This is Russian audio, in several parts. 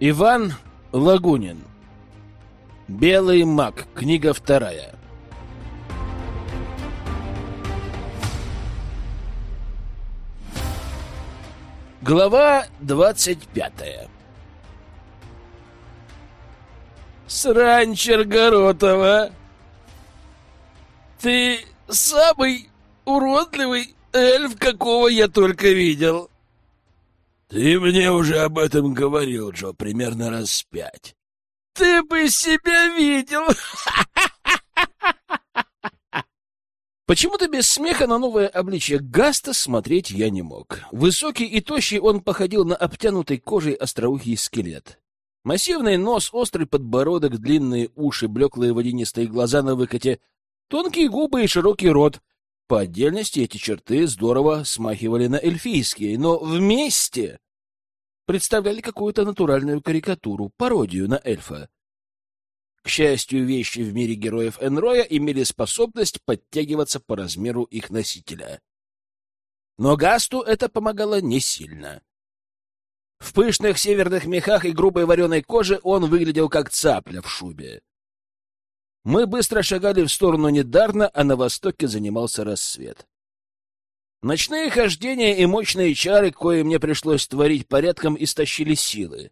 Иван Лагунин. Белый маг. Книга вторая. Глава двадцать пятая. Срань Чергоротова! Ты самый уродливый эльф, какого я только видел. Ты мне уже об этом говорил, Джо, примерно раз пять. Ты бы себя видел! Почему-то без смеха на новое обличье Гаста смотреть я не мог. Высокий и тощий он походил на обтянутый кожей остроухий скелет. Массивный нос, острый подбородок, длинные уши, блеклые водянистые глаза на выкате, тонкие губы и широкий рот. По отдельности эти черты здорово смахивали на эльфийские, но вместе представляли какую-то натуральную карикатуру, пародию на эльфа. К счастью, вещи в мире героев Энроя имели способность подтягиваться по размеру их носителя. Но Гасту это помогало не сильно. В пышных северных мехах и грубой вареной коже он выглядел как цапля в шубе. Мы быстро шагали в сторону Недарна, а на востоке занимался рассвет. Ночные хождения и мощные чары, кое мне пришлось творить порядком, истощили силы.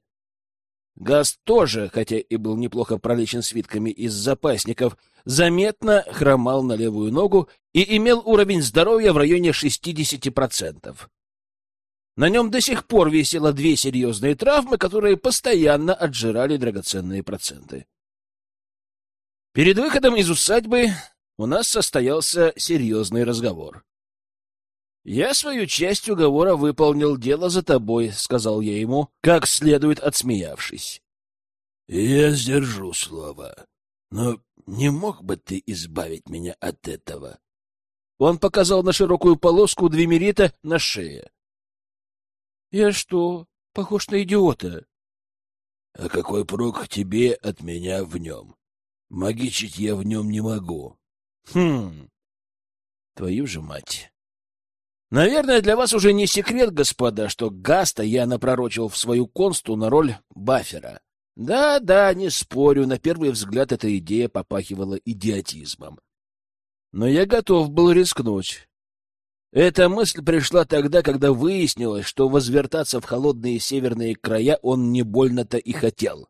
Газ тоже, хотя и был неплохо пролечен свитками из запасников, заметно хромал на левую ногу и имел уровень здоровья в районе 60%. На нем до сих пор висело две серьезные травмы, которые постоянно отжирали драгоценные проценты. Перед выходом из усадьбы у нас состоялся серьезный разговор. «Я свою часть уговора выполнил, дело за тобой», — сказал я ему, как следует отсмеявшись. «Я сдержу слово, но не мог бы ты избавить меня от этого?» Он показал на широкую полоску двемерита на шее. «Я что, похож на идиота?» «А какой прок тебе от меня в нем? Магичить я в нем не могу». «Хм, твою же мать!» Наверное, для вас уже не секрет, господа, что Гаста я напророчил в свою консту на роль бафера. Да-да, не спорю, на первый взгляд эта идея попахивала идиотизмом. Но я готов был рискнуть. Эта мысль пришла тогда, когда выяснилось, что возвертаться в холодные северные края он не больно-то и хотел.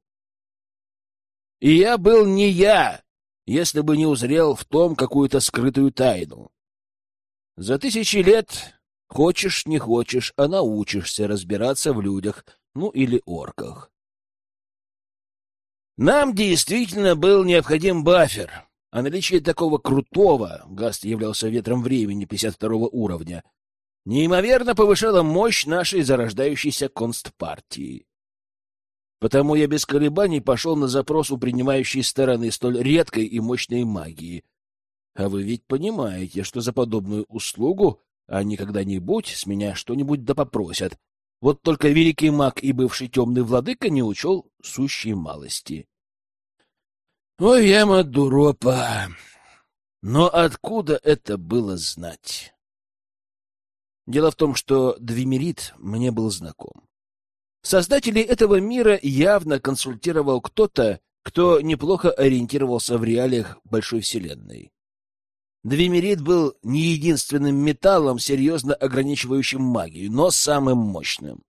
И я был не я, если бы не узрел в том какую-то скрытую тайну. За тысячи лет, хочешь не хочешь, а научишься разбираться в людях, ну или орках. Нам действительно был необходим бафер, а наличие такого крутого, Гаст являлся ветром времени 52 уровня, неимоверно повышало мощь нашей зарождающейся констпартии. Потому я без колебаний пошел на запрос у принимающей стороны столь редкой и мощной магии — а вы ведь понимаете, что за подобную услугу они когда-нибудь с меня что-нибудь да попросят. Вот только великий маг и бывший темный владыка не учел сущей малости. Ой, яма дуропа! Но откуда это было знать? Дело в том, что Двимерит мне был знаком. Создателей этого мира явно консультировал кто-то, кто неплохо ориентировался в реалиях большой вселенной. Двемерит был не единственным металлом, серьезно ограничивающим магию, но самым мощным.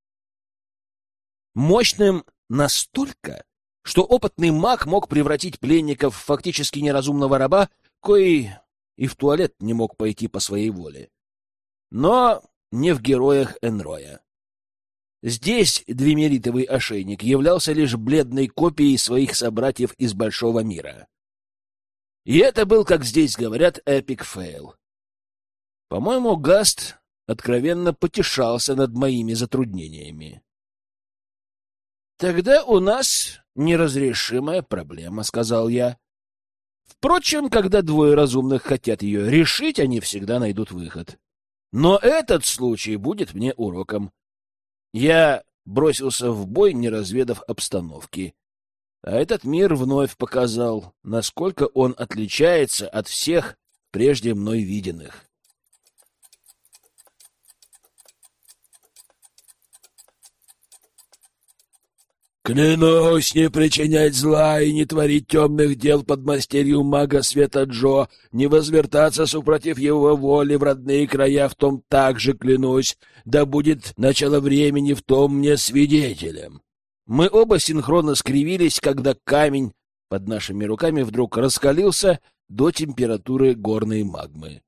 Мощным настолько, что опытный маг мог превратить пленников в фактически неразумного раба, кой и в туалет не мог пойти по своей воле. Но не в героях Энроя. Здесь двемеритовый ошейник являлся лишь бледной копией своих собратьев из Большого мира. И это был, как здесь говорят, epic fail. По-моему, Гаст откровенно потешался над моими затруднениями. «Тогда у нас неразрешимая проблема», — сказал я. Впрочем, когда двое разумных хотят ее решить, они всегда найдут выход. Но этот случай будет мне уроком. Я бросился в бой, не разведав обстановки. А этот мир вновь показал, насколько он отличается от всех прежде мной виденных. Клянусь не причинять зла и не творить темных дел под мастерью мага Света Джо, не возвертаться супротив его воли в родные края, в том также клянусь, да будет начало времени в том мне свидетелем. Мы оба синхронно скривились, когда камень под нашими руками вдруг раскалился до температуры горной магмы.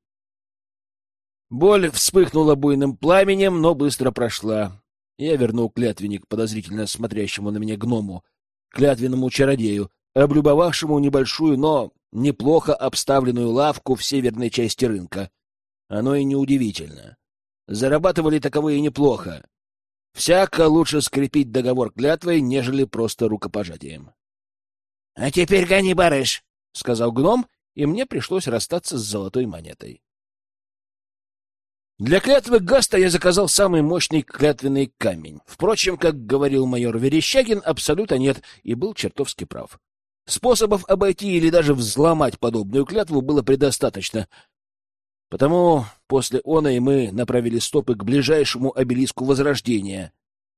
Боль вспыхнула буйным пламенем, но быстро прошла. Я вернул клятвенник подозрительно смотрящему на меня гному, клятвенному чародею, облюбовавшему небольшую, но неплохо обставленную лавку в северной части рынка. Оно и неудивительно. Зарабатывали таковые неплохо. Всяко лучше скрепить договор клятвой, нежели просто рукопожатием. — А теперь гони, барыш! — сказал гном, и мне пришлось расстаться с золотой монетой. Для клятвы Гаста я заказал самый мощный клятвенный камень. Впрочем, как говорил майор Верещагин, абсолюта нет, и был чертовски прав. Способов обойти или даже взломать подобную клятву было предостаточно. Потому после оной мы направили стопы к ближайшему обелиску Возрождения,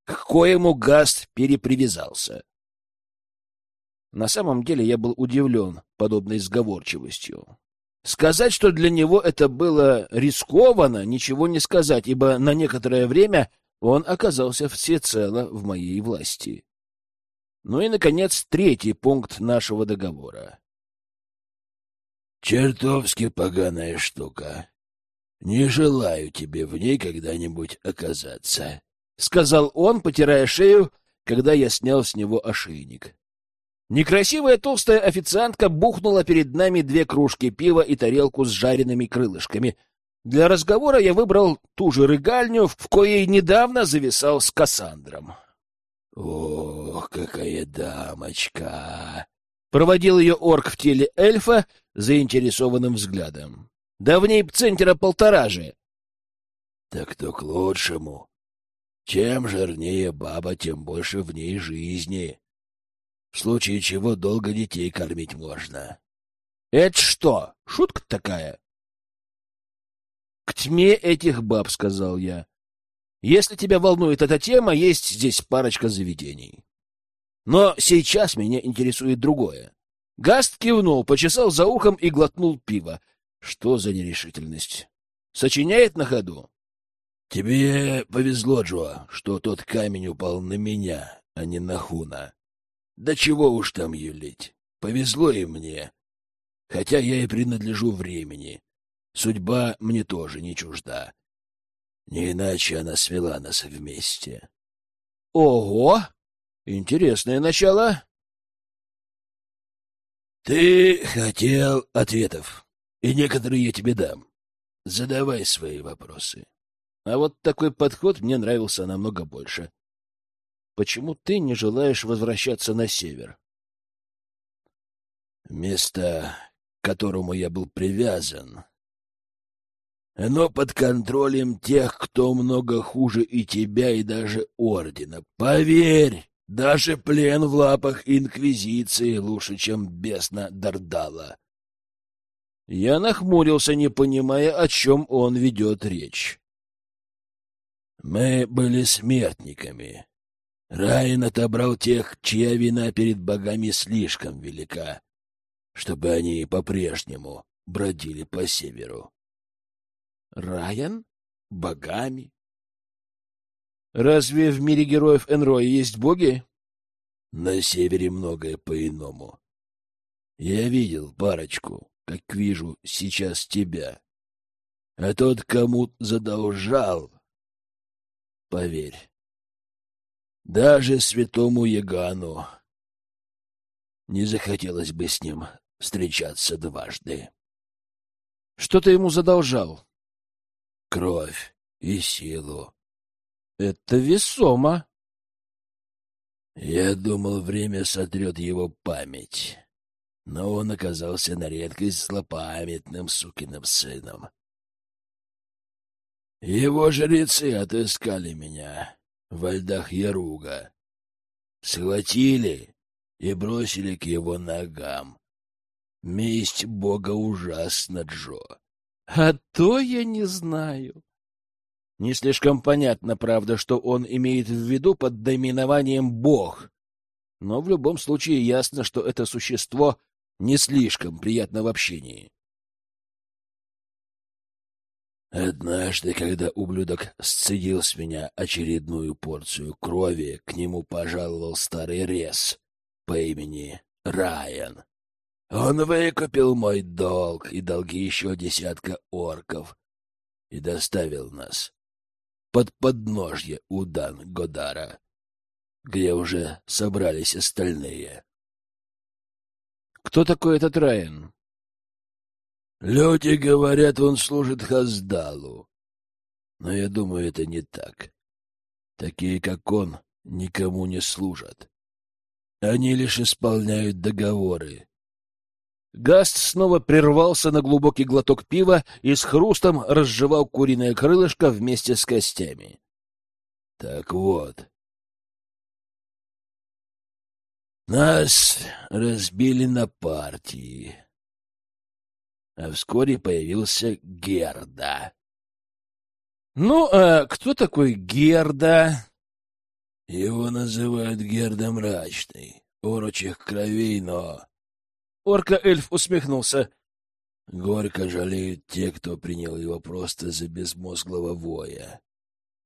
к коему Гаст перепривязался. На самом деле я был удивлен подобной сговорчивостью. Сказать, что для него это было рискованно, ничего не сказать, ибо на некоторое время он оказался всецело в моей власти. Ну и, наконец, третий пункт нашего договора. «Чертовски поганая штука. Не желаю тебе в ней когда-нибудь оказаться», — сказал он, потирая шею, когда я снял с него ошейник. Некрасивая толстая официантка бухнула перед нами две кружки пива и тарелку с жареными крылышками. Для разговора я выбрал ту же рыгальню, в коей недавно зависал с Кассандром. — Ох, какая дамочка! — проводил ее орк в теле эльфа заинтересованным взглядом. — Да в ней центера полтора же. — Так то к лучшему. Чем жирнее баба, тем больше в ней жизни в случае чего долго детей кормить можно. — Это что, шутка такая? — К тьме этих баб, — сказал я. — Если тебя волнует эта тема, есть здесь парочка заведений. Но сейчас меня интересует другое. Гаст кивнул, почесал за ухом и глотнул пиво. Что за нерешительность? Сочиняет на ходу? — Тебе повезло, Джо, что тот камень упал на меня, а не на Хуна. Да чего уж там юлить. Повезло и мне. Хотя я и принадлежу времени. Судьба мне тоже не чужда. Не иначе она свела нас вместе. Ого! Интересное начало. Ты хотел ответов, и некоторые я тебе дам. Задавай свои вопросы. А вот такой подход мне нравился намного больше. Почему ты не желаешь возвращаться на север? Место, к которому я был привязан, оно под контролем тех, кто много хуже и тебя, и даже Ордена. Поверь, даже плен в лапах Инквизиции лучше, чем бесна Дардала. Я нахмурился, не понимая, о чем он ведет речь. Мы были смертниками, Райан отобрал тех, чья вина перед богами слишком велика, чтобы они по-прежнему бродили по северу. Райан? Богами? Разве в мире героев Энроя есть боги? На севере многое по-иному. Я видел парочку, как вижу сейчас тебя. А тот, кому задолжал, поверь, даже святому Ягану не захотелось бы с ним встречаться дважды. Что ты ему задолжал? Кровь и силу. Это весомо. Я думал, время сотрет его память, но он оказался на редкость злопамятным сукиным сыном. Его жрецы отыскали меня во льдах Яруга. Схватили и бросили к его ногам. Месть бога ужасна, Джо. А то я не знаю. Не слишком понятно, правда, что он имеет в виду под доминованием бог. но в любом случае ясно, что это существо не слишком приятно в общении. Однажды, когда ублюдок сцедил с меня очередную порцию крови, к нему пожаловал старый рез по имени Райан. Он выкупил мой долг и долги еще десятка орков и доставил нас под подножье Удан Годара, где уже собрались остальные. Кто такой этот Райан? Люди говорят, он служит Хаздалу. Но я думаю, это не так. Такие, как он, никому не служат. Они лишь исполняют договоры. Гаст снова прервался на глубокий глоток пива и с хрустом разжевал куриное крылышко вместе с костями. Так вот. Нас разбили на партии а вскоре появился Герда. — Ну, а кто такой Герда? — Его называют Герда Мрачный, орочих кровей, но... Орка-эльф усмехнулся. Горько жалеют те, кто принял его просто за безмозглого воя.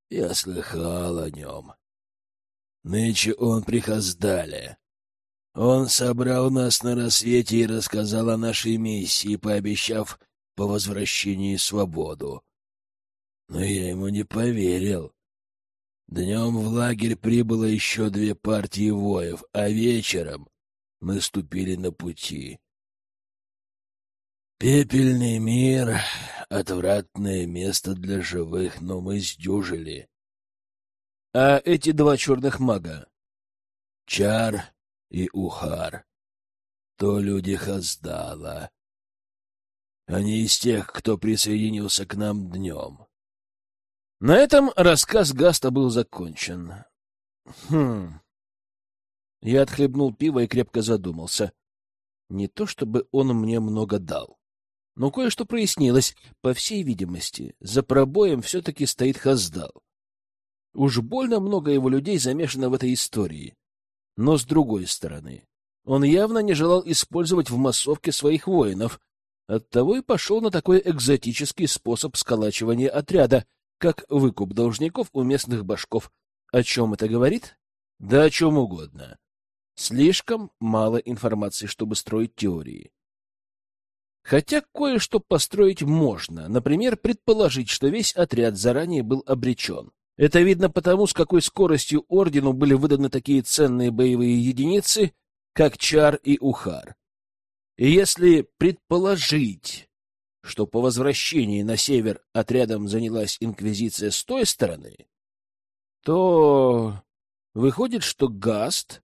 Я слыхал о нем. Нынче он при Хаздале. Он собрал нас на рассвете и рассказал о нашей миссии, пообещав по возвращении свободу. Но я ему не поверил. Днем в лагерь прибыло еще две партии воев, а вечером мы ступили на пути. Пепельный мир — отвратное место для живых, но мы сдюжили. А эти два черных мага? Чар и Ухар. То люди Хаздала. Они из тех, кто присоединился к нам днем. На этом рассказ Гаста был закончен. Хм. Я отхлебнул пиво и крепко задумался. Не то чтобы он мне много дал. Но кое-что прояснилось. По всей видимости, за пробоем все-таки стоит Хаздал. Уж больно много его людей замешано в этой истории. Но с другой стороны, он явно не желал использовать в массовке своих воинов, оттого и пошел на такой экзотический способ сколачивания отряда, как выкуп должников у местных башков. О чем это говорит? Да о чем угодно. Слишком мало информации, чтобы строить теории. Хотя кое-что построить можно, например, предположить, что весь отряд заранее был обречен. Это видно потому, с какой скоростью ордену были выданы такие ценные боевые единицы, как Чар и Ухар. И если предположить, что по возвращении на север отрядом занялась Инквизиция с той стороны, то выходит, что Гаст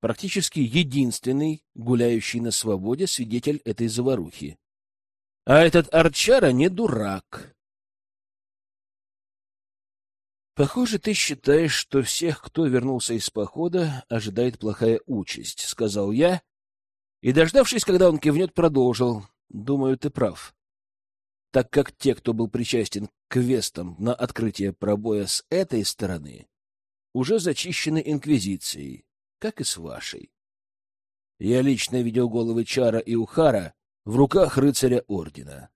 практически единственный, гуляющий на свободе, свидетель этой заварухи. А этот Арчара не дурак. Похоже, ты считаешь, что всех, кто вернулся из похода, ожидает плохая участь, сказал я, и, дождавшись, когда он кивнет, продолжил. Думаю, ты прав. Так как те, кто был причастен к квестам на открытие пробоя с этой стороны, уже зачищены инквизицией, как и с вашей. Я лично видел головы Чара и Ухара в руках рыцаря ордена.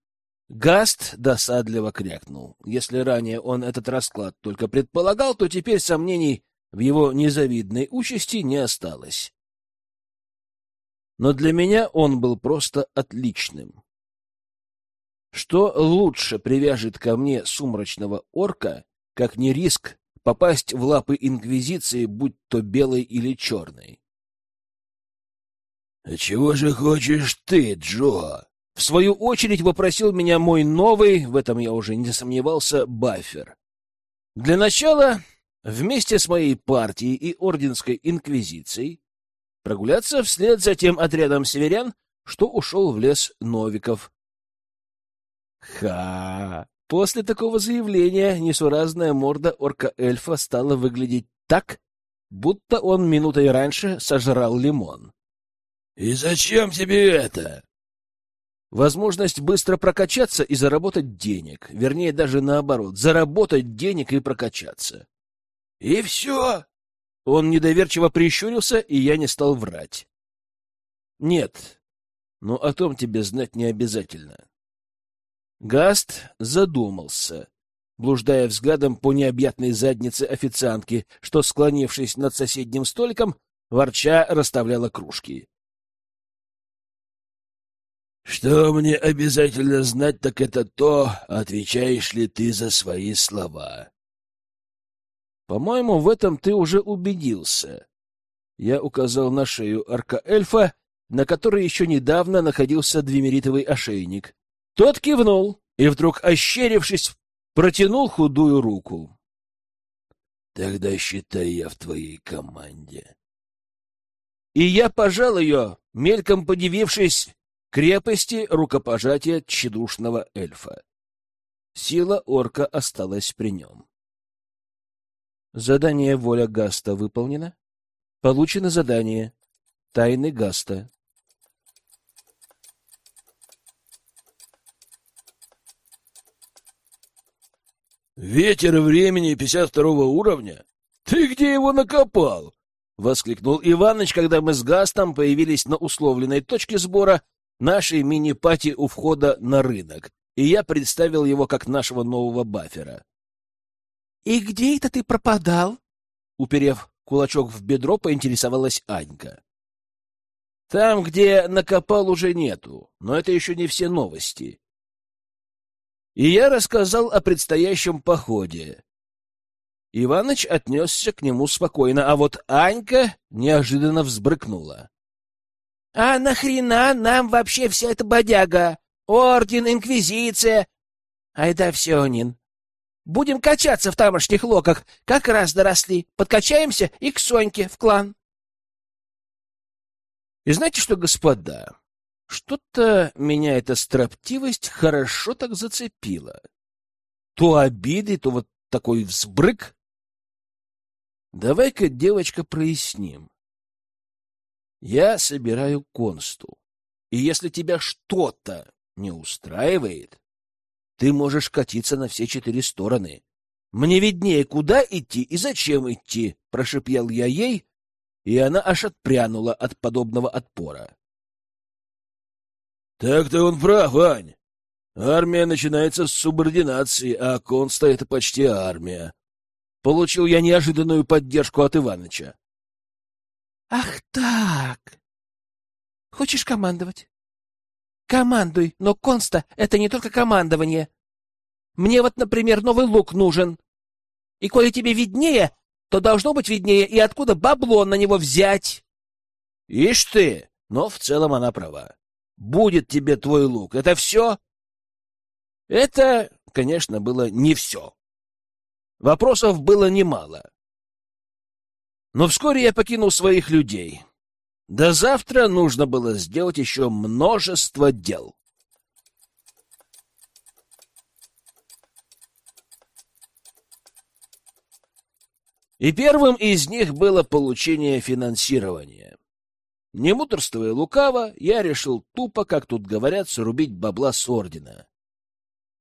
Гаст досадливо крякнул. Если ранее он этот расклад только предполагал, то теперь сомнений в его незавидной участи не осталось. Но для меня он был просто отличным. Что лучше привяжет ко мне сумрачного орка, как не риск попасть в лапы Инквизиции, будь то белой или черной? — А чего же хочешь ты, Джо? В свою очередь вопросил меня мой новый, в этом я уже не сомневался, бафер. Для начала, вместе с моей партией и Орденской Инквизицией, прогуляться вслед за тем отрядом северян, что ушел в лес Новиков. Ха! После такого заявления несуразная морда орка-эльфа стала выглядеть так, будто он минутой раньше сожрал лимон. — И зачем тебе это? Возможность быстро прокачаться и заработать денег. Вернее, даже наоборот, заработать денег и прокачаться. — И все? Он недоверчиво прищурился, и я не стал врать. Нет, но о том тебе знать не обязательно. Гаст задумался, блуждая взглядом по необъятной заднице официантки, что, склонившись над соседним столиком, ворча расставляла кружки. Что мне обязательно знать, так это то, отвечаешь ли ты за свои слова. По-моему, в этом ты уже убедился. Я указал на шею арка-эльфа, на которой еще недавно находился двемеритовый ошейник. Тот кивнул и, вдруг ощерившись, протянул худую руку. — Тогда считай я в твоей команде. И я пожал ее, мельком подивившись крепости рукопожатия тщедушного эльфа. Сила орка осталась при нем. Задание «Воля Гаста» выполнено. Получено задание «Тайны Гаста». «Ветер времени 52 уровня? Ты где его накопал?» — воскликнул Иваныч, когда мы с Гастом появились на условленной точке сбора нашей мини-пати у входа на рынок, и я представил его как нашего нового бафера. — И где это ты пропадал? — уперев кулачок в бедро, поинтересовалась Анька. — Там, где накопал, уже нету, но это еще не все новости. И я рассказал о предстоящем походе. Иваныч отнесся к нему спокойно, а вот Анька неожиданно взбрыкнула. А нахрена нам вообще вся эта бодяга? Орден, инквизиция? Айда все, Нин. Будем качаться в тамошних локах. Как раз доросли. Подкачаемся и к Соньке в клан. И знаете что, господа? Что-то меня эта строптивость хорошо так зацепила. То обиды, то вот такой взбрык. Давай-ка, девочка, проясним. Я собираю консту. И если тебя что-то не устраивает, ты можешь катиться на все четыре стороны. Мне виднее, куда идти и зачем идти, — прошипел я ей, и она аж отпрянула от подобного отпора. — Так-то он прав, Ань. Армия начинается с субординации, а конста — это почти армия. Получил я неожиданную поддержку от Иваныча. Ах так! Хочешь командовать? Командуй, но конста — это не только командование. Мне вот, например, новый лук нужен. И коли тебе виднее, то должно быть виднее, и откуда бабло на него взять. Ишь ты! Но в целом она права. Будет тебе твой лук. Это все? Это, конечно, было не все. Вопросов было немало. Но вскоре я покинул своих людей. До завтра нужно было сделать еще множество дел. И первым из них было получение финансирования. Не мудрствуя лукаво, я решил тупо, как тут говорят, срубить бабла с ордена.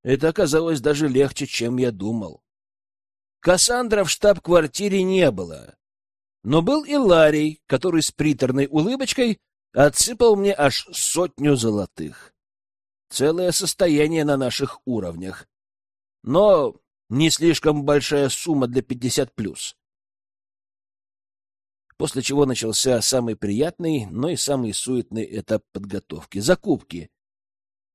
Это оказалось даже легче, чем я думал. Кассандра в штаб-квартире не было, но был и Ларий, который с приторной улыбочкой отсыпал мне аж сотню золотых. Целое состояние на наших уровнях. Но не слишком большая сумма для 50+. плюс. После чего начался самый приятный, но и самый суетный этап подготовки — закупки.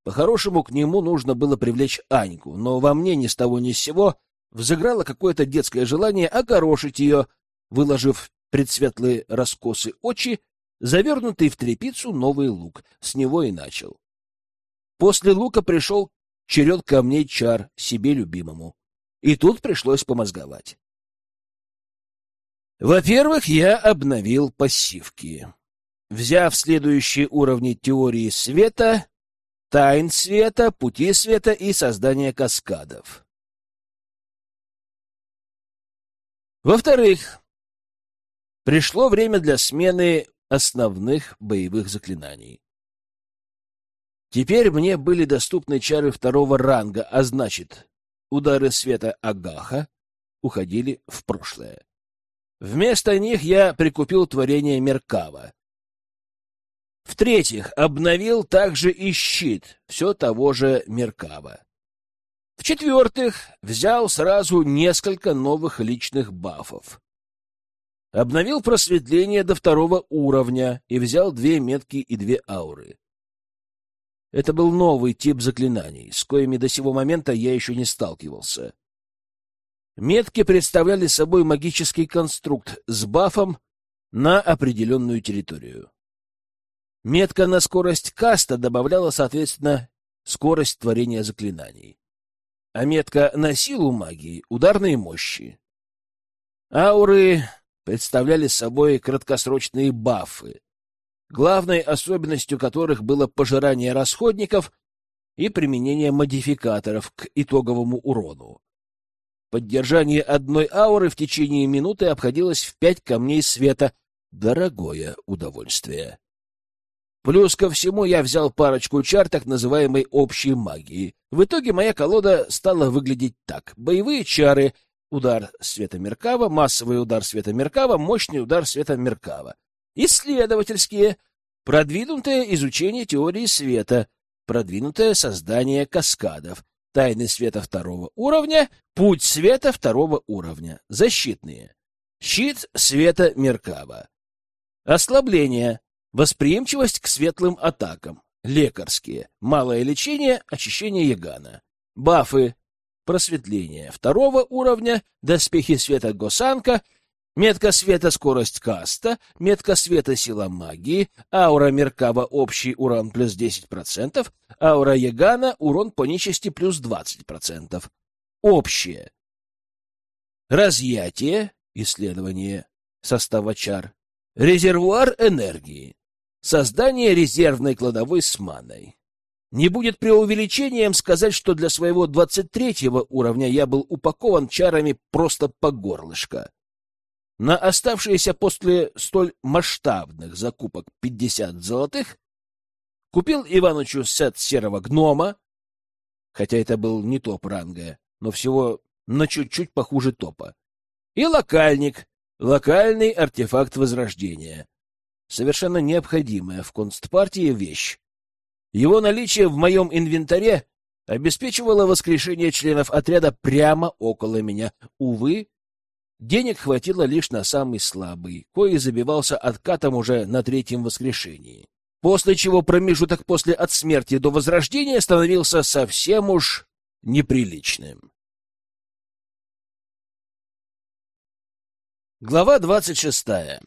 По-хорошему, к нему нужно было привлечь Аньку, но во мне ни с того ни с сего взыграло какое-то детское желание огорошить ее, выложив предсветлые раскосы очи, завернутый в тряпицу новый лук. С него и начал. После лука пришел черед камней чар себе любимому. И тут пришлось помозговать. Во-первых, я обновил пассивки. Взяв следующие уровни теории света, тайн света, пути света и создания каскадов. Во-вторых, Пришло время для смены основных боевых заклинаний. Теперь мне были доступны чары второго ранга, а значит, удары света Агаха уходили в прошлое. Вместо них я прикупил творение Меркава. В-третьих, обновил также и щит, все того же Меркава. В-четвертых, взял сразу несколько новых личных бафов. Обновил просветление до второго уровня и взял две метки и две ауры. Это был новый тип заклинаний, с коими до сего момента я еще не сталкивался. Метки представляли собой магический конструкт с бафом на определенную территорию. Метка на скорость каста добавляла, соответственно, скорость творения заклинаний. А метка на силу магии — ударные мощи. Ауры представляли собой краткосрочные бафы, главной особенностью которых было пожирание расходников и применение модификаторов к итоговому урону. Поддержание одной ауры в течение минуты обходилось в пять камней света. Дорогое удовольствие. Плюс ко всему я взял парочку чар так называемой общей магии. В итоге моя колода стала выглядеть так. Боевые чары — удар света Меркава, массовый удар света Меркава, мощный удар света Меркава. Исследовательские — продвинутое изучение теории света, продвинутое создание каскадов, Тайны света второго уровня, Путь света второго уровня, защитные. Щит света Меркава. Ослабление, восприимчивость к светлым атакам, лекарские, малое лечение, очищение ягана. Бафы, просветление второго уровня, доспехи света Госанка — Метка света — скорость каста, метка света — сила магии, аура Меркава — общий урон плюс 10%, аура Ягана — урон по нечисти плюс 20%. Общее. Разъятие, исследование состава чар, резервуар энергии, создание резервной кладовой с маной. Не будет преувеличением сказать, что для своего 23 уровня я был упакован чарами просто по горлышко. На оставшиеся после столь масштабных закупок пятьдесят золотых купил Иванычу сет серого гнома, хотя это был не топ ранга, но всего на чуть-чуть похуже топа, и локальник, локальный артефакт возрождения, совершенно необходимая в констпартии вещь. Его наличие в моем инвентаре обеспечивало воскрешение членов отряда прямо около меня. Увы, Денег хватило лишь на самый слабый, кое забивался откатом уже на третьем воскрешении. После чего промежуток после от смерти до возрождения становился совсем уж неприличным. Глава двадцать шестая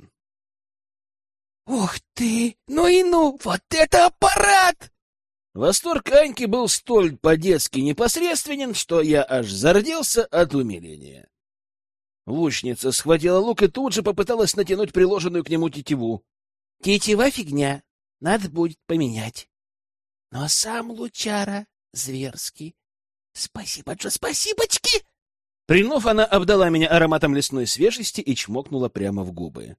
«Ух ты! Ну и ну! Вот это аппарат!» Восторг Аньки был столь по-детски непосредственен, что я аж зарделся от умиления. Лучница схватила лук и тут же попыталась натянуть приложенную к нему тетиву. — Тетива фигня. Надо будет поменять. Но сам лучара зверский. Спасибо, Джо, спасибочки! Принув, она обдала меня ароматом лесной свежести и чмокнула прямо в губы.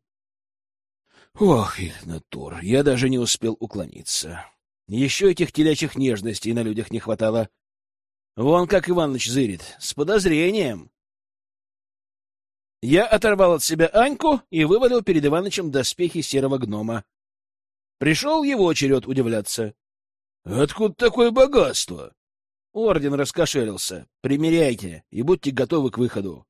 Ох, их натур, я даже не успел уклониться. Еще этих телячьих нежностей на людях не хватало. Вон как Иваныч зырит, с подозрением. Я оторвал от себя Аньку и вывалил перед Иванычем доспехи серого гнома. Пришел его черед удивляться. — Откуда такое богатство? Орден раскошелился. Примеряйте и будьте готовы к выходу. —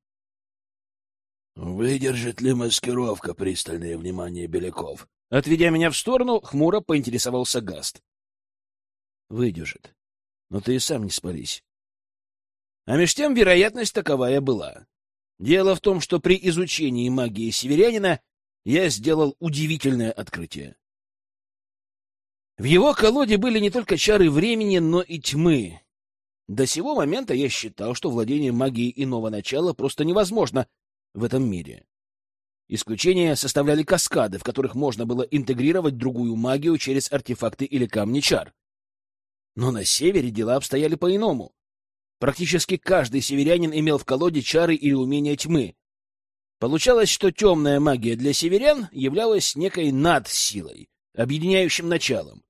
Выдержит ли маскировка пристальное внимание беляков? Отведя меня в сторону, хмуро поинтересовался Гаст. — Выдержит. Но ты и сам не спались. А меж тем вероятность таковая была. Дело в том, что при изучении магии северянина я сделал удивительное открытие. В его колоде были не только чары времени, но и тьмы. До сего момента я считал, что владение магией иного начала просто невозможно в этом мире. Исключения составляли каскады, в которых можно было интегрировать другую магию через артефакты или камни чар. Но на севере дела обстояли по-иному. Практически каждый северянин имел в колоде чары или умения тьмы. Получалось, что темная магия для северян являлась некой надсилой, объединяющим началом.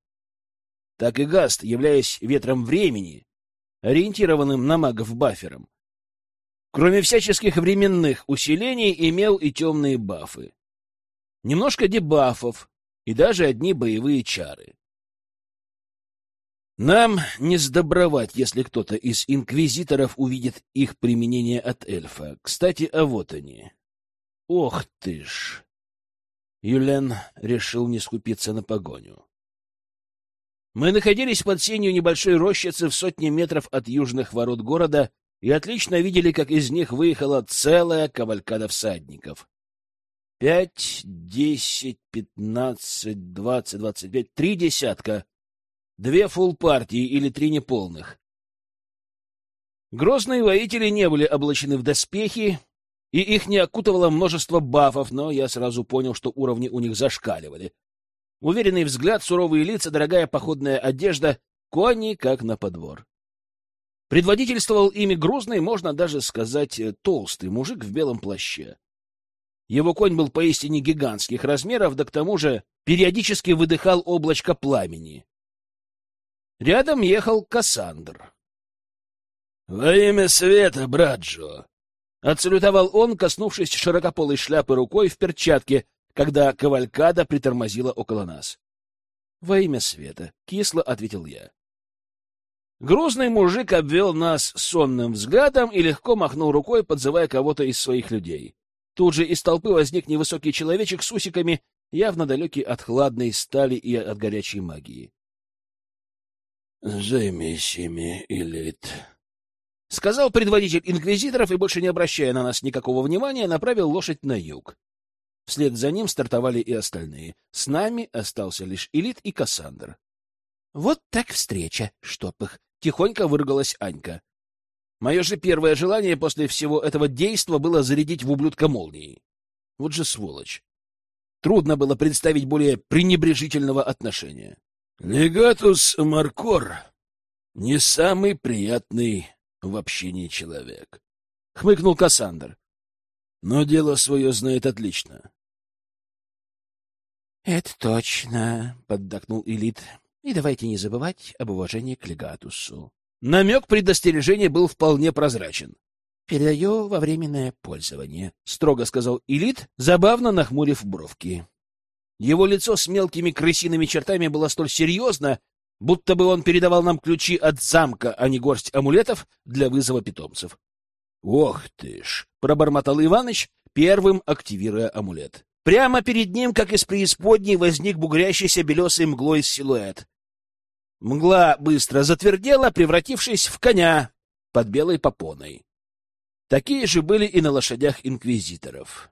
Так и Гаст, являясь ветром времени, ориентированным на магов бафером, Кроме всяческих временных усилений, имел и темные бафы. Немножко дебафов и даже одни боевые чары. Нам не сдобровать, если кто-то из инквизиторов увидит их применение от эльфа. Кстати, а вот они. Ох ты ж! Юлен решил не скупиться на погоню. Мы находились под сенью небольшой рощицы в сотне метров от южных ворот города и отлично видели, как из них выехала целая кавалькада всадников. Пять, десять, пятнадцать, двадцать, двадцать пять, три десятка. Две фулл-партии или три неполных. Грозные воители не были облачены в доспехи, и их не окутывало множество бафов, но я сразу понял, что уровни у них зашкаливали. Уверенный взгляд, суровые лица, дорогая походная одежда, кони как на подвор. Предводительствовал ими грузный, можно даже сказать, толстый мужик в белом плаще. Его конь был поистине гигантских размеров, да к тому же периодически выдыхал облачко пламени. Рядом ехал Кассандр. — Во имя света, брат Джо! — отсалютовал он, коснувшись широкополой шляпы рукой в перчатке, когда кавалькада притормозила около нас. — Во имя света, — кисло ответил я. Грузный мужик обвел нас сонным взглядом и легко махнул рукой, подзывая кого-то из своих людей. Тут же из толпы возник невысокий человечек с усиками, явно далекий от хладной стали и от горячей магии. — Займись ими, Элит, — сказал предводитель инквизиторов и, больше не обращая на нас никакого внимания, направил лошадь на юг. Вслед за ним стартовали и остальные. С нами остался лишь Элит и Кассандр. — Вот так встреча, чтоб их! — тихонько выругалась Анька. Мое же первое желание после всего этого действа было зарядить в ублюдка молнией. Вот же сволочь. Трудно было представить более пренебрежительного отношения. Легатус Маркор не самый приятный в общении человек, — хмыкнул Кассандр. Но дело свое знает отлично. — Это точно, — поддакнул Элит. — И давайте не забывать об уважении к легатусу. Намек предостережения был вполне прозрачен. — Передаю во временное пользование, — строго сказал Элит, забавно нахмурив бровки. Его лицо с мелкими крысиными чертами было столь серьезно, будто бы он передавал нам ключи от замка, а не горсть амулетов для вызова питомцев. — Ох ты ж! — пробормотал Иваныч, первым активируя амулет. Прямо перед ним, как из преисподней, возник бугрящийся белесой мглой силуэт. Мгла быстро затвердела, превратившись в коня под белой попоной. Такие же были и на лошадях инквизиторов.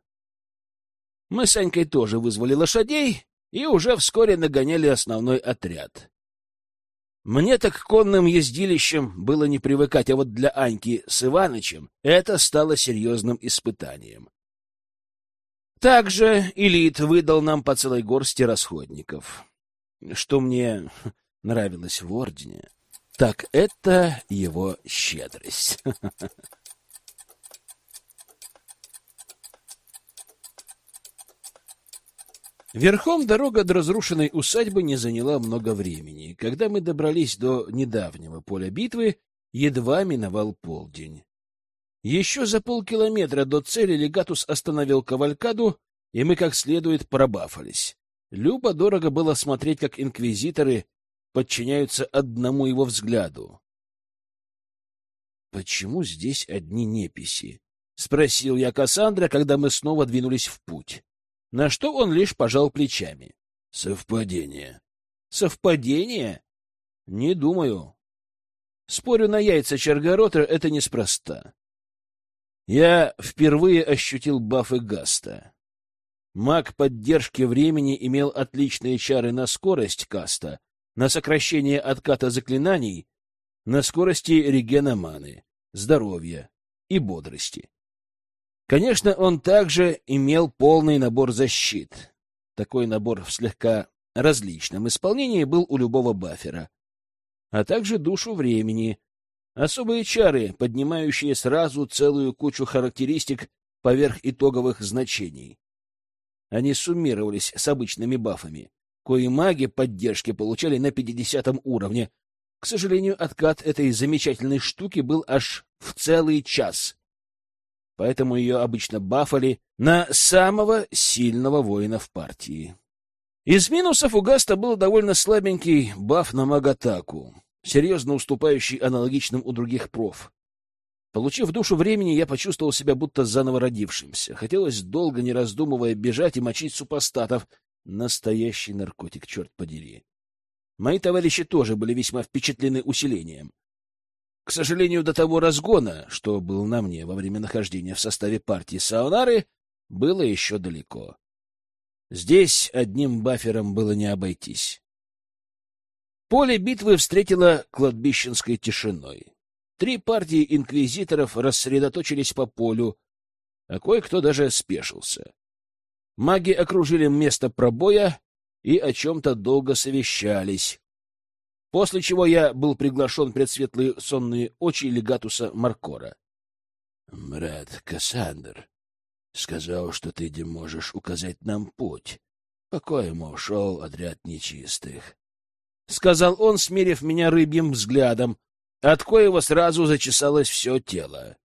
Мы с Анькой тоже вызвали лошадей и уже вскоре нагоняли основной отряд. Мне так конным ездилищем было не привыкать, а вот для Аньки с Иванычем это стало серьезным испытанием. Также Элит выдал нам по целой горсти расходников. Что мне нравилось в Ордене, так это его щедрость. Верхом дорога до разрушенной усадьбы не заняла много времени. Когда мы добрались до недавнего поля битвы, едва миновал полдень. Еще за полкилометра до цели легатус остановил кавалькаду, и мы как следует пробафались. Любо-дорого было смотреть, как инквизиторы подчиняются одному его взгляду. «Почему здесь одни неписи?» — спросил я Кассандра, когда мы снова двинулись в путь на что он лишь пожал плечами. Совпадение. Совпадение? Не думаю. Спорю на яйца Чаргоротер, это неспроста. Я впервые ощутил бафы Гаста. Маг поддержки времени имел отличные чары на скорость каста, на сокращение отката заклинаний, на скорости регена маны, здоровья и бодрости. Конечно, он также имел полный набор защит. Такой набор в слегка различном исполнении был у любого бафера. А также душу времени, особые чары, поднимающие сразу целую кучу характеристик поверх итоговых значений. Они суммировались с обычными бафами, кои маги поддержки получали на 50 уровне. К сожалению, откат этой замечательной штуки был аж в целый час — поэтому ее обычно бафали на самого сильного воина в партии. Из минусов у Гаста был довольно слабенький баф на магатаку, серьезно уступающий аналогичным у других проф. Получив душу времени, я почувствовал себя будто заново родившимся. Хотелось долго, не раздумывая, бежать и мочить супостатов. Настоящий наркотик, черт подери. Мои товарищи тоже были весьма впечатлены усилением. К сожалению, до того разгона, что был на мне во время нахождения в составе партии Саунары, было еще далеко. Здесь одним бафером было не обойтись. Поле битвы встретило кладбищенской тишиной. Три партии инквизиторов рассредоточились по полю, а кое-кто даже спешился. Маги окружили место пробоя и о чем-то долго совещались, после чего я был приглашен пред светлые сонные очи легатуса Маркора. — Брат Кассандр сказал, что ты не можешь указать нам путь, по коему ушел отряд нечистых. — сказал он, смерив меня рыбьим взглядом, от коего сразу зачесалось все тело.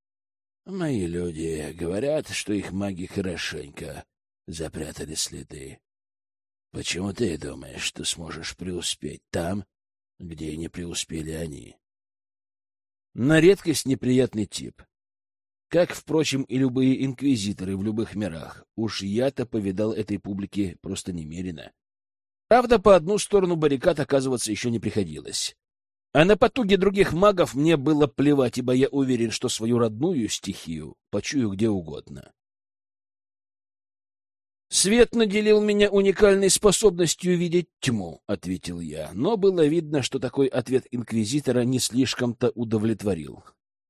Мои люди говорят, что их маги хорошенько запрятали следы. Почему ты думаешь, что сможешь преуспеть там, где не преуспели они? На редкость неприятный тип. Как, впрочем, и любые инквизиторы в любых мирах. Уж я-то повидал этой публике просто немерено. Правда, по одну сторону баррикад оказываться еще не приходилось. А на потуги других магов мне было плевать, ибо я уверен, что свою родную стихию почую где угодно. «Свет наделил меня уникальной способностью видеть тьму», — ответил я, но было видно, что такой ответ инквизитора не слишком-то удовлетворил.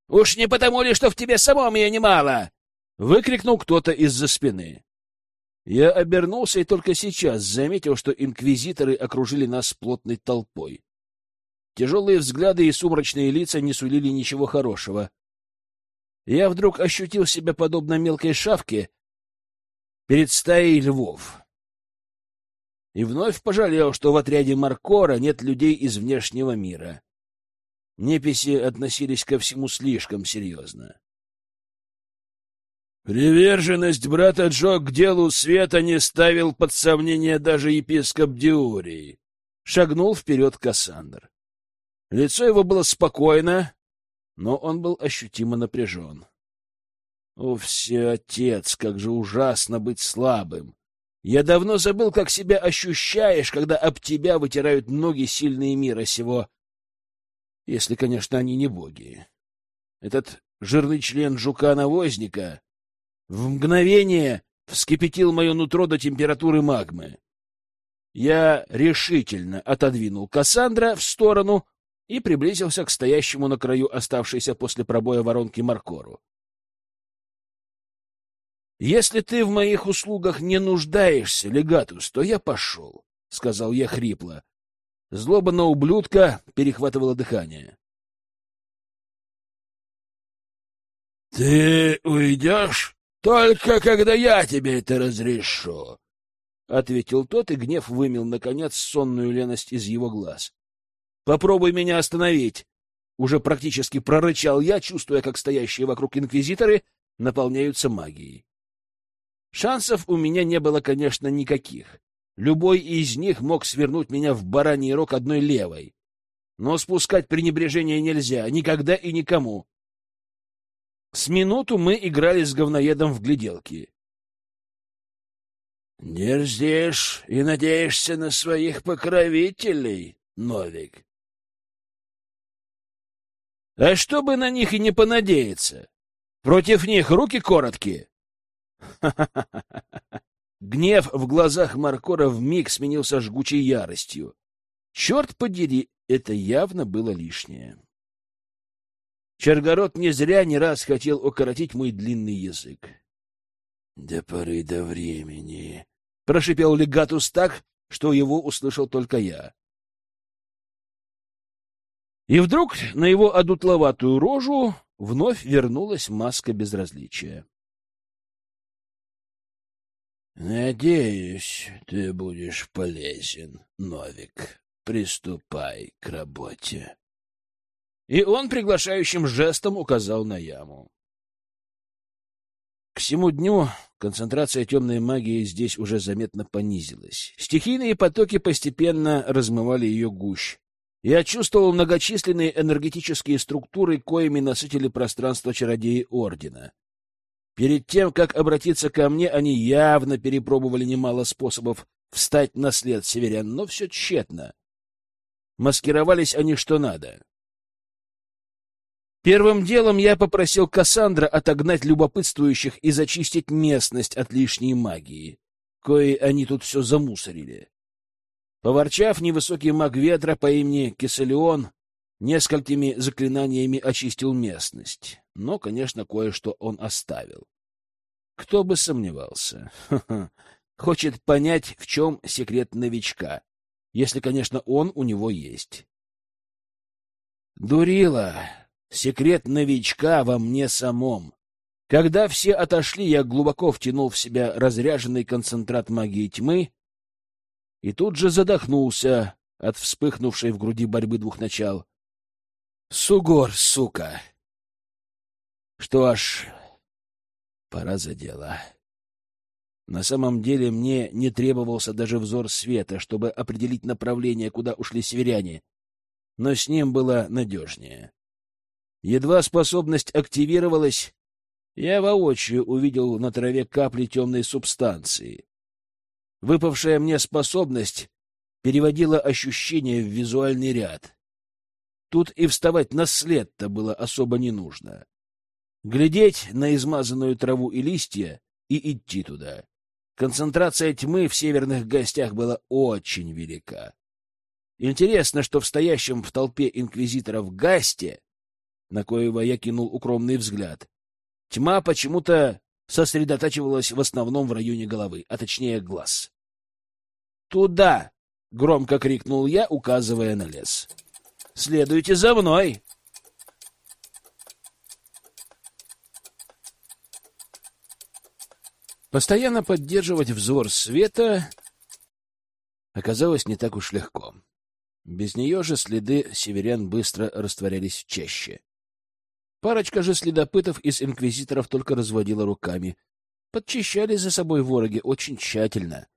«Уж не потому ли, что в тебе самом ее немало?» — выкрикнул кто-то из-за спины. Я обернулся и только сейчас заметил, что инквизиторы окружили нас плотной толпой. Тяжелые взгляды и сумрачные лица не сулили ничего хорошего. Я вдруг ощутил себя подобно мелкой шавке перед стаей львов. И вновь пожалел, что в отряде Маркора нет людей из внешнего мира. Неписи относились ко всему слишком серьезно. Приверженность брата Джо к делу света не ставил под сомнение даже епископ Диурий. Шагнул вперед Кассандр. Лицо его было спокойно, но он был ощутимо напряжен. О, все отец, как же ужасно быть слабым! Я давно забыл, как себя ощущаешь, когда об тебя вытирают ноги сильные мира сего. Если, конечно, они не боги. Этот жирный член жука-навозника в мгновение вскипятил мое нутро до температуры магмы. Я решительно отодвинул Кассандра в сторону и приблизился к стоящему на краю оставшейся после пробоя воронки Маркору. «Если ты в моих услугах не нуждаешься, легатус, то я пошел», — сказал я хрипло. Злоба на ублюдка перехватывала дыхание. «Ты уйдешь только когда я тебе это разрешу», — ответил тот, и гнев вымел, наконец, сонную леность из его глаз. Попробуй меня остановить. Уже практически прорычал я, чувствуя, как стоящие вокруг инквизиторы наполняются магией. Шансов у меня не было, конечно, никаких. Любой из них мог свернуть меня в бараний рог одной левой. Но спускать пренебрежение нельзя, никогда и никому. С минуту мы играли с говноедом в гляделки. — Дерзишь и надеешься на своих покровителей, Новик? А чтобы на них и не понадеяться. Против них руки короткие. Гнев в глазах Маркора вмиг сменился жгучей яростью. Черт подери, это явно было лишнее. Чергород не зря не раз хотел укоротить мой длинный язык. — До поры до времени, — прошипел легатус так, что его услышал только я. И вдруг на его одутловатую рожу вновь вернулась маска безразличия. «Надеюсь, ты будешь полезен, Новик. Приступай к работе». И он приглашающим жестом указал на яму. К всему дню концентрация темной магии здесь уже заметно понизилась. Стихийные потоки постепенно размывали ее гущ. Я чувствовал многочисленные энергетические структуры, коими насытили пространство чародеи Ордена. Перед тем, как обратиться ко мне, они явно перепробовали немало способов встать на след северян, но все тщетно. Маскировались они что надо. Первым делом я попросил Кассандра отогнать любопытствующих и зачистить местность от лишней магии, кое они тут все замусорили. Поворчав, невысокий маг ветра по имени Киселион несколькими заклинаниями очистил местность, но, конечно, кое-что он оставил. Кто бы сомневался. Хочет понять, в чем секрет новичка, если, конечно, он у него есть. Дурила, Секрет новичка во мне самом. Когда все отошли, я глубоко втянул в себя разряженный концентрат магии тьмы и тут же задохнулся от вспыхнувшей в груди борьбы двух начал. Сугор, сука! Что ж, пора за дело. На самом деле мне не требовался даже взор света, чтобы определить направление, куда ушли северяне, но с ним было надежнее. Едва способность активировалась, я воочию увидел на траве капли темной субстанции. Выпавшая мне способность переводила ощущения в визуальный ряд. Тут и вставать на след-то было особо не нужно. Глядеть на измазанную траву и листья и идти туда. Концентрация тьмы в северных гостях была очень велика. Интересно, что в стоящем в толпе инквизиторов гасте на коего я кинул укромный взгляд. Тьма почему-то сосредотачивалась в основном в районе головы, а точнее глаз. «Туда!» — громко крикнул я, указывая на лес. «Следуйте за мной!» Постоянно поддерживать взор света оказалось не так уж легко. Без нее же следы северян быстро растворялись чаще. Парочка же следопытов из инквизиторов только разводила руками. Подчищали за собой вороги очень тщательно.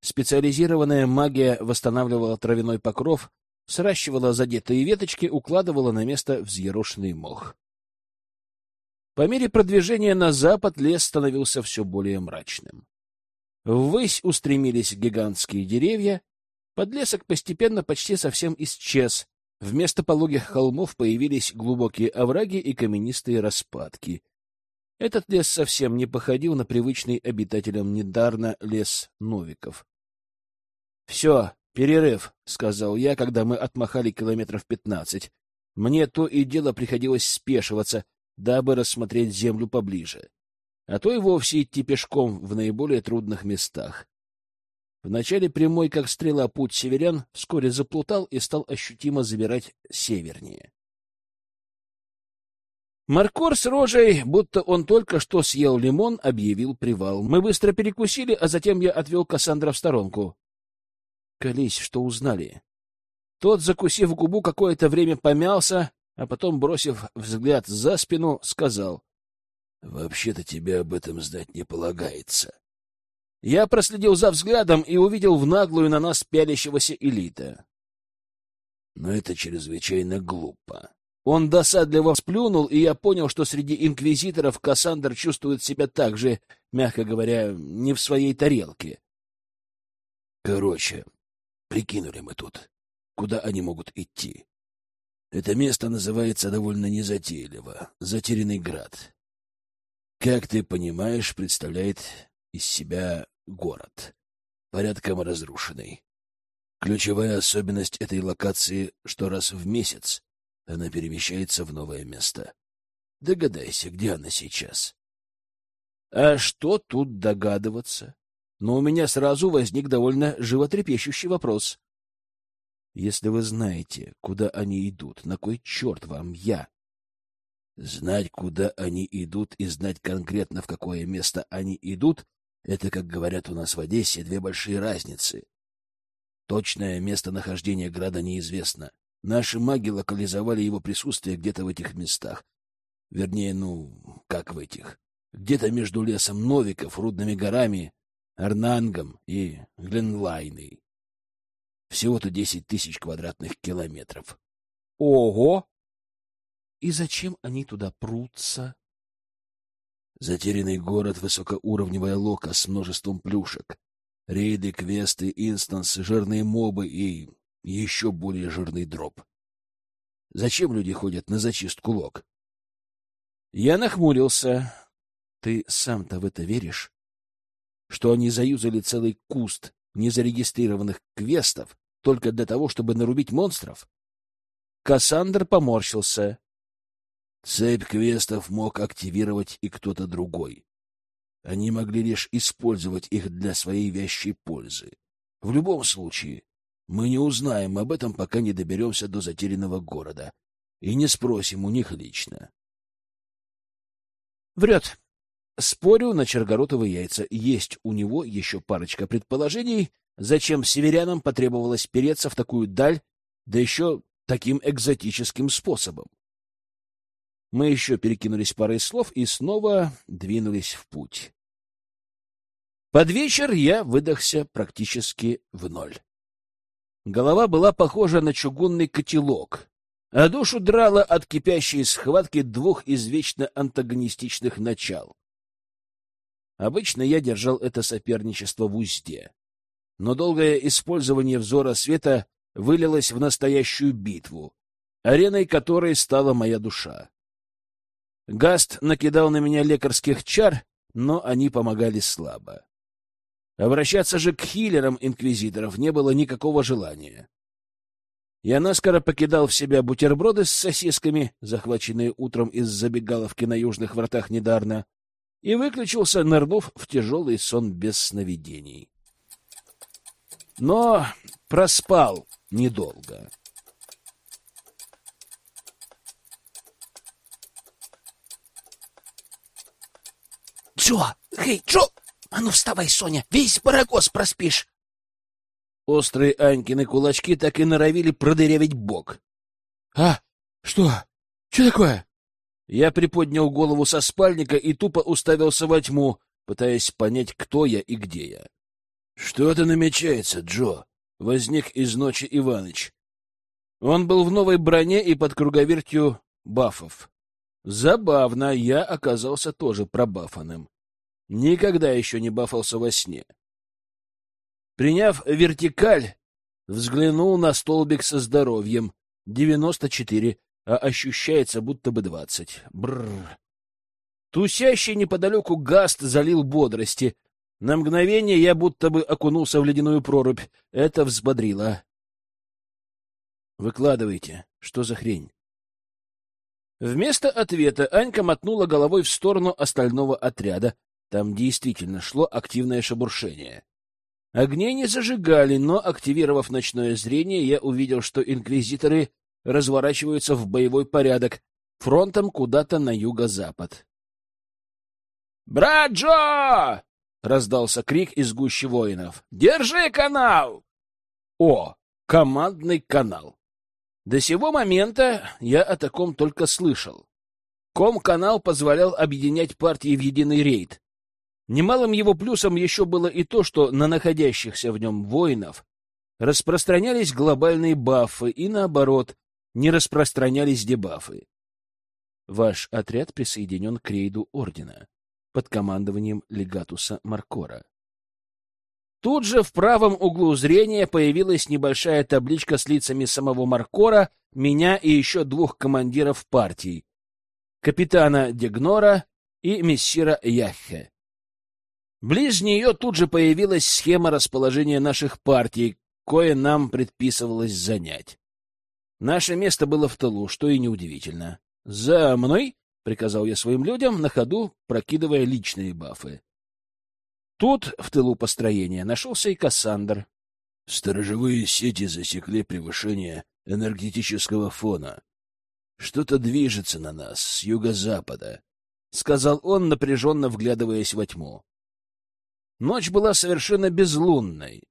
Специализированная магия восстанавливала травяной покров, сращивала задетые веточки, укладывала на место взъерошенный мох. По мере продвижения на запад лес становился все более мрачным. Ввысь устремились гигантские деревья, подлесок постепенно почти совсем исчез, Вместо пологих холмов появились глубокие овраги и каменистые распадки. Этот лес совсем не походил на привычный обитателям Недарна лес Новиков. — Все, перерыв, — сказал я, когда мы отмахали километров пятнадцать. Мне то и дело приходилось спешиваться, дабы рассмотреть землю поближе, а то и вовсе идти пешком в наиболее трудных местах. Вначале прямой, как стрела, путь северян вскоре заплутал и стал ощутимо забирать севернее. Маркор с рожей, будто он только что съел лимон, объявил привал. Мы быстро перекусили, а затем я отвел Кассандра в сторонку. Колись, что узнали. Тот, закусив губу, какое-то время помялся, а потом, бросив взгляд за спину, сказал. — Вообще-то тебе об этом знать не полагается. Я проследил за взглядом и увидел в наглую на нас пялящегося элита. Но это чрезвычайно глупо. Он досадливо сплюнул, и я понял, что среди инквизиторов Кассандр чувствует себя так же, мягко говоря, не в своей тарелке. Короче, прикинули мы тут, куда они могут идти. Это место называется довольно незатейливо — Затерянный град. Как ты понимаешь, представляет из себя город, порядком разрушенный. Ключевая особенность этой локации, что раз в месяц она перемещается в новое место. Догадайся, где она сейчас. А что тут догадываться? Но у меня сразу возник довольно животрепещущий вопрос. Если вы знаете, куда они идут, на кой черт вам я? Знать, куда они идут, и знать конкретно, в какое место они идут, это, как говорят у нас в Одессе, две большие разницы. Точное местонахождение града неизвестно. Наши маги локализовали его присутствие где-то в этих местах. Вернее, ну, как в этих. где-то между лесом Новиков, Рудными горами, Арнангом и Гленлайной. Всего-то десять тысяч квадратных километров. Ого! И зачем они туда прутся? Затерянный город, высокоуровневая лока с множеством плюшек. Рейды, квесты, инстансы, жирные мобы и еще более жирный дроп. Зачем люди ходят на зачистку лог? Я нахмурился. Ты сам-то в это веришь? Что они заюзали целый куст незарегистрированных квестов только для того, чтобы нарубить монстров? Кассандр поморщился. Цепь квестов мог активировать и кто-то другой. Они могли лишь использовать их для своей вящей пользы. В любом случае, мы не узнаем об этом, пока не доберемся до затерянного города и не спросим у них лично. Врет. Спорю на Чергоротовы яйца. Есть у него еще парочка предположений, зачем северянам потребовалось переться в такую даль, да еще таким экзотическим способом. Мы еще перекинулись парой слов и снова двинулись в путь. Под вечер я выдохся практически в ноль. Голова была похожа на чугунный котелок, а душу драла от кипящей схватки двух извечно антагонистичных начал. Обычно я держал это соперничество в узде, но долгое использование взора света вылилось в настоящую битву, ареной которой стала моя душа. Гаст накидал на меня лекарских чар, но они помогали слабо. Обращаться же к хилерам инквизиторов не было никакого желания. Я наскоро покидал в себя бутерброды с сосисками, захваченные утром из забегаловки на южных вратах Недарна, и выключился, нырнув в тяжелый сон без сновидений. Но проспал недолго. Джо! Эй, Джо! А ну вставай, Соня, весь барагос проспишь. Острые Анькины кулачки так и норовили продырявить бок. — А? Что? Что такое? Я приподнял голову со спальника и тупо уставился во тьму, пытаясь понять, кто я и где я. — Что-то намечается, Джо, — возник из ночи Иваныч. Он был в новой броне и под круговертью бафов. Забавно, я оказался тоже пробафанным. Никогда еще не бафался во сне. Приняв вертикаль, взглянул на столбик со здоровьем. Девяносто четыре, а ощущается будто бы двадцать. Бррр. Тусящий неподалеку гаст залил бодрости. На мгновение я будто бы окунулся в ледяную прорубь. Это взбодрило. «Выкладывайте. Что за хрень?» Вместо ответа Анька мотнула головой в сторону остального отряда. Там действительно шло активное шебуршение. Огней не зажигали, но, активировав ночное зрение, я увидел, что инквизиторы разворачиваются в боевой порядок, фронтом куда-то на юго-запад. «Брат Джо!» — раздался крик из гущи воинов. «Держи канал!» О, командный канал. До сего момента я о таком только слышал. Ком-канал позволял объединять партии в единый рейд. Немалым его плюсом еще было и то, что на находящихся в нем воинов распространялись глобальные бафы и, наоборот, не распространялись дебафы. Ваш отряд присоединен к рейду Ордена под командованием легатуса Маркора. Тут же в правом углу зрения появилась небольшая табличка с лицами самого Маркора, меня и еще двух командиров партий — капитана Дегнора и мессира Яхе. Близ нее тут же появилась схема расположения наших партий, кое нам предписывалось занять. Наше место было в тылу, что и неудивительно. «За мной!» — приказал я своим людям, на ходу прокидывая личные бафы. Тут, в тылу построения, нашелся и Кассандр. Сторожевые сети засекли превышение энергетического фона. Что-то движется на нас с юго-запада, — сказал он, напряженно вглядываясь во тьму. Ночь была совершенно безлунной.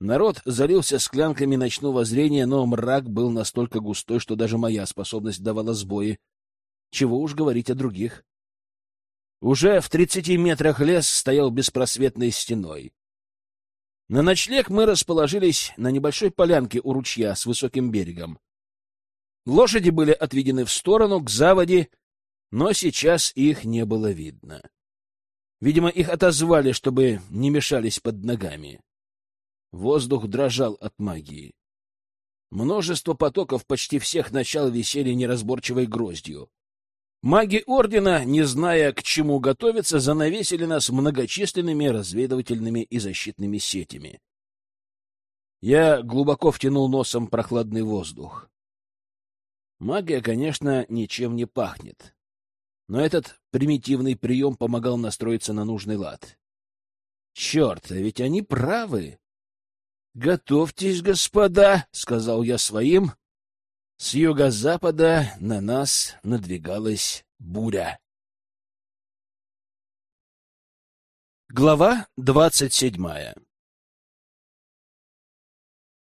Народ залился склянками ночного зрения, но мрак был настолько густой, что даже моя способность давала сбои. Чего уж говорить о других. Уже в тридцати метрах лес стоял беспросветной стеной. На ночлег мы расположились на небольшой полянке у ручья с высоким берегом. Лошади были отведены в сторону, к заводе, но сейчас их не было видно. Видимо, их отозвали, чтобы не мешались под ногами. Воздух дрожал от магии. Множество потоков почти всех начал висели неразборчивой гроздью. Маги Ордена, не зная, к чему готовиться, занавесили нас многочисленными разведывательными и защитными сетями. Я глубоко втянул носом прохладный воздух. Магия, конечно, ничем не пахнет. Но этот примитивный прием помогал настроиться на нужный лад. Черт, а ведь они правы. «Готовьтесь, господа», — сказал я своим, с юго-запада на нас надвигалась буря. Глава двадцать седьмая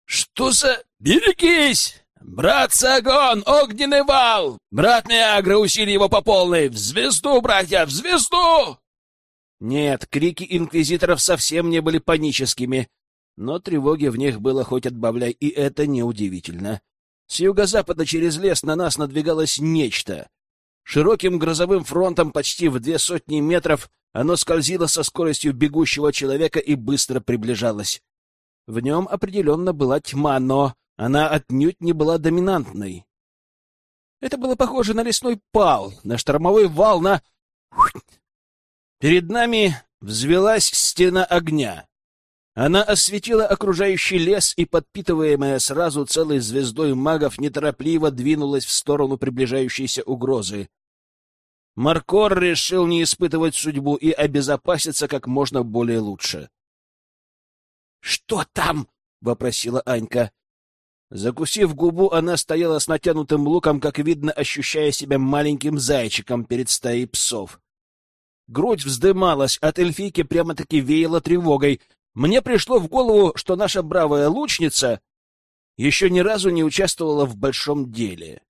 «Что за... Берегись! Брат Сагон, огненный вал! Брат Миагра, усили его по полной! В звезду, братья, в звезду!» Нет, крики инквизиторов совсем не были паническими, но тревоги в них было хоть отбавляй, и это неудивительно. С юго-запада через лес на нас надвигалось нечто. Широким грозовым фронтом почти в две сотни метров оно скользило со скоростью бегущего человека и быстро приближалось. В нем определенно была тьма, но она отнюдь не была доминантной. Это было похоже на лесной пал, на штормовой вал, на... Перед нами взвелась стена огня. Она осветила окружающий лес и, подпитываемая сразу целой звездой магов, неторопливо двинулась в сторону приближающейся угрозы. Маркор решил не испытывать судьбу и обезопаситься как можно более лучше. — Что там? — вопросила Анька. Закусив губу, она стояла с натянутым луком, как видно, ощущая себя маленьким зайчиком перед стаей псов. Грудь вздымалась, от эльфийки прямо-таки веяло тревогой, мне пришло в голову, что наша бравая лучница еще ни разу не участвовала в большом деле.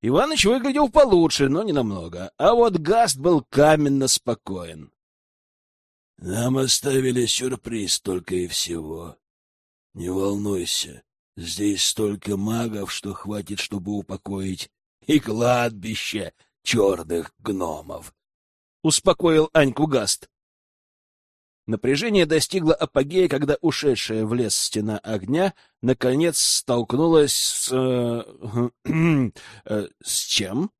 Иваныч выглядел получше, но не намного, а вот Гаст был каменно спокоен. — Нам оставили сюрприз только и всего. Не волнуйся, здесь столько магов, что хватит, чтобы упокоить и кладбище черных гномов. — успокоил Аньку Гаст. Напряжение достигло апогея, когда ушедшая в лес стена огня наконец столкнулась с... Э, э, с чем?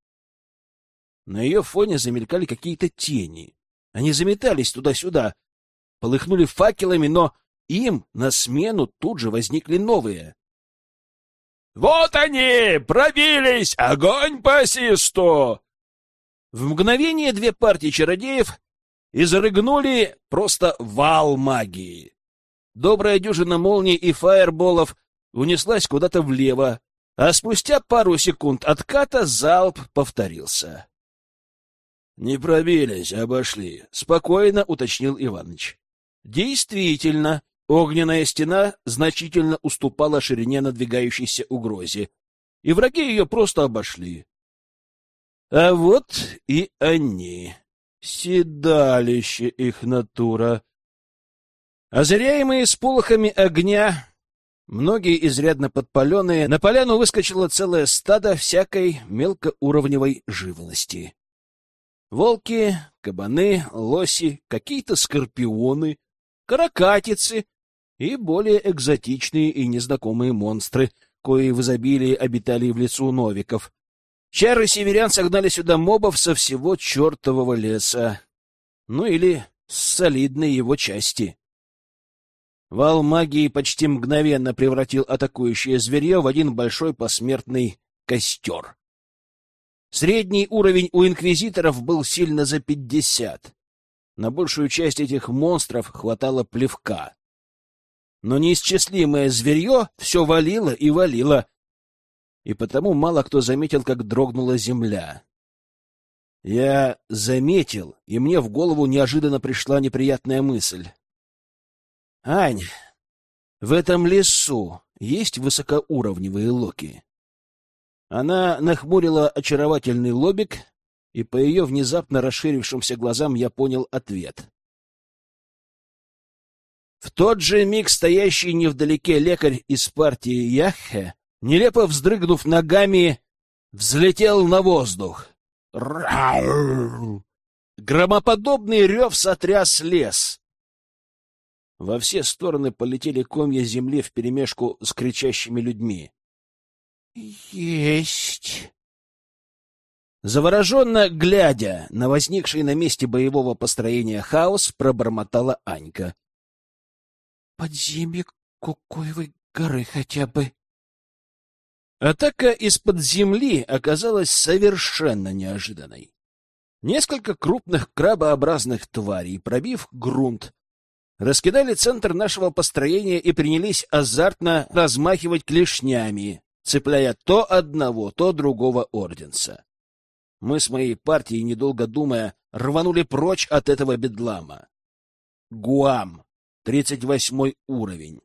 На ее фоне замелькали какие-то тени. Они заметались туда-сюда, полыхнули факелами, но им на смену тут же возникли новые. «Вот они! Пробились! Огонь по асисту!» В мгновение две партии чародеев и зарыгнули просто вал магии. Добрая дюжина молний и фаерболов унеслась куда-то влево, а спустя пару секунд отката залп повторился. — Не пробились, обошли, — спокойно уточнил Иваныч. Действительно, огненная стена значительно уступала ширине надвигающейся угрозе, и враги ее просто обошли. А вот и они. Седалище их натура. Озаряемые сполохами огня, многие изрядно подпаленные, на поляну выскочило целое стадо всякой мелкоуровневой живности. Волки, кабаны, лоси, какие-то скорпионы, каракатицы и более экзотичные и незнакомые монстры, кои в изобилии обитали в лесу новиков, Чары северян согнали сюда мобов со всего чертового леса. Ну или с солидной его части. Вал магии почти мгновенно превратил атакующее зверье в один большой посмертный костер. Средний уровень у инквизиторов был сильно за пятьдесят. На большую часть этих монстров хватало плевка. Но неисчислимое зверье все валило и валило, и потому мало кто заметил, как дрогнула земля. Я заметил, и мне в голову неожиданно пришла неприятная мысль. — Ань, в этом лесу есть высокоуровневые локи? Она нахмурила очаровательный лобик, и по ее внезапно расширившимся глазам я понял ответ. В тот же миг стоящий невдалеке лекарь из партии Яхе, нелепо вздрыгнув ногами, взлетел на воздух. Громоподобный рев сотряс лес. Во все стороны полетели комья земли вперемешку с кричащими людьми. «Есть!» Завороженно глядя на возникший на месте боевого построения хаос, пробормотала Анька. «Подземье Кукоевой горы хотя бы». Атака из-под земли оказалась совершенно неожиданной. Несколько крупных крабообразных тварей, пробив грунт, раскидали центр нашего построения и принялись азартно размахивать клешнями, цепляя то одного, то другого орденца. Мы с моей партией, недолго думая, рванули прочь от этого бедлама. Гуам, тридцать восьмой уровень.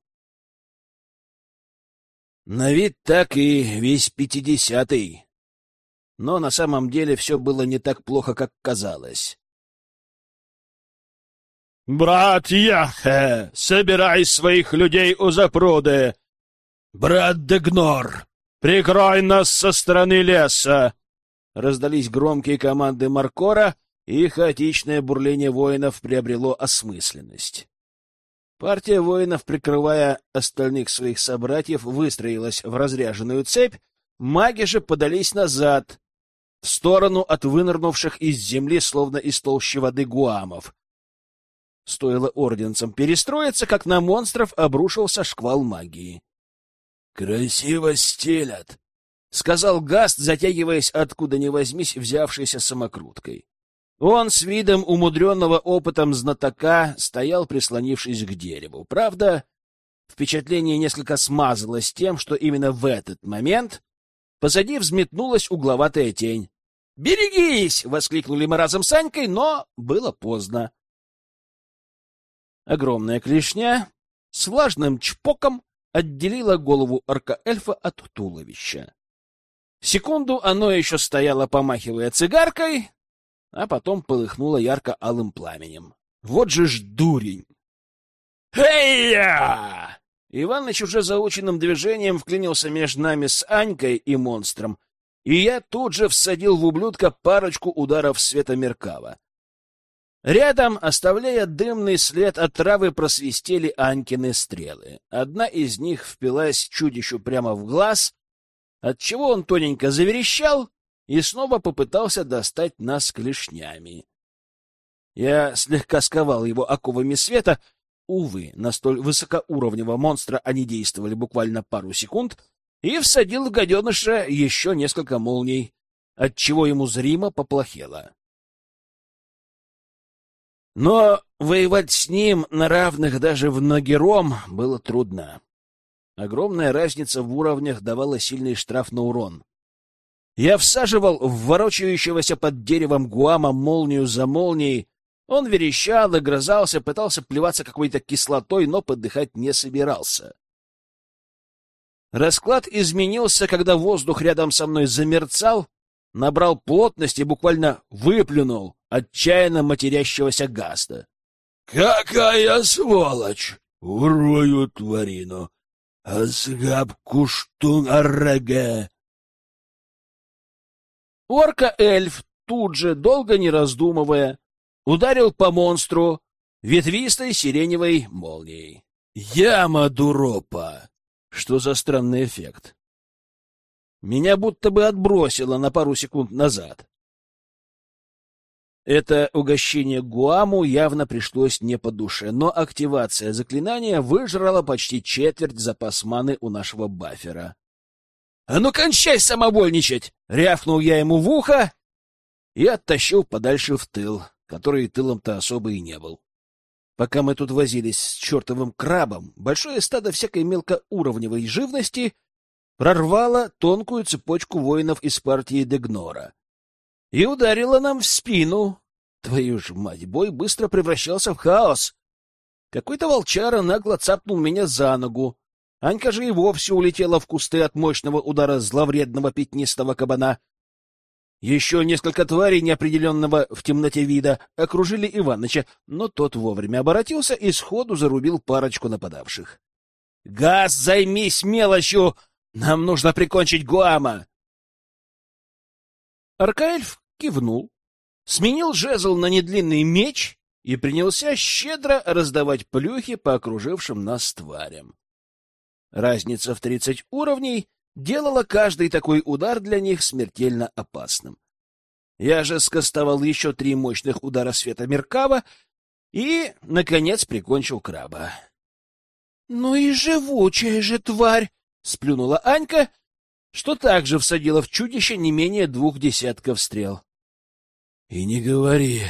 На вид так и весь пятидесятый. Но на самом деле все было не так плохо, как казалось. «Брат Яхе, собирай своих людей у запруды! Брат Дегнор, прикрой нас со стороны леса!» Раздались громкие команды Маркора, и хаотичное бурление воинов приобрело осмысленность. Партия воинов, прикрывая остальных своих собратьев, выстроилась в разряженную цепь, маги же подались назад, в сторону от вынырнувших из земли, словно из толщи воды гуамов, Стоило орденцам перестроиться, как на монстров обрушился шквал магии. «Красиво стелят», — сказал Гаст, затягиваясь откуда ни возьмись, взявшейся самокруткой. Он с видом умудренного опытом знатока стоял, прислонившись к дереву. Правда, впечатление несколько смазалось тем, что именно в этот момент позади взметнулась угловатая тень. «Берегись!» — воскликнули мы разом с Анькой, но было поздно. Огромная клешня с влажным чпоком отделила голову орка-эльфа от туловища. Секунду оно еще стояло, помахивая цигаркой, а потом полыхнуло ярко-алым пламенем. Вот же ж дурень! «Эй-я!» Иваныч уже заученным движением вклинился между нами с Анькой и монстром, и я тут же всадил в ублюдка парочку ударов света Меркава. Рядом, оставляя дымный след от травы, просвистели Анькины стрелы. Одна из них впилась чудищу прямо в глаз, отчего он тоненько заверещал и снова попытался достать нас клешнями. Я слегка сковал его оковами света. Увы, на столь высокоуровневого монстра они действовали буквально пару секунд, и всадил в гаденыша еще несколько молний, отчего ему зримо поплохело. Но воевать с ним на равных даже в Нагером было трудно. Огромная разница в уровнях давала сильный штраф на урон. Я всаживал в ворочающегося под деревом Гуама молнию за молнией. Он верещал, огрызался, пытался плеваться какой-то кислотой, но подыхать не собирался. Расклад изменился, когда воздух рядом со мной замерцал, набрал плотность и буквально выплюнул отчаянно матерящегося Гаста. «Какая сволочь! Урою тварину! Азгаб куштун арреге!» Орка-эльф тут же, долго не раздумывая, ударил по монстру ветвистой сиреневой молнией. «Яма дуропа!» Что за странный эффект? Меня будто бы отбросило на пару секунд назад. Это угощение Гуаму явно пришлось не по душе, но активация заклинания выжрала почти четверть запас маны у нашего бафера. «А ну кончай самовольничать!» — рявкнул я ему в ухо и оттащил подальше в тыл, который тылом-то особо и не был. Пока мы тут возились с чертовым крабом, большое стадо всякой мелкоуровневой живности прорвало тонкую цепочку воинов из партии Дегнора и ударила нам в спину. Твою ж мать, бой быстро превращался в хаос. Какой-то волчара нагло цапнул меня за ногу. Анька же и вовсе улетела в кусты от мощного удара зловредного пятнистого кабана. Еще несколько тварей неопределенного в темноте вида окружили Иваныча, но тот вовремя оборотился и сходу зарубил парочку нападавших. — Газ, займись мелочью! Нам нужно прикончить Гуама! Аркаэльф кивнул, сменил жезл на недлинный меч и принялся щедро раздавать плюхи по окружившим нас тварям. Разница в тридцать уровней делала каждый такой удар для них смертельно опасным. Я же скостовал еще три мощных удара света Меркава и, наконец, прикончил краба. — Ну и живучая же тварь! — сплюнула Анька, что также всадила в чудище не менее двух десятков стрел. — И не говори.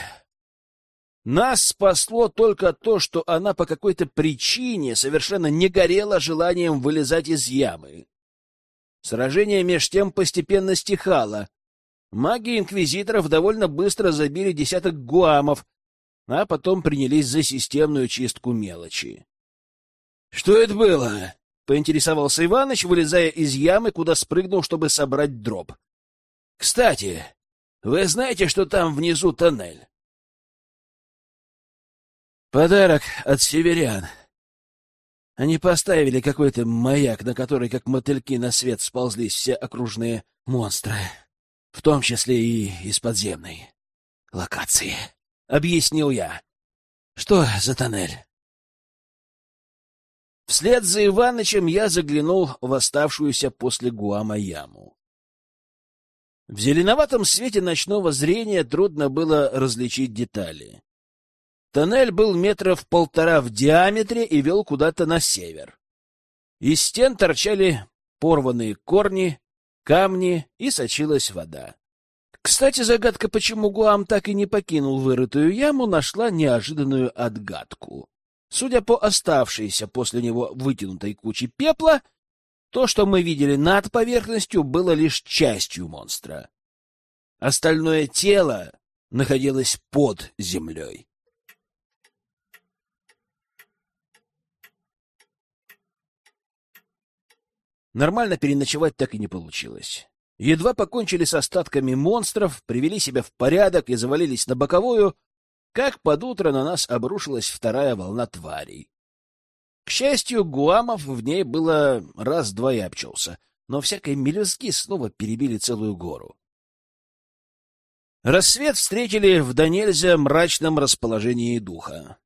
Нас спасло только то, что она по какой-то причине совершенно не горела желанием вылезать из ямы. Сражение меж тем постепенно стихало. Маги инквизиторов довольно быстро забили десяток гуамов, а потом принялись за системную чистку мелочи. — Что это было? — поинтересовался Иваныч, вылезая из ямы, куда спрыгнул, чтобы собрать дроп. — Кстати, вы знаете, что там внизу тоннель? — Подарок от северян, они поставили какой-то маяк, на который, как мотыльки, на свет сползлись все окружные монстры, в том числе и из подземной локации. Объяснил я. Что за тоннель? Вслед за Иванычем я заглянул в оставшуюся после Гуама яму. В зеленоватом свете ночного зрения трудно было различить детали. Тоннель был метров полтора в диаметре и вел куда-то на север. Из стен торчали порванные корни, камни и сочилась вода. Кстати, загадка, почему Гуам так и не покинул вырытую яму, нашла неожиданную отгадку. Судя по оставшейся после него вытянутой куче пепла, то, что мы видели над поверхностью, было лишь частью монстра. Остальное тело находилось под землей. Нормально переночевать так и не получилось. Едва покончили с остатками монстров, привели себя в порядок и завалились на боковую, как под утро на нас обрушилась вторая волна тварей. К счастью, гуамов в ней было раз-два и обчелся, но всякой мелюзги снова перебили целую гору. Рассвет встретили в до мрачном расположении духа.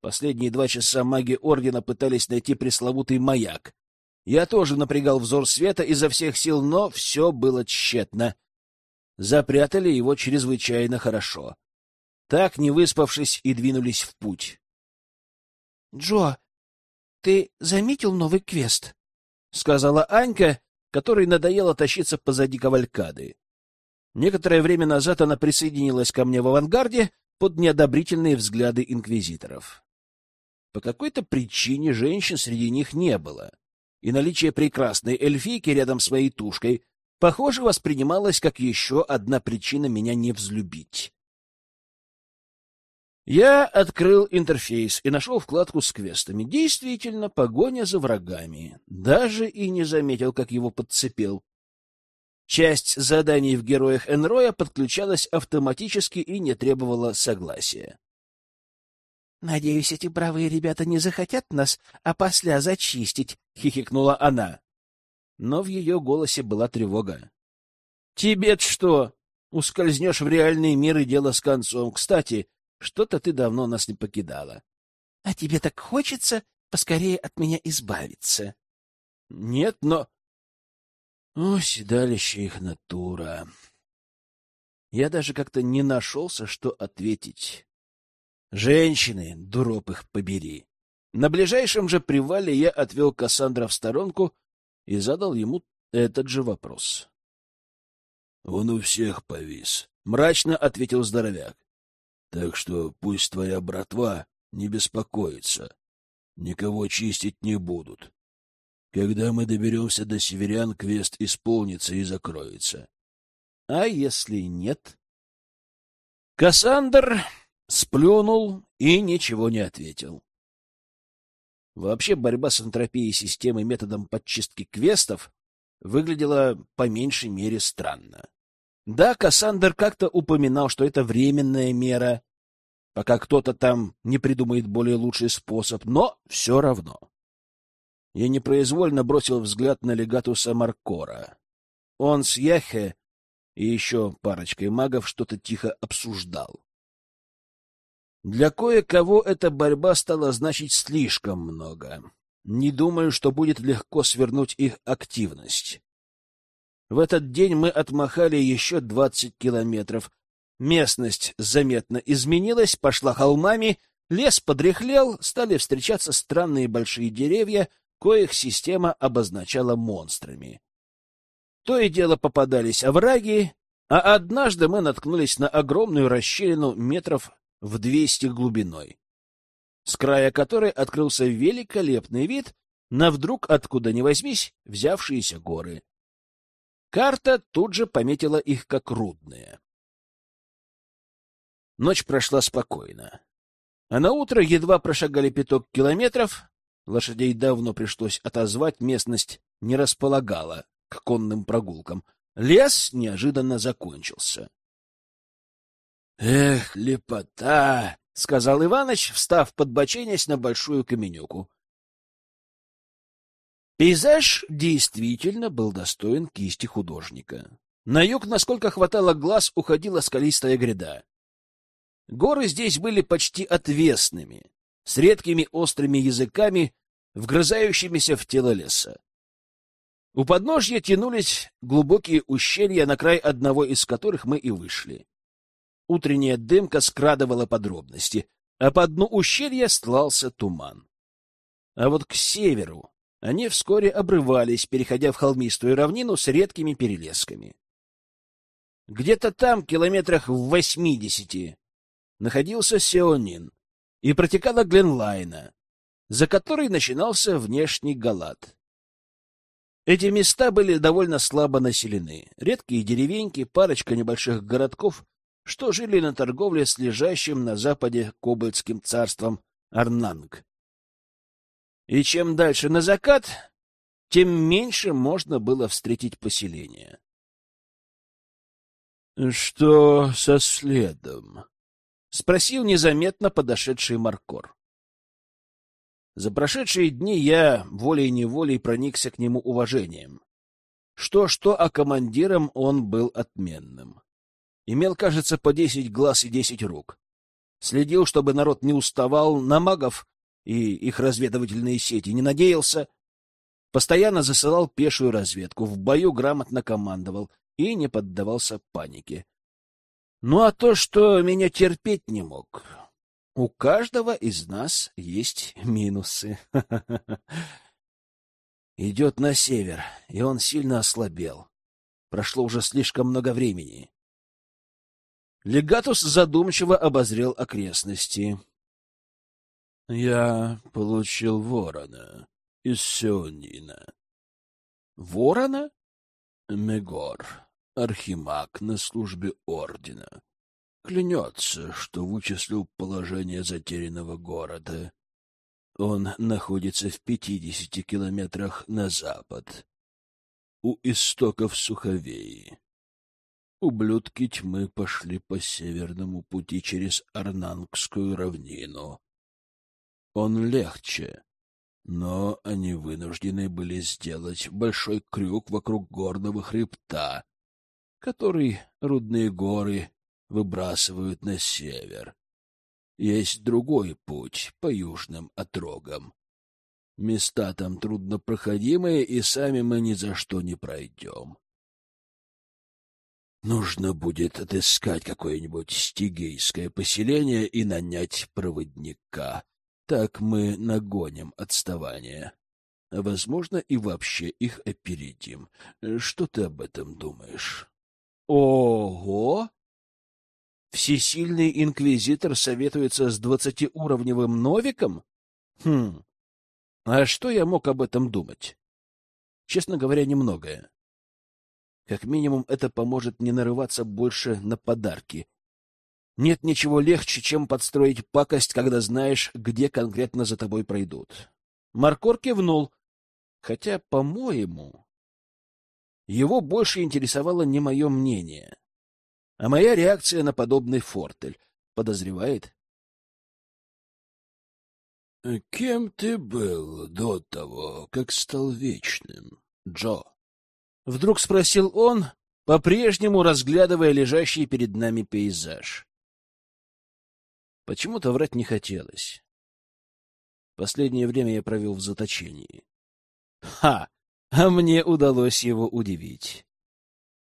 Последние два часа маги Ордена пытались найти пресловутый маяк, я тоже напрягал взор света изо всех сил, но все было тщетно. Запрятали его чрезвычайно хорошо. Так, не выспавшись, и двинулись в путь. — Джо, ты заметил новый квест? — сказала Анька, которой надоело тащиться позади кавалькады. Некоторое время назад она присоединилась ко мне в авангарде под неодобрительные взгляды инквизиторов. По какой-то причине женщин среди них не было и наличие прекрасной эльфийки рядом с моей тушкой, похоже, воспринималось как еще одна причина меня не взлюбить. Я открыл интерфейс и нашел вкладку с квестами. Действительно, погоня за врагами. Даже и не заметил, как его подцепил. Часть заданий в героях Энроя подключалась автоматически и не требовала согласия. Надеюсь, эти бравые ребята не захотят нас опосля зачистить, — хихикнула она. Но в ее голосе была тревога. — Тебе-то что? Ускользнешь в реальный мир и дело с концом. Кстати, что-то ты давно нас не покидала. — А тебе так хочется поскорее от меня избавиться? — Нет, но... О, седалище их натура. Я даже как-то не нашелся, что ответить. Женщины, дуроп их побери. На ближайшем же привале я отвел Кассандра в сторонку и задал ему этот же вопрос. — Он у всех повис, — мрачно ответил здоровяк. — Так что пусть твоя братва не беспокоится. Никого чистить не будут. Когда мы доберемся до северян, квест исполнится и закроется. — А если нет? Кассандр Сплюнул и ничего не ответил. Вообще борьба с энтропией системы методом подчистки квестов выглядела по меньшей мере странно. Да, Кассандр как-то упоминал, что это временная мера, пока кто-то там не придумает более лучший способ, но все равно. Я непроизвольно бросил взгляд на легатуса Маркора. Он с Яхе и еще парочкой магов что-то тихо обсуждал. Для кое-кого эта борьба стала значить слишком много. Не думаю, что будет легко свернуть их активность. В этот день мы отмахали еще двадцать километров. Местность заметно изменилась, пошла холмами, лес подряхлел, стали встречаться странные большие деревья, коих система обозначала монстрами. То и дело попадались овраги, а однажды мы наткнулись на огромную расщелину метров в двести глубиной, с края которой открылся великолепный вид на вдруг откуда ни возьмись взявшиеся горы. Карта тут же пометила их как рудные. Ночь прошла спокойно. А на утро едва прошагали пяток километров, лошадей давно пришлось отозвать, местность не располагала к конным прогулкам. Лес неожиданно закончился. — Эх, лепота! — сказал Иваныч, встав под боченясь на большую каменюку. Пейзаж действительно был достоин кисти художника. На юг, насколько хватало глаз, уходила скалистая гряда. Горы здесь были почти отвесными, с редкими острыми языками, вгрызающимися в тело леса. У подножья тянулись глубокие ущелья, на край одного из которых мы и вышли. Утренняя дымка скрадывала подробности, а по дну ущелья стлался туман. А вот к северу они вскоре обрывались, переходя в холмистую равнину с редкими перелесками. Где-то там, километрах в восьмидесяти, находился Сеонин и протекала Гленлайна, за которой начинался внешний Галат. Эти места были довольно слабо населены. Редкие деревеньки, парочка небольших городков, что жили на торговле с лежащим на западе Кобальтским царством Арнанг. И чем дальше на закат, тем меньше можно было встретить поселение. — Что со следом? — спросил незаметно подошедший Маркор. За прошедшие дни я волей-неволей проникся к нему уважением. Что-что, а командиром он был отменным. Имел, кажется, по десять глаз и десять рук. Следил, чтобы народ не уставал, на магов и их разведывательные сети не надеялся, постоянно засылал пешую разведку, в бою грамотно командовал и не поддавался панике. Ну а то, что меня терпеть не мог, у каждого из нас есть минусы. Идет на север, и он сильно ослабел. Прошло уже слишком много времени. Легатус задумчиво обозрел окрестности. Я получил ворона из Сеонина. Ворона? Мегор, архимаг на службе ордена. Клянется, что вычислил положение затерянного города. Он находится в пятидесяти километрах на запад, у истоков Суховеи. Ублюдки тьмы пошли по северному пути через Арнангскую равнину. Он легче, но они вынуждены были сделать большой крюк вокруг горного хребта, который рудные горы выбрасывают на север. Есть другой путь по южным отрогам. Места там труднопроходимые, и сами мы ни за что не пройдем. Нужно будет отыскать какое-нибудь стигейское поселение и нанять проводника. Так мы нагоним отставание. Возможно, и вообще их опередим. Что ты об этом думаешь? Ого! Всесильный инквизитор советуется с двадцатиуровневым новиком? Хм. А что я мог об этом думать? Честно говоря, немногое. Как минимум, это поможет не нарываться больше на подарки, нет ничего легче, чем подстроить пакость, когда знаешь, где конкретно за тобой пройдут. Маркор кивнул, хотя, по-моему, его больше интересовало не мое мнение, А моя реакция на подобный фортель подозревает. «Кем ты был до того, как стал вечным, Джо?» Вдруг спросил он, по-прежнему разглядывая лежащий перед нами пейзаж. Почему-то врать не хотелось. Последнее время я провел в заточении. Ха! А мне удалось его удивить.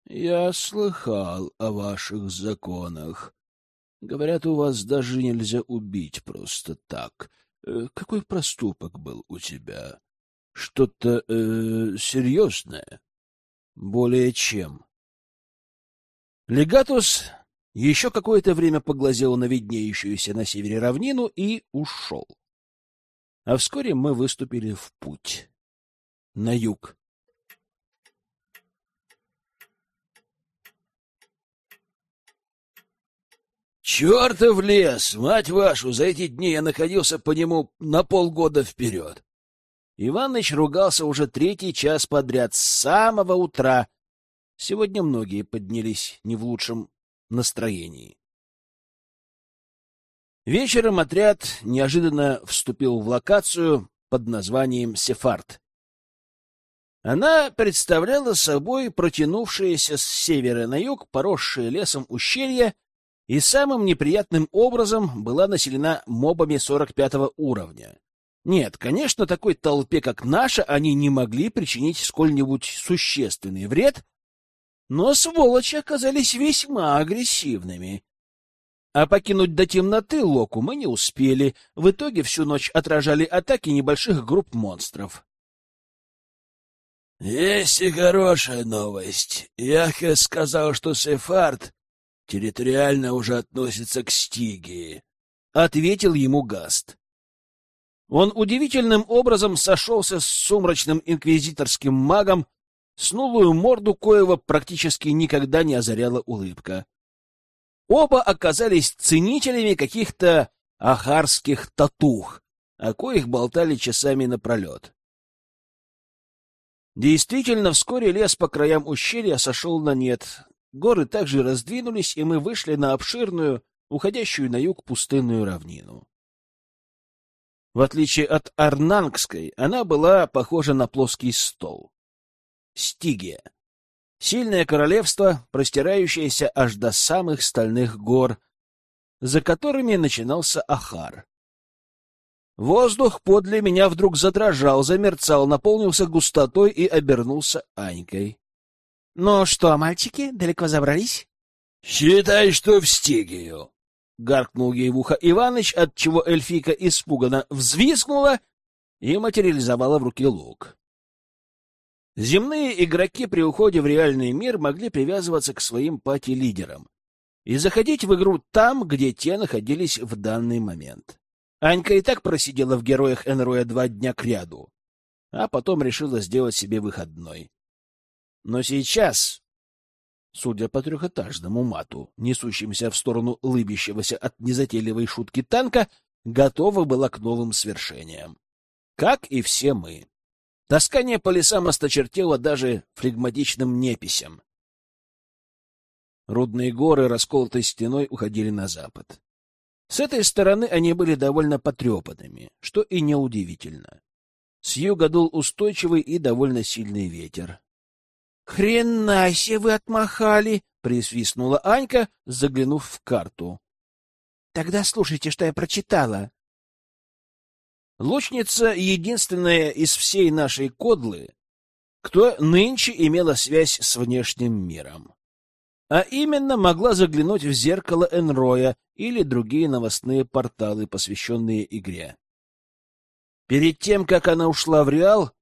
Я слыхал о ваших законах. Говорят, у вас даже нельзя убить просто так. Э, какой проступок был у тебя? Что-то э, серьезное? Более чем. Легатус еще какое-то время поглазел на виднеющуюся на севере равнину и ушел. А вскоре мы выступили в путь. На юг. Чертов лес! Мать вашу! За эти дни я находился по нему на полгода вперед. Иваныч ругался уже третий час подряд, с самого утра. Сегодня многие поднялись не в лучшем настроении. Вечером отряд неожиданно вступил в локацию под названием Сефард. Она представляла собой протянувшееся с севера на юг поросшее лесом ущелье и самым неприятным образом была населена мобами 45 уровня. Нет, конечно, такой толпе, как наша, они не могли причинить сколь-нибудь существенный вред, но сволочи оказались весьма агрессивными. А покинуть до темноты Локу мы не успели, в итоге всю ночь отражали атаки небольших групп монстров. «Есть и хорошая новость. Яхе сказал, что Сефард территориально уже относится к Стигии», — ответил ему Гаст. Он удивительным образом сошелся с сумрачным инквизиторским магом, снулую морду коего практически никогда не озаряла улыбка. Оба оказались ценителями каких-то ахарских татух, о коих болтали часами напролет. Действительно, вскоре лес по краям ущелья сошел на нет, Горы также раздвинулись, и мы вышли на обширную, уходящую на юг пустынную равнину. В отличие от Арнангской, она была похожа на плоский стол. Стигия. Сильное королевство, простирающееся аж до самых стальных гор, за которыми начинался Ахар. Воздух подле меня вдруг задрожал, замерцал, наполнился густотой и обернулся Анькой. — Ну что, мальчики, далеко забрались? — Считай, что в стигию, — гаркнул ей в ухо Иваныч, отчего эльфийка испуганно взвизгнула и материализовала в руке лук. Земные игроки при уходе в реальный мир могли привязываться к своим пати-лидерам и заходить в игру там, где те находились в данный момент. Анька и так просидела в героях Энроя два дня кряду, а потом решила сделать себе выходной. Но сейчас, судя по трехэтажному мату, несущимся в сторону лыбящегося от незатейливой шутки танка, готова была к новым свершениям. Как и все мы. Таскание по лесам осточертело даже флегматичным неписям. Рудные горы, расколотой стеной, уходили на запад. С этой стороны они были довольно потрепанными, что и неудивительно. С юга дул устойчивый и довольно сильный ветер. «Хрена себе вы отмахали!» — присвистнула Анька, заглянув в карту. «Тогда слушайте, что я прочитала». Лучница — единственная из всей нашей кодлы, кто нынче имела связь с внешним миром. А именно могла заглянуть в зеркало Энроя или другие новостные порталы, посвященные игре. Перед тем, как она ушла в Реал,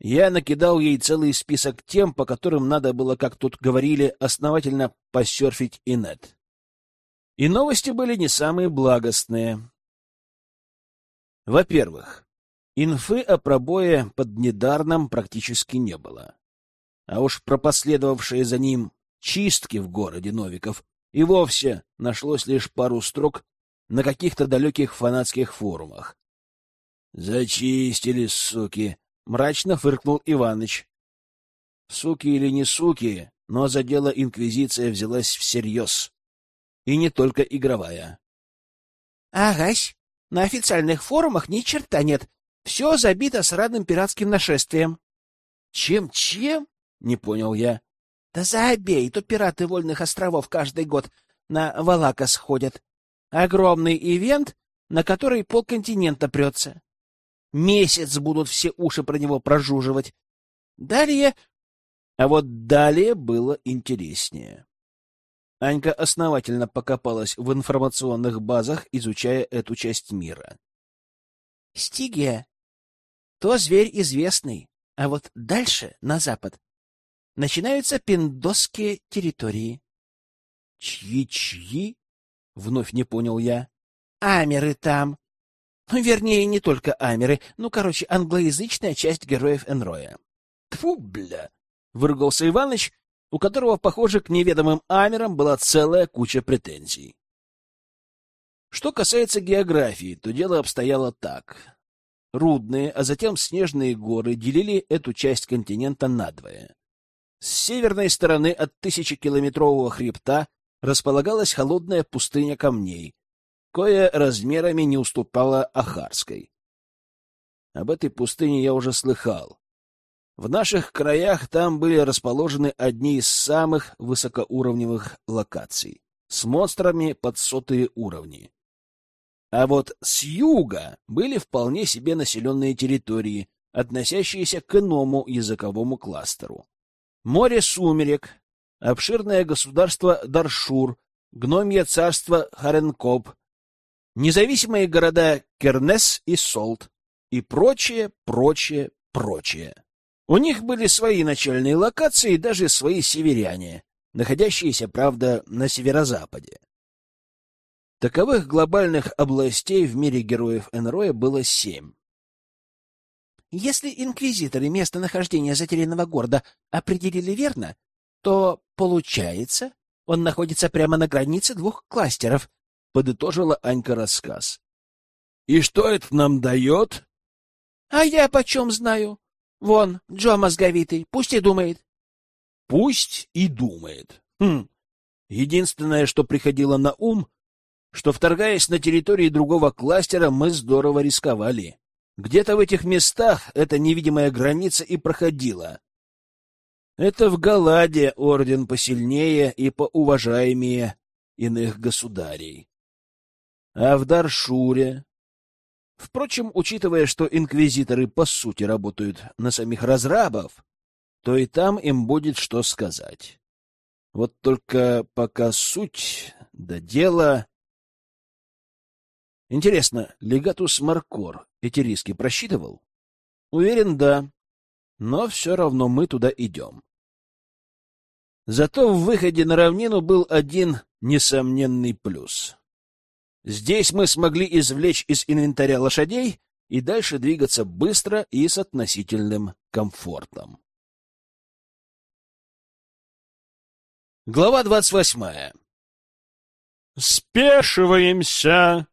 я накидал ей целый список тем, по которым надо было, как тут говорили, основательно посерфить инет. И новости были не самые благостные. Во-первых, инфы о пробое под Недарном практически не было. А уж про последовавшие за ним чистки в городе Новиков и вовсе нашлось лишь пару строк на каких-то далеких фанатских форумах. «Зачистили, суки!» — мрачно фыркнул Иваныч. Суки или не суки, но за дело Инквизиция взялась всерьез. И не только игровая. — Агась, на официальных форумах ни черта нет. Все забито сраным пиратским нашествием. Чем, чем? Не понял я. Да забей, то пираты вольных островов каждый год на Валакас ходят. Огромный ивент, на который полконтинента прется. Месяц будут все уши про него прожуживать. Далее... А вот далее было интереснее. Анька основательно покопалась в информационных базах, изучая эту часть мира. Стигия. То зверь известный, а вот дальше, на запад, начинаются пиндосские территории. Чьи-чьи? Вновь не понял я. Амеры там. Ну, вернее, не только амеры. Ну, короче, англоязычная часть героев Энроя. Тфу, бля! Выругался Иваныч, у которого, похоже, к неведомым амерам была целая куча претензий. Что касается географии, то дело обстояло так. Рудные, а затем снежные горы делили эту часть континента надвое. С северной стороны от тысячекилометрового хребта располагалась холодная пустыня камней, кое размерами не уступала Ахарской. Об этой пустыне я уже слыхал. В наших краях там были расположены одни из самых высокоуровневых локаций с монстрами под сотые уровни. А вот с юга были вполне себе населенные территории, относящиеся к иному языковому кластеру. Море сумерек, обширное государство Даршур, гномье царство Харенкоп, независимые города Кернес и Солт и прочее, прочее, прочее. У них были свои начальные локации и даже свои северяне, находящиеся, правда, на северо-западе. Таковых глобальных областей в мире героев Энроя было семь. Если инквизиторы местонахождение затерянного города определили верно, то, получается, он находится прямо на границе двух кластеров, — подытожила Анька рассказ. — И что это нам дает? — А я почем знаю? Вон, Джо мозговитый, пусть и думает. — Пусть и думает. Хм. Единственное, что приходило на ум, что, вторгаясь на территории другого кластера, мы здорово рисковали. Где-то в этих местах эта невидимая граница и проходила. Это в Галаде орден посильнее и поуважаемее иных государей. А в Даршуре... Впрочем, учитывая, что инквизиторы по сути работают на самих разрабов, то и там им будет что сказать. Вот только пока суть да дело... Интересно, легатус Маркор эти риски просчитывал? Уверен, да. Но все равно мы туда идем. Зато в выходе на равнину был один несомненный плюс. Здесь мы смогли извлечь из инвентаря лошадей и дальше двигаться быстро и с относительным комфортом. Глава двадцать восьмая. «Спешиваемся!»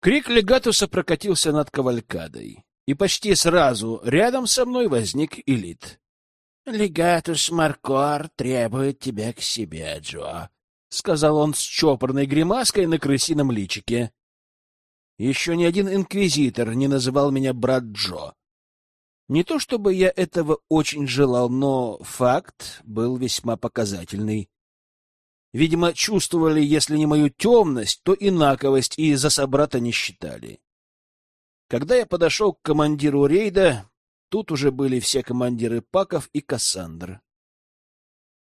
Крик легатуса прокатился над кавалькадой, и почти сразу рядом со мной возник Элит. — Легатус Маркор требует тебя к себе, Джо, — сказал он с чопорной гримаской на крысином личике. Еще ни один инквизитор не называл меня брат Джо. Не то чтобы я этого очень желал, но факт был весьма показательный. Видимо, чувствовали, если не мою темность, то инаковость, и за собрата не считали. Когда я подошел к командиру рейда, тут уже были все командиры Паков и Кассандр.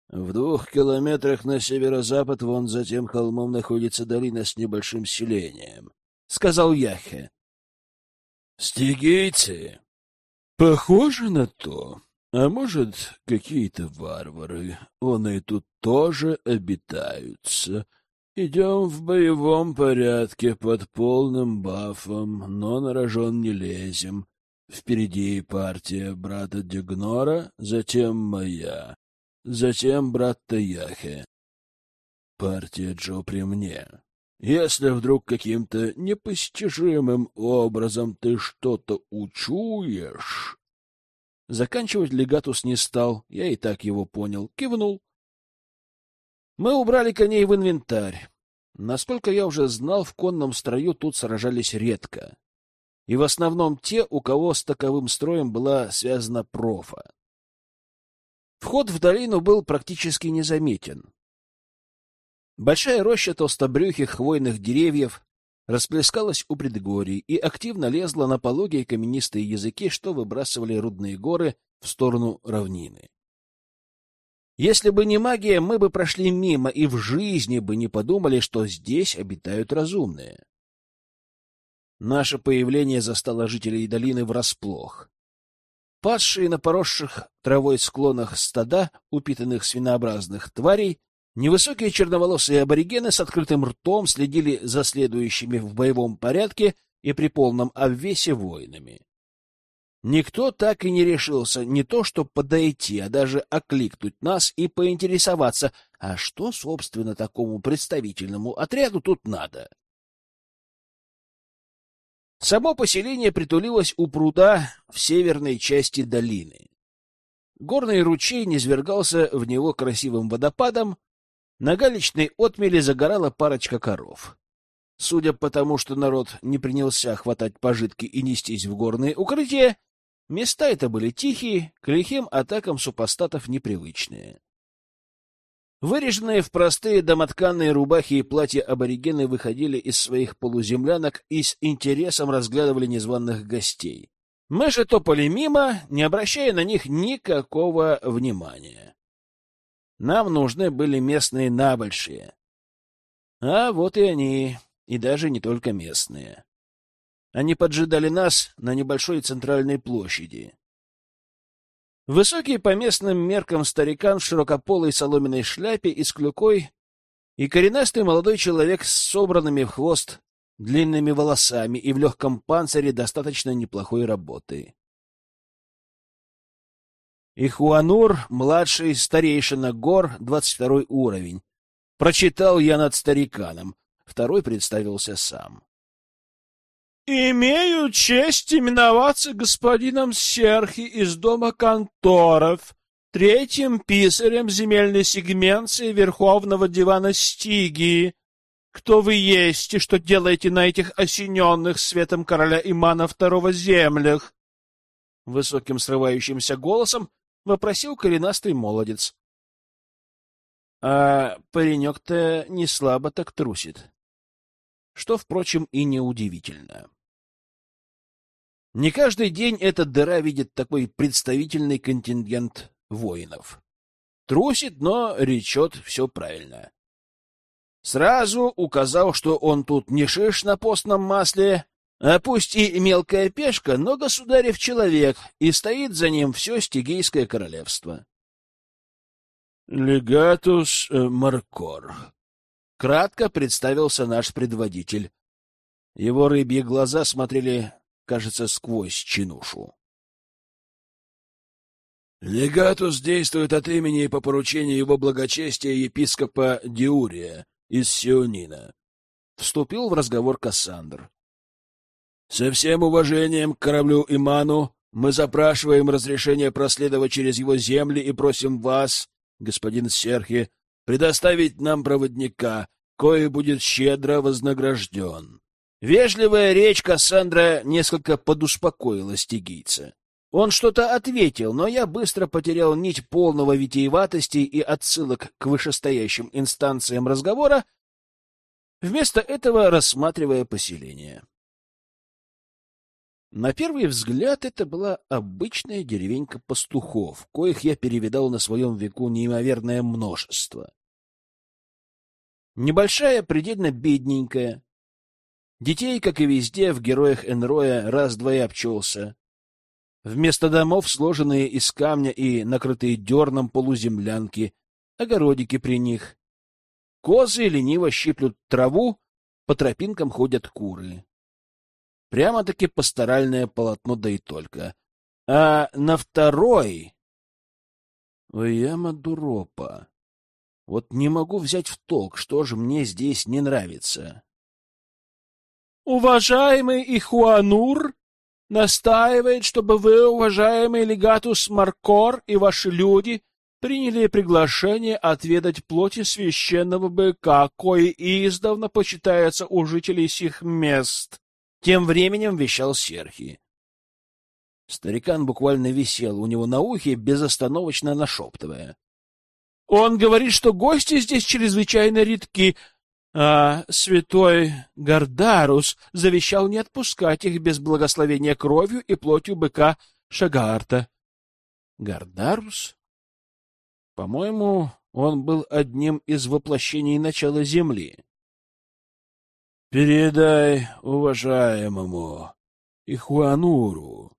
В двух километрах на северо-запад вон за тем холмом находится долина с небольшим селением, — сказал Яхе. — Стигийцы? — Похоже на то. А может, какие-то варвары, он и тут тоже обитаются. Идем в боевом порядке под полным бафом, но на рожон не лезем. Впереди партия брата Дегнора, затем моя, затем брат Таяхе. Партия Джо при мне. Если вдруг каким-то непостижимым образом ты что-то учуешь, Заканчивать легатус не стал, я и так его понял. Кивнул. Мы убрали коней в инвентарь. Насколько я уже знал, в конном строю тут сражались редко. И в основном те, у кого с таковым строем была связана профа. Вход в долину был практически незаметен. Большая роща толстобрюхих хвойных деревьев расплескалась у предгорий и активно лезла на пологие каменистые языки, что выбрасывали рудные горы в сторону равнины. Если бы не магия, мы бы прошли мимо и в жизни бы не подумали, что здесь обитают разумные. Наше появление застало жителей долины врасплох. Падшие на поросших травой склонах стада упитанных свинообразных тварей Невысокие черноволосые аборигены с открытым ртом следили за следующими в боевом порядке и при полном обвесе воинами. Никто так и не решился не то что подойти, а даже окликнуть нас и поинтересоваться, а что, собственно, такому представительному отряду тут надо. Само поселение притулилось у пруда в северной части долины. Горный ручей низвергался в него красивым водопадом, на галечной отмели загорала парочка коров. Судя по тому, что народ не принялся хватать пожитки и нестись в горные укрытия, места это были тихие, к лихим атакам супостатов непривычные. Выреженные в простые домотканные рубахи и платья аборигены выходили из своих полуземлянок и с интересом разглядывали незваных гостей. Мы же топали мимо, не обращая на них никакого внимания. Нам нужны были местные набольшие. А вот и они, и даже не только местные. Они поджидали нас на небольшой центральной площади. Высокий по местным меркам старикан в широкополой соломенной шляпе и с клюкой и коренастый молодой человек с собранными в хвост длинными волосами и в легком панцире достаточно неплохой работы. Ихуанур, младший старейшина гор, 22 уровень. Прочитал я над стариканом. Второй представился сам. «Имею честь именоваться господином Серхи из дома конторов, третьим писарем земельной сегменции Верховного дивана Стигии. Кто вы есть и что делаете на этих осененных светом короля Имана Второго землях?» Высоким срывающимся голосом вопросил коренастый молодец. А паренек-то не слабо так трусит. Что, впрочем, и неудивительно. Не каждый день эта дыра видит такой представительный контингент воинов. Трусит, но речет все правильно. Сразу указал, что он тут не шиш на постном масле, а пусть и мелкая пешка, но государев человек, и стоит за ним все стигийское королевство. Легатус э, Маркор. Кратко представился наш предводитель. Его рыбьи глаза смотрели, кажется, сквозь чинушу. Легатус действует от имени и по поручению его благочестия епископа Диурия из Сионина. Вступил в разговор Кассандр. Со всем уважением к кораблю Иману мы запрашиваем разрешение проследовать через его земли и просим вас, господин Серхи, предоставить нам проводника, кое будет щедро вознагражден. Вежливая речь Кассандра несколько подуспокоила стигийца. Он что-то ответил, но я быстро потерял нить полного витиеватости и отсылок к вышестоящим инстанциям разговора, вместо этого рассматривая поселение. На первый взгляд это была обычная деревенька пастухов, коих я перевидал на своем веку неимоверное множество. Небольшая, предельно бедненькая. Детей, как и везде, в героях Энроя раз-два и обчелся. Вместо домов сложенные из камня и накрытые дерном полуземлянки, огородики при них. Козы лениво щиплют траву, по тропинкам ходят куры. Прямо-таки пасторальное полотно, да и только. А на второй... Яма Дуропа. Вот не могу взять в толк, что же мне здесь не нравится. «Уважаемый Ихуанур!» настаивает, чтобы вы, уважаемый легатус Маркор и ваши люди, приняли приглашение отведать плоти священного быка, кое издавна почитается у жителей сих мест. Тем временем вещал Серхий. Старикан буквально висел у него на ухе, безостановочно нашептывая. — Он говорит, что гости здесь чрезвычайно редки, а святой Гардарус завещал не отпускать их без благословения кровью и плотью быка Шагарта. — Гардарус? По-моему, он был одним из воплощений начала Земли. — Передай уважаемому Ихуануру,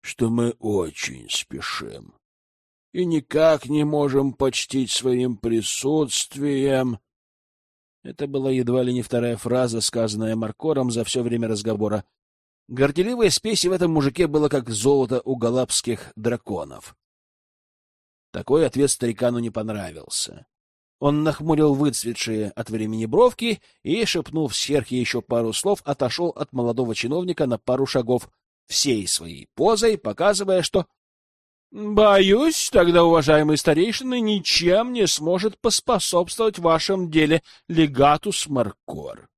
что мы очень спешим и никак не можем почтить своим присутствием. Это была едва ли не вторая фраза, сказанная Маркором за все время разговора. Горделивая спесь в этом мужике было как золото у галапских драконов. Такой ответ старикану не понравился. Он нахмурил выцветшие от времени бровки и, шепнув Серхе еще пару слов, отошел от молодого чиновника на пару шагов, всей своей позой, показывая, что «Боюсь, тогда, уважаемый старейшина, ничем не сможет поспособствовать в вашем деле легатус Маркор».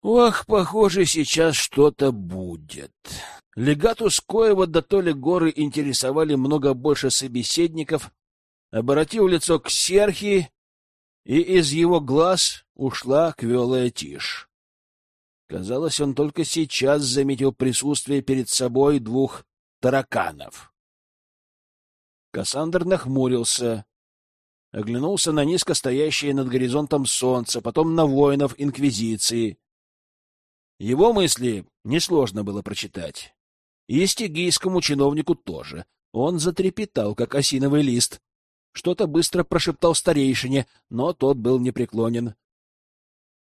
Ох, похоже, сейчас что-то будет. Легатус Коева да то ли горы интересовали много больше собеседников, обратил лицо к Серхи, и из его глаз ушла квелая тишь. Казалось, он только сейчас заметил присутствие перед собой двух тараканов. Кассандр нахмурился, оглянулся на низко стоящее над горизонтом солнце, потом на воинов Инквизиции. Его мысли несложно было прочитать. И стигийскому чиновнику тоже. Он затрепетал, как осиновый лист. Что-то быстро прошептал старейшине, но тот был непреклонен.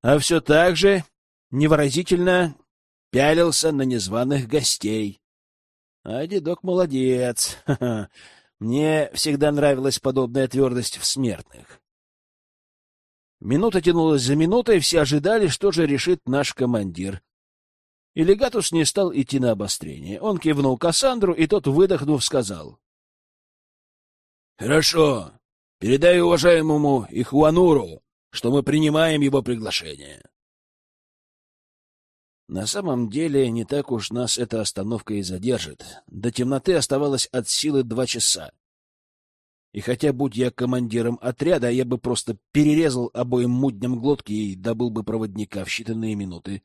А все так же невыразительно пялился на незваных гостей. А дедок молодец. Мне всегда нравилась подобная твердость в смертных. Минута тянулась за минутой, все ожидали, что же решит наш командир. И легатус не стал идти на обострение. Он кивнул Кассандру, и тот, выдохнув, сказал. — Хорошо. Передай уважаемому Ихуануру, что мы принимаем его приглашение. На самом деле, не так уж нас эта остановка и задержит. До темноты оставалось от силы два часа. И хотя, будь я командиром отряда, я бы просто перерезал обоим мудням глотки и добыл бы проводника в считанные минуты.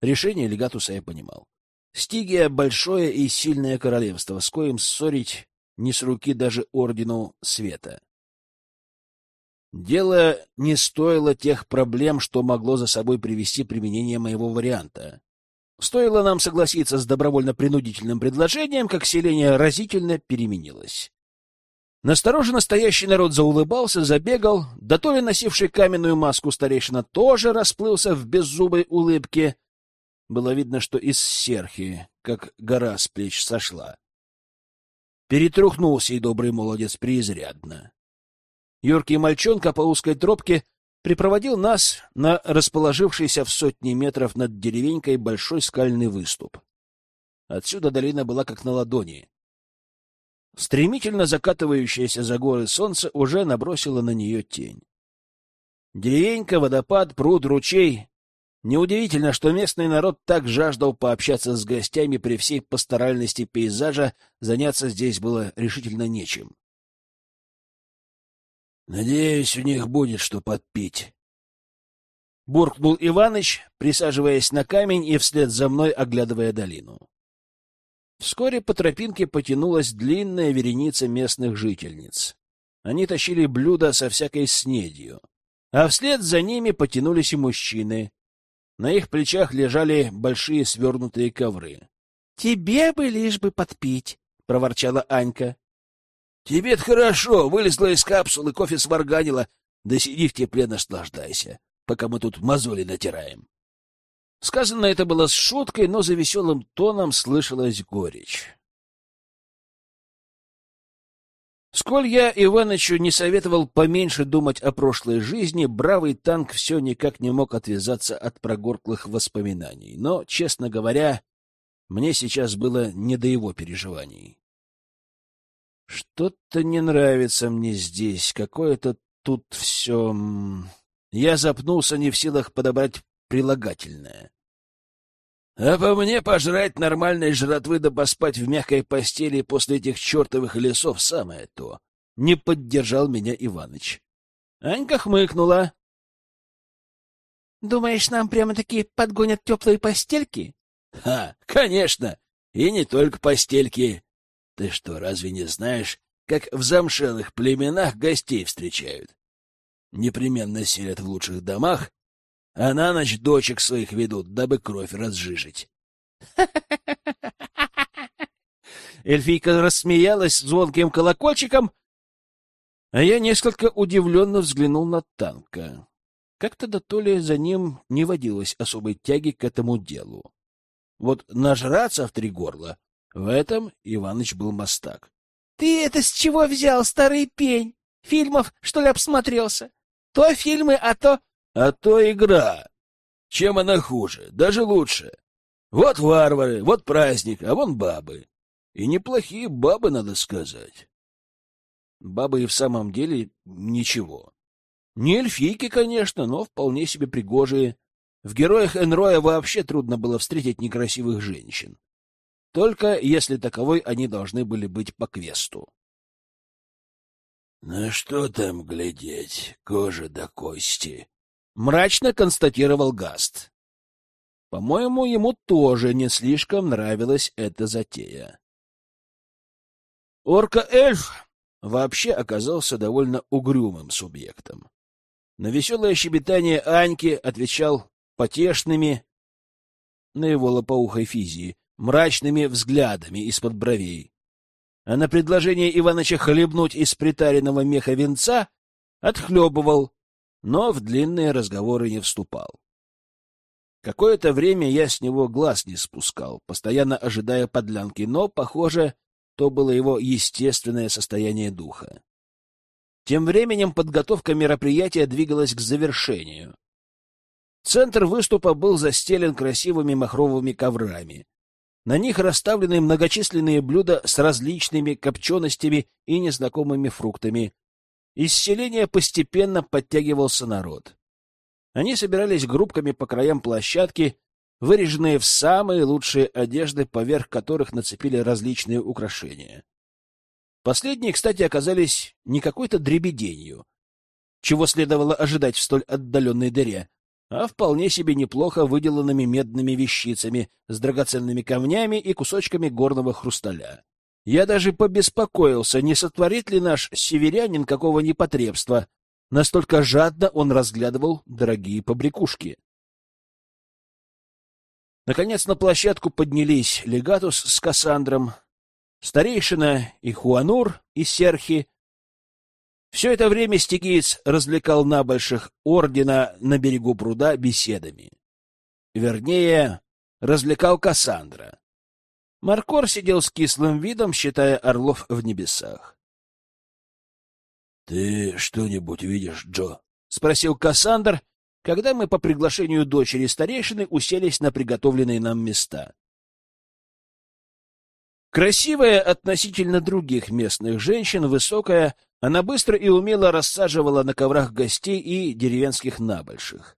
Решение легатуса я понимал. Стигия — большое и сильное королевство, с коим ссорить не с руки даже Ордену Света. Дело не стоило тех проблем, что могло за собой привести применение моего варианта. Стоило нам согласиться с добровольно-принудительным предложением, как селение разительно переменилось. Настороженно стоящий народ заулыбался, забегал, да то ли носивший каменную маску старейшина тоже расплылся в беззубой улыбке. Было видно, что из серхи, как гора с плеч сошла. Перетрухнулся и добрый молодец преизрядно. Юркий мальчонка по узкой тропке припроводил нас на расположившийся в сотни метров над деревенькой большой скальный выступ. Отсюда долина была как на ладони. Стремительно закатывающееся за горы солнце уже набросило на нее тень. Деревенька, водопад, пруд, ручей. Неудивительно, что местный народ так жаждал пообщаться с гостями при всей пасторальности пейзажа, заняться здесь было решительно нечем. Надеюсь, у них будет что подпить. Буркнул Иваныч, присаживаясь на камень и вслед за мной оглядывая долину. Вскоре по тропинке потянулась длинная вереница местных жительниц. Они тащили блюда со всякой снедью, а вслед за ними потянулись и мужчины. На их плечах лежали большие свернутые ковры. — Тебе бы лишь бы подпить, — проворчала Анька. Тебе-то хорошо, вылезла из капсулы, кофе сварганила. Да сиди в тепле, наслаждайся, пока мы тут мозоли натираем. Сказано это было с шуткой, но за веселым тоном слышалась горечь. Сколь я Иванычу не советовал поменьше думать о прошлой жизни, бравый танк все никак не мог отвязаться от прогорклых воспоминаний. Но, честно говоря, Мне сейчас было не до его переживаний. Что-то не нравится мне здесь, какое-то тут все... Я запнулся, не в силах подобрать прилагательное. А по мне пожрать нормальной жратвы да поспать в мягкой постели после этих чертовых лесов самое то. Не поддержал меня Иваныч. Анька хмыкнула. «Думаешь, нам прямо-таки подгонят теплые постельки?» «Ха, конечно! И не только постельки. Ты что, разве не знаешь, как в замшелых племенах гостей встречают? Непременно селят в лучших домах, а на ночь дочек своих ведут, дабы кровь разжижить». Эльфийка рассмеялась звонким колокольчиком, а я несколько удивленно взглянул на танка. Как-то да то ли за ним не водилось особой тяги к этому делу. Вот нажраться в три горла — в этом Иваныч был мастак. — Ты это с чего взял, старый пень? Фильмов, что ли, обсмотрелся? То фильмы, а то... — А то игра. Чем она хуже? Даже лучше. Вот варвары, вот праздник, а вон бабы. И неплохие бабы, надо сказать. Бабы и в самом деле ничего. Не эльфийки, конечно, но вполне себе пригожие. В героях Энроя вообще трудно было встретить некрасивых женщин. Только если таковой они должны были быть по квесту. — Ну что там глядеть, кожа до кости? — мрачно констатировал Гаст. По-моему, ему тоже не слишком нравилась эта затея. Орка-эльф вообще оказался довольно угрюмым субъектом. На веселое щебетание Аньки отвечал потешными, на его лопоухой физии, мрачными взглядами из-под бровей. А на предложение Иваныча хлебнуть из притаренного меха венца отхлебывал, но в длинные разговоры не вступал. Какое-то время я с него глаз не спускал, постоянно ожидая подлянки, но, похоже, то было его естественное состояние духа. Тем временем подготовка мероприятия двигалась к завершению. Центр выступа был застелен красивыми махровыми коврами. На них расставлены многочисленные блюда с различными копченостями и незнакомыми фруктами. Из селения постепенно подтягивался народ. Они собирались группками по краям площадки, выреженные в самые лучшие одежды, поверх которых нацепили различные украшения. Последние, кстати, оказались не какой-то дребеденью, чего следовало ожидать в столь отдаленной дыре, а вполне себе неплохо выделанными медными вещицами с драгоценными камнями и кусочками горного хрусталя. Я даже побеспокоился, не сотворит ли наш северянин какого непотребства. Настолько жадно он разглядывал дорогие побрякушки. Наконец на площадку поднялись Легатус с Кассандром, старейшина и Хуанур и Серхи. Все это время стигиец развлекал набольших ордена на берегу пруда беседами. Вернее, развлекал Кассандра. Маркор сидел с кислым видом, считая орлов в небесах. — Ты что-нибудь видишь, Джо? — спросил Кассандр, когда мы по приглашению дочери старейшины уселись на приготовленные нам места. Красивая относительно других местных женщин, высокая, она быстро и умело рассаживала на коврах гостей и деревенских набольших.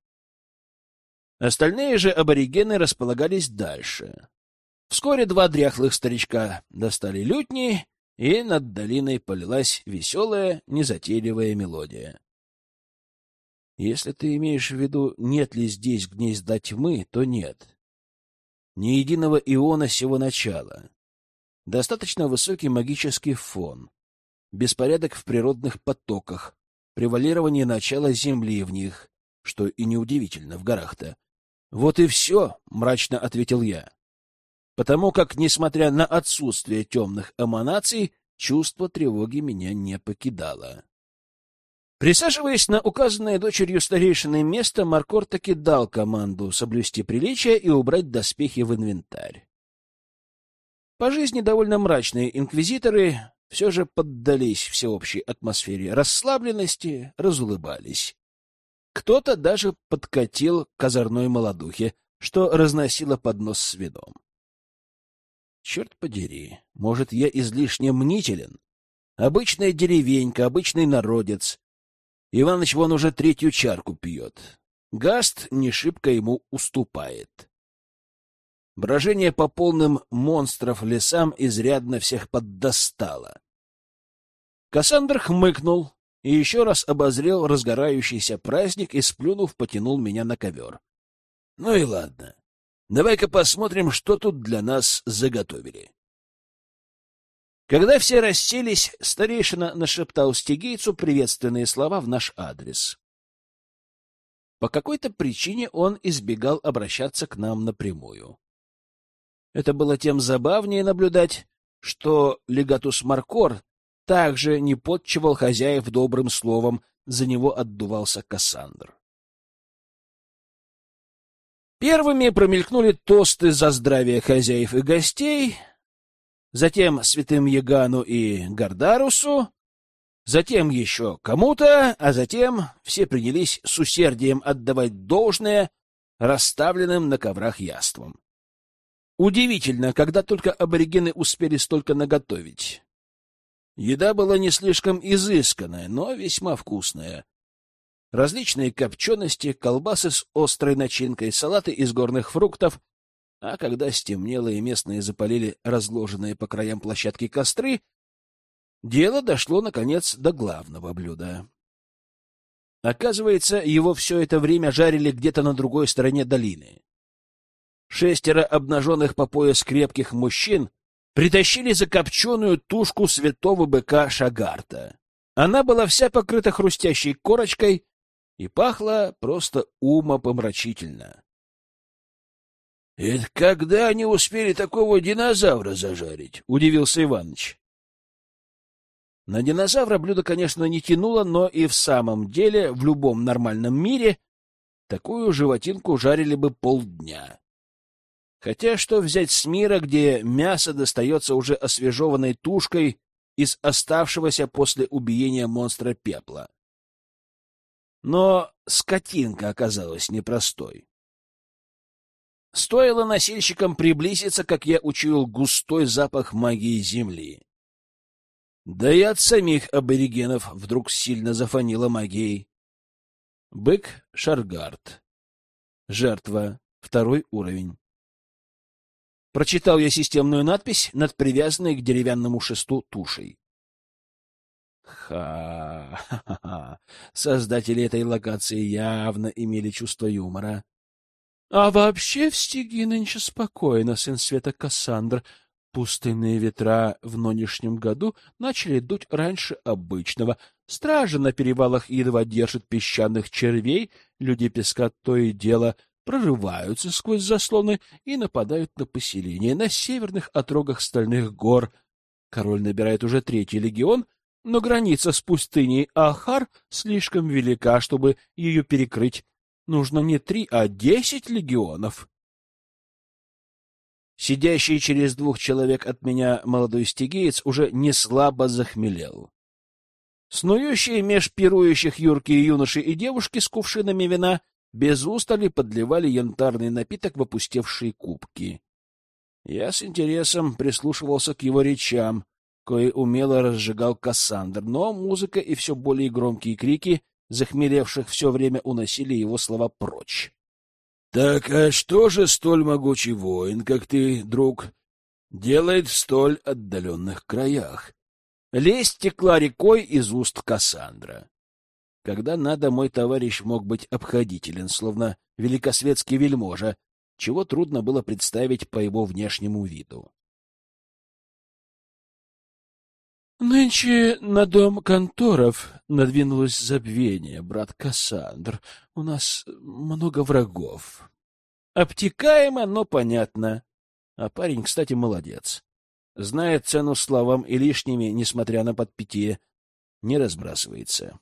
Остальные же аборигены располагались дальше. Вскоре два дряхлых старичка достали лютни, и над долиной полилась веселая, незатейливая мелодия. Если ты имеешь в виду, нет ли здесь гнезда тьмы, то нет. Ни единого иона сего начала. Достаточно высокий магический фон, беспорядок в природных потоках, превалирование начала Земли в них, что и неудивительно в горах-то. Вот и все, — мрачно ответил я. Потому как, несмотря на отсутствие темных эманаций, чувство тревоги меня не покидало. Присаживаясь на указанное дочерью старейшины место, Маркор таки дал команду соблюсти приличие и убрать доспехи в инвентарь. По жизни довольно мрачные инквизиторы все же поддались всеобщей атмосфере расслабленности, разулыбались. Кто-то даже подкатил к озорной молодухе, что разносило поднос с вином. Черт подери, может, я излишне мнителен? Обычная деревенька, обычный народец. Иваныч вон уже третью чарку пьет. Гаст не шибко ему уступает. Брожение по полным монстров лесам изрядно всех поддостало. Кассандр хмыкнул и еще раз обозрел разгорающийся праздник и, сплюнув, потянул меня на ковер. — Ну и ладно. Давай-ка посмотрим, что тут для нас заготовили. Когда все расселись, старейшина нашептал стигийцу приветственные слова в наш адрес. По какой-то причине он избегал обращаться к нам напрямую. Это было тем забавнее наблюдать, что легатус Маркор также не подчивал хозяев добрым словом, за него отдувался Кассандр. Первыми промелькнули тосты за здравие хозяев и гостей, затем святым Ягану и Гардарусу, затем еще кому-то, а затем все принялись с усердием отдавать должное расставленным на коврах яствам. Удивительно, когда только аборигены успели столько наготовить. Еда была не слишком изысканная, но весьма вкусная. Различные копчености, колбасы с острой начинкой, салаты из горных фруктов, а когда стемнело и местные запалили разложенные по краям площадки костры, дело дошло, наконец, до главного блюда. Оказывается, его все это время жарили где-то на другой стороне долины. Шестеро обнаженных по пояс крепких мужчин — притащили закопченную тушку святого быка Шагарта. Она была вся покрыта хрустящей корочкой и пахла просто умопомрачительно. — Это когда они успели такого динозавра зажарить? — удивился Иваныч. На динозавра блюдо, конечно, не тянуло, но и в самом деле в любом нормальном мире такую животинку жарили бы полдня. Хотя что взять с мира, где мясо достается уже освежеванной тушкой из оставшегося после убиения монстра пепла? Но скотинка оказалась непростой. Стоило носильщикам приблизиться, как я учуял густой запах магии земли. Да и от самих аборигенов вдруг сильно зафонило магией. Бык Шаргард. Жертва. Второй уровень. Прочитал я системную надпись над привязанной к деревянному шесту тушей. Ха-ха-ха! Создатели этой локации явно имели чувство юмора. А вообще в стиге нынче спокойно, сын света Кассандр. Пустынные ветра в нынешнем году начали дуть раньше обычного. Стража на перевалах едва держит песчаных червей, люди песка то и дело прорываются сквозь заслоны и нападают на поселение на северных отрогах стальных гор. Король набирает уже третий легион, но граница с пустыней Ахар слишком велика, чтобы ее перекрыть. Нужно не три, а десять легионов. Сидящий через двух человек от меня молодой стигиец уже не слабо захмелел. Снующие меж пирующих юркие юноши и девушки с кувшинами вина без устали подливали янтарный напиток в опустевшие кубки. Я с интересом прислушивался к его речам, кое умело разжигал Кассандр, но музыка и все более громкие крики захмелевших все время уносили его слова прочь. — Так а что же столь могучий воин, как ты, друг, делает в столь отдаленных краях? Лесть текла рекой из уст Кассандра. Когда надо, мой товарищ мог быть обходителен, словно великосветский вельможа, чего трудно было представить по его внешнему виду. Нынче на дом конторов надвинулось забвение, брат Кассандр. У нас много врагов. Обтекаемо, но понятно. А парень, кстати, молодец. Знает цену словам и лишними, несмотря на подпитие, не разбрасывается.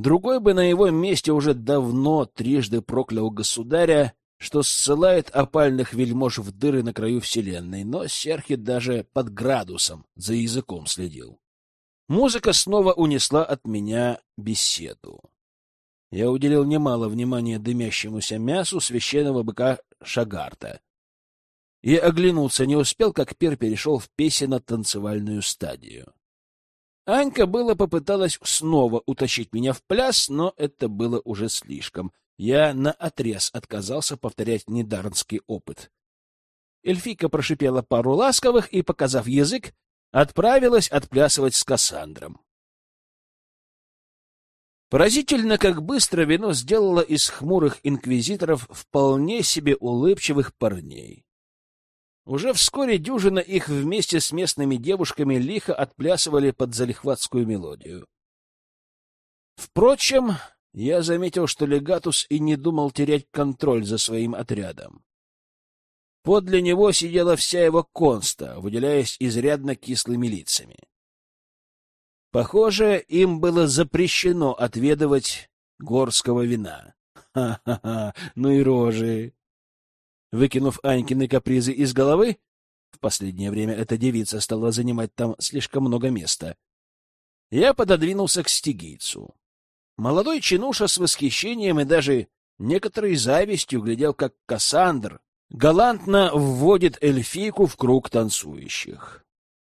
Другой бы на его месте уже давно трижды проклял государя, что ссылает опальных вельмож в дыры на краю вселенной, но Серхи даже под градусом за языком следил. Музыка снова унесла от меня беседу. Я уделил немало внимания дымящемуся мясу священного быка Шагарта. и оглянуться не успел, как Пер перешел в песенно-танцевальную стадию. Анька было попыталась снова утащить меня в пляс, но это было уже слишком. Я наотрез отказался повторять недарнский опыт. Эльфика прошипела пару ласковых и, показав язык, отправилась отплясывать с Кассандром. Поразительно, как быстро вино сделало из хмурых инквизиторов вполне себе улыбчивых парней. Уже вскоре дюжина их вместе с местными девушками лихо отплясывали под залихватскую мелодию. Впрочем, я заметил, что легатус и не думал терять контроль за своим отрядом. Подле него сидела вся его конста, выделяясь изрядно кислыми лицами. Похоже, им было запрещено отведывать горского вина. Ха-ха-ха, ну и рожи. Выкинув Анькины капризы из головы, в последнее время эта девица стала занимать там слишком много места, я пододвинулся к стигийцу. Молодой чинуша с восхищением и даже некоторой завистью глядел, как Кассандр галантно вводит эльфийку в круг танцующих.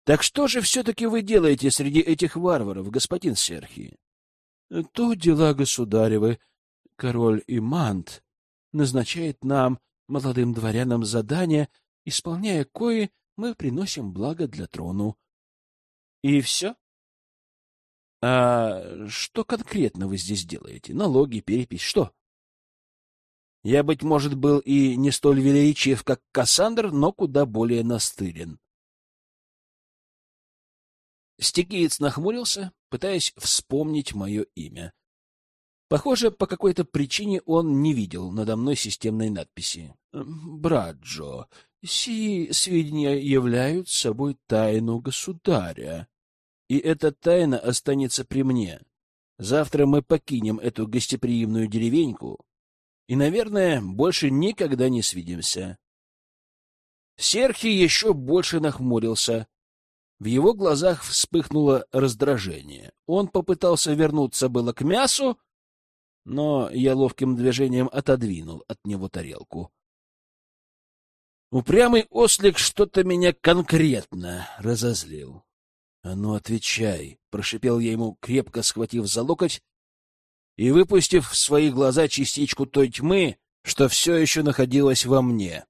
Так что же все-таки вы делаете среди этих варваров, господин Серхи? — То дела государевы. Король Имант назначает нам, молодым дворянам, задания, исполняя кои, мы приносим благо для трону. — И все? — А что конкретно вы здесь делаете? Налоги, перепись, что? Я, быть может, был и не столь величив, как Кассандр, но куда более настырен. Стигиец нахмурился, пытаясь вспомнить мое имя. Похоже, по какой-то причине он не видел надо мной системной надписи. «Брат Джо, сии сведения являются собой тайну государя, и эта тайна останется при мне. Завтра мы покинем эту гостеприимную деревеньку и, наверное, больше никогда не свидимся». Серхи еще больше нахмурился, в его глазах вспыхнуло раздражение. Он попытался вернуться было к мясу, но я ловким движением отодвинул от него тарелку. Упрямый ослик что-то меня конкретно разозлил. — А ну, отвечай! — прошипел я ему, крепко схватив за локоть и выпустив в свои глаза частичку той тьмы, что все еще находилась во мне.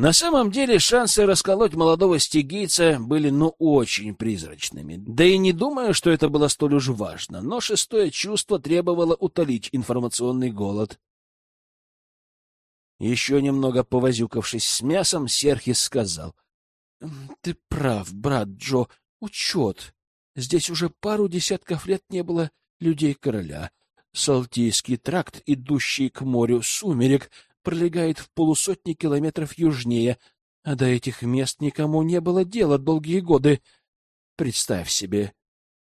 На самом деле шансы расколоть молодого стигийца были ну очень призрачными. Да и не думаю, что это было столь уж важно, но шестое чувство требовало утолить информационный голод. Еще немного повозюкавшись с мясом, Серхис сказал. — Ты прав, брат Джо, учет. Здесь уже пару десятков лет не было людей короля. Салтийский тракт, идущий к морю сумерек, пролегает в полусотни километров южнее, а до этих мест никому не было дела долгие годы. Представь себе,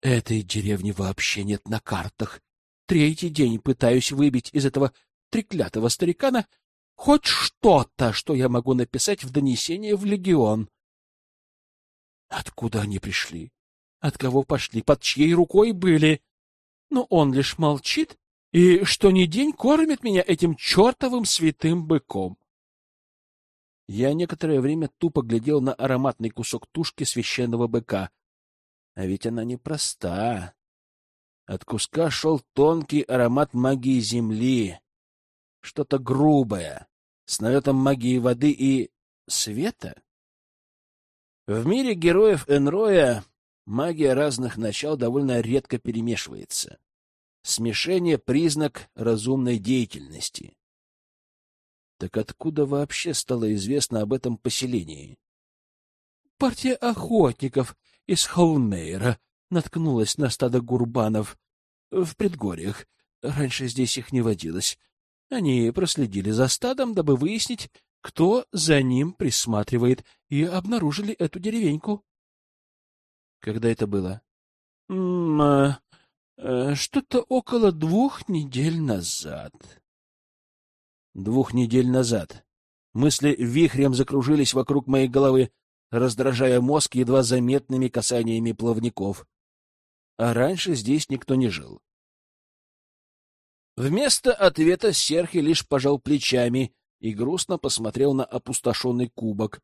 этой деревни вообще нет на картах. Третий день пытаюсь выбить из этого треклятого старикана хоть что-то, что я могу написать в донесение в легион. Откуда они пришли? От кого пошли? Под чьей рукой были? Но он лишь молчит и что ни день кормит меня этим чертовым святым быком. Я некоторое время тупо глядел на ароматный кусок тушки священного быка. А ведь она непроста. От куска шел тонкий аромат магии земли. Что-то грубое, с налетом магии воды и света. В мире героев Энроя магия разных начал довольно редко перемешивается. Смешение — признак разумной деятельности. Так откуда вообще стало известно об этом поселении? Партия охотников из Холмейра наткнулась на стадо гурбанов в предгорьях. Раньше здесь их не водилось. Они проследили за стадом, дабы выяснить, кто за ним присматривает, и обнаружили эту деревеньку. Когда это было? М -м, Э, что-то около двух недель назад. Двух недель назад. Мысли вихрем закружились вокруг моей головы, раздражая мозг едва заметными касаниями плавников. А раньше здесь никто не жил. Вместо ответа Серхи лишь пожал плечами и грустно посмотрел на опустошенный кубок.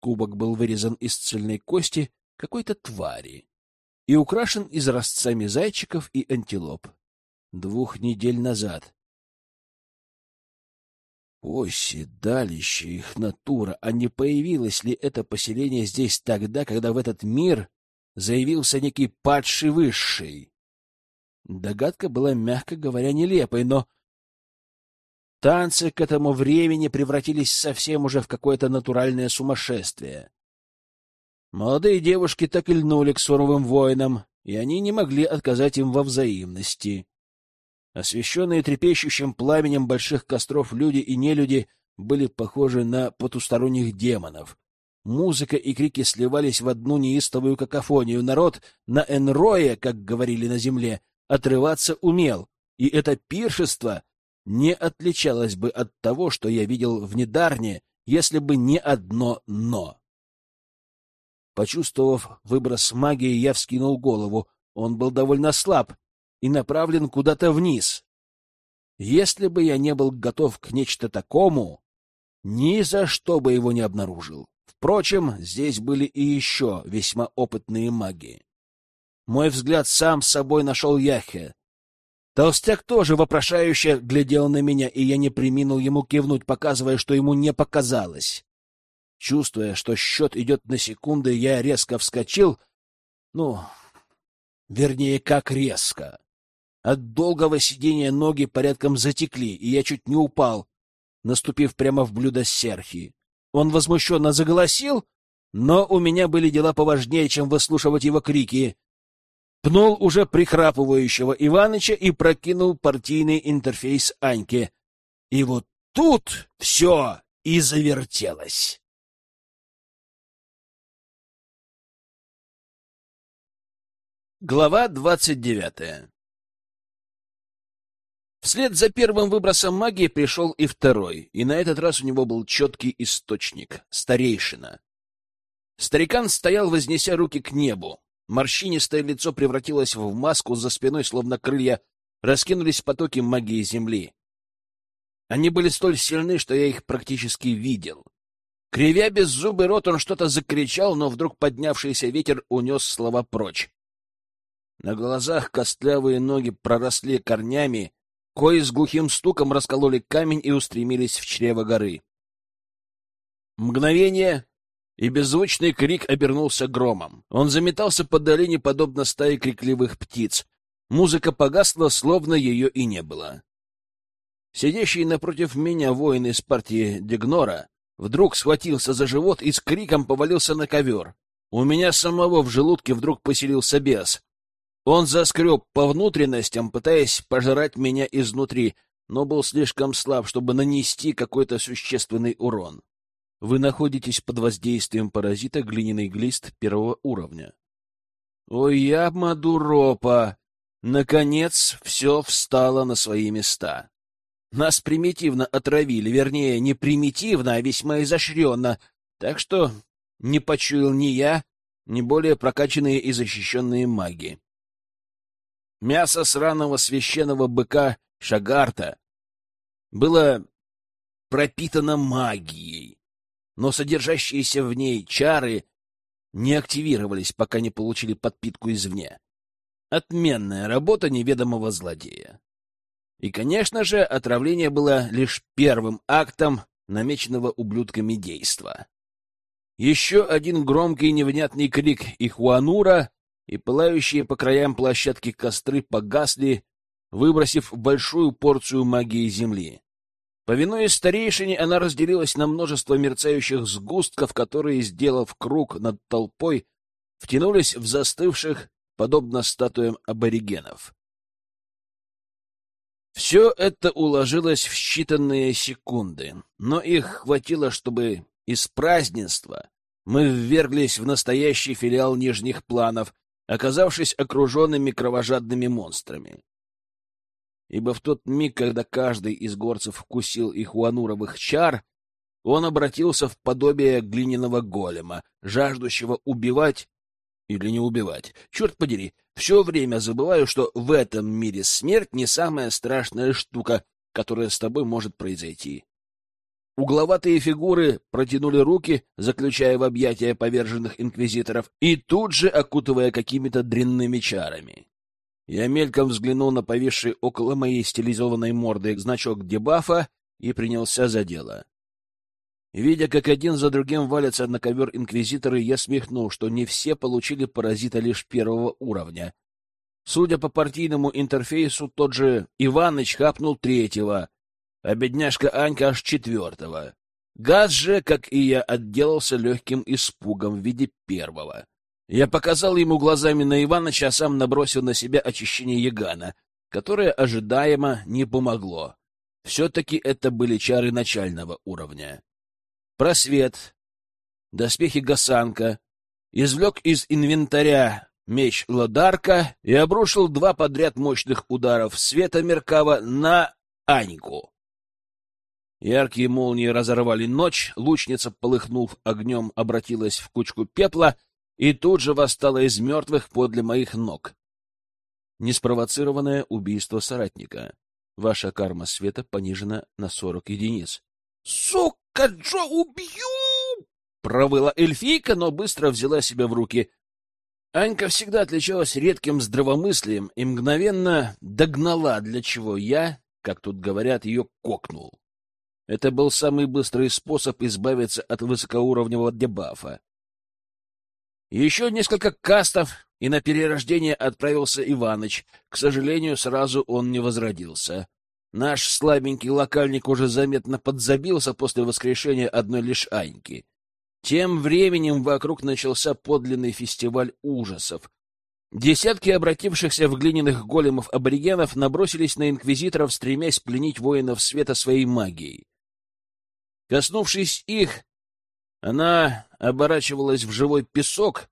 Кубок был вырезан из цельной кости какой-то твари и украшен изразцами зайчиков и антилоп. Двух недель назад. Ой, седалище их натура, а не появилось ли это поселение здесь тогда, когда в этот мир заявился некий падший высший? Догадка была, мягко говоря, нелепой, но танцы к этому времени превратились совсем уже в какое-то натуральное сумасшествие. Молодые девушки так и льнули к суровым воинам, и они не могли отказать им во взаимности. Освещенные трепещущим пламенем больших костров люди и нелюди были похожи на потусторонних демонов. Музыка и крики сливались в одну неистовую какофонию. Народ на Энрое, как говорили на земле, отрываться умел, и это пиршество не отличалось бы от того, что я видел в Недарне, если бы не одно «но». Почувствовав выброс магии, я вскинул голову. Он был довольно слаб и направлен куда-то вниз. Если бы я не был готов к нечто такому, ни за что бы его не обнаружил. Впрочем, здесь были и еще весьма опытные маги. Мой взгляд сам с собой нашел Яхе. Толстяк тоже вопрошающе глядел на меня, и я не приминул ему кивнуть, показывая, что ему не показалось. Чувствуя, что счет идет на секунды, я резко вскочил. Ну, вернее, как резко. От долгого сидения ноги порядком затекли, и я чуть не упал, наступив прямо в блюдо серхи. Он возмущенно заголосил, но у меня были дела поважнее, чем выслушивать его крики пнул уже прихрапывающего Иваныча и прокинул партийный интерфейс Аньке. И вот тут все и завертелось. Глава двадцать девятая Вслед за первым выбросом магии пришел и второй, и на этот раз у него был четкий источник — старейшина. Старикан стоял, вознеся руки к небу, Морщинистое лицо превратилось в маску, за спиной, словно крылья, раскинулись потоки магии Земли. Они были столь сильны, что я их практически видел. Кривя беззубый рот, он что-то закричал, но вдруг поднявшийся ветер унес слова прочь. На глазах костлявые ноги проросли корнями, кои с глухим стуком раскололи камень и устремились в чрево горы. Мгновение, и беззвучный крик обернулся громом. Он заметался по долине, подобно стае крикливых птиц. Музыка погасла, словно ее и не было. Сидящий напротив меня воин из партии Дегнора вдруг схватился за живот и с криком повалился на ковер. У меня самого в желудке вдруг поселился бес. Он заскреб по внутренностям, пытаясь пожрать меня изнутри, но был слишком слаб, чтобы нанести какой-то существенный урон. Вы находитесь под воздействием паразита глиняный глист первого уровня. Ой, я Мадуропа! Наконец все встало на свои места. Нас примитивно отравили, вернее, не примитивно, а весьма изощренно, так что не почуял ни я, ни более прокачанные и защищенные маги. Мясо сраного священного быка Шагарта было пропитано магией, но содержащиеся в ней чары не активировались, пока не получили подпитку извне. Отменная работа неведомого злодея. И, конечно же, отравление было лишь первым актом намеченного ублюдками действа. Еще один громкий невнятный крик Ихуанура, и пылающие по краям площадки костры погасли, выбросив большую порцию магии земли. Повинуясь старейшине, она разделилась на множество мерцающих сгустков, которые, сделав круг над толпой, втянулись в застывших, подобно статуям аборигенов. Все это уложилось в считанные секунды, но их хватило, чтобы из празднества мы вверглись в настоящий филиал нижних планов, оказавшись окруженными кровожадными монстрами ибо в тот миг, когда каждый из горцев вкусил их уануровых чар, он обратился в подобие глиняного голема, жаждущего убивать или не убивать. Черт подери, все время забываю, что в этом мире смерть не самая страшная штука, которая с тобой может произойти. Угловатые фигуры протянули руки, заключая в объятия поверженных инквизиторов, и тут же окутывая какими-то дрянными чарами. Я мельком взглянул на повисший около моей стилизованной морды значок дебафа и принялся за дело. Видя, как один за другим валятся на ковер инквизиторы, я смехнул, что не все получили паразита лишь первого уровня. Судя по партийному интерфейсу, тот же Иваныч хапнул третьего, а бедняжка Анька аж четвертого. Газ же, как и я, отделался легким испугом в виде первого. Я показал ему глазами на Иваныча, а сам набросил на себя очищение Ягана, которое ожидаемо не помогло. Все-таки это были чары начального уровня просвет, доспехи Гасанка, извлек из инвентаря меч Ладарка и обрушил два подряд мощных ударов света Меркава на Аньку. Яркие молнии разорвали ночь, лучница, полыхнув огнем, обратилась в кучку пепла и тут же восстала из мертвых подле моих ног. Неспровоцированное убийство соратника. Ваша карма света понижена на сорок единиц. «Сука!» Каджо убью!» Провыла эльфийка, но быстро взяла себя в руки. Анька всегда отличалась редким здравомыслием и мгновенно догнала, для чего я, как тут говорят, ее кокнул. Это был самый быстрый способ избавиться от высокоуровневого дебафа. Еще несколько кастов, и на перерождение отправился Иваныч. К сожалению, сразу он не возродился. Наш слабенький локальник уже заметно подзабился после воскрешения одной лишь Аньки. Тем временем вокруг начался подлинный фестиваль ужасов. Десятки обратившихся в глиняных големов аборигенов набросились на инквизиторов, стремясь пленить воинов света своей магией. Коснувшись их, она оборачивалась в живой песок,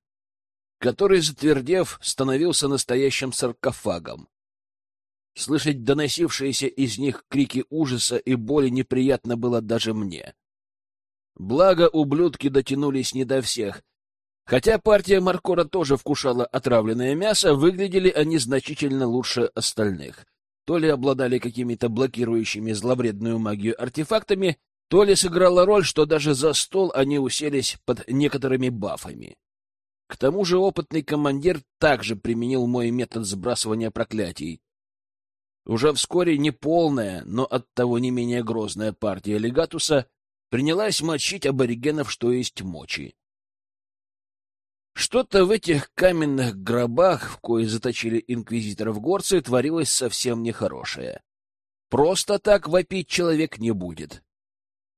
который, затвердев, становился настоящим саркофагом. Слышать доносившиеся из них крики ужаса и боли неприятно было даже мне. Благо, ублюдки дотянулись не до всех. Хотя партия Маркора тоже вкушала отравленное мясо, выглядели они значительно лучше остальных. То ли обладали какими-то блокирующими зловредную магию артефактами, то ли сыграла роль, что даже за стол они уселись под некоторыми бафами. К тому же опытный командир также применил мой метод сбрасывания проклятий. Уже вскоре неполная, но оттого не менее грозная партия легатуса принялась мочить аборигенов, что есть мочи. Что-то в этих каменных гробах, в кои заточили инквизиторов горцы, творилось совсем нехорошее. Просто так вопить человек не будет.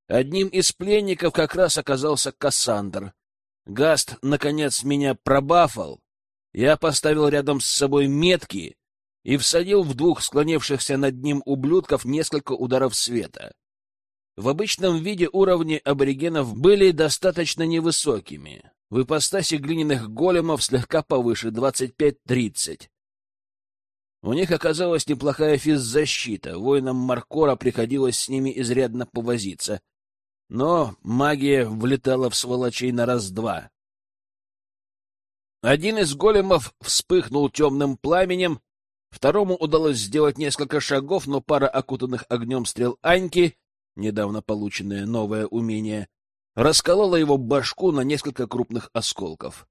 Одним из пленников как раз оказался Кассандр. Гаст, наконец, меня пробафал. Я поставил рядом с собой метки и всадил в двух склонившихся над ним ублюдков несколько ударов света. В обычном виде уровни аборигенов были достаточно невысокими. В ипостаси глиняных големов слегка повыше, 25-30. У них оказалась неплохая физзащита, воинам Маркора приходилось с ними изрядно повозиться. Но магия влетала в сволочей на раз-два. Один из големов вспыхнул темным пламенем, Второму удалось сделать несколько шагов, но пара окутанных огнем стрел Аньки, недавно полученное новое умение, расколола его башку на несколько крупных осколков.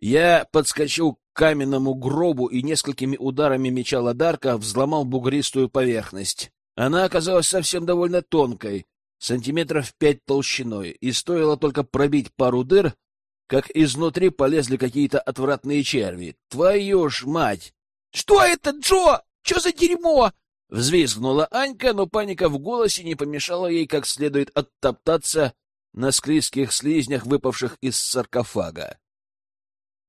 Я подскочил к каменному гробу и несколькими ударами меча Ладарка взломал бугристую поверхность. Она оказалась совсем довольно тонкой, сантиметров пять толщиной, и стоило только пробить пару дыр, как изнутри полезли какие-то отвратные черви. Твою ж мать! — Что это, Джо? Что за дерьмо? — взвизгнула Анька, но паника в голосе не помешала ей как следует оттоптаться на склизких слизнях, выпавших из саркофага.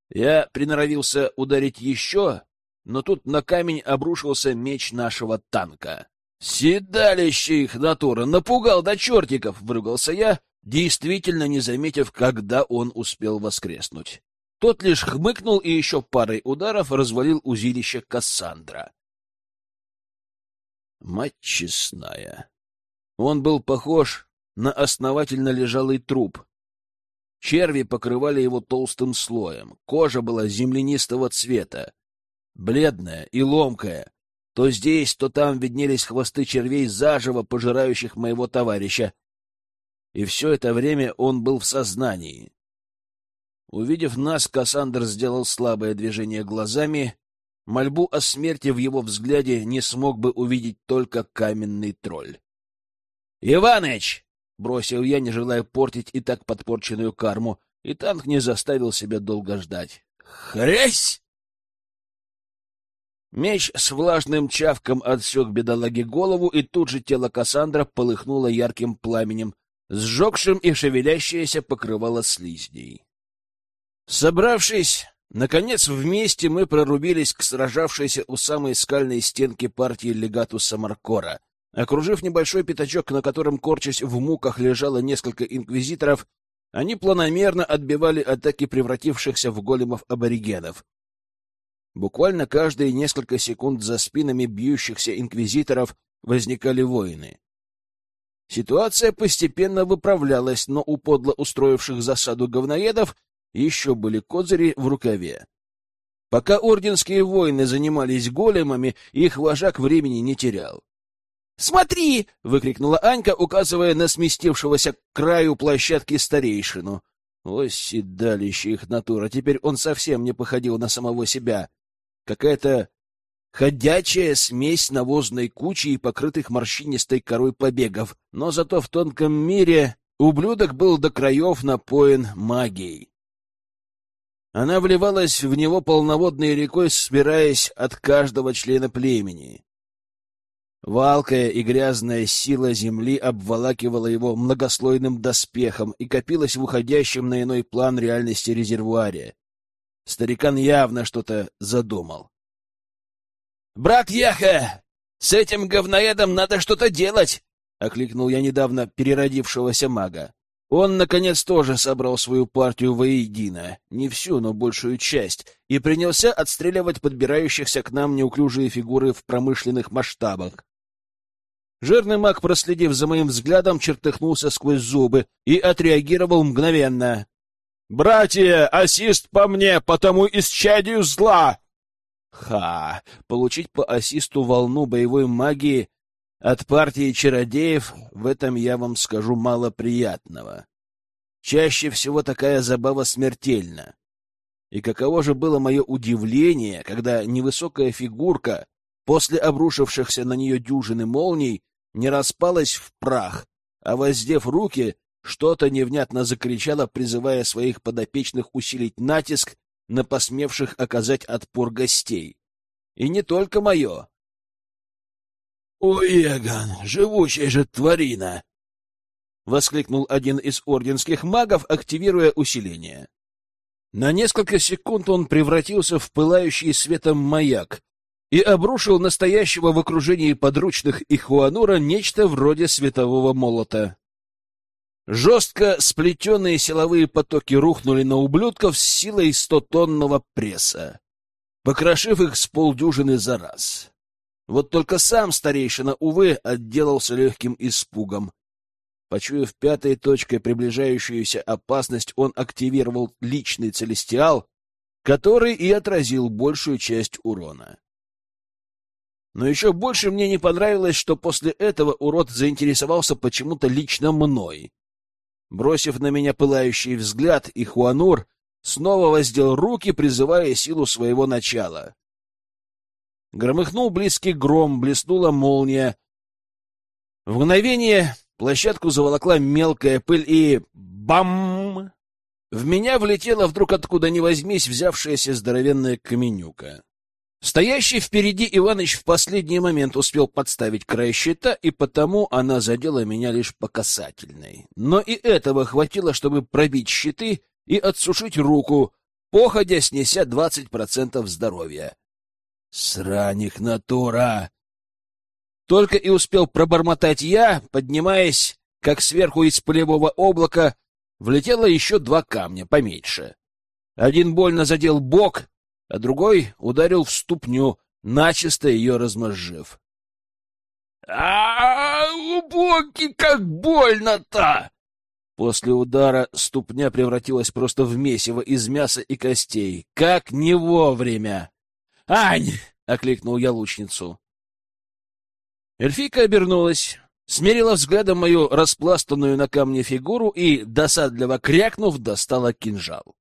Я приноровился ударить еще, но тут на камень обрушился меч нашего танка. «Седалище их натура! Напугал до чертиков!» — выругался я действительно не заметив, когда он успел воскреснуть. Тот лишь хмыкнул и еще парой ударов развалил узилище Кассандра. Мать честная. Он был похож на основательно лежалый труп. Черви покрывали его толстым слоем, кожа была землянистого цвета, бледная и ломкая, То здесь, то там виднелись хвосты червей, заживо пожирающих моего товарища. И все это время он был в сознании. Увидев нас, Кассандр сделал слабое движение глазами. Мольбу о смерти в его взгляде не смог бы увидеть только каменный тролль. «Иваныч!» — бросил я, не желая портить и так подпорченную карму, и танк не заставил себя долго ждать. «Хрясь!» Меч с влажным чавком отсек бедолаге голову, и тут же тело Кассандра полыхнуло ярким пламенем, сжегшим и шевелящееся покрывало слизней. Собравшись, наконец вместе мы прорубились к сражавшейся у самой скальной стенки партии легату Самаркора. Окружив небольшой пятачок, на котором, корчась в муках, лежало несколько инквизиторов, они планомерно отбивали атаки превратившихся в големов аборигенов. Буквально каждые несколько секунд за спинами бьющихся инквизиторов возникали воины. Ситуация постепенно выправлялась, но у подло устроивших засаду говноедов еще были козыри в рукаве. Пока орденские воины занимались големами, их вожак времени не терял. «Смотри!» — выкрикнула Анька, указывая на сместившегося к краю площадки старейшину. Ой, седалище их натура, теперь он совсем не походил на самого себя. Какая-то ходячая смесь навозной кучи и покрытых морщинистой корой побегов, но зато в тонком мире ублюдок был до краев напоен магией. Она вливалась в него полноводной рекой, спираясь от каждого члена племени. Валкая и грязная сила земли обволакивала его многослойным доспехом и копилась в уходящем на иной план реальности резервуаре. Старикан явно что-то задумал. — Брат Яха, с этим говноедом надо что-то делать! — окликнул я недавно переродившегося мага. Он, наконец, тоже собрал свою партию воедино, не всю, но большую часть, и принялся отстреливать подбирающихся к нам неуклюжие фигуры в промышленных масштабах. Жирный маг, проследив за моим взглядом, чертыхнулся сквозь зубы и отреагировал мгновенно. «Братья, ассист по мне, потому исчадию зла!» Ха! Получить по ассисту волну боевой магии от партии чародеев в этом я вам скажу мало приятного. Чаще всего такая забава смертельна. И каково же было мое удивление, когда невысокая фигурка после обрушившихся на нее дюжины молний не распалась в прах, а, воздев руки, что-то невнятно закричала, призывая своих подопечных усилить натиск на посмевших оказать отпор гостей. И не только мое. «Уеган, живучая же тварина!» — воскликнул один из орденских магов, активируя усиление. На несколько секунд он превратился в пылающий светом маяк и обрушил настоящего в окружении подручных Ихуанура нечто вроде светового молота. Жестко сплетенные силовые потоки рухнули на ублюдков с силой стотонного пресса, покрошив их с полдюжины за раз. Вот только сам старейшина, увы, отделался легким испугом. Почуяв пятой точкой приближающуюся опасность, он активировал личный целестиал, который и отразил большую часть урона. Но еще больше мне не понравилось, что после этого урод заинтересовался почему-то лично мной. Бросив на меня пылающий взгляд, Ихуанур снова воздел руки, призывая силу своего начала. Громыхнул близкий гром, блеснула молния. В мгновение площадку заволокла мелкая пыль и... Бам! В меня влетела вдруг откуда ни возьмись взявшаяся здоровенная каменюка. Стоящий впереди Иваныч в последний момент успел подставить край щита, и потому она задела меня лишь по касательной. Но и этого хватило, чтобы пробить щиты и отсушить руку, походя снеся двадцать процентов здоровья. Сраник натура! Только и успел пробормотать я, поднимаясь, как сверху из полевого облака влетело еще два камня поменьше. Один больно задел бок, а другой ударил в ступню, начисто ее размозжив. а, боги, как больно-то! После удара ступня превратилась просто в месиво из мяса и костей. Как не вовремя! «Ань!» — окликнул я лучницу. Эльфийка обернулась, смерила взглядом мою распластанную на камне фигуру и, досадливо крякнув, достала кинжал.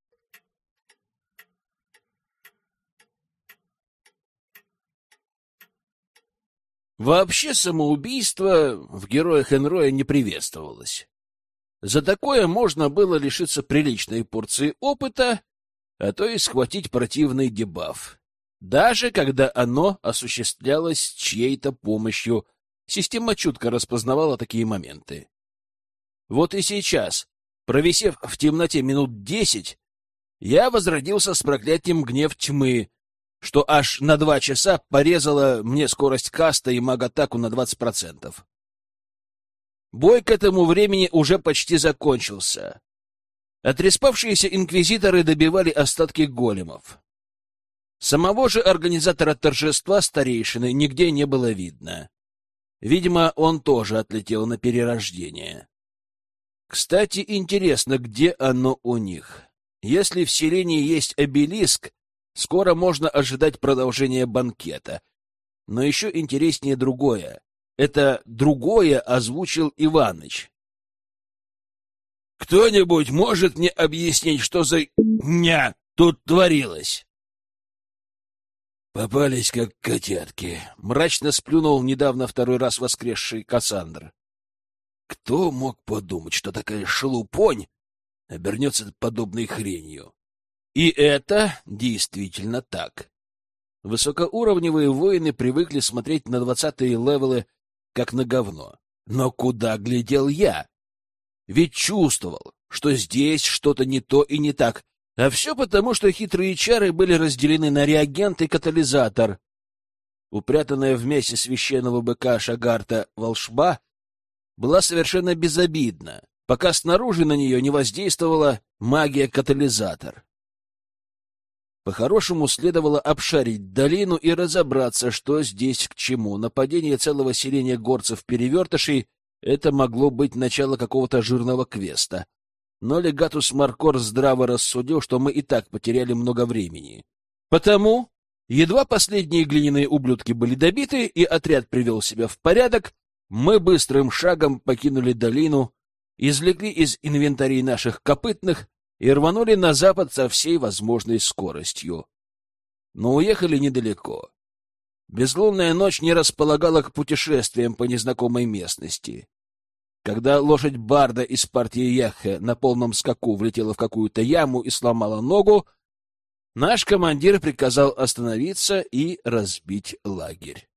Вообще самоубийство в героях Энроя не приветствовалось. За такое можно было лишиться приличной порции опыта, а то и схватить противный дебаф. Даже когда оно осуществлялось чьей-то помощью, система чутко распознавала такие моменты. Вот и сейчас, провисев в темноте минут десять, я возродился с проклятием гнев тьмы, что аж на два часа порезало мне скорость каста и маг-атаку на 20%. Бой к этому времени уже почти закончился. Отреспавшиеся инквизиторы добивали остатки големов. Самого же организатора торжества старейшины нигде не было видно. Видимо, он тоже отлетел на перерождение. Кстати, интересно, где оно у них? Если в селении есть обелиск, Скоро можно ожидать продолжения банкета. Но еще интереснее другое. Это другое озвучил Иваныч. «Кто-нибудь может мне объяснить, что за ня тут творилось?» «Попались, как котятки», — мрачно сплюнул недавно второй раз воскресший Кассандр. «Кто мог подумать, что такая шелупонь обернется подобной хренью?» И это действительно так. Высокоуровневые воины привыкли смотреть на двадцатые левелы как на говно. Но куда глядел я? Ведь чувствовал, что здесь что-то не то и не так, а все потому, что хитрые чары были разделены на реагент и катализатор. Упрятанная вместе священного быка Шагарта волшба была совершенно безобидна, пока снаружи на нее не воздействовала магия-катализатор. По-хорошему следовало обшарить долину и разобраться, что здесь к чему. Нападение целого селения горцев-перевертышей — это могло быть начало какого-то жирного квеста. Но легатус Маркор здраво рассудил, что мы и так потеряли много времени. Потому, едва последние глиняные ублюдки были добиты и отряд привел себя в порядок, мы быстрым шагом покинули долину, извлекли из инвентарей наших копытных и рванули на запад со всей возможной скоростью. Но уехали недалеко. Безлунная ночь не располагала к путешествиям по незнакомой местности. Когда лошадь Барда из партии Яхе на полном скаку влетела в какую-то яму и сломала ногу, наш командир приказал остановиться и разбить лагерь.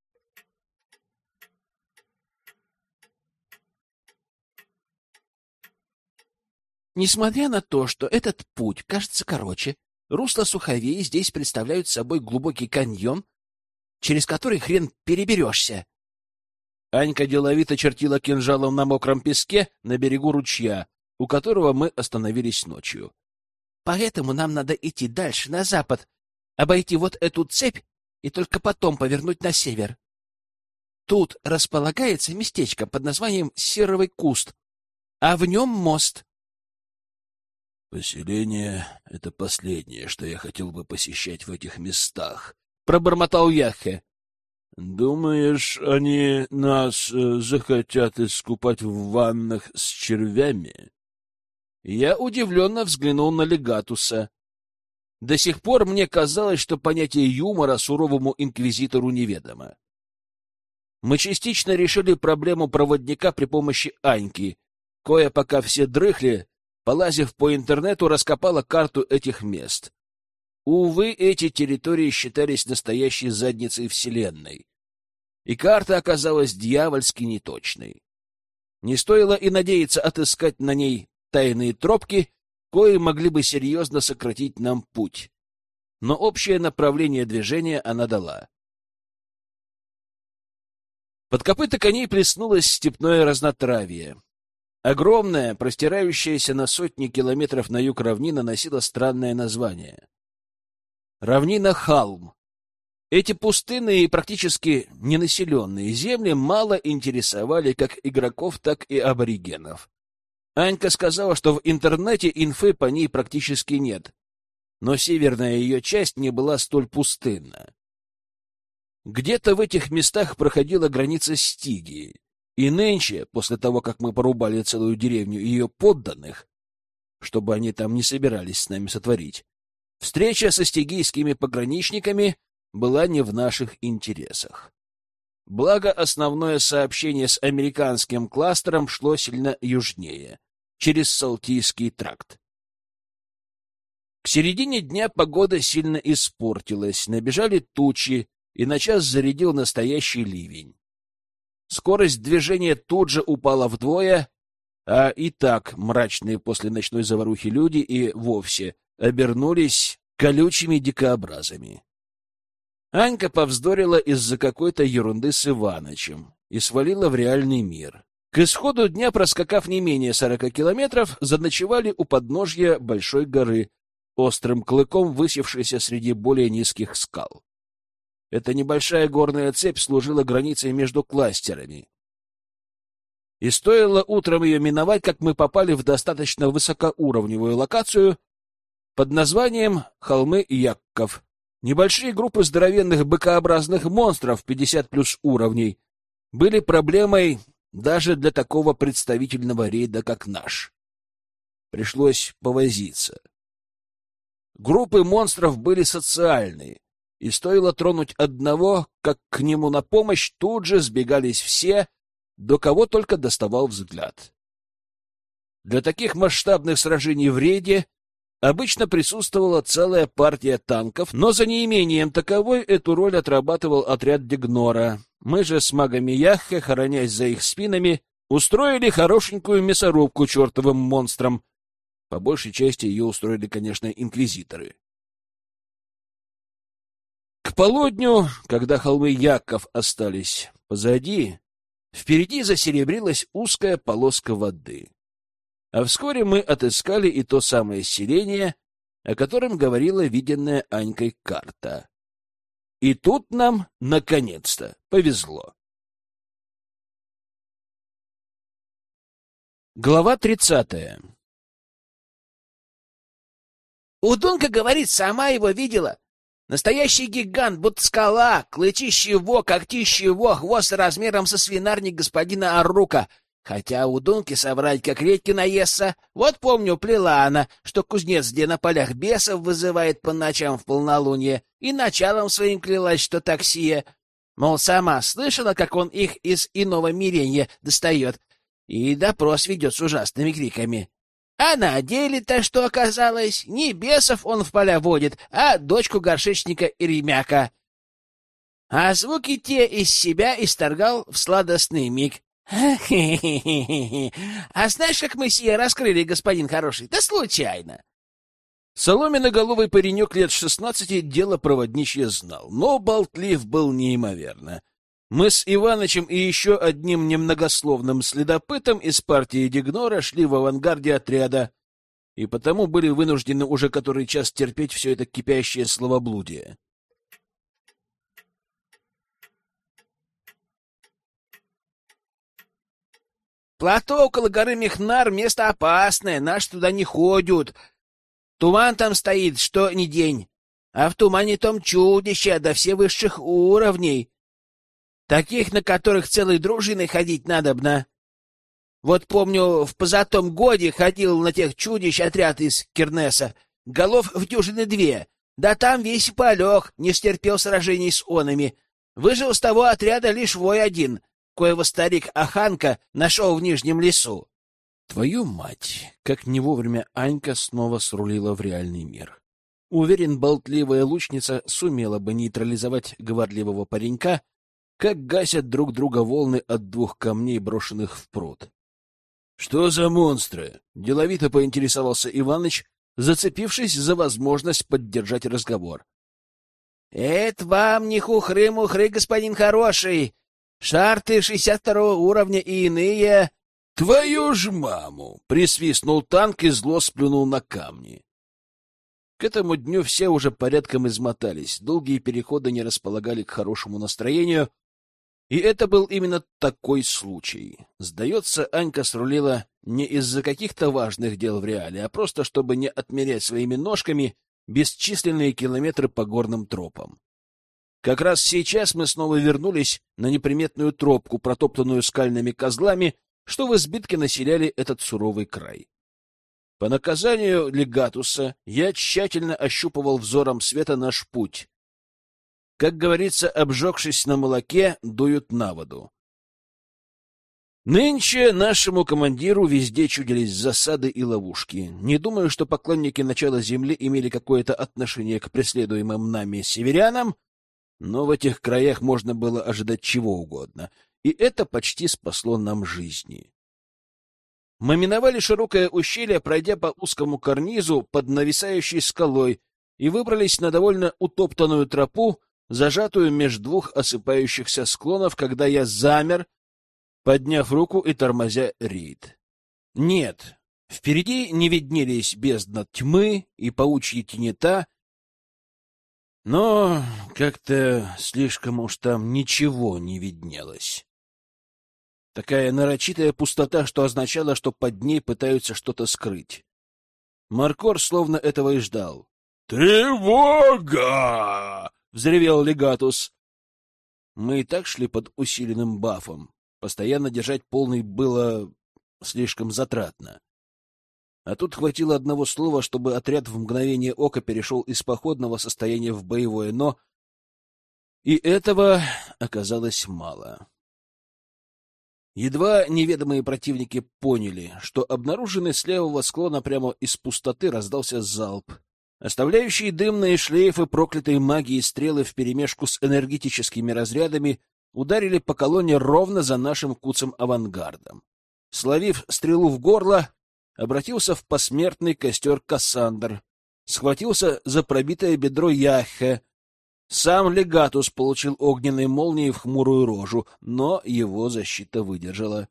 Несмотря на то, что этот путь кажется короче, русла суховей здесь представляют собой глубокий каньон, через который хрен переберешься. Анька деловито чертила кинжалом на мокром песке на берегу ручья, у которого мы остановились ночью. Поэтому нам надо идти дальше, на запад, обойти вот эту цепь и только потом повернуть на север. Тут располагается местечко под названием Серовый куст, а в нем мост. «Поселение — это последнее, что я хотел бы посещать в этих местах», — пробормотал Яхе. «Думаешь, они нас э, захотят искупать в ваннах с червями?» Я удивленно взглянул на Легатуса. До сих пор мне казалось, что понятие юмора суровому инквизитору неведомо. Мы частично решили проблему проводника при помощи Аньки, кое пока все дрыхли, полазив по интернету, раскопала карту этих мест. Увы, эти территории считались настоящей задницей Вселенной. И карта оказалась дьявольски неточной. Не стоило и надеяться отыскать на ней тайные тропки, кои могли бы серьезно сократить нам путь. Но общее направление движения она дала. Под копыта коней плеснулось степное разнотравье. Огромная, простирающаяся на сотни километров на юг равнина носила странное название. Равнина Халм. Эти пустынные и практически ненаселенные земли мало интересовали как игроков, так и аборигенов. Анька сказала, что в интернете инфы по ней практически нет, но северная ее часть не была столь пустынна. Где-то в этих местах проходила граница Стигии, и нынче, после того, как мы порубали целую деревню ее подданных, чтобы они там не собирались с нами сотворить, встреча со стигийскими пограничниками была не в наших интересах. Благо, основное сообщение с американским кластером шло сильно южнее, через Салтийский тракт. К середине дня погода сильно испортилась, набежали тучи, и на час зарядил настоящий ливень. Скорость движения тут же упала вдвое, а и так мрачные после ночной заварухи люди и вовсе обернулись колючими дикообразами. Анька повздорила из-за какой-то ерунды с Иванычем и свалила в реальный мир. К исходу дня, проскакав не менее сорока километров, заночевали у подножья большой горы, острым клыком высевшейся среди более низких скал. Эта небольшая горная цепь служила границей между кластерами. И стоило утром ее миновать, как мы попали в достаточно высокоуровневую локацию под названием «Холмы Якков». Небольшие группы здоровенных быкообразных монстров 50 плюс уровней были проблемой даже для такого представительного рейда, как наш. Пришлось повозиться. Группы монстров были социальные, и стоило тронуть одного, как к нему на помощь тут же сбегались все, до кого только доставал взгляд. Для таких масштабных сражений в рейде обычно присутствовала целая партия танков, но за неимением таковой эту роль отрабатывал отряд Дегнора. Мы же с магами Яхе, хоронясь за их спинами, устроили хорошенькую мясорубку чертовым монстрам. По большей части ее устроили, конечно, инквизиторы. К полудню, когда холмы Яков остались позади, впереди засеребрилась узкая полоска воды. А вскоре мы отыскали и то самое селение, о котором говорила виденная Анькой карта. И тут нам, наконец-то, повезло. Глава тридцатая Удунка говорит, сама его видела. Настоящий гигант, будто скала, клычище его, когтище его, хвост размером со свинарник господина Аррука. Хотя у Дунки соврать, как редьки наестся. Вот помню, плела она, что кузнец, где на полях бесов вызывает по ночам в полнолуние, и началом своим клялась, что таксия. Мол, сама слышала, как он их из иного миренья достает, и допрос ведет с ужасными криками. А на деле-то что оказалось? Не бесов он в поля водит, а дочку горшечника Иремяка. А звуки те из себя исторгал в сладостный миг. А знаешь, как мы сие раскрыли, господин хороший? Да случайно. Соломенноголовый паренек лет шестнадцати дело проводничье знал, но болтлив был неимоверно. Мы с Иванычем и еще одним немногословным следопытом из партии Дигнора шли в авангарде отряда, и потому были вынуждены уже который час терпеть все это кипящее словоблудие. Плато около горы Мехнар — место опасное, наши туда не ходят. Туман там стоит, что ни день. А в тумане том чудище до все высших уровней. Таких, на которых целой дружиной ходить надобно. Вот помню, в позатом годе ходил на тех чудищ отряд из Кернеса. Голов в дюжины две. Да там весь полег, не стерпел сражений с онами. Выжил с того отряда лишь вой один, коего старик Аханка нашел в Нижнем лесу. Твою мать! Как не вовремя Анька снова срулила в реальный мир. Уверен, болтливая лучница сумела бы нейтрализовать говорливого паренька, как гасят друг друга волны от двух камней, брошенных в пруд. — Что за монстры? — деловито поинтересовался Иваныч, зацепившись за возможность поддержать разговор. — Это вам не хухры-мухры, господин хороший. Шарты шестьдесят второго уровня и иные... — Твою ж маму! — присвистнул танк и зло сплюнул на камни. К этому дню все уже порядком измотались, долгие переходы не располагали к хорошему настроению, и это был именно такой случай. Сдается, Анька срулила не из-за каких-то важных дел в реале, а просто чтобы не отмерять своими ножками бесчисленные километры по горным тропам. Как раз сейчас мы снова вернулись на неприметную тропку, протоптанную скальными козлами, что в избитке населяли этот суровый край. По наказанию легатуса я тщательно ощупывал взором света наш путь. Как говорится, обжегшись на молоке, дуют на воду. Нынче нашему командиру везде чудились засады и ловушки. Не думаю, что поклонники начала Земли имели какое-то отношение к преследуемым нами северянам, но в этих краях можно было ожидать чего угодно, и это почти спасло нам жизни. Мы миновали широкое ущелье, пройдя по узкому карнизу под нависающей скалой, и выбрались на довольно утоптанную тропу, зажатую меж двух осыпающихся склонов, когда я замер, подняв руку и тормозя рейд. Нет, впереди не виднелись бездна тьмы и паучьи тенета, но как-то слишком уж там ничего не виднелось. Такая нарочитая пустота, что означало, что под ней пытаются что-то скрыть. Маркор словно этого и ждал. «Тревога!» — взревел Легатус. Мы и так шли под усиленным бафом. Постоянно держать полный было слишком затратно. А тут хватило одного слова, чтобы отряд в мгновение ока перешел из походного состояния в боевое, но и этого оказалось мало. Едва неведомые противники поняли, что обнаруженный с левого склона прямо из пустоты раздался залп, оставляющие дымные шлейфы проклятой магии стрелы вперемешку с энергетическими разрядами ударили по колонне ровно за нашим куцем-авангардом. Словив стрелу в горло, обратился в посмертный костер Кассандр, схватился за пробитое бедро Яхе, сам легатус получил огненной молнией в хмурую рожу, но его защита выдержала.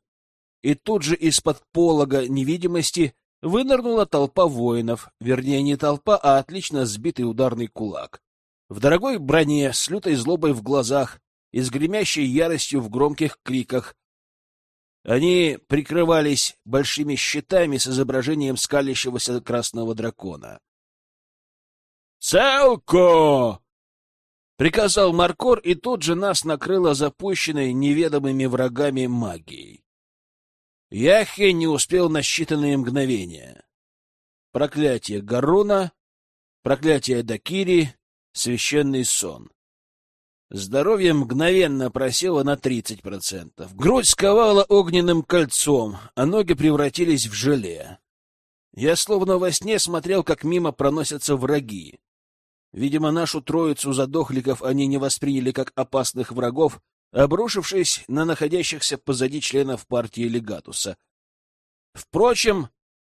И тут же из-под полога невидимости вынырнула толпа воинов, вернее, не толпа, а отлично сбитый ударный кулак. В дорогой броне, с лютой злобой в глазах и с гремящей яростью в громких криках. Они прикрывались большими щитами с изображением скалящегося красного дракона. «Целко!» Приказал Маркор, и тут же нас накрыло запущенной неведомыми врагами магией. Яхе не успел на считанные мгновения. Проклятие Гаруна, проклятие Дакири, священный сон. Здоровье мгновенно просело на 30%. Грудь сковала огненным кольцом, а ноги превратились в желе. Я словно во сне смотрел, как мимо проносятся враги. Видимо, нашу троицу задохликов они не восприняли как опасных врагов, обрушившись на находящихся позади членов партии Легатуса. Впрочем,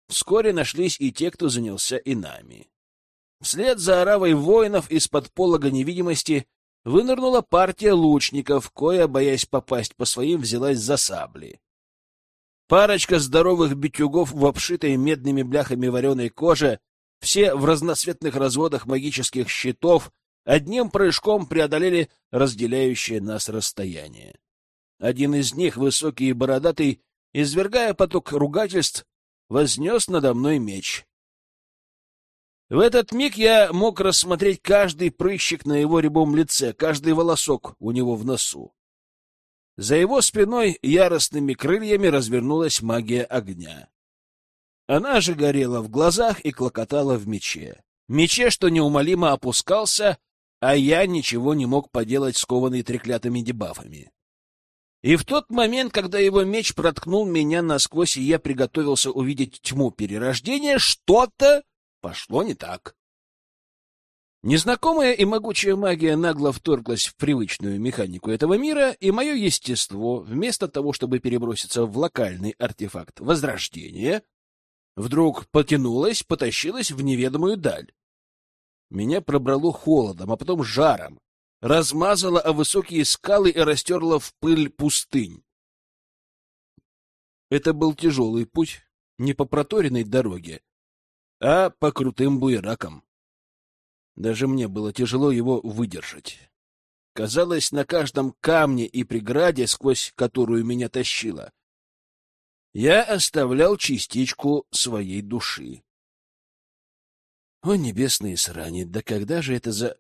вскоре нашлись и те, кто занялся и нами. Вслед за оравой воинов из-под полога невидимости вынырнула партия лучников, кое, боясь попасть по своим, взялась за сабли. Парочка здоровых битюгов в обшитой медными бляхами вареной коже все в разноцветных разводах магических щитов одним прыжком преодолели разделяющее нас расстояние. Один из них, высокий и бородатый, извергая поток ругательств, вознес надо мной меч. В этот миг я мог рассмотреть каждый прыщик на его рябом лице, каждый волосок у него в носу. За его спиной яростными крыльями развернулась магия огня. Она же горела в глазах и клокотала в мече. Мече, что неумолимо опускался, а я ничего не мог поделать, скованный треклятыми дебафами. И в тот момент, когда его меч проткнул меня насквозь, и я приготовился увидеть тьму перерождения, что-то пошло не так. Незнакомая и могучая магия нагло вторглась в привычную механику этого мира, и мое естество, вместо того, чтобы переброситься в локальный артефакт Возрождения, вдруг потянулась, потащилась в неведомую даль. Меня пробрало холодом, а потом жаром, размазало о высокие скалы и растерло в пыль пустынь. Это был тяжелый путь, не по проторенной дороге, а по крутым буеракам. Даже мне было тяжело его выдержать. Казалось, на каждом камне и преграде, сквозь которую меня тащило, я оставлял частичку своей души. О, небесные срани, да когда же это за...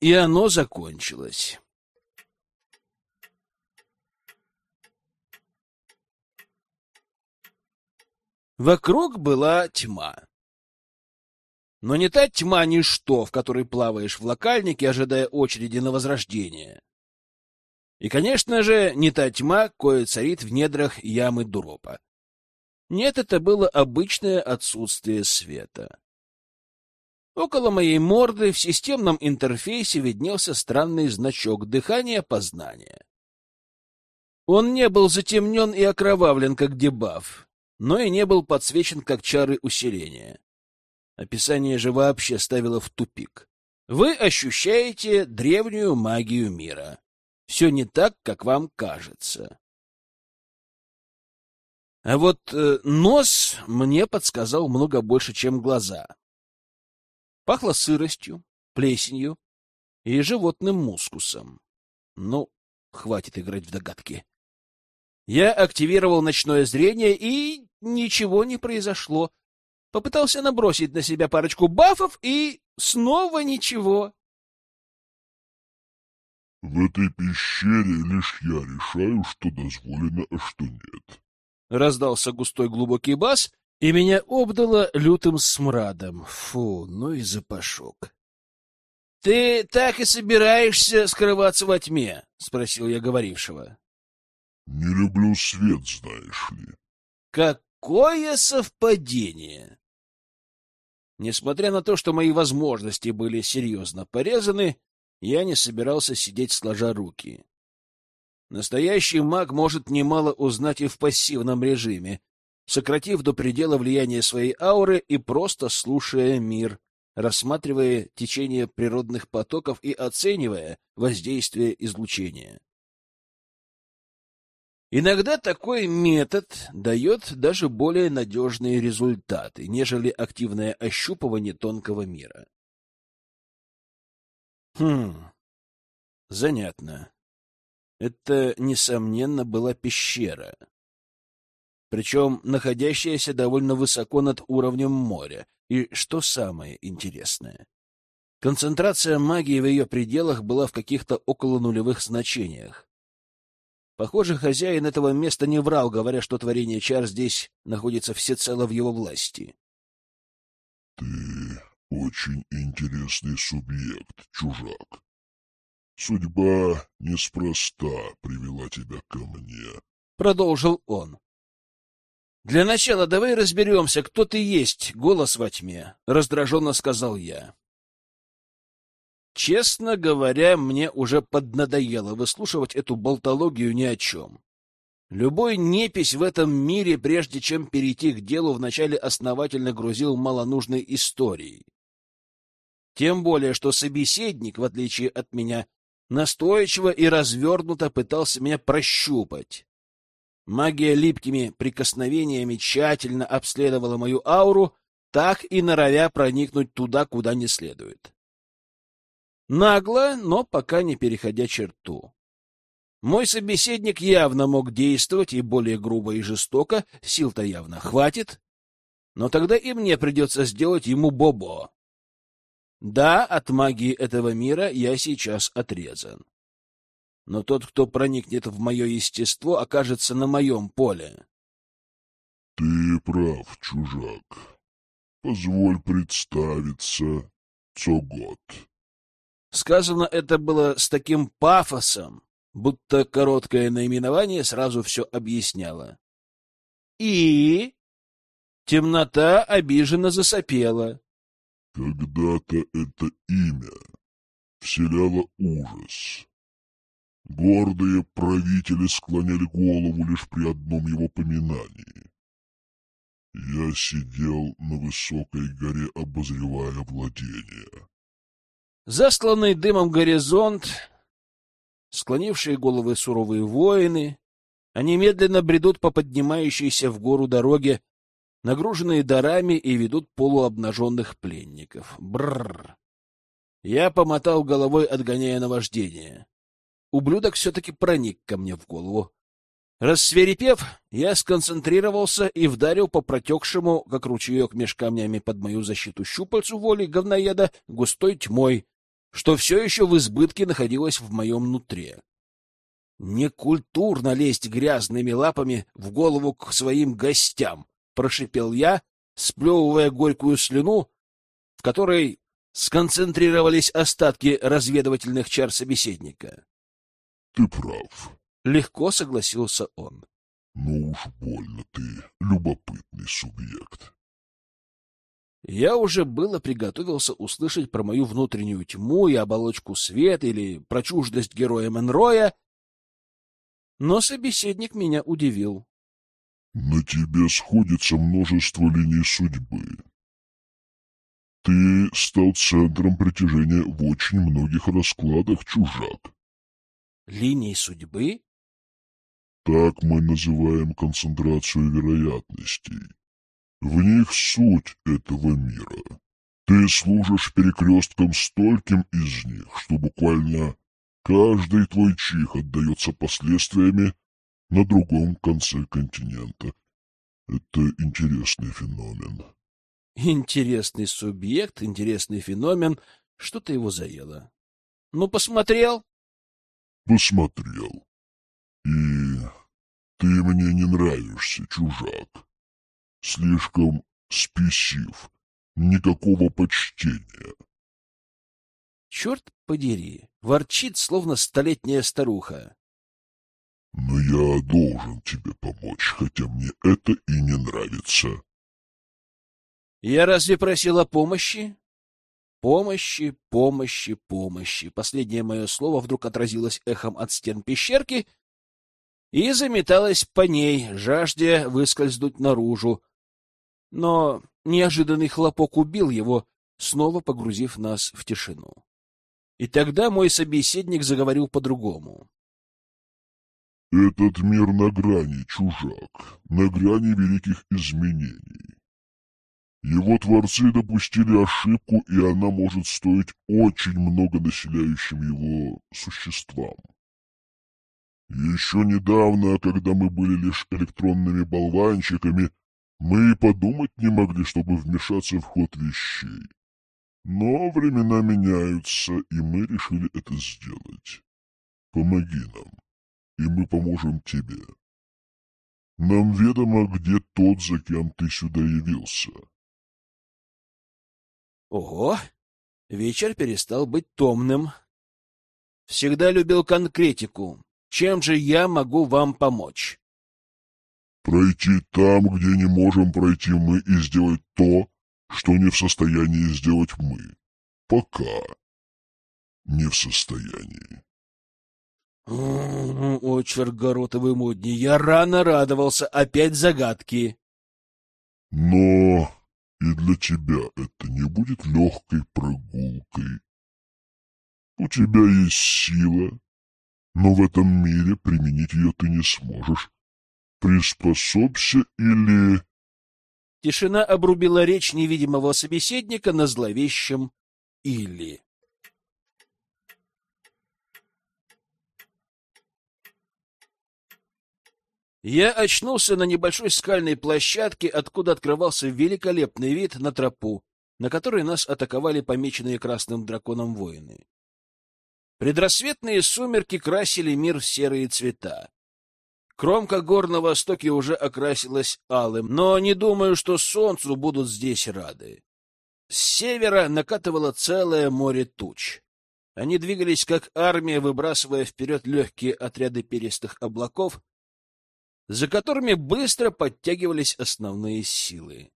И оно закончилось. Вокруг была тьма. Но не та тьма ничто, в которой плаваешь в локальнике, ожидая очереди на возрождение. И, конечно же, не та тьма, кое царит в недрах ямы Дуропа. Нет, это было обычное отсутствие света. Около моей морды в системном интерфейсе виднелся странный значок дыхания познания. Он не был затемнен и окровавлен, как дебаф, но и не был подсвечен, как чары усиления. Описание же вообще ставило в тупик. Вы ощущаете древнюю магию мира. Все не так, как вам кажется. А вот э, нос мне подсказал много больше, чем глаза. Пахло сыростью, плесенью и животным мускусом. Ну, хватит играть в догадки. Я активировал ночное зрение, и ничего не произошло. Попытался набросить на себя парочку бафов, и снова ничего. В этой пещере лишь я решаю, что дозволено, а что нет. Раздался густой глубокий бас, и меня обдало лютым смрадом. Фу, ну и запашок. — Ты так и собираешься скрываться во тьме? — спросил я говорившего. — Не люблю свет, знаешь ли. — Какое совпадение! Несмотря на то, что мои возможности были серьезно порезаны, я не собирался сидеть сложа руки. Настоящий маг может немало узнать и в пассивном режиме, сократив до предела влияние своей ауры и просто слушая мир, рассматривая течение природных потоков и оценивая воздействие излучения. Иногда такой метод дает даже более надежные результаты, нежели активное ощупывание тонкого мира. Хм, занятно. Это, несомненно, была пещера. Причем находящаяся довольно высоко над уровнем моря. И что самое интересное? Концентрация магии в ее пределах была в каких-то около нулевых значениях. Похоже, хозяин этого места не врал, говоря, что творение чар здесь находится всецело в его власти. — Ты очень интересный субъект, чужак. Судьба неспроста привела тебя ко мне. Продолжил он. Для начала давай разберемся, кто ты есть, голос во тьме, раздраженно сказал я. Честно говоря, мне уже поднадоело выслушивать эту болтологию ни о чем. Любой непись в этом мире, прежде чем перейти к делу, вначале основательно грузил малонужной историей. Тем более, что собеседник, в отличие от меня, настойчиво и развернуто пытался меня прощупать. Магия липкими прикосновениями тщательно обследовала мою ауру, так и норовя проникнуть туда, куда не следует. Нагло, но пока не переходя черту. Мой собеседник явно мог действовать и более грубо и жестоко, сил-то явно хватит, но тогда и мне придется сделать ему бобо. Да, от магии этого мира я сейчас отрезан. Но тот, кто проникнет в мое естество, окажется на моем поле. — Ты прав, чужак. Позволь представиться, Цогот. Сказано это было с таким пафосом, будто короткое наименование сразу все объясняло. И темнота обиженно засопела. Когда-то это имя вселяло ужас. Гордые правители склоняли голову лишь при одном его поминании. Я сидел на высокой горе, обозревая владения. Застланный дымом горизонт, склонившие головы суровые воины, они медленно бредут по поднимающейся в гору дороге, нагруженные дарами и ведут полуобнаженных пленников. Бррр! Я помотал головой, отгоняя наваждение. Ублюдок все-таки проник ко мне в голову. Рассверепев, я сконцентрировался и вдарил по протекшему, как ручеек меж камнями под мою защиту щупальцу воли говноеда, густой тьмой, что все еще в избытке находилось в моем нутре. Некультурно лезть грязными лапами в голову к своим гостям, прошипел я, сплевывая горькую слюну, в которой сконцентрировались остатки разведывательных чар собеседника. — Ты прав. — легко согласился он. — Ну уж больно ты любопытный субъект. Я уже было приготовился услышать про мою внутреннюю тьму и оболочку света или про чуждость героя Монроя, но собеседник меня удивил. — На тебе сходится множество линий судьбы. Ты стал центром притяжения в очень многих раскладах, чужак. — Линий судьбы? — Так мы называем концентрацию вероятностей. В них суть этого мира. Ты служишь перекрестком стольким из них, что буквально каждый твой чих отдается последствиями на другом конце континента. Это интересный феномен. Интересный субъект, интересный феномен. Что-то его заело. Ну, посмотрел? Посмотрел. И ты мне не нравишься, чужак. Слишком спесив. Никакого почтения. Черт подери, ворчит, словно столетняя старуха. Но я должен тебе помочь, хотя мне это и не нравится. Я разве просил о помощи? Помощи, помощи, помощи. Последнее мое слово вдруг отразилось эхом от стен пещерки и заметалось по ней, жаждя выскользнуть наружу. Но неожиданный хлопок убил его, снова погрузив нас в тишину. И тогда мой собеседник заговорил по-другому. Этот мир на грани, чужак, на грани великих изменений. Его творцы допустили ошибку, и она может стоить очень много населяющим его существам. Еще недавно, когда мы были лишь электронными болванчиками, мы и подумать не могли, чтобы вмешаться в ход вещей. Но времена меняются, и мы решили это сделать. Помоги нам, и мы поможем тебе. Нам ведомо, где тот, за кем ты сюда явился. Ого! Вечер перестал быть томным. Всегда любил конкретику. Чем же я могу вам помочь? Пройти там, где не можем пройти мы, и сделать то, что не в состоянии сделать мы. Пока не в состоянии. О, Чергоротовый мудни, я рано радовался, опять загадки. Но и для тебя это не будет легкой прогулкой. У тебя есть сила, но в этом мире применить ее ты не сможешь. Приспособься или... Тишина обрубила речь невидимого собеседника на зловещем «или». Я очнулся на небольшой скальной площадке, откуда открывался великолепный вид на тропу, на которой нас атаковали помеченные красным драконом воины. Предрассветные сумерки красили мир в серые цвета. Кромка гор на востоке уже окрасилась алым, но не думаю, что солнцу будут здесь рады. С севера накатывало целое море туч. Они двигались как армия, выбрасывая вперед легкие отряды перистых облаков, за которыми быстро подтягивались основные силы.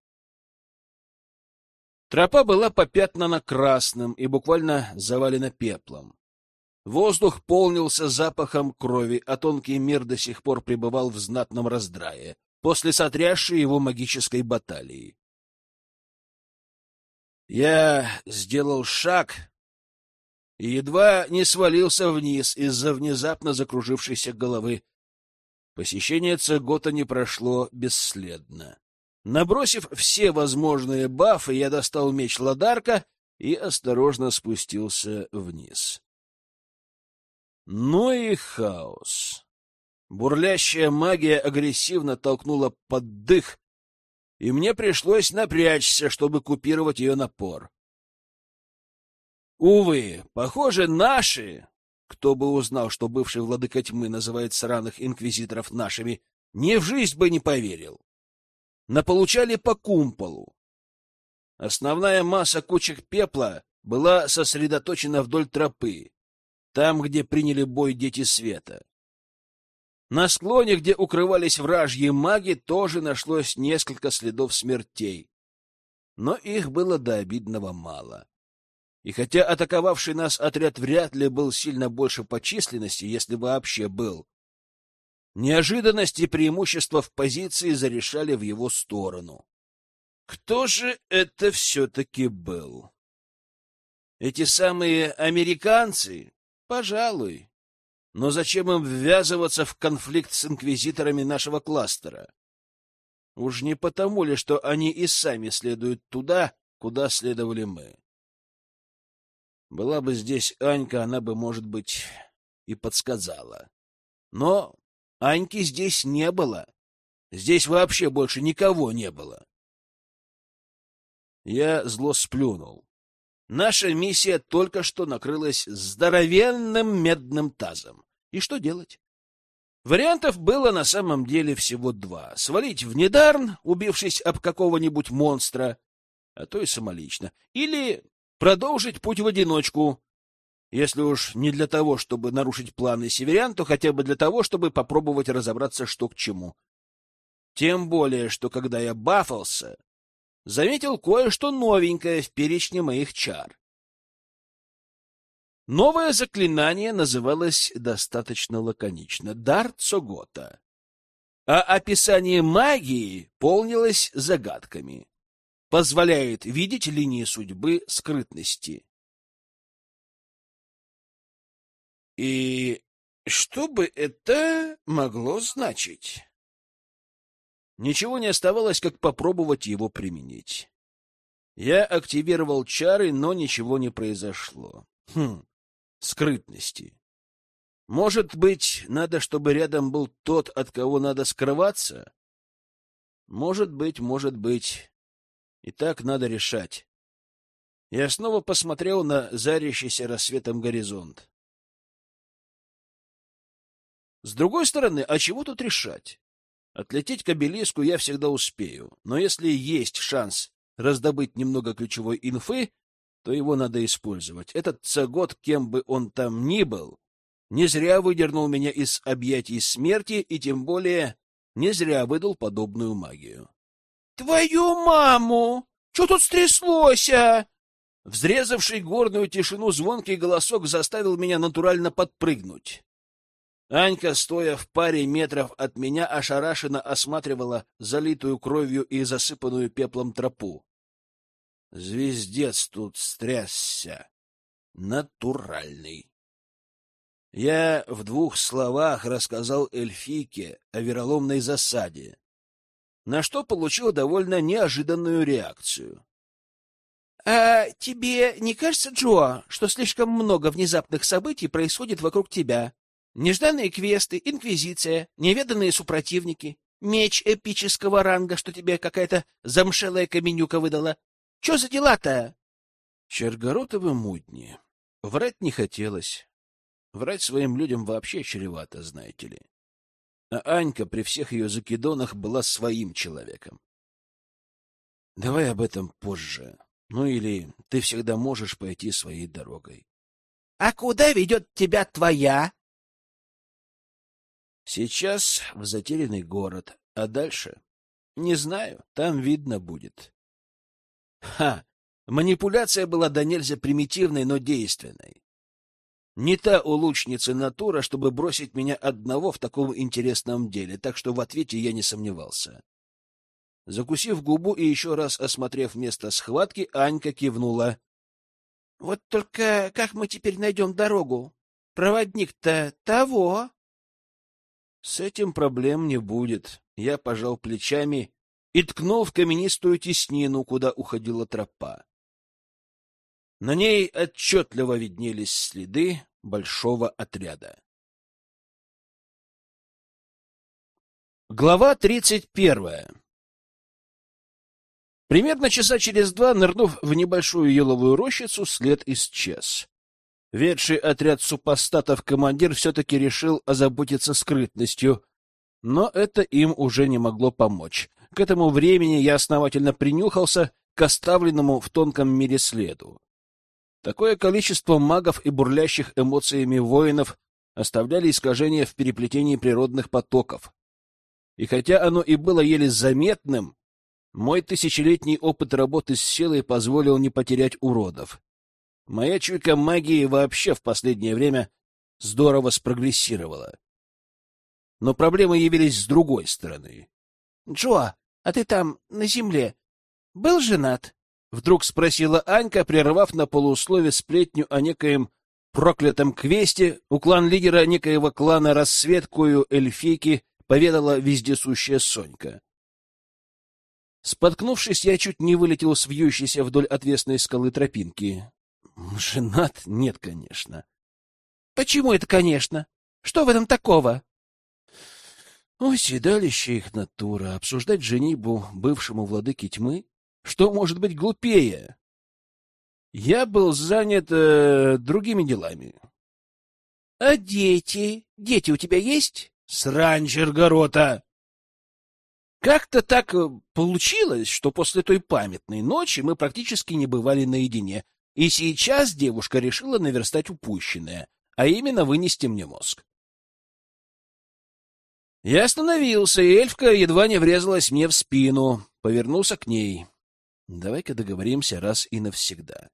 Тропа была попятнана красным и буквально завалена пеплом. Воздух полнился запахом крови, а тонкий мир до сих пор пребывал в знатном раздрае после сотрясшей его магической баталии. Я сделал шаг и едва не свалился вниз из-за внезапно закружившейся головы. Посещение Цегота не прошло бесследно. Набросив все возможные бафы, я достал меч Ладарка и осторожно спустился вниз. Ну и хаос. Бурлящая магия агрессивно толкнула под дых, и мне пришлось напрячься, чтобы купировать ее напор. Увы, похоже, наши, кто бы узнал, что бывший владыка тьмы называет сраных инквизиторов нашими, ни в жизнь бы не поверил. Наполучали по кумполу. Основная масса кучек пепла была сосредоточена вдоль тропы, там, где приняли бой дети света. На склоне, где укрывались вражьи маги, тоже нашлось несколько следов смертей. Но их было до обидного мало. И хотя атаковавший нас отряд вряд ли был сильно больше по численности, если вообще был, неожиданность и преимущество в позиции зарешали в его сторону. Кто же это все-таки был? Эти самые американцы? Пожалуй. Но зачем им ввязываться в конфликт с инквизиторами нашего кластера? Уж не потому ли, что они и сами следуют туда, куда следовали мы? Была бы здесь Анька, она бы, может быть, и подсказала. Но Аньки здесь не было. Здесь вообще больше никого не было. Я зло сплюнул. Наша миссия только что накрылась здоровенным медным тазом. И что делать? Вариантов было на самом деле всего два. Свалить в Недарн, убившись об какого-нибудь монстра, а то и самолично. Или продолжить путь в одиночку. Если уж не для того, чтобы нарушить планы северян, то хотя бы для того, чтобы попробовать разобраться, что к чему. Тем более, что когда я бафался, заметил кое-что новенькое в перечне моих чар. Новое заклинание называлось достаточно лаконично — дар Цогота. А описание магии полнилось загадками. Позволяет видеть линии судьбы скрытности. И что бы это могло значить? Ничего не оставалось, как попробовать его применить. Я активировал чары, но ничего не произошло. Хм, скрытности. Может быть, надо, чтобы рядом был тот, от кого надо скрываться? Может быть, может быть. И так надо решать. Я снова посмотрел на зарящийся рассветом горизонт. С другой стороны, а чего тут решать? Отлететь к обелиску я всегда успею, но если есть шанс раздобыть немного ключевой инфы, то его надо использовать. Этот цагот, кем бы он там ни был, не зря выдернул меня из объятий смерти и тем более не зря выдал подобную магию. — Твою маму! Что тут стряслось? Взрезавший горную тишину звонкий голосок заставил меня натурально подпрыгнуть. Анька, стоя в паре метров от меня, ошарашенно осматривала залитую кровью и засыпанную пеплом тропу. Звездец тут стрясся. Натуральный. Я в двух словах рассказал эльфийке о вероломной засаде, на что получил довольно неожиданную реакцию. — А тебе не кажется, Джо, что слишком много внезапных событий происходит вокруг тебя? Нежданные квесты, инквизиция, неведанные супротивники, меч эпического ранга, что тебе какая-то замшелая каменюка выдала. Что за дела-то? Чергоротовы мудни. Врать не хотелось. Врать своим людям вообще чревато, знаете ли. А Анька при всех ее закидонах была своим человеком. Давай об этом позже. Ну или ты всегда можешь пойти своей дорогой. — А куда ведет тебя твоя? Сейчас в затерянный город, а дальше? Не знаю, там видно будет. Ха! Манипуляция была до нельзя примитивной, но действенной. Не та у лучницы натура, чтобы бросить меня одного в таком интересном деле, так что в ответе я не сомневался. Закусив губу и еще раз осмотрев место схватки, Анька кивнула. — Вот только как мы теперь найдем дорогу? Проводник-то того. С этим проблем не будет. Я пожал плечами и ткнул в каменистую теснину, куда уходила тропа. На ней отчетливо виднелись следы большого отряда. Глава тридцать первая Примерно часа через два, нырнув в небольшую еловую рощицу, след исчез. Ведший отряд супостатов командир все-таки решил озаботиться скрытностью, но это им уже не могло помочь. К этому времени я основательно принюхался к оставленному в тонком мире следу. Такое количество магов и бурлящих эмоциями воинов оставляли искажения в переплетении природных потоков. И хотя оно и было еле заметным, мой тысячелетний опыт работы с силой позволил не потерять уродов. Моя чуйка магии вообще в последнее время здорово спрогрессировала. Но проблемы явились с другой стороны. — Джо, а ты там, на земле, был женат? — вдруг спросила Анька, прервав на полуслове сплетню о некоем проклятом квесте у клан-лидера некоего клана Рассветкую эльфийки поведала вездесущая Сонька. Споткнувшись, я чуть не вылетел с вьющейся вдоль отвесной скалы тропинки. Женат? Нет, конечно. Почему это конечно? Что в этом такого? Ой, седалище их натура. Обсуждать женибу бывшему владыке тьмы? Что может быть глупее? Я был занят э, другими делами. — А дети? Дети у тебя есть? — Срань, Чергорота! Как-то так э, получилось, что после той памятной ночи мы практически не бывали наедине, и сейчас девушка решила наверстать упущенное, а именно вынести мне мозг. Я остановился, и эльфка едва не врезалась мне в спину. Повернулся к ней. Давай-ка договоримся раз и навсегда.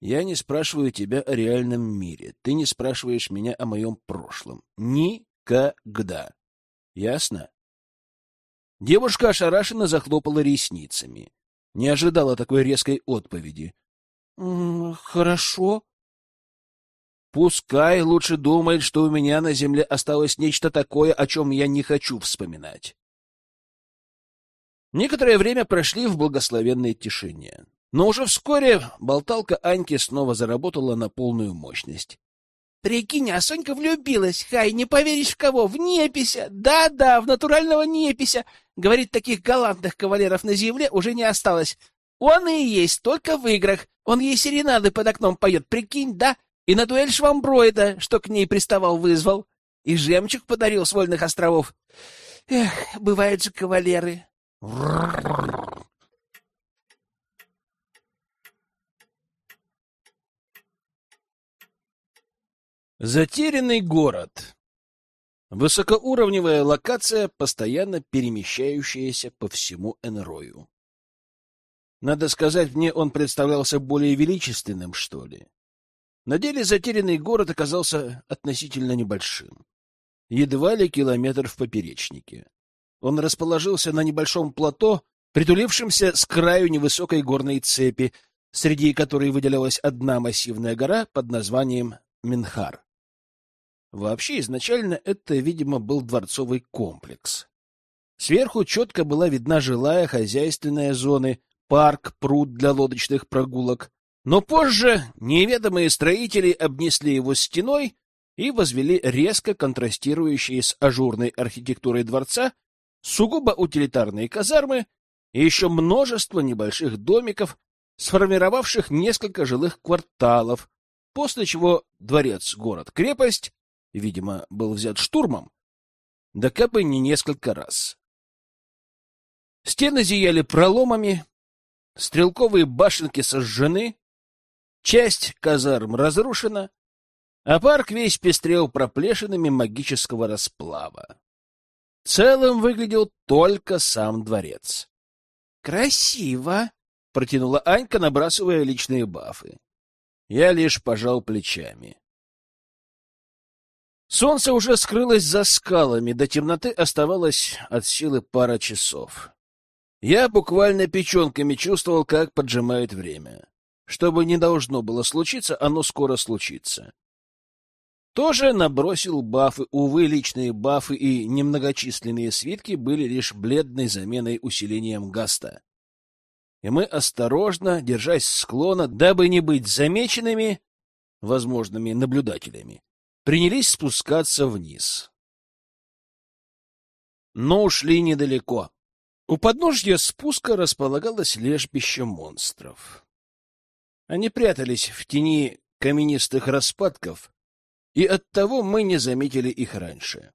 Я не спрашиваю тебя о реальном мире. Ты не спрашиваешь меня о моем прошлом. Никогда. Ясно? Девушка ошарашенно захлопала ресницами. Не ожидала такой резкой отповеди. Хорошо. Пускай лучше думает, что у меня на земле осталось нечто такое, о чем я не хочу вспоминать. Некоторое время прошли в благословенной тишине. Но уже вскоре болталка Аньки снова заработала на полную мощность. Прикинь, а Сонька влюбилась, Хай, не поверишь в кого, в непися. Да-да, в натурального непися. Говорит, таких галантных кавалеров на земле уже не осталось. Он и есть, только в играх. Он ей серенады под окном поет, прикинь, да? И на дуэль швамброида, что к ней приставал, вызвал. И жемчуг подарил с Вольных островов. Эх, бывают же кавалеры. Затерянный город. Высокоуровневая локация, постоянно перемещающаяся по всему Энрою. Надо сказать, мне он представлялся более величественным, что ли. На деле затерянный город оказался относительно небольшим. Едва ли километр в поперечнике. Он расположился на небольшом плато, притулившемся с краю невысокой горной цепи, среди которой выделялась одна массивная гора под названием Минхар. Вообще, изначально это, видимо, был дворцовый комплекс. Сверху четко была видна жилая хозяйственная зона, парк, пруд для лодочных прогулок. Но позже неведомые строители обнесли его стеной и возвели резко контрастирующие с ажурной архитектурой дворца сугубо утилитарные казармы и еще множество небольших домиков, сформировавших несколько жилых кварталов, после чего дворец-город-крепость, видимо, был взят штурмом, да как бы не несколько раз. Стены зияли проломами, Стрелковые башенки сожжены, часть казарм разрушена, а парк весь пестрел проплешинами магического расплава. Целым выглядел только сам дворец. «Красиво!» — протянула Анька, набрасывая личные бафы. Я лишь пожал плечами. Солнце уже скрылось за скалами, до темноты оставалось от силы пара часов. Я буквально печенками чувствовал, как поджимает время. Что бы ни должно было случиться, оно скоро случится. Тоже набросил бафы. Увы, личные бафы и немногочисленные свитки были лишь бледной заменой усилением гаста. И мы осторожно, держась склона, дабы не быть замеченными возможными наблюдателями, принялись спускаться вниз. Но ушли недалеко. У подножья спуска располагалось лежбище монстров. Они прятались в тени каменистых распадков, и оттого мы не заметили их раньше.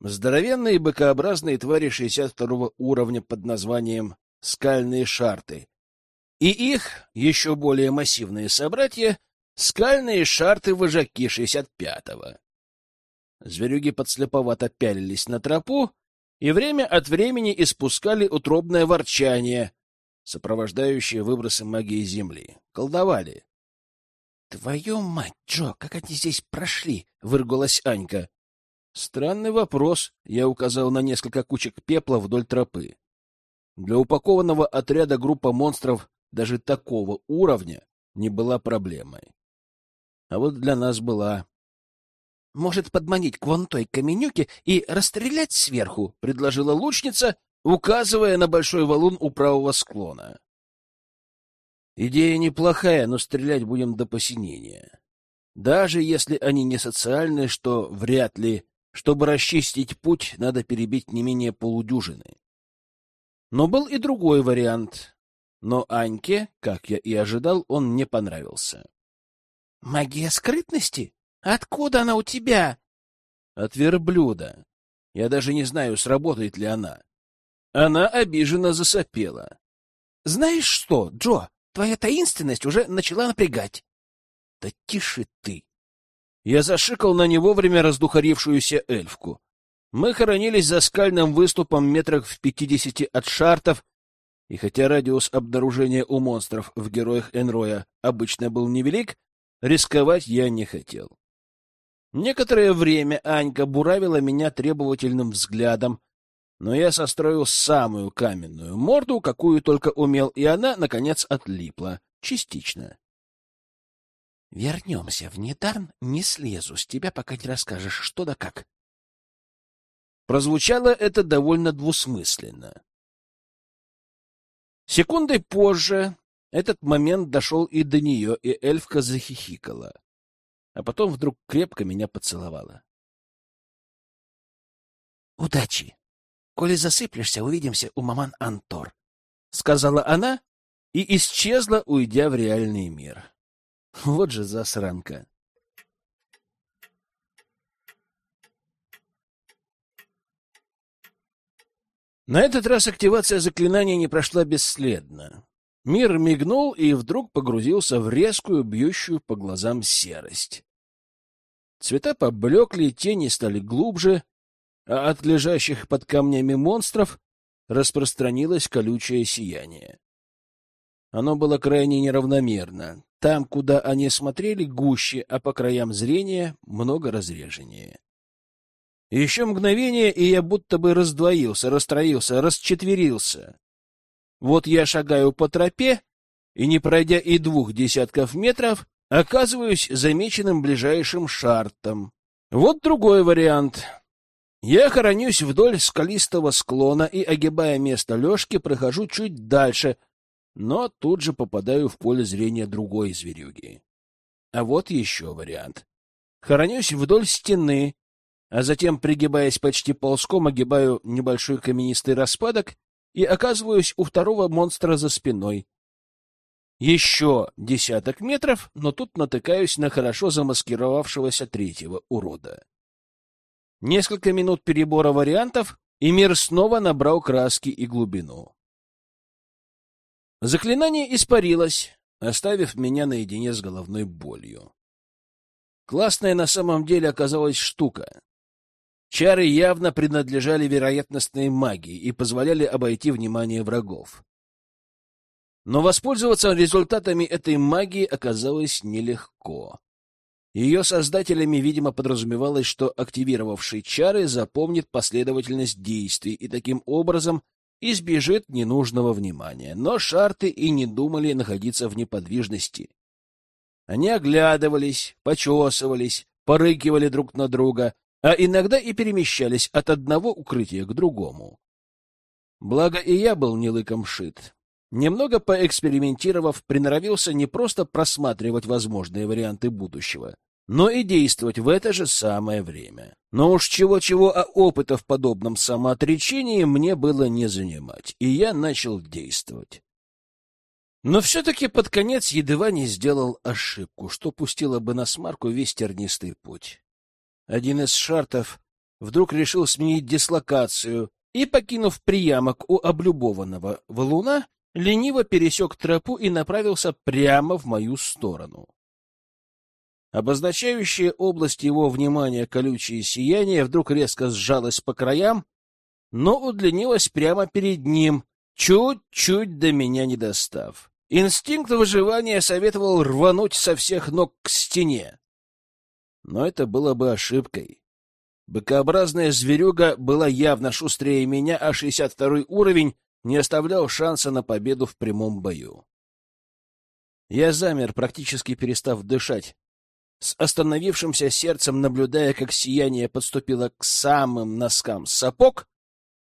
Здоровенные быкообразные твари 62 уровня под названием скальные шарты, и их еще более массивные собратья — скальные шарты-вожаки 65-го. Зверюги подслеповато пялились на тропу и время от времени испускали утробное ворчание, сопровождающее выбросы магии Земли. Колдовали. — Твою мать, Джо, как они здесь прошли? — выргалась Анька. Странный вопрос. Я указал на несколько кучек пепла вдоль тропы. Для упакованного отряда группа монстров даже такого уровня не была проблемой. А вот для нас была. «Может, подманить к вон той каменюке и расстрелять сверху?» — предложила лучница, указывая на большой валун у правого склона. «Идея неплохая, но стрелять будем до посинения. Даже если они не социальные, что вряд ли, чтобы расчистить путь, надо перебить не менее полудюжины. Но был и другой вариант. Но Аньке, как я и ожидал, он не понравился. «Магия скрытности?» Откуда она у тебя? От верблюда. Я даже не знаю, сработает ли она. Она обиженно засопела. Знаешь что, Джо, твоя таинственность уже начала напрягать. Да тише ты. Я зашикал на не вовремя раздухарившуюся эльфку. Мы хоронились за скальным выступом метрах в пятидесяти от шартов, и хотя радиус обнаружения у монстров в героях Энроя обычно был невелик, рисковать я не хотел. Некоторое время Анька буравила меня требовательным взглядом, но я состроил самую каменную морду, какую только умел, и она, наконец, отлипла. Частично. «Вернемся в Недарн, не слезу с тебя, пока не расскажешь, что да как». Прозвучало это довольно двусмысленно. Секундой позже этот момент дошел и до нее, и эльфка захихикала а потом вдруг крепко меня поцеловала. «Удачи! Коли засыплешься, увидимся у маман Антор», — сказала она и исчезла, уйдя в реальный мир. Вот же засранка. На этот раз активация заклинания не прошла бесследно. Мир мигнул и вдруг погрузился в резкую, бьющую по глазам серость. Цвета поблекли, тени стали глубже, а от лежащих под камнями монстров распространилось колючее сияние. Оно было крайне неравномерно. Там, куда они смотрели, гуще, а по краям зрения много разреженнее. Еще мгновение, и я будто бы раздвоился, расстроился, расчетверился. Вот я шагаю по тропе, и, не пройдя и двух десятков метров, оказываюсь замеченным ближайшим шартом. Вот другой вариант. Я хоронюсь вдоль скалистого склона и, огибая место лёжки, прохожу чуть дальше, но тут же попадаю в поле зрения другой зверюги. А вот еще вариант. Хоронюсь вдоль стены, а затем, пригибаясь почти ползком, огибаю небольшой каменистый распадок и оказываюсь у второго монстра за спиной. Еще десяток метров, но тут натыкаюсь на хорошо замаскировавшегося третьего урода. Несколько минут перебора вариантов, и мир снова набрал краски и глубину. Заклинание испарилось, оставив меня наедине с головной болью. Классная на самом деле оказалась штука. Чары явно принадлежали вероятностной магии и позволяли обойти внимание врагов. Но воспользоваться результатами этой магии оказалось нелегко. Ее создателями, видимо, подразумевалось, что активировавший чары запомнит последовательность действий и таким образом избежит ненужного внимания. Но шарты и не думали находиться в неподвижности. Они оглядывались, почесывались, порыкивали друг на друга, а иногда и перемещались от одного укрытия к другому. Благо и я был не лыком шит. Немного поэкспериментировав, приноровился не просто просматривать возможные варианты будущего, но и действовать в это же самое время. Но уж чего-чего, а опыта в подобном самоотречении мне было не занимать, и я начал действовать. Но все-таки под конец едва не сделал ошибку, что пустило бы на смарку весь тернистый путь. Один из шартов вдруг решил сменить дислокацию и, покинув приямок у облюбованного валуна, лениво пересек тропу и направился прямо в мою сторону. Обозначающая область его внимания колючее сияние вдруг резко сжалось по краям, но удлинилось прямо перед ним, чуть-чуть до меня не достав. Инстинкт выживания советовал рвануть со всех ног к стене. Но это было бы ошибкой. Быкообразная зверюга была явно шустрее меня, а 62-й уровень не оставлял шанса на победу в прямом бою. Я замер, практически перестав дышать, с остановившимся сердцем наблюдая, как сияние подступило к самым носкам сапог,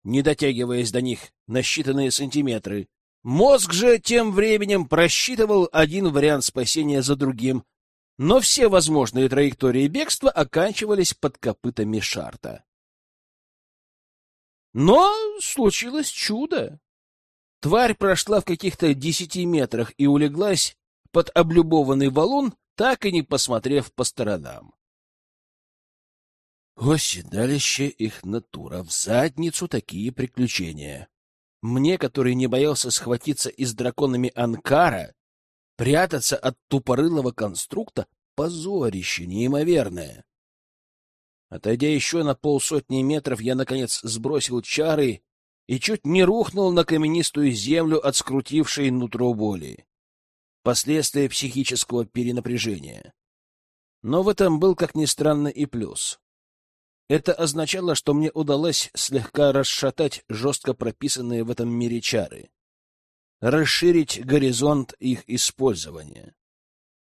не дотягиваясь до них на считанные сантиметры. Мозг же тем временем просчитывал один вариант спасения за другим, но все возможные траектории бегства оканчивались под копытами шарта. Но случилось чудо. Тварь прошла в каких-то десяти метрах и улеглась под облюбованный валун, так и не посмотрев по сторонам. Оседалище их натура, в задницу такие приключения. Мне, который не боялся схватиться и с драконами Анкара, прятаться от тупорылого конструкта — позорище неимоверное. Отойдя еще на полсотни метров, я, наконец, сбросил чары и чуть не рухнул на каменистую землю от скрутившей нутро боли последствия психического перенапряжения. Но в этом был, как ни странно, и плюс. Это означало, что мне удалось слегка расшатать жестко прописанные в этом мире чары, расширить горизонт их использования.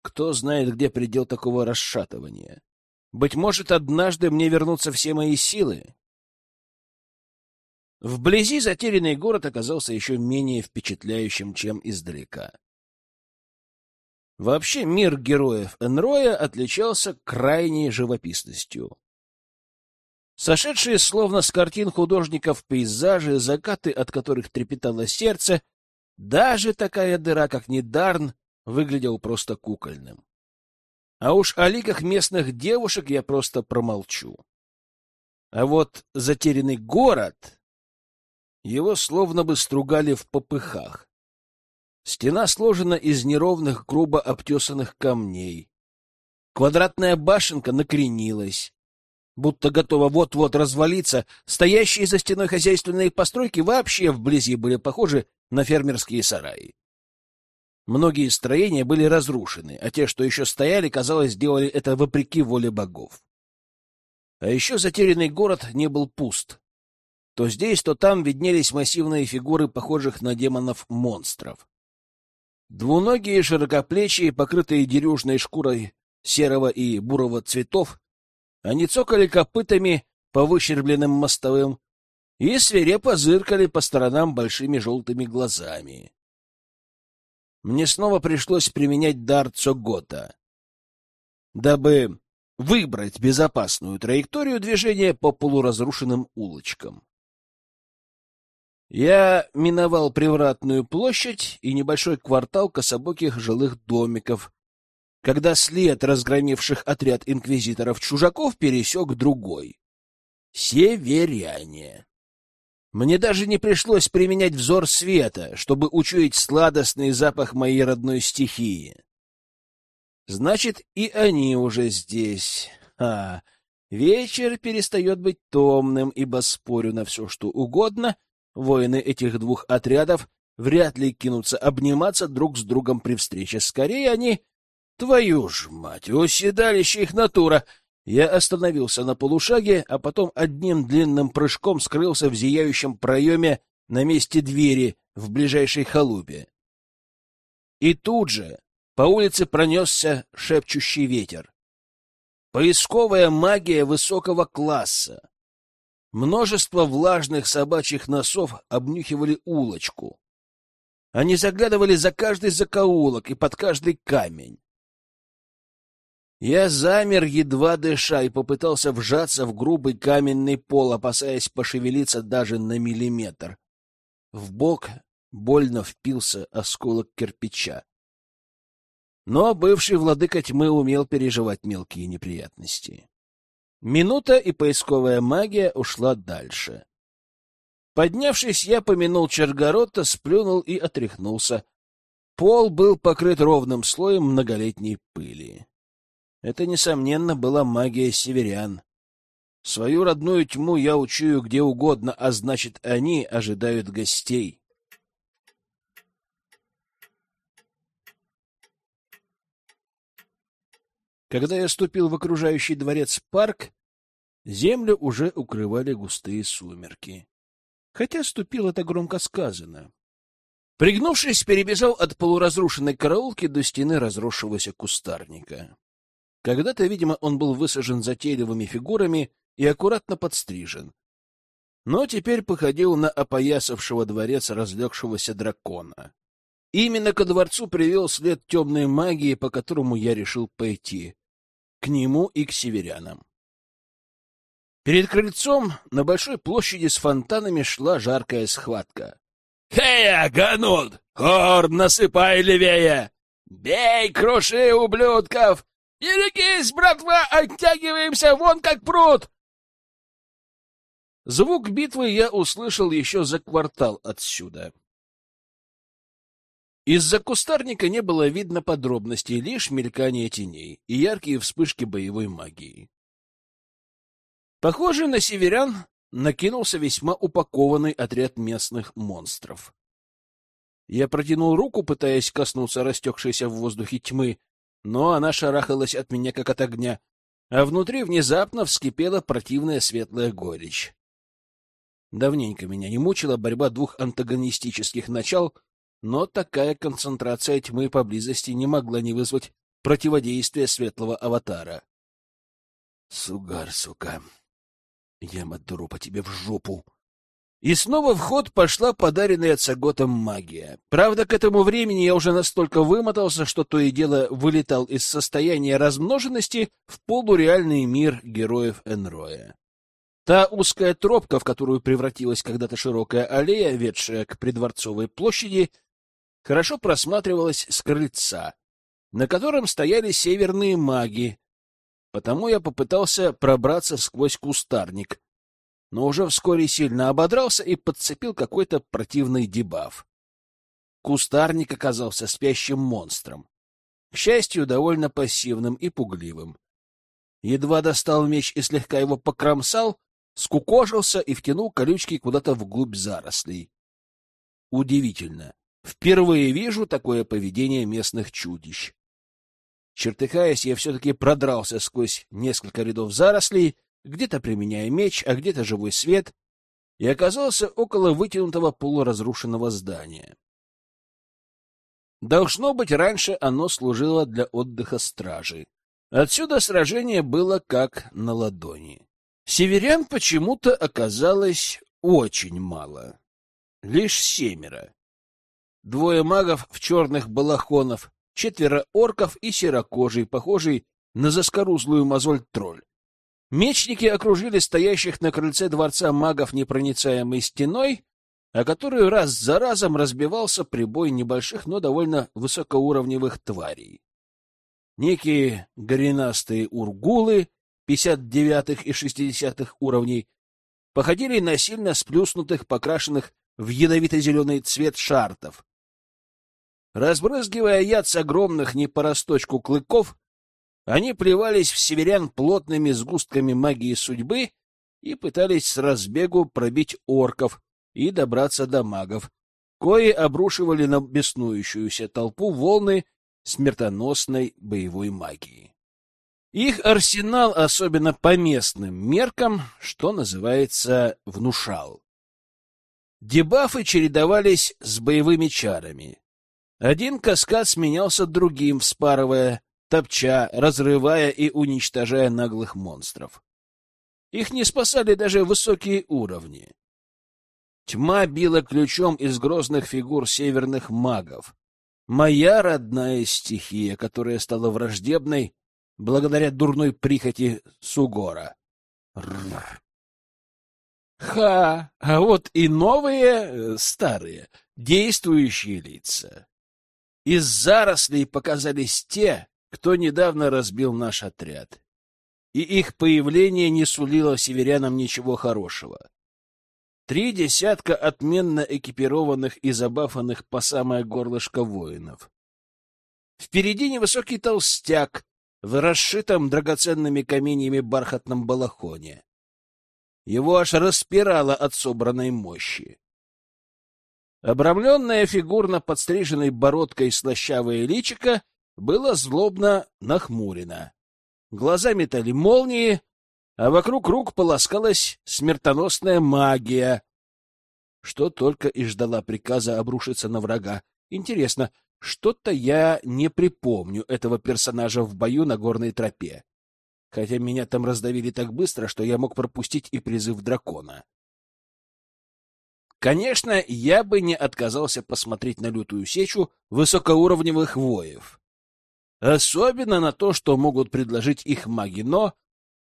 Кто знает, где предел такого расшатывания? Быть может, однажды мне вернутся все мои силы. Вблизи затерянный город оказался еще менее впечатляющим, чем издалека. Вообще мир героев Энроя отличался крайней живописностью. Сошедшие словно с картин художников пейзажи, закаты, от которых трепетало сердце, даже такая дыра, как Недарн, выглядел просто кукольным. А уж о ликах местных девушек я просто промолчу. А вот затерянный город, его словно бы стругали в попыхах. Стена сложена из неровных, грубо обтесанных камней. Квадратная башенка накренилась, будто готова вот-вот развалиться. Стоящие за стеной хозяйственные постройки вообще вблизи были похожи на фермерские сараи. Многие строения были разрушены, а те, что еще стояли, казалось, сделали это вопреки воле богов. А еще затерянный город не был пуст. То здесь, то там виднелись массивные фигуры, похожих на демонов-монстров. Двуногие, широкоплечие, покрытые дерюжной шкурой серого и бурого цветов, они цокали копытами по выщербленным мостовым и свирепо зыркали по сторонам большими желтыми глазами. Мне снова пришлось применять дар Цогота, дабы выбрать безопасную траекторию движения по полуразрушенным улочкам. Я миновал привратную площадь и небольшой квартал кособоких жилых домиков, когда след разгромивших отряд инквизиторов-чужаков пересек другой. Северяне. Мне даже не пришлось применять взор света, чтобы учуять сладостный запах моей родной стихии. Значит, и они уже здесь. А, вечер перестает быть томным, ибо спорю на все, что угодно — Воины этих двух отрядов вряд ли кинутся обниматься друг с другом при встрече. Скорее они... Твою ж мать, уседалище их натура! Я остановился на полушаге, а потом одним длинным прыжком скрылся в зияющем проеме на месте двери в ближайшей халупе. И тут же по улице пронесся шепчущий ветер. Поисковая магия высокого класса. Множество влажных собачьих носов обнюхивали улочку. Они заглядывали за каждый закоулок и под каждый камень. Я замер, едва дыша, и попытался вжаться в грубый каменный пол, опасаясь пошевелиться даже на миллиметр. В бок больно впился осколок кирпича. Но бывший владыка тьмы умел переживать мелкие неприятности. Минута, и поисковая магия ушла дальше. Поднявшись, я помянул Чергорота, сплюнул и отряхнулся. Пол был покрыт ровным слоем многолетней пыли. Это, несомненно, была магия северян. Свою родную тьму я учую где угодно, а значит, они ожидают гостей. Когда я ступил в окружающий дворец парк, землю уже укрывали густые сумерки. Хотя ступил это громко сказано. Пригнувшись, перебежал от полуразрушенной караулки до стены разросшегося кустарника. Когда-то, видимо, он был высажен затейливыми фигурами и аккуратно подстрижен. Но теперь походил на опоясавшего дворец разлегшегося дракона. Именно ко дворцу привел след темной магии, по которому я решил пойти. К нему и к северянам. Перед крыльцом на большой площади с фонтанами шла жаркая схватка. «Хея, Ганут! Хор, насыпай левее! Бей, круши, ублюдков! Берегись, братва, оттягиваемся вон как пруд!» Звук битвы я услышал еще за квартал отсюда. Из-за кустарника не было видно подробностей, лишь мелькание теней и яркие вспышки боевой магии. Похоже, на северян накинулся весьма упакованный отряд местных монстров. Я протянул руку, пытаясь коснуться растекшейся в воздухе тьмы, но она шарахалась от меня, как от огня, а внутри внезапно вскипела противная светлая горечь. Давненько меня не мучила борьба двух антагонистических начал — но такая концентрация тьмы поблизости не могла не вызвать противодействия светлого аватара. — Сугар, сука, я отдуру по тебе в жопу! И снова в ход пошла подаренная Цаготом магия. Правда, к этому времени я уже настолько вымотался, что то и дело вылетал из состояния размноженности в полуреальный мир героев Энроя. Та узкая тропка, в которую превратилась когда-то широкая аллея, ведшая к придворцовой площади, хорошо просматривалась с крыльца, на котором стояли северные маги, потому я попытался пробраться сквозь кустарник, но уже вскоре сильно ободрался и подцепил какой-то противный дебаф. Кустарник оказался спящим монстром, к счастью, довольно пассивным и пугливым. Едва достал меч и слегка его покромсал, скукожился и втянул колючки куда-то вглубь зарослей. Удивительно. Впервые вижу такое поведение местных чудищ. Чертыхаясь, я все-таки продрался сквозь несколько рядов зарослей, где-то применяя меч, а где-то живой свет, и оказался около вытянутого полуразрушенного здания. Должно быть, раньше оно служило для отдыха стражи. Отсюда сражение было как на ладони. Северян почему-то оказалось очень мало. Лишь семеро двое магов в черных балахонов, четверо орков и серокожий, похожий на заскорузлую мозоль тролль. Мечники окружили стоящих на крыльце дворца магов непроницаемой стеной, о которую раз за разом разбивался прибой небольших, но довольно высокоуровневых тварей. Некие горенастые ургулы 59-х и 60-х уровней походили на сильно сплюснутых, покрашенных в ядовито-зеленый цвет шартов, Разбрызгивая яд с огромных не по росточку клыков, они плевались в северян плотными сгустками магии судьбы и пытались с разбегу пробить орков и добраться до магов, кои обрушивали на беснующуюся толпу волны смертоносной боевой магии. Их арсенал, особенно по местным меркам, что называется, внушал. Дебафы чередовались с боевыми чарами. Один каскад сменялся другим, вспарывая, топча, разрывая и уничтожая наглых монстров. Их не спасали даже высокие уровни. Тьма била ключом из грозных фигур северных магов. Моя родная стихия, которая стала враждебной благодаря дурной прихоти Сугора. Ха! А вот и новые, э, старые, действующие лица. Из зарослей показались те, кто недавно разбил наш отряд. И их появление не сулило северянам ничего хорошего. Три десятка отменно экипированных и забафанных по самое горлышко воинов. Впереди невысокий толстяк в расшитом драгоценными каменьями бархатном балахоне. Его аж распирало от собранной мощи. Обрамленная фигурно подстриженной бородкой слащавое личико было злобно нахмурено. Глаза метали молнии, а вокруг рук полоскалась смертоносная магия, что только и ждала приказа обрушиться на врага. Интересно, что-то я не припомню этого персонажа в бою на горной тропе. Хотя меня там раздавили так быстро, что я мог пропустить и призыв дракона. Конечно, я бы не отказался посмотреть на лютую сечу высокоуровневых воев. Особенно на то, что могут предложить их маги, но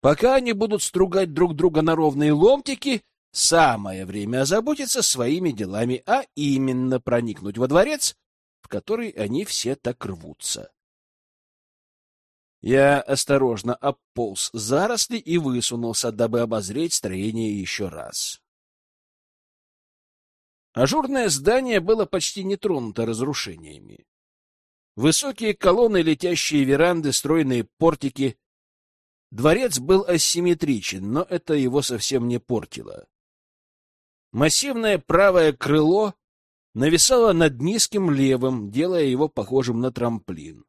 пока они будут стругать друг друга на ровные ломтики, самое время озаботиться своими делами, а именно проникнуть во дворец в который они все так рвутся. Я осторожно ополз заросли и высунулся, дабы обозреть строение еще раз. Ажурное здание было почти не тронуто разрушениями. Высокие колонны, летящие веранды, стройные портики. Дворец был асимметричен, но это его совсем не портило. Массивное правое крыло нависала над низким левым, делая его похожим на трамплин.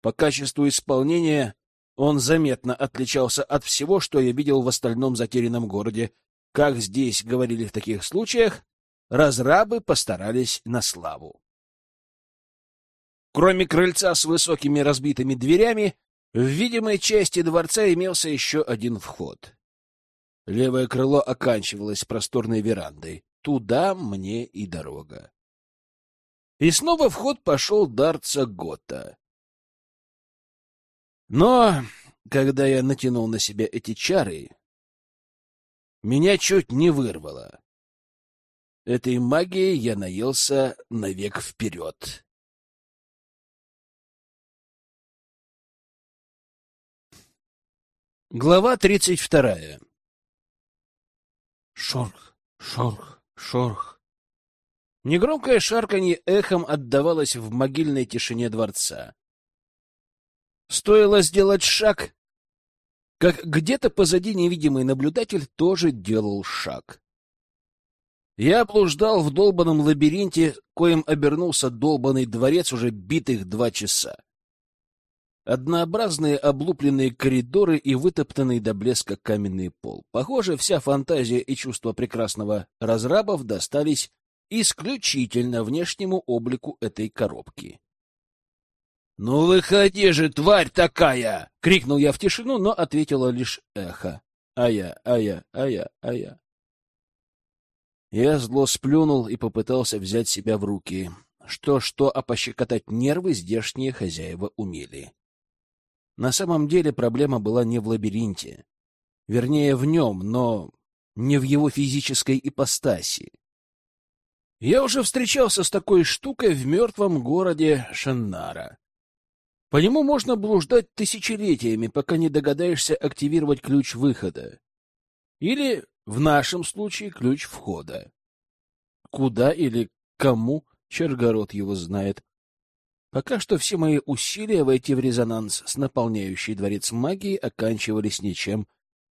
По качеству исполнения он заметно отличался от всего, что я видел в остальном затерянном городе. Как здесь говорили в таких случаях, разрабы постарались на славу. Кроме крыльца с высокими разбитыми дверями, в видимой части дворца имелся еще один вход. Левое крыло оканчивалось просторной верандой. Туда мне и дорога. И снова в ход пошел Дарца Гота. Но, когда я натянул на себя эти чары, меня чуть не вырвало. Этой магией я наелся навек вперед. Глава тридцать вторая. Шорх, шорх, Шорх. Негромкое шарканье эхом отдавалось в могильной тишине дворца. Стоило сделать шаг, как где-то позади невидимый наблюдатель тоже делал шаг. Я блуждал в долбанном лабиринте, коим обернулся долбанный дворец уже битых два часа. Однообразные облупленные коридоры и вытоптанный до блеска каменный пол. Похоже, вся фантазия и чувство прекрасного разрабов достались исключительно внешнему облику этой коробки. «Ну выходи же, тварь такая!» — крикнул я в тишину, но ответило лишь эхо. «А-я, а-я, а-я, а-я». Зло сплюнул и попытался взять себя в руки. Что-что, а пощекотать нервы здешние хозяева умели. На самом деле проблема была не в лабиринте. Вернее, в нем, но не в его физической ипостаси. Я уже встречался с такой штукой в мертвом городе Шеннара. По нему можно блуждать тысячелетиями, пока не догадаешься активировать ключ выхода. Или, в нашем случае, ключ входа. Куда или кому, Чергород его знает. Пока что все мои усилия войти в резонанс с наполняющей дворец магией оканчивались ничем,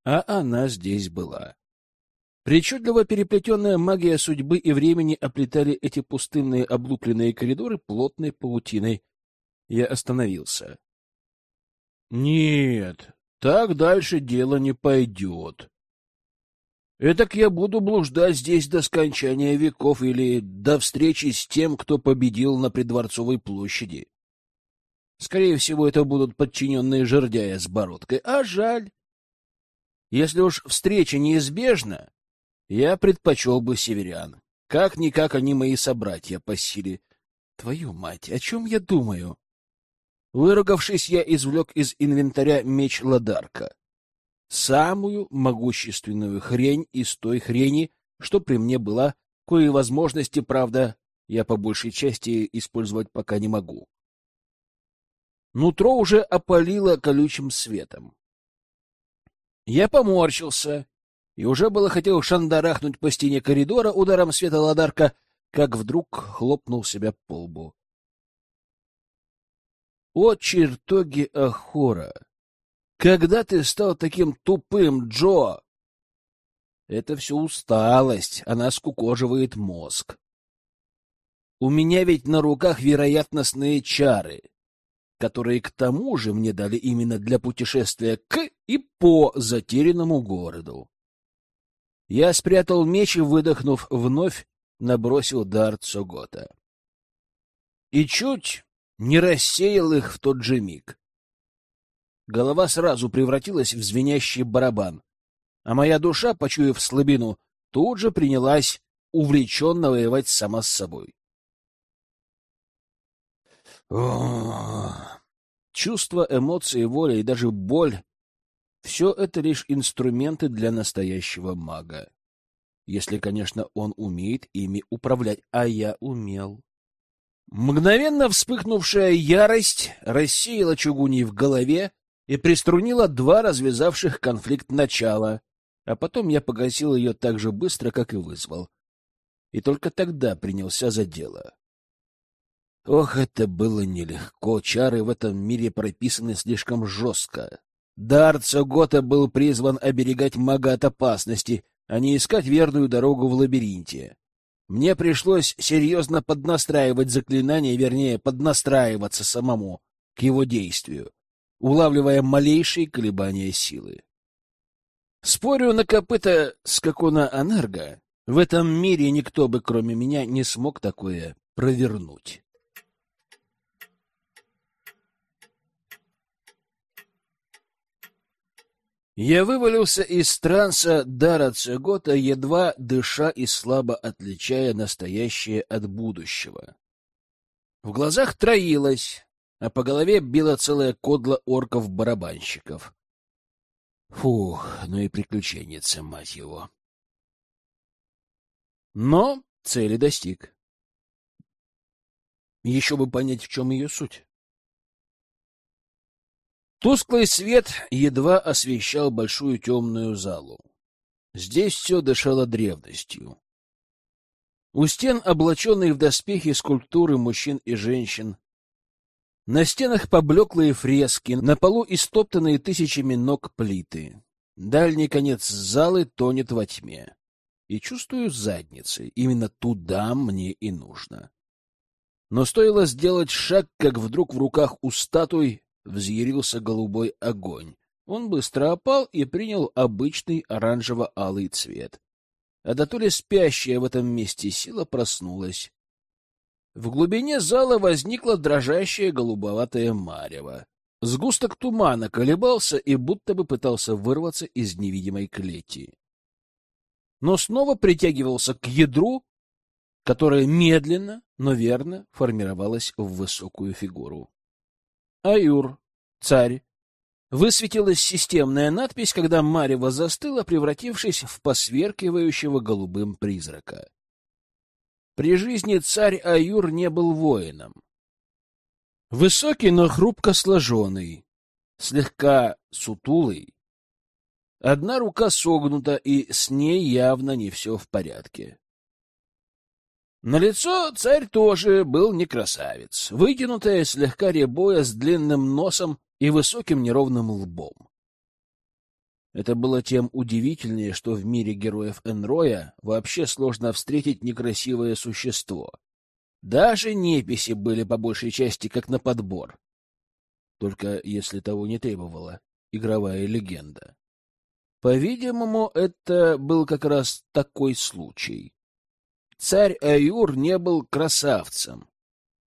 а она здесь была. Причудливо переплетенная магия судьбы и времени оплетали эти пустынные облупленные коридоры плотной паутиной. Я остановился. Нет, так дальше дело не пойдет. Этак я буду блуждать здесь до скончания веков или до встречи с тем, кто победил на Придворцовой площади. Скорее всего, это будут подчиненные жердяя с бородкой. А жаль. Если уж встреча неизбежна, я предпочел бы северян. Как-никак они мои собратья по силе. Твою мать, о чем я думаю? Выругавшись, я извлек из инвентаря меч Ладарка. Самую могущественную хрень из той хрени, что при мне была, кое возможности, правда, я по большей части использовать пока не могу. Нутро уже опалило колючим светом. Я поморщился и уже было хотел шандарахнуть по стене коридора ударом света ладарка, как вдруг хлопнул себя по лбу. О, чертоги Ахора! Когда ты стал таким тупым, Джо? Это все усталость, она скукоживает мозг. У меня ведь на руках вероятностные чары, которые к тому же мне дали именно для путешествия к и по затерянному городу. Я спрятал меч и, выдохнув, вновь набросил дар Цогота. И чуть не рассеял их в тот же миг. Голова сразу превратилась в звенящий барабан, а моя душа, почуяв слабину, тут же принялась увлеченно воевать сама с собой. Чувства, эмоции, воля и даже боль — все это лишь инструменты для настоящего мага. Если, конечно, он умеет ими управлять, а я умел. Мгновенно вспыхнувшая ярость рассеяла чугуней в голове и приструнила два развязавших конфликт начала, а потом я погасил ее так же быстро, как и вызвал. И только тогда принялся за дело. Ох, это было нелегко, чары в этом мире прописаны слишком жестко. Дар Цогота был призван оберегать мага от опасности, а не искать верную дорогу в лабиринте. Мне пришлось серьезно поднастраивать заклинание, вернее, поднастраиваться самому к его действию, улавливая малейшие колебания силы. Спорю на копыта скакуна Анарга, в этом мире никто бы, кроме меня, не смог такое провернуть. Я вывалился из транса Дара Цегота, едва дыша и слабо отличая настоящее от будущего. В глазах троилось, а по голове била целая кодла орков-барабанщиков. Фух, ну и приключенница, мать его. Но цели достиг. Еще бы понять, в чем ее суть. Тусклый свет едва освещал большую темную залу. Здесь все дышало древностью. У стен, облаченные в доспехи скульптуры мужчин и женщин, на стенах поблеклые фрески, на полу истоптанные тысячами ног плиты. Дальний конец залы тонет во тьме. И чувствую задницы. Именно туда мне и нужно. Но стоило сделать шаг, как вдруг в руках у статуй взъярился голубой огонь. Он быстро опал и принял обычный оранжево-алый цвет. А до то ли спящая в этом месте сила проснулась. В глубине зала возникла дрожащая голубоватая марево. Сгусток тумана колебался и будто бы пытался вырваться из невидимой клети. Но снова притягивался к ядру, которое медленно, но верно формировалось в высокую фигуру. Аюр, царь. Высветилась системная надпись, когда Марева застыла, превратившись в посверкивающего голубым призрака. При жизни царь Аюр не был воином. Высокий, но хрупко сложенный, слегка сутулый. Одна рука согнута, и с ней явно не все в порядке. На лицо царь тоже был не красавец, вытянутая, слегка рябоя, с длинным носом и высоким неровным лбом. Это было тем удивительнее, что в мире героев Энроя вообще сложно встретить некрасивое существо. Даже неписи были по большей части как на подбор. Только если того не требовала игровая легенда. По-видимому, это был как раз такой случай. Царь Аюр не был красавцем,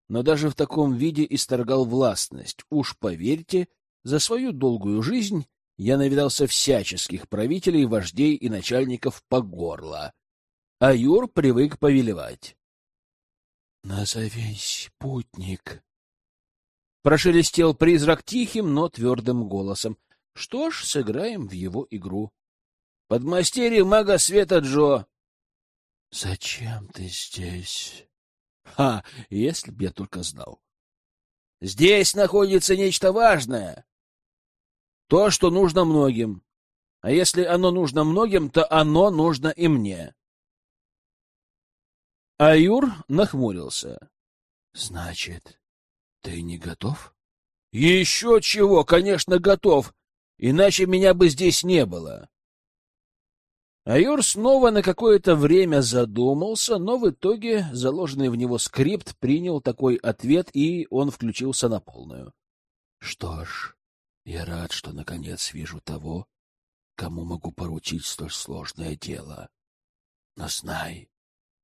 но даже в таком виде исторгал властность. Уж поверьте, за свою долгую жизнь я навидался всяческих правителей, вождей и начальников по горло. Аюр привык повелевать. — Назовись, путник. Прошелестел призрак тихим, но твердым голосом. Что ж, сыграем в его игру. Подмастерье мага света Джо. Зачем ты здесь? Ха, если б я только знал. Здесь находится нечто важное. То, что нужно многим. А если оно нужно многим, то оно нужно и мне. Аюр нахмурился. — Значит, ты не готов? — Еще чего, конечно, готов. Иначе меня бы здесь не было. Аюр снова на какое-то время задумался, но в итоге заложенный в него скрипт принял такой ответ, и он включился на полную. — Что ж, я рад, что наконец вижу того, кому могу поручить столь сложное дело. Но знай,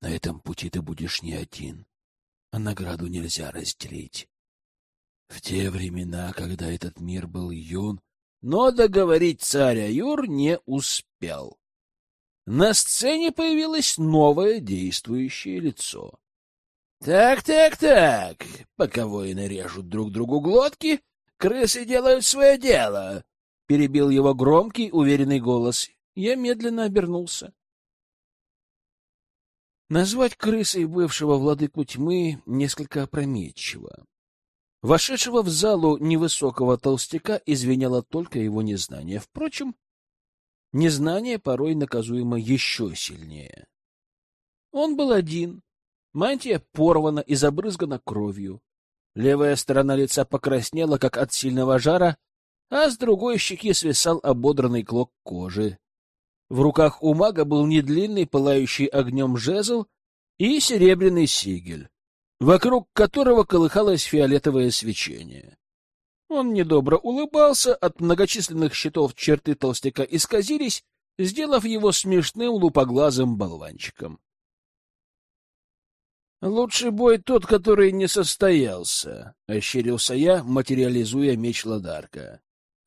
на этом пути ты будешь не один, а награду нельзя разделить. В те времена, когда этот мир был юн, но договорить царь Аюр не успел на сцене появилось новое действующее лицо. «Так, так, так, пока воины режут друг другу глотки, крысы делают свое дело», — перебил его громкий, уверенный голос. Я медленно обернулся. Назвать крысой бывшего владыку тьмы несколько опрометчиво. Вошедшего в залу невысокого толстяка извиняло только его незнание. Впрочем, Незнание порой наказуемо еще сильнее. Он был один. Мантия порвана и забрызгана кровью. Левая сторона лица покраснела, как от сильного жара, а с другой щеки свисал ободранный клок кожи. В руках у мага был недлинный, пылающий огнем жезл и серебряный сигель, вокруг которого колыхалось фиолетовое свечение. Он недобро улыбался, от многочисленных щитов черты толстяка исказились, сделав его смешным лупоглазым болванчиком. «Лучший бой тот, который не состоялся», — ощерился я, материализуя меч Ладарка.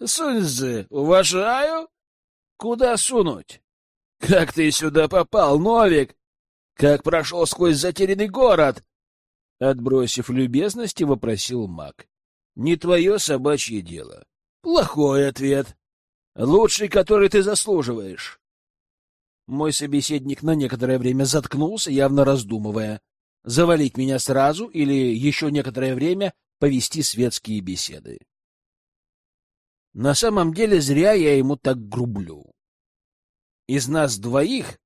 «Суньзы, уважаю? Куда сунуть? Как ты сюда попал, Новик? Как прошел сквозь затерянный город?» Отбросив любезности, вопросил маг. Не твое собачье дело. Плохой ответ. Лучший, который ты заслуживаешь. Мой собеседник на некоторое время заткнулся, явно раздумывая, завалить меня сразу или еще некоторое время повести светские беседы. На самом деле зря я ему так грублю. Из нас двоих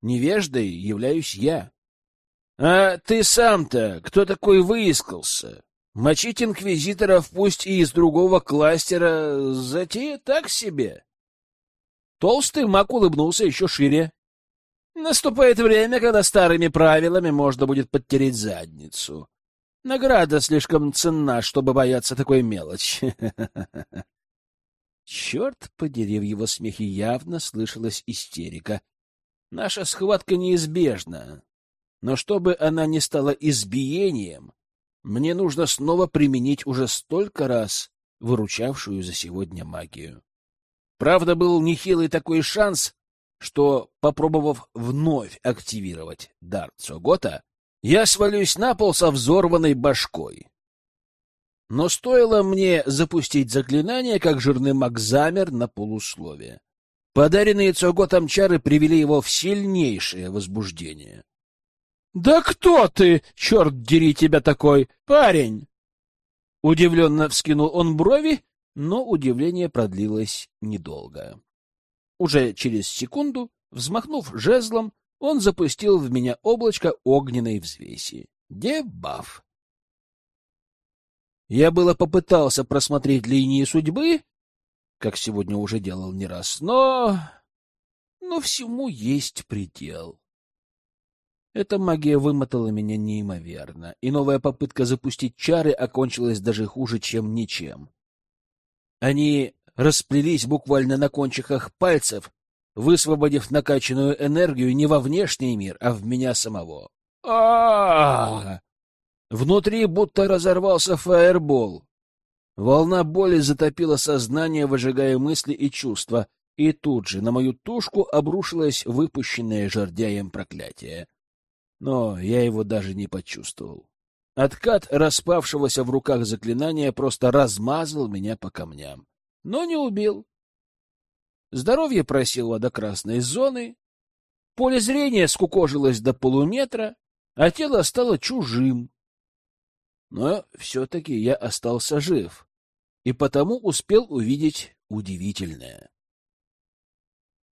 невеждой являюсь я. А ты сам-то кто такой выискался? Мочить инквизиторов, пусть и из другого кластера, затея так себе. Толстый маг улыбнулся еще шире. Наступает время, когда старыми правилами можно будет подтереть задницу. Награда слишком ценна, чтобы бояться такой мелочи. Черт подери, в его смехе явно слышалась истерика. Наша схватка неизбежна. Но чтобы она не стала избиением, мне нужно снова применить уже столько раз выручавшую за сегодня магию. Правда, был нехилый такой шанс, что, попробовав вновь активировать дар Цогота, я свалюсь на пол со взорванной башкой. Но стоило мне запустить заклинание, как жирный маг замер на полусловие. Подаренные Цоготом чары привели его в сильнейшее возбуждение. «Да кто ты, черт дери тебя такой, парень?» Удивленно вскинул он брови, но удивление продлилось недолго. Уже через секунду, взмахнув жезлом, он запустил в меня облачко огненной взвеси. Дебаф. Я было попытался просмотреть линии судьбы, как сегодня уже делал не раз, но... Но всему есть предел. Эта магия вымотала меня неимоверно, и новая попытка запустить чары окончилась даже хуже, чем ничем. Они расплелись буквально на кончиках пальцев, высвободив накачанную энергию не во внешний мир, а в меня самого. а Внутри будто разорвался фаербол. Волна боли затопила сознание, выжигая мысли и чувства, и тут же на мою тушку обрушилось выпущенное жердяем проклятие но я его даже не почувствовал. Откат распавшегося в руках заклинания просто размазал меня по камням, но не убил. Здоровье просило до красной зоны, поле зрения скукожилось до полуметра, а тело стало чужим. Но все-таки я остался жив, и потому успел увидеть удивительное.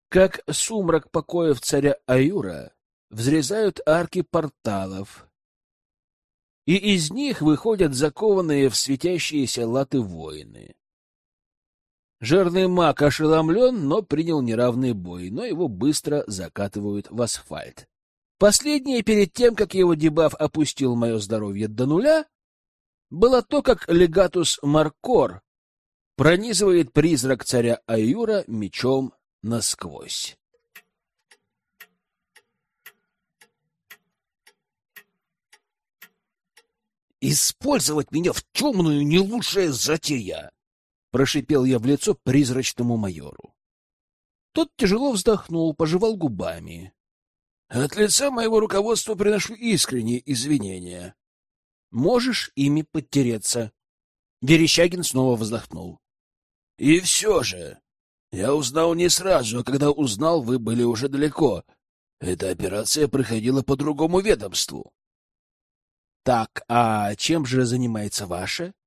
Как сумрак покоев царя Аюра взрезают арки порталов, и из них выходят закованные в светящиеся латы воины. Жирный маг ошеломлен, но принял неравный бой, но его быстро закатывают в асфальт. Последнее, перед тем, как его дебаф опустил мое здоровье до нуля, было то, как легатус Маркор пронизывает призрак царя Аюра мечом насквозь. «Использовать меня в темную не лучшая затея!» — прошипел я в лицо призрачному майору. Тот тяжело вздохнул, пожевал губами. — От лица моего руководства приношу искренние извинения. Можешь ими подтереться. Верещагин снова вздохнул. — И все же, я узнал не сразу, а когда узнал, вы были уже далеко. Эта операция проходила по другому ведомству. — Так, а чем же занимается ваша? —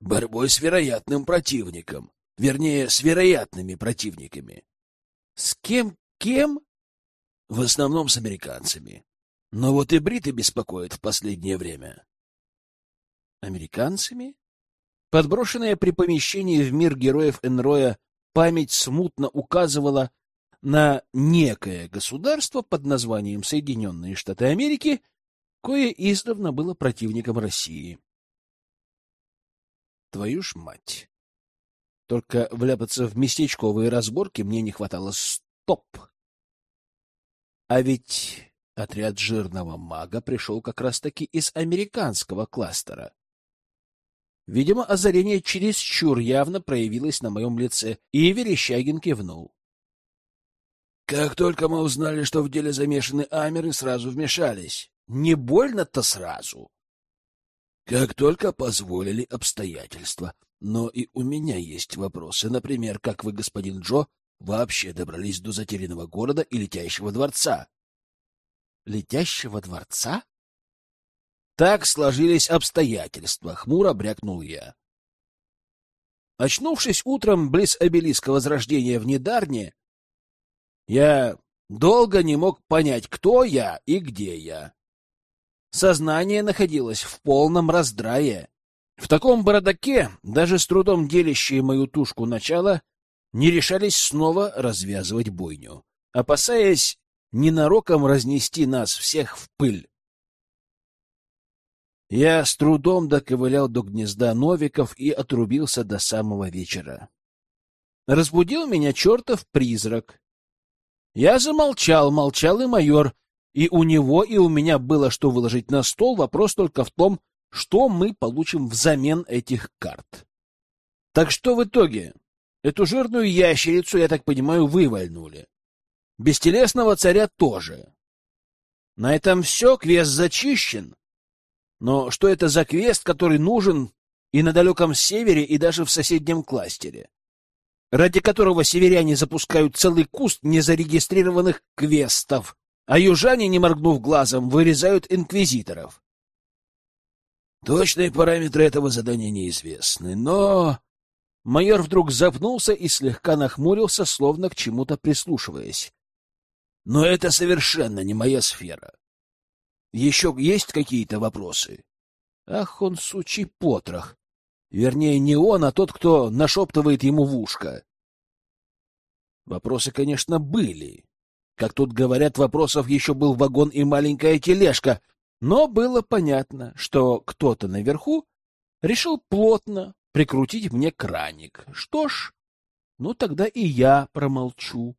Борьбой с вероятным противником. Вернее, с вероятными противниками. — С кем? Кем? — В основном с американцами. Но вот и бриты беспокоят в последнее время. — Американцами? Подброшенная при помещении в мир героев Энроя память смутно указывала на некое государство под названием Соединенные Штаты Америки, кое издавна было противником России. Твою ж мать! Только вляпаться в местечковые разборки мне не хватало. Стоп! А ведь отряд жирного мага пришел как раз-таки из американского кластера. Видимо, озарение чересчур явно проявилось на моем лице, и Верещагин кивнул. Как только мы узнали, что в деле замешаны амеры, сразу вмешались. Не больно-то сразу. Как только позволили обстоятельства. Но и у меня есть вопросы. Например, как вы, господин Джо, вообще добрались до затерянного города и летящего дворца? Летящего дворца? Так сложились обстоятельства, хмуро брякнул я. Очнувшись утром близ обелиска Возрождения в Недарне, я долго не мог понять, кто я и где я. Сознание находилось в полном раздрае. В таком бардаке, даже с трудом делящие мою тушку начала, не решались снова развязывать бойню, опасаясь ненароком разнести нас всех в пыль. Я с трудом доковылял до гнезда Новиков и отрубился до самого вечера. Разбудил меня чертов призрак. Я замолчал, молчал и майор, и у него, и у меня было что выложить на стол, вопрос только в том, что мы получим взамен этих карт. Так что в итоге? Эту жирную ящерицу, я так понимаю, вывольнули. Бестелесного царя тоже. На этом все, квест зачищен. Но что это за квест, который нужен и на далеком севере, и даже в соседнем кластере? Ради которого северяне запускают целый куст незарегистрированных квестов, а южане, не моргнув глазом, вырезают инквизиторов. Точные параметры этого задания неизвестны, но... Майор вдруг запнулся и слегка нахмурился, словно к чему-то прислушиваясь. Но это совершенно не моя сфера. Еще есть какие-то вопросы? Ах, он сучий потрох. Вернее, не он, а тот, кто нашептывает ему в ушко. Вопросы, конечно, были. Как тут говорят, вопросов еще был вагон и маленькая тележка, но было понятно, что кто-то наверху решил плотно прикрутить мне краник. Что ж, ну тогда и я промолчу.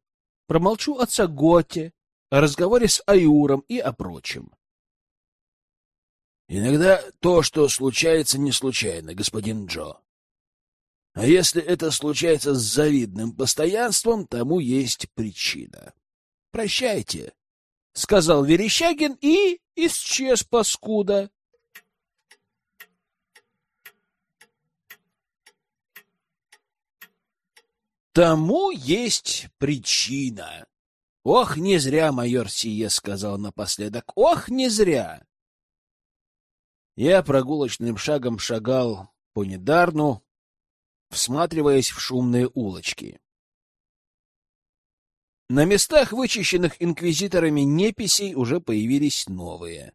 Промолчу о Цаготе, о разговоре с Аюром и о прочем. Иногда то, что случается, не случайно, господин Джо. А если это случается с завидным постоянством, тому есть причина. Прощайте, — сказал Верещагин и исчез паскуда. Тому есть причина. Ох, не зря майор Сие сказал напоследок. Ох, не зря. Я прогулочным шагом шагал по Недарну, всматриваясь в шумные улочки. На местах, вычищенных инквизиторами неписей, уже появились новые.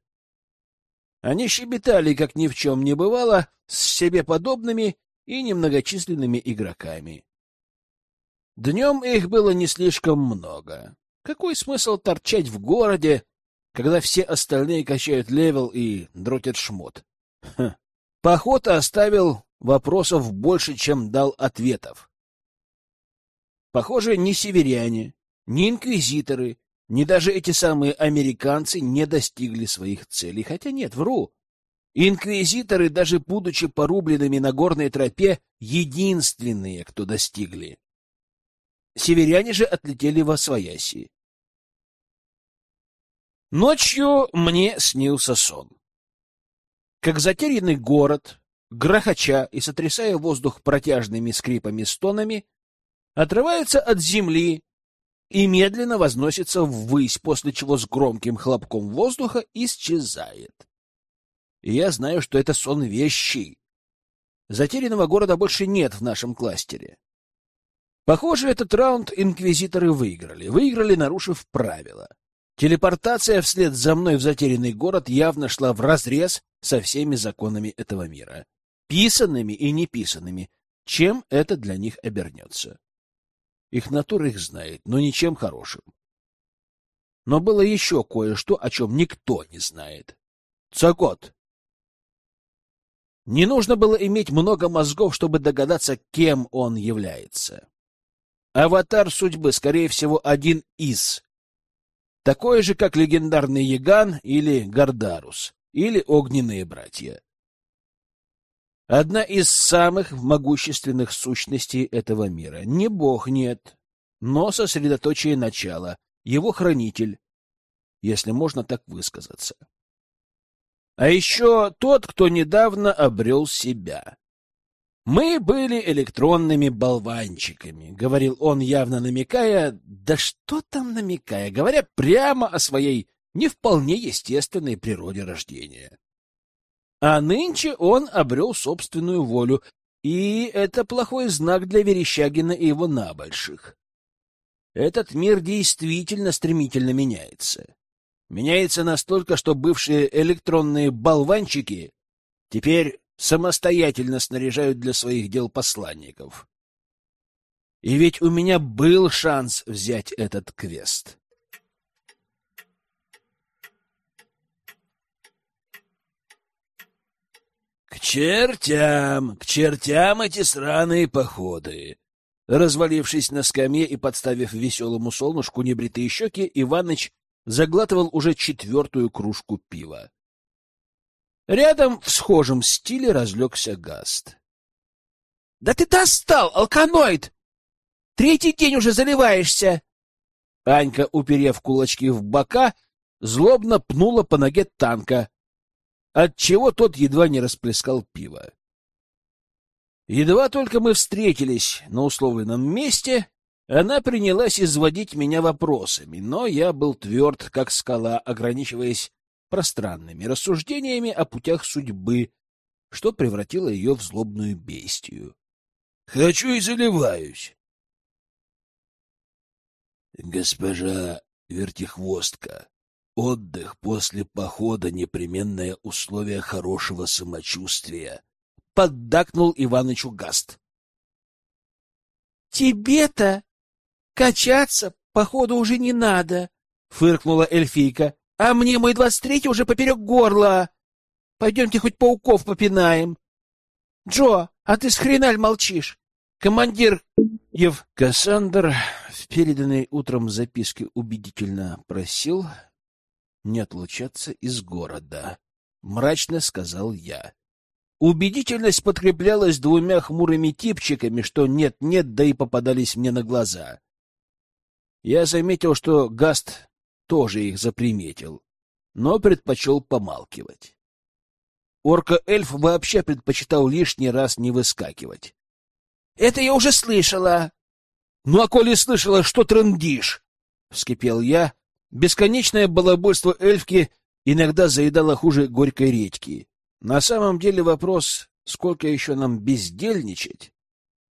Они щебетали, как ни в чем не бывало, с себе подобными и немногочисленными игроками. Днем их было не слишком много. Какой смысл торчать в городе, когда все остальные качают level и дротят шмот? Ха. Поход оставил вопросов больше, чем дал ответов. Похоже, ни северяне, ни инквизиторы, ни даже эти самые американцы не достигли своих целей. Хотя нет, вру. Инквизиторы, даже будучи порубленными на горной тропе, единственные, кто достигли. Северяне же отлетели во свояси. Ночью мне снился сон. Как затерянный город, грохоча и сотрясая воздух протяжными скрипами-стонами, отрывается от земли и медленно возносится ввысь, после чего с громким хлопком воздуха исчезает. И я знаю, что это сон вещий. Затерянного города больше нет в нашем кластере. Похоже, этот раунд инквизиторы выиграли. Выиграли, нарушив правила. Телепортация вслед за мной в затерянный город явно шла вразрез со всеми законами этого мира. Писанными и неписанными. Чем это для них обернется? Их натура их знает, но ничем хорошим. Но было еще кое-что, о чем никто не знает. Цокот. Не нужно было иметь много мозгов, чтобы догадаться, кем он является. Аватар судьбы, скорее всего, один из. Такой же, как легендарный Яган или Гардарус, или Огненные братья. Одна из самых могущественных сущностей этого мира. Не бог, нет, но сосредоточие начала, его хранитель, если можно так высказаться. А еще тот, кто недавно обрел себя. Мы были электронными болванчиками, говорил он, явно намекая, да что там намекая, говоря прямо о своей не вполне естественной природе рождения. А нынче он обрел собственную волю, и это плохой знак для Верещагина и его набольших. Этот мир действительно стремительно меняется. Меняется настолько, что бывшие электронные болванчики теперь самостоятельно снаряжают для своих дел посланников. И ведь у меня был шанс взять этот квест. К чертям, к чертям эти сраные походы. Развалившись на скамье и подставив веселому солнышку небритые щеки, Иваныч заглатывал уже четвертую кружку пива. Рядом в схожем стиле разлегся Гаст. — Да ты достал, алканоид! Третий день уже заливаешься! Анька, уперев кулачки в бока, злобно пнула по ноге танка, отчего тот едва не расплескал пиво. Едва только мы встретились на условленном месте, она принялась изводить меня вопросами, но я был тверд, как скала, ограничиваясь пространными рассуждениями о путях судьбы, что превратило ее в злобную бестию. «Хочу и заливаюсь!» «Госпожа Вертихвостка, Отдых после похода — непременное условие хорошего самочувствия. Поддакнул Иванычу Гаст. Тебе-то качаться, походу, уже не надо, фыркнула эльфийка. А мне мой двадцать третий уже поперек горла. Пойдемте хоть пауков попинаем. Джо, а ты с хреналь молчишь? Командир Ев Кассандр в переданной утром записке убедительно просил не отлучаться из города, — мрачно сказал я. Убедительность подкреплялась двумя хмурыми типчиками, что нет-нет, да и попадались мне на глаза. Я заметил, что Гаст тоже их заприметил, но предпочел помалкивать. Орка-эльф вообще предпочитал лишний раз не выскакивать. — Это я уже слышала. Ну, а коли слышала, что трындишь? — вскипел я. Бесконечное балабольство эльфки иногда заедало хуже горькой редьки. На самом деле вопрос, сколько еще нам бездельничать,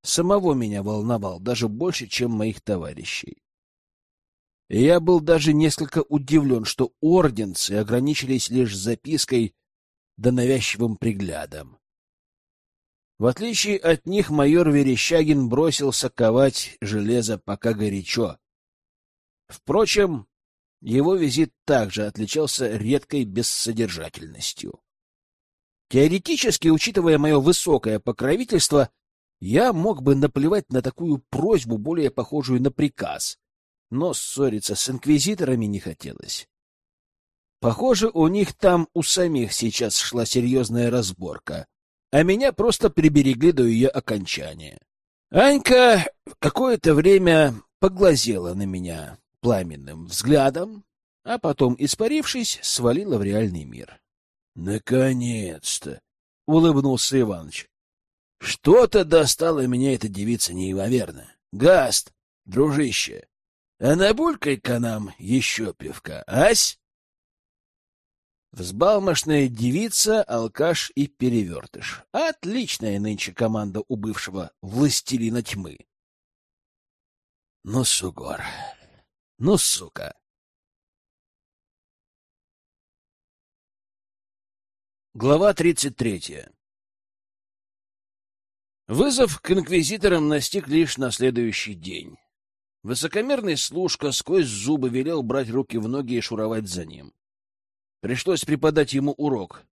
самого меня волновал даже больше, чем моих товарищей. И я был даже несколько удивлен, что орденцы ограничились лишь запиской да навязчивым приглядом. В отличие от них, майор Верещагин бросился ковать железо пока горячо. Впрочем, его визит также отличался редкой бессодержательностью. Теоретически, учитывая мое высокое покровительство, я мог бы наплевать на такую просьбу, более похожую на приказ, но ссориться с инквизиторами не хотелось. Похоже, у них там у самих сейчас шла серьезная разборка, а меня просто приберегли до ее окончания. Анька какое-то время поглазела на меня пламенным взглядом, а потом, испарившись, свалила в реальный мир. «Наконец-то!» — улыбнулся Иваныч. «Что-то достала меня эта девица неимоверно. Гаст, дружище, а набулькай-ка нам еще пивка, ась?» Взбалмошная девица, алкаш и перевертыш. Отличная нынче команда у бывшего властелина тьмы. Ну, сугор, ну, сука. Глава тридцать третья Вызов к инквизиторам настиг лишь на следующий день. Высокомерный служка сквозь зубы велел брать руки в ноги и шуровать за ним. Пришлось преподать ему урок.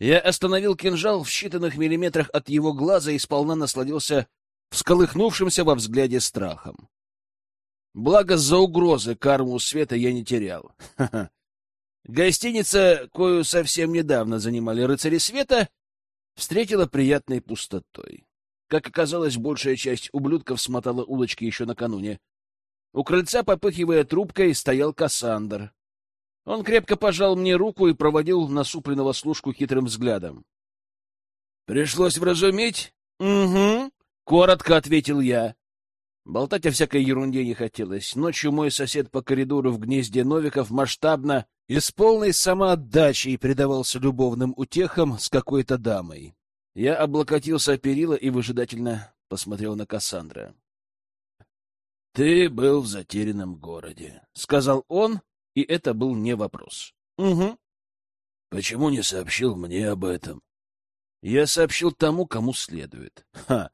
Я остановил кинжал в считанных миллиметрах от его глаза и сполна насладился всколыхнувшимся во взгляде страхом. Благо, за угрозы карму света я не терял. Ха-ха. Гостиница, кою совсем недавно занимали рыцари света, встретила приятной пустотой. Как оказалось, большая часть ублюдков смотала улочки еще накануне. У крыльца, попыхивая трубкой, стоял Кассандр. Он крепко пожал мне руку и проводил насупленного служку хитрым взглядом. — Пришлось вразумить? — Угу, — коротко ответил я. Болтать о всякой ерунде не хотелось. Ночью мой сосед по коридору в гнезде Новиков масштабно и с полной самоотдачей предавался любовным утехам с какой-то дамой. Я облокотился о перила и выжидательно посмотрел на Кассандра. — Ты был в затерянном городе, — сказал он, и это был не вопрос. — Угу. — Почему не сообщил мне об этом? — Я сообщил тому, кому следует. Ха!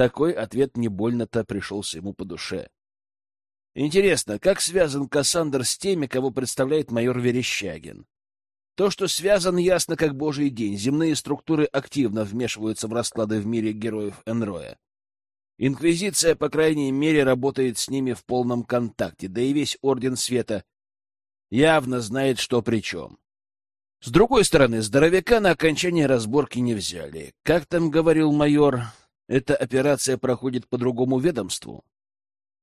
Такой ответ не больно-то пришелся ему по душе. Интересно, как связан Кассандр с теми, кого представляет майор Верещагин? То, что связан, ясно как божий день. Земные структуры активно вмешиваются в расклады в мире героев Энроя. Инквизиция, по крайней мере, работает с ними в полном контакте, да и весь Орден Света явно знает, что при чем. С другой стороны, здоровяка на окончание разборки не взяли. Как там говорил майор, эта операция проходит по другому ведомству.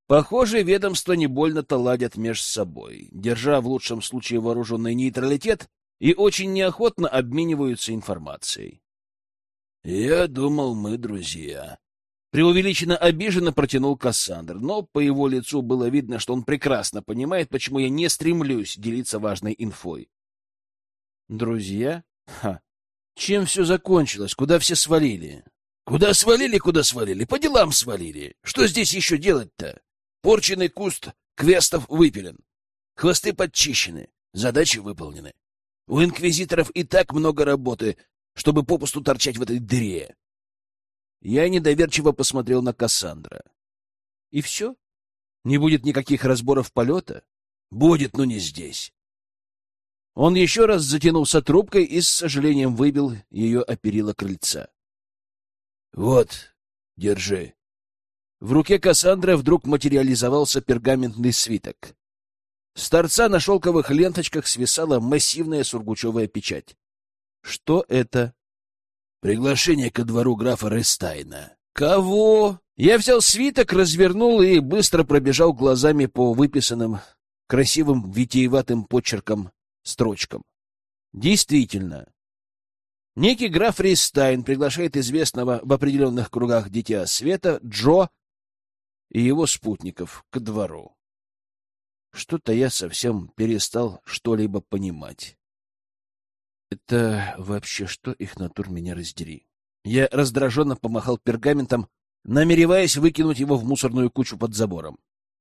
Похоже, ведомства не больно-то ладят между собой, держа в лучшем случае вооруженный нейтралитет и очень неохотно обмениваются информацией. «Я думал, мы друзья», Преувеличенно обиженно протянул Кассандр, но по его лицу было видно, что он прекрасно понимает, почему я не стремлюсь делиться важной инфой. Друзья? Ха! Чем все закончилось? Куда все свалили? Куда свалили, куда свалили? По делам свалили. Что здесь еще делать-то? Порченный куст квестов выпилен. Хвосты подчищены. Задачи выполнены. У инквизиторов и так много работы, чтобы попусту торчать в этой дыре. Я недоверчиво посмотрел на Кассандра. И все? Не будет никаких разборов полета? Будет, но не здесь. Он еще раз затянулся трубкой и с сожалением выбил ее о перила крыльца. Вот, держи. В руке Кассандры вдруг материализовался пергаментный свиток. С торца на шелковых ленточках свисала массивная сургучевая печать. Что это? Приглашение ко двору графа Рестайна. Кого? Я взял свиток, развернул и быстро пробежал глазами по выписанным красивым витиеватым почерком строчкам. Действительно, Некий граф Ристайн приглашает известного в определенных кругах Дитя Света Джо и его спутников к двору. Что-то я совсем перестал что-либо понимать. Это вообще что их натур меня раздери? Я раздраженно помахал пергаментом, намереваясь выкинуть его в мусорную кучу под забором.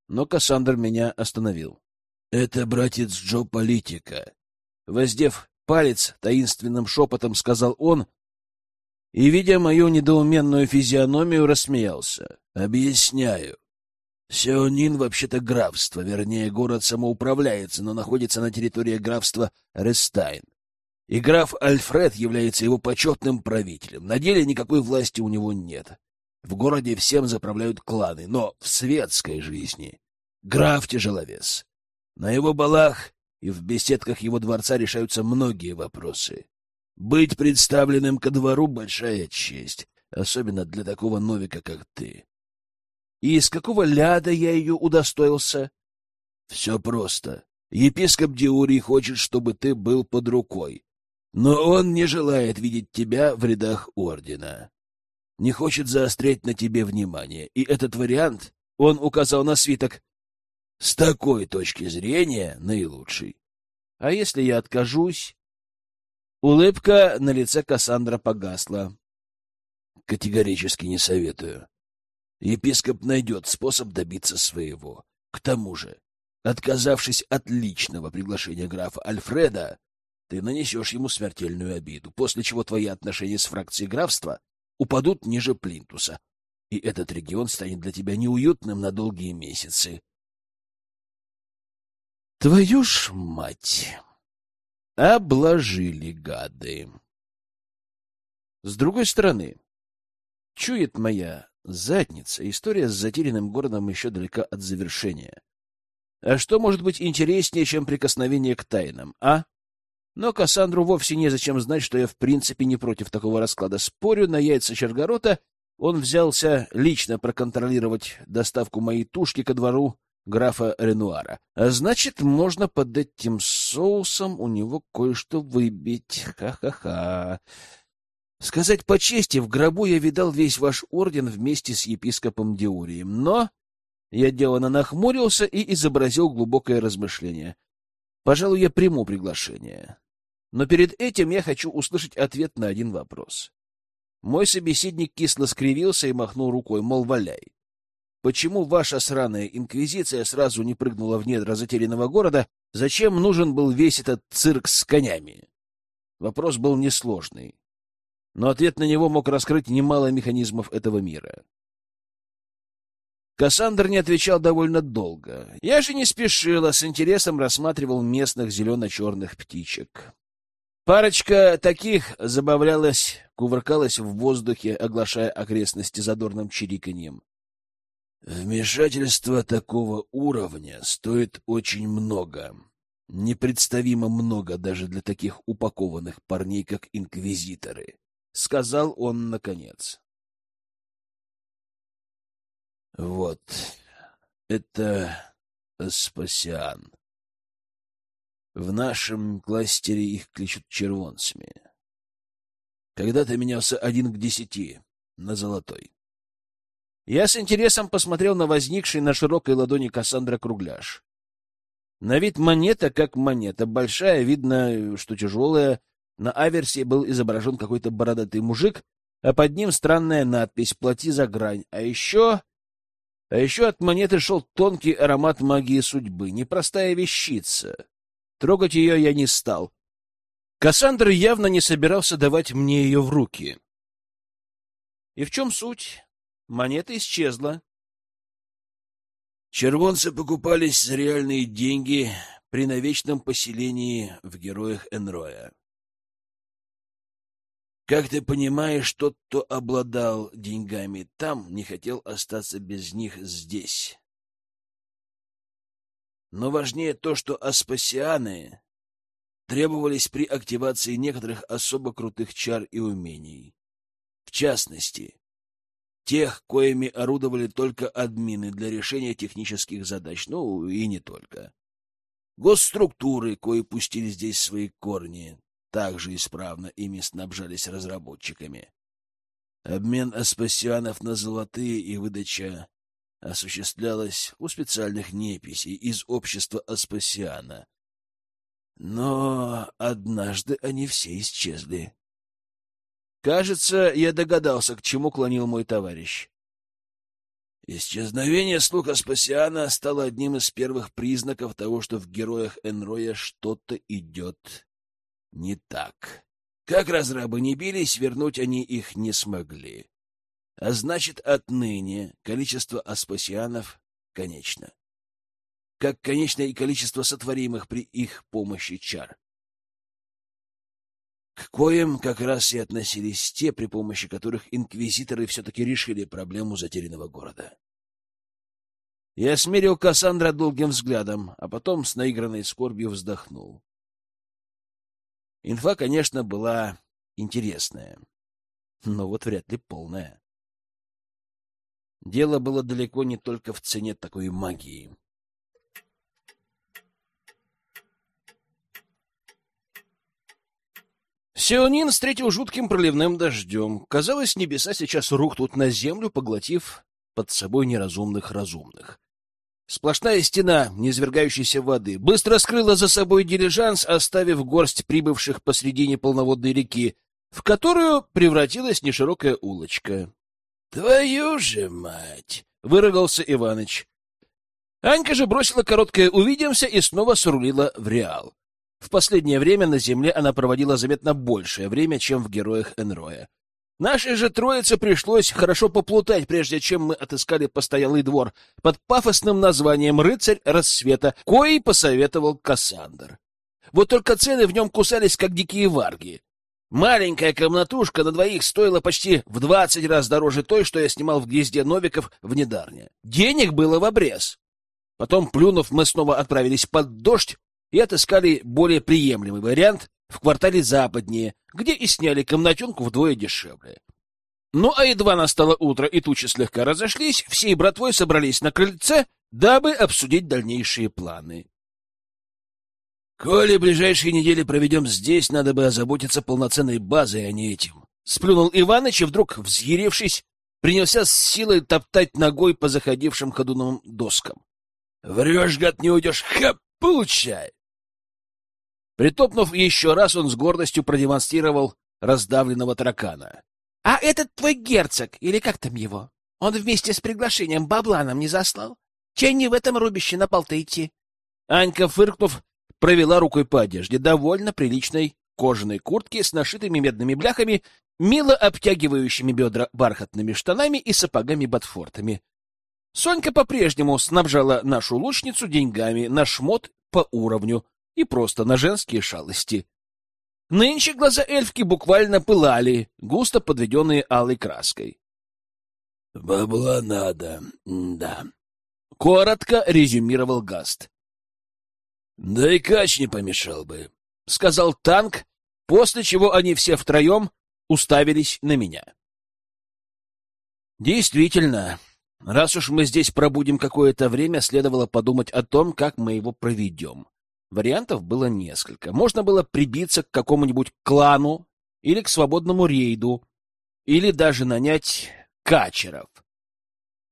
Но Кассандр меня остановил. — Это, братец Джо, политика. Воздев палец, таинственным шепотом сказал он, и, видя мою недоуменную физиономию, рассмеялся. — Объясняю. Сеонин вообще-то графство, вернее, город самоуправляется, но находится на территории графства Рестайн. И граф Альфред является его почетным правителем. На деле никакой власти у него нет. В городе всем заправляют кланы, но в светской жизни граф тяжеловес. На его балах и в беседках его дворца решаются многие вопросы. Быть представленным ко двору — большая честь, особенно для такого новика, как ты. И из какого ляда я ее удостоился? Все просто. Епископ Диурий хочет, чтобы ты был под рукой, но он не желает видеть тебя в рядах ордена не хочет заострять на тебе внимание. И этот вариант, он указал на свиток, с такой точки зрения наилучший. А если я откажусь? Улыбка на лице Кассандра погасла. Категорически не советую. Епископ найдет способ добиться своего. К тому же, отказавшись от личного приглашения графа Альфреда, ты нанесешь ему смертельную обиду, после чего твои отношения с фракцией графства упадут ниже плинтуса, и этот регион станет для тебя неуютным на долгие месяцы. Твою ж мать! Обложили гады. С другой стороны, чует моя задница, история с затерянным городом еще далека от завершения. А что может быть интереснее, чем прикосновение к тайнам, а? Но Кассандру вовсе незачем знать, что я в принципе не против такого расклада. Спорю на яйца Чергорота, он взялся лично проконтролировать доставку моей тушки ко двору графа Ренуара. А значит, можно под этим соусом у него кое-что выбить. Ха-ха-ха. Сказать по чести, в гробу я видал весь ваш орден вместе с епископом Диурием, но... Я делано нахмурился и изобразил глубокое размышление. Пожалуй, я приму приглашение. Но перед этим я хочу услышать ответ на один вопрос. Мой собеседник кисло скривился и махнул рукой, мол, валяй. Почему ваша сраная инквизиция сразу не прыгнула в недра затерянного города? Зачем нужен был весь этот цирк с конями? Вопрос был несложный, но ответ на него мог раскрыть немало механизмов этого мира. Кассандр не отвечал довольно долго. Я же не спешил, а с интересом рассматривал местных зелено-черных птичек. Парочка таких забавлялась, кувыркалась в воздухе, оглашая окрестности задорным чириканьем. Вмешательство такого уровня стоит очень много. Непредставимо много даже для таких упакованных парней, как инквизиторы, — сказал он наконец. Вот, это Аспасиан. В нашем кластере их кличут червонцами. Когда-то менялся один к десяти на золотой. Я с интересом посмотрел на возникший на широкой ладони Кассандра кругляш. На вид монета как монета, большая, видно, что тяжелая. На аверсе был изображен какой-то бородатый мужик, а под ним странная надпись «Плати за грань». А еще... А еще от монеты шел тонкий аромат магии судьбы, непростая вещица. Трогать ее я не стал. Кассандр явно не собирался давать мне ее в руки. И в чем суть? Монета исчезла. Червонцы покупались за реальные деньги при навечном поселении в героях Энроя. Как ты понимаешь, тот, кто обладал деньгами там, не хотел остаться без них здесь. Но важнее то, что аспасианы требовались при активации некоторых особо крутых чар и умений. В частности, тех, коими орудовали только админы для решения технических задач, ну и не только. Госструктуры, кои пустили здесь свои корни, также исправно ими снабжались разработчиками. Обмен аспасианов на золотые и выдача осуществлялось у специальных неписей из общества Аспасиана. Но однажды они все исчезли. Кажется, я догадался, к чему клонил мой товарищ. Исчезновение слуха Спасиана стало одним из первых признаков того, что в героях Энроя что-то идет не так. Как разрабы не бились, вернуть они их не смогли. А значит, отныне количество аспасианов конечно. Как конечно и количество сотворимых при их помощи чар. К коим как раз и относились те, при помощи которых инквизиторы все-таки решили проблему затерянного города. Я смерил Кассандра долгим взглядом, а потом с наигранной скорбью вздохнул. Инфа, конечно, была интересная, но вот вряд ли полная. Дело было далеко не только в цене такой магии. Сеонин встретил жутким проливным дождем. Казалось, небеса сейчас рухнут на землю, поглотив под собой неразумных разумных. Сплошная стена низвергающейся воды быстро скрыла за собой дилижанс, оставив горсть прибывших посредине полноводной реки, в которую превратилась неширокая улочка. — Твою же мать! — выругался Иваныч. Анька же бросила короткое «увидимся» и снова срулила в Реал. В последнее время на Земле она проводила заметно большее время, чем в «Героях Энроя». Нашей же троице пришлось хорошо поплутать, прежде чем мы отыскали постоялый двор под пафосным названием «Рыцарь рассвета», кои посоветовал Кассандр. Вот только цены в нем кусались, как дикие варги. Маленькая комнатушка на двоих стоила почти в двадцать раз дороже той, что я снимал в гнезде Новиков в Недарне. Денег было в обрез. Потом, плюнув, мы снова отправились под дождь, и отыскали более приемлемый вариант в квартале западнее, где и сняли комнатенку вдвое дешевле. Ну, а едва настало утро и тучи слегка разошлись, всей братвой собрались на крыльце, дабы обсудить дальнейшие планы. «Коли ближайшие недели проведем здесь, надо бы озаботиться полноценной базой, а не этим», — сплюнул Иваныч и вдруг, взъярившись, принялся с силой топтать ногой по заходившим ходуновым доскам. «Врешь, гад, не уйдешь! Хап! Получай!» Притопнув еще раз, он с гордостью продемонстрировал раздавленного таракана. — А этот твой герцог, или как там его? Он вместе с приглашением бабла нам не заслал? Чей не в этом рубище на пол идти? Анька, фыркнув, провела рукой по одежде, довольно приличной кожаной куртке с нашитыми медными бляхами, мило обтягивающими бедра бархатными штанами и сапогами-ботфортами. Сонька по-прежнему снабжала нашу лучницу деньгами на шмот по уровню, и просто на женские шалости. Нынче глаза эльфки буквально пылали, густо подведенные алой краской. — Бабла надо, да. — коротко резюмировал Гаст. — Да и кач не помешал бы, — сказал танк, после чего они все втроем уставились на меня. Действительно, раз уж мы здесь пробудем какое-то время, следовало подумать о том, как мы его проведем. Вариантов было несколько. Можно было прибиться к какому-нибудь клану или к свободному рейду, или даже нанять качеров,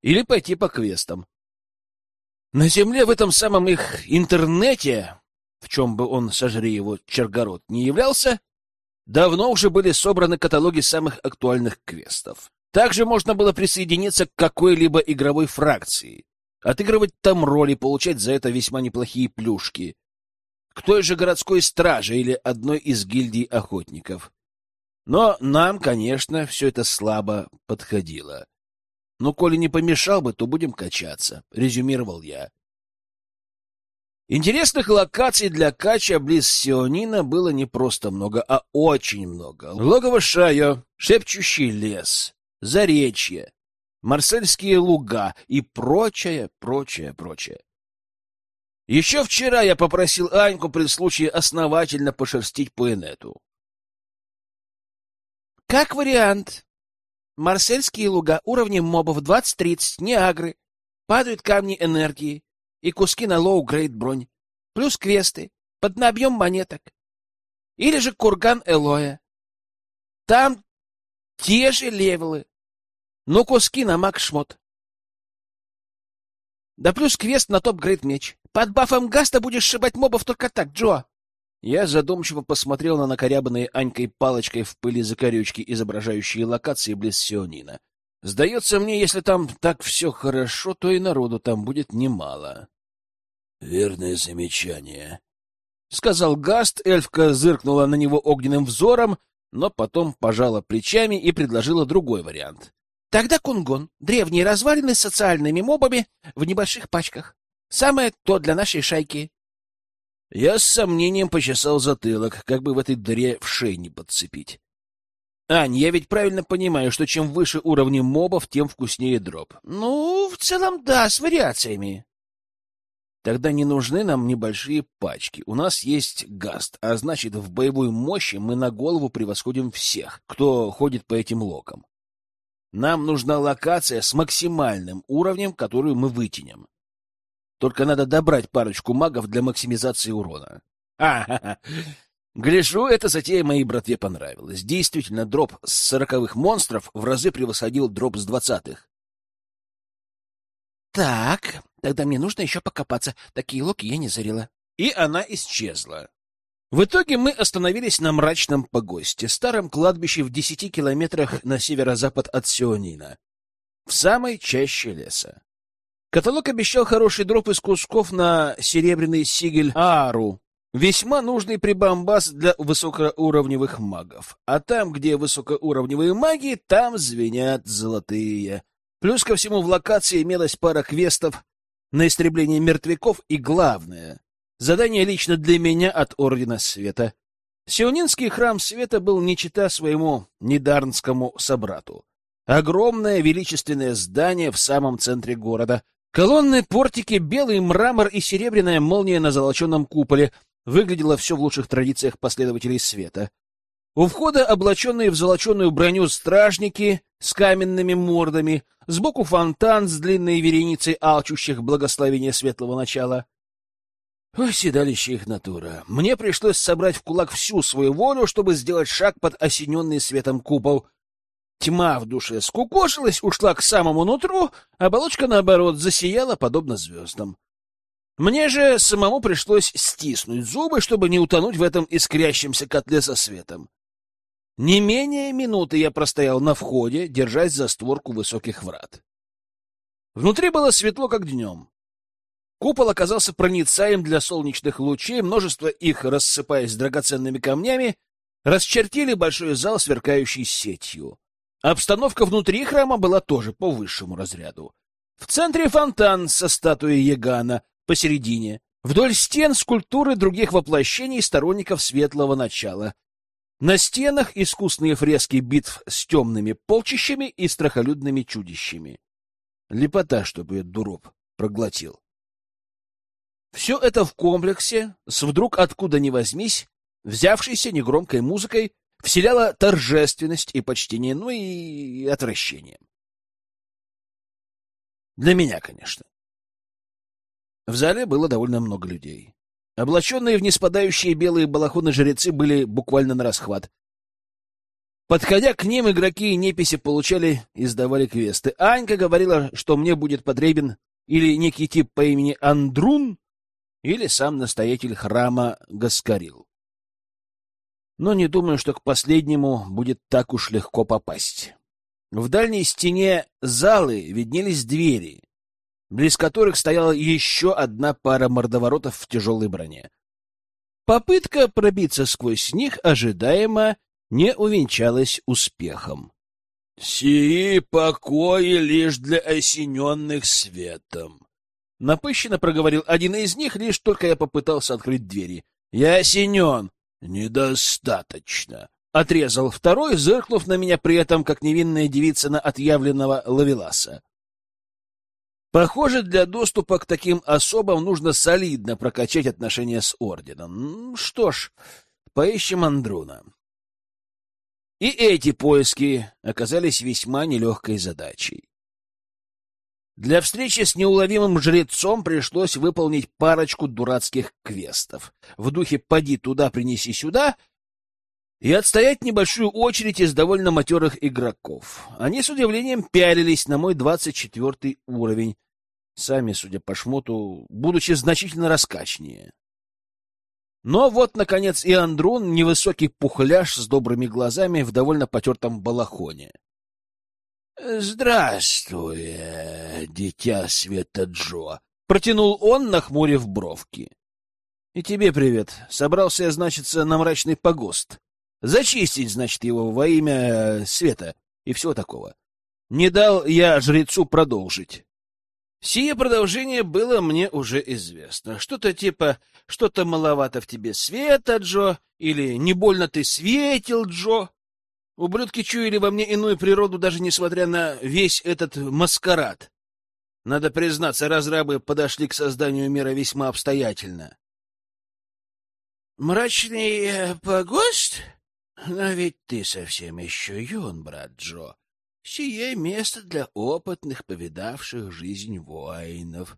или пойти по квестам. На Земле в этом самом их интернете, в чем бы он, сожри его, Чергород, не являлся, давно уже были собраны каталоги самых актуальных квестов. Также можно было присоединиться к какой-либо игровой фракции, отыгрывать там роли, получать за это весьма неплохие плюшки, к той же городской страже или одной из гильдий охотников. Но нам, конечно, все это слабо подходило. Ну, коли не помешал бы, то будем качаться, — резюмировал я. Интересных локаций для кача близ Сионина было не просто много, а очень много. Логово Шайо, шепчущий лес, заречье, марсельские луга и прочее, прочее, прочее. Еще вчера я попросил Аньку при случае основательно пошерстить по инету. Как вариант. Марсельские луга уровнем мобов 20-30, не агры. Падают камни энергии и куски на low-grade бронь. Плюс квесты, поднабьем монеток. Или же курган Элоя. Там те же левелы, но куски на маг-шмот. Да плюс квест на топ-грейд меч. Под бафом Гаста будешь шибать мобов только так, Джо. Я задумчиво посмотрел на накорябанные Анькой палочкой в пыли закорючки, изображающие локации близ Сионина. Сдается мне, если там так все хорошо, то и народу там будет немало. — Верное замечание, — сказал Гаст. Эльфка зыркнула на него огненным взором, но потом пожала плечами и предложила другой вариант. Тогда кунгон. Древние развалины с социальными мобами в небольших пачках. Самое то для нашей шайки. Я с сомнением почесал затылок, как бы в этой дыре в шею не подцепить. Ань, я ведь правильно понимаю, что чем выше уровни мобов, тем вкуснее дроп. Ну, в целом, да, с вариациями. Тогда не нужны нам небольшие пачки. У нас есть гаст, а значит, в боевой мощи мы на голову превосходим всех, кто ходит по этим локам. Нам нужна локация с максимальным уровнем, которую мы вытянем. Только надо добрать парочку магов для максимизации урона. А, Гляжу, эта затея моей братве понравилась. Действительно, дроп с сороковых монстров в разы превосходил дроп с двадцатых. Так, тогда мне нужно еще покопаться. Такие локи я не зарила. И она исчезла. В итоге мы остановились на мрачном погосте, старом кладбище в десяти километрах на северо-запад от Сионина, в самой чаще леса. Каталог обещал хороший дроп из кусков на серебряный сигель Аару, весьма нужный прибамбас для высокоуровневых магов. А там, где высокоуровневые маги, там звенят золотые. Плюс ко всему в локации имелась пара квестов на истребление мертвяков и, главное, Задание лично для меня от Ордена Света. Сионинский храм Света был не чита своему недарнскому собрату. Огромное величественное здание в самом центре города. Колонны, портики, белый мрамор и серебряная молния на золоченном куполе. Выглядело все в лучших традициях последователей Света. У входа облаченные в золоченую броню стражники с каменными мордами, сбоку фонтан с длинной вереницей алчущих благословения светлого начала. Седалище их натура. Мне пришлось собрать в кулак всю свою волю, чтобы сделать шаг под осененный светом купол. Тьма в душе скукошилась, ушла к самому нутру, оболочка, наоборот, засияла, подобно звездам. Мне же самому пришлось стиснуть зубы, чтобы не утонуть в этом искрящемся котле со светом. Не менее минуты я простоял на входе, держась за створку высоких врат. Внутри было светло, как днем. Купол оказался проницаем для солнечных лучей, множество их, рассыпаясь драгоценными камнями, расчертили большой зал, сверкающий сетью. Обстановка внутри храма была тоже по высшему разряду. В центре фонтан со статуей Ягана, посередине. Вдоль стен скульптуры других воплощений сторонников светлого начала. На стенах искусные фрески битв с темными полчищами и страхолюдными чудищами. Лепота, чтобы дуроб проглотил. Все это в комплексе, с вдруг откуда ни возьмись, взявшейся негромкой музыкой, вселяло торжественность и почтение, ну и отвращение. Для меня, конечно. В зале было довольно много людей. Облаченные в неспадающие белые балахоны жрецы были буквально на расхват. Подходя к ним, игроки и неписи получали и сдавали квесты. Анька говорила, что мне будет потребен или некий тип по имени Андрун, или сам настоятель храма Гаскарил. Но не думаю, что к последнему будет так уж легко попасть. В дальней стене залы виднелись двери, близ которых стояла еще одна пара мордоворотов в тяжелой броне. Попытка пробиться сквозь них ожидаемо не увенчалась успехом. — Сии покои лишь для осененных светом, Напыщенно проговорил один из них, лишь только я попытался открыть двери. «Я осенен!» «Недостаточно!» — отрезал второй, зыркнув на меня при этом, как невинная девица на отъявленного лавеласа. Похоже, для доступа к таким особам нужно солидно прокачать отношения с орденом. Что ж, поищем Андруна. И эти поиски оказались весьма нелегкой задачей. Для встречи с неуловимым жрецом пришлось выполнить парочку дурацких квестов. В духе «поди туда, принеси сюда» и отстоять небольшую очередь из довольно матерых игроков. Они с удивлением пялились на мой двадцать четвертый уровень. сами, судя по шмоту, будучи значительно раскачнее. Но вот, наконец, и Андрун, невысокий пухляш с добрыми глазами в довольно потертом балахоне. — Здравствуй, дитя Света Джо! — протянул он, нахмурив бровки. — И тебе привет. Собрался я, значится, на мрачный погост. Зачистить, значит, его во имя Света и всего такого. Не дал я жрецу продолжить. Сие продолжение было мне уже известно. Что-то типа «что-то маловато в тебе света, Джо» или «не больно ты светил, Джо». Ублюдки чуяли во мне иную природу, даже несмотря на весь этот маскарад. Надо признаться, разрабы подошли к созданию мира весьма обстоятельно. «Мрачный э, погост? Но ведь ты совсем еще юн, брат Джо. Сие место для опытных, повидавших жизнь воинов.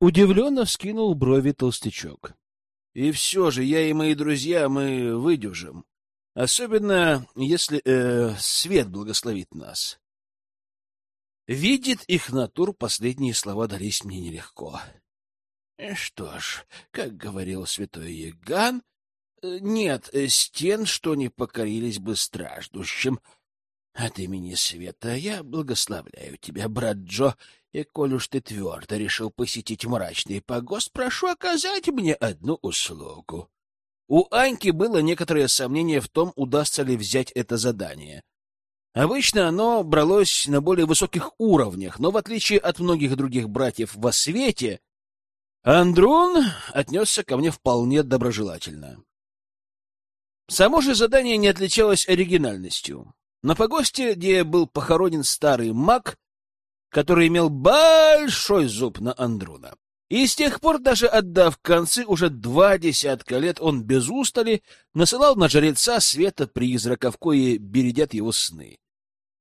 Удивленно вскинул брови толстячок. И все же я и мои друзья, мы выдержим. Особенно, если э, свет благословит нас. Видит их натур, последние слова дались мне нелегко. Что ж, как говорил святой Яган, э, нет стен, что не покорились бы страждущим — от имени Света я благословляю тебя, брат Джо, и коль уж ты твердо решил посетить мрачный погост, прошу оказать мне одну услугу. У Аньки было некоторое сомнение в том, удастся ли взять это задание. Обычно оно бралось на более высоких уровнях, но в отличие от многих других братьев во свете, Андрун отнесся ко мне вполне доброжелательно. Само же задание не отличалось оригинальностью. На погосте, где был похоронен старый маг, который имел большой зуб на Андруна. И с тех пор, даже отдав концы, уже два десятка лет он без устали насылал на жреца света призраков, кое бередят его сны.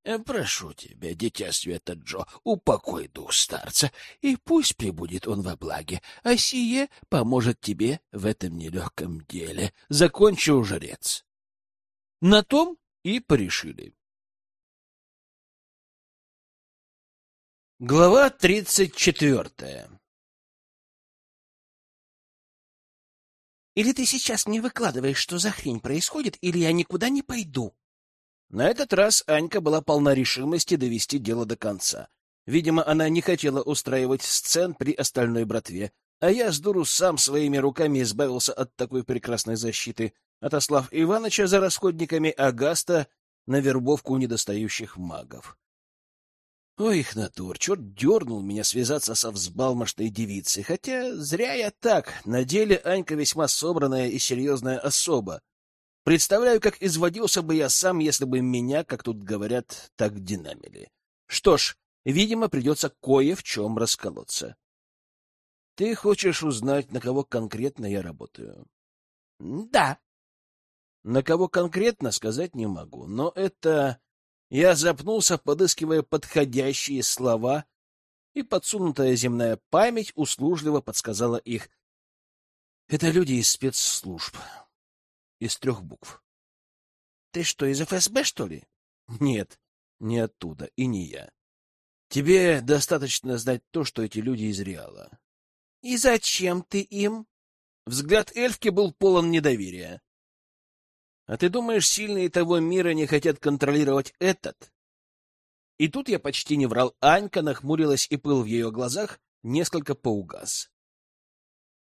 Э, прошу тебя, дитя света Джо, упокой дух старца, и пусть прибудет он во благе, а сие поможет тебе в этом нелегком деле. Закончил жрец. На том и порешили. Глава тридцать четвертая Или ты сейчас мне выкладываешь, что за хрень происходит, или я никуда не пойду. На этот раз Анька была полна решимости довести дело до конца. Видимо, она не хотела устраивать сцен при остальной братве, а я с дуру сам своими руками избавился от такой прекрасной защиты, отослав Иваныча за расходниками Агаста на вербовку недостающих магов. Ой, их натур, черт дернул меня связаться со взбалмошной девицей, хотя зря я так, на деле Анька весьма собранная и серьезная особа. Представляю, как изводился бы я сам, если бы меня, как тут говорят, так динамили. Что ж, видимо, придется кое в чем расколоться. Ты хочешь узнать, на кого конкретно я работаю? — Да, на кого конкретно сказать не могу, но это... Я запнулся, подыскивая подходящие слова, и подсунутая земная память услужливо подсказала их. Это люди из спецслужб. Из трех букв. Ты что, из ФСБ, что ли? Нет, не оттуда, и не я. Тебе достаточно знать то, что эти люди из Реала. И зачем ты им? Взгляд эльфки был полон недоверия. А ты думаешь, сильные того мира не хотят контролировать этот? И тут я почти не врал. Анька нахмурилась, и пыл в ее глазах несколько поугас.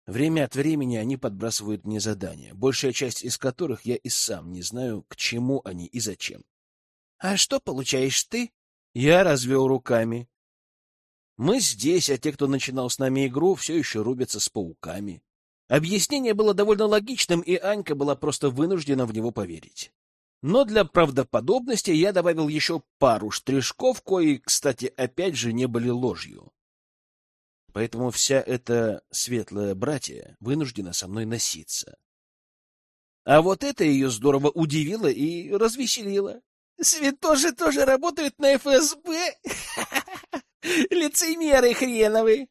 Время от времени они подбрасывают мне задания, большая часть из которых я и сам не знаю, к чему они и зачем. — А что получаешь ты? Я развел руками. Мы здесь, а те, кто начинал с нами игру, все еще рубятся с пауками. Объяснение было довольно логичным, и Анька была просто вынуждена в него поверить. Но для правдоподобности я добавил еще пару штришков, кои, кстати, опять же не были ложью. Поэтому вся эта светлая братья вынуждена со мной носиться. А вот это ее здорово удивило и развеселило. Святоши тоже работают на ФСБ? Лицемеры хреновые!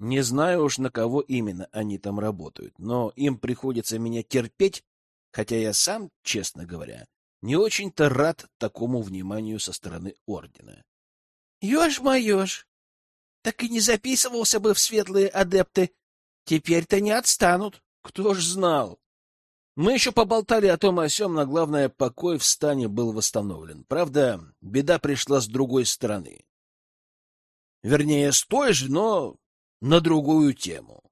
Не знаю уж, на кого именно они там работают, но им приходится меня терпеть, хотя я сам, честно говоря, не очень-то рад такому вниманию со стороны Ордена. — Ешь-моешь! Так и не записывался бы в светлые адепты. Теперь-то не отстанут. Кто ж знал? Мы еще поболтали о том о сём, но главное, покой в стане был восстановлен. Правда, беда пришла с другой стороны. Вернее, с той же, но на другую тему.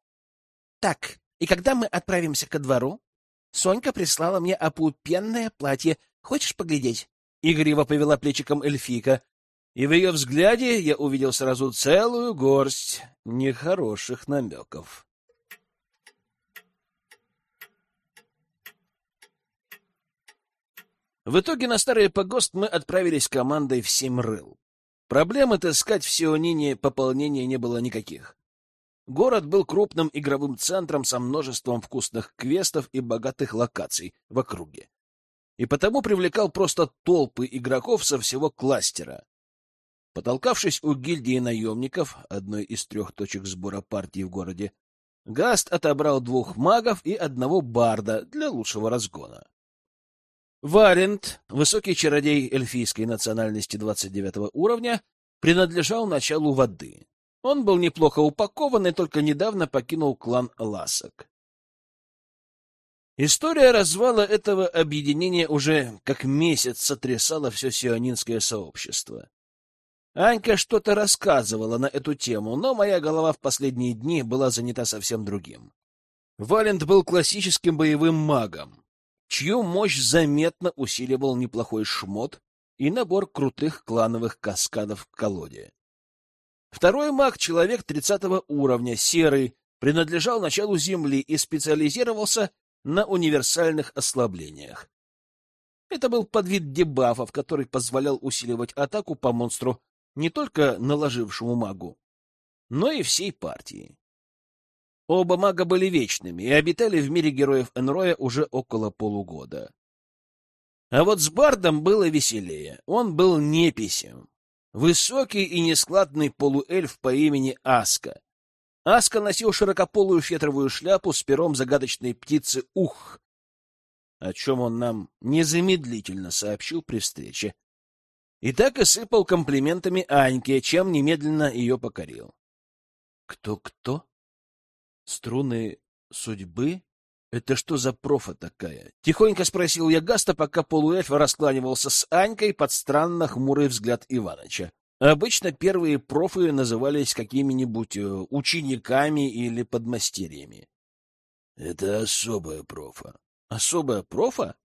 Так, и когда мы отправимся ко двору, Сонька прислала мне опупенное платье. Хочешь поглядеть? Игорева повела плечиком эльфийка, и в ее взгляде я увидел сразу целую горсть нехороших намеков. В итоге на старый погост мы отправились командой в семь рыл. Проблем отыскать в Сионине пополнения не было никаких. Город был крупным игровым центром со множеством вкусных квестов и богатых локаций в округе. И потому привлекал просто толпы игроков со всего кластера. Потолкавшись у гильдии наемников, одной из трех точек сбора партии в городе, Гаст отобрал двух магов и одного барда для лучшего разгона. Варент, высокий чародей эльфийской национальности 29 уровня, принадлежал началу воды. Он был неплохо упакован и только недавно покинул клан Ласок. История развала этого объединения уже как месяц сотрясала все сионинское сообщество. Анька что-то рассказывала на эту тему, но моя голова в последние дни была занята совсем другим. Валент был классическим боевым магом, чью мощь заметно усиливал неплохой шмот и набор крутых клановых каскадов в колоде. Второй маг — человек 30 уровня, серый, принадлежал началу Земли и специализировался на универсальных ослаблениях. Это был подвид дебафов, который позволял усиливать атаку по монстру не только наложившему магу, но и всей партии. Оба мага были вечными и обитали в мире героев Энроя уже около полугода. А вот с Бардом было веселее. Он был неписем. Высокий и нескладный полуэльф по имени Аска. Аска носил широкополую фетровую шляпу с пером загадочной птицы Ух, о чем он нам незамедлительно сообщил при встрече. И так и сыпал комплиментами Аньке, чем немедленно ее покорил. Кто-кто? Струны судьбы? Это что за профа такая? Тихонько спросил я Гаста, пока полуэльф раскланивался с Анькой под странно хмурый взгляд Иваныча. Обычно первые профы назывались какими-нибудь э, учениками или подмастерьями. Это особая профа. Особая профа?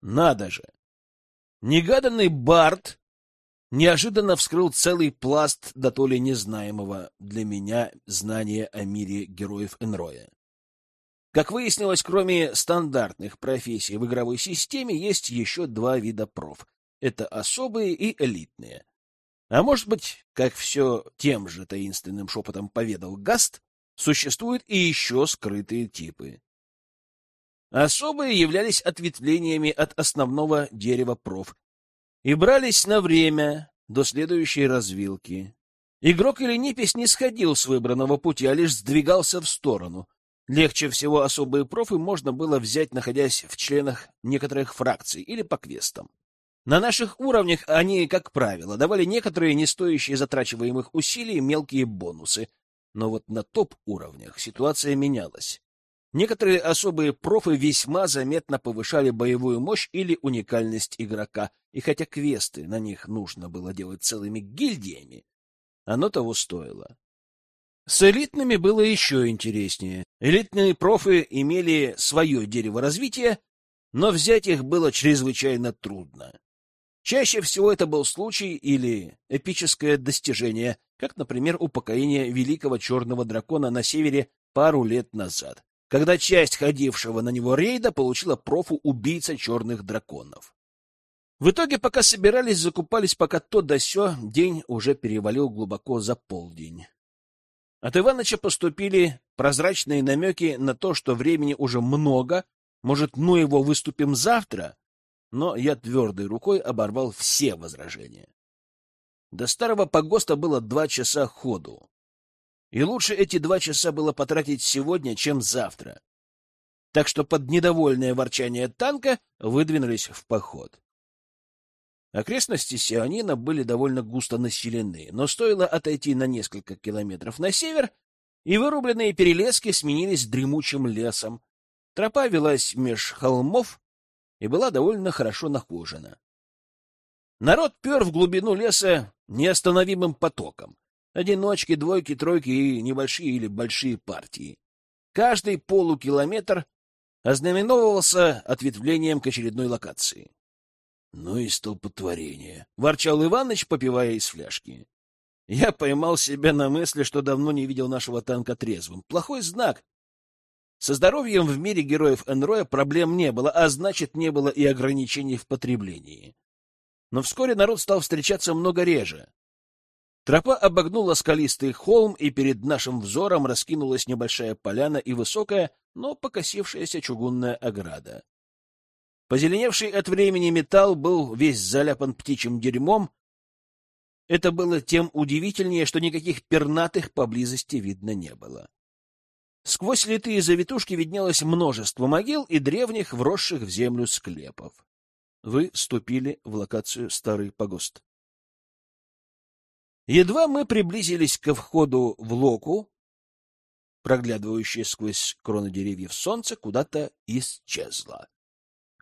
Надо же! Негаданный Барт неожиданно вскрыл целый пласт до то ли незнаемого для меня знания о мире героев Энроя. Как выяснилось, кроме стандартных профессий в игровой системе, есть еще два вида проф. Это особые и элитные. А может быть, как все тем же таинственным шепотом поведал Гаст, существуют и еще скрытые типы. Особые являлись ответвлениями от основного дерева проф и брались на время до следующей развилки. Игрок или непись не сходил с выбранного пути, а лишь сдвигался в сторону. Легче всего особые профы можно было взять, находясь в членах некоторых фракций или по квестам. На наших уровнях они, как правило, давали некоторые не стоящие затрачиваемых усилий мелкие бонусы, но вот на топ-уровнях ситуация менялась. Некоторые особые профы весьма заметно повышали боевую мощь или уникальность игрока, и хотя квесты на них нужно было делать целыми гильдиями, оно того стоило. С элитными было еще интереснее. Элитные профы имели свое дерево развития, но взять их было чрезвычайно трудно. Чаще всего это был случай или эпическое достижение, как, например, упокоение великого черного дракона на севере пару лет назад когда часть ходившего на него рейда получила профу убийца черных драконов. В итоге, пока собирались, закупались пока то да сё, день уже перевалил глубоко за полдень. От Иваныча поступили прозрачные намеки на то, что времени уже много, может, ну его выступим завтра, но я твердой рукой оборвал все возражения. До старого погоста было два часа ходу. И лучше эти два часа было потратить сегодня, чем завтра. Так что под недовольное ворчание танка выдвинулись в поход. Окрестности Сионина были довольно густо населены, но стоило отойти на несколько километров на север, и вырубленные перелески сменились дремучим лесом. Тропа велась меж холмов и была довольно хорошо нахожена. Народ пер в глубину леса неостановимым потоком. Одиночки, двойки, тройки и небольшие или большие партии. Каждый полукилометр ознаменовывался ответвлением к очередной локации. — Ну и столпотворение! — ворчал Иваныч, попивая из фляжки. Я поймал себя на мысли, что давно не видел нашего танка трезвым. Плохой знак. Со здоровьем в мире героев Энроя проблем не было, а значит, не было и ограничений в потреблении. Но вскоре народ стал встречаться много реже. Тропа обогнула скалистый холм, и перед нашим взором раскинулась небольшая поляна и высокая, но покосившаяся чугунная ограда. Позеленевший от времени металл был весь заляпан птичьим дерьмом. Это было тем удивительнее, что никаких пернатых поблизости видно не было. Сквозь литые завитушки виднелось множество могил и древних, вросших в землю склепов. Вы ступили в локацию Старый Погост. Едва мы приблизились ко входу в локу, проглядывающее сквозь кроны деревьев солнце куда-то исчезло.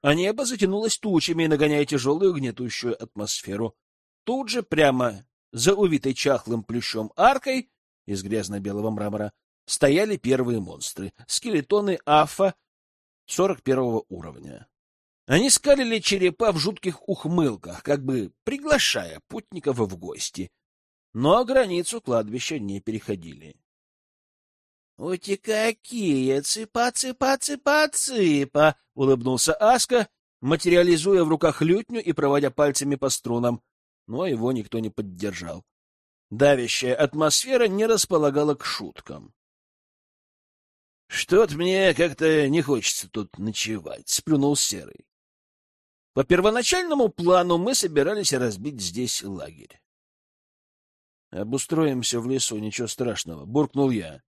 А небо затянулось тучами, нагоняя тяжелую гнетущую атмосферу. Тут же, прямо за увитой чахлым плющом аркой из грязно-белого мрамора, стояли первые монстры — скелетоны Афа 41 уровня. Они скалили черепа в жутких ухмылках, как бы приглашая путников в гости, но границу кладбища не переходили. «Ути какие! Цыпа-цыпа-цыпа-цыпа!» — улыбнулся Аска, материализуя в руках лютню и проводя пальцами по струнам, но его никто не поддержал. Давящая атмосфера не располагала к шуткам. «Что-то мне как-то не хочется тут ночевать», — сплюнул Серый. По первоначальному плану мы собирались разбить здесь лагерь. «Обустроимся в лесу, ничего страшного», — буркнул я.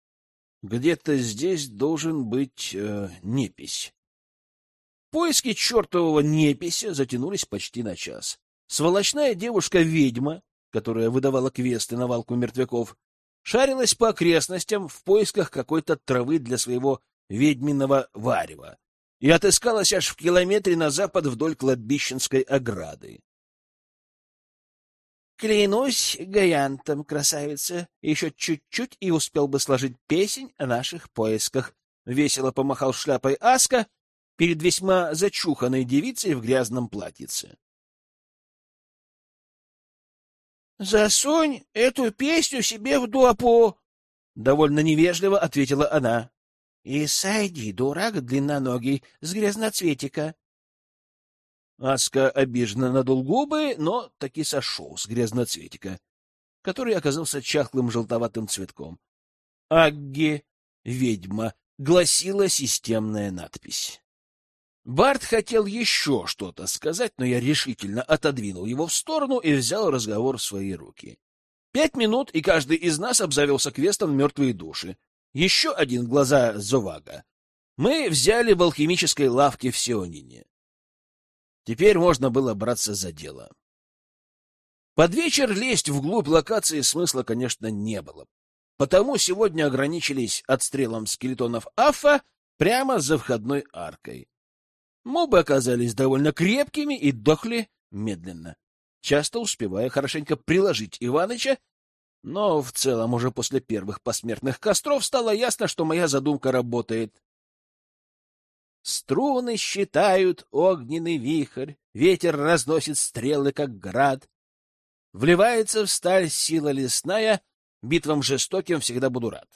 Где-то здесь должен быть э, непись. Поиски чертового непися затянулись почти на час. Сволочная девушка-ведьма, которая выдавала квесты на валку мертвяков, шарилась по окрестностям в поисках какой-то травы для своего ведьминого варева и отыскалась аж в километре на запад вдоль кладбищенской ограды. Клянусь гаянтом, красавица, еще чуть-чуть и успел бы сложить песень о наших поисках. Весело помахал шляпой Аска перед весьма зачуханной девицей в грязном платьице. «Засунь эту песню себе в допу!» — довольно невежливо ответила она. «И сойди, дурак длинноногий, с грязноцветика. Аска обиженно надул губы, но таки сошел с грязноцветика, который оказался чахлым желтоватым цветком. «Агги, ведьма», — гласила системная надпись. Барт хотел еще что-то сказать, но я решительно отодвинул его в сторону и взял разговор в свои руки. Пять минут, и каждый из нас обзавелся квестом «Мертвые души». Еще один глаза Зовага. Мы взяли в алхимической лавке в Сионине. Теперь можно было браться за дело. Под вечер лезть вглубь локации смысла, конечно, не было. Потому сегодня ограничились отстрелом скелетонов Афа прямо за входной аркой. Мобы оказались довольно крепкими и дохли медленно, часто успевая хорошенько приложить Иваныча, но в целом уже после первых посмертных костров стало ясно, что моя задумка работает. Струны считают огненный вихрь, ветер разносит стрелы, как град. Вливается в сталь сила лесная, битвам жестоким всегда буду рад.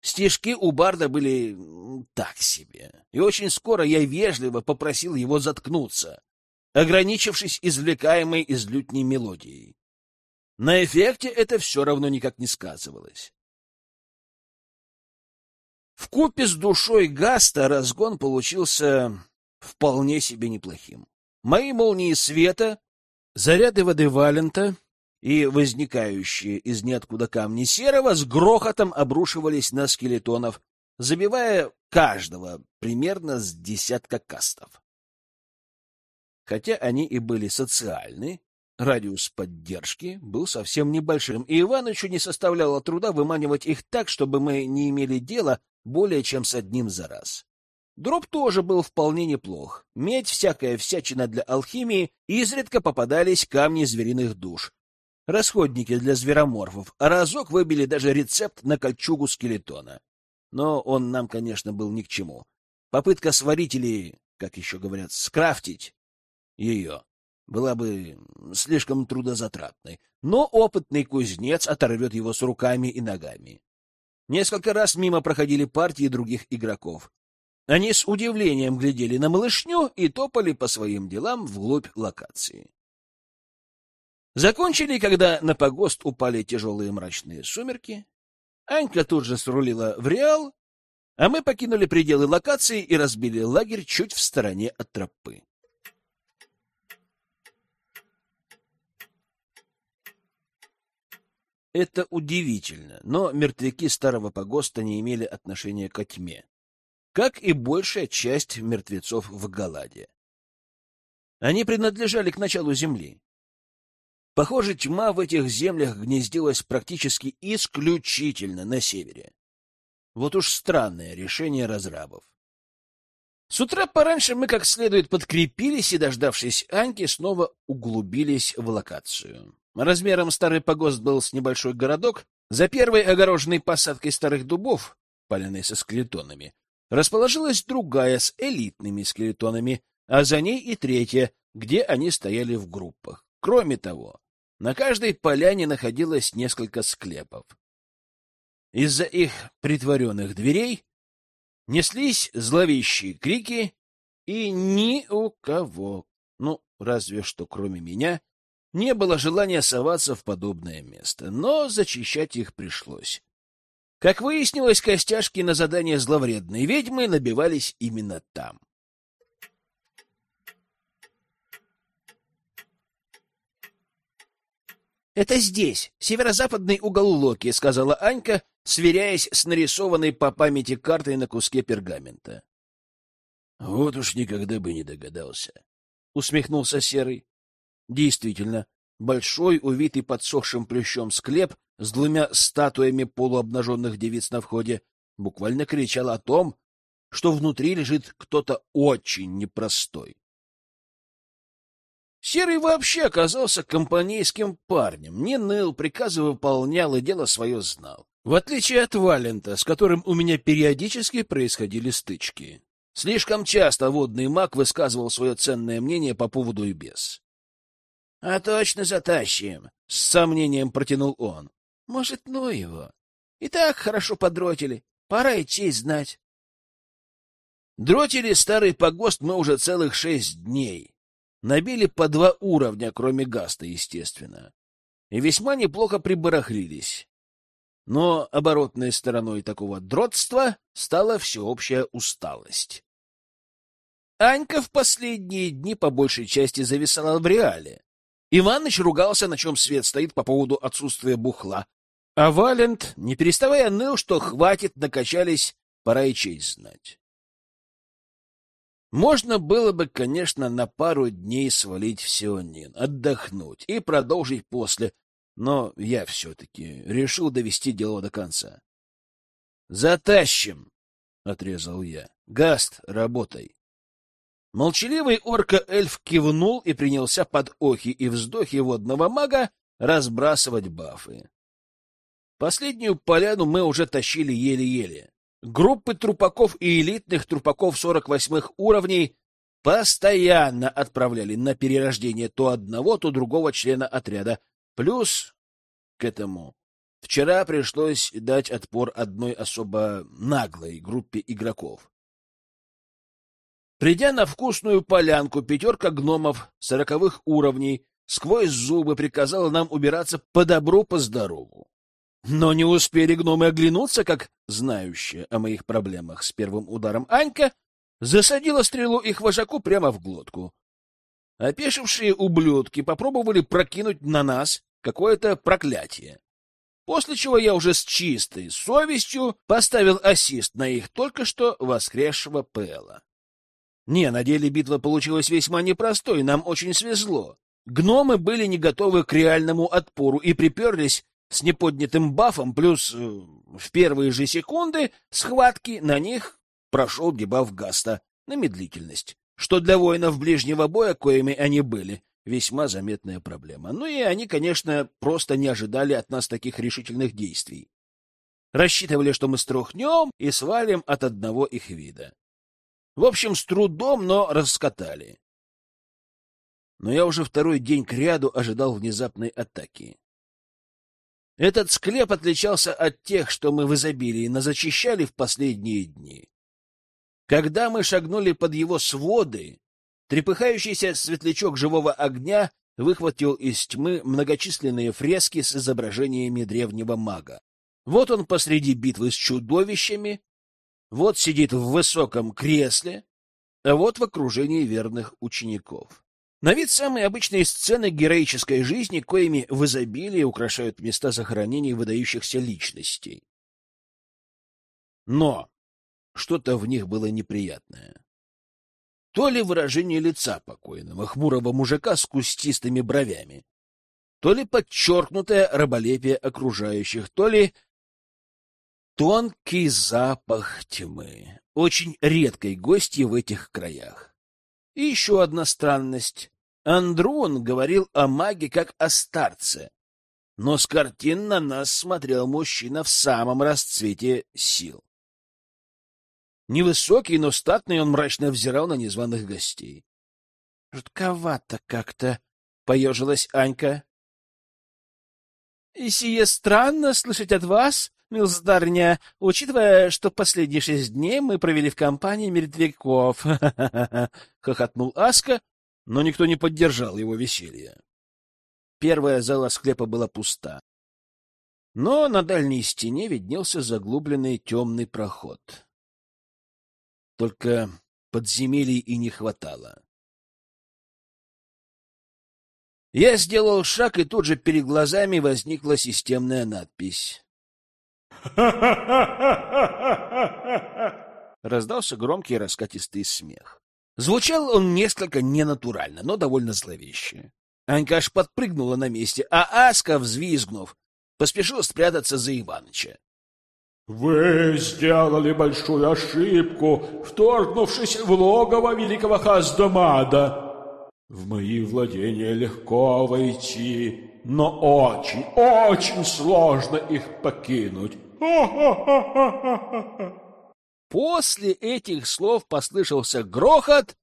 Стишки у Барда были так себе, и очень скоро я вежливо попросил его заткнуться, ограничившись извлекаемой из лютней мелодией. На эффекте это все равно никак не сказывалось. В купе с душой Гаста разгон получился вполне себе неплохим. Мои молнии света, заряды воды Валента и возникающие из ниоткуда камни серого с грохотом обрушивались на скелетонов, забивая каждого примерно с десятка кастов. Хотя они и были социальны, радиус поддержки был совсем небольшим, и Иванычу не составляло труда выманивать их так, чтобы мы не имели дела более чем с одним за раз. Дроп тоже был вполне неплох. Медь, всякая всячина для алхимии, изредка попадались камни звериных душ. Расходники для звероморфов, а разок выбили даже рецепт на кольчугу скелетона. Но он нам, конечно, был ни к чему. Попытка сварить или, как еще говорят, скрафтить ее была бы слишком трудозатратной, но опытный кузнец оторвет его с руками и ногами. Несколько раз мимо проходили партии других игроков. Они с удивлением глядели на малышню и топали по своим делам вглубь локации. Закончили, когда на погост упали тяжелые мрачные сумерки. Анька тут же срулила в Реал, а мы покинули пределы локации и разбили лагерь чуть в стороне от тропы. Это удивительно, но мертвяки старого погоста не имели отношения к тьме, как и большая часть мертвецов в Галаде. Они принадлежали к началу Земли. Похоже, тьма в этих землях гнездилась практически исключительно на севере. Вот уж странное решение разрабов. С утра пораньше мы как следует подкрепились и, дождавшись Аньки, снова углубились в локацию. Размером старый погост был с небольшой городок. За первой огороженной посадкой старых дубов, поляной со скелетонами, расположилась другая с элитными скелетонами, а за ней и третья, где они стояли в группах. Кроме того, на каждой поляне находилось несколько склепов. Из-за их притворенных дверей неслись зловещие крики, и ни у кого, ну, разве что кроме меня, не было желания соваться в подобное место, но зачищать их пришлось. Как выяснилось, костяшки на задание зловредной ведьмы набивались именно там. «Это здесь, северо-западный угол Локи», — сказала Анька, сверяясь с нарисованной по памяти картой на куске пергамента. «Вот уж никогда бы не догадался», — усмехнулся Серый. Действительно, большой, увитый подсохшим плющом склеп с двумя статуями полуобнаженных девиц на входе буквально кричал о том, что внутри лежит кто-то очень непростой. Серый вообще оказался компанейским парнем, не ныл, приказы выполнял и дело свое знал. В отличие от Валента, с которым у меня периодически происходили стычки. Слишком часто водный маг высказывал свое ценное мнение по поводу и без. — А точно затащим, — с сомнением протянул он. — Может, ну его. И так хорошо подротили. Пора идти знать. Дротили старый погост мы уже целых шесть дней. Набили по два уровня, кроме гаста, естественно. И весьма неплохо прибарахлились. Но оборотной стороной такого дротства стала всеобщая усталость. Анька в последние дни по большей части зависала в реале. Иваныч ругался, на чем свет стоит по поводу отсутствия бухла. А Валент, не переставая, ныл, что хватит, накачались, пора и честь знать. Можно было бы, конечно, на пару дней свалить в Сионин, отдохнуть и продолжить после, но я все-таки решил довести дело до конца. «Затащим!» — отрезал я. «Гаст, работай!» Молчаливый орка-эльф кивнул и принялся под охи и вздохи водного мага разбрасывать бафы. Последнюю поляну мы уже тащили еле-еле. Группы трупаков и элитных трупаков 48-х уровней постоянно отправляли на перерождение то одного, то другого члена отряда. Плюс к этому вчера пришлось дать отпор одной особо наглой группе игроков. Придя на вкусную полянку, пятерка гномов сороковых уровней сквозь зубы приказала нам убираться по добру, по здорову. Но не успели гномы оглянуться, как знающая о моих проблемах с первым ударом Анька засадила стрелу их вожаку прямо в глотку. Опешившие ублюдки попробовали прокинуть на нас какое-то проклятие. После чего я уже с чистой совестью поставил ассист на их только что воскресшего Пэла. Не, на деле битва получилась весьма непростой, нам очень свезло. Гномы были не готовы к реальному отпору и приперлись с неподнятым бафом, плюс э, в первые же секунды схватки на них прошел дебаф Гаста на медлительность, что для воинов ближнего боя, коими они были, весьма заметная проблема. Ну и они, конечно, просто не ожидали от нас таких решительных действий. Рассчитывали, что мы струхнем и свалим от одного их вида. В общем, с трудом, но раскатали. Но я уже второй день кряду ожидал внезапной атаки. Этот склеп отличался от тех, что мы в изобилии назачищали в последние дни. Когда мы шагнули под его своды, трепыхающийся светлячок живого огня выхватил из тьмы многочисленные фрески с изображениями древнего мага. Вот он посреди битвы с чудовищами, вот сидит в высоком кресле, а вот в окружении верных учеников. На вид самые обычные сцены героической жизни, коими в изобилии украшают места захоронений выдающихся личностей. Но что-то в них было неприятное. То ли выражение лица покойного, хмурого мужика с кустистыми бровями, то ли подчеркнутое раболепие окружающих, то ли тонкий запах тьмы, очень редкой гости в этих краях. И еще одна странность. Андрун говорил о маге как о старце, но с картин на нас смотрел мужчина в самом расцвете сил. Невысокий, но статный, он мрачно взирал на незваных гостей. — Жутковато как-то, — поежилась Анька. — И сие странно слышать от вас, милздарня, учитывая, что последние шесть дней мы провели в компании мертвяков. — хохотнул Аска, но никто не поддержал его веселье. Первая зала склепа была пуста. Но на дальней стене виднелся заглубленный темный проход. Только подземелий и не хватало. Я сделал шаг, и тут же перед глазами возникла системная надпись. Раздался громкий раскатистый смех. Звучал он несколько ненатурально, но довольно зловеще. Анька аж подпрыгнула на месте, а Аска, взвизгнув, поспешила спрятаться за Иваныча. Вы сделали большую ошибку, вторгнувшись в логово великого Хаздамада. В мои владения легко войти, но очень, очень сложно их покинуть. После этих слов послышался грохот,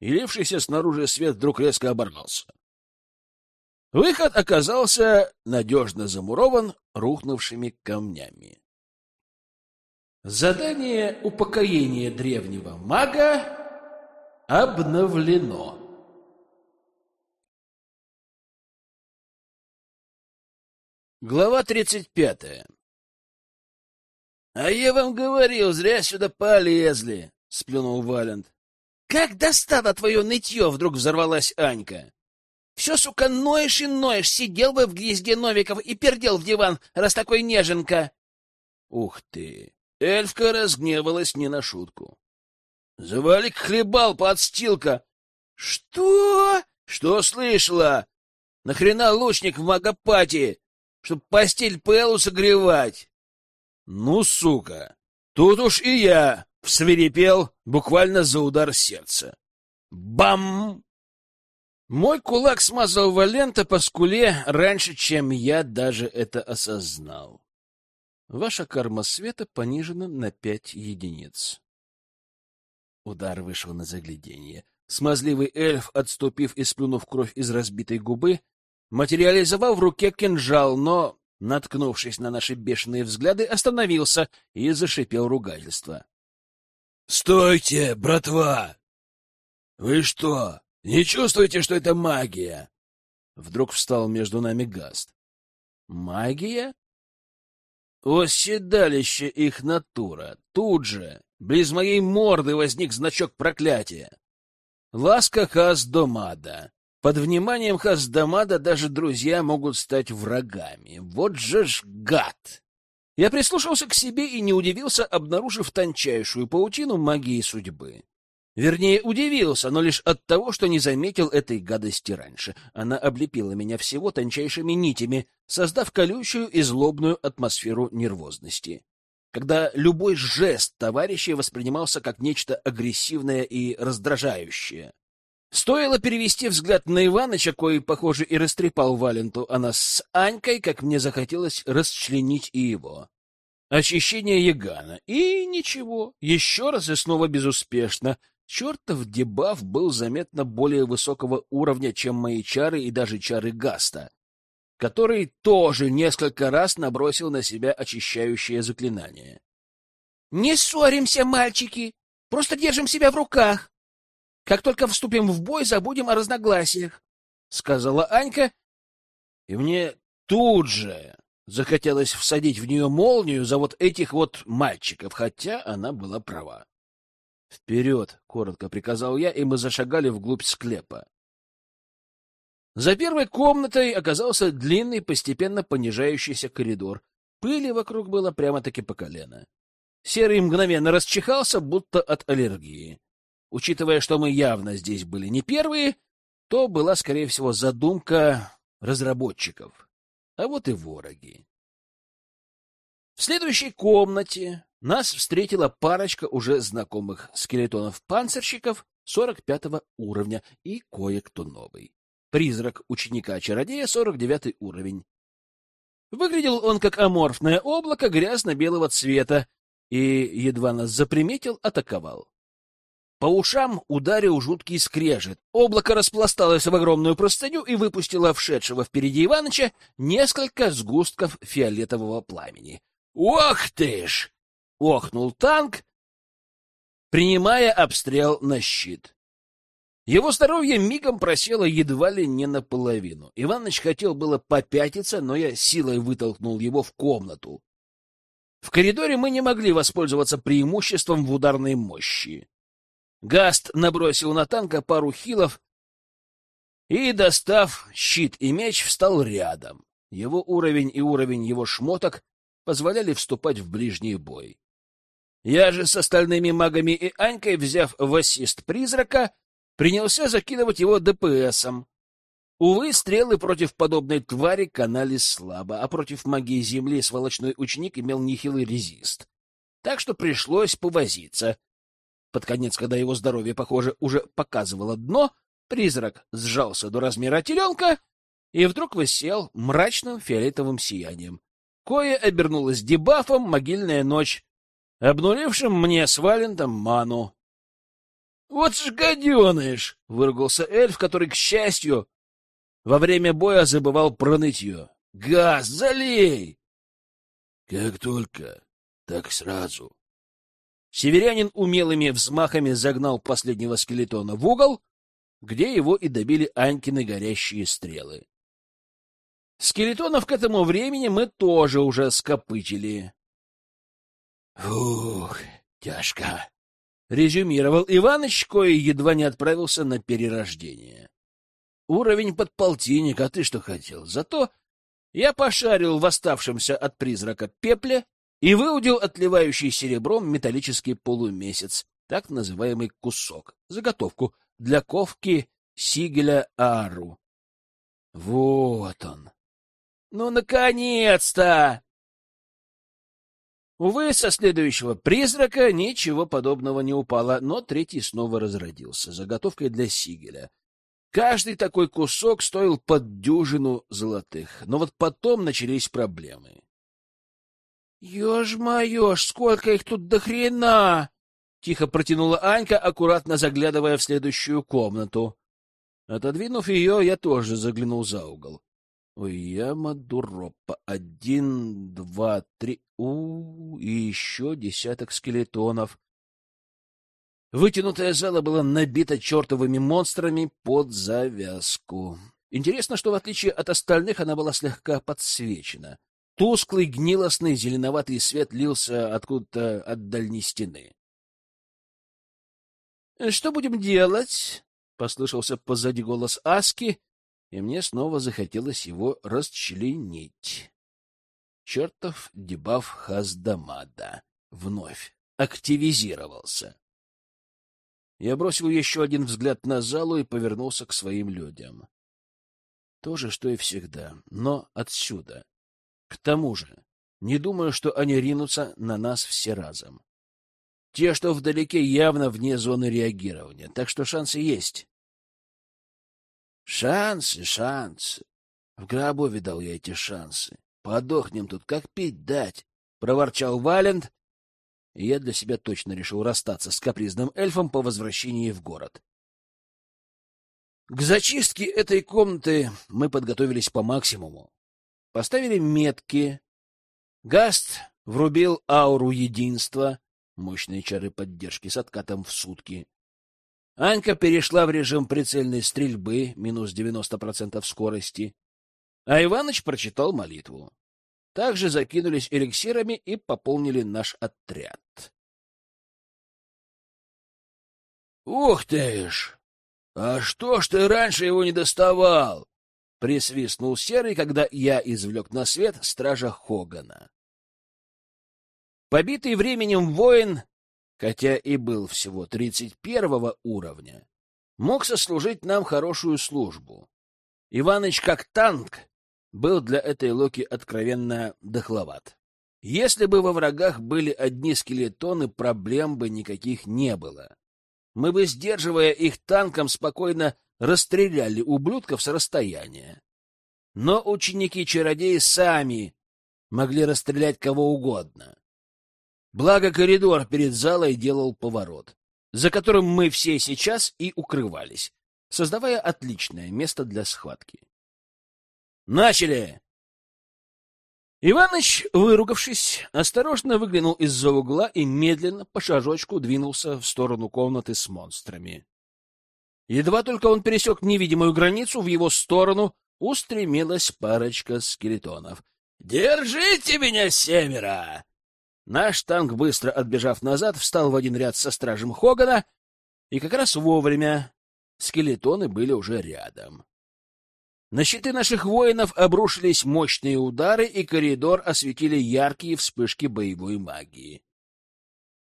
и лившийся снаружи свет вдруг резко оборвался. Выход оказался надежно замурован рухнувшими камнями. Задание упокоения древнего мага обновлено. Глава тридцать пятая. — А я вам говорил, зря сюда полезли, — сплюнул Валент. — Как достало твое нытье! — вдруг взорвалась Анька. — Все, сука, ноешь и ноешь, сидел бы в гнезде Новиков и пердел в диван, раз такой неженка. — Ух ты! Эльфка разгневалась не на шутку. Завалик хлебал, подстилка. Что? Что слышала? Нахрена лучник в Магопате, чтоб постель Пэлу согревать? Ну, сука, тут уж и я всверепел буквально за удар сердца. Бам! Мой кулак смазал Валента по скуле раньше, чем я даже это осознал. Ваша карма света понижена на пять единиц. Удар вышел на загляденье. Смазливый эльф, отступив и сплюнув кровь из разбитой губы, материализовал в руке кинжал, но, наткнувшись на наши бешеные взгляды, остановился и зашипел ругательство. — Стойте, братва! Вы что, не чувствуете, что это магия? Вдруг встал между нами Гаст. — Магия? Оседалище их натура. Тут же, близ моей морды, возник значок проклятия. Ласка Хаздомада. Под вниманием Хаздомада даже друзья могут стать врагами. Вот же ж гад! Я прислушался к себе и не удивился, обнаружив тончайшую паутину магии судьбы. Вернее, удивился, но лишь от того, что не заметил этой гадости раньше. Она облепила меня всего тончайшими нитями, создав колючую и злобную атмосферу нервозности. Когда любой жест товарища воспринимался как нечто агрессивное и раздражающее. Стоило перевести взгляд на Иваныча, кой, похоже, и растрепал Валенту, а нас с Анькой, как мне захотелось расчленить и его. Очищение Ягана. И ничего, еще раз и снова безуспешно. Чертов дебаф был заметно более высокого уровня, чем мои чары и даже чары Гаста, который тоже несколько раз набросил на себя очищающее заклинание. — Не ссоримся, мальчики! Просто держим себя в руках! Как только вступим в бой, забудем о разногласиях, — сказала Анька, и мне тут же захотелось всадить в нее молнию за вот этих вот мальчиков, хотя она была права. «Вперед!» — коротко приказал я, и мы зашагали вглубь склепа. За первой комнатой оказался длинный, постепенно понижающийся коридор. Пыли вокруг было прямо-таки по колено. Серый мгновенно расчихался, будто от аллергии. Учитывая, что мы явно здесь были не первые, то была, скорее всего, задумка разработчиков. А вот и вороги. В следующей комнате нас встретила парочка уже знакомых скелетонов-панцирщиков 45 уровня и кое-кто новый. Призрак ученика-чародея 49 уровень. Выглядел он как аморфное облако грязно-белого цвета и, едва нас заприметил, атаковал. По ушам ударил жуткий скрежет. Облако распласталось в огромную простыню и выпустило вшедшего впереди Иваныча несколько сгустков фиолетового пламени. «Ох ты ж!» — охнул танк, принимая обстрел на щит. Его здоровье мигом просело едва ли не наполовину. Иваныч хотел было попятиться, но я силой вытолкнул его в комнату. В коридоре мы не могли воспользоваться преимуществом в ударной мощи. Гаст набросил на танка пару хилов и, достав щит и меч, встал рядом. Его уровень и уровень его шмоток позволяли вступать в ближний бой. Я же с остальными магами и Анькой, взяв в ассист призрака, принялся закидывать его ДПСом. Увы, стрелы против подобной твари канали слабо, а против магии Земли сволочной ученик имел нехилый резист. Так что пришлось повозиться. Под конец, когда его здоровье, похоже, уже показывало дно, призрак сжался до размера теленка и вдруг высел мрачным фиолетовым сиянием. Кое обернулось дебафом «Могильная ночь», обнулившим мне с Валентом ману. «Вот ж гаденыш!» — выругался эльф, который, к счастью, во время боя забывал про нытье. «Газ, залей!» «Как только, так сразу». Северянин умелыми взмахами загнал последнего скелетона в угол, где его и добили Анькины горящие стрелы. Скелетонов к этому времени мы тоже уже скопытили. Фух, тяжко. Резюмировал Иваныч, кое едва не отправился на перерождение. Уровень под полтинник, а ты что хотел? Зато я пошарил в оставшемся от призрака пепле и выудил отливающий серебром металлический полумесяц, так называемый кусок, заготовку для ковки сигеля Ару. Вот он. Ну, наконец-то! Увы, со следующего призрака ничего подобного не упало, но третий снова разродился, заготовкой для сигеля. Каждый такой кусок стоил под дюжину золотых, но вот потом начались проблемы. — Ёж-моёж, сколько их тут до хрена! — тихо протянула Анька, аккуратно заглядывая в следующую комнату. Отодвинув ее, я тоже заглянул за угол. Ой, яма дуропа. Один, два, три. У, и еще десяток скелетонов. Вытянутая зала была набита чертовыми монстрами под завязку. Интересно, что в отличие от остальных она была слегка подсвечена. Тусклый, гнилостный, зеленоватый свет лился откуда-то от дальней стены. — Что будем делать? — послышался позади голос Аски, и мне снова захотелось его расчленить. Чертов дебаф Хаздамада вновь активизировался. Я бросил еще один взгляд на залу и повернулся к своим людям. То же, что и всегда, но отсюда. К тому же, не думаю, что они ринутся на нас все разом. Те, что вдалеке, явно вне зоны реагирования, так что шансы есть. Шансы, шансы. В гробу видал я эти шансы. Подохнем тут, как пить дать, — проворчал Валент, я для себя точно решил расстаться с капризным эльфом по возвращении в город. К зачистке этой комнаты мы подготовились по максимуму. Поставили метки. Гаст врубил ауру единства, мощные чары поддержки с откатом в сутки. Анька перешла в режим прицельной стрельбы, минус 90% скорости. А Иваныч прочитал молитву. Также закинулись эликсирами и пополнили наш отряд. «Ух ты ж! А что ж ты раньше его не доставал?» — присвистнул Серый, когда я извлек на свет стража Хогана. Побитый временем воин, хотя и был всего тридцать первого уровня, мог сослужить нам хорошую службу. Иваныч как танк был для этой Локи откровенно дохловат. Если бы во врагах были одни скелетоны, проблем бы никаких не было. Мы бы, сдерживая их танком, спокойно расстреляли ублюдков с расстояния. Но ученики-чародеи сами могли расстрелять кого угодно. Благо коридор перед залой делал поворот, за которым мы все сейчас и укрывались, создавая отличное место для схватки. Начали! Иваныч, выругавшись, осторожно выглянул из-за угла и медленно по шажочку двинулся в сторону комнаты с монстрами. Едва только он пересек невидимую границу, в его сторону устремилась парочка скелетонов. «Держите меня, семеро!» Наш танк, быстро отбежав назад, встал в один ряд со стражем Хогана, и как раз вовремя скелетоны были уже рядом. На щиты наших воинов обрушились мощные удары, и коридор осветили яркие вспышки боевой магии.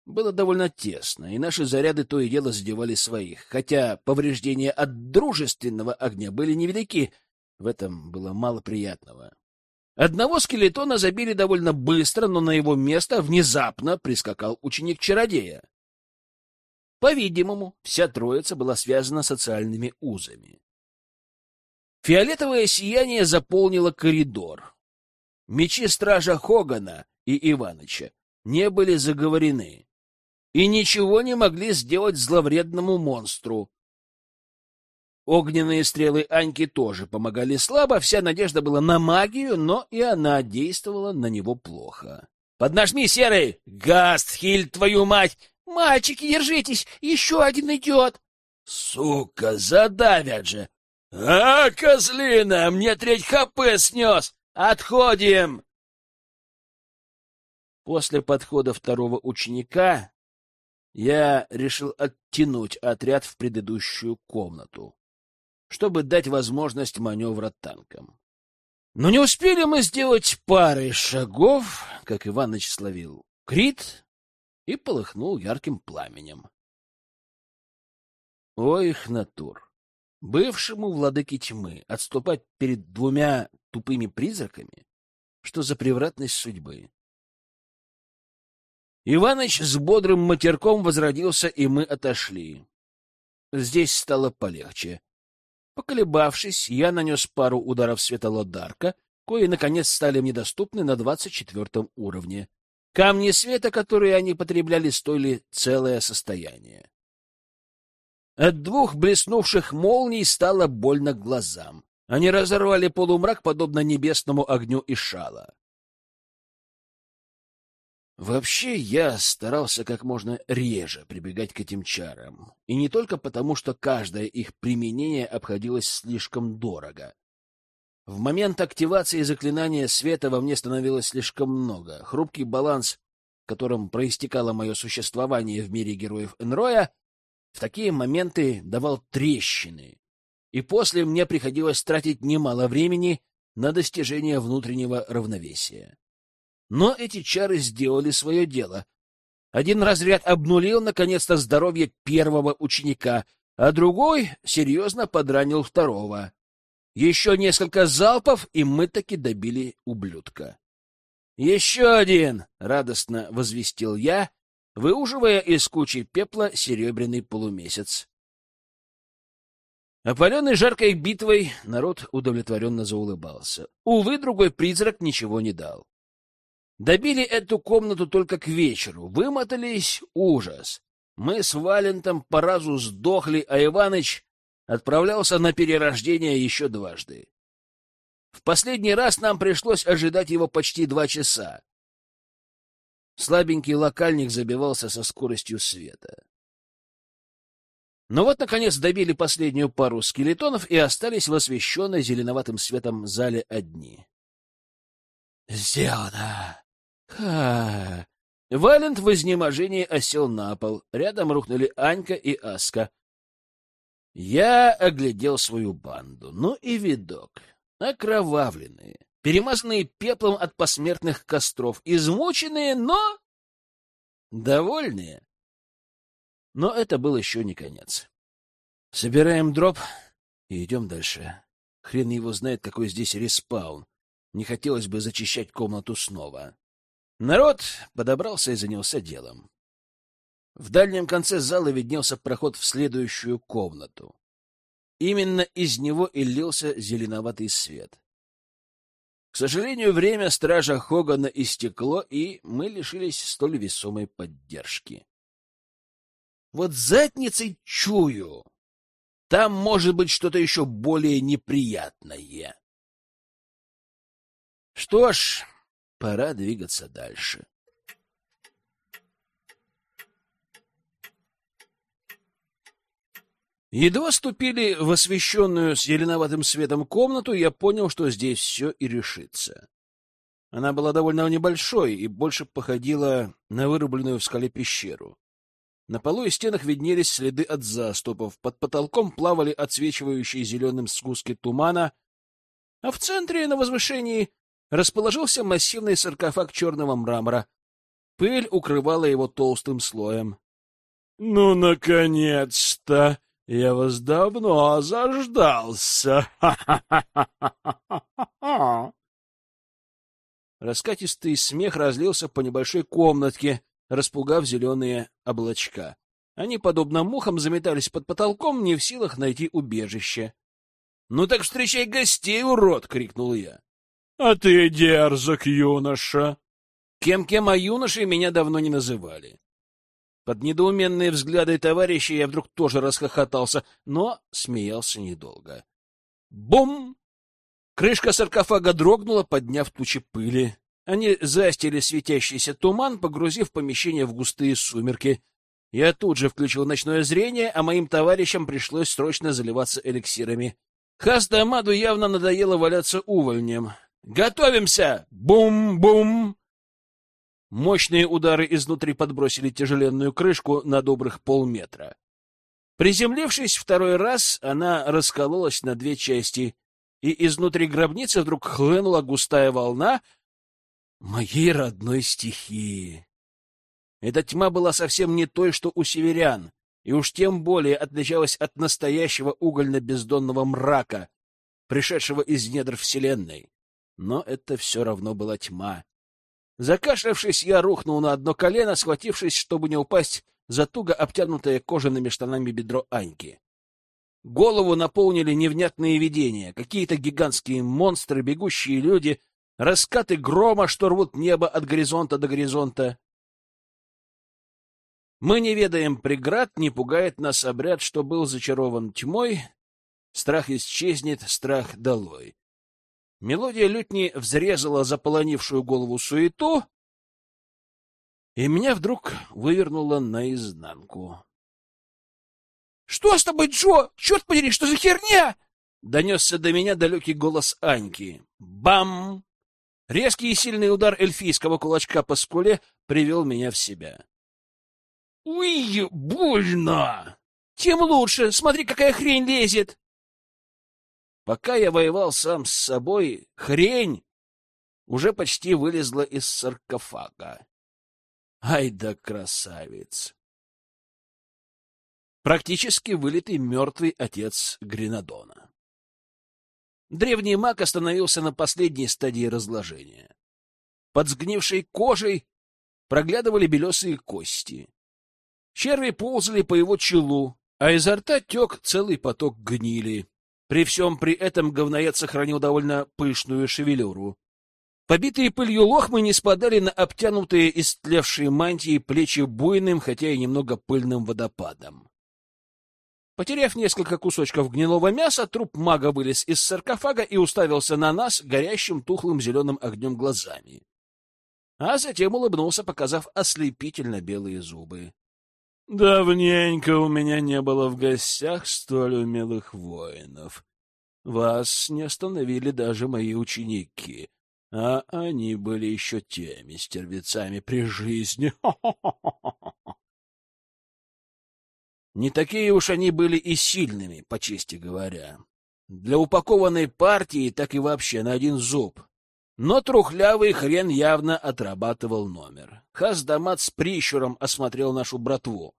Было довольно тесно, и наши заряды то и дело задевали своих, хотя повреждения от дружественного огня были невелики, в этом было мало приятного. Одного скелетона забили довольно быстро, но на его место внезапно прискакал ученик-чародея. По-видимому, вся троица была связана социальными узами. Фиолетовое сияние заполнило коридор. Мечи стража Хогана и Иваныча не были заговорены и ничего не могли сделать зловредному монстру. Огненные стрелы Аньки тоже помогали слабо, вся надежда была на магию, но и она действовала на него плохо. «Поднажми, Серый! Гастхиль, твою мать! Мальчики, держитесь! Еще один идет!» «Сука, задавят же! «А, козлина, мне треть ХП снес! Отходим!» После подхода второго ученика я решил оттянуть отряд в предыдущую комнату, чтобы дать возможность маневра танкам. Но не успели мы сделать пары шагов, как Иваныч словил крит и полыхнул ярким пламенем. Ой, их натур! Бывшему владыке тьмы отступать перед двумя тупыми призраками? Что за превратность судьбы? Иваныч с бодрым матерком возродился, и мы отошли. Здесь стало полегче. Поколебавшись, я нанес пару ударов светолодарка, кои, наконец, стали мне доступны на двадцать четвертом уровне. Камни света, которые они потребляли, стоили целое состояние. От двух блеснувших молний стало больно глазам. Они разорвали полумрак, подобно небесному огню и шала. Вообще, я старался как можно реже прибегать к этим чарам. И не только потому, что каждое их применение обходилось слишком дорого. В момент активации заклинания света во мне становилось слишком много. Хрупкий баланс, которым проистекало мое существование в мире героев Энроя, в такие моменты давал трещины, и после мне приходилось тратить немало времени на достижение внутреннего равновесия. Но эти чары сделали свое дело. Один разряд обнулил, наконец-то, здоровье первого ученика, а другой серьезно подранил второго. Еще несколько залпов, и мы таки добили ублюдка. «Еще один!» — радостно возвестил я, выуживая из кучи пепла серебряный полумесяц. Опаленный жаркой битвой, народ удовлетворенно заулыбался. Увы, другой призрак ничего не дал. Добили эту комнату только к вечеру, вымотались ужас. Мы с Валентом по разу сдохли, а Иваныч отправлялся на перерождение еще дважды. В последний раз нам пришлось ожидать его почти два часа. Слабенький локальник забивался со скоростью света. Но вот, наконец, добили последнюю пару скелетонов и остались в освещенной зеленоватым светом зале одни. «Сделано!» Ха! Валент в изнеможении осел на пол. Рядом рухнули Анька и Аска. Я оглядел свою банду. Ну и видок. Окровавленные, перемазанные пеплом от посмертных костров, измученные, но... довольные. Но это был еще не конец. Собираем дроп и идем дальше. Хрен его знает, какой здесь респаун. Не хотелось бы зачищать комнату снова. Народ подобрался и занялся делом. В дальнем конце зала виднелся проход в следующую комнату. Именно из него и лился зеленоватый свет. К сожалению, время стража Хогана истекло, и мы лишились столь весомой поддержки. Вот задницей чую. Там может быть что-то еще более неприятное. Что ж, Пора двигаться дальше. Едва ступили в освещенную с зеленоватым светом комнату, я понял, что здесь все и решится. Она была довольно небольшой и больше походила на вырубленную в скале пещеру. На полу и стенах виднелись следы от заступов, под потолком плавали отсвечивающие зеленым сгустки тумана, а в центре на возвышении расположился массивный саркофаг черного мрамора. Пыль укрывала его толстым слоем. — Ну, наконец-то! Я вас давно заждался! Раскатистый смех разлился по небольшой комнатке, распугав зеленые облачка. Они, подобно мухам, заметались под потолком, не в силах найти убежище. — Ну так встречай гостей, урод! — крикнул я. — А ты дерзок, юноша. Кем-кем, а юношей меня давно не называли. Под недоуменные взгляды товарищей я вдруг тоже расхохотался, но смеялся недолго. Бум! Крышка саркофага дрогнула, подняв тучи пыли. Они застили светящийся туман, погрузив помещение в густые сумерки. Я тут же включил ночное зрение, а моим товарищам пришлось срочно заливаться эликсирами. Хаста Амаду явно надоело валяться увольнем. Готовимся! Бум-бум! Мощные удары изнутри подбросили тяжеленную крышку на добрых полметра. Приземлившись второй раз, она раскололась на две части, и изнутри гробницы вдруг хлынула густая волна моей родной стихии. Эта тьма была совсем не той, что у северян, и уж тем более отличалась от настоящего угольно-бездонного мрака, пришедшего из недр Вселенной но это все равно была тьма. Закашлявшись, я рухнул на одно колено, схватившись, чтобы не упасть за туго обтянутое кожаными штанами бедро Аньки. Голову наполнили невнятные видения, какие-то гигантские монстры, бегущие люди, раскаты грома, что рвут небо от горизонта до горизонта. Мы не ведаем преград, не пугает нас обряд, что был зачарован тьмой. Страх исчезнет, страх долой. Мелодия лютни взрезала заполонившую голову суету, и меня вдруг вывернуло наизнанку. — Что с тобой, Джо? Черт подери, что за херня? — донесся до меня далекий голос Аньки. Бам! Резкий и сильный удар эльфийского кулачка по скуле привел меня в себя. — Уй, больно! Тем лучше. Смотри, какая хрень лезет. Пока я воевал сам с собой, хрень уже почти вылезла из саркофага. Ай да красавец! Практически вылитый мертвый отец Гренадона. Древний маг остановился на последней стадии разложения. Под сгнившей кожей проглядывали белесые кости. Черви ползали по его челу, а изо рта тек целый поток гнили. При всем при этом говноед сохранил довольно пышную шевелюру. Побитые пылью лохмы не спадали на обтянутые истлевшие мантии плечи буйным, хотя и немного пыльным водопадом. Потеряв несколько кусочков гнилого мяса, труп мага вылез из саркофага и уставился на нас горящим тухлым зеленым огнем глазами. А затем улыбнулся, показав ослепительно белые зубы. Давненько у меня не было в гостях столь умелых воинов. Вас не остановили даже мои ученики, а они были еще теми стервецами при жизни. Не такие уж они были и сильными, по чести говоря. Для упакованной партии так и вообще на один зуб. Но трухлявый хрен явно отрабатывал номер. Хаздамат с прищуром осмотрел нашу братву.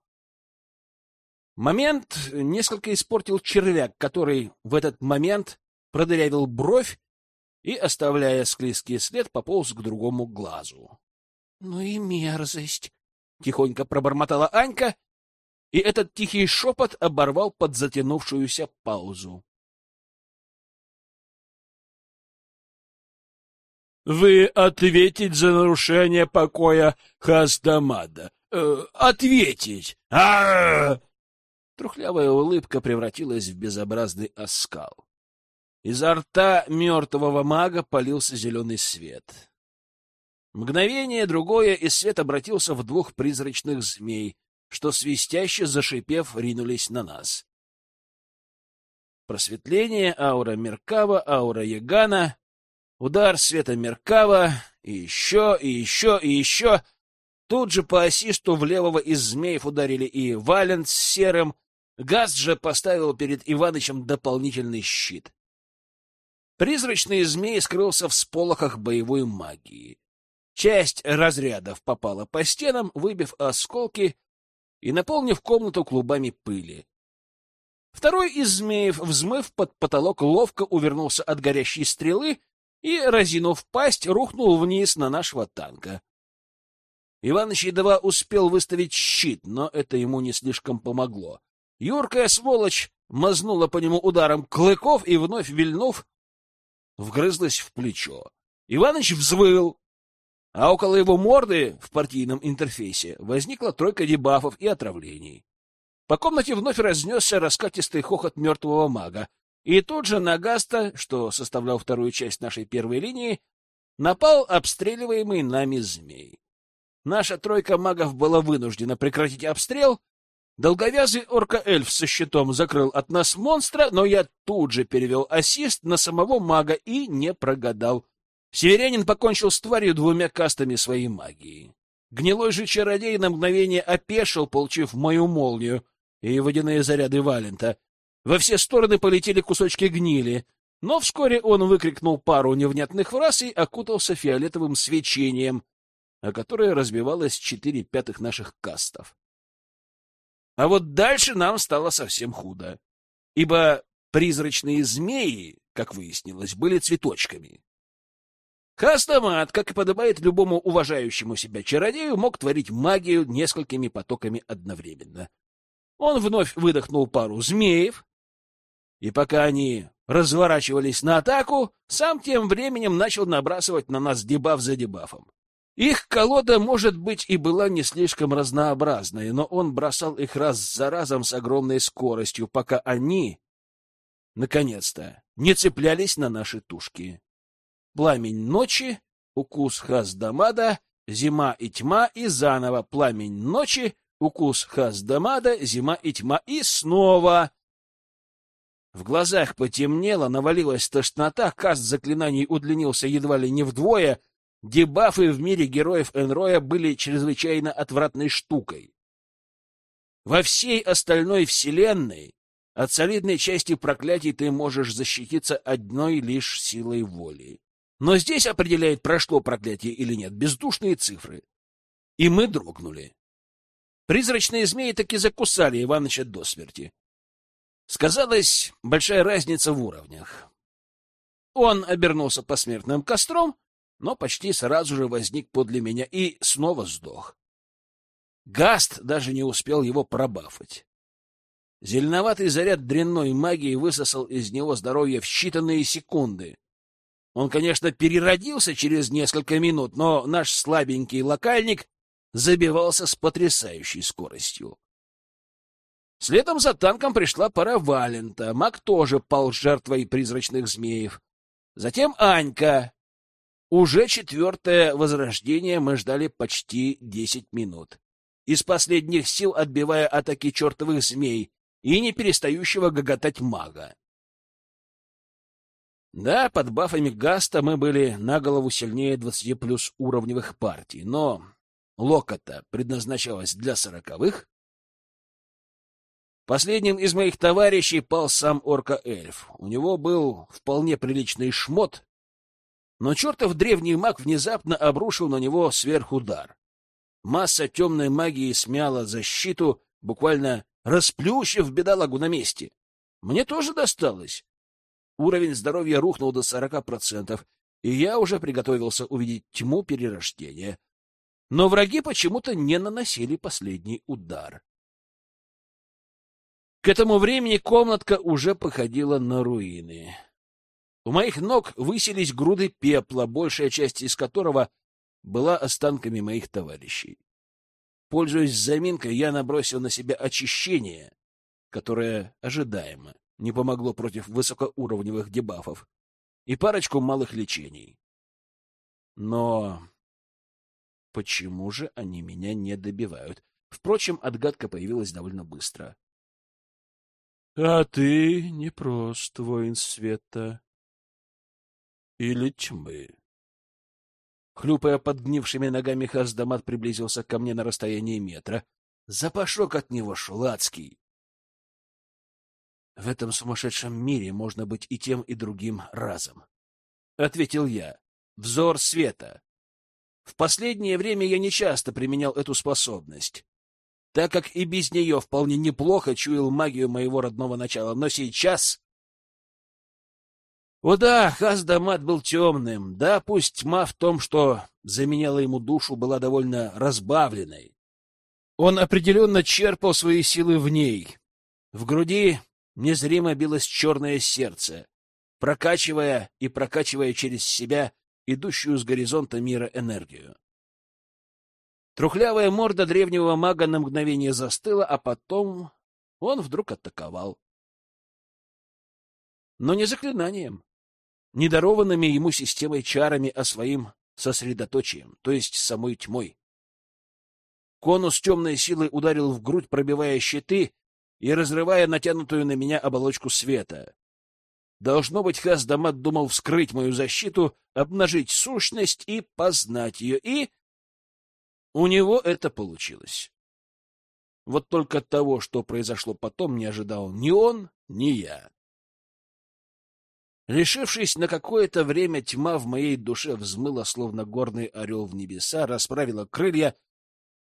Момент несколько испортил червяк, который в этот момент продырявил бровь и, оставляя склизкий след, пополз к другому глазу. — Ну и мерзость! — тихонько пробормотала Анька, и этот тихий шепот оборвал под затянувшуюся паузу. Вы ответить за нарушение покоя Хаздамада. Э, ответить! а, -а, -а Трухлявая улыбка превратилась в безобразный оскал. Изо рта мертвого мага полился зеленый свет. Мгновение другое, и свет обратился в двух призрачных змей, что свистяще зашипев ринулись на нас. Просветление, аура Меркава, аура Ягана, Удар света Меркава, и еще, и еще, и еще. Тут же по ассисту в левого из змеев ударили и Валент с серым. Газ же поставил перед Иванычем дополнительный щит. Призрачный змей скрылся в сполохах боевой магии. Часть разрядов попала по стенам, выбив осколки и наполнив комнату клубами пыли. Второй из змеев, взмыв под потолок, ловко увернулся от горящей стрелы и, разинув пасть, рухнул вниз на нашего танка. Иваныч едва успел выставить щит, но это ему не слишком помогло. Юркая сволочь мазнула по нему ударом клыков и, вновь вильнув, вгрызлась в плечо. Иваныч взвыл, а около его морды в партийном интерфейсе возникла тройка дебафов и отравлений. По комнате вновь разнесся раскатистый хохот мертвого мага, и тут же на Гаста, что составлял вторую часть нашей первой линии, напал обстреливаемый нами змей. Наша тройка магов была вынуждена прекратить обстрел. Долговязый орка-эльф со щитом закрыл от нас монстра, но я тут же перевел ассист на самого мага и не прогадал. Северянин покончил с тварью двумя кастами своей магии. Гнилой же чародей на мгновение опешил, получив мою молнию и водяные заряды Валента, во все стороны полетели кусочки гнили, но вскоре он выкрикнул пару невнятных фраз и окутался фиолетовым свечением, о которое разбивалось четыре пятых наших кастов. А вот дальше нам стало совсем худо, ибо призрачные змеи, как выяснилось, были цветочками. Хастомат, как и подобает любому уважающему себя чародею, мог творить магию несколькими потоками одновременно. Он вновь выдохнул пару змеев, и пока они разворачивались на атаку, сам тем временем начал набрасывать на нас дебаф за дебафом. Их колода, может быть, и была не слишком разнообразной, но он бросал их раз за разом с огромной скоростью, пока они, наконец-то, не цеплялись на наши тушки. Пламень ночи, укус Хаздамада, зима и тьма, и заново пламень ночи, укус Хаздамада, зима и тьма, и снова в глазах потемнело, навалилась тошнота, каст заклинаний удлинился едва ли не вдвое, дебафы в мире героев Энроя были чрезвычайно отвратной штукой. Во всей остальной вселенной от солидной части проклятий ты можешь защититься одной лишь силой воли. Но здесь определяет, прошло проклятие или нет, бездушные цифры. и мы дрогнули. Призрачные змеи таки закусали Иваныча до смерти. Сказалась большая разница в уровнях. Он обернулся посмертным костром, но почти сразу же возник подле меня и снова сдох. Гаст даже не успел его пробафать. Зеленоватый заряд дрянной магии высосал из него здоровье в считанные секунды. Он, конечно, переродился через несколько минут, но наш слабенький локальник забивался с потрясающей скоростью. Следом за танком пришла пара Валента. Маг тоже пал жертвой призрачных змеев. Затем Анька. Уже четвертое возрождение мы ждали почти десять минут. Из последних сил отбивая атаки чертовых змей и не перестающего гоготать мага. Да, под бафами Гаста мы были на голову сильнее 20 плюс уровневых партий, но Локота предназначалась для сороковых. Последним из моих товарищей пал сам орка-эльф. У него был вполне приличный шмот, но чертов древний маг внезапно обрушил на него сверхудар. Масса темной магии смяла защиту, буквально расплющив бедолагу на месте. Мне тоже досталось. Уровень здоровья рухнул до сорока процентов, и я уже приготовился увидеть тьму перерождения но враги почему-то не наносили последний удар. К этому времени комнатка уже походила на руины. У моих ног высились груды пепла, большая часть из которого была останками моих товарищей. Пользуясь заминкой, я набросил на себя очищение, которое ожидаемо не помогло против высокоуровневых дебафов, и парочку малых лечений. Но Почему же они меня не добивают? Впрочем, отгадка появилась довольно быстро. — А ты не прост, воин света. Или тьмы. Хлюпая подгнившими ногами, Хаздамат приблизился ко мне на расстоянии метра. Запашок от него шулацкий. В этом сумасшедшем мире можно быть и тем, и другим разом. — ответил я. Взор света. В последнее время я нечасто применял эту способность, так как и без нее вполне неплохо чуял магию моего родного начала. Но сейчас... О да, Хаздамат был темным. Да, пусть тьма в том, что заменяла ему душу, была довольно разбавленной. Он определенно черпал свои силы в ней. В груди незримо билось черное сердце, прокачивая и прокачивая через себя идущую с горизонта мира энергию. Трухлявая морда древнего мага на мгновение застыла, а потом он вдруг атаковал. Но не заклинанием, не дарованными ему системой чарами, а своим сосредоточием, то есть самой тьмой. Конус темной силы ударил в грудь, пробивая щиты и разрывая натянутую на меня оболочку света. Должно быть, Хаздамат думал вскрыть мою защиту, обнажить сущность и познать ее, и... У него это получилось. Вот только того, что произошло потом, не ожидал ни он, ни я. Решившись на какое-то время, тьма в моей душе взмыла, словно горный орел в небеса, расправила крылья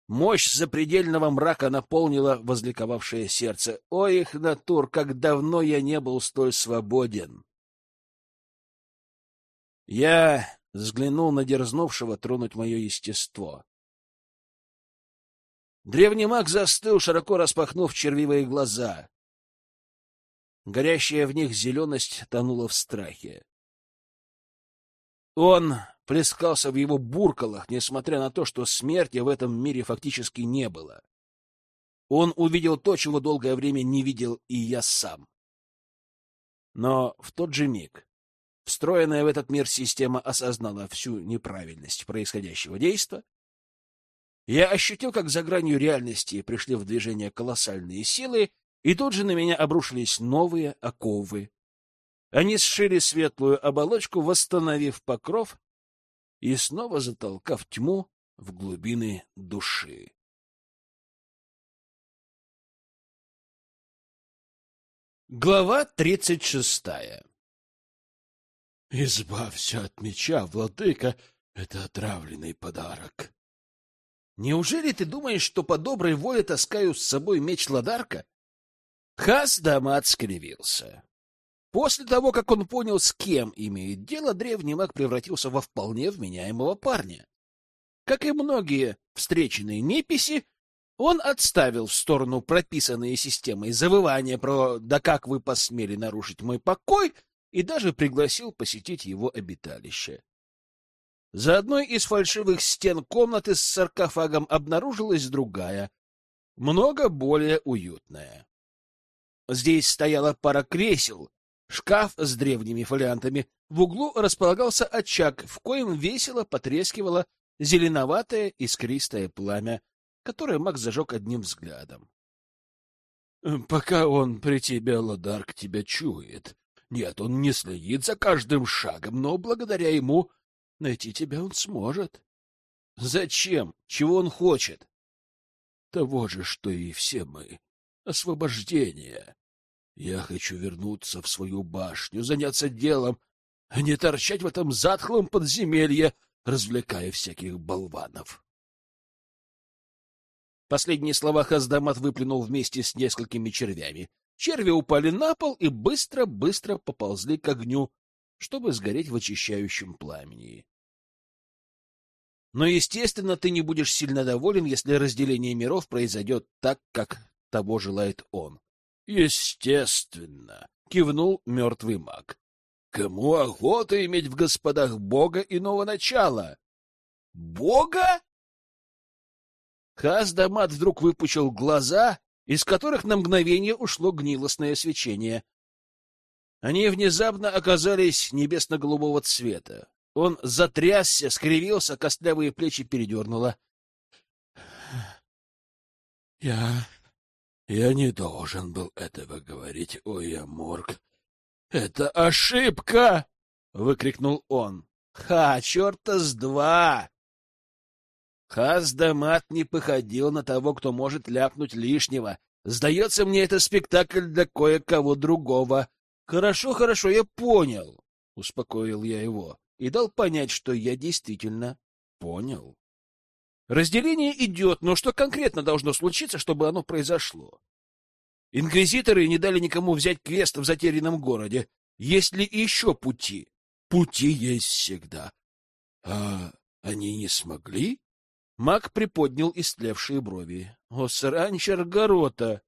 Мощь запредельного мрака наполнила возликовавшее сердце. Ой, их натур, как давно я не был столь свободен! Я взглянул на дерзнувшего тронуть мое естество. Древний маг застыл, широко распахнув червивые глаза. Горящая в них зеленость тонула в страхе. Он плескался в его буркалах, несмотря на то, что смерти в этом мире фактически не было. Он увидел то, чего долгое время не видел и я сам. Но в тот же миг встроенная в этот мир система осознала всю неправильность происходящего действа. Я ощутил, как за гранью реальности пришли в движение колоссальные силы, и тут же на меня обрушились новые оковы. Они сшили светлую оболочку, восстановив покров и снова затолкав тьму в глубины души. Глава тридцать шестая «Избавься от меча, владыка, это отравленный подарок». Неужели ты думаешь, что по доброй воле таскаю с собой меч Ладарка? Хаздамат скривился. После того, как он понял, с кем имеет дело, древний маг превратился во вполне вменяемого парня. Как и многие встреченные неписи, он отставил в сторону прописанные системой завывания про «да как вы посмели нарушить мой покой» и даже пригласил посетить его обиталище. За одной из фальшивых стен комнаты с саркофагом обнаружилась другая, много более уютная. Здесь стояла пара кресел, шкаф с древними фолиантами, в углу располагался очаг, в коем весело потрескивало зеленоватое искристое пламя, которое Макс зажег одним взглядом. — Пока он при тебе, Ладарк, тебя чует. Нет, он не следит за каждым шагом, но благодаря ему найти тебя он сможет. — Зачем? Чего он хочет? — Того же, что и все мы. Освобождение. Я хочу вернуться в свою башню, заняться делом, а не торчать в этом затхлом подземелье, развлекая всяких болванов. Последние слова Хаздамат выплюнул вместе с несколькими червями. Черви упали на пол и быстро-быстро поползли к огню, чтобы сгореть в очищающем пламени. Но, естественно, ты не будешь сильно доволен, если разделение миров произойдет так, как того желает он. — Естественно, — кивнул мертвый маг. — Кому охота иметь в господах бога иного начала? — Бога? Хаздамат вдруг выпучил глаза, из которых на мгновение ушло гнилостное свечение. Они внезапно оказались небесно-голубого цвета. Он затрясся, скривился, костлявые плечи передернуло. — Я... я не должен был этого говорить, ой, Аморг. — Это ошибка! — выкрикнул он. — Ха, черта с два! Хаздамат не походил на того, кто может ляпнуть лишнего. Сдается мне, это спектакль для кое-кого другого. Хорошо, хорошо, я понял, — успокоил я его и дал понять, что я действительно понял. Разделение идет, но что конкретно должно случиться, чтобы оно произошло? Инквизиторы не дали никому взять квест в затерянном городе. Есть ли еще пути? Пути есть всегда. А они не смогли? Маг приподнял истлевшие брови. — О, сранчер Горота!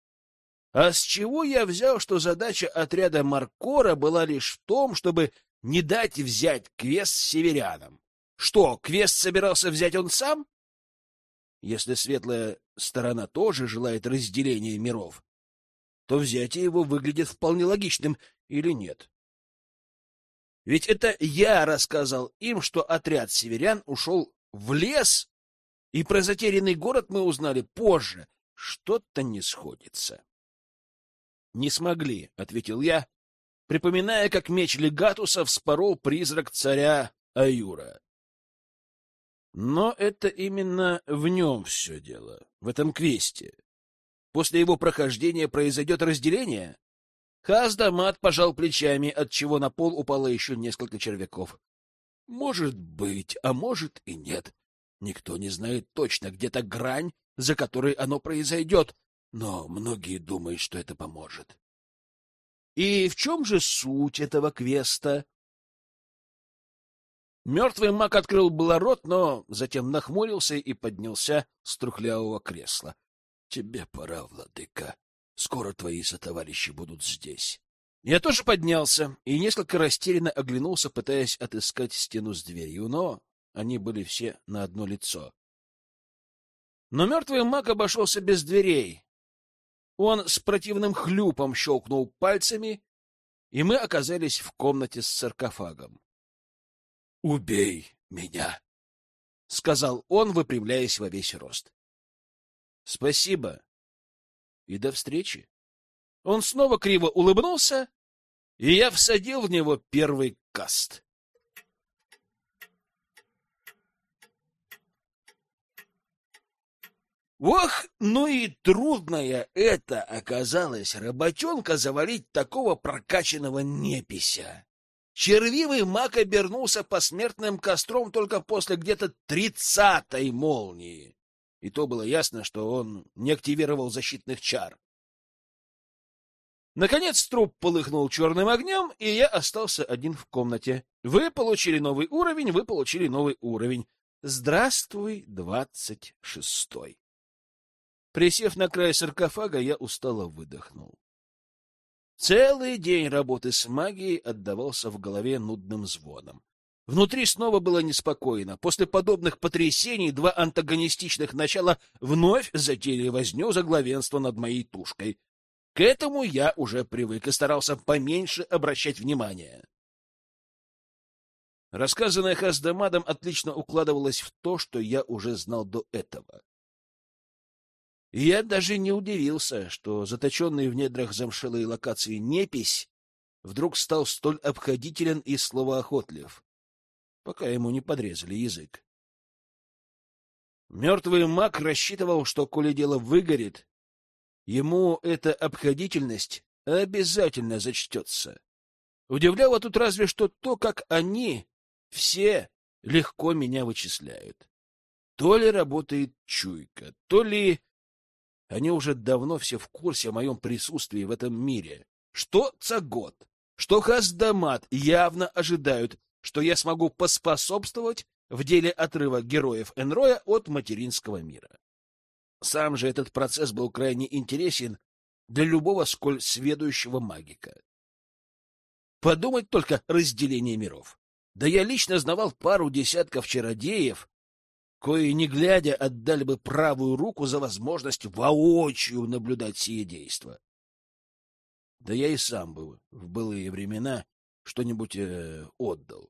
А с чего я взял, что задача отряда Маркора была лишь в том, чтобы не дать взять квест северянам? Что, квест собирался взять он сам? Если светлая сторона тоже желает разделения миров, то взятие его выглядит вполне логичным или нет? Ведь это я рассказал им, что отряд северян ушел в лес и про затерянный город мы узнали позже. Что-то не сходится. Не смогли, ответил я, припоминая, как меч легатуса вспорол призрак царя Аюра. Но это именно в нем все дело, в этом квесте. После его прохождения произойдет разделение? Хаздамат пожал плечами, от чего на пол упало еще несколько червяков. Может быть, а может и нет. Никто не знает точно, где-то грань, за которой оно произойдет, но многие думают, что это поможет. И в чем же суть этого квеста? Мертвый маг открыл было рот, но затем нахмурился и поднялся с трухлявого кресла. — Тебе пора, владыка. Скоро твои сотоварищи будут здесь. Я тоже поднялся и несколько растерянно оглянулся, пытаясь отыскать стену с дверью, но они были все на одно лицо. Но мертвый маг обошелся без дверей. Он с противным хлюпом щелкнул пальцами, и мы оказались в комнате с саркофагом. — Убей меня! — сказал он, выпрямляясь во весь рост. — Спасибо. И до встречи. Он снова криво улыбнулся, и я всадил в него первый каст. Ох, ну и трудная это оказалась работенка завалить такого прокачанного непися. Червивый маг обернулся посмертным костром только после где-то тридцатой молнии. И то было ясно, что он не активировал защитных чар. Наконец труп полыхнул черным огнем, и я остался один в комнате. Вы получили новый уровень, вы получили новый уровень. Здравствуй, двадцать шестой. Присев на край саркофага, я устало выдохнул. Целый день работы с магией отдавался в голове нудным звоном. Внутри снова было неспокойно. После подобных потрясений два антагонистичных начала вновь затеяли возню за главенство над моей тушкой. К этому я уже привык и старался поменьше обращать внимание. Рассказанное Хаздамадом отлично укладывалось в то, что я уже знал до этого. И я даже не удивился, что заточенный в недрах замшелой локации непись вдруг стал столь обходителен и словоохотлив, пока ему не подрезали язык. Мертвый маг рассчитывал, что, коли дело выгорит, Ему эта обходительность обязательно зачтется. Удивляло тут разве что то, как они все легко меня вычисляют. То ли работает чуйка, то ли они уже давно все в курсе о моем присутствии в этом мире. Что Цагот, что Хаздамат явно ожидают, что я смогу поспособствовать в деле отрыва героев Энроя от материнского мира. Сам же этот процесс был крайне интересен для любого сколь сведущего магика. Подумать только разделение миров. Да я лично знавал пару десятков чародеев, кои, не глядя, отдали бы правую руку за возможность воочию наблюдать сие действо. Да я и сам бы в былые времена что-нибудь э, отдал.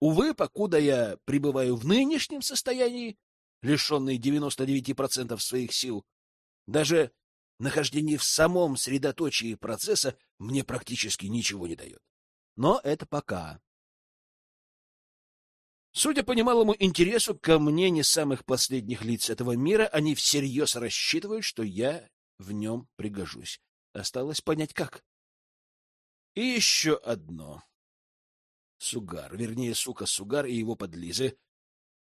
Увы, покуда я пребываю в нынешнем состоянии, лишенный 99% своих сил. Даже нахождение в самом средоточии процесса мне практически ничего не дает. Но это пока. Судя по немалому интересу ко мне не самых последних лиц этого мира, они всерьез рассчитывают, что я в нем пригожусь. Осталось понять, как. И еще одно. Сугар, вернее, сука Сугар и его подлизы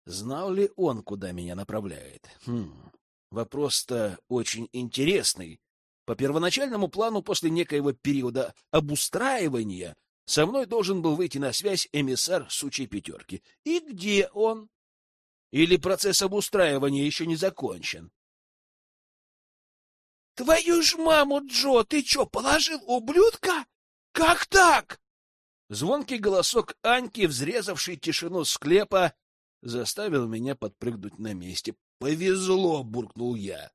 Знал ли он, куда меня направляет? Хм, вопрос-то очень интересный. По первоначальному плану, после некоего периода обустраивания, со мной должен был выйти на связь эмиссар сучей пятерки. И где он? Или процесс обустраивания еще не закончен? — Твою ж маму, Джо, ты что, положил ублюдка? Как так? Звонкий голосок Аньки, взрезавший тишину склепа, заставил меня подпрыгнуть на месте. «Повезло!» — буркнул я.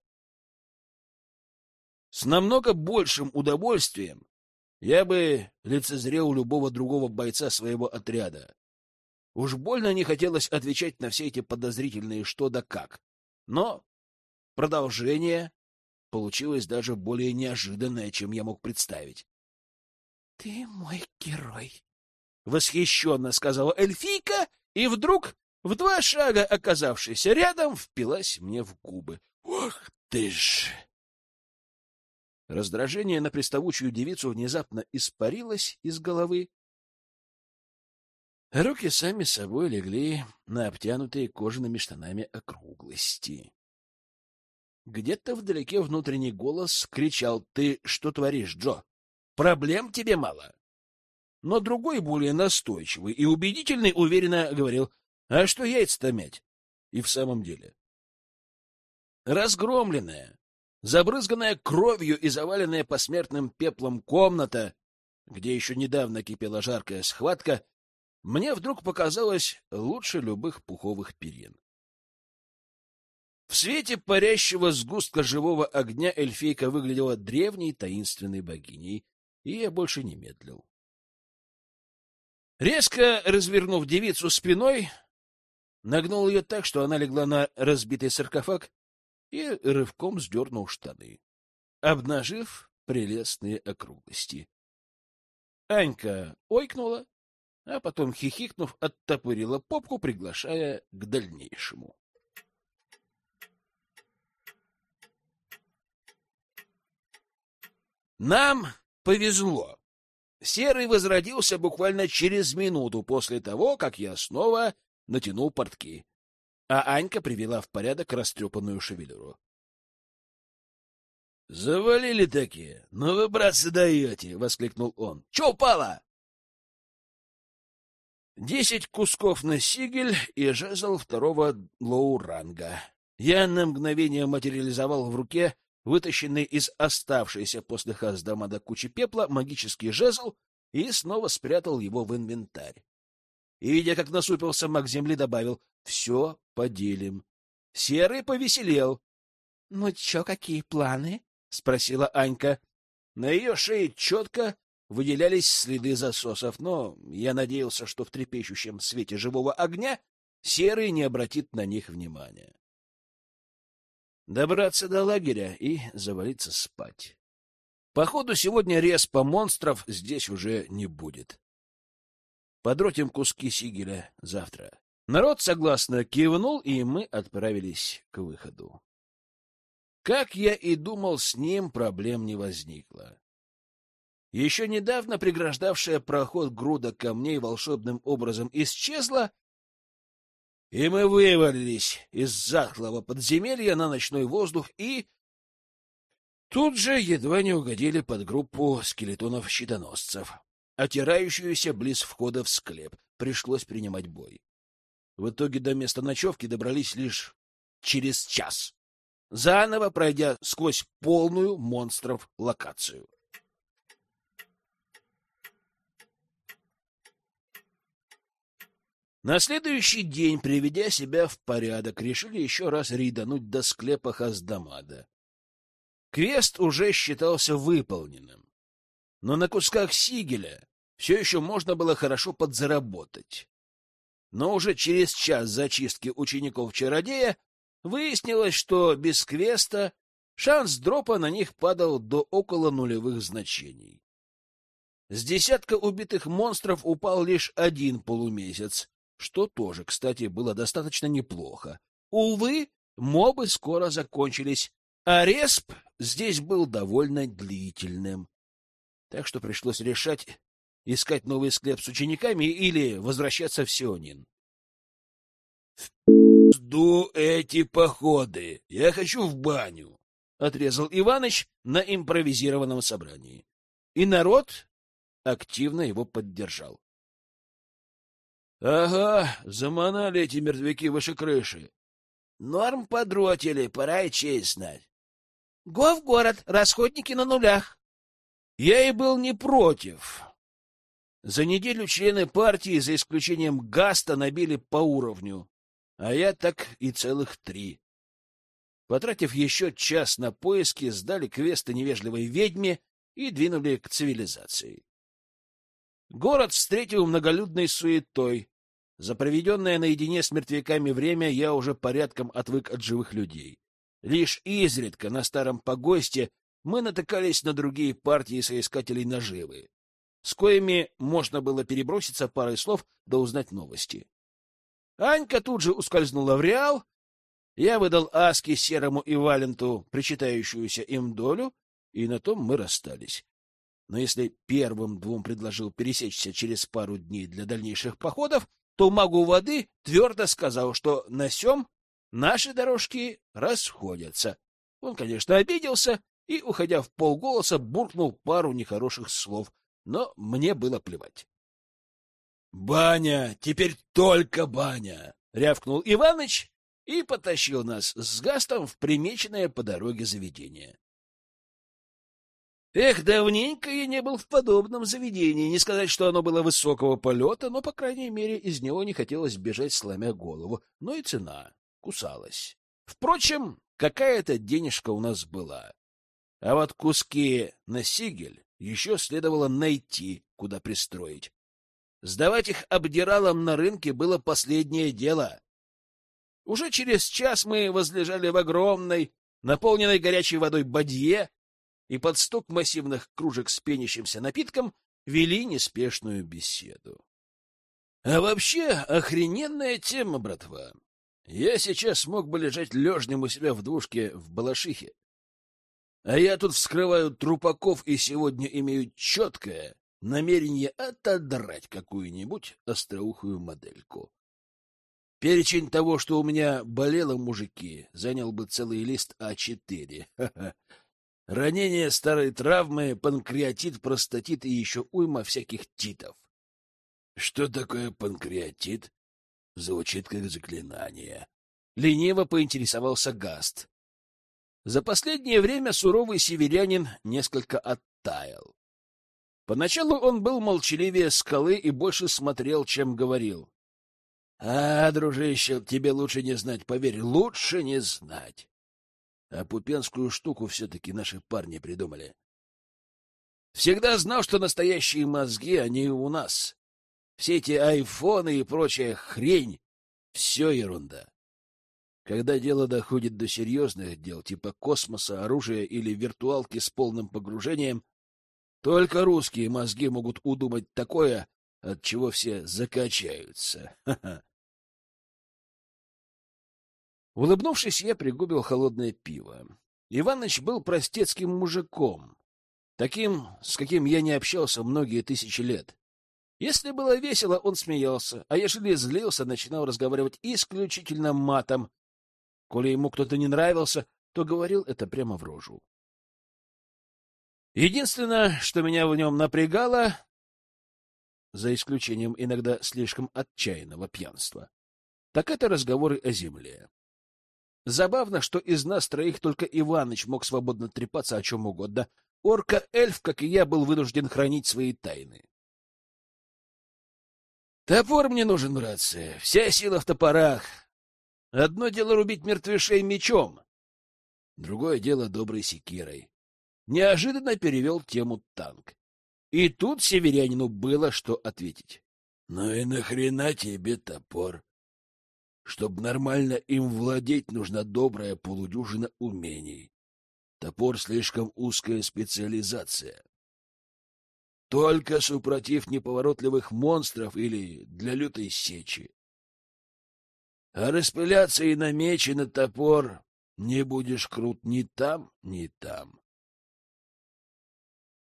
С намного большим удовольствием я бы лицезрел любого другого бойца своего отряда. Уж больно не хотелось отвечать на все эти подозрительные что да как. Но продолжение получилось даже более неожиданное, чем я мог представить. — Ты мой герой! — восхищенно сказала эльфийка, и вдруг в два шага оказавшаяся рядом, впилась мне в губы. «Ох ты ж!» Раздражение на приставучую девицу внезапно испарилось из головы. Руки сами собой легли на обтянутые кожаными штанами округлости. Где-то вдалеке внутренний голос кричал «Ты что творишь, Джо? Проблем тебе мало?» Но другой, более настойчивый и убедительный, уверенно говорил а что яйца-то мять? И в самом деле. Разгромленная, забрызганная кровью и заваленная посмертным пеплом комната, где еще недавно кипела жаркая схватка, мне вдруг показалось лучше любых пуховых перин. В свете парящего сгустка живого огня эльфийка выглядела древней таинственной богиней, и я больше не медлил. Резко развернув девицу спиной, нагнул ее так, что она легла на разбитый саркофаг и рывком сдернул штаны, обнажив прелестные округлости. Анька ойкнула, а потом, хихикнув, оттопырила попку, приглашая к дальнейшему. Нам повезло. Серый возродился буквально через минуту после того, как я снова натянул портки. А Анька привела в порядок растрепанную шевелюру. — Завалили такие. Ну вы, братцы, даете! — воскликнул он. — Че упало? Десять кусков на сигель и жезл второго лоу-ранга. Я на мгновение материализовал в руке вытащенный из оставшейся после Хаздамада кучи пепла магический жезл и снова спрятал его в инвентарь. И, видя, как насупился маг земли, добавил «Все поделим». Серый повеселел. — Ну чё, какие планы? — спросила Анька. На ее шее четко выделялись следы засосов, но я надеялся, что в трепещущем свете живого огня Серый не обратит на них внимания. Добраться до лагеря и завалиться спать. Походу, сегодня респа монстров здесь уже не будет. Подротим куски сигеля завтра. Народ согласно кивнул, и мы отправились к выходу. Как я и думал, с ним проблем не возникло. Еще недавно преграждавшая проход груда камней волшебным образом исчезла, и мы вывалились из захлого подземелья на ночной воздух и... Тут же едва не угодили под группу скелетонов-щитоносцев, отирающуюся близ входа в склеп. Пришлось принимать бой. В итоге до места ночевки добрались лишь через час, заново пройдя сквозь полную монстров локацию. На следующий день, приведя себя в порядок, решили еще раз рейдануть до склепа Хаздамада. Квест уже считался выполненным, но на кусках сигеля все еще можно было хорошо подзаработать. Но уже через час зачистки учеников-чародея выяснилось, что без квеста шанс дропа на них падал до около нулевых значений. С десятка убитых монстров упал лишь один полумесяц, что тоже, кстати, было достаточно неплохо. Увы, мобы скоро закончились, а респ здесь был довольно длительным. Так что пришлось решать, искать новый склеп с учениками или возвращаться в Сионин. — В пизду эти походы! Я хочу в баню! — отрезал Иваныч на импровизированном собрании. И народ активно его поддержал. — Ага, заманали эти мертвяки выше крыши. — Норм подротили, пора и честь знать. — Го в город, расходники на нулях. Я и был не против. За неделю члены партии, за исключением Гаста, набили по уровню, а я так и целых три. Потратив еще час на поиски, сдали квесты невежливой ведьме и двинули к цивилизации. Город встретил многолюдной суетой. За проведенное наедине с мертвяками время я уже порядком отвык от живых людей. Лишь изредка на старом погосте мы натыкались на другие партии соискателей наживы, с коими можно было переброситься парой слов да узнать новости. Анька тут же ускользнула в Реал, я выдал Аске, Серому и Валенту причитающуюся им долю, и на том мы расстались. Но если первым двум предложил пересечься через пару дней для дальнейших походов, то магу воды твердо сказал, что на сём наши дорожки расходятся. Он, конечно, обиделся и, уходя в полголоса, буркнул пару нехороших слов, но мне было плевать. «Баня! Теперь только баня!» — рявкнул Иваныч и потащил нас с Гастом в примеченное по дороге заведение. Эх, давненько я не был в подобном заведении. Не сказать, что оно было высокого полета, но, по крайней мере, из него не хотелось бежать, сломя голову. Но и цена кусалась. Впрочем, какая-то денежка у нас была. А вот куски на сигель еще следовало найти, куда пристроить. Сдавать их обдиралам на рынке было последнее дело. Уже через час мы возлежали в огромной, наполненной горячей водой бадье, и под стук массивных кружек с пенящимся напитком вели неспешную беседу. А вообще, охрененная тема, братва. Я сейчас мог бы лежать лежнем у себя в двушке в Балашихе. А я тут вскрываю трупаков и сегодня имею четкое намерение отодрать какую-нибудь остроухую модельку. Перечень того, что у меня болело, мужики, занял бы целый лист А4. Ранения, старые травмы, панкреатит, простатит и еще уйма всяких титов. Что такое панкреатит? Звучит как заклинание. Лениво поинтересовался Гаст. За последнее время суровый северянин несколько оттаял. Поначалу он был молчаливее скалы и больше смотрел, чем говорил. — А, дружище, тебе лучше не знать, поверь, лучше не знать. А пупенскую штуку все-таки наши парни придумали. Всегда знал, что настоящие мозги, они у нас. Все эти айфоны и прочая хрень — все ерунда. Когда дело доходит до серьезных дел, типа космоса, оружия или виртуалки с полным погружением, только русские мозги могут удумать такое, от чего все закачаются. Улыбнувшись, я пригубил холодное пиво. Иваныч был простецким мужиком, таким, с каким я не общался многие тысячи лет. Если было весело, он смеялся, а ежели злился, начинал разговаривать исключительно матом. Коли ему кто-то не нравился, то говорил это прямо в рожу. Единственное, что меня в нем напрягало, за исключением иногда слишком отчаянного пьянства, так это разговоры о земле. Забавно, что из нас троих только Иваныч мог свободно трепаться о чем угодно. Орка-эльф, как и я, был вынужден хранить свои тайны. Топор мне нужен, братцы. Вся сила в топорах. Одно дело рубить мертвешей мечом, другое дело доброй секирой. Неожиданно перевел тему танк. И тут северянину было что ответить. — Ну и нахрена тебе топор? Чтобы нормально им владеть, нужна добрая полудюжина умений. Топор — слишком узкая специализация. Только супротив неповоротливых монстров или для лютой сечи. А распыляться и на топор не будешь крут ни там, ни там.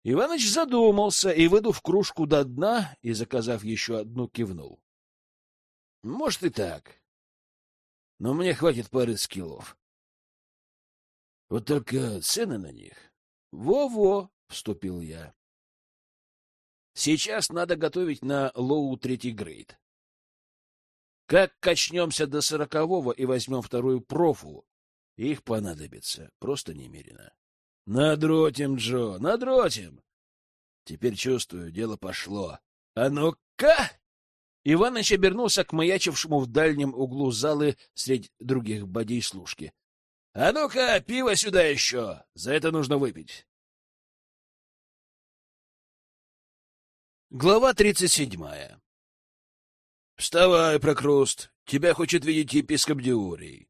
Иваныч задумался и, выдув кружку до дна и заказав еще одну, кивнул. — Может и так но мне хватит пары скиллов. Вот только цены на них. Во-во, вступил я. Сейчас надо готовить на low третий grade. Как качнемся до сорокового и возьмем вторую профу, их понадобится просто немерено. Надротим, Джо, надротим. Теперь чувствую, дело пошло. А ну-ка! Иваныч обернулся к маячившему в дальнем углу залы среди других бодей служки. — А ну-ка, пиво сюда еще! За это нужно выпить. Глава тридцать седьмая «Вставай, Прокруст! Тебя хочет видеть епископ Диурий!»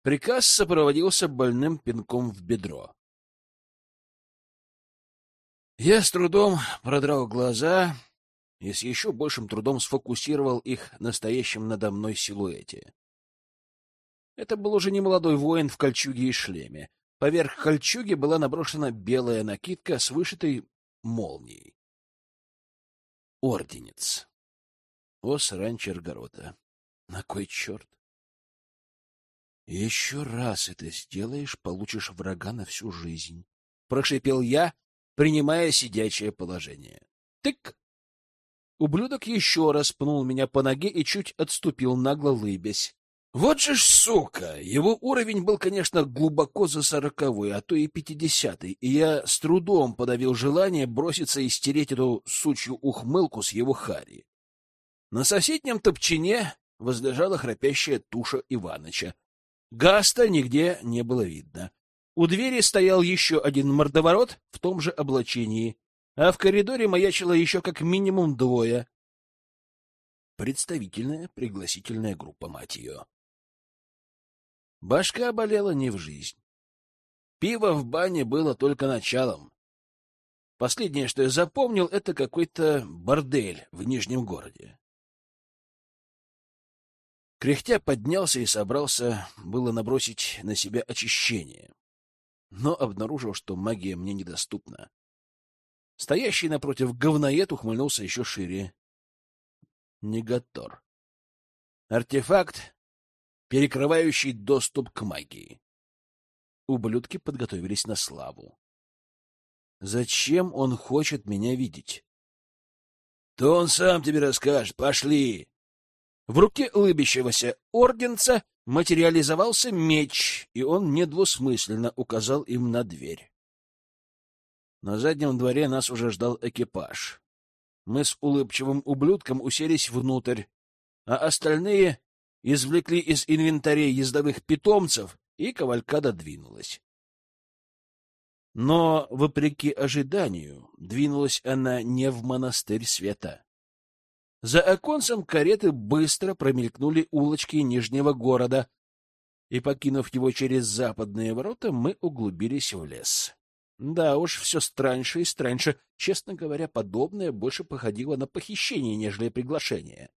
Приказ сопроводился больным пинком в бедро. Я с трудом продрал глаза и с еще большим трудом сфокусировал их настоящем надо мной силуэте. Это был уже не молодой воин в кольчуге и шлеме. Поверх кольчуги была наброшена белая накидка с вышитой молнией. Орденец. Ос ранчер Горота. На кой черт? Еще раз это сделаешь, получишь врага на всю жизнь. Прошипел я, принимая сидячее положение. Тык! Ублюдок еще раз пнул меня по ноге и чуть отступил, нагло лыбясь. Вот же ж сука! Его уровень был, конечно, глубоко за сороковой, а то и пятидесятый, и я с трудом подавил желание броситься и стереть эту сучью ухмылку с его хари. На соседнем топчине возлежала храпящая туша Иваныча. Гаста нигде не было видно. У двери стоял еще один мордоворот в том же облачении а в коридоре маячило еще как минимум двое. Представительная пригласительная группа, мать ее. Башка болела не в жизнь. Пиво в бане было только началом. Последнее, что я запомнил, это какой-то бордель в Нижнем городе. Кряхтя поднялся и собрался было набросить на себя очищение, но обнаружил, что магия мне недоступна. Стоящий напротив говноед ухмыльнулся еще шире. Негатор. Артефакт, перекрывающий доступ к магии. Ублюдки подготовились на славу. Зачем он хочет меня видеть? То он сам тебе расскажет. Пошли. В руке улыбящегося орденца материализовался меч, и он недвусмысленно указал им на дверь. На заднем дворе нас уже ждал экипаж. Мы с улыбчивым ублюдком уселись внутрь, а остальные извлекли из инвентарей ездовых питомцев, и кавалькада двинулась. Но, вопреки ожиданию, двинулась она не в монастырь света. За оконцем кареты быстро промелькнули улочки Нижнего города, и, покинув его через западные ворота, мы углубились в лес. Да уж, все страньше и страньше. Честно говоря, подобное больше походило на похищение, нежели приглашение.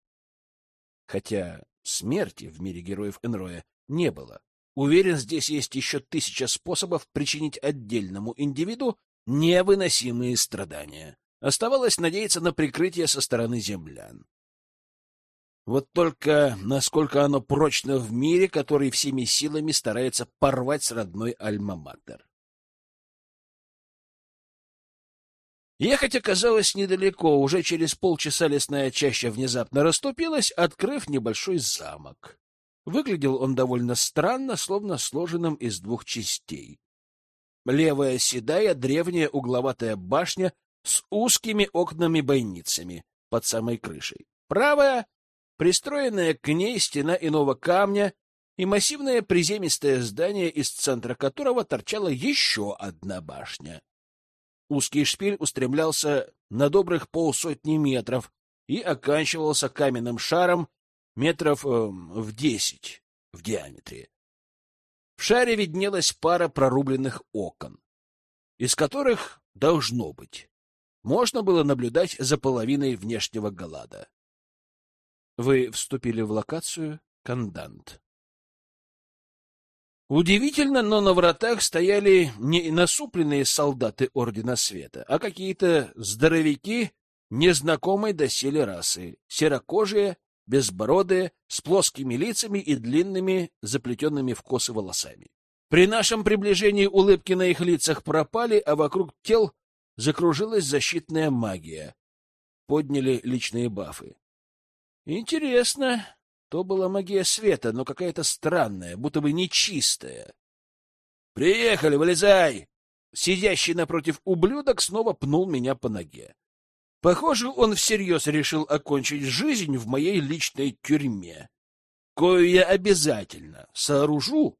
Хотя смерти в мире героев Энроя не было. Уверен, здесь есть еще тысяча способов причинить отдельному индивиду невыносимые страдания. Оставалось надеяться на прикрытие со стороны землян. Вот только насколько оно прочно в мире, который всеми силами старается порвать с родной Альма-Матер. Ехать оказалось недалеко, уже через полчаса лесная чаща внезапно расступилась, открыв небольшой замок. Выглядел он довольно странно, словно сложенным из двух частей. Левая седая древняя угловатая башня с узкими окнами-бойницами под самой крышей. Правая — пристроенная к ней стена иного камня и массивное приземистое здание, из центра которого торчала еще одна башня. Узкий шпиль устремлялся на добрых полсотни метров и оканчивался каменным шаром метров э, в десять в диаметре. В шаре виднелась пара прорубленных окон, из которых, должно быть, можно было наблюдать за половиной внешнего галада. Вы вступили в локацию «Кандант». Удивительно, но на вратах стояли не насупленные солдаты Ордена Света, а какие-то здоровяки незнакомой доселе расы, серокожие, безбородые, с плоскими лицами и длинными, заплетенными в косы волосами. При нашем приближении улыбки на их лицах пропали, а вокруг тел закружилась защитная магия. Подняли личные бафы. Интересно, то была магия света, но какая-то странная, будто бы нечистая. «Приехали, вылезай!» Сидящий напротив ублюдок снова пнул меня по ноге. Похоже, он всерьез решил окончить жизнь в моей личной тюрьме, кою я обязательно сооружу,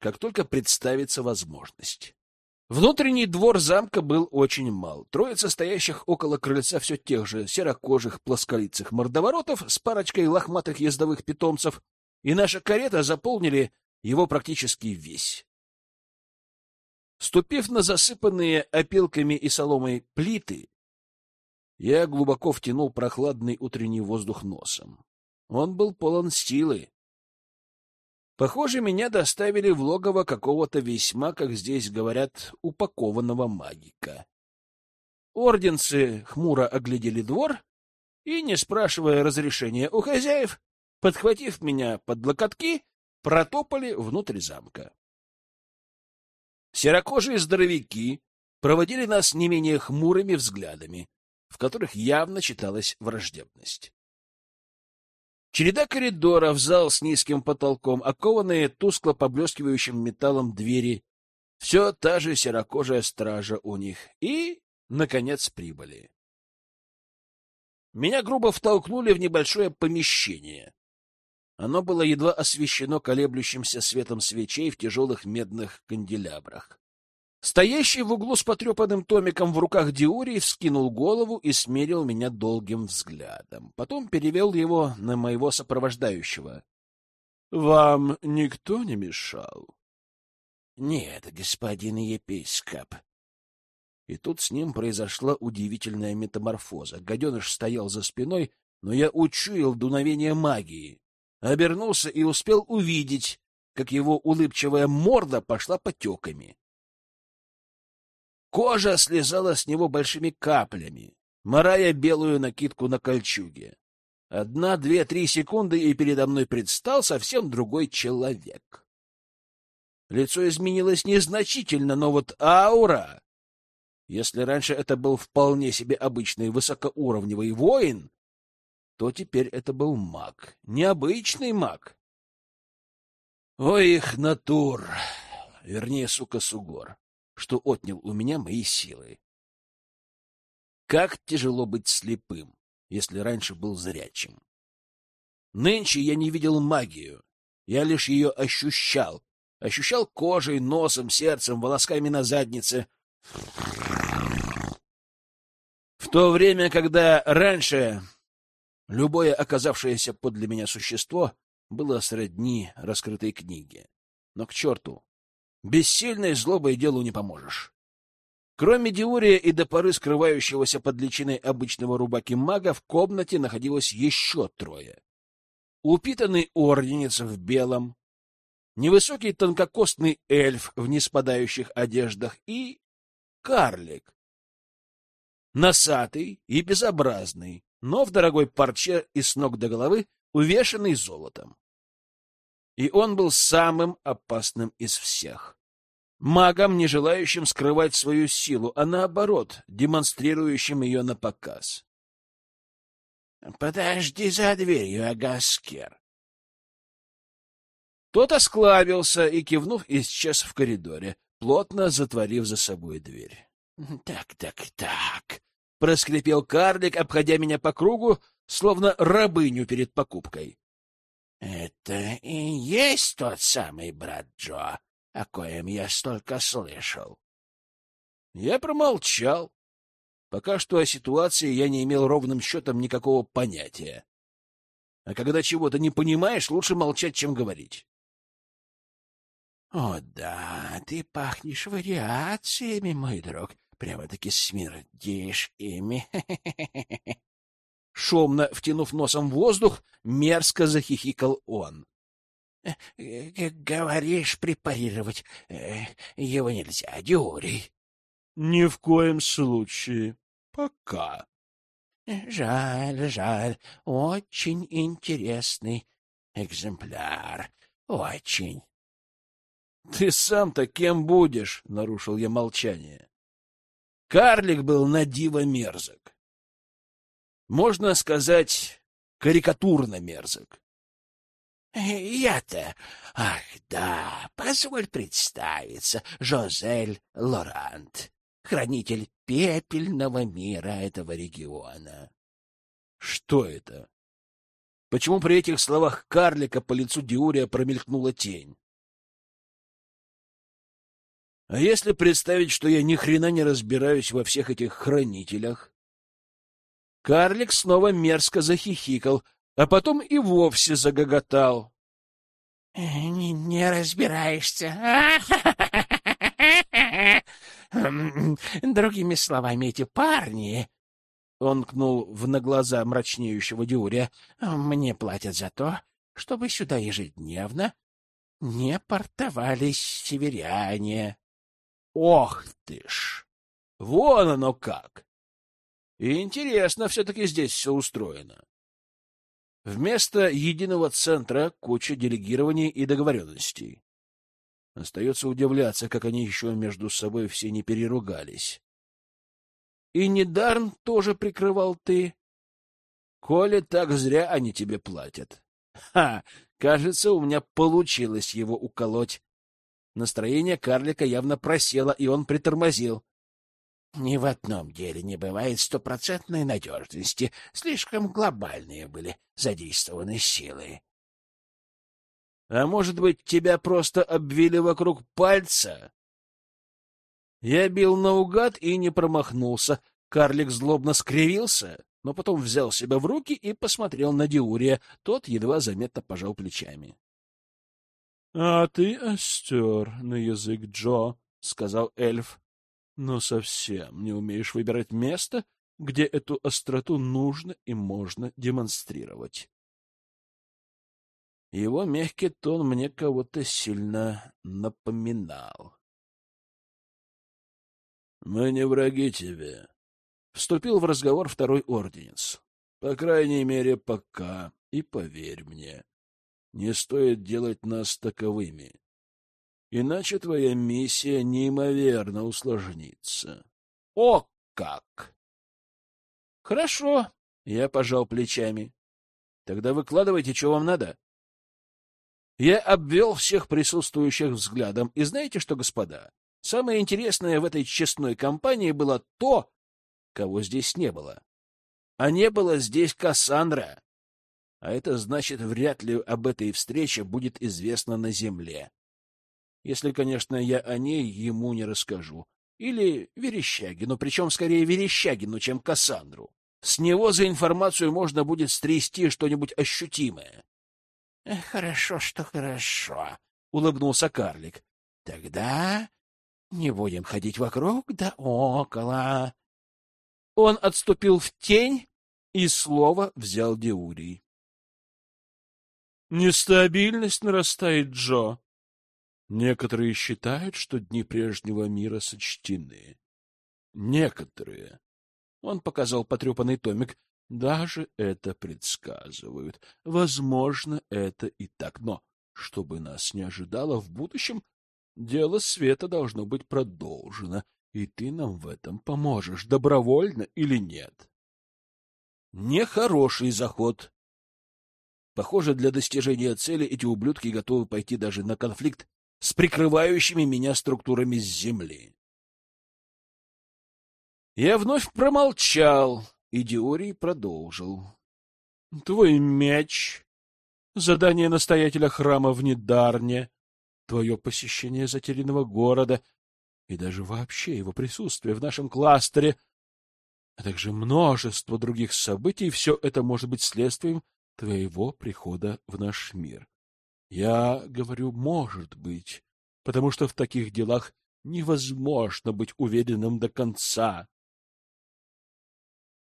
как только представится возможность. Внутренний двор замка был очень мал. Троица стоящих около крыльца все тех же серокожих плосколицых мордоворотов с парочкой лохматых ездовых питомцев, и наша карета заполнили его практически весь. Ступив на засыпанные опилками и соломой плиты, я глубоко втянул прохладный утренний воздух носом. Он был полон силы. Похоже, меня доставили в логово какого-то весьма, как здесь говорят, упакованного магика. Орденцы хмуро оглядели двор и, не спрашивая разрешения у хозяев, подхватив меня под локотки, протопали внутрь замка. Серокожие здоровяки проводили нас не менее хмурыми взглядами, в которых явно читалась враждебность. Череда коридоров, зал с низким потолком, окованные тускло поблескивающим металлом двери, все та же серокожая стража у них, и, наконец, прибыли. Меня грубо втолкнули в небольшое помещение. Оно было едва освещено колеблющимся светом свечей в тяжелых медных канделябрах. Стоящий в углу с потрепанным томиком в руках Диурий вскинул голову и смерил меня долгим взглядом. Потом перевел его на моего сопровождающего. — Вам никто не мешал? — Нет, господин епископ. И тут с ним произошла удивительная метаморфоза. Гаденыш стоял за спиной, но я учуял дуновение магии. Обернулся и успел увидеть, как его улыбчивая морда пошла потеками. Кожа слезала с него большими каплями, морая белую накидку на кольчуге. Одна, две, три секунды, и передо мной предстал совсем другой человек. Лицо изменилось незначительно, но вот аура... Если раньше это был вполне себе обычный высокоуровневый воин, то теперь это был маг. Необычный маг. Ой, их натур! Вернее, сука, Сугор, что отнял у меня мои силы. Как тяжело быть слепым, если раньше был зрячим. Нынче я не видел магию, я лишь ее ощущал. Ощущал кожей, носом, сердцем, волосками на заднице. В то время, когда раньше любое оказавшееся подле меня существо было сродни раскрытой книге. Но к черту! Бессильной злобой делу не поможешь. Кроме Диурия и до поры скрывающегося под личиной обычного рубаки-мага, в комнате находилось еще трое. Упитанный орденец в белом, невысокий тонкокостный эльф в неспадающих одеждах и карлик. Носатый и безобразный, но в дорогой парче и с ног до головы увешанный золотом. И он был самым опасным из всех. Магом, не желающим скрывать свою силу, а наоборот, демонстрирующим ее на показ. — Подожди за дверью, Агаскер. Тот осклабился и, кивнув, исчез в коридоре, плотно затворив за собой дверь. — Так, так, так, — проскрипел карлик, обходя меня по кругу, словно рабыню перед покупкой. — Это и есть тот самый брат Джо, о коем я столько слышал. Я промолчал. Пока что о ситуации я не имел ровным счетом никакого понятия. А когда чего-то не понимаешь, лучше молчать, чем говорить. — О да, ты пахнешь вариациями, мой друг. Прямо-таки смердишь ими. Шумно втянув носом воздух, мерзко захихикал он. «Э, — Говоришь, препарировать э, его нельзя, Дюрий. — Ни в коем случае. Пока. — Жаль, жаль. Очень интересный экземпляр. Очень. — Ты сам-то кем будешь? — нарушил я молчание. Карлик был на диво мерзок. Можно сказать, карикатурно мерзок. Я-то... Ах, да, позволь представиться, Жозель Лорант, хранитель пепельного мира этого региона. Что это? Почему при этих словах карлика по лицу Диурия промелькнула тень? А если представить, что я ни хрена не разбираюсь во всех этих хранителях? Карлик снова мерзко захихикал, а потом и вовсе загоготал. — Не, не разбираешься. Другими словами, эти парни... Он кнул в на глаза мрачнеющего Дюря. — Мне платят за то, чтобы сюда ежедневно не портовались северяне. Ох ты ж! Вон оно как! Интересно все-таки здесь все устроено. Вместо единого центра куча делегирований и договоренностей. Остается удивляться, как они еще между собой все не переругались. И Недарн тоже прикрывал ты. Коли так зря они тебе платят. Ха! Кажется, у меня получилось его уколоть. Настроение карлика явно просело, и он притормозил. Ни в одном деле не бывает стопроцентной надежности. Слишком глобальные были задействованы силы. — А может быть, тебя просто обвили вокруг пальца? Я бил наугад и не промахнулся. Карлик злобно скривился, но потом взял себя в руки и посмотрел на Диурия. Тот едва заметно пожал плечами. А ты остер на язык Джо, — сказал эльф. — Но совсем не умеешь выбирать место, где эту остроту нужно и можно демонстрировать. Его мягкий тон мне кого-то сильно напоминал. — Мы не враги тебе, — вступил в разговор второй орденец. По крайней мере, пока. И поверь мне, не стоит делать нас таковыми. Иначе твоя миссия неимоверно усложнится. О, как! Хорошо, я пожал плечами. Тогда выкладывайте, что вам надо. Я обвел всех присутствующих взглядом, и знаете что, господа? Самое интересное в этой честной компании было то, кого здесь не было. А не было здесь Кассандра. А это значит, вряд ли об этой встрече будет известно на земле. Если, конечно, я о ней ему не расскажу. Или Верещагину, причем скорее Верещагину, чем Кассандру. С него за информацию можно будет стрясти что-нибудь ощутимое. — Хорошо, что хорошо, — улыбнулся карлик. — Тогда не будем ходить вокруг да около. Он отступил в тень, и слово взял Деурий. Нестабильность нарастает, Джо. Некоторые считают, что дни прежнего мира сочтены. Некоторые, он показал потрепанный томик, даже это предсказывают. Возможно, это и так, но чтобы нас не ожидало в будущем, дело света должно быть продолжено, и ты нам в этом поможешь, добровольно или нет. Нехороший заход. Похоже, для достижения цели эти ублюдки готовы пойти даже на конфликт с прикрывающими меня структурами с земли. Я вновь промолчал, и Диорий продолжил. — Твой меч, задание настоятеля храма в Недарне, твое посещение затерянного города и даже вообще его присутствие в нашем кластере, а также множество других событий, все это может быть следствием твоего прихода в наш мир. Я говорю «может быть», потому что в таких делах невозможно быть уверенным до конца.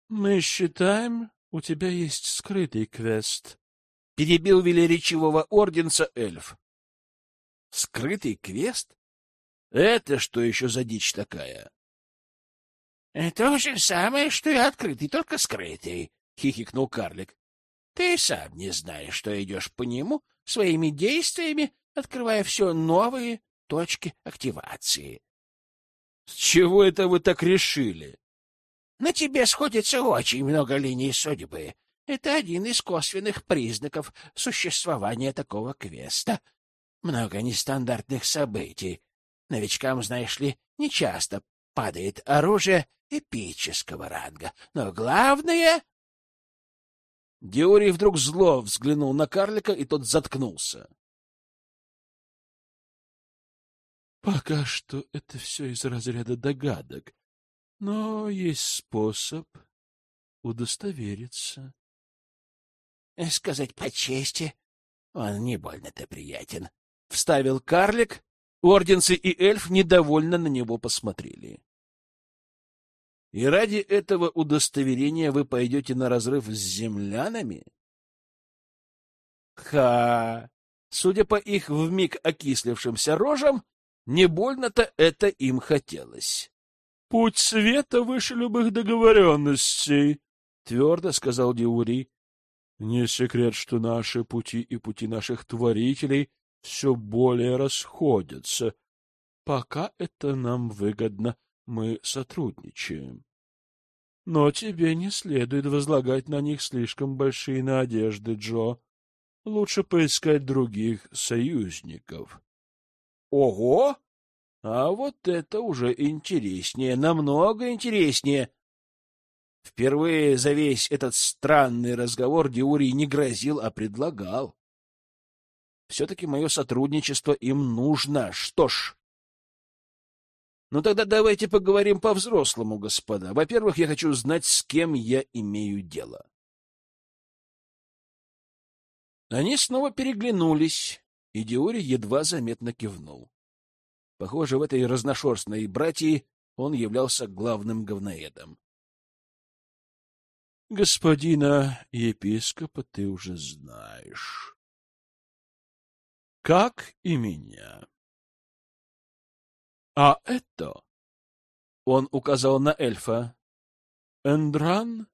Мы считаем, у тебя есть скрытый квест. Перебил велеречивого орденца эльф. Скрытый квест? Это что еще за дичь такая? — То же самое, что и открытый, только скрытый, — хихикнул карлик. — Ты сам не знаешь, что идешь по нему своими действиями, открывая все новые точки активации. — С чего это вы так решили? На тебе сходится очень много линий судьбы. Это один из косвенных признаков существования такого квеста. Много нестандартных событий. Новичкам, знаешь ли, нечасто падает оружие эпического ранга. Но главное... Диорий вдруг зло взглянул на карлика, и тот заткнулся. Пока что это все из разряда догадок, но есть способ удостовериться. — Сказать по чести, он не больно-то приятен, — вставил карлик. Орденцы и эльф недовольно на него посмотрели. — И ради этого удостоверения вы пойдете на разрыв с землянами? Ха! Судя по их вмиг окислившимся рожам, не больно-то это им хотелось. — Путь света выше любых договоренностей, — твердо сказал Диури. — Не секрет, что наши пути и пути наших творителей все более расходятся. Пока это нам выгодно, мы сотрудничаем. Но тебе не следует возлагать на них слишком большие надежды, Джо. Лучше поискать других союзников. — Ого! А вот это уже интереснее, намного интереснее. Впервые за весь этот странный разговор Диурий не грозил, а предлагал. Все-таки мое сотрудничество им нужно. Что ж... Ну тогда давайте поговорим по-взрослому, господа. Во-первых, я хочу знать, с кем я имею дело. Они снова переглянулись, и Диори едва заметно кивнул. Похоже, в этой разношерстной братьи он являлся главным говноедом. — Господина епископа ты уже знаешь. — Как и меня. — А это... — он указал на эльфа. — Эндран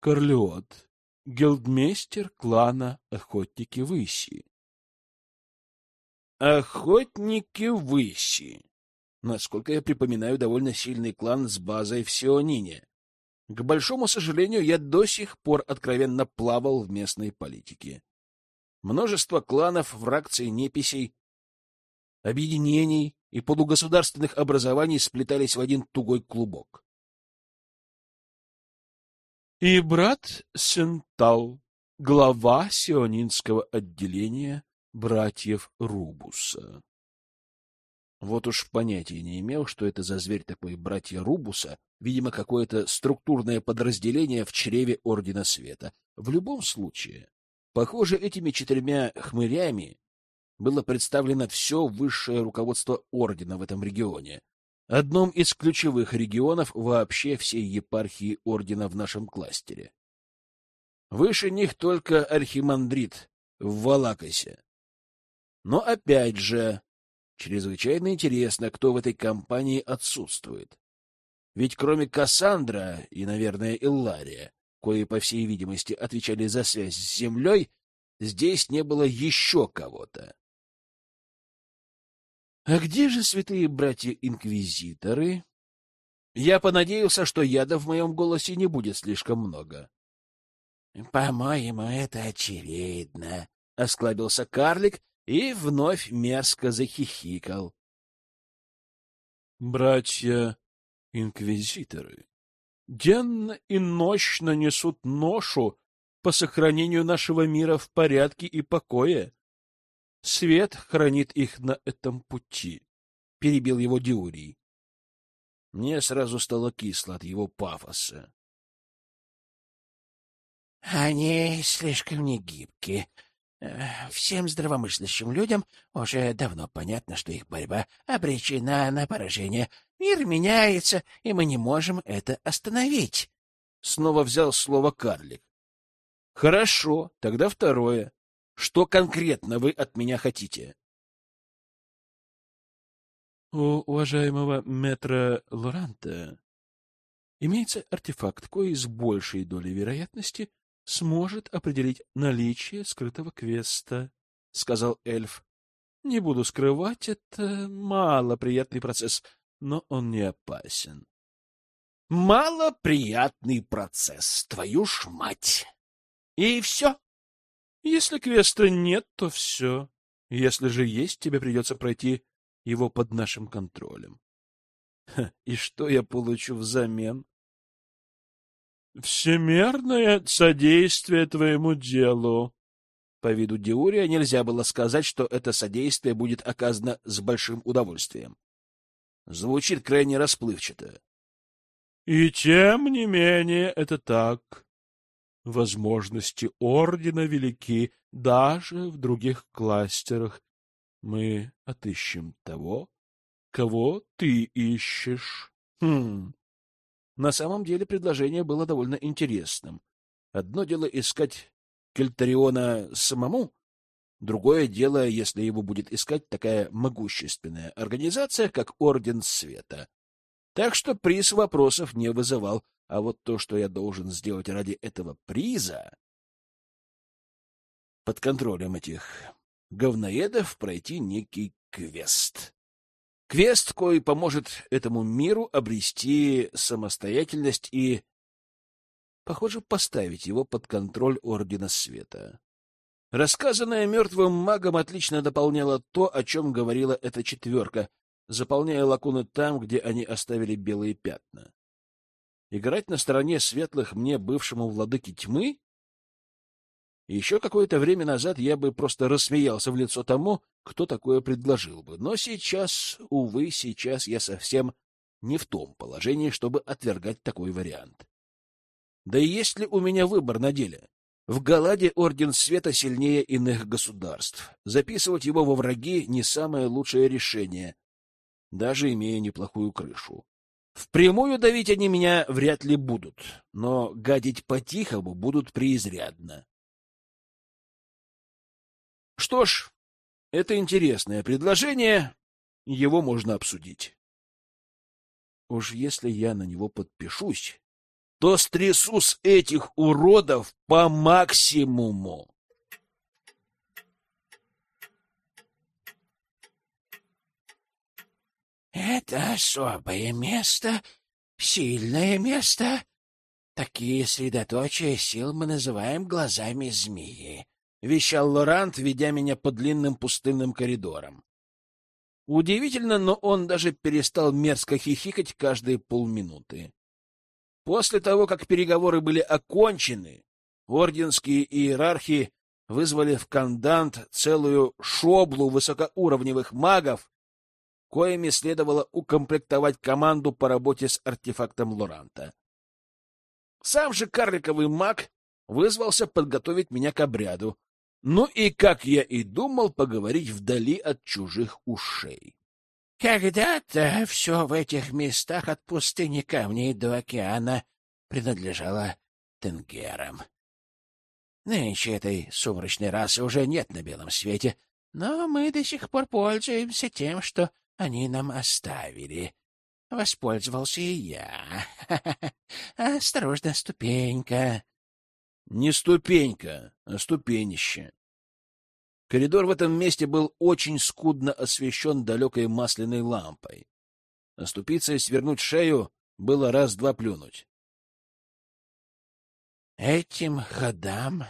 Корлеот, гилдмейстер клана Охотники Выси. Охотники Выси. Насколько я припоминаю, довольно сильный клан с базой в Сионине. К большому сожалению, я до сих пор откровенно плавал в местной политике. Множество кланов, фракций, неписей, объединений и полугосударственных образований сплетались в один тугой клубок. И брат Сентал, глава сионинского отделения братьев Рубуса. Вот уж понятия не имел, что это за зверь такой братья Рубуса, видимо, какое-то структурное подразделение в чреве Ордена Света. В любом случае, похоже, этими четырьмя хмырями было представлено все высшее руководство Ордена в этом регионе, одном из ключевых регионов вообще всей епархии Ордена в нашем кластере. Выше них только архимандрит в Валакосе. Но опять же, чрезвычайно интересно, кто в этой компании отсутствует. Ведь кроме Кассандра и, наверное, Иллария, кои, по всей видимости, отвечали за связь с Землей, здесь не было еще кого-то. А где же святые братья-инквизиторы? Я понадеялся, что яда в моем голосе не будет слишком много. — По-моему, это очевидно, — осклабился карлик и вновь мерзко захихикал. Братья-инквизиторы денно и нощно несут ношу по сохранению нашего мира в порядке и покое. Свет хранит их на этом пути, — перебил его Диурий. Мне сразу стало кисло от его пафоса. — Они слишком негибки, Всем здравомыслящим людям уже давно понятно, что их борьба обречена на поражение. Мир меняется, и мы не можем это остановить. Снова взял слово карлик. Хорошо, тогда второе. Что конкретно вы от меня хотите? У уважаемого метра Лоранта имеется артефакт, кой с большей долей вероятности — сможет определить наличие скрытого квеста, — сказал эльф. — Не буду скрывать, это малоприятный процесс, но он не опасен. — Малоприятный процесс, твою ж мать! И все? Если квеста нет, то все. Если же есть, тебе придется пройти его под нашим контролем. И что я получу взамен? всемерное содействие твоему делу. По виду Диурия нельзя было сказать, что это содействие будет оказано с большим удовольствием. Звучит крайне расплывчато. И тем не менее это так. Возможности Ордена велики даже в других кластерах. Мы отыщем того, кого ты ищешь. Хм, на самом деле предложение было довольно интересным. Одно дело искать Кельтариона самому, другое дело, если его будет искать такая могущественная организация, как Орден Света. Так что приз вопросов не вызывал, а вот то, что я должен сделать ради этого приза... Под контролем этих говноедов пройти некий квест. Квест, кой поможет этому миру обрести самостоятельность и, похоже, поставить его под контроль Ордена Света. Рассказанное мертвым магом отлично дополняло то, о чем говорила эта четверка, заполняя лакуны там, где они оставили белые пятна. Играть на стороне светлых мне, бывшему владыке тьмы? Еще какое-то время назад я бы просто рассмеялся в лицо тому, кто такое предложил бы. Но сейчас, увы, сейчас я совсем не в том положении, чтобы отвергать такой вариант. Да и есть ли у меня выбор на деле? В Галаде Орден Света сильнее иных государств. Записывать его во враги — не самое лучшее решение, даже имея неплохую крышу. Впрямую давить они меня вряд ли будут, но гадить по-тихому будут преизрядно. Что ж, это интересное предложение, его можно обсудить. Уж если я на него подпишусь, то стрясу с этих уродов по максимуму. Это особое место, сильное место. Такие средоточия сил мы называем глазами змеи, — вещал Лорант, ведя меня по длинным пустынным коридорам. Удивительно, но он даже перестал мерзко хихикать каждые полминуты. После того, как переговоры были окончены, орденские иерархи вызвали в кандант целую шоблу высокоуровневых магов, коими следовало укомплектовать команду по работе с артефактом Лоранта. Сам же карликовый маг вызвался подготовить меня к обряду, ну и, как я и думал, поговорить вдали от чужих ушей. Когда-то все в этих местах от пустыни камней до океана принадлежало тенгерам. Нынче этой сумрачной расы уже нет на белом свете, но мы до сих пор пользуемся тем, что они нам оставили. Воспользовался и я. Осторожно, ступенька. Не ступенька, а ступенище. Коридор в этом месте был очень скудно освещен далекой масляной лампой. Оступиться и свернуть шею было раз-два плюнуть. Этим ходам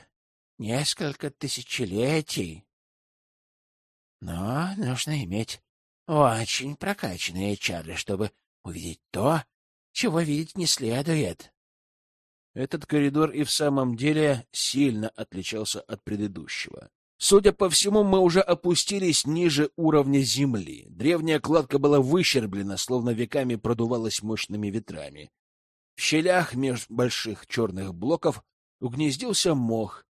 несколько тысячелетий. Но нужно иметь очень прокачанные чары, чтобы увидеть то, чего видеть не следует. Этот коридор и в самом деле сильно отличался от предыдущего. Судя по всему, мы уже опустились ниже уровня земли. Древняя кладка была выщерблена, словно веками продувалась мощными ветрами. В щелях меж больших черных блоков угнездился мох.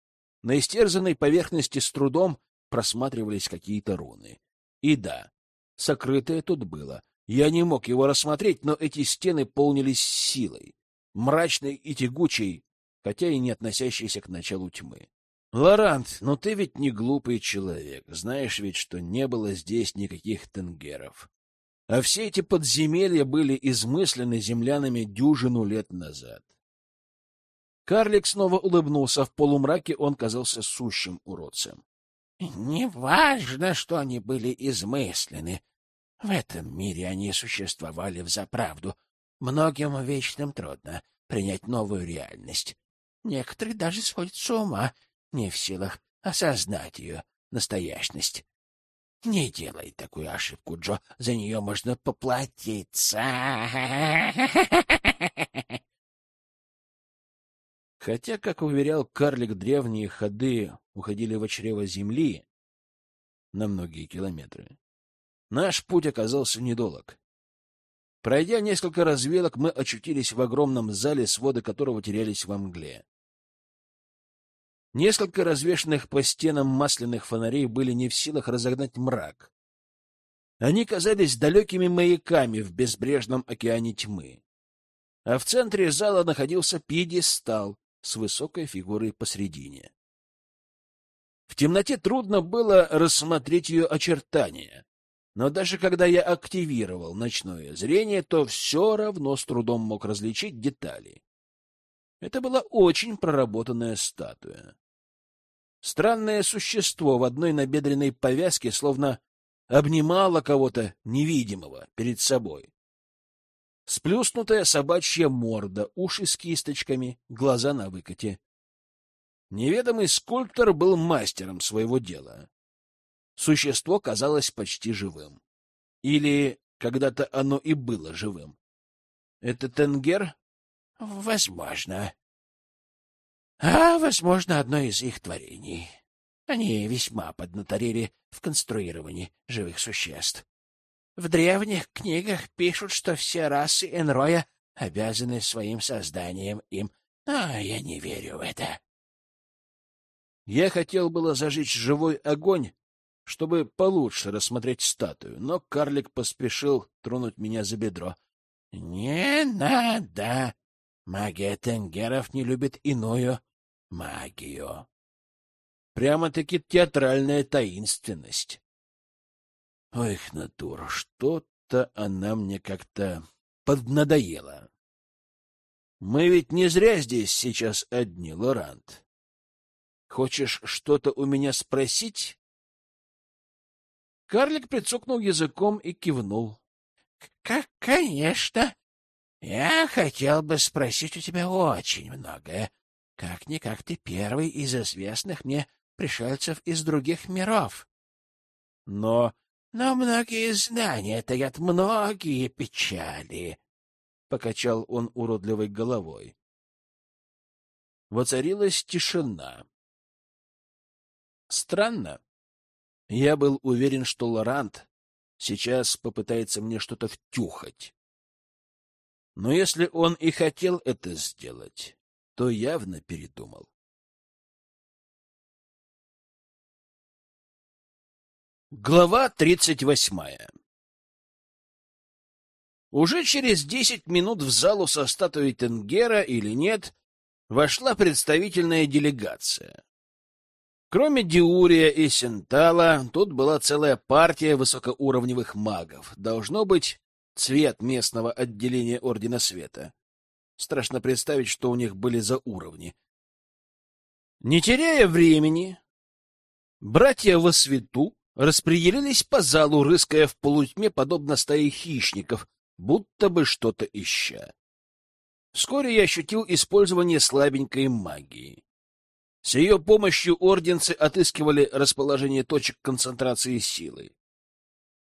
На истерзанной поверхности с трудом просматривались какие-то руны. И да, сокрытое тут было. Я не мог его рассмотреть, но эти стены полнились силой мрачный и тягучий, хотя и не относящийся к началу тьмы. Лорант, но ты ведь не глупый человек, знаешь ведь, что не было здесь никаких тенгеров. А все эти подземелья были измыслены землянами дюжину лет назад. Карлик снова улыбнулся. В полумраке он казался сущим уродцем. — Неважно, что они были измыслены. В этом мире они существовали взаправду, Многим вечным трудно принять новую реальность. Некоторые даже сходят с ума, не в силах осознать ее настоящность. Не делай такую ошибку, Джо, за нее можно поплатиться. Хотя, как уверял карлик, древние ходы уходили в чрево земли на многие километры. Наш путь оказался недолг. Пройдя несколько развилок, мы очутились в огромном зале, своды которого терялись во мгле. Несколько развешанных по стенам масляных фонарей были не в силах разогнать мрак. Они казались далекими маяками в безбрежном океане тьмы. А в центре зала находился пьедестал с высокой фигурой посредине. В темноте трудно было рассмотреть ее очертания. Но даже когда я активировал ночное зрение, то все равно с трудом мог различить детали. Это была очень проработанная статуя. Странное существо в одной набедренной повязке словно обнимало кого-то невидимого перед собой. Сплюснутая собачья морда, уши с кисточками, глаза на выкате. Неведомый скульптор был мастером своего дела. Существо казалось почти живым. Или когда-то оно и было живым. Это Тенгер? Возможно. А, возможно, одно из их творений. Они весьма поднаторели в конструировании живых существ. В древних книгах пишут, что все расы Энроя обязаны своим созданием им, а я не верю в это. Я хотел было зажечь живой огонь, чтобы получше рассмотреть статую, но карлик поспешил тронуть меня за бедро. — Не надо! Магия тенгеров не любит иную магию. Прямо-таки театральная таинственность. Ой, натура, что-то она мне как-то поднадоела. Мы ведь не зря здесь сейчас одни, Лорант. Хочешь что-то у меня спросить? Карлик прицокнул языком и кивнул. — Как, конечно. Я хотел бы спросить у тебя очень многое. Как-никак ты первый из известных мне пришельцев из других миров. Но... Но многие знания таят многие печали. Покачал он уродливой головой. Воцарилась тишина. Странно. Я был уверен, что Лорант сейчас попытается мне что-то втюхать. Но если он и хотел это сделать, то явно передумал. Глава тридцать восьмая Уже через десять минут в залу со статуей Тенгера или нет вошла представительная делегация. Кроме Диурия и Сентала, тут была целая партия высокоуровневых магов. Должно быть, цвет местного отделения Ордена Света. Страшно представить, что у них были за уровни. Не теряя времени, братья во свету распределились по залу, рыская в полутьме, подобно стае хищников, будто бы что-то ища. Вскоре я ощутил использование слабенькой магии. С ее помощью орденцы отыскивали расположение точек концентрации силы.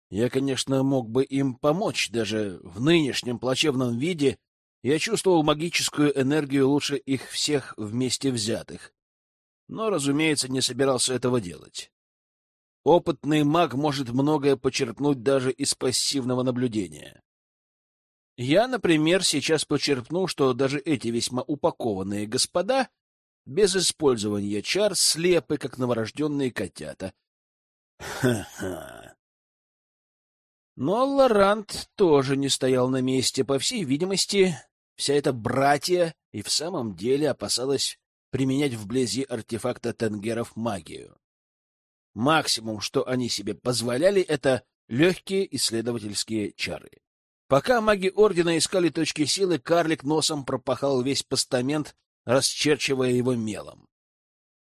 Я, конечно, мог бы им помочь, даже в нынешнем плачевном виде я чувствовал магическую энергию лучше их всех вместе взятых, но, разумеется, не собирался этого делать. Опытный маг может многое почерпнуть даже из пассивного наблюдения. Я, например, сейчас почерпнул, что даже эти весьма упакованные господа без использования чар, слепы, как новорожденные котята. Ха-ха. Но Лорант тоже не стоял на месте. По всей видимости, вся эта братья и в самом деле опасалась применять вблизи артефакта Тенгеров магию. Максимум, что они себе позволяли, это легкие исследовательские чары. Пока маги Ордена искали точки силы, карлик носом пропахал весь постамент расчерчивая его мелом.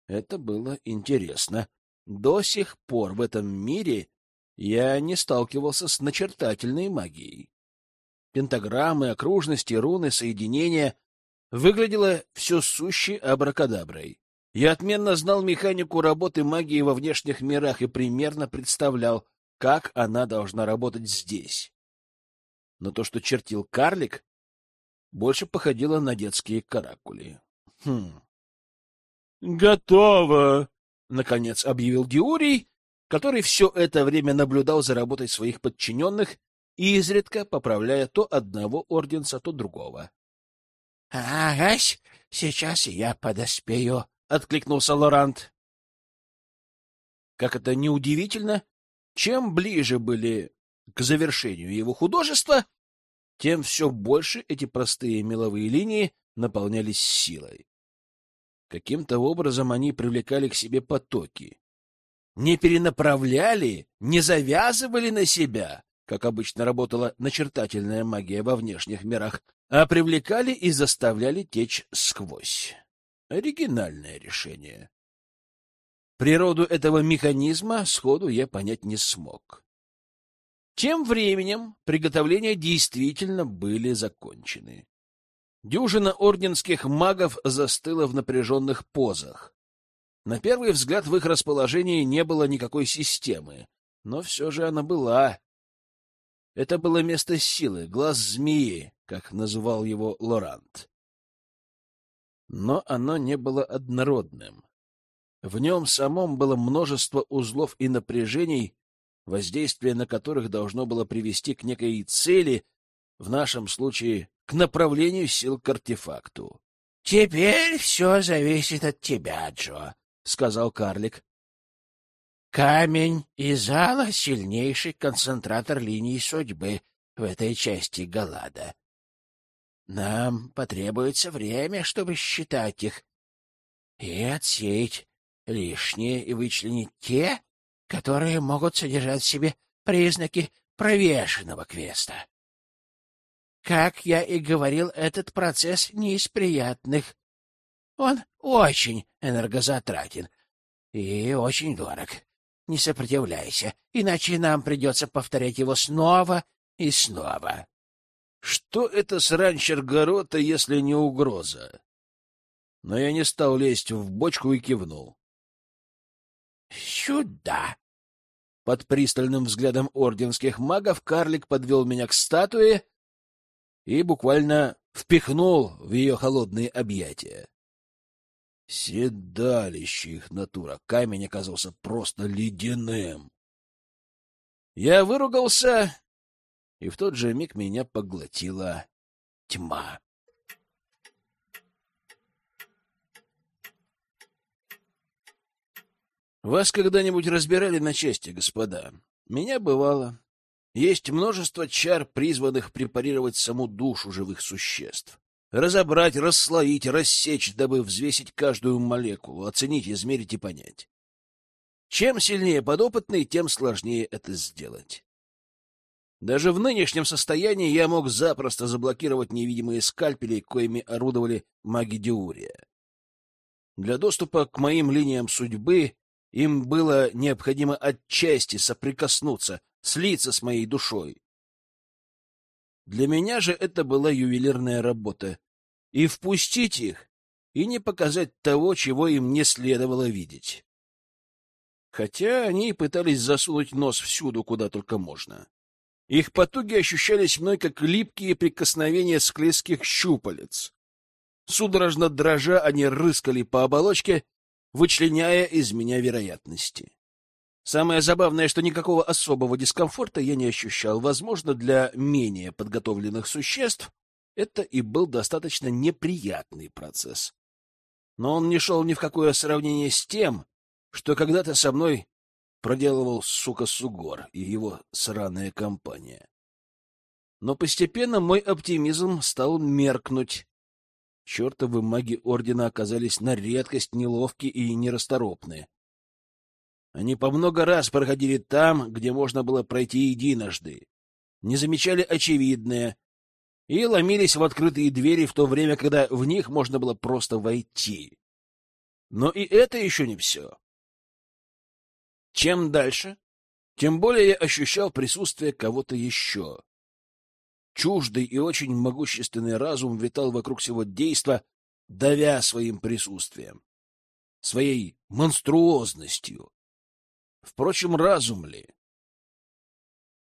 Это было интересно. До сих пор в этом мире я не сталкивался с начертательной магией. Пентаграммы, окружности, руны, соединения — выглядело все сущей абракадаброй. Я отменно знал механику работы магии во внешних мирах и примерно представлял, как она должна работать здесь. Но то, что чертил карлик, больше походило на детские каракули. Хм. «Готово!» — наконец объявил Диурий, который все это время наблюдал за работой своих подчиненных и изредка поправляя то одного орденца, то другого. — Агась, сейчас я подоспею, — откликнулся Лорант. Как это неудивительно, чем ближе были к завершению его художества, тем все больше эти простые меловые линии наполнялись силой. Каким-то образом они привлекали к себе потоки. Не перенаправляли, не завязывали на себя, как обычно работала начертательная магия во внешних мирах, а привлекали и заставляли течь сквозь. Оригинальное решение. Природу этого механизма сходу я понять не смог. Тем временем приготовления действительно были закончены. Дюжина орденских магов застыла в напряженных позах. На первый взгляд в их расположении не было никакой системы, но все же она была. Это было место силы, глаз змеи, как называл его Лорант. Но оно не было однородным. В нем самом было множество узлов и напряжений, воздействие на которых должно было привести к некой цели, в нашем случае к направлению сил к артефакту. — Теперь все зависит от тебя, Джо, — сказал карлик. — Камень и зала — сильнейший концентратор линий судьбы в этой части Галада. Нам потребуется время, чтобы считать их и отсеять лишние и вычленить те, которые могут содержать в себе признаки провешенного квеста. Как я и говорил, этот процесс не из приятных. Он очень энергозатратен и очень дорог. Не сопротивляйся, иначе нам придется повторять его снова и снова. Что это срань Чергорота, если не угроза? Но я не стал лезть в бочку и кивнул. «Сюда!» Под пристальным взглядом орденских магов карлик подвел меня к статуе и буквально впихнул в ее холодные объятия. Седалище их натура. Камень оказался просто ледяным. Я выругался, и в тот же миг меня поглотила тьма. Вас когда-нибудь разбирали на части, господа? Меня бывало. Есть множество чар, призванных препарировать саму душу живых существ. Разобрать, расслоить, рассечь, дабы взвесить каждую молекулу, оценить, измерить и понять. Чем сильнее подопытный, тем сложнее это сделать. Даже в нынешнем состоянии я мог запросто заблокировать невидимые скальпели, коими орудовали маги Диурия. Для доступа к моим линиям судьбы им было необходимо отчасти соприкоснуться, слиться с моей душой. Для меня же это была ювелирная работа. И впустить их, и не показать того, чего им не следовало видеть. Хотя они пытались засунуть нос всюду, куда только можно. Их потуги ощущались мной как липкие прикосновения склизких щупалец. Судорожно дрожа, они рыскали по оболочке, вычленяя из меня вероятности. Самое забавное, что никакого особого дискомфорта я не ощущал. Возможно, для менее подготовленных существ это и был достаточно неприятный процесс. Но он не шел ни в какое сравнение с тем, что когда-то со мной проделывал сука Сугор и его сраная компания. Но постепенно мой оптимизм стал меркнуть, Чертовы маги Ордена оказались на редкость неловки и нерасторопны. Они по много раз проходили там, где можно было пройти единожды, не замечали очевидное и ломились в открытые двери в то время, когда в них можно было просто войти. Но и это еще не все. Чем дальше, тем более я ощущал присутствие кого-то еще. Чуждый и очень могущественный разум витал вокруг всего действа, давя своим присутствием, своей монструозностью. Впрочем, разум ли?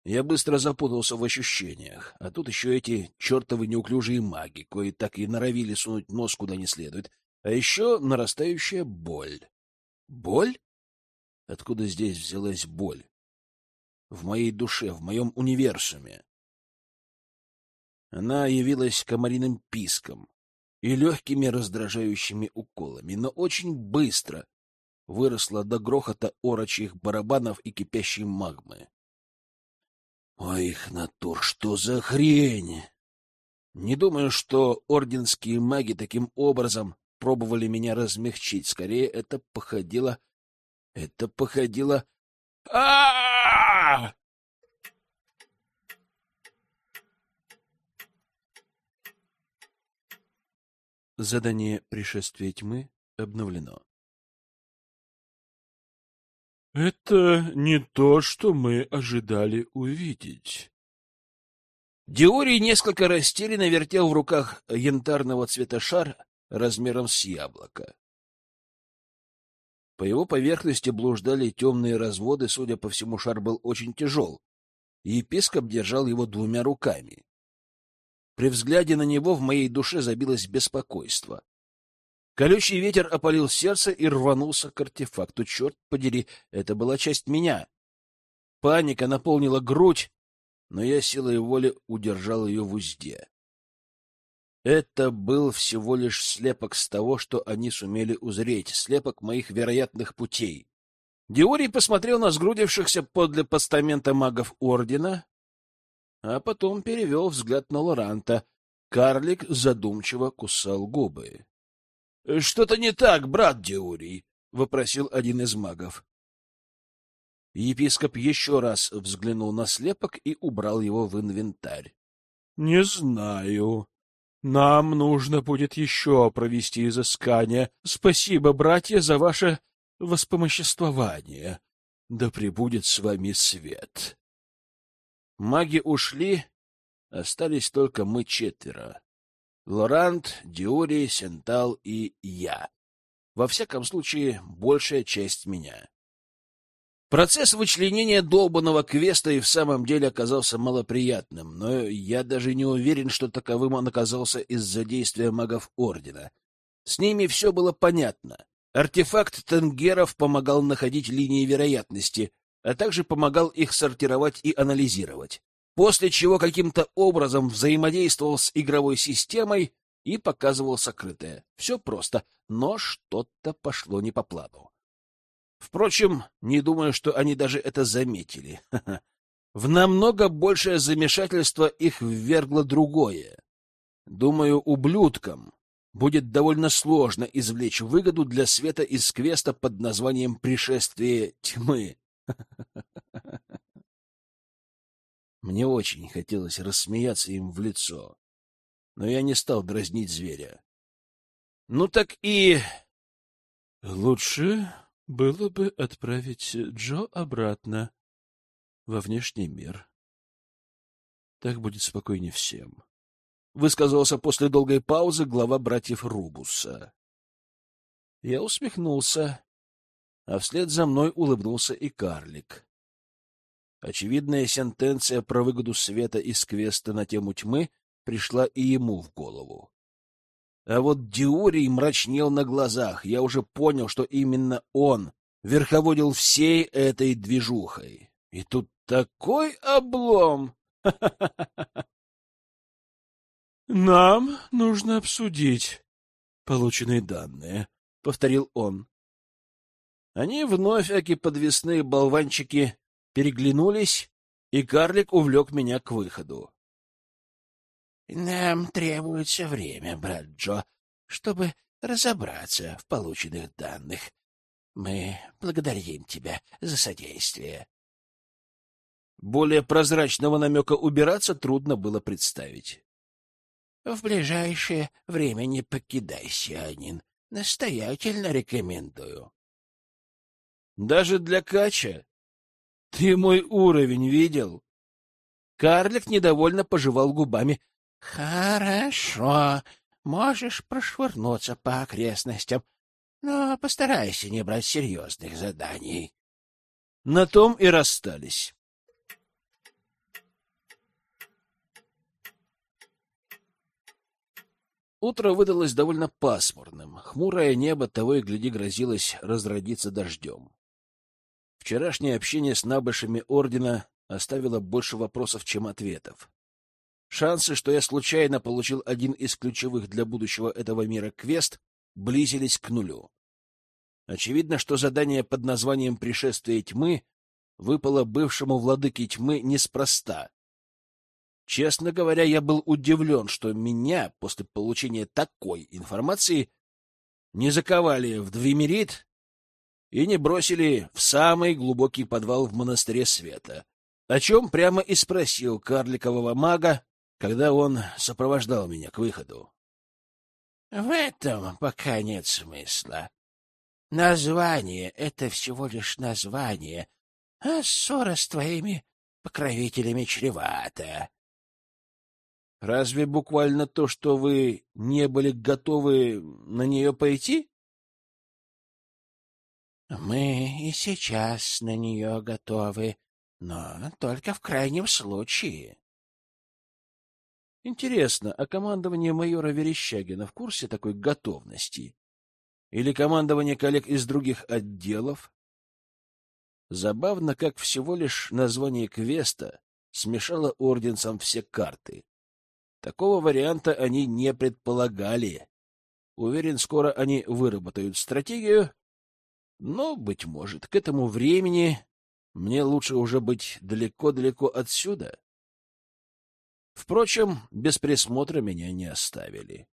Я быстро запутался в ощущениях, а тут еще эти чертовы неуклюжие маги, кои так и норовили сунуть нос куда не следует, а еще нарастающая боль. Боль? Откуда здесь взялась боль? В моей душе, в моем универсуме. Она явилась комариным писком и легкими раздражающими уколами, но очень быстро выросла до грохота орочьих барабанов и кипящей магмы. Ой, их натур, что за хрень! Не думаю, что орденские маги таким образом пробовали меня размягчить. Скорее, это походило... Это походило... а, -а, -а! Задание «Пришествие тьмы» обновлено. «Это не то, что мы ожидали увидеть». Диорий несколько растерянно вертел в руках янтарного цвета шар размером с яблоко. По его поверхности блуждали темные разводы, судя по всему, шар был очень тяжел, и епископ держал его двумя руками. При взгляде на него в моей душе забилось беспокойство. Колючий ветер опалил сердце и рванулся к артефакту. Черт подери, это была часть меня. Паника наполнила грудь, но я силой воли удержал ее в узде. Это был всего лишь слепок с того, что они сумели узреть, слепок моих вероятных путей. Диорий посмотрел на сгрудившихся подле постамента магов Ордена, а потом перевел взгляд на Лоранта. Карлик задумчиво кусал губы. — Что-то не так, брат Диурий? — вопросил один из магов. Епископ еще раз взглянул на слепок и убрал его в инвентарь. — Не знаю. Нам нужно будет еще провести изыскание. Спасибо, братья, за ваше воспомоществование. Да пребудет с вами свет. Маги ушли, остались только мы четверо. Лорант, Диори, Сентал и я. Во всяком случае, большая часть меня. Процесс вычленения долбанного квеста и в самом деле оказался малоприятным, но я даже не уверен, что таковым он оказался из-за действия магов Ордена. С ними все было понятно. Артефакт Тенгеров помогал находить линии вероятности, а также помогал их сортировать и анализировать, после чего каким-то образом взаимодействовал с игровой системой и показывал сокрытое. Все просто, но что-то пошло не по плану. Впрочем, не думаю, что они даже это заметили. В намного большее замешательство их ввергло другое. Думаю, ублюдкам будет довольно сложно извлечь выгоду для света из квеста под названием «Пришествие тьмы». Мне очень хотелось рассмеяться им в лицо, но я не стал дразнить зверя. Ну так и... Лучше было бы отправить Джо обратно во внешний мир. Так будет спокойнее всем. Высказался после долгой паузы глава братьев Рубуса. Я усмехнулся, а вслед за мной улыбнулся и карлик. Очевидная сентенция про выгоду света из квеста на тему тьмы пришла и ему в голову. А вот Диурий мрачнел на глазах. Я уже понял, что именно он верховодил всей этой движухой. И тут такой облом! Нам нужно обсудить полученные данные, — повторил он. Они вновь, аки подвесные болванчики, переглянулись, и карлик увлек меня к выходу. Нам требуется время, брат Джо, чтобы разобраться в полученных данных. Мы благодарим тебя за содействие. Более прозрачного намека убираться трудно было представить. В ближайшее время не покидай Сианин. Настоятельно рекомендую. Даже для Кача? Ты мой уровень видел? Карлик недовольно пожевал губами. Хорошо, можешь прошвырнуться по окрестностям, но постарайся не брать серьезных заданий. На том и расстались. Утро выдалось довольно пасмурным. Хмурое небо того и гляди грозилось разродиться дождем. Вчерашнее общение с набышами Ордена оставило больше вопросов, чем ответов. Шансы, что я случайно получил один из ключевых для будущего этого мира квест, близились к нулю. Очевидно, что задание под названием «Пришествие тьмы» выпало бывшему владыке тьмы неспроста. Честно говоря, я был удивлен, что меня после получения такой информации не заковали в двемерит и не бросили в самый глубокий подвал в монастыре света, о чем прямо и спросил карликового мага, когда он сопровождал меня к выходу. — В этом пока нет смысла. Название — это всего лишь название, а ссора с твоими покровителями чревата. — Разве буквально то, что вы не были готовы на нее пойти? — Мы и сейчас на нее готовы, но только в крайнем случае. Интересно, а командование майора Верещагина в курсе такой готовности? Или командование коллег из других отделов? Забавно, как всего лишь название квеста смешало орденцам все карты. Такого варианта они не предполагали. Уверен, скоро они выработают стратегию, но, быть может, к этому времени мне лучше уже быть далеко-далеко отсюда. Впрочем, без присмотра меня не оставили.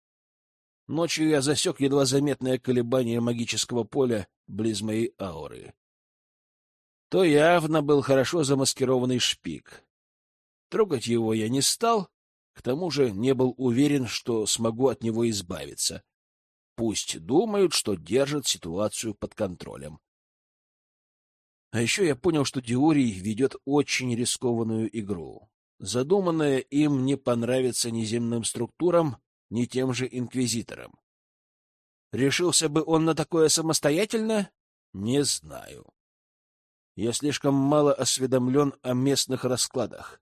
Ночью я засек едва заметное колебание магического поля близ моей ауры. То явно был хорошо замаскированный шпик. Трогать его я не стал. К тому же не был уверен, что смогу от него избавиться. Пусть думают, что держат ситуацию под контролем. А еще я понял, что Диорий ведет очень рискованную игру. Задуманное им не понравится ни земным структурам, ни тем же инквизиторам. Решился бы он на такое самостоятельно? Не знаю. Я слишком мало осведомлен о местных раскладах,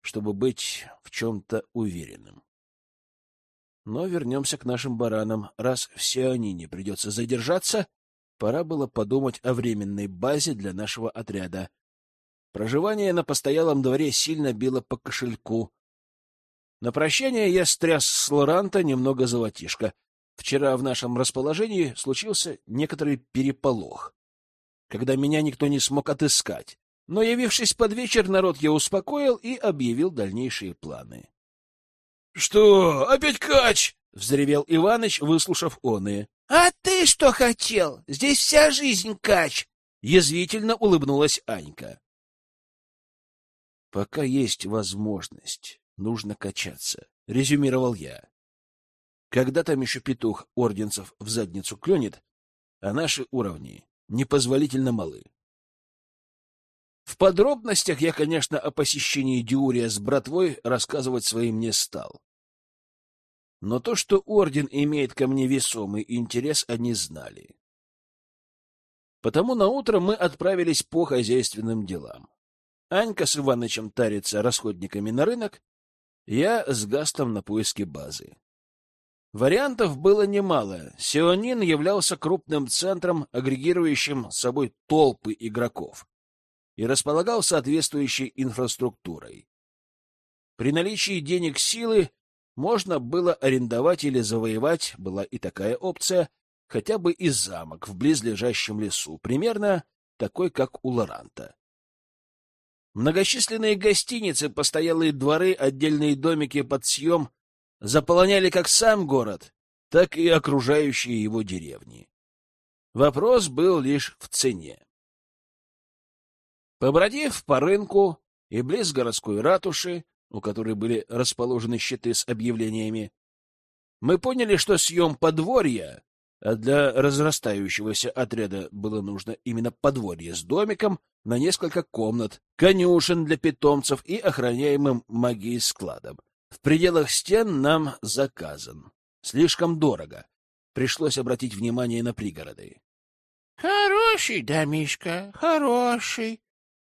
чтобы быть в чем-то уверенным. Но вернемся к нашим баранам. Раз все они не придется задержаться, пора было подумать о временной базе для нашего отряда. Проживание на постоялом дворе сильно било по кошельку. На прощание я стряс с Лоранта немного золотишка. Вчера в нашем расположении случился некоторый переполох, когда меня никто не смог отыскать. Но, явившись под вечер, народ я успокоил и объявил дальнейшие планы. — Что, опять кач? — взревел Иваныч, выслушав оные. — А ты что хотел? Здесь вся жизнь кач! — язвительно улыбнулась Анька. — Пока есть возможность, нужно качаться, — резюмировал я. Когда там еще петух орденцев в задницу клюнет, а наши уровни непозволительно малы. В подробностях я, конечно, о посещении Диурия с братвой рассказывать своим не стал. Но то, что орден имеет ко мне весомый интерес, они знали. Потому на утро мы отправились по хозяйственным делам. Анька с Иванычем тарится расходниками на рынок, я с Гастом на поиски базы. Вариантов было немало. Сионин являлся крупным центром, агрегирующим собой толпы игроков и располагал соответствующей инфраструктурой. При наличии денег силы можно было арендовать или завоевать, была и такая опция, хотя бы и замок в близлежащем лесу, примерно такой, как у Лоранта. Многочисленные гостиницы, постоялые дворы, отдельные домики под съем заполоняли как сам город, так и окружающие его деревни. Вопрос был лишь в цене. Побродив по рынку и близ городской ратуши, у которой были расположены щиты с объявлениями, мы поняли, что съем подворья, а для разрастающегося отряда было нужно именно подворье с домиком на несколько комнат, конюшен для питомцев и охраняемым магией складом. В пределах стен нам заказан. Слишком дорого. Пришлось обратить внимание на пригороды. — Хороший домишка, хороший,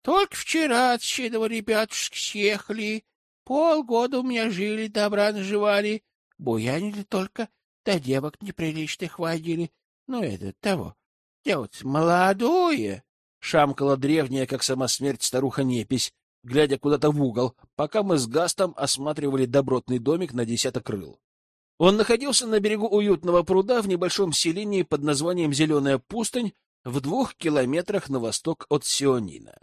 только вчера отсчитывал ребятушки съехали. Полгода у меня жили, добра наживали. Буянили только, да девок неприличных водили. Ну, это того. Делать молодое. Шамкала древняя, как сама смерть, старуха-непись, глядя куда-то в угол, пока мы с Гастом осматривали добротный домик на десяток крыл. Он находился на берегу уютного пруда в небольшом селении под названием Зеленая пустынь в двух километрах на восток от Сионина.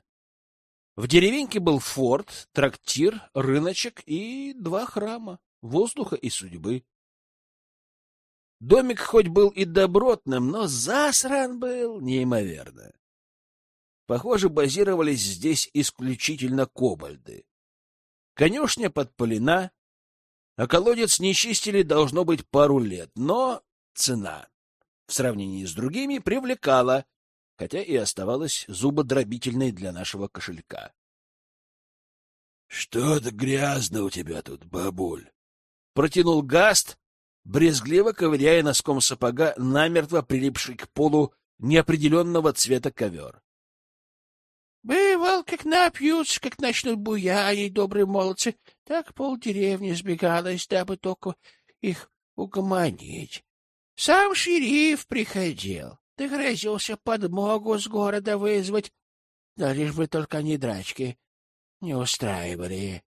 В деревеньке был форт, трактир, рыночек и два храма — воздуха и судьбы. Домик хоть был и добротным, но засран был неимоверно. Похоже, базировались здесь исключительно кобальды. Конюшня подпалена, а колодец не чистили должно быть пару лет, но цена в сравнении с другими привлекала, хотя и оставалась зубодробительной для нашего кошелька. — Что-то грязно у тебя тут, бабуль! — протянул Гаст, брезгливо ковыряя носком сапога намертво прилипший к полу неопределенного цвета ковер. — Бывал, как напьются, как начнут буянить добрые молодцы, так полдеревни сбегалось, дабы только их угомонить. Сам шериф приходил. Ты грозился подмогу с города вызвать, да лишь бы только не драчки не устраивали.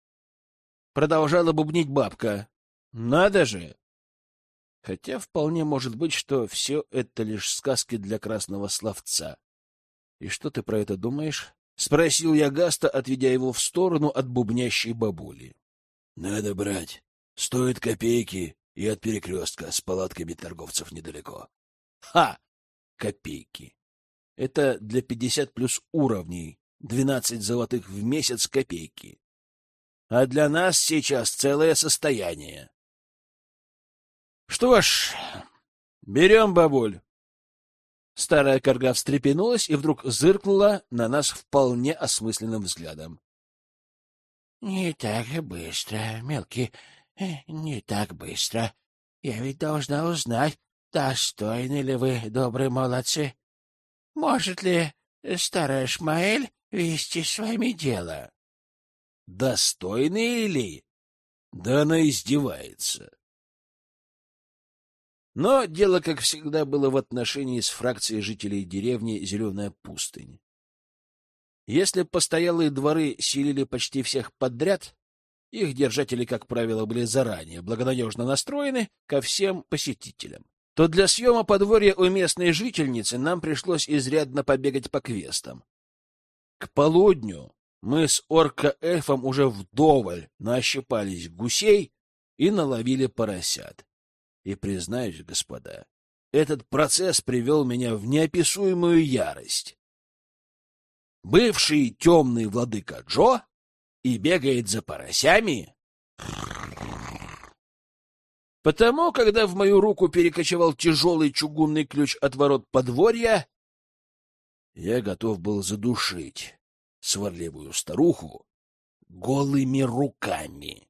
Продолжала бубнить бабка. Надо же! Хотя вполне может быть, что все это лишь сказки для красного словца. И что ты про это думаешь? — спросил я Гаста, отведя его в сторону от бубнящей бабули. — Надо брать. Стоит копейки и от перекрестка с палатками торговцев недалеко. — Ха! Копейки. Это для 50 плюс уровней, 12 золотых в месяц копейки. а для нас сейчас целое состояние. Что ж, берем бабуль. Старая корга встрепенулась и вдруг зыркнула на нас вполне осмысленным взглядом. — Не так быстро, мелкий, э, не так быстро. Я ведь должна узнать, достойны ли вы, добрые молодцы. Может ли старая Шмаэль вести с вами дело? — Достойны ли? Да она издевается. Но дело, как всегда, было в отношении с фракцией жителей деревни Зеленая пустынь. Если постоялые дворы селили почти всех подряд, их держатели, как правило, были заранее благонадежно настроены ко всем посетителям, то для съема подворья у местной жительницы нам пришлось изрядно побегать по квестам. К полудню мы с орка-эльфом уже вдоволь наощипались гусей и наловили поросят. И признаюсь, господа, этот процесс привел меня в неописуемую ярость. Бывший темный владыка Джо и бегает за поросями? Потому, когда в мою руку перекочевал тяжелый чугунный ключ от ворот подворья, я готов был задушить сварливую старуху голыми руками.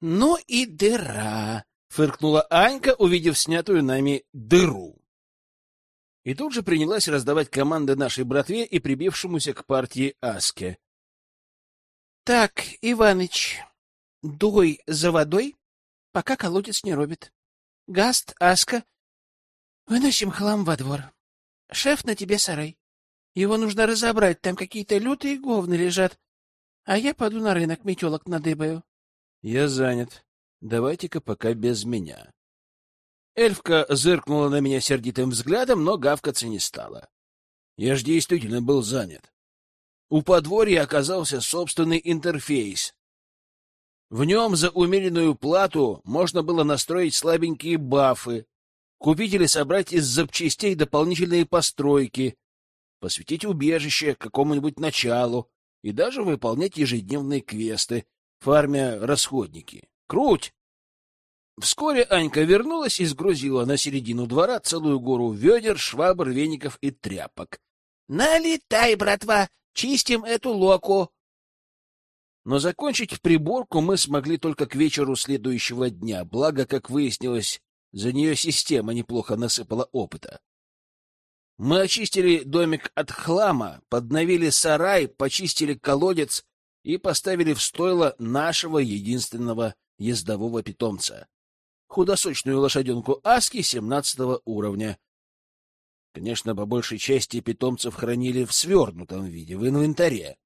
Ну и дыра, фыркнула Анька, увидев снятую нами дыру. И тут же принялась раздавать команды нашей братве и прибившемуся к партии Аске. Так, Иваныч, дуй за водой, пока колодец не робит. Гаст, Аска, выносим хлам во двор. Шеф на тебе сарай. Его нужно разобрать, там какие-то лютые говны лежат. А я пойду на рынок метелок надыбаю. Я занят. Давайте-ка пока без меня. Эльфка зыркнула на меня сердитым взглядом, но гавкаться не стала. Я ж действительно был занят. У подворья оказался собственный интерфейс. В нем за умеренную плату можно было настроить слабенькие бафы, купить или собрать из запчастей дополнительные постройки, посвятить убежище какому-нибудь началу и даже выполнять ежедневные квесты, фармя расходники. Круть! Вскоре Анька вернулась и сгрузила на середину двора целую гору ведер, швабр, веников и тряпок. — Налетай, братва, чистим эту локу! Но закончить приборку мы смогли только к вечеру следующего дня, благо, как выяснилось, за нее система неплохо насыпала опыта. Мы очистили домик от хлама, подновили сарай, почистили колодец и поставили в стойло нашего единственного ездового питомца — худосочную лошаденку Аски 17 уровня. Конечно, по большей части питомцев хранили в свернутом виде, в инвентаре.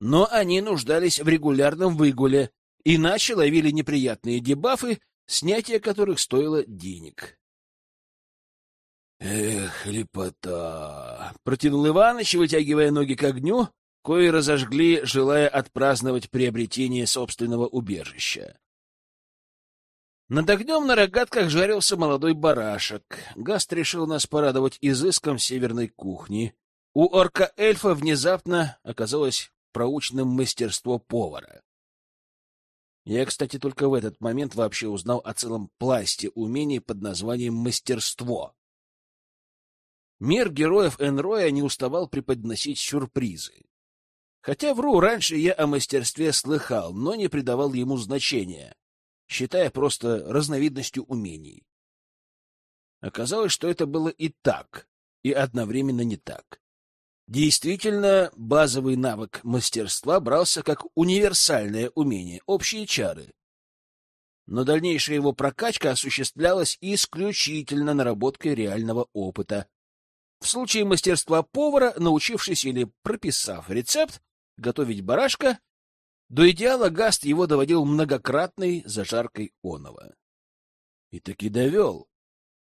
Но они нуждались в регулярном выгуле, иначе ловили неприятные дебафы, снятие которых стоило денег. «Эх, лепота!» — протянул Иваныч, вытягивая ноги к огню, кои разожгли, желая отпраздновать приобретение собственного убежища. Над огнем на рогатках жарился молодой барашек. Гаст решил нас порадовать изыском северной кухни. У орка-эльфа внезапно оказалось проученным мастерство повара. Я, кстати, только в этот момент вообще узнал о целом пласте умений под названием «мастерство». Мир героев Энроя не уставал преподносить сюрпризы. Хотя вру, раньше я о мастерстве слыхал, но не придавал ему значения, считая просто разновидностью умений. Оказалось, что это было и так, и одновременно не так. Действительно, базовый навык мастерства брался как универсальное умение, общие чары. Но дальнейшая его прокачка осуществлялась исключительно наработкой реального опыта. В случае мастерства повара, научившись или прописав рецепт, готовить барашка, до идеала Гаст его доводил многократной зажаркой оного. И таки довел.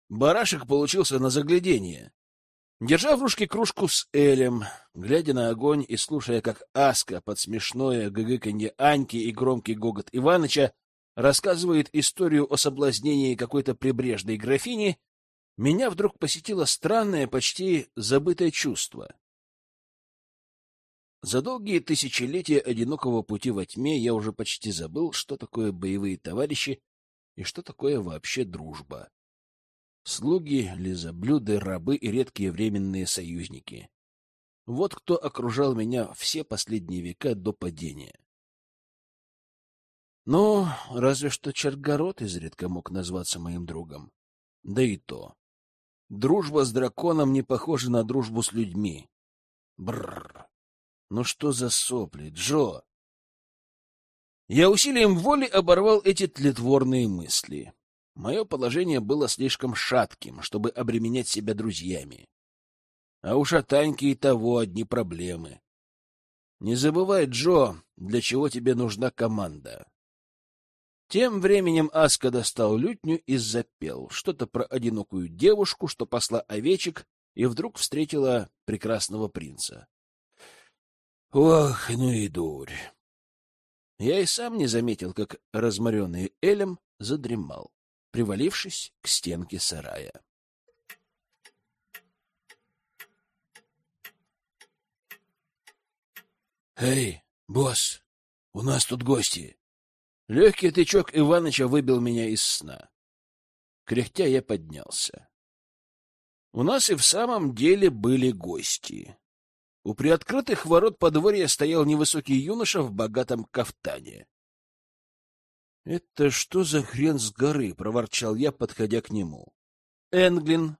Барашек получился на заглядение. Держа в ручке кружку с элем, глядя на огонь и слушая, как Аска под смешное гыгыканье Аньки и громкий гогот Иваныча рассказывает историю о соблазнении какой-то прибрежной графини, меня вдруг посетило странное, почти забытое чувство. За долгие тысячелетия одинокого пути во тьме я уже почти забыл, что такое боевые товарищи и что такое вообще дружба. Слуги, лизоблюды, рабы и редкие временные союзники. Вот кто окружал меня все последние века до падения. Ну, разве что Чергород изредка мог назваться моим другом. Да и то. Дружба с драконом не похожа на дружбу с людьми. Бррр. Ну что за сопли, Джо? Я усилием воли оборвал эти тлетворные мысли. Мое положение было слишком шатким, чтобы обременять себя друзьями. А уж от Аньки и того одни проблемы. Не забывай, Джо, для чего тебе нужна команда. Тем временем Аска достал лютню и запел что-то про одинокую девушку, что посла овечек, и вдруг встретила прекрасного принца. Ох, ну и дурь! Я и сам не заметил, как разморенный Элем задремал, привалившись к стенке сарая. «Эй, босс, у нас тут гости!» Легкий тычок Иваныча выбил меня из сна. Кряхтя я поднялся. У нас и в самом деле были гости. У приоткрытых ворот подворья стоял невысокий юноша в богатом кафтане. — Это что за хрен с горы? — проворчал я, подходя к нему. — Энглин.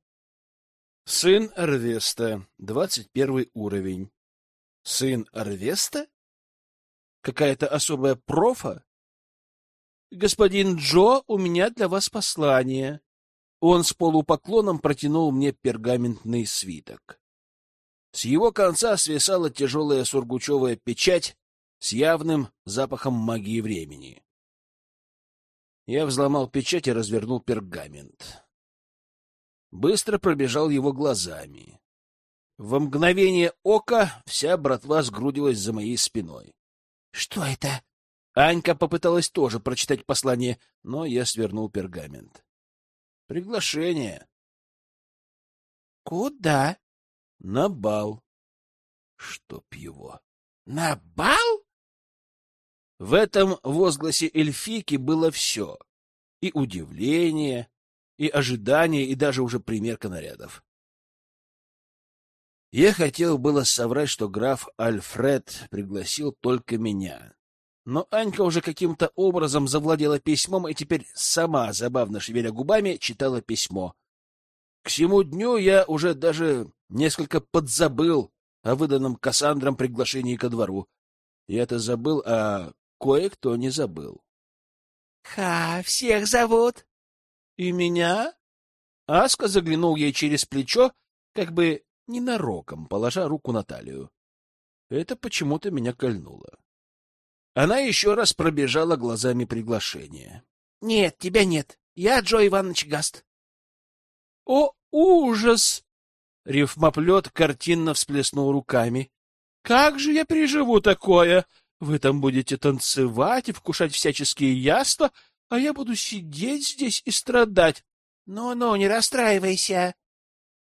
Сын Арвеста, двадцать первый уровень. — Сын Арвеста? Какая-то особая профа? — Господин Джо, у меня для вас послание. Он с полупоклоном протянул мне пергаментный свиток. С его конца свисала тяжелая сургучевая печать с явным запахом магии времени. Я взломал печать и развернул пергамент. Быстро пробежал его глазами. В мгновение ока вся братва сгрудилась за моей спиной. — Что это? Анька попыталась тоже прочитать послание, но я свернул пергамент. — Приглашение. — Куда? На бал. Чтоб его. На бал? В этом возгласе эльфийки было все. И удивление, и ожидание, и даже уже примерка нарядов. Я хотел было соврать, что граф Альфред пригласил только меня. Но Анька уже каким-то образом завладела письмом и теперь сама, забавно шевеля губами, читала письмо. К всему дню я уже даже несколько подзабыл о выданном Кассандром приглашении ко двору. Я-то забыл, а кое-кто не забыл. — Ха, всех зовут. — И меня? Аска заглянул ей через плечо, как бы ненароком, положа руку на талию. Это почему-то меня кольнуло. Она еще раз пробежала глазами приглашение. — Нет, тебя нет. Я Джо Иванович Гаст. — О, ужас! Рифмоплет картинно всплеснул руками. — Как же я переживу такое? Вы там будете танцевать и вкушать всяческие яства, а я буду сидеть здесь и страдать. Ну-ну, не расстраивайся.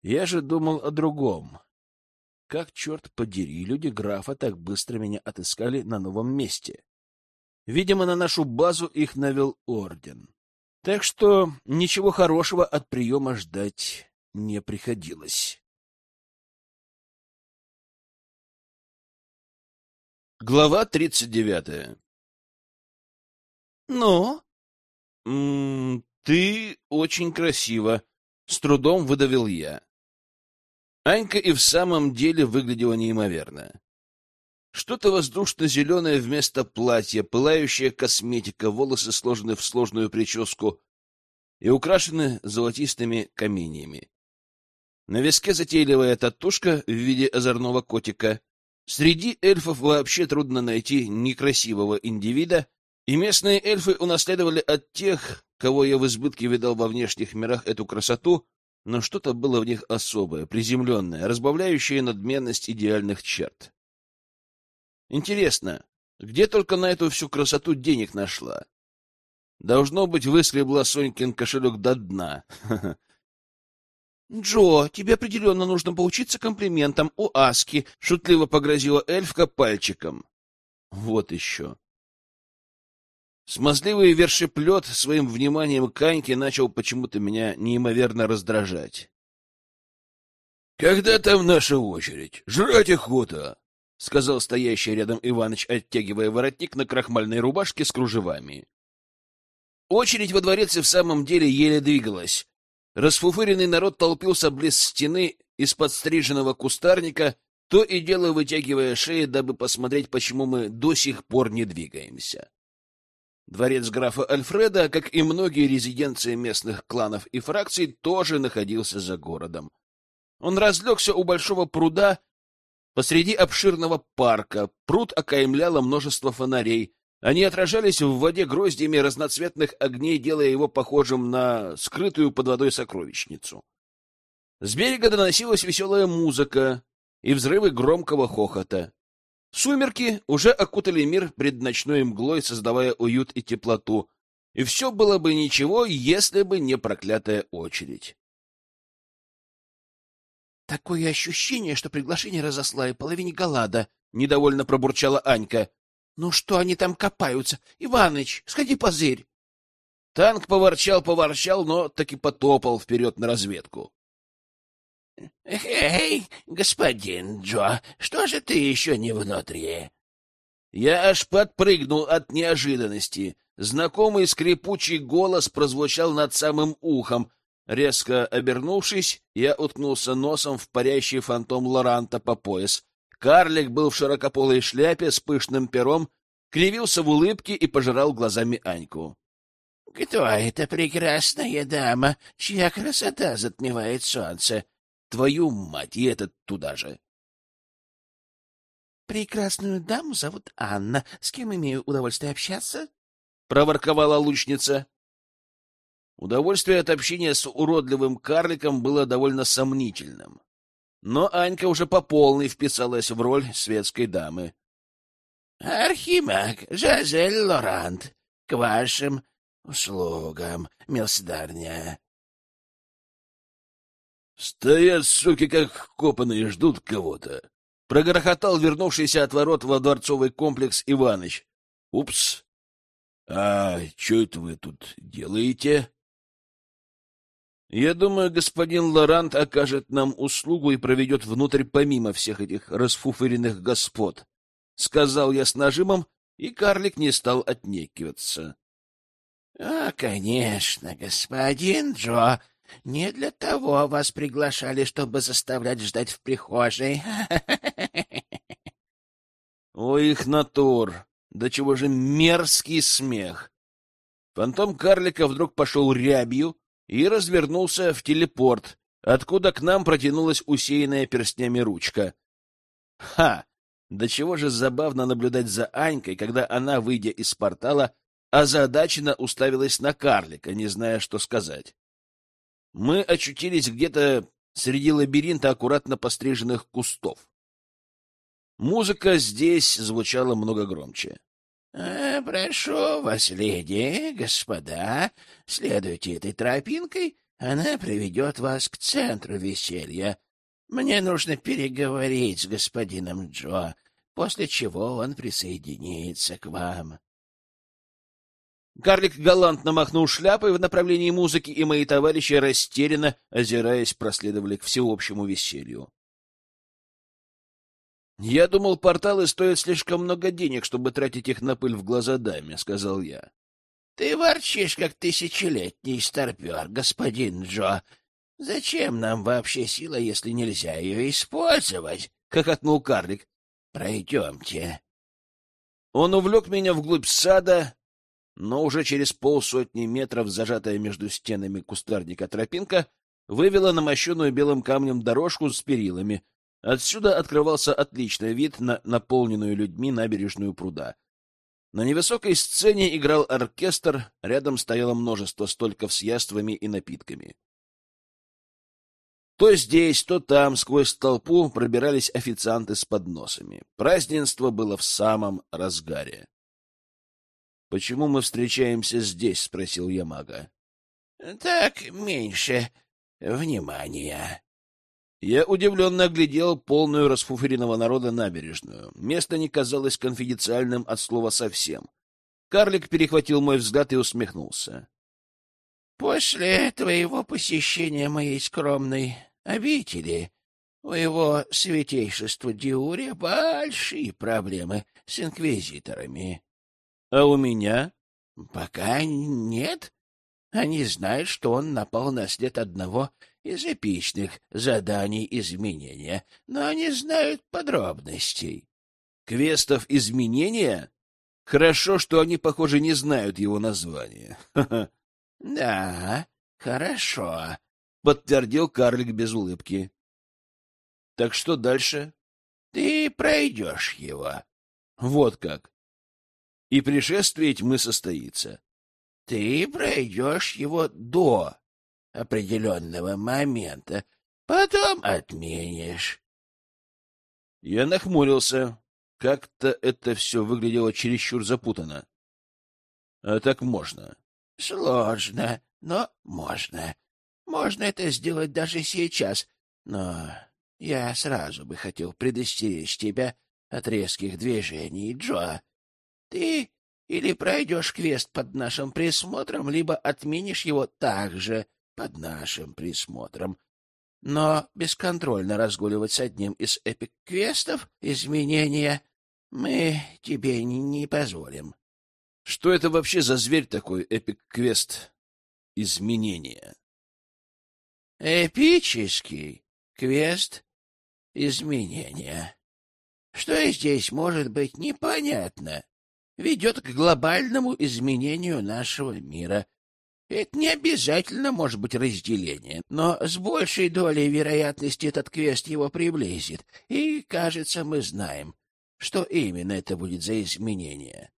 Я же думал о другом. Как, черт подери, люди графа так быстро меня отыскали на новом месте. Видимо, на нашу базу их навел орден. Так что ничего хорошего от приема ждать не приходилось. Глава тридцать девятая. Ну? М -м, ты очень красиво, с трудом выдавил я. Анька и в самом деле выглядела неимоверно. Что-то воздушно-зеленое вместо платья, пылающая косметика, волосы сложены в сложную прическу и украшены золотистыми каменьями. На виске затейливая татушка в виде озорного котика — Среди эльфов вообще трудно найти некрасивого индивида, и местные эльфы унаследовали от тех, кого я в избытке видал во внешних мирах эту красоту, но что-то было в них особое, приземленное, разбавляющее надменность идеальных черт. Интересно, где только на эту всю красоту денег нашла? Должно быть, выскребла Сонькин кошелек до дна. Джо, тебе определенно нужно поучиться комплиментам у Аски, шутливо погрозила эльфка пальчиком. Вот еще. Смазливый вершеплет своим вниманием к Аньке начал почему-то меня неимоверно раздражать. «Когда там наша очередь? Жрать охота!» — сказал стоящий рядом Иваныч, оттягивая воротник на крахмальной рубашке с кружевами. Очередь во дворец и в самом деле еле двигалась. Расфуфыренный народ толпился близ стены из подстриженного кустарника, то и дело вытягивая шеи, дабы посмотреть, почему мы до сих пор не двигаемся. Дворец графа Альфреда, как и многие резиденции местных кланов и фракций, тоже находился за городом. Он разлегся у большого пруда посреди обширного парка. Пруд окаймляло множество фонарей. Они отражались в воде гроздьями разноцветных огней, делая его похожим на скрытую под водой сокровищницу. С берега доносилась веселая музыка и взрывы громкого хохота. Сумерки уже окутали мир предночной мглой, создавая уют и теплоту, и все было бы ничего, если бы не проклятая очередь. Такое ощущение, что приглашение разослали половине голада, недовольно пробурчала Анька. Ну что они там копаются? Иваныч, сходи позырь. Танк поворчал-поворчал, но таки потопал вперед на разведку. — Эй, господин Джо, что же ты еще не внутри? Я аж подпрыгнул от неожиданности. Знакомый скрипучий голос прозвучал над самым ухом. Резко обернувшись, я уткнулся носом в парящий фантом Лоранта по пояс. Карлик был в широкополой шляпе с пышным пером, кривился в улыбке и пожирал глазами Аньку. — Кто эта прекрасная дама, чья красота затмевает солнце? Твою мать, и этот туда же. — Прекрасную даму зовут Анна. С кем имею удовольствие общаться? — проворковала лучница. Удовольствие от общения с уродливым карликом было довольно сомнительным. Но Анька уже по полной вписалась в роль светской дамы. — Архимаг Жазель Лорант, к вашим услугам, милсдарня. Стоят, суки, как копанные, ждут кого-то. Прогрохотал вернувшийся от ворот во дворцовый комплекс Иваныч. Упс. А что это вы тут делаете? Я думаю, господин Лорант окажет нам услугу и проведет внутрь помимо всех этих расфуфыренных господ. Сказал я с нажимом, и карлик не стал отнекиваться. — А, конечно, господин Джо, не для того вас приглашали, чтобы заставлять ждать в прихожей. Ой, их натур! Да чего же мерзкий смех! Фантом карлика вдруг пошел рябью и развернулся в телепорт, откуда к нам протянулась усеянная перстнями ручка. Ха! Да чего же забавно наблюдать за Анькой, когда она, выйдя из портала, озадаченно уставилась на карлика, не зная, что сказать. Мы очутились где-то среди лабиринта аккуратно постриженных кустов. Музыка здесь звучала много громче. «Э, — Прошу вас, леди, господа, следуйте этой тропинкой, она приведет вас к центру веселья. Мне нужно переговорить с господином Джо, после чего он присоединится к вам. Карлик галантно махнул шляпой в направлении музыки, и мои товарищи, растерянно озираясь, проследовали к всеобщему веселью. «Я думал, порталы стоят слишком много денег, чтобы тратить их на пыль в глаза даме», — сказал я. «Ты ворчишь, как тысячелетний старпер, господин Джо. Зачем нам вообще сила, если нельзя ее использовать?» — хохотнул карлик. «Пройдемте». Он увлек меня вглубь сада, но уже через полсотни метров, зажатая между стенами кустарника тропинка, вывела на мощенную белым камнем дорожку с перилами. Отсюда открывался отличный вид на наполненную людьми набережную пруда. На невысокой сцене играл оркестр, рядом стояло множество столиков с яствами и напитками. То здесь, то там, сквозь толпу, пробирались официанты с подносами. Празднество было в самом разгаре. «Почему мы встречаемся здесь?» — спросил я мага. «Так меньше. внимания. Я удивленно оглядел полную расфуфыренного народа набережную. Место не казалось конфиденциальным от слова совсем. Карлик перехватил мой взгляд и усмехнулся. — После твоего посещения моей скромной обители у его святейшества Диурия большие проблемы с инквизиторами. — А у меня? — Пока нет. Они знают, что он напал на след одного из эпичных заданий изменения, но они знают подробностей. Квестов изменения? Хорошо, что они, похоже, не знают его названия. — Да, хорошо, — подтвердил карлик без улыбки. — Так что дальше? — Ты пройдешь его. — Вот как. И пришествие тьмы состоится. — Ты пройдешь его до определенного момента, потом отменишь. Я нахмурился. Как-то это все выглядело чересчур запутанно. А так можно? Сложно, но можно. Можно это сделать даже сейчас, но я сразу бы хотел предостеречь тебя от резких движений, Джо. Ты или пройдешь квест под нашим присмотром, либо отменишь его также под нашим присмотром. Но бесконтрольно разгуливать с одним из epic-квестов изменения мы тебе не позволим. Что это вообще за зверь такой, epic-квест изменения? Эпический квест изменения. Что здесь может быть непонятно? Ведет к глобальному изменению нашего мира, это не обязательно может быть разделение, но с большей долей вероятности этот квест его приблизит, и, кажется, мы знаем, что именно это будет за изменение.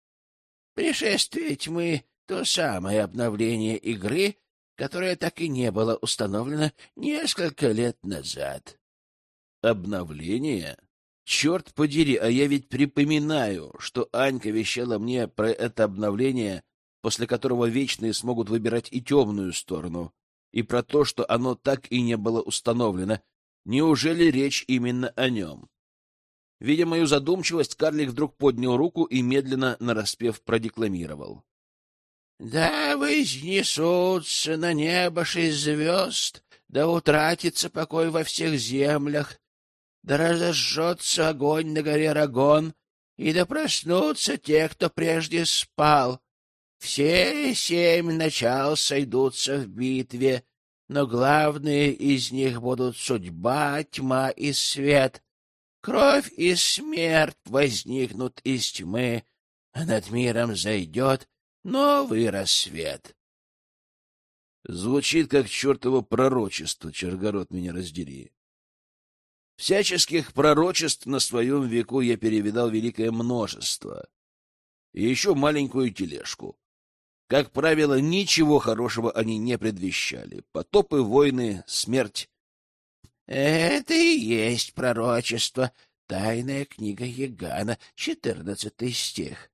Пришествие тьмы — то самое обновление игры, которое так и не было установлено несколько лет назад. Обновление? Черт подери, а я ведь припоминаю, что Анька вещала мне про это обновление после которого вечные смогут выбирать и темную сторону, и про то, что оно так и не было установлено. Неужели речь именно о нем? Видя мою задумчивость, карлик вдруг поднял руку и медленно, нараспев, продекламировал. — Да вознесутся на небо шесть звезд, да утратится покой во всех землях, да разожжется огонь на горе Рагон, и да проснутся те, кто прежде спал, все семь начал сойдутся в битве, но главные из них будут судьба, тьма и свет. Кровь и смерть возникнут из тьмы, а над миром зайдет новый рассвет. Звучит как чертово пророчество, Чергород меня раздери. Всяческих пророчеств на своем веку я перевидал великое множество. И еще маленькую тележку. Как правило, ничего хорошего они не предвещали. Потопы, войны, смерть. Это и есть пророчество. Тайная книга Егана, четырнадцатый стих.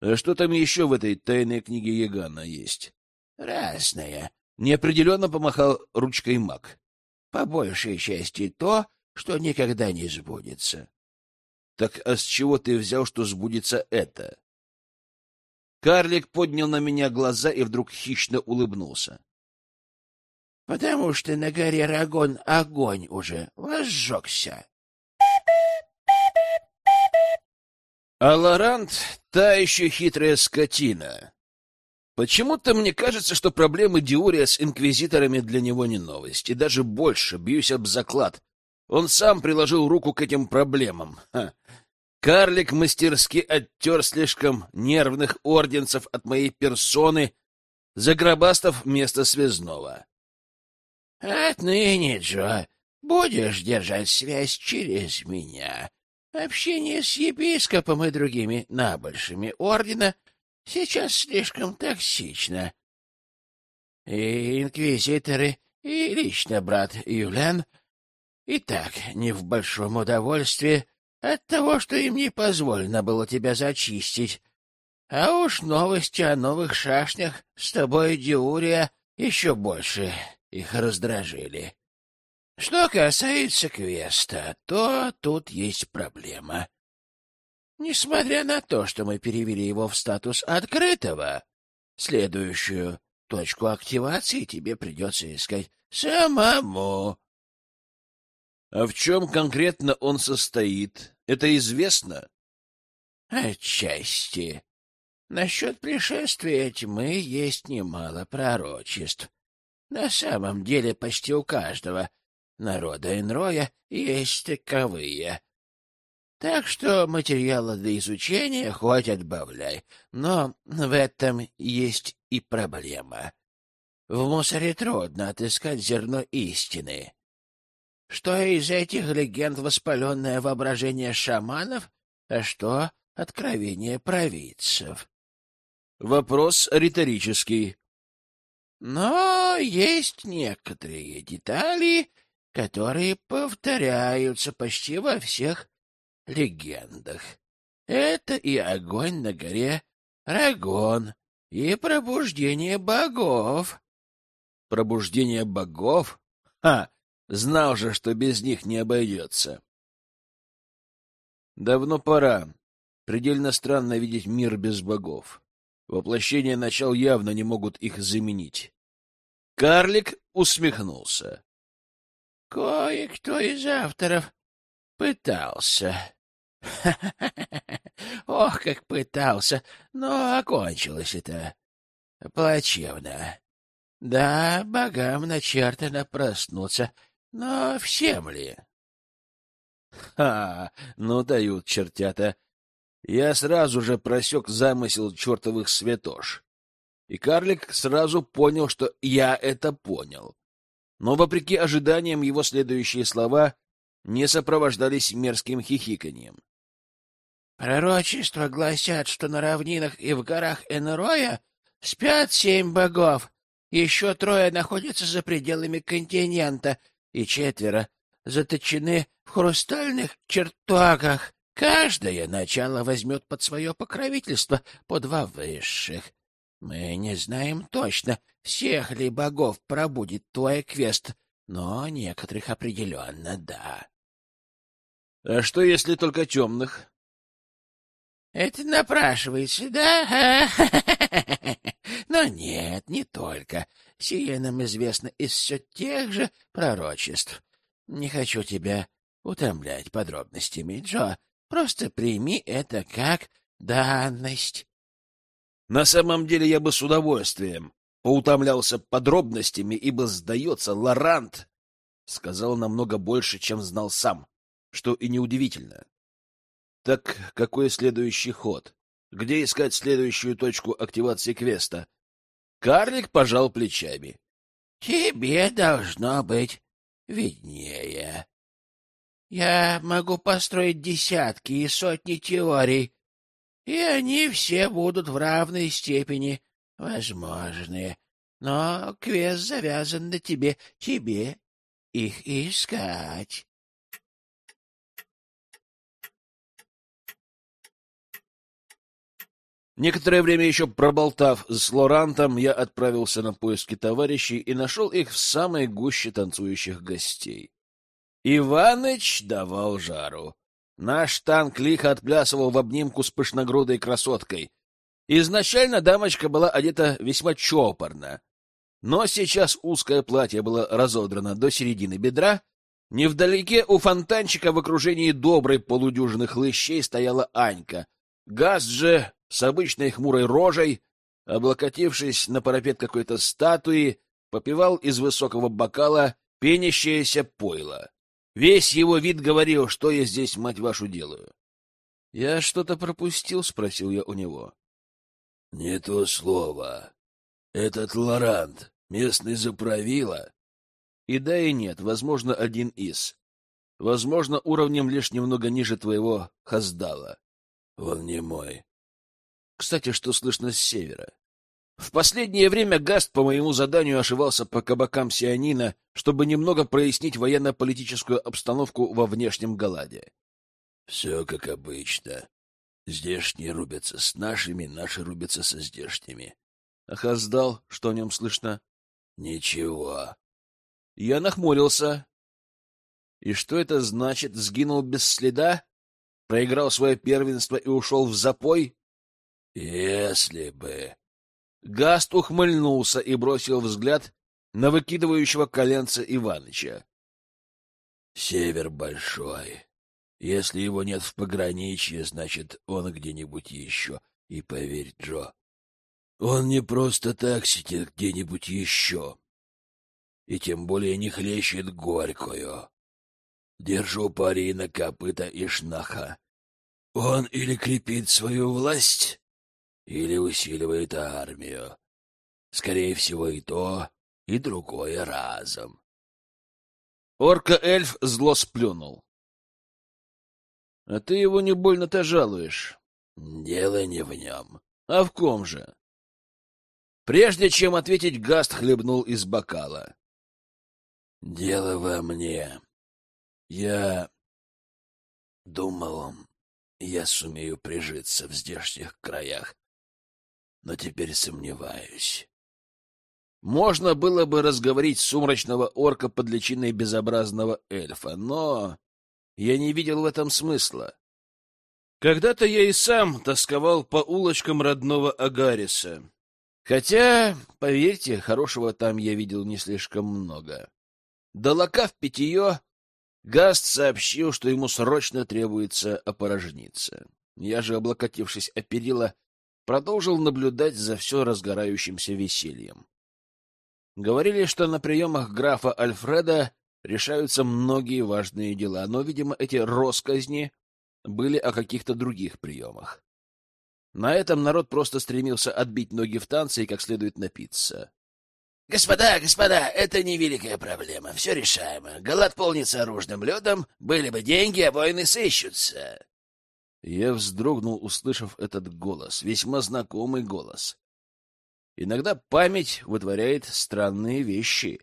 А что там еще в этой тайной книге Егана есть? Разное. Неопределенно помахал ручкой маг. По большей части то, что никогда не сбудется. Так а с чего ты взял, что сбудется это? Карлик поднял на меня глаза и вдруг хищно улыбнулся. — Потому что на горе Рагон огонь уже возжегся. А Лорант — та еще хитрая скотина. Почему-то мне кажется, что проблемы Диурия с инквизиторами для него не новость, и даже больше, бьюсь об заклад. Он сам приложил руку к этим проблемам. Ха. Карлик мастерски оттер слишком нервных орденцев от моей персоны, загробастав место связного. — Отныне, Джо, будешь держать связь через меня. Общение с епископом и другими набольшими ордена сейчас слишком токсично. И инквизиторы, и лично брат Юлиан и так не в большом удовольствии от того, что им не позволено было тебя зачистить. А уж новости о новых шашнях с тобой, Диурия, еще больше их раздражили. Что касается квеста, то тут есть проблема. Несмотря на то, что мы перевели его в статус открытого, следующую точку активации тебе придется искать самому. А в чем конкретно он состоит? Это известно? Отчасти. Насчет пришествия тьмы есть немало пророчеств. На самом деле почти у каждого народа Энроя есть таковые. Так что материала для изучения хоть отбавляй, но в этом есть и проблема. В мусоре трудно отыскать зерно истины. Что из этих легенд воспаленное воображение шаманов, а что откровение провидцев? Вопрос риторический. Но есть некоторые детали, которые повторяются почти во всех легендах. Это и огонь на горе Рагон, и пробуждение богов. Пробуждение богов? Ха! Знал же, что без них не обойдется. Давно пора. Предельно странно видеть мир без богов. Воплощение начал явно не могут их заменить. Карлик усмехнулся. Кое-кто из авторов пытался. Ох, как пытался, но окончилось это плачевно. Да, богам начертано проснуться, но всем ли? Ха, ну дают чертята. Я сразу же просек замысел чертовых святош. И карлик сразу понял, что я это понял. Но, вопреки ожиданиям, его следующие слова не сопровождались мерзким хихиканьем. Пророчества гласят, что на равнинах и в горах Энроя спят семь богов, еще трое находятся за пределами континента, и четверо заточены в хрустальных чертогах. Каждое начало возьмет под свое покровительство по два высших. Мы не знаем точно, всех ли богов пробудет твой квест, но некоторых определенно да. — А что, если только темных? — Это напрашивается, да? Но нет, не только. Сие нам известно из все тех же пророчеств. Не хочу тебя утомлять подробностями, Джо. Просто прими это как данность. На самом деле я бы с удовольствием поутомлялся подробностями, ибо, сдается, Лорант сказал намного больше, чем знал сам, что и неудивительно. Так какой следующий ход? Где искать следующую точку активации квеста? Карлик пожал плечами. — Тебе должно быть виднее. Я могу построить десятки и сотни теорий, и они все будут в равной степени возможны. Но квест завязан на тебе, тебе их искать. Некоторое время еще проболтав с Лорантом, я отправился на поиски товарищей и нашел их в самой гуще танцующих гостей. Иваныч давал жару. Наш танк лихо отплясывал в обнимку с пышногрудой красоткой. Изначально дамочка была одета весьма чопорно, но сейчас узкое платье было разодрано до середины бедра. Невдалеке у фонтанчика в окружении доброй полудюжины хлыщей стояла Анька. Газ же с обычной хмурой рожей, облокотившись на парапет какой-то статуи, попивал из высокого бокала пенящееся пойло. Весь его вид говорил, что я здесь, мать вашу, делаю. — Я что-то пропустил? — спросил я у него. — Не то слово. Этот Лорант, местный заправила. И да, и нет, возможно, один из. Возможно, уровнем лишь немного ниже твоего Хаздала. Он не мой. Кстати, что слышно с севера? В последнее время Гаст по моему заданию ошивался по кабакам Сионина, чтобы немного прояснить военно-политическую обстановку во внешнем Галаде. Все как обычно. Здешние рубятся с нашими, наши рубятся со здешними. А Хаздал, что о нем слышно? Ничего. Я нахмурился. И что это значит? Сгинул без следа? Проиграл свое первенство и ушел в запой? Если бы... Гаст ухмыльнулся и бросил взгляд на выкидывающего коленца Иваныча. Север большой. Если его нет в пограничье, значит, он где-нибудь еще. И поверь, Джо, он не просто так сидит где-нибудь еще. И тем более не хлещет горькую. Держу пари на копыта и шнаха. Он или крепит свою власть, или усиливает армию. Скорее всего, и то, и другое разом. Орка-эльф зло сплюнул. — А ты его не больно-то жалуешь. — Дело не в нем. — А в ком же? Прежде чем ответить, Гаст хлебнул из бокала. — Дело во мне. Я думал, я сумею прижиться в здешних краях, но теперь сомневаюсь. Можно было бы разговорить сумрачного орка под личиной безобразного эльфа, но я не видел в этом смысла. Когда-то я и сам тосковал по улочкам родного Агариса. Хотя, поверьте, хорошего там я видел не слишком много. Долока в питье, Гаст сообщил, что ему срочно требуется опорожниться. Я же, облокотившись о перила, продолжил наблюдать за все разгорающимся весельем. Говорили, что на приемах графа Альфреда решаются многие важные дела, но, видимо, эти росказни были о каких-то других приемах. На этом народ просто стремился отбить ноги в танце и как следует напиться. — Господа, господа, это не великая проблема, все решаемо. Голод полнится оружным ледом, были бы деньги, а войны сыщутся. Я вздрогнул, услышав этот голос, весьма знакомый голос. Иногда память вытворяет странные вещи.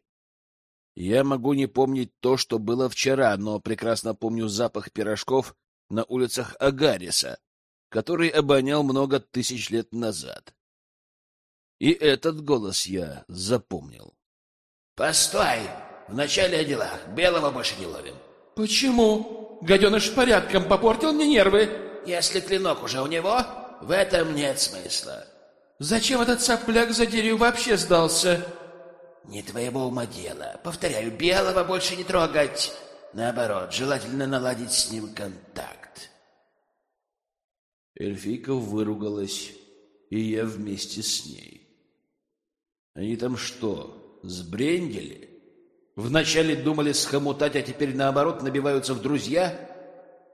Я могу не помнить то, что было вчера, но прекрасно помню запах пирожков на улицах Агариса, который обонял много тысяч лет назад. И этот голос я запомнил. — Постой! Вначале о делах. Белого больше не ловим. — Почему? Гаденыш порядком попортил мне нервы. Если клинок уже у него, в этом нет смысла. Зачем этот сопляк за деревья вообще сдался? Не твоего ума дело. Повторяю, белого больше не трогать. Наоборот, желательно наладить с ним контакт. Эльфийка выругалась, и я вместе с ней. Они там что, сбрендели? Вначале думали схомутать, а теперь наоборот набиваются в друзья?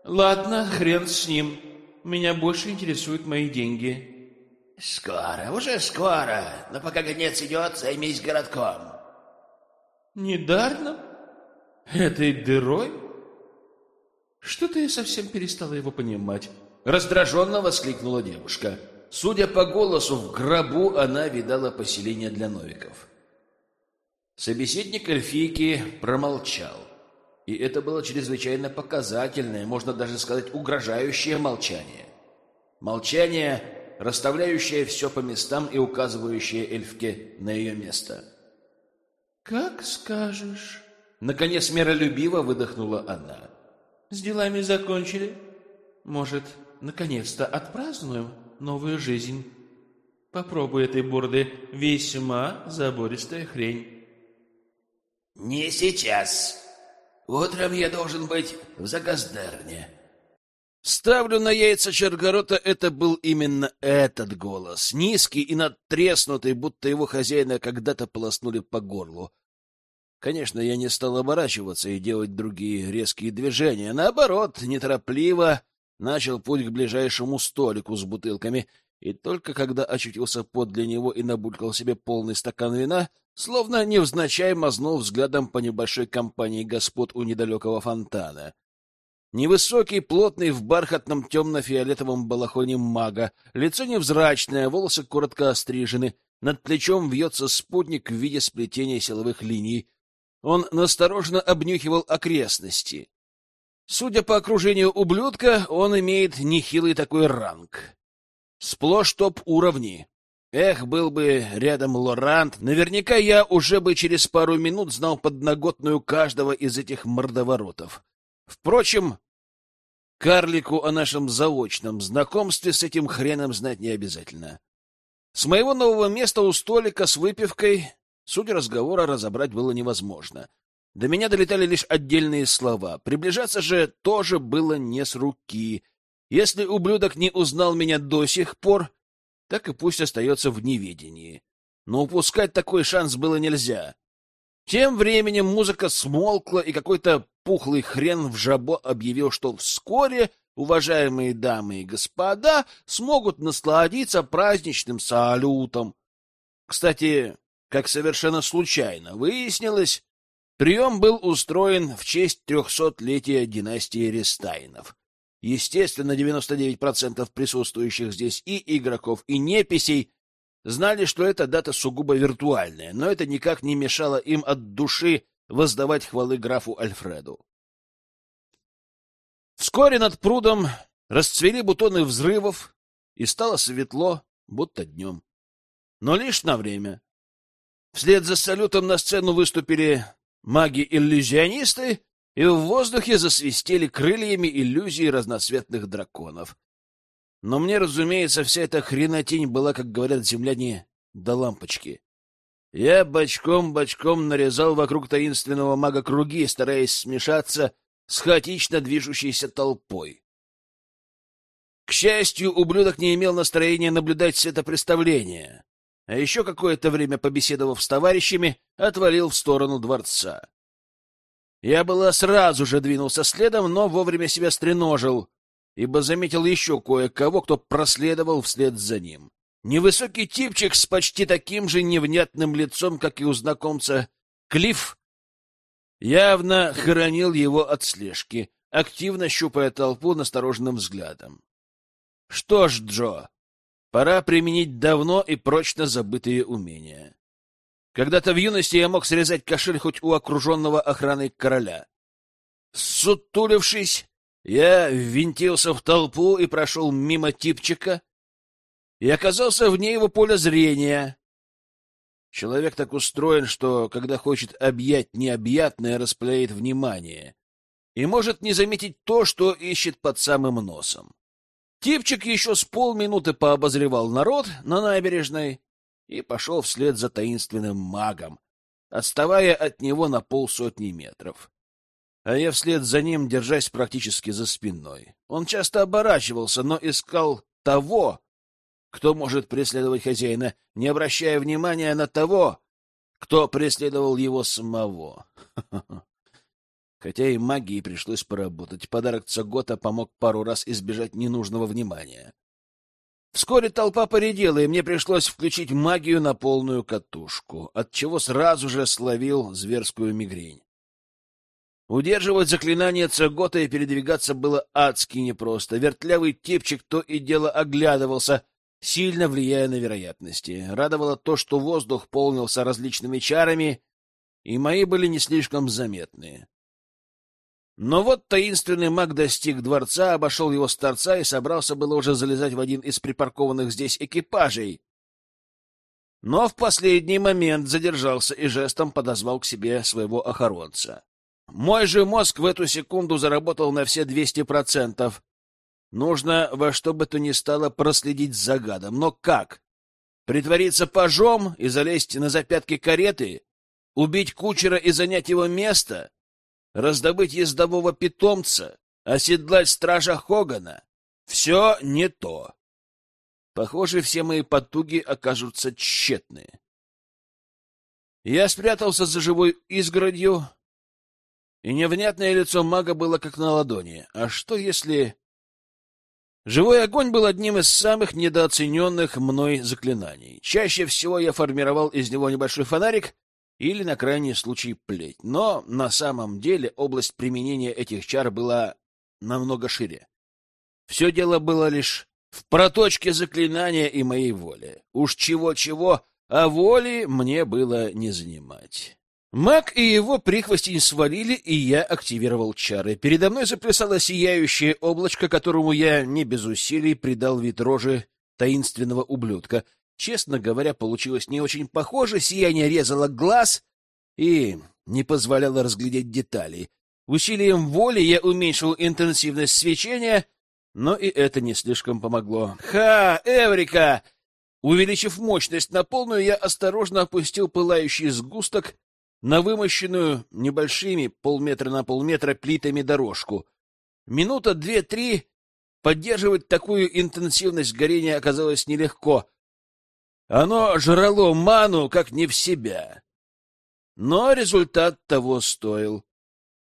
Ладно, хрен с ним. Меня больше интересуют мои деньги. Скоро, уже скоро. Но пока гонец идет, займись городком. Недарно? Этой дырой? Что-то я совсем перестала его понимать. Раздраженно воскликнула девушка. Судя по голосу, в гробу она видала поселение для новиков. Собеседник эльфийки промолчал. И это было чрезвычайно показательное, можно даже сказать, угрожающее молчание. Молчание, расставляющее все по местам и указывающее эльфке на ее место. «Как скажешь», — наконец миролюбиво выдохнула она. «С делами закончили? Может, наконец-то отпразднуем новую жизнь? Попробуй этой бурды, весьма забористая хрень». «Не сейчас. Утром я должен быть в Загаздерне». Ставлю на яйца Чаргорота, это был именно этот голос, низкий и надтреснутый, будто его хозяина когда-то полоснули по горлу. Конечно, я не стал оборачиваться и делать другие резкие движения. Наоборот, неторопливо начал путь к ближайшему столику с бутылками, и только когда очутился подле него и набулькал себе полный стакан вина, словно невзначай мазнул взглядом по небольшой компании господ у недалекого фонтана — Невысокий, плотный, в бархатном темно-фиолетовом балахоне мага, лицо невзрачное, волосы коротко острижены, над плечом вьется спутник в виде сплетения силовых линий. Он настороженно обнюхивал окрестности. Судя по окружению ублюдка, он имеет нехилый такой ранг. Сплошь топ-уровни. Эх, был бы рядом Лорант, наверняка я уже бы через пару минут знал подноготную каждого из этих мордоворотов. Впрочем, карлику о нашем заочном знакомстве с этим хреном знать не обязательно. С моего нового места у столика с выпивкой суть разговора разобрать было невозможно. До меня долетали лишь отдельные слова. Приближаться же тоже было не с руки. Если ублюдок не узнал меня до сих пор, так и пусть остается в неведении. Но упускать такой шанс было нельзя. Тем временем музыка смолкла, и какой-то пухлый хрен в жабо объявил, что вскоре уважаемые дамы и господа смогут насладиться праздничным салютом. Кстати, как совершенно случайно выяснилось, прием был устроен в честь трехсотлетия династии Рестайнов. Естественно, 99% присутствующих здесь и игроков, и неписей знали, что эта дата сугубо виртуальная, но это никак не мешало им от души воздавать хвалы графу Альфреду. Вскоре над прудом расцвели бутоны взрывов, и стало светло, будто днем. Но лишь на время. Вслед за салютом на сцену выступили маги-иллюзионисты, и в воздухе засвистели крыльями иллюзии разноцветных драконов. Но мне, разумеется, вся эта хренотень была, как говорят земляне, до лампочки. Я бочком-бочком нарезал вокруг таинственного мага круги, стараясь смешаться с хаотично движущейся толпой. К счастью, ублюдок не имел настроения наблюдать все а еще какое-то время, побеседовав с товарищами, отвалил в сторону дворца. Я было сразу же двинулся следом, но вовремя себя стреножил, ибо заметил еще кое-кого, кто проследовал вслед за ним. Невысокий типчик с почти таким же невнятным лицом, как и у знакомца Клифф, явно хоронил его от слежки, активно щупая толпу настороженным взглядом. Что ж, Джо, пора применить давно и прочно забытые умения. Когда-то в юности я мог срезать кошель хоть у окруженного охраной короля. Сутулившись, я ввинтился в толпу и прошел мимо типчика и оказался вне его поля зрения. Человек так устроен, что, когда хочет объять необъятное, распыляет внимание и может не заметить то, что ищет под самым носом. Типчик еще с полминуты пообозревал народ на набережной, и пошел вслед за таинственным магом, отставая от него на полсотни метров. А я вслед за ним, держась практически за спиной. Он часто оборачивался, но искал того, кто может преследовать хозяина, не обращая внимания на того, кто преследовал его самого. Хотя и магии пришлось поработать. Подарок Цагота помог пару раз избежать ненужного внимания. Вскоре толпа поредела, и мне пришлось включить магию на полную катушку, от чего сразу же словил зверскую мигрень. Удерживать заклинание Цагота и передвигаться было адски непросто. Вертлявый типчик то и дело оглядывался, сильно влияя на вероятности. Радовало то, что воздух полнился различными чарами, и мои были не слишком заметные. Но вот таинственный маг достиг дворца, обошел его с торца и собрался было уже залезать в один из припаркованных здесь экипажей. Но в последний момент задержался и жестом подозвал к себе своего охоронца. Мой же мозг в эту секунду заработал на все двести процентов. Нужно во что бы то ни стало проследить за гадом. Но как? Притвориться пажом и залезть на запятки кареты? Убить кучера и занять его место? Раздобыть ездового питомца, оседлать стража Хогана. Все не то. Похоже, все мои потуги окажутся тщетны. Я спрятался за живой изгородью, и невнятное лицо мага было как на ладони. А что если... Живой огонь был одним из самых недооцененных мной заклинаний. Чаще всего я формировал из него небольшой фонарик или, на крайний случай, плеть. Но на самом деле область применения этих чар была намного шире. Все дело было лишь в проточке заклинания и моей воли. Уж чего-чего, а воли мне было не занимать. Маг и его прихвостень свалили, и я активировал чары. Передо мной заплясало сияющее облачко, которому я не без усилий придал вид рожи таинственного ублюдка. Честно говоря, получилось не очень похоже, сияние резало глаз и не позволяло разглядеть детали. Усилием воли я уменьшил интенсивность свечения, но и это не слишком помогло. «Ха! Эврика!» Увеличив мощность на полную, я осторожно опустил пылающий сгусток на вымощенную небольшими полметра на полметра плитами дорожку. Минута две-три поддерживать такую интенсивность горения оказалось нелегко. Оно жрало ману, как не в себя. Но результат того стоил.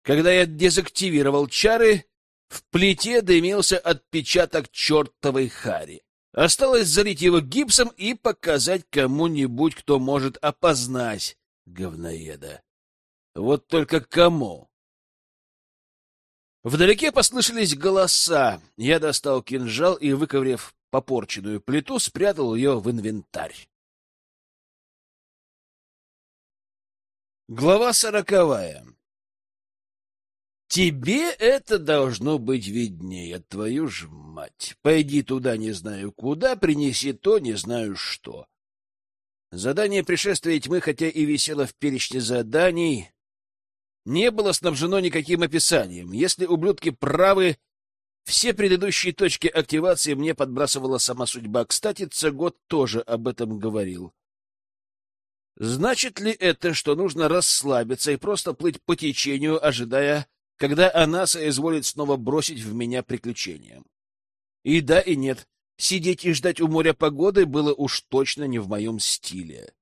Когда я дезактивировал чары, в плите дымился отпечаток чертовой хари. Осталось залить его гипсом и показать кому-нибудь, кто может опознать говноеда. Вот только кому? Вдалеке послышались голоса. Я достал кинжал и, выковыряв попорченную плиту, спрятал ее в инвентарь. Глава сороковая. Тебе это должно быть виднее, твою ж мать. Пойди туда не знаю куда, принеси то не знаю что. Задание пришествия тьмы, хотя и висело в перечне заданий, не было снабжено никаким описанием. Если ублюдки правы, все предыдущие точки активации мне подбрасывала сама судьба. Кстати, Цегот тоже об этом говорил. Значит ли это, что нужно расслабиться и просто плыть по течению, ожидая когда она соизволит снова бросить в меня приключения. И да, и нет. Сидеть и ждать у моря погоды было уж точно не в моем стиле.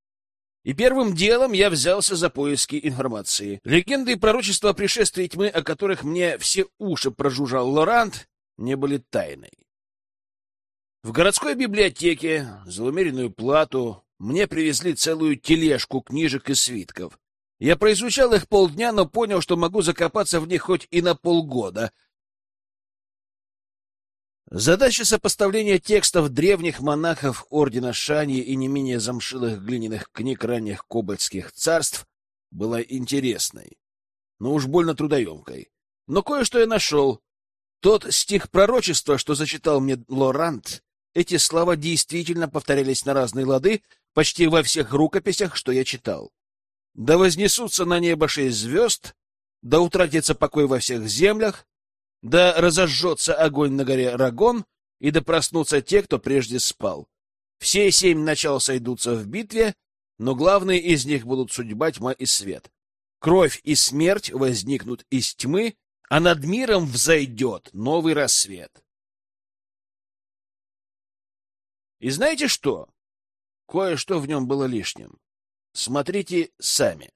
И первым делом я взялся за поиски информации. Легенды и пророчества о тьмы, о которых мне все уши прожужжал Лорант, не были тайной. В городской библиотеке за умеренную плату мне привезли целую тележку книжек и свитков. Я произучал их полдня, но понял, что могу закопаться в них хоть и на полгода. Задача сопоставления текстов древних монахов Ордена Шани и не менее замшилых глиняных книг ранних кобальтских царств была интересной, но уж больно трудоемкой. Но кое-что я нашел. Тот стих пророчества, что зачитал мне Лорант, эти слова действительно повторялись на разные лады почти во всех рукописях, что я читал. Да вознесутся на небо шесть звезд, да утратится покой во всех землях, да разожжется огонь на горе Рагон, и да проснутся те, кто прежде спал. Все семь начал сойдутся в битве, но главные из них будут судьба, тьма и свет. Кровь и смерть возникнут из тьмы, а над миром взойдет новый рассвет. И знаете что? Кое-что в нем было лишним. Смотрите сами.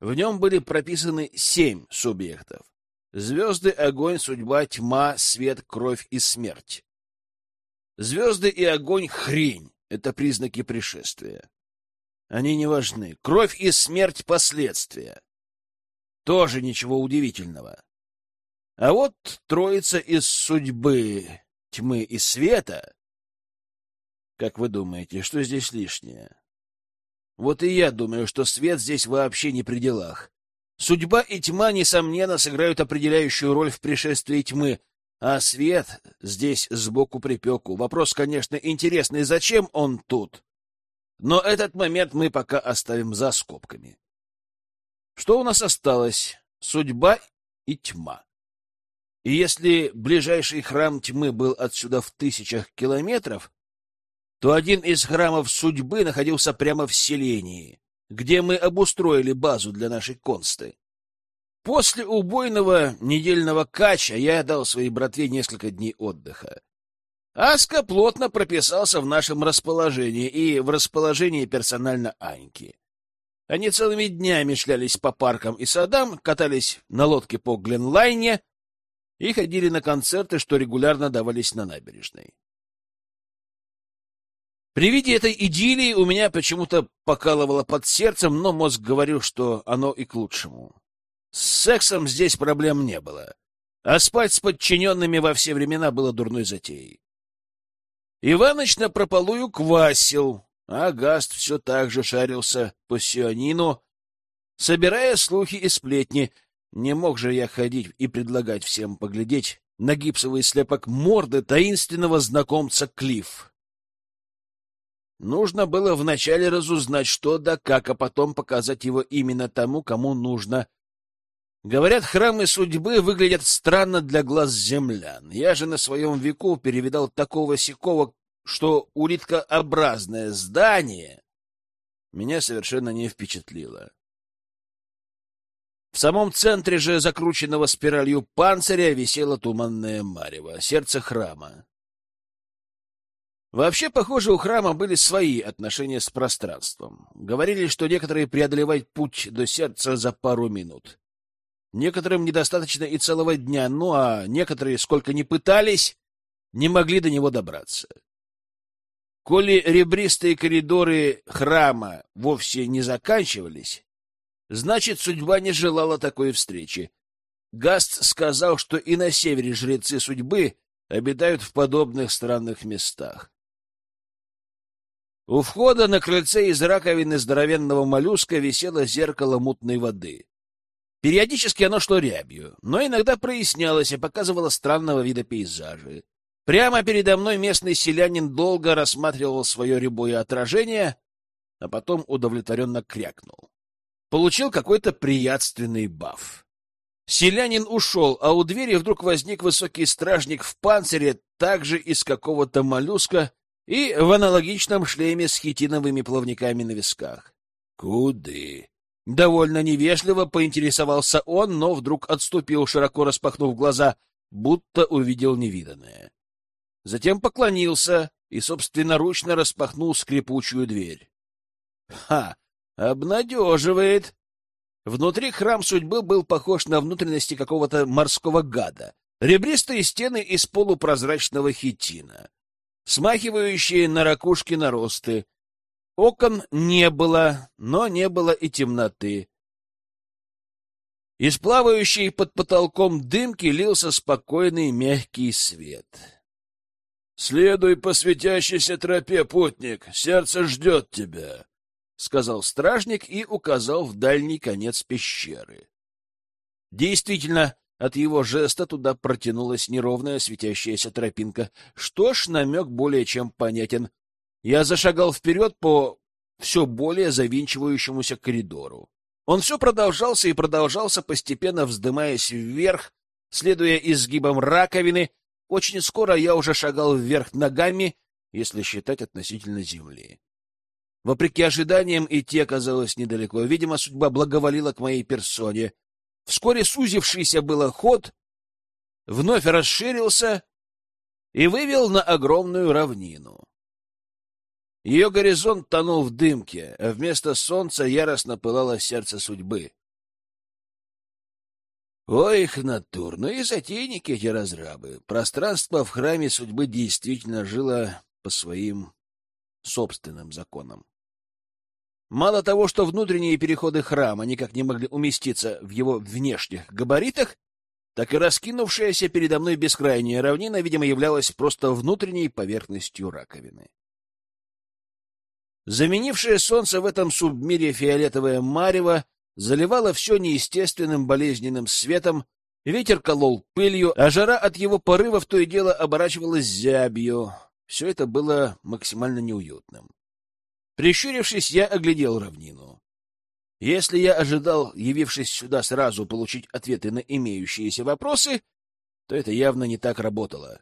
В нем были прописаны семь субъектов. Звезды, огонь, судьба, тьма, свет, кровь и смерть. Звезды и огонь — хрень. Это признаки пришествия. Они не важны. Кровь и смерть — последствия. Тоже ничего удивительного. А вот троица из судьбы, тьмы и света... Как вы думаете, что здесь лишнее? Вот и я думаю, что свет здесь вообще не при делах. Судьба и тьма, несомненно, сыграют определяющую роль в пришествии тьмы, а свет здесь сбоку припеку. Вопрос, конечно, интересный, зачем он тут? Но этот момент мы пока оставим за скобками. Что у нас осталось? Судьба и тьма. И если ближайший храм тьмы был отсюда в тысячах километров, то один из храмов судьбы находился прямо в селении, где мы обустроили базу для нашей консты. После убойного недельного кача я дал своей братве несколько дней отдыха. Аска плотно прописался в нашем расположении и в расположении персонально Аньки. Они целыми днями шлялись по паркам и садам, катались на лодке по Гленлайне и ходили на концерты, что регулярно давались на набережной. При виде этой идиллии у меня почему-то покалывало под сердцем, но мозг говорил, что оно и к лучшему. С сексом здесь проблем не было, а спать с подчиненными во все времена было дурной затеей. Иваныч напропалую квасил, а Гаст все так же шарился по сионину, собирая слухи и сплетни. Не мог же я ходить и предлагать всем поглядеть на гипсовый слепок морды таинственного знакомца Клифф. Нужно было вначале разузнать, что да как, а потом показать его именно тому, кому нужно. Говорят, храмы судьбы выглядят странно для глаз землян. Я же на своем веку перевидал такого сякого, что улиткообразное здание меня совершенно не впечатлило. В самом центре же закрученного спиралью панциря висело туманное марево, сердце храма. Вообще, похоже, у храма были свои отношения с пространством. Говорили, что некоторые преодолевают путь до сердца за пару минут. Некоторым недостаточно и целого дня, ну а некоторые, сколько ни пытались, не могли до него добраться. Коли ребристые коридоры храма вовсе не заканчивались, значит, судьба не желала такой встречи. Гаст сказал, что и на севере жрецы судьбы обитают в подобных странных местах. У входа на крыльце из раковины здоровенного моллюска висело зеркало мутной воды. Периодически оно шло рябью, но иногда прояснялось и показывало странного вида пейзажи. Прямо передо мной местный селянин долго рассматривал свое рябое отражение, а потом удовлетворенно крякнул. Получил какой-то приятственный баф. Селянин ушел, а у двери вдруг возник высокий стражник в панцире, также из какого-то моллюска, и в аналогичном шлеме с хитиновыми плавниками на висках. «Куды?» Довольно невежливо поинтересовался он, но вдруг отступил, широко распахнув глаза, будто увидел невиданное. Затем поклонился и собственноручно распахнул скрипучую дверь. «Ха! Обнадеживает!» Внутри храм судьбы был похож на внутренности какого-то морского гада. Ребристые стены из полупрозрачного хитина смахивающие на ракушки наросты. Окон не было, но не было и темноты. Из плавающей под потолком дымки лился спокойный мягкий свет. — Следуй по светящейся тропе, путник, сердце ждет тебя, — сказал стражник и указал в дальний конец пещеры. Действительно, от его жеста туда протянулась неровная светящаяся тропинка. Что ж, намек более чем понятен. Я зашагал вперед по все более завинчивающемуся коридору. Он все продолжался и продолжался, постепенно вздымаясь вверх, следуя изгибам раковины. Очень скоро я уже шагал вверх ногами, если считать относительно земли. Вопреки ожиданиям, идти оказалось недалеко. Видимо, судьба благоволила к моей персоне — Вскоре сузившийся было ход вновь расширился и вывел на огромную равнину. Ее горизонт тонул в дымке, а вместо солнца яростно пылало сердце судьбы. Ой, их натур, ну и затейники эти разрабы. Пространство в храме судьбы действительно жило по своим собственным законам. Мало того, что внутренние переходы храма никак не могли уместиться в его внешних габаритах, так и раскинувшаяся передо мной бескрайняя равнина, видимо, являлась просто внутренней поверхностью раковины. Заменившее солнце в этом субмире фиолетовое марево заливало все неестественным болезненным светом, ветер колол пылью, а жара от его порывов то и дело оборачивалась зябью. Все это было максимально неуютным. Прищурившись, я оглядел равнину. Если я ожидал, явившись сюда сразу, получить ответы на имеющиеся вопросы, то это явно не так работало.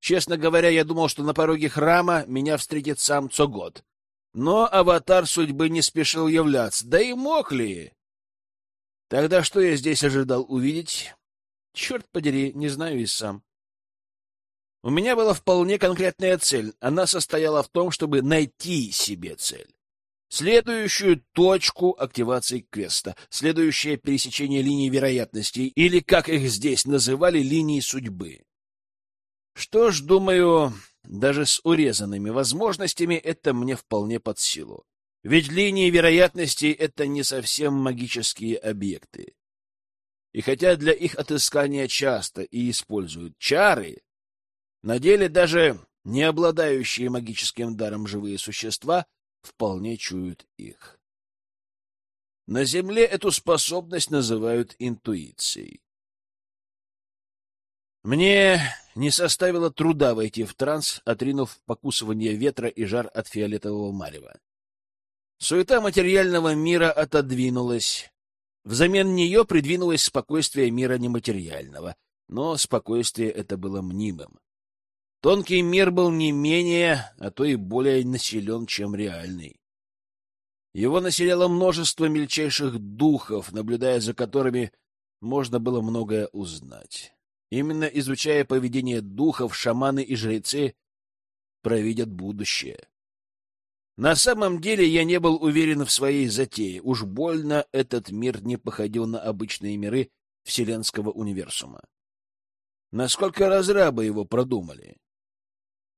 Честно говоря, я думал, что на пороге храма меня встретит сам Цогод. Но аватар судьбы не спешил являться, да и мог ли? Тогда что я здесь ожидал увидеть? Черт подери, не знаю и сам. У меня была вполне конкретная цель. Она состояла в том, чтобы найти себе цель. Следующую точку активации квеста, следующее пересечение линий вероятностей, или, как их здесь называли, линии судьбы. Что ж, думаю, даже с урезанными возможностями это мне вполне под силу. Ведь линии вероятностей — это не совсем магические объекты. И хотя для их отыскания часто и используют чары, на деле даже не обладающие магическим даром живые существа вполне чуют их. На Земле эту способность называют интуицией. Мне не составило труда войти в транс, отринув покусывание ветра и жар от фиолетового марева. Суета материального мира отодвинулась. Взамен нее придвинулось спокойствие мира нематериального, но спокойствие это было мнимым. Тонкий мир был не менее, а то и более населен, чем реальный. Его населяло множество мельчайших духов, наблюдая за которыми можно было многое узнать. Именно изучая поведение духов, шаманы и жрецы провидят будущее. На самом деле я не был уверен в своей затее. Уж больно этот мир не походил на обычные миры Вселенского универсума. Насколько разрабы его продумали?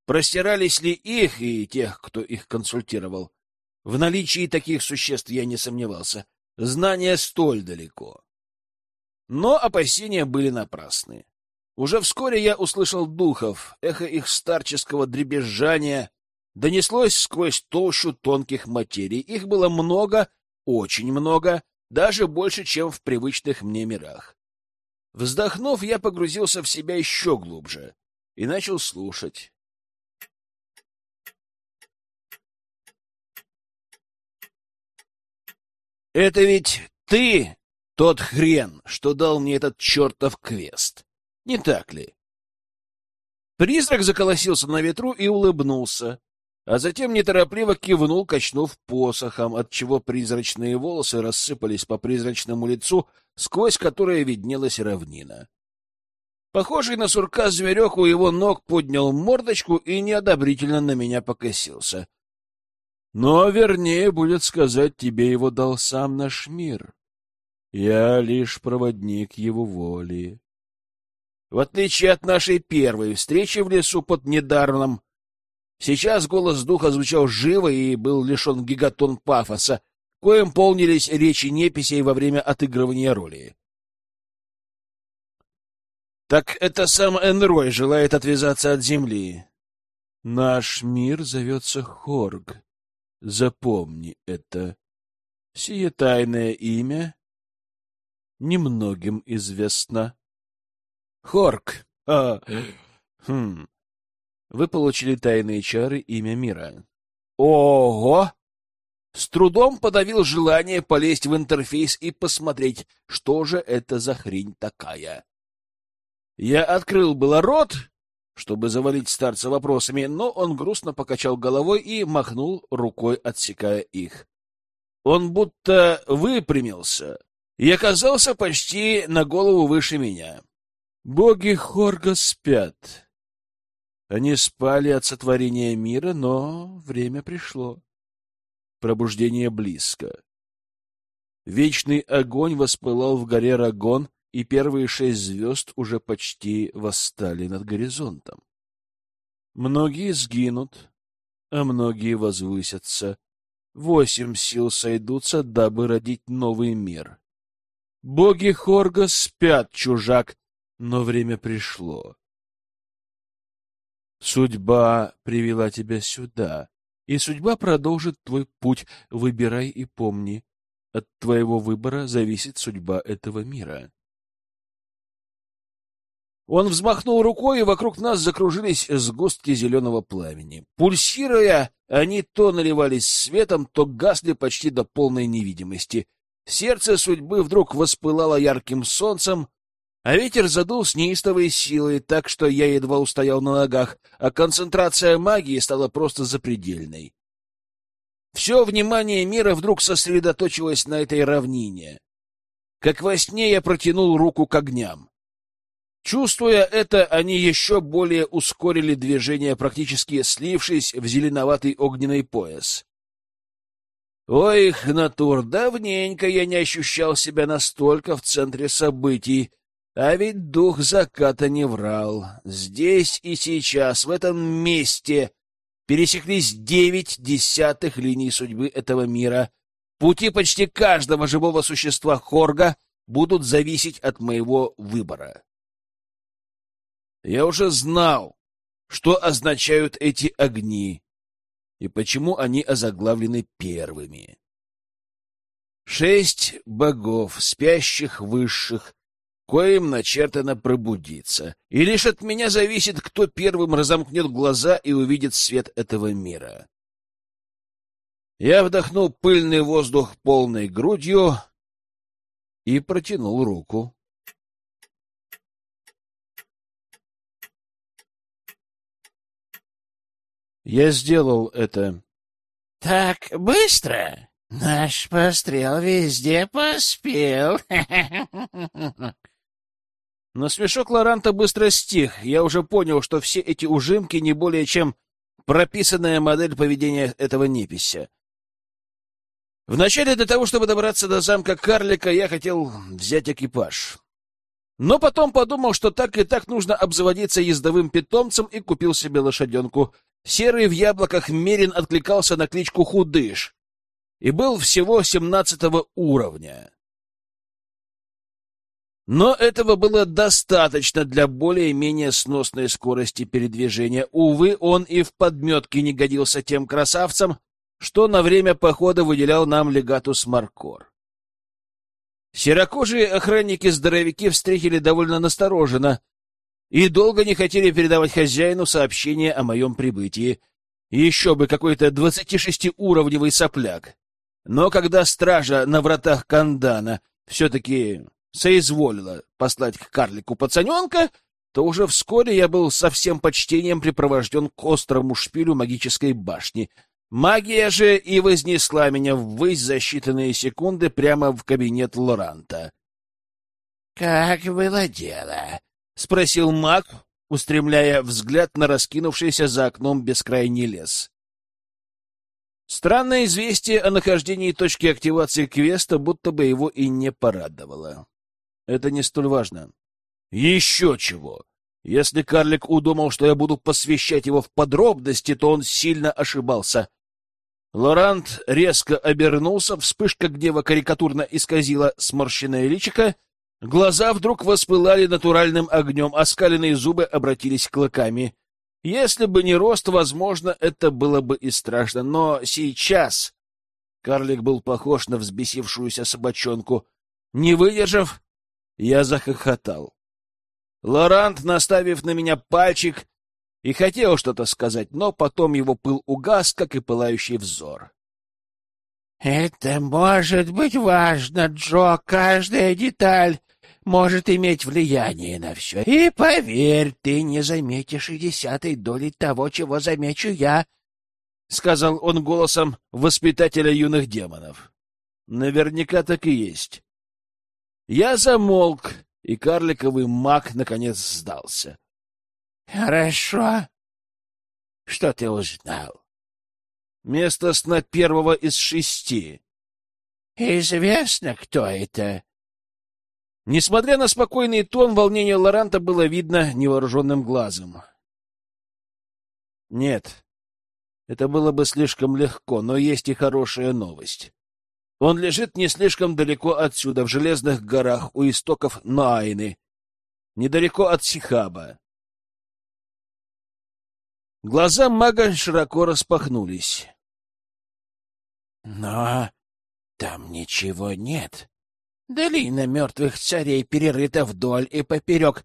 Простирались ли их и тех, кто их консультировал? В наличии таких существ я не сомневался. Знания столь далеко. Но опасения были напрасны. Уже вскоре я услышал духов, эхо их старческого дребезжания донеслось сквозь толщу тонких материй. Их было много, очень много, даже больше, чем в привычных мне мирах. Вздохнув, я погрузился в себя еще глубже и начал слушать. «Это ведь ты тот хрен, что дал мне этот чертов квест!» Не так ли? Призрак заколосился на ветру и улыбнулся, а затем неторопливо кивнул, качнув посохом, отчего призрачные волосы рассыпались по призрачному лицу, сквозь которое виднелась равнина. Похожий на сурка зверек у его ног поднял мордочку и неодобрительно на меня покосился. Но вернее будет сказать, тебе его дал сам наш мир. Я лишь проводник его воли. В отличие от нашей первой встречи в лесу под Недарном, сейчас голос духа звучал живо и был лишен гигатон пафоса, коим полнились речи неписей во время отыгрывания роли. Так это сам Энрой желает отвязаться от земли. Наш мир зовется Хорг. Запомни это. Сие тайное имя немногим известно. Хорк. А, хм. Вы получили тайные чары имя мира. Ого! С трудом подавил желание полезть в интерфейс и посмотреть, что же это за хрень такая. Я открыл было рот, чтобы завалить старца вопросами, но он грустно покачал головой и махнул рукой, отсекая их. Он будто выпрямился и оказался почти на голову выше меня. Боги Хорга спят. Они спали от сотворения мира, но время пришло. Пробуждение близко. Вечный огонь воспылал в горе Рагон, и первые шесть звезд уже почти восстали над горизонтом. Многие сгинут, а многие возвысятся. Восемь сил сойдутся, дабы родить новый мир. Боги Хорга спят, чужак, но время пришло. Судьба привела тебя сюда, и судьба продолжит твой путь. Выбирай и помни, от твоего выбора зависит судьба этого мира. Он взмахнул рукой, и вокруг нас закружились сгустки зеленого пламени. Пульсируя, они то наливались светом, то гасли почти до полной невидимости. Сердце судьбы вдруг воспылало ярким солнцем, а ветер задул с неистовой силой, так что я едва устоял на ногах, а концентрация магии стала просто запредельной. Все внимание мира вдруг сосредоточилось на этой равнине. Как во сне я протянул руку к огням. Чувствуя это, они еще более ускорили движение, практически слившись в зеленоватый огненный пояс. Ой, Хнатур, давненько я не ощущал себя настолько в центре событий, а ведь дух заката не врал. Здесь и сейчас, в этом месте, пересеклись девять десятых линий судьбы этого мира. Пути почти каждого живого существа Хорга будут зависеть от моего выбора. Я уже знал, что означают эти огни и почему они озаглавлены первыми. Шесть богов, спящих высших, коим начертано пробудиться. И лишь от меня зависит, кто первым разомкнет глаза и увидит свет этого мира. Я вдохнул пыльный воздух полной грудью и протянул руку. Я сделал это. — Так быстро? Наш пострел везде поспел. Но смешок Лоранта быстро стих. Я уже понял, что все эти ужимки не более чем прописанная модель поведения этого непися. Вначале для того, чтобы добраться до замка Карлика, я хотел взять экипаж. Но потом подумал, что так и так нужно обзаводиться ездовым питомцем и купил себе лошаденку. Серый в яблоках Мерин откликался на кличку Худыш и был всего семнадцатого уровня. Но этого было достаточно для более-менее сносной скорости передвижения. Увы, он и в подметке не годился тем красавцам, что на время похода выделял нам легатус Маркор. Серокожие охранники-здоровяки встретили довольно настороженно и долго не хотели передавать хозяину сообщение о моем прибытии. Еще бы какой-то двадцатишестиуровневый сопляк. Но когда стража на вратах Кандана все-таки соизволила послать к карлику пацаненка, то уже вскоре я был со всем почтением припровожден к острому шпилю магической башни. Магия же и вознесла меня ввысь за считанные секунды прямо в кабинет Лоранта. — Как было дело? — спросил маг, устремляя взгляд на раскинувшийся за окном бескрайний лес. Странное известие о нахождении точки активации квеста будто бы его и не порадовало. Это не столь важно. Еще чего! Если карлик удумал, что я буду посвящать его в подробности, то он сильно ошибался. Лорант резко обернулся, вспышка гнева карикатурно исказила сморщенное личико, глаза вдруг воспылали натуральным огнем, оскаленные зубы обратились клыками. Если бы не рост, возможно, это было бы и страшно, но сейчас карлик был похож на взбесившуюся собачонку. Не выдержав, я захохотал. Лорант, наставив на меня пальчик, и хотел что-то сказать, но потом его пыл угас, как и пылающий взор. — Это может быть важно, Джо, каждая деталь может иметь влияние на все. И поверь, ты не заметишь и десятой доли того, чего замечу я, — сказал он голосом воспитателя юных демонов. Наверняка так и есть. Я замолк, и карликовый маг наконец сдался. — Хорошо. Что ты узнал? — Место сна первого из шести. — Известно, кто это? Несмотря на спокойный тон, волнение Лоранта было видно невооруженным глазом. — Нет, это было бы слишком легко, но есть и хорошая новость. Он лежит не слишком далеко отсюда, в Железных горах, у истоков Наайны, недалеко от Сихаба. Глаза мага широко распахнулись. — Но там ничего нет. Долина мертвых царей перерыта вдоль и поперек.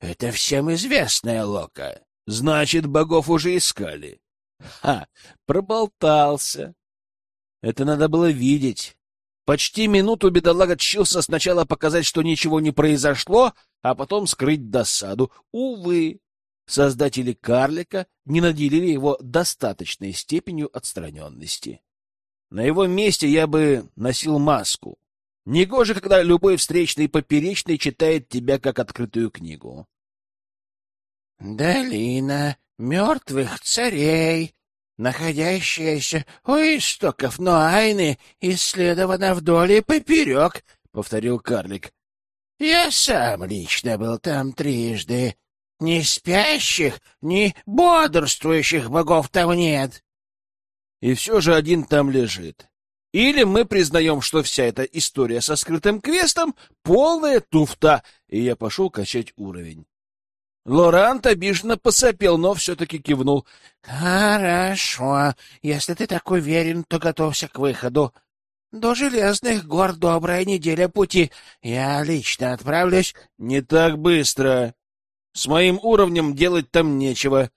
Это всем известная лока. Значит, богов уже искали. Ха! Проболтался. Это надо было видеть. Почти минуту бедолага чился сначала показать, что ничего не произошло, а потом скрыть досаду. Увы, создатели карлика не наделили его достаточной степенью отстраненности. На его месте я бы носил маску. Негоже, когда любой встречный поперечный читает тебя как открытую книгу. «Долина мертвых царей», находящаяся у истоков Ноайны, исследована вдоль и поперек, — повторил карлик. — Я сам лично был там трижды. Ни спящих, ни бодрствующих богов там нет. И все же один там лежит. Или мы признаем, что вся эта история со скрытым квестом — полная туфта, и я пошел качать уровень. Лорант обиженно посопел, но все-таки кивнул. — Хорошо. Если ты так уверен, то готовься к выходу. До Железных гор добрая неделя пути. Я лично отправлюсь. Не так быстро. С моим уровнем делать там нечего.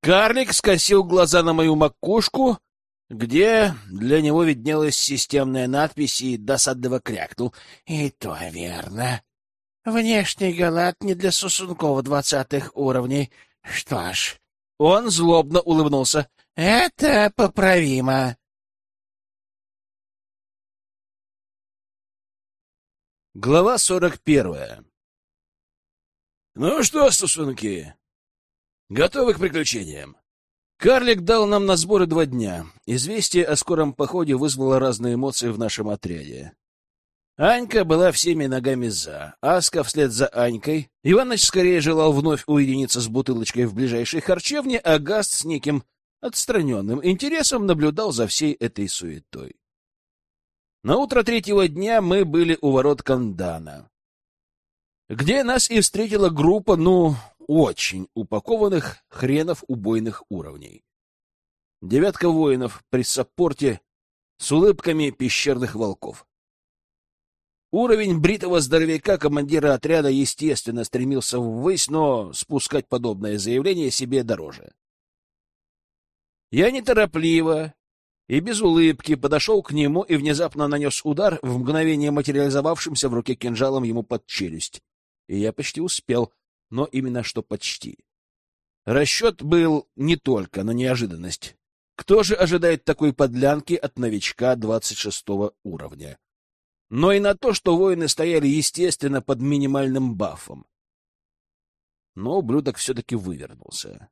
Карлик скосил глаза на мою макушку, где для него виднелась системная надпись и досадливо крякнул. И то верно. Внешний галат не для сосунков двадцатых уровней. Что ж... Он злобно улыбнулся. Это поправимо. Глава сорок первая. Ну что, сосунки, готовы к приключениям? Карлик дал нам на сборы два дня. Известие о скором походе вызвало разные эмоции в нашем отряде. Анька была всеми ногами за, Аска вслед за Анькой. Иваныч скорее желал вновь уединиться с бутылочкой в ближайшей харчевне, а Гаст с неким отстраненным интересом наблюдал за всей этой суетой. На утро третьего дня мы были у ворот Кандана, где нас и встретила группа, ну, очень упакованных хренов убойных уровней. Девятка воинов при саппорте с улыбками пещерных волков. Уровень бритого здоровяка командира отряда, естественно, стремился ввысь, но спускать подобное заявление себе дороже. Я неторопливо и без улыбки подошел к нему и внезапно нанес удар, в мгновение материализовавшимся в руке кинжалом ему под челюсть. И я почти успел, но именно что почти. Расчет был не только на неожиданность. Кто же ожидает такой подлянки от новичка двадцать шестого уровня? Но и на то, что воины стояли, естественно, под минимальным бафом. Но ублюдок все-таки вывернулся.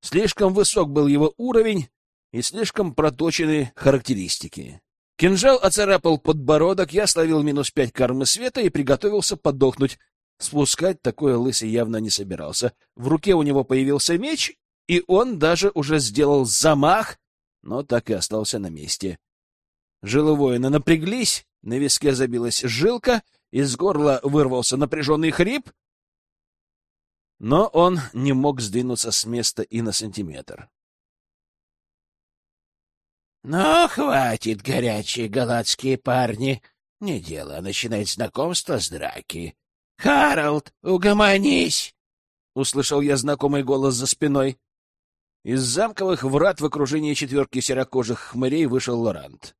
Слишком высок был его уровень и слишком проточены характеристики. Кинжал оцарапал подбородок, я словил минус пять кармы света и приготовился подохнуть. Спускать такое лысый явно не собирался. В руке у него появился меч, и он даже уже сделал замах, но так и остался на месте. Жилы воина напряглись, на виске забилась жилка, из горла вырвался напряженный хрип, но он не мог сдвинуться с места и на сантиметр. — Ну, хватит, горячие галатские парни. Не дело начинать знакомство с драки. — Харалд, угомонись! — услышал я знакомый голос за спиной. Из замковых врат в окружении четверки серокожих хмырей вышел Лорант.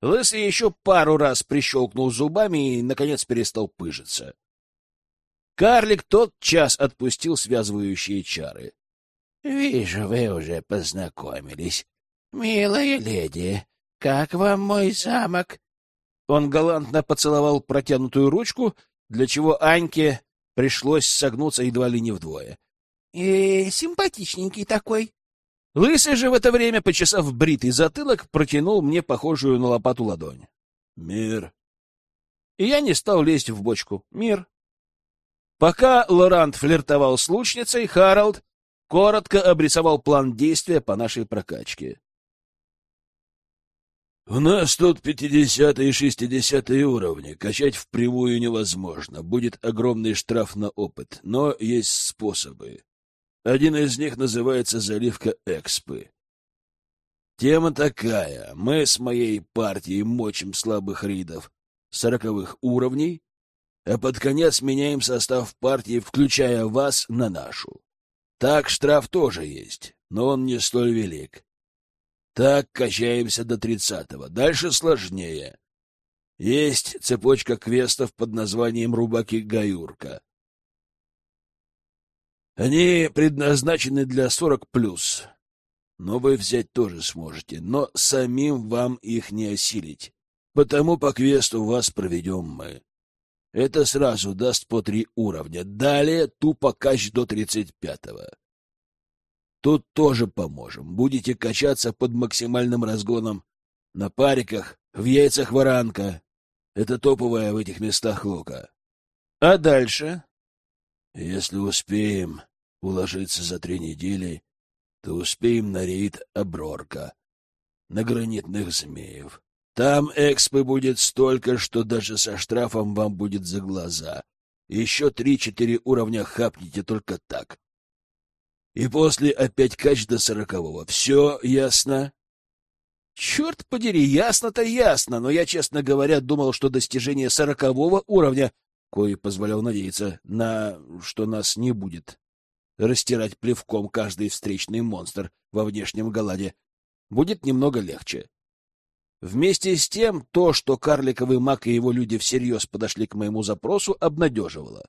Лысый еще пару раз прищелкнул зубами и, наконец, перестал пыжиться. Карлик тот час отпустил связывающие чары. — Вижу, вы уже познакомились. Милая леди, как вам мой замок? Он галантно поцеловал протянутую ручку, для чего Аньке пришлось согнуться едва ли не вдвое. — И симпатичненький такой. Лысый же в это время, почесав бритый затылок, протянул мне похожую на лопату ладонь. «Мир!» И я не стал лезть в бочку. Мир. Пока Лорант флиртовал с лучницей, Харалд коротко обрисовал план действия по нашей прокачке. «У нас тут пятидесятые и шестидесятые уровни. Качать впрямую невозможно. Будет огромный штраф на опыт. Но есть способы. Один из них называется «Заливка Экспы». Тема такая. Мы с моей партией мочим слабых ридов сороковых уровней, а под конец меняем состав партии, включая вас, на нашу. Так штраф тоже есть, но он не столь велик. Так качаемся до тридцатого. Дальше сложнее. Есть цепочка квестов под названием «Рубаки-гаюрка». Они предназначены для сорок плюс. Но вы взять тоже сможете, но самим вам их не осилить. Потому по квесту вас проведем мы. Это сразу даст по три уровня. Далее тупо кач до тридцать пятого. Тут тоже поможем. Будете качаться под максимальным разгоном на париках, в яйцах варанка. Это топовая в этих местах лука. А дальше? Если успеем уложиться за три недели, то успеем на рейд Аброрка, на гранитных змеев. Там экспы будет столько, что даже со штрафом вам будет за глаза. Еще три-четыре уровня хапните только так. И после опять кач до сорокового. Все ясно? Черт подери, ясно-то ясно, но я, честно говоря, думал, что достижение сорокового уровня, кое позволял надеяться, на что нас не будет растирать плевком каждый встречный монстр во внешнем голоде, будет немного легче. Вместе с тем, то, что карликовый маг и его люди всерьез подошли к моему запросу, обнадеживало.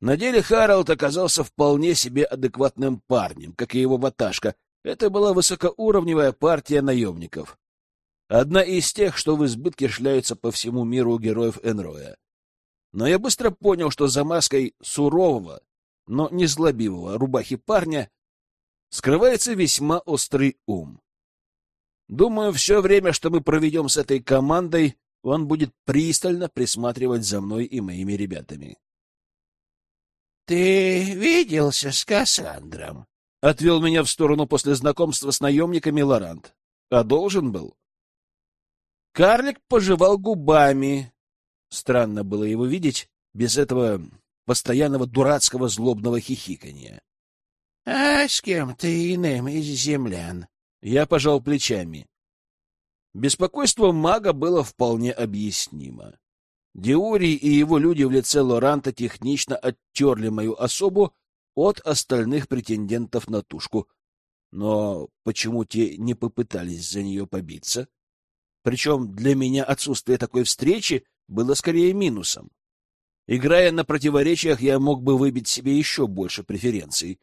На деле Харалд оказался вполне себе адекватным парнем, как и его ваташка, это была высокоуровневая партия наемников. Одна из тех, что в избытке шляются по всему миру героев Энроя. Но я быстро понял, что за маской сурового, но не злобивого рубахи парня скрывается весьма острый ум. Думаю, все время, что мы проведем с этой командой, он будет пристально присматривать за мной и моими ребятами. — Ты виделся с Кассандром? Отвел меня в сторону после знакомства с наемниками Лорант. А должен был. Карлик пожевал губами. Странно было его видеть без этого постоянного дурацкого злобного хихиканья. — А с кем-то иным из землян? Я пожал плечами. Беспокойство мага было вполне объяснимо. Диурий и его люди в лице Лоранта технично оттерли мою особу от остальных претендентов на тушку. Но почему те не попытались за нее побиться? Причем для меня отсутствие такой встречи было скорее минусом. Играя на противоречиях, я мог бы выбить себе еще больше преференций.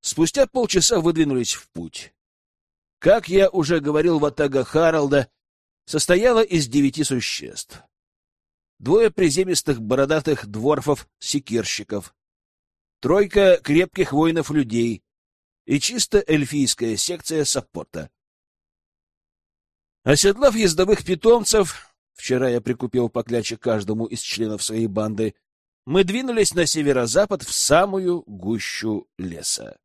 Спустя полчаса выдвинулись в путь. Как я уже говорил, ватага Харалда состояла из девяти существ. Двое приземистых бородатых дворфов-секирщиков, тройка крепких воинов-людей и чисто эльфийская секция саппорта. Оседлав ездовых питомцев, вчера я прикупил по кляче каждому из членов своей банды, мы двинулись на северо-запад в самую гущу леса.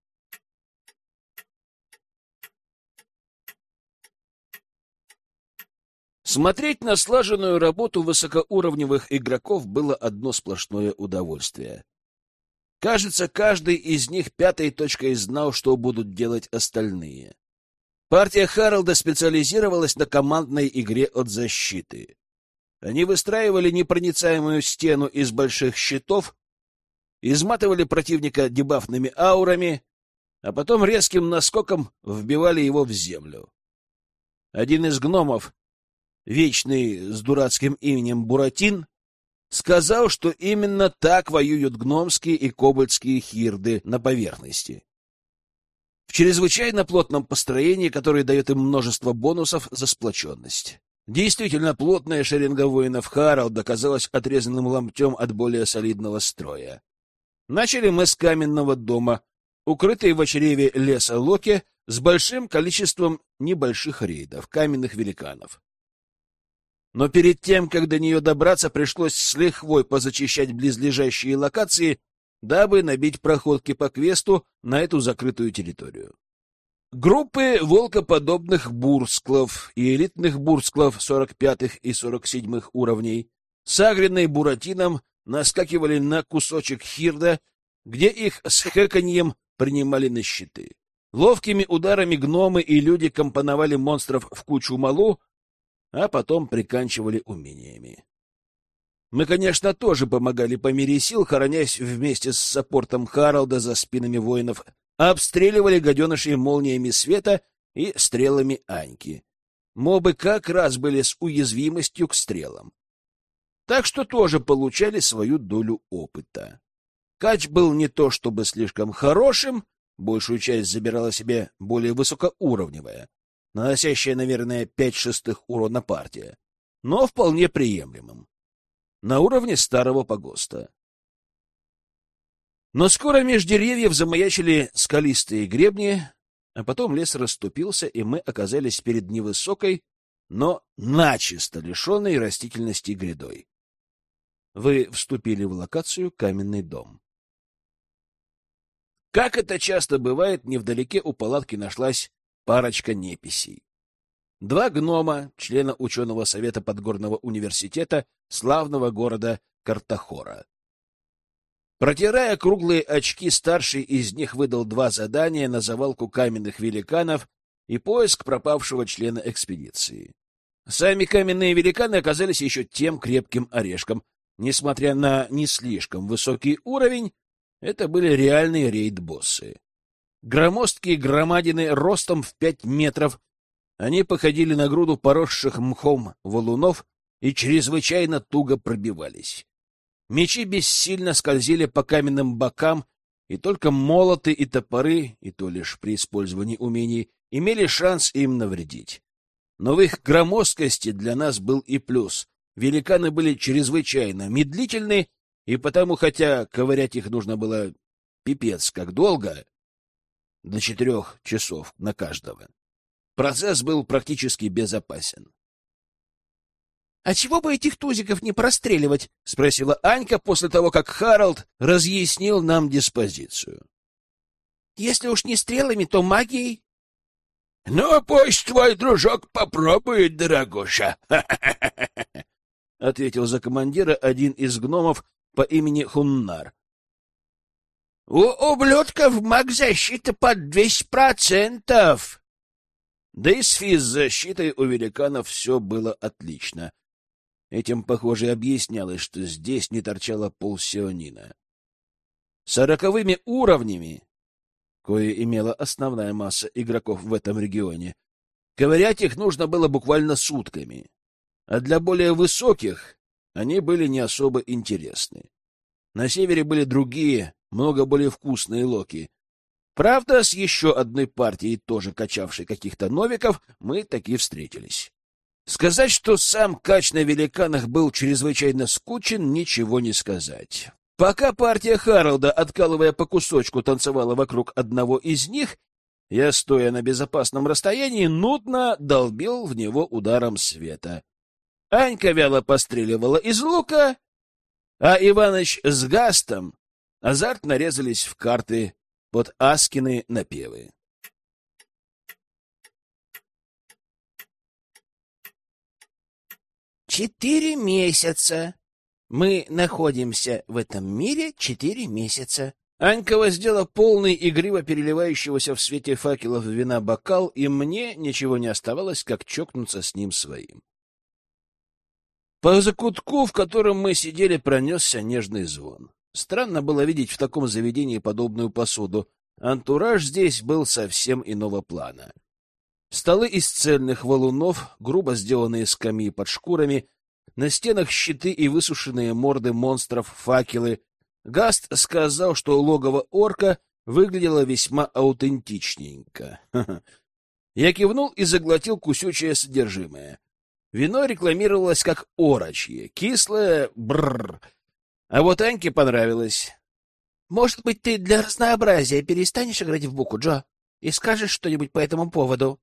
Смотреть на слаженную работу высокоуровневых игроков было одно сплошное удовольствие. Кажется, каждый из них пятой точкой знал, что будут делать остальные. Партия Харалда специализировалась на командной игре от защиты. Они выстраивали непроницаемую стену из больших щитов, изматывали противника дебафными аурами, а потом резким наскоком вбивали его в землю. Один из гномов, вечный с дурацким именем Буратин, сказал, что именно так воюют гномские и кобальтские хирды на поверхности. В чрезвычайно плотном построении, которое дает им множество бонусов за сплоченность. Действительно, плотная шеренга воинов Харалд оказалась отрезанным ломтем от более солидного строя. Начали мы с каменного дома, укрытой в очреве леса Локи, с большим количеством небольших рейдов, каменных великанов. Но перед тем, как до нее добраться, пришлось с лихвой позачищать близлежащие локации, дабы набить проходки по квесту на эту закрытую территорию. Группы волкоподобных бурсклов и элитных бурсклов 45-х и 47-х уровней, сагренные буратином, наскакивали на кусочек хирда, где их с хэканьем принимали на щиты. Ловкими ударами гномы и люди компоновали монстров в кучу малу, а потом приканчивали умениями. Мы, конечно, тоже помогали по мере сил, хоронясь вместе с саппортом Харалда за спинами воинов, обстреливали гаденышей молниями света и стрелами Аньки. Мобы как раз были с уязвимостью к стрелам. Так что тоже получали свою долю опыта. Кач был не то чтобы слишком хорошим, большую часть забирала себе более высокоуровневая, наносящая, наверное, пять шестых урона партия, но вполне приемлемым. На уровне старого погоста. Но скоро меж деревьев замаячили скалистые гребни, а потом лес расступился, и мы оказались перед невысокой, но начисто лишенной растительности грядой. Вы вступили в локацию «Каменный дом». Как это часто бывает, невдалеке у палатки нашлась парочка неписей. Два гнома, члена ученого совета Подгорного университета славного города Картахора. Протирая круглые очки, старший из них выдал два задания на завалку каменных великанов и поиск пропавшего члена экспедиции. Сами каменные великаны оказались еще тем крепким орешком. Несмотря на не слишком высокий уровень, это были реальные рейд-боссы. Громоздкие громадины ростом в пять метров, они походили на груду поросших мхом валунов и чрезвычайно туго пробивались. Мечи бессильно скользили по каменным бокам, и только молоты и топоры, и то лишь при использовании умений, имели шанс им навредить. Но в их громоздкости для нас был и плюс. Великаны были чрезвычайно медлительны, и потому, хотя ковырять их нужно было пипец как долго, до четырех часов на каждого, процесс был практически безопасен. — А чего бы этих тузиков не простреливать? — спросила Анька после того, как Харалд разъяснил нам диспозицию. — Если уж не стрелами, то магией. — Ну, пусть твой дружок попробует, дорогуша, — ответил за командира один из гномов по имени Хуннар. — У ублюдков маг защиты под двести процентов. Да и с физзащитой у великанов все было отлично. Этим, похоже, объяснялось, что здесь не торчало полсионина. Сороковыми уровнями кое имела основная масса игроков в этом регионе. Ковырять их нужно было буквально сутками, а для более высоких они были не особо интересны. На севере были другие, много более вкусные локи. Правда, с еще одной партией, тоже качавшей каких-то новиков, мы таки встретились. Сказать, что сам кач на великанах был чрезвычайно скучен, ничего не сказать. Пока партия Харалда, откалывая по кусочку, танцевала вокруг одного из них, я, стоя на безопасном расстоянии, нудно долбил в него ударом света. Анька вяло постреливала из лука, а Иваныч с Гастом азартно резались в карты под Аскины напевы. «Четыре месяца», мы находимся в этом мире четыре месяца. Анька воздела полный игриво переливающегося в свете факелов вина бокал, и мне ничего не оставалось, как чокнуться с ним своим. По закутку, в котором мы сидели, пронесся нежный звон. Странно было видеть в таком заведении подобную посуду. Антураж здесь был совсем иного плана. Столы из цельных валунов, грубо сделанные скамьи под шкурами, на стенах щиты и высушенные морды монстров, факелы. Гаст сказал, что логово орка выглядело весьма аутентичненько. Я кивнул и заглотил кусючее содержимое. Вино рекламировалось как орочье, кислое, бррр. А вот Аньке понравилось. Может быть, ты для разнообразия перестанешь играть в буку, Джо, и скажешь что-нибудь по этому поводу?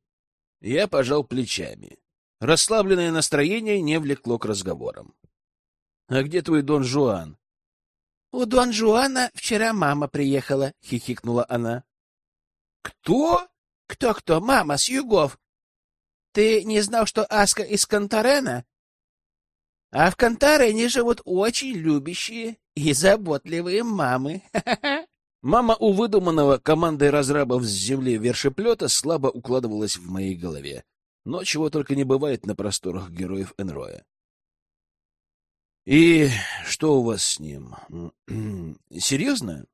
Я пожал плечами. Расслабленное настроение не влекло к разговорам. — А где твой Дон Жуан? — У Дон Жуана вчера мама приехала, — хихикнула она. — Кто? — Кто-кто? Мама с югов. Ты не знал, что Аска из Конторена? А в Конторене живут очень любящие и заботливые мамы. Мама у выдуманного командой разрабов с земли вершеплета слабо укладывалась в моей голове но чего только не бывает на просторах героев Энроя. И что у вас с ним? Серьезно?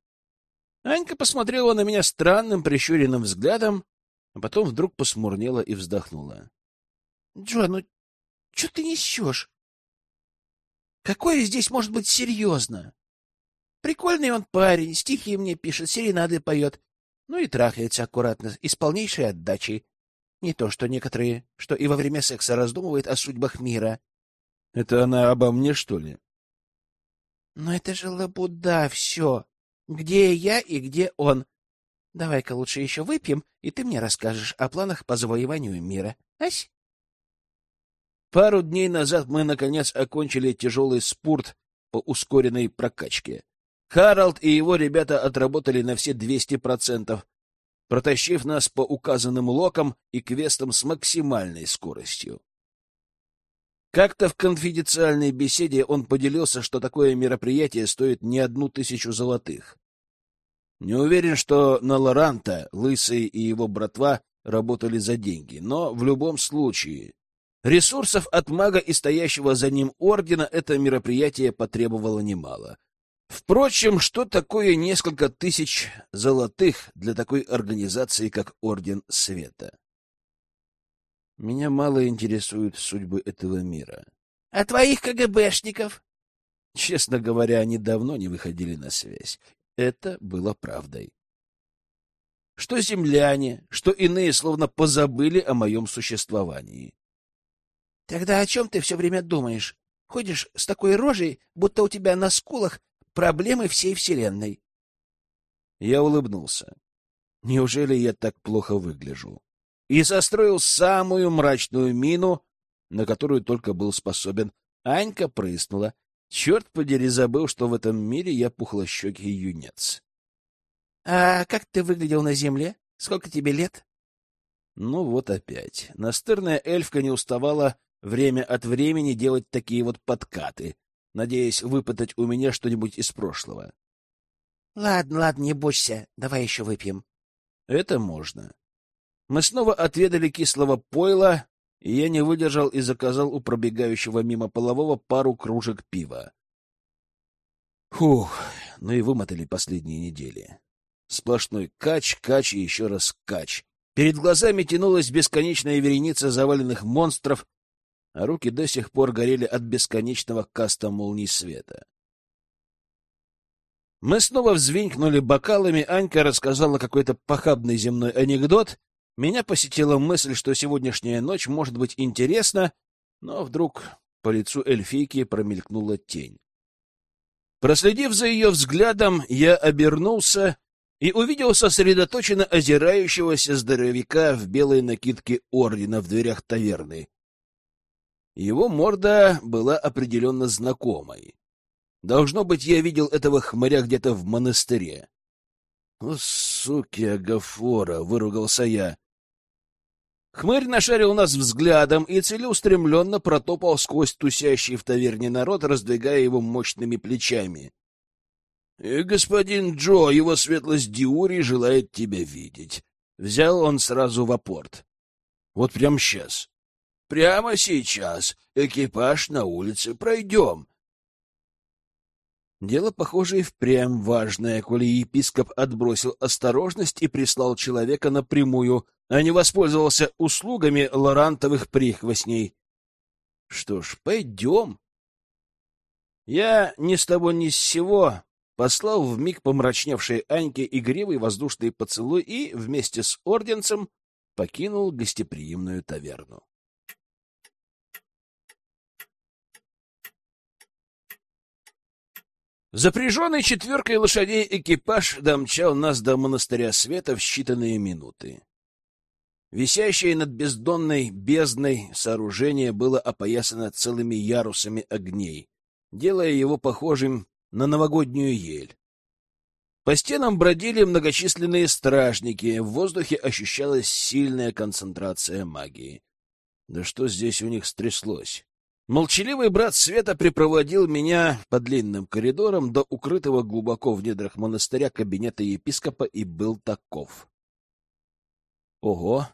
Анька посмотрела на меня странным прищуренным взглядом, а потом вдруг посмурнела и вздохнула. — Джо, ну что ты несешь? Какое здесь может быть серьезно? Прикольный он парень, стихи мне пишет, серенады поет, ну и трахается аккуратно, и с полнейшей отдачей. Не то, что некоторые, что и во время секса раздумывают о судьбах мира. Это она обо мне, что ли? Но это же лабуда все. Где я и где он? Давай-ка лучше еще выпьем, и ты мне расскажешь о планах по завоеванию мира. Ась? Пару дней назад мы, наконец, окончили тяжелый спорт по ускоренной прокачке. Харалд и его ребята отработали на все двести процентов, протащив нас по указанным локам и квестам с максимальной скоростью. Как-то в конфиденциальной беседе он поделился, что такое мероприятие стоит не одну тысячу золотых. Не уверен, что на Лоранта Лысый и его братва работали за деньги, но в любом случае ресурсов от мага и стоящего за ним ордена это мероприятие потребовало немало. Впрочем, что такое несколько тысяч золотых для такой организации, как Орден Света? Меня мало интересуют судьбы этого мира. — А твоих КГБшников? Честно говоря, они давно не выходили на связь. Это было правдой. Что земляне, что иные словно позабыли о моем существовании. — Тогда о чем ты все время думаешь? Ходишь с такой рожей, будто у тебя на скулах проблемы всей Вселенной. Я улыбнулся. Неужели я так плохо выгляжу? И состроил самую мрачную мину, на которую только был способен. Анька прыснула. Черт подери, забыл, что в этом мире я пухлощекий юнец. — А как ты выглядел на земле? Сколько тебе лет? Ну вот опять. Настырная эльфка не уставала время от времени делать такие вот подкаты, надеясь выпытать у меня что-нибудь из прошлого. — Ладно, ладно, не бойся, давай еще выпьем. — Это можно. Мы снова отведали кислого пойла, и я не выдержал и заказал у пробегающего мимо полового пару кружек пива. Фух, ну и вымотали последние недели. Сплошной кач, кач и еще раз кач. Перед глазами тянулась бесконечная вереница заваленных монстров, а руки до сих пор горели от бесконечного каста молний света. Мы снова взвинкнули бокалами, Анька рассказала какой-то похабный земной анекдот. Меня посетила мысль, что сегодняшняя ночь может быть интересна, но вдруг по лицу эльфийки промелькнула тень. Проследив за ее взглядом, я обернулся и увидел сосредоточенно озирающегося здоровяка в белой накидке ордена в дверях таверны. Его морда была определенно знакомой. Должно быть, я видел этого хмыря где-то в монастыре. — О, суки Агафора! — выругался я. Хмырь нашарил нас взглядом и целеустремленно протопал сквозь тусящий в таверне народ, раздвигая его мощными плечами. «Э, — Господин Джо, его светлость Диури желает тебя видеть. Взял он сразу в апорт. — Вот прямо сейчас. Прямо сейчас. Экипаж на улице. Пройдем. Дело, похоже, и впрямь важное, коли епископ отбросил осторожность и прислал человека напрямую, а не воспользовался услугами лорантовых прихвостней. Что ж, пойдем. Я ни с того ни с сего послал в миг помрачневшей Аньке игривый воздушный поцелуй и вместе с орденцем покинул гостеприимную таверну. Запряженный четверкой лошадей экипаж домчал нас до монастыря света в считанные минуты. Висящее над бездонной бездной сооружение было опоясано целыми ярусами огней, делая его похожим на новогоднюю ель. По стенам бродили многочисленные стражники, в воздухе ощущалась сильная концентрация магии. Да что здесь у них стряслось? Молчаливый брат Света припроводил меня по длинным коридорам до укрытого глубоко в недрах монастыря кабинета епископа и был таков. Ого!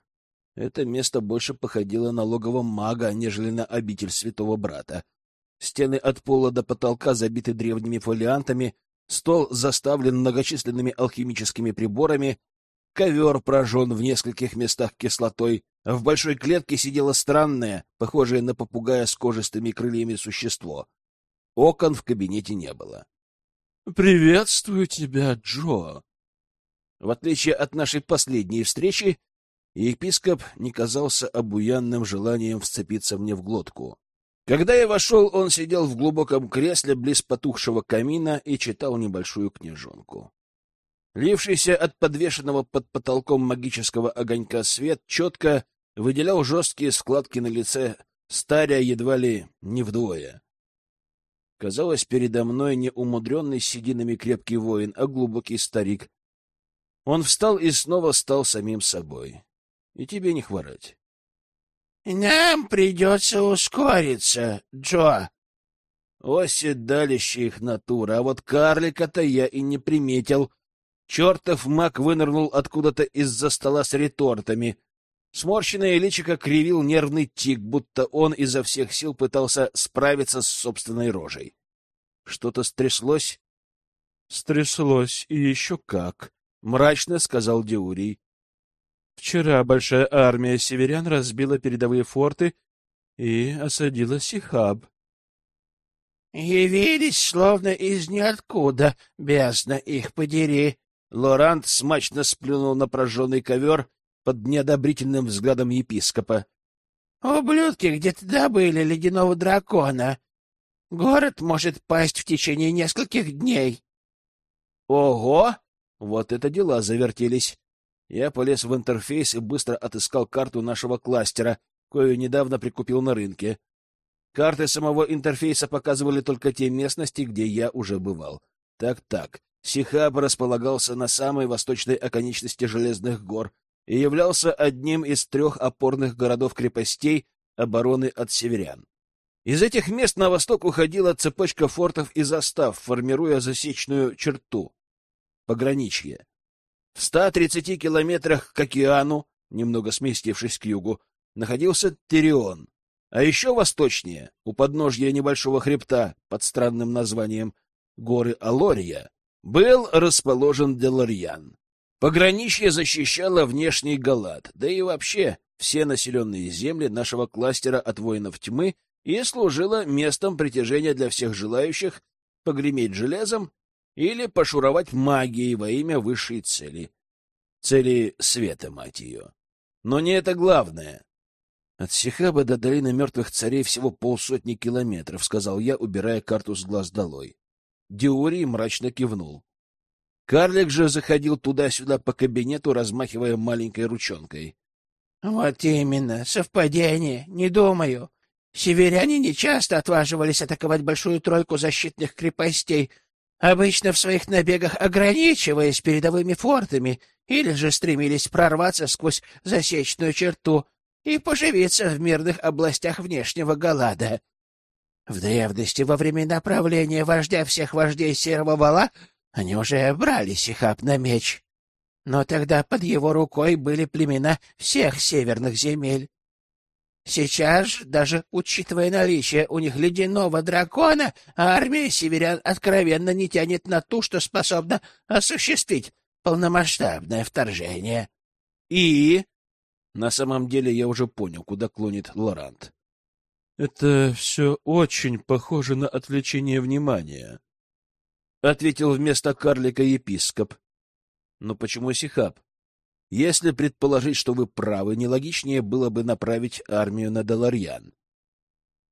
Это место больше походило на логово мага, нежели на обитель святого брата. Стены от пола до потолка забиты древними фолиантами, стол заставлен многочисленными алхимическими приборами, ковер прожжен в нескольких местах кислотой, в большой клетке сидело странное, похожее на попугая с кожистыми крыльями существо. Окон в кабинете не было. «Приветствую тебя, Джо!» В отличие от нашей последней встречи, епископ не казался обуянным желанием вцепиться мне в глотку. Когда я вошел, он сидел в глубоком кресле близ потухшего камина и читал небольшую книжонку. Лившийся от подвешенного под потолком магического огонька свет четко выделял жесткие складки на лице, старя едва ли не вдвое. Казалось, передо мной не умудренный сединами крепкий воин, а глубокий старик. Он встал и снова стал самим собой. И тебе не хворать. Нам придется ускориться, Джо. Оседалище их натура, а вот карлика-то я и не приметил. Чертов маг вынырнул откуда-то из-за стола с ретортами. Сморщенное личико кривил нервный тик, будто он изо всех сил пытался справиться с собственной рожей. Что-то стряслось? — Стряслось, и еще как, — мрачно сказал Диурий. Вчера большая армия северян разбила передовые форты и осадила Сихаб. Явились словно из ниоткуда, бездна их подери. Лорант смачно сплюнул на прожженный ковер под неодобрительным взглядом епископа. Ублюдки где-то добыли ледяного дракона. Город может пасть в течение нескольких дней. Ого! Вот это дела завертелись. Я полез в интерфейс и быстро отыскал карту нашего кластера, кою недавно прикупил на рынке. Карты самого интерфейса показывали только те местности, где я уже бывал. Так-так, Сихаб располагался на самой восточной оконечности Железных гор и являлся одним из трех опорных городов-крепостей обороны от северян. Из этих мест на восток уходила цепочка фортов и застав, формируя засечную черту — пограничье. В 130 километрах к океану, немного сместившись к югу, находился Тирион, а еще восточнее, у подножья небольшого хребта под странным названием горы Алория, был расположен Деларьян. Пограничье защищало внешний Галат, да и вообще все населенные земли нашего кластера от воинов тьмы и служило местом притяжения для всех желающих погреметь железом или пошуровать магией во имя высшей цели. Цели света, мать ее. Но не это главное. От Сихаба до долины мертвых царей всего полсотни километров, — сказал я, убирая карту с глаз долой. Диорий мрачно кивнул. Карлик же заходил туда-сюда по кабинету, размахивая маленькой ручонкой. — Вот именно, совпадение, не думаю. Северяне нечасто отваживались атаковать большую тройку защитных крепостей, обычно в своих набегах ограничиваясь передовыми фортами, или же стремились прорваться сквозь засечную черту — и поживиться в мирных областях внешнего Галада. В древности, во времена правления вождя всех вождей Серого Вала, они уже брали Сихап на меч. Но тогда под его рукой были племена всех северных земель. Сейчас же, даже учитывая наличие у них ледяного дракона, армия северян откровенно не тянет на ту, что способна осуществить полномасштабное вторжение. И на самом деле я уже понял, куда клонит Лорант. Это все очень похоже на отвлечение внимания, ответил вместо карлика епископ. Но почему Сихаб? Если предположить, что вы правы, нелогичнее было бы направить армию на Даларьян.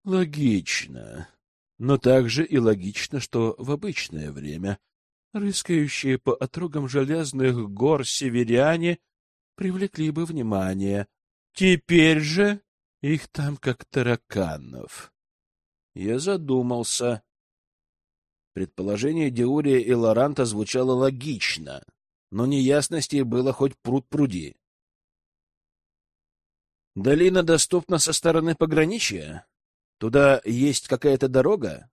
Логично. Но также и логично, что в обычное время рыскающие по отрогам железных гор северяне привлекли бы внимание. Теперь же их там как тараканов. Я задумался. Предположение Диурия и Лоранта звучало логично, но неясностей было хоть пруд пруди. Долина доступна со стороны пограничья? Туда есть какая-то дорога?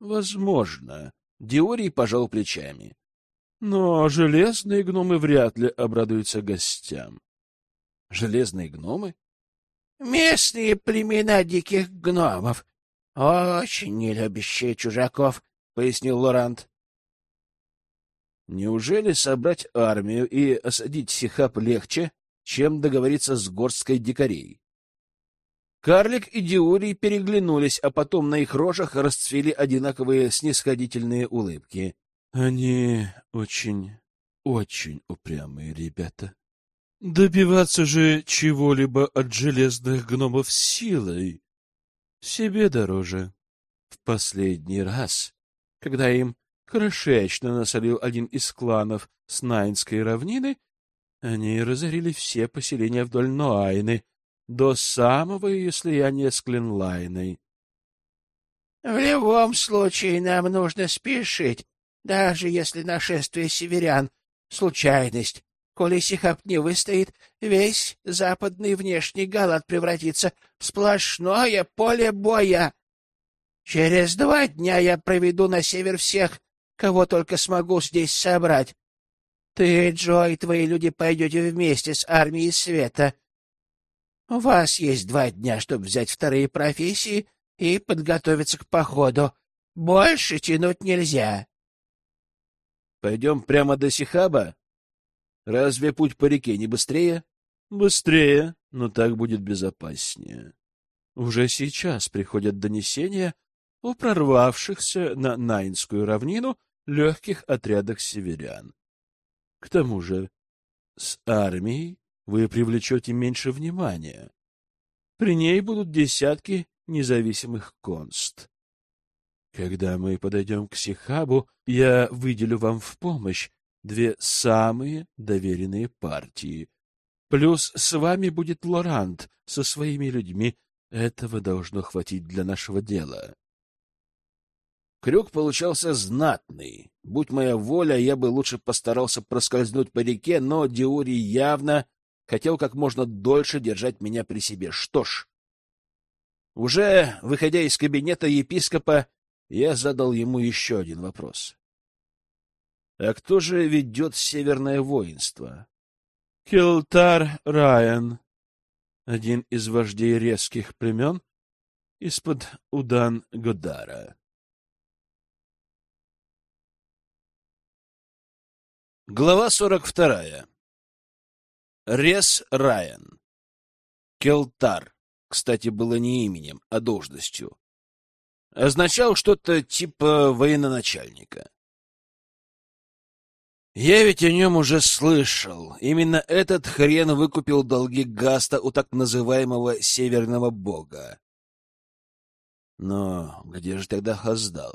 Возможно. Диорий пожал плечами. Но железные гномы вряд ли обрадуются гостям. Железные гномы? Местные племена диких гномов, очень не любящие чужаков, пояснил Лорант. Неужели собрать армию и осадить Сихап легче, чем договориться с горсткой дикарей? Карлик и Диурий переглянулись, а потом на их рожах расцвели одинаковые снисходительные улыбки. Они очень, очень упрямые ребята. Добиваться же чего-либо от железных гномов силой себе дороже. В последний раз, когда им хорошечно насолил один из кланов с Найнской равнины, они разорили все поселения вдоль Ноайны до самого ее слияния с Кленлайной. — В любом случае нам нужно спешить, даже если нашествие северян — случайность, Коли Сихап не выстоит, весь западный внешний галат превратится в сплошное поле боя. Через два дня я проведу на север всех, кого только смогу здесь собрать. Ты, Джо, и твои люди пойдете вместе с армией света. У вас есть два дня, чтобы взять вторые профессии и подготовиться к походу. Больше тянуть нельзя. Пойдем прямо до Сихаба? Разве путь по реке не быстрее? Быстрее, но так будет безопаснее. Уже сейчас приходят донесения о прорвавшихся на Найнскую равнину легких отрядах северян. К тому же с армией вы привлечете меньше внимания. При ней будут десятки независимых конст. Когда мы подойдем к Сихабу, я выделю вам в помощь две самые доверенные партии. Плюс с вами будет Лорант со своими людьми. Этого должно хватить для нашего дела. Крюк получался знатный. Будь моя воля, я бы лучше постарался проскользнуть по реке, но Диори явно хотел как можно дольше держать меня при себе. Что ж, уже выходя из кабинета епископа, я задал ему еще один вопрос. А кто же ведет северное воинство? Килтар Райан, один из вождей резких племен из-под Удан Годара. Глава сорок вторая. Рес Райан. Келтар, кстати, было не именем, а должностью. Означал что-то типа военачальника. Я ведь о нем уже слышал. Именно этот хрен выкупил долги Гаста у так называемого Северного Бога. Но где же тогда Хаздал?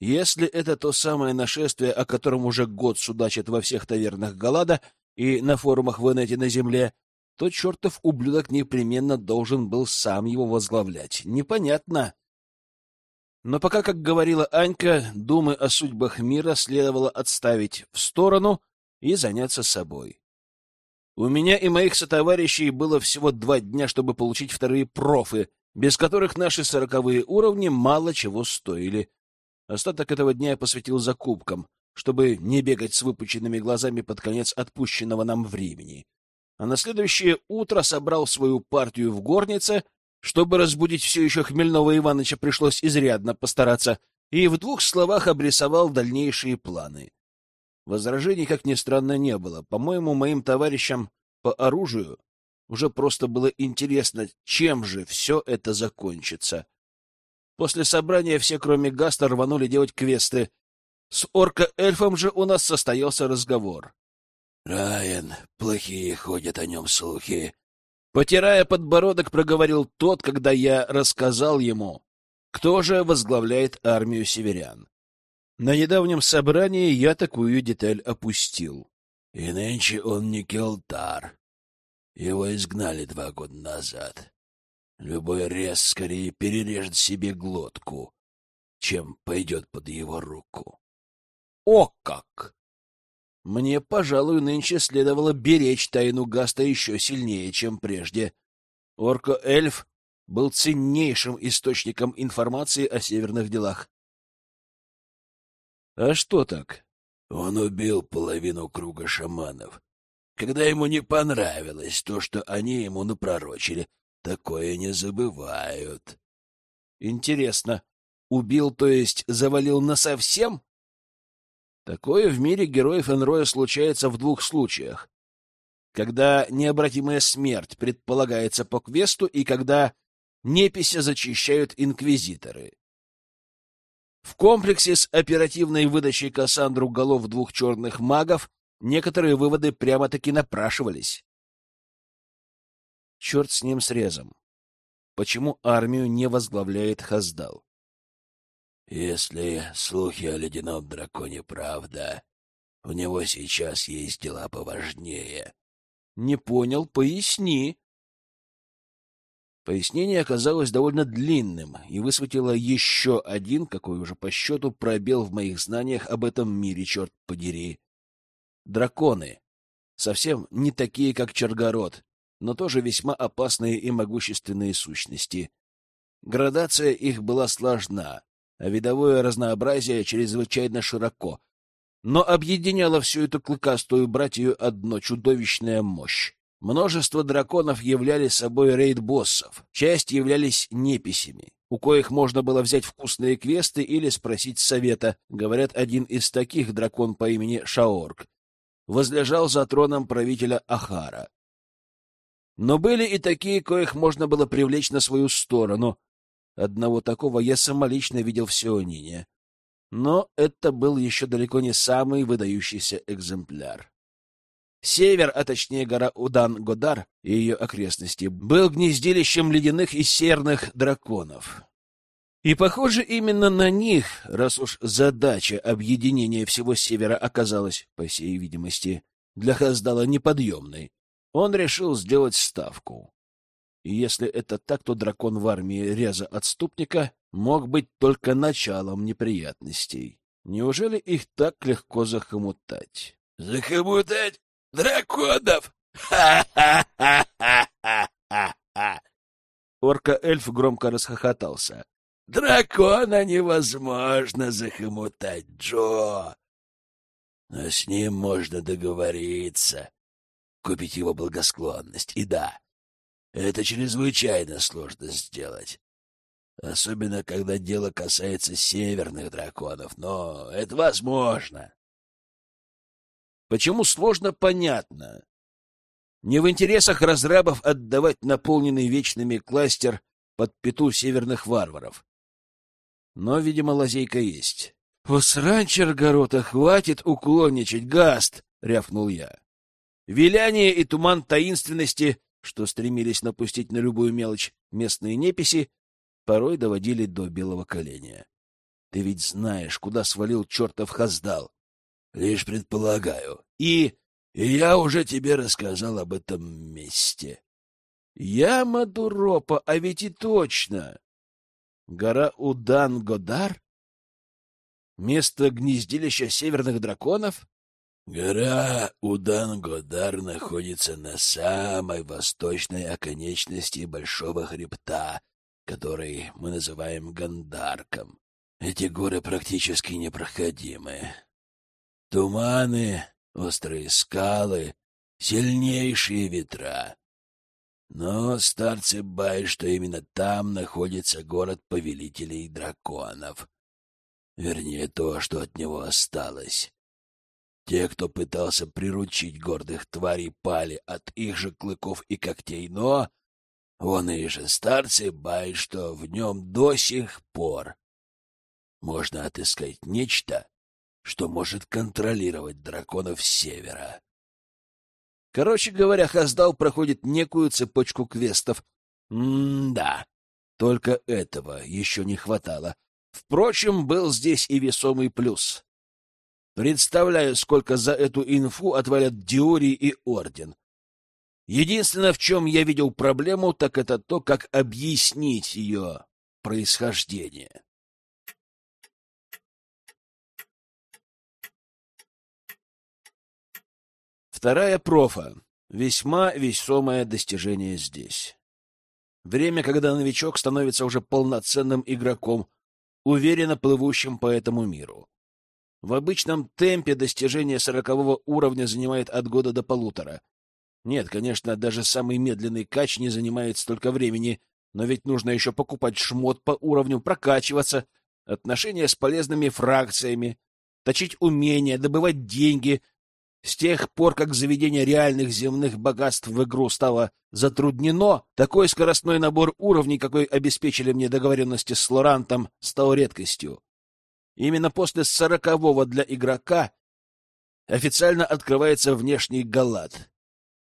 Если это то самое нашествие, о котором уже год судачат во всех тавернах Галада и на форумах в инете на земле, то чертов ублюдок непременно должен был сам его возглавлять. Непонятно. Но пока, как говорила Анька, думы о судьбах мира следовало отставить в сторону и заняться собой. У меня и моих сотоварищей было всего два дня, чтобы получить вторые профы, без которых наши сороковые уровни мало чего стоили. Остаток этого дня я посвятил закупкам, чтобы не бегать с выпученными глазами под конец отпущенного нам времени. А на следующее утро собрал свою партию в горнице — чтобы разбудить все еще хмельного Иваныча, пришлось изрядно постараться, и в двух словах обрисовал дальнейшие планы. Возражений, как ни странно, не было. По-моему, моим товарищам по оружию уже просто было интересно, чем же все это закончится. После собрания все, кроме Гаста, рванули делать квесты. С орка-эльфом же у нас состоялся разговор. — Райан, плохие ходят о нем слухи. Потирая подбородок, проговорил тот, когда я рассказал ему, кто же возглавляет армию северян. На недавнем собрании я такую деталь опустил. И нынче он не Келтар. Его изгнали два года назад. Любой рез скорее перережет себе глотку, чем пойдет под его руку. О как! Мне, пожалуй, нынче следовало беречь тайну Гаста еще сильнее, чем прежде. Орко-эльф был ценнейшим источником информации о северных делах. А что так? Он убил половину круга шаманов. Когда ему не понравилось то, что они ему напророчили, такое не забывают. Интересно, убил, то есть завалил насовсем? Такое в мире героев Энроя случается в двух случаях. Когда необратимая смерть предполагается по квесту и когда непися зачищают инквизиторы. В комплексе с оперативной выдачей Кассандру голов двух черных магов некоторые выводы прямо-таки напрашивались. Черт с ним срезом. Почему армию не возглавляет Хаздал? Если слухи о ледяном драконе правда, у него сейчас есть дела поважнее. Не понял, поясни. Пояснение оказалось довольно длинным и высветило еще один, какой уже по счету, пробел в моих знаниях об этом мире, черт подери. Драконы. совсем не такие, как Чаргород, но тоже весьма опасные и могущественные сущности. Градация их была сложна, а видовое разнообразие чрезвычайно широко, но объединяло всю эту клыкастую братью одно чудовищная мощь. Множество драконов являли собой рейд-боссов, часть являлись неписями, у коих можно было взять вкусные квесты или спросить совета. Говорят, один из таких дракон по имени Шаорг возлежал за троном правителя Ахара. Но были и такие, коих можно было привлечь на свою сторону. Одного такого я самолично видел в Сионине. Но это был еще далеко не самый выдающийся экземпляр. Север, а точнее гора Удан-Годар и ее окрестности, был гнездилищем ледяных и серных драконов. И, похоже, именно на них, раз уж задача объединения всего Севера оказалась, по всей видимости, для Хаздала неподъемной, он решил сделать ставку. И если это так, то дракон в армии Реза Отступника мог быть только началом неприятностей. Неужели их так легко захомутать? — Захомутать? Драконов! Ха-ха-ха-ха-ха-ха! Орка-эльф громко расхохотался. Дракона невозможно захомутать, Джо. Но с ним можно договориться, купить его благосклонность. И да, это чрезвычайно сложно сделать. Особенно, когда дело касается северных драконов, но это возможно. Почему сложно, понятно. Не в интересах разрабов отдавать наполненный вечными кластер под пету северных варваров. Но, видимо, лазейка есть. — Усранчер горота, хватит уклонничать, гаст! — рявкнул я. Виляние и туман таинственности, что стремились напустить на любую мелочь местные неписи, порой доводили до белого коленя. Ты ведь знаешь, куда свалил чертов Хаздал. Лишь предполагаю. И... И я уже тебе рассказал об этом месте. Яма Дуропа, а ведь и точно. Гора Удан-Годар? Место гнездилища северных драконов? Гора Удан-Годар находится на самой восточной оконечности Большого хребта, который мы называем Гандарком. Эти горы практически непроходимы. Туманы, острые скалы, сильнейшие ветра. Но старцы бай, что именно там находится город повелителей драконов. Вернее, то, что от него осталось. Те, кто пытался приручить гордых тварей, пали от их же клыков и когтей, но... Вон и же старцы бай, что в нем до сих пор можно отыскать нечто, что может контролировать драконов севера. Короче говоря, Хаздал проходит некую цепочку квестов. М-да, только этого еще не хватало. Впрочем, был здесь и весомый плюс. Представляю, сколько за эту инфу отвалят Диори и Орден. Единственное, в чем я видел проблему, так это то, как объяснить ее происхождение. Вторая профа. Весьма весомое достижение здесь. Время, когда новичок становится уже полноценным игроком, уверенно плывущим по этому миру. В обычном темпе достижение сорокового уровня занимает от года до полутора. Нет, конечно, даже самый медленный кач не занимает столько времени, но ведь нужно еще покупать шмот по уровню, прокачиваться, отношения с полезными фракциями, точить умения, добывать деньги, с тех пор, как заведение реальных земных богатств в игру стало затруднено, такой скоростной набор уровней, какой обеспечили мне договоренности с Лорантом, стал редкостью. Именно после сорокового для игрока официально открывается внешний галат.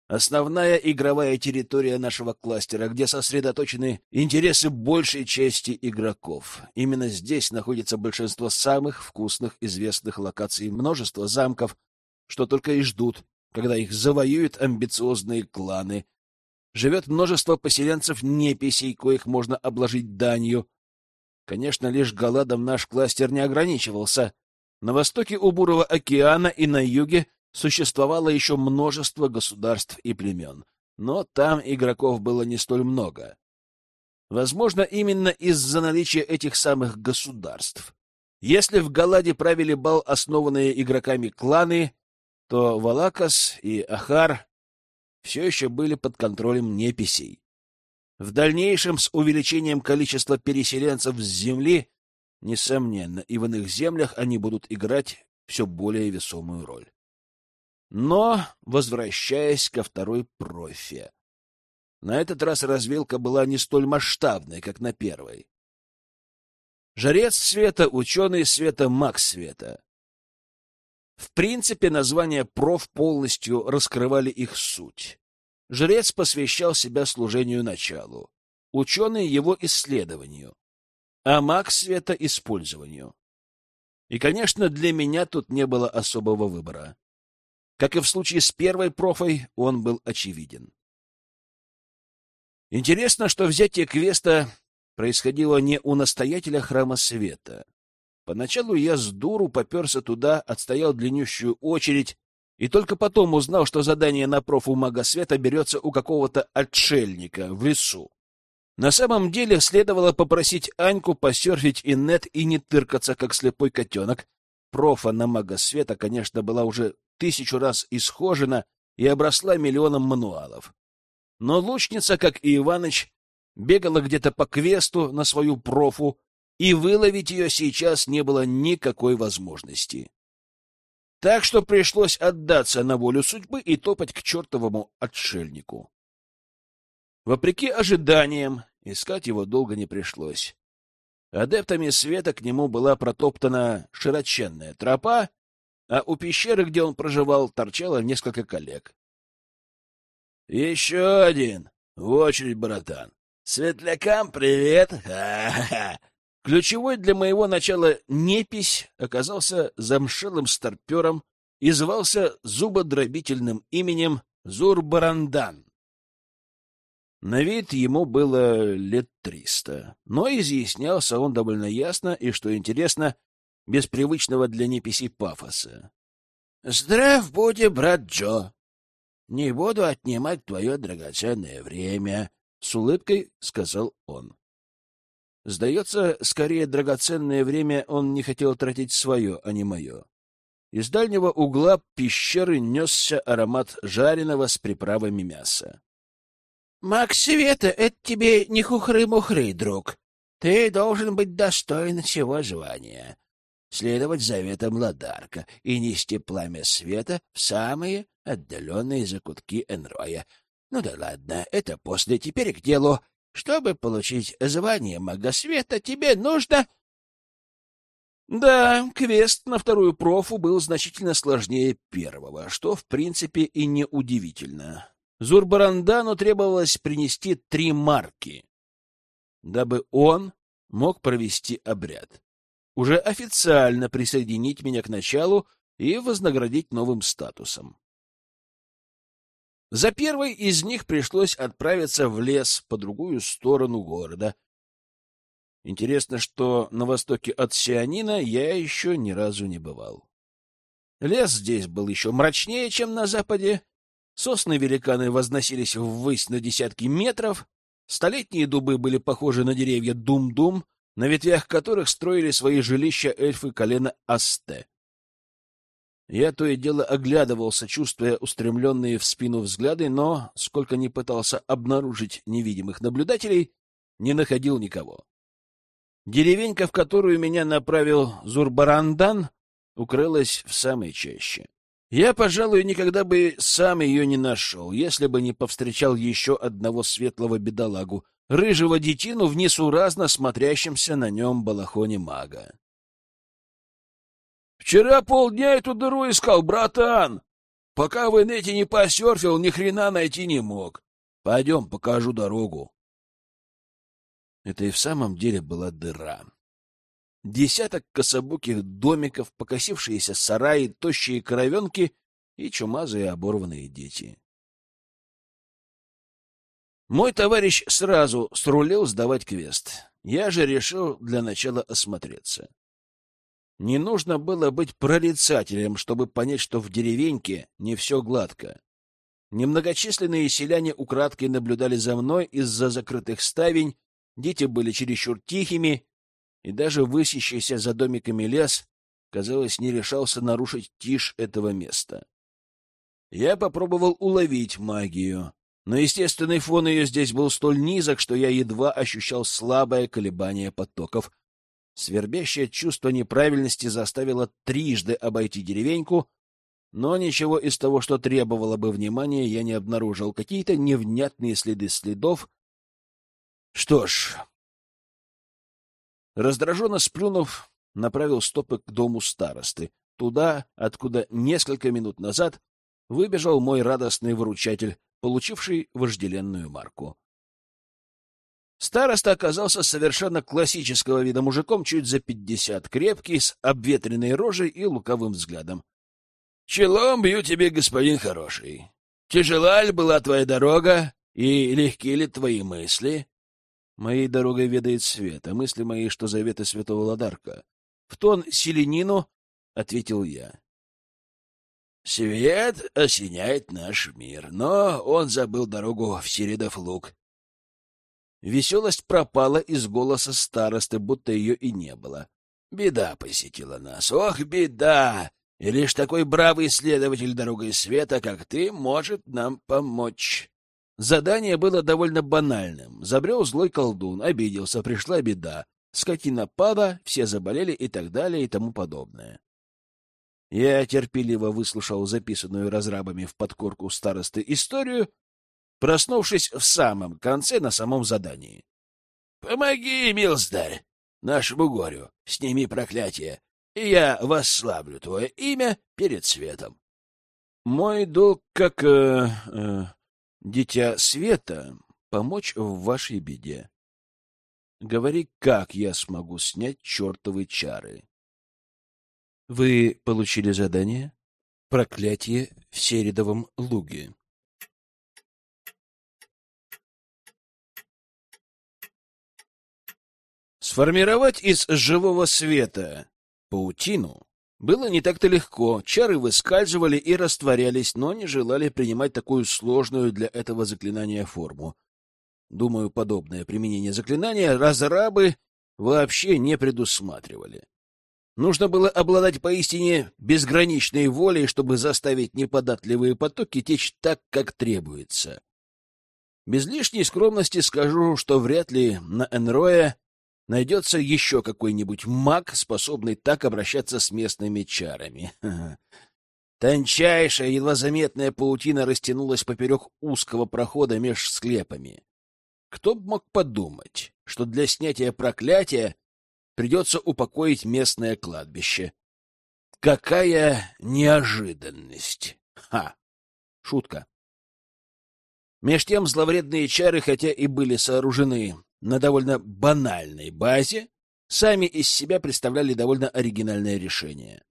Основная игровая территория нашего кластера, где сосредоточены интересы большей части игроков. Именно здесь находится большинство самых вкусных известных локаций, множество замков, что только и ждут, когда их завоюют амбициозные кланы. Живет множество поселенцев-неписей, коих можно обложить данью. Конечно, лишь голодом наш кластер не ограничивался. На востоке у Бурого океана и на юге существовало еще множество государств и племен, но там игроков было не столь много. Возможно, именно из-за наличия этих самых государств. Если в Галаде правили бал основанные игроками кланы, то Валакас и Ахар все еще были под контролем неписей. В дальнейшем, с увеличением количества переселенцев с Земли, несомненно, и в иных землях они будут играть все более весомую роль. Но, возвращаясь ко второй профи, на этот раз развилка была не столь масштабной, как на первой. Жрец света, ученый света, маг света. В принципе, названия проф полностью раскрывали их суть. Жрец посвящал себя служению началу, ученый — его исследованию, а маг света — использованию. И, конечно, для меня тут не было особого выбора. Как и в случае с первой профой, он был очевиден. Интересно, что взятие квеста происходило не у настоятеля храма света. Поначалу я с дуру поперся туда, отстоял длиннющую очередь, и только потом узнал, что задание на профу мага света берется у какого-то отшельника в лесу. На самом деле следовало попросить Аньку посерфить инет и не тыркаться, как слепой котенок. Профа на мага света, конечно, была уже тысячу раз исхожена и обросла миллионом мануалов. Но лучница, как и Иваныч, бегала где-то по квесту на свою профу, и выловить ее сейчас не было никакой возможности. Так что пришлось отдаться на волю судьбы и топать к чертовому отшельнику. Вопреки ожиданиям, искать его долго не пришлось. Адептами света к нему была протоптана широченная тропа, а у пещеры, где он проживал, торчало несколько коллег. Еще один. В очередь, братан. Светлякам привет. Ха-ха-ха. Ключевой для моего начала непись оказался замшелым старпером и звался зубодробительным именем Зурбарандан. На вид ему было лет триста, но изъяснялся он довольно ясно и, что интересно, без привычного для неписей пафоса. — Здрав будь, брат Джо! Не буду отнимать твое драгоценное время, — с улыбкой сказал он. Сдается, скорее драгоценное время он не хотел тратить свое, а не мое. Из дальнего угла пещеры несся аромат жареного с приправами мяса. — Макс Света, это тебе не хухры-мухры, друг. Ты должен быть достоин всего звания, следовать заветам Ладарка и нести пламя света в самые отдаленные закутки Энроя. Ну да ладно, это после, теперь к делу. Чтобы получить звание мага света, тебе нужно... Да, квест на вторую профу был значительно сложнее первого, что, в принципе, и не удивительно. Зурбарандану требовалось принести три марки, дабы он мог провести обряд. Уже официально присоединить меня к началу и вознаградить новым статусом. За первой из них пришлось отправиться в лес по другую сторону города. Интересно, что на востоке от Сианина я еще ни разу не бывал. Лес здесь был еще мрачнее, чем на западе. Сосны-великаны возносились ввысь на десятки метров. Столетние дубы были похожи на деревья Дум-Дум, на ветвях которых строили свои жилища эльфы колена Асте. Я то и дело оглядывался, чувствуя устремленные в спину взгляды, но, сколько ни пытался обнаружить невидимых наблюдателей, не находил никого. Деревенька, в которую меня направил Зурбарандан, укрылась в самой чаще. Я, пожалуй, никогда бы сам ее не нашел, если бы не повстречал еще одного светлого бедолагу, рыжего детину в несуразно смотрящемся на нем балахоне мага. Вчера полдня эту дыру искал, братан. Пока в инете не посерфил, ни хрена найти не мог. Пойдем, покажу дорогу. Это и в самом деле была дыра. Десяток кособоких домиков, покосившиеся сараи, тощие коровенки и чумазые оборванные дети. Мой товарищ сразу срулил сдавать квест. Я же решил для начала осмотреться. Не нужно было быть прорицателем, чтобы понять, что в деревеньке не все гладко. Немногочисленные селяне украдкой наблюдали за мной из-за закрытых ставень, дети были чересчур тихими, и даже высящийся за домиками лес, казалось, не решался нарушить тишь этого места. Я попробовал уловить магию, но естественный фон ее здесь был столь низок, что я едва ощущал слабое колебание потоков, Свербящее чувство неправильности заставило трижды обойти деревеньку, но ничего из того, что требовало бы внимания, я не обнаружил. Какие-то невнятные следы следов. Что ж... Раздраженно сплюнув, направил стопы к дому старосты, туда, откуда несколько минут назад выбежал мой радостный выручатель, получивший вожделенную марку. Староста оказался совершенно классического вида мужиком, чуть за пятьдесят, крепкий, с обветренной рожей и луковым взглядом. — Челом бью тебе, господин хороший. Тяжела ли была твоя дорога, и легки ли твои мысли? Моей дорогой ведает свет, а мысли мои, что заветы святого Ладарка. В тон селенину ответил я. Свет осеняет наш мир, но он забыл дорогу в Середов луг Веселость пропала из голоса старосты, будто ее и не было. Беда посетила нас. Ох, беда! И лишь такой бравый исследователь дорогой света, как ты, может нам помочь. Задание было довольно банальным. Забрел злой колдун, обиделся, пришла беда. Скотина пада, все заболели и так далее и тому подобное. Я терпеливо выслушал записанную разрабами в подкорку старосты историю проснувшись в самом конце на самом задании. — Помоги, милздарь, нашему горю, сними проклятие, и я восславлю твое имя перед светом. Мой долг как э, э, дитя света — помочь в вашей беде. Говори, как я смогу снять чертовы чары. Вы получили задание? Проклятие в Середовом луге. Сформировать из живого света паутину было не так-то легко. Чары выскальзывали и растворялись, но не желали принимать такую сложную для этого заклинания форму. Думаю, подобное применение заклинания разрабы вообще не предусматривали. Нужно было обладать поистине безграничной волей, чтобы заставить неподатливые потоки течь так, как требуется. Без лишней скромности скажу, что вряд ли на Энроя найдется еще какой-нибудь маг, способный так обращаться с местными чарами. Тончайшая, едва заметная паутина растянулась поперек узкого прохода меж склепами. Кто бы мог подумать, что для снятия проклятия придется упокоить местное кладбище. Какая неожиданность! Ха! Шутка. Меж тем зловредные чары, хотя и были сооружены на довольно банальной базе, сами из себя представляли довольно оригинальное решение.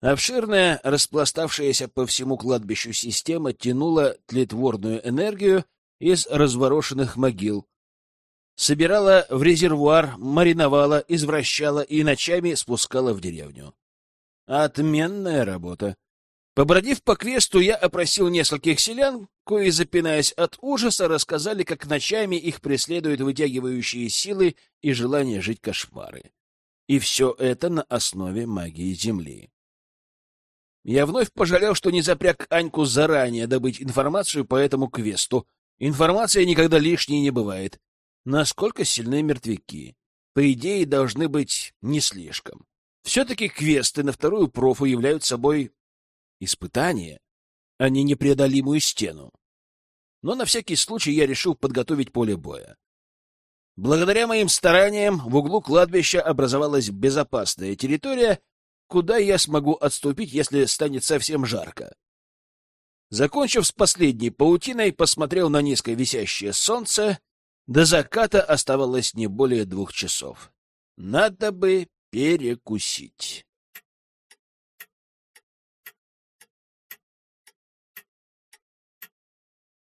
Обширная, распластавшаяся по всему кладбищу система тянула тлетворную энергию из разворошенных могил, собирала в резервуар, мариновала, извращала и ночами спускала в деревню. Отменная работа. Побродив по квесту, я опросил нескольких селян, кои, запинаясь от ужаса, рассказали, как ночами их преследуют вытягивающие силы и желание жить кошмары. И все это на основе магии Земли. Я вновь пожалел, что не запряг Аньку заранее добыть информацию по этому квесту. Информация никогда лишней не бывает. Насколько сильны мертвяки? По идее, должны быть не слишком. Все-таки квесты на вторую профу являются собой испытание, а не непреодолимую стену. Но на всякий случай я решил подготовить поле боя. Благодаря моим стараниям в углу кладбища образовалась безопасная территория, куда я смогу отступить, если станет совсем жарко. Закончив с последней паутиной, посмотрел на низко висящее солнце. До заката оставалось не более двух часов. Надо бы перекусить.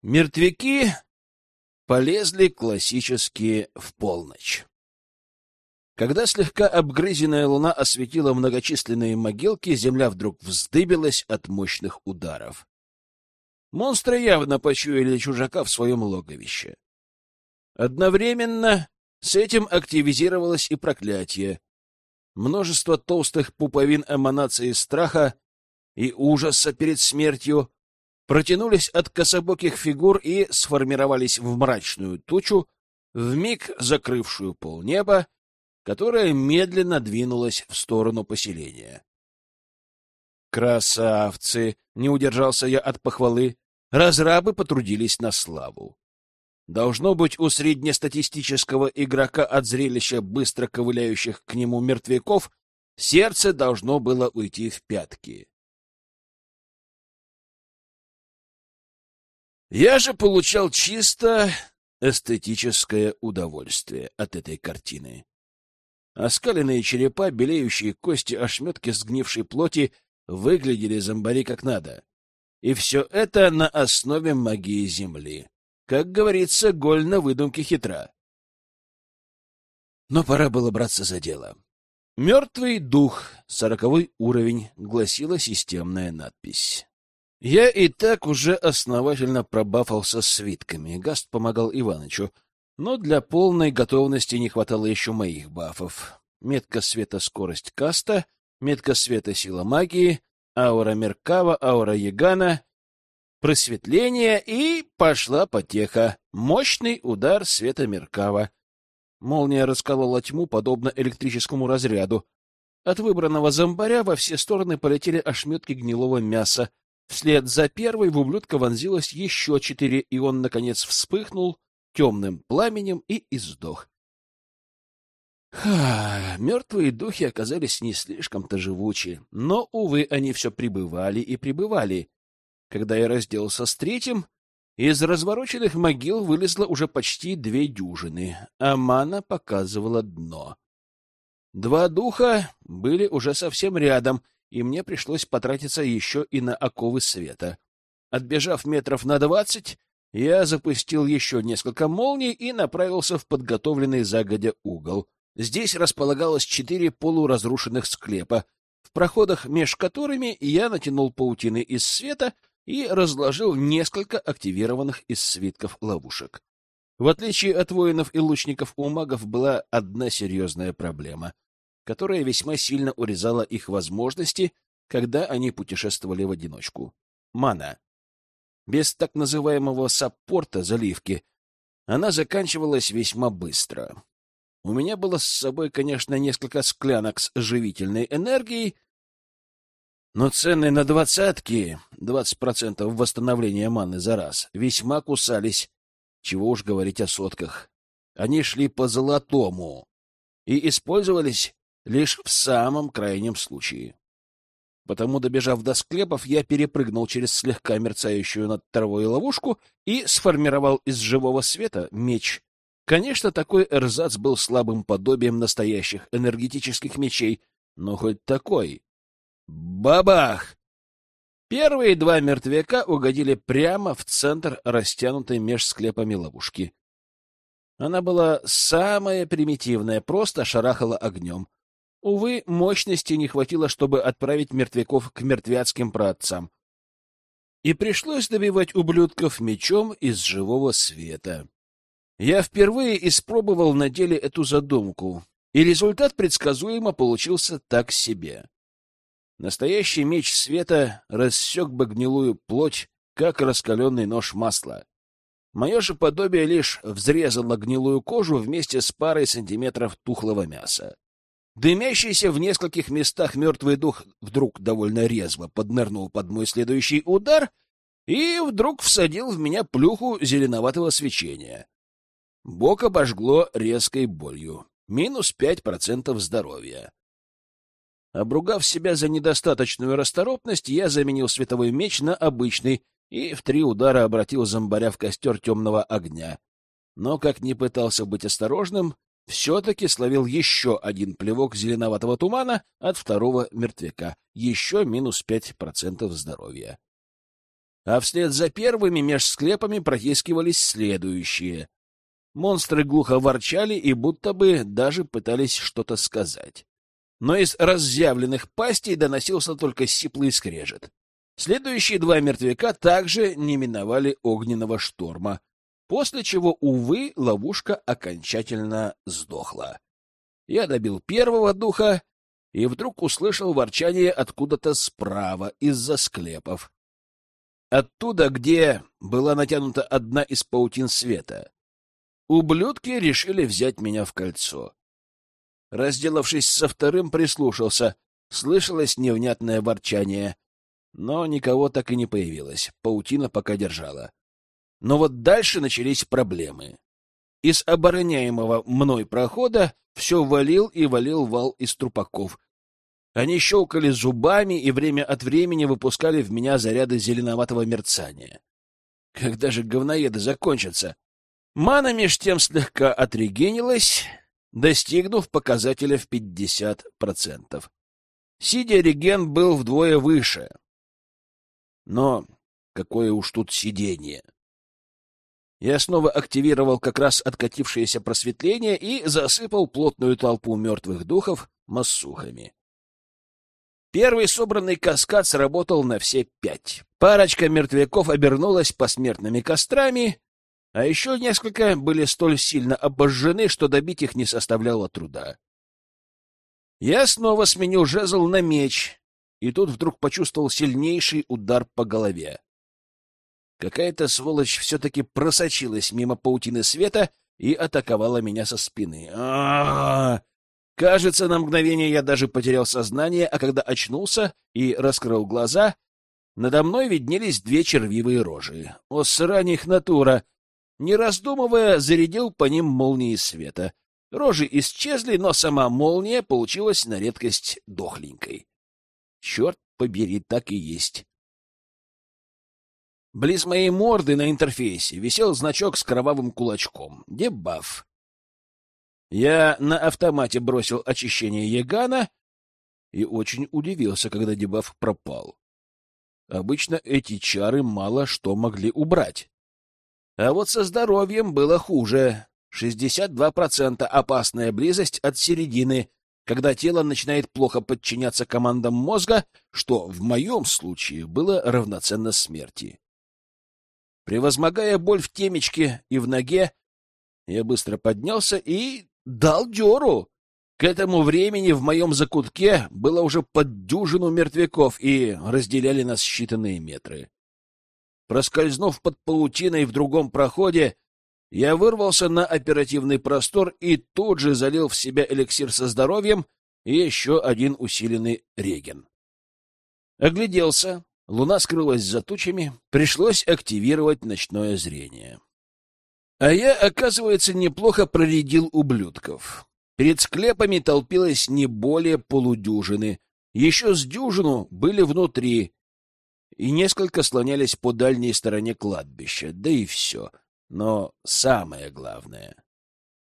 Мертвяки полезли классически в полночь. Когда слегка обгрызенная луна осветила многочисленные могилки, земля вдруг вздыбилась от мощных ударов. Монстры явно почуяли чужака в своем логовище. Одновременно с этим активизировалось и проклятие. Множество толстых пуповин эманации страха и ужаса перед смертью протянулись от кособоких фигур и сформировались в мрачную тучу, вмиг закрывшую полнеба которая медленно двинулась в сторону поселения. «Красавцы!» — не удержался я от похвалы. Разрабы потрудились на славу. Должно быть, у среднестатистического игрока от зрелища быстро ковыляющих к нему мертвяков сердце должно было уйти в пятки. Я же получал чисто эстетическое удовольствие от этой картины. Оскаленные черепа, белеющие кости, ошметки сгнившей плоти выглядели зомбари как надо. И все это на основе магии Земли. Как говорится, голь на выдумке хитра. Но пора было браться за дело. «Мертвый дух», сороковой уровень, гласила системная надпись. Я и так уже основательно пробафался свитками. Гаст помогал Иванычу, но для полной готовности не хватало еще моих бафов. Метка света — скорость каста, метка света — сила магии, аура Меркава, аура Ягана, просветление и пошла потеха. Мощный удар света Меркава. Молния расколола тьму, подобно электрическому разряду. От выбранного зомбаря во все стороны полетели ошметки гнилого мяса. Вслед за первой в ублюдка вонзилось еще четыре, и он, наконец, вспыхнул, темным пламенем и издох. Ха, мертвые духи оказались не слишком-то живучи, но, увы, они все прибывали и прибывали. Когда я разделался с третьим, из развороченных могил вылезло уже почти две дюжины, а мана показывала дно. Два духа были уже совсем рядом, и мне пришлось потратиться еще и на оковы света. Отбежав метров на двадцать, я запустил еще несколько молний и направился в подготовленный загодя угол. Здесь располагалось четыре полуразрушенных склепа, в проходах меж которыми я натянул паутины из света и разложил несколько активированных из свитков ловушек. В отличие от воинов и лучников, у магов была одна серьезная проблема, которая весьма сильно урезала их возможности, когда они путешествовали в одиночку — мана. Без так называемого саппорта заливки она заканчивалась весьма быстро. У меня было с собой, конечно, несколько склянок с живительной энергией, но цены на двадцатки, 20% восстановления маны за раз, весьма кусались, чего уж говорить о сотках. Они шли по золотому и использовались лишь в самом крайнем случае. Потому, добежав до склепов, я перепрыгнул через слегка мерцающую над травой ловушку и сформировал из живого света меч. Конечно, такой эрзац был слабым подобием настоящих энергетических мечей, но хоть такой. Бабах! Первые два мертвяка угодили прямо в центр растянутой меж склепами ловушки. Она была самая примитивная, просто шарахала огнем. Увы, мощности не хватило, чтобы отправить мертвяков к мертвяцким праотцам. И пришлось добивать ублюдков мечом из живого света. Я впервые испробовал на деле эту задумку, и результат предсказуемо получился так себе. Настоящий меч света рассек бы гнилую плоть, как раскаленный нож масла. Мое же подобие лишь взрезало гнилую кожу вместе с парой сантиметров тухлого мяса. Дымящийся в нескольких местах мертвый дух вдруг довольно резво поднырнул под мой следующий удар и вдруг всадил в меня плюху зеленоватого свечения. Бок обожгло резкой болью. Минус пять процентов здоровья. Обругав себя за недостаточную расторопность, я заменил световой меч на обычный и в три удара обратил зомбаря в костер темного огня. Но, как ни пытался быть осторожным, все-таки словил еще один плевок зеленоватого тумана от второго мертвяка, еще минус пять процентов здоровья. А вслед за первыми меж склепами протискивались следующие. Монстры глухо ворчали и будто бы даже пытались что-то сказать. Но из разъявленных пастей доносился только сиплый скрежет. Следующие два мертвяка также не миновали огненного шторма, после чего, увы, ловушка окончательно сдохла. Я добил первого духа и вдруг услышал ворчание откуда-то справа, из-за склепов. Оттуда, где была натянута одна из паутин света. Ублюдки решили взять меня в кольцо. Разделавшись со вторым, прислушался. Слышалось невнятное ворчание. Но никого так и не появилось. Паутина пока держала. Но вот дальше начались проблемы. Из обороняемого мной прохода все валил и валил вал из трупаков. Они щелкали зубами и время от времени выпускали в меня заряды зеленоватого мерцания. Когда же говноеды закончатся? Мана меж тем слегка отрегенилась, достигнув показателя в 50%. Сидя реген был вдвое выше. Но какое уж тут сидение. Я снова активировал как раз откатившееся просветление и засыпал плотную толпу мертвых духов массухами. Первый собранный каскад сработал на все пять. Парочка мертвяков обернулась посмертными кострами, а еще несколько были столь сильно обожжены, что добить их не составляло труда. Я снова сменил жезл на меч, и тут вдруг почувствовал сильнейший удар по голове. Какая-то сволочь все-таки просочилась мимо паутины света и атаковала меня со спины. А, -а, -а, Кажется, на мгновение я даже потерял сознание, а когда очнулся и раскрыл глаза, надо мной виднелись две червивые рожи. О, сраних натура! Не раздумывая, зарядил по ним молнии света. Рожи исчезли, но сама молния получилась на редкость дохленькой. Черт побери, так и есть. Близ моей морды на интерфейсе висел значок с кровавым кулачком. Дебаф. Я на автомате бросил очищение Ягана и очень удивился, когда дебаф пропал. Обычно эти чары мало что могли убрать. А вот со здоровьем было хуже. 62% опасная близость от середины, когда тело начинает плохо подчиняться командам мозга, что в моем случае было равноценно смерти. Превозмогая боль в темечке и в ноге, я быстро поднялся и дал дёру. К этому времени в моем закутке было уже под дюжину мертвяков, и разделяли нас считанные метры. Проскользнув под паутиной в другом проходе, я вырвался на оперативный простор и тут же залил в себя эликсир со здоровьем и еще один усиленный реген. Огляделся. Луна скрылась за тучами. Пришлось активировать ночное зрение. А я, оказывается, неплохо проредил ублюдков. Перед склепами толпилось не более полудюжины. Еще с дюжину были внутри, и несколько слонялись по дальней стороне кладбища, да и все. Но самое главное...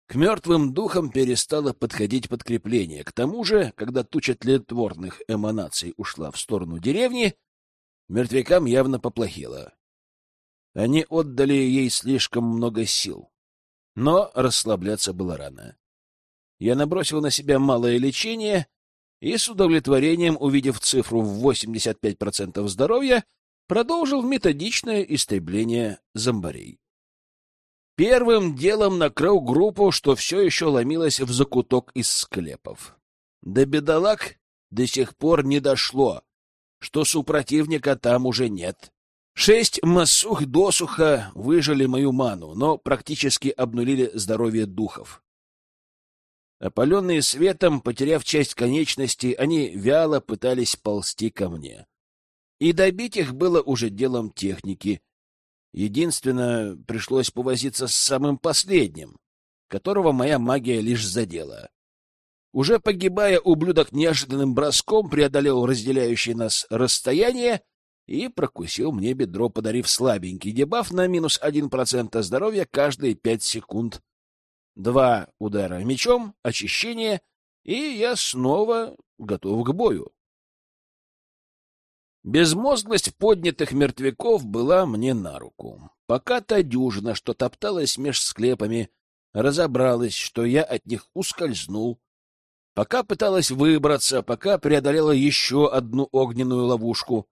К мертвым духам перестало подходить подкрепление. К тому же, когда туча тлетворных эманаций ушла в сторону деревни, мертвякам явно поплохело. Они отдали ей слишком много сил. Но расслабляться было рано. Я набросил на себя малое лечение и с удовлетворением, увидев цифру в 85% здоровья, продолжил методичное истребление зомбарей. Первым делом накрыл группу, что все еще ломилась в закуток из склепов. До бедолаг до сих пор не дошло, что супротивника там уже нет. Шесть массух досуха выжили мою ману, но практически обнулили здоровье духов. Опаленные светом, потеряв часть конечностей, они вяло пытались ползти ко мне. И добить их было уже делом техники. Единственное, пришлось повозиться с самым последним, которого моя магия лишь задела. Уже погибая, ублюдок неожиданным броском преодолел разделяющее нас расстояние и прокусил мне бедро, подарив слабенький дебаф на минус один процент здоровья каждые пять секунд Два удара мечом, очищение, и я снова готов к бою. Безмозглость поднятых мертвяков была мне на руку. Пока та дюжина, что топталась меж склепами, разобралась, что я от них ускользнул, пока пыталась выбраться, пока преодолела еще одну огненную ловушку.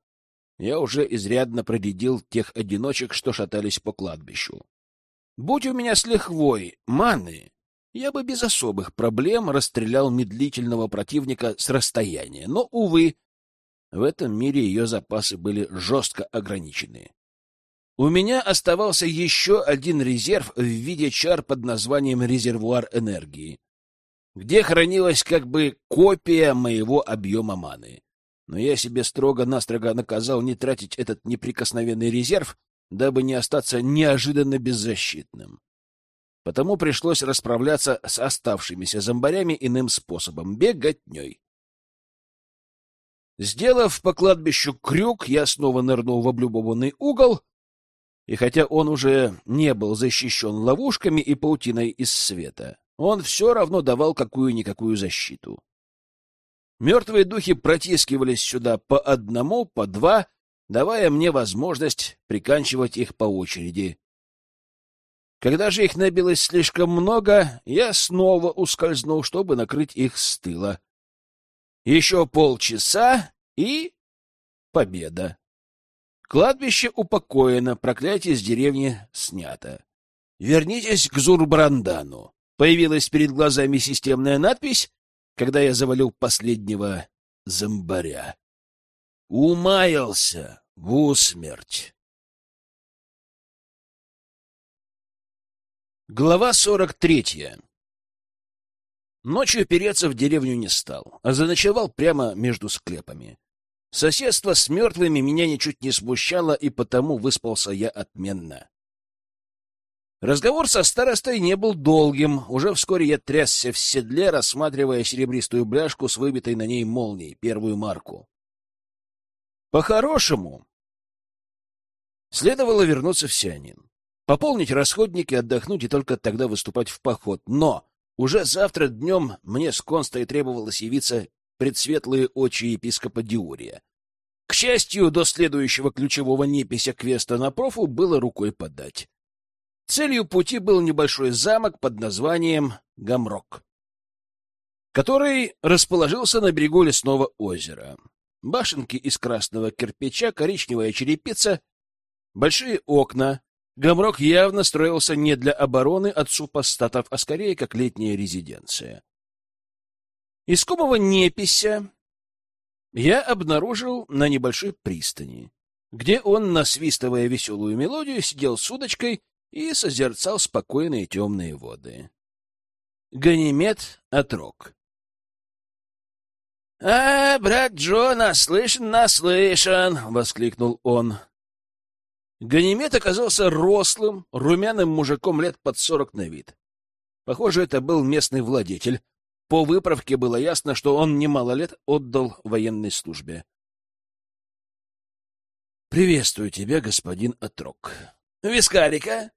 Я уже изрядно проредил тех одиночек, что шатались по кладбищу. Будь у меня с лихвой маны, я бы без особых проблем расстрелял медлительного противника с расстояния. Но, увы, в этом мире ее запасы были жестко ограничены. У меня оставался еще один резерв в виде чар под названием «Резервуар энергии», где хранилась как бы копия моего объема маны. Но я себе строго-настрого наказал не тратить этот неприкосновенный резерв, дабы не остаться неожиданно беззащитным. Потому пришлось расправляться с оставшимися зомбарями иным способом — беготней. Сделав по кладбищу крюк, я снова нырнул в облюбованный угол, и хотя он уже не был защищен ловушками и паутиной из света, он все равно давал какую-никакую защиту. Мертвые духи протискивались сюда по одному, по два, давая мне возможность приканчивать их по очереди. Когда же их набилось слишком много, я снова ускользнул, чтобы накрыть их с тыла. Еще полчаса и... победа. Кладбище упокоено, проклятие с деревни снято. Вернитесь к Зурбрандану. Появилась перед глазами системная надпись, когда я завалил последнего зомбаря. Умаялся в усмерть. Глава сорок третья Ночью переться в деревню не стал, а заночевал прямо между склепами. Соседство с мертвыми меня ничуть не смущало, и потому выспался я отменно. Разговор со старостой не был долгим. Уже вскоре я трясся в седле, рассматривая серебристую бляшку с выбитой на ней молнией, первую марку. По-хорошему, следовало вернуться в Сианин, пополнить расходники, отдохнуть и только тогда выступать в поход. Но уже завтра днем мне с Констой требовалось явиться предсветлые очи епископа Диурия. К счастью, до следующего ключевого непися квеста на профу было рукой подать. Целью пути был небольшой замок под названием Гамрок, который расположился на берегу лесного озера. Башенки из красного кирпича, коричневая черепица, большие окна. Гамрок явно строился не для обороны от супостатов, а скорее как летняя резиденция. Искомого непися я обнаружил на небольшой пристани, где он, насвистывая веселую мелодию, сидел с удочкой и созерцал спокойные темные воды. Ганимед отрок. — А, брат Джо, наслышан, наслышан! — воскликнул он. Ганимед оказался рослым, румяным мужиком лет под сорок на вид. Похоже, это был местный владетель. По выправке было ясно, что он немало лет отдал военной службе. — Приветствую тебя, господин Отрок. — Вискарика?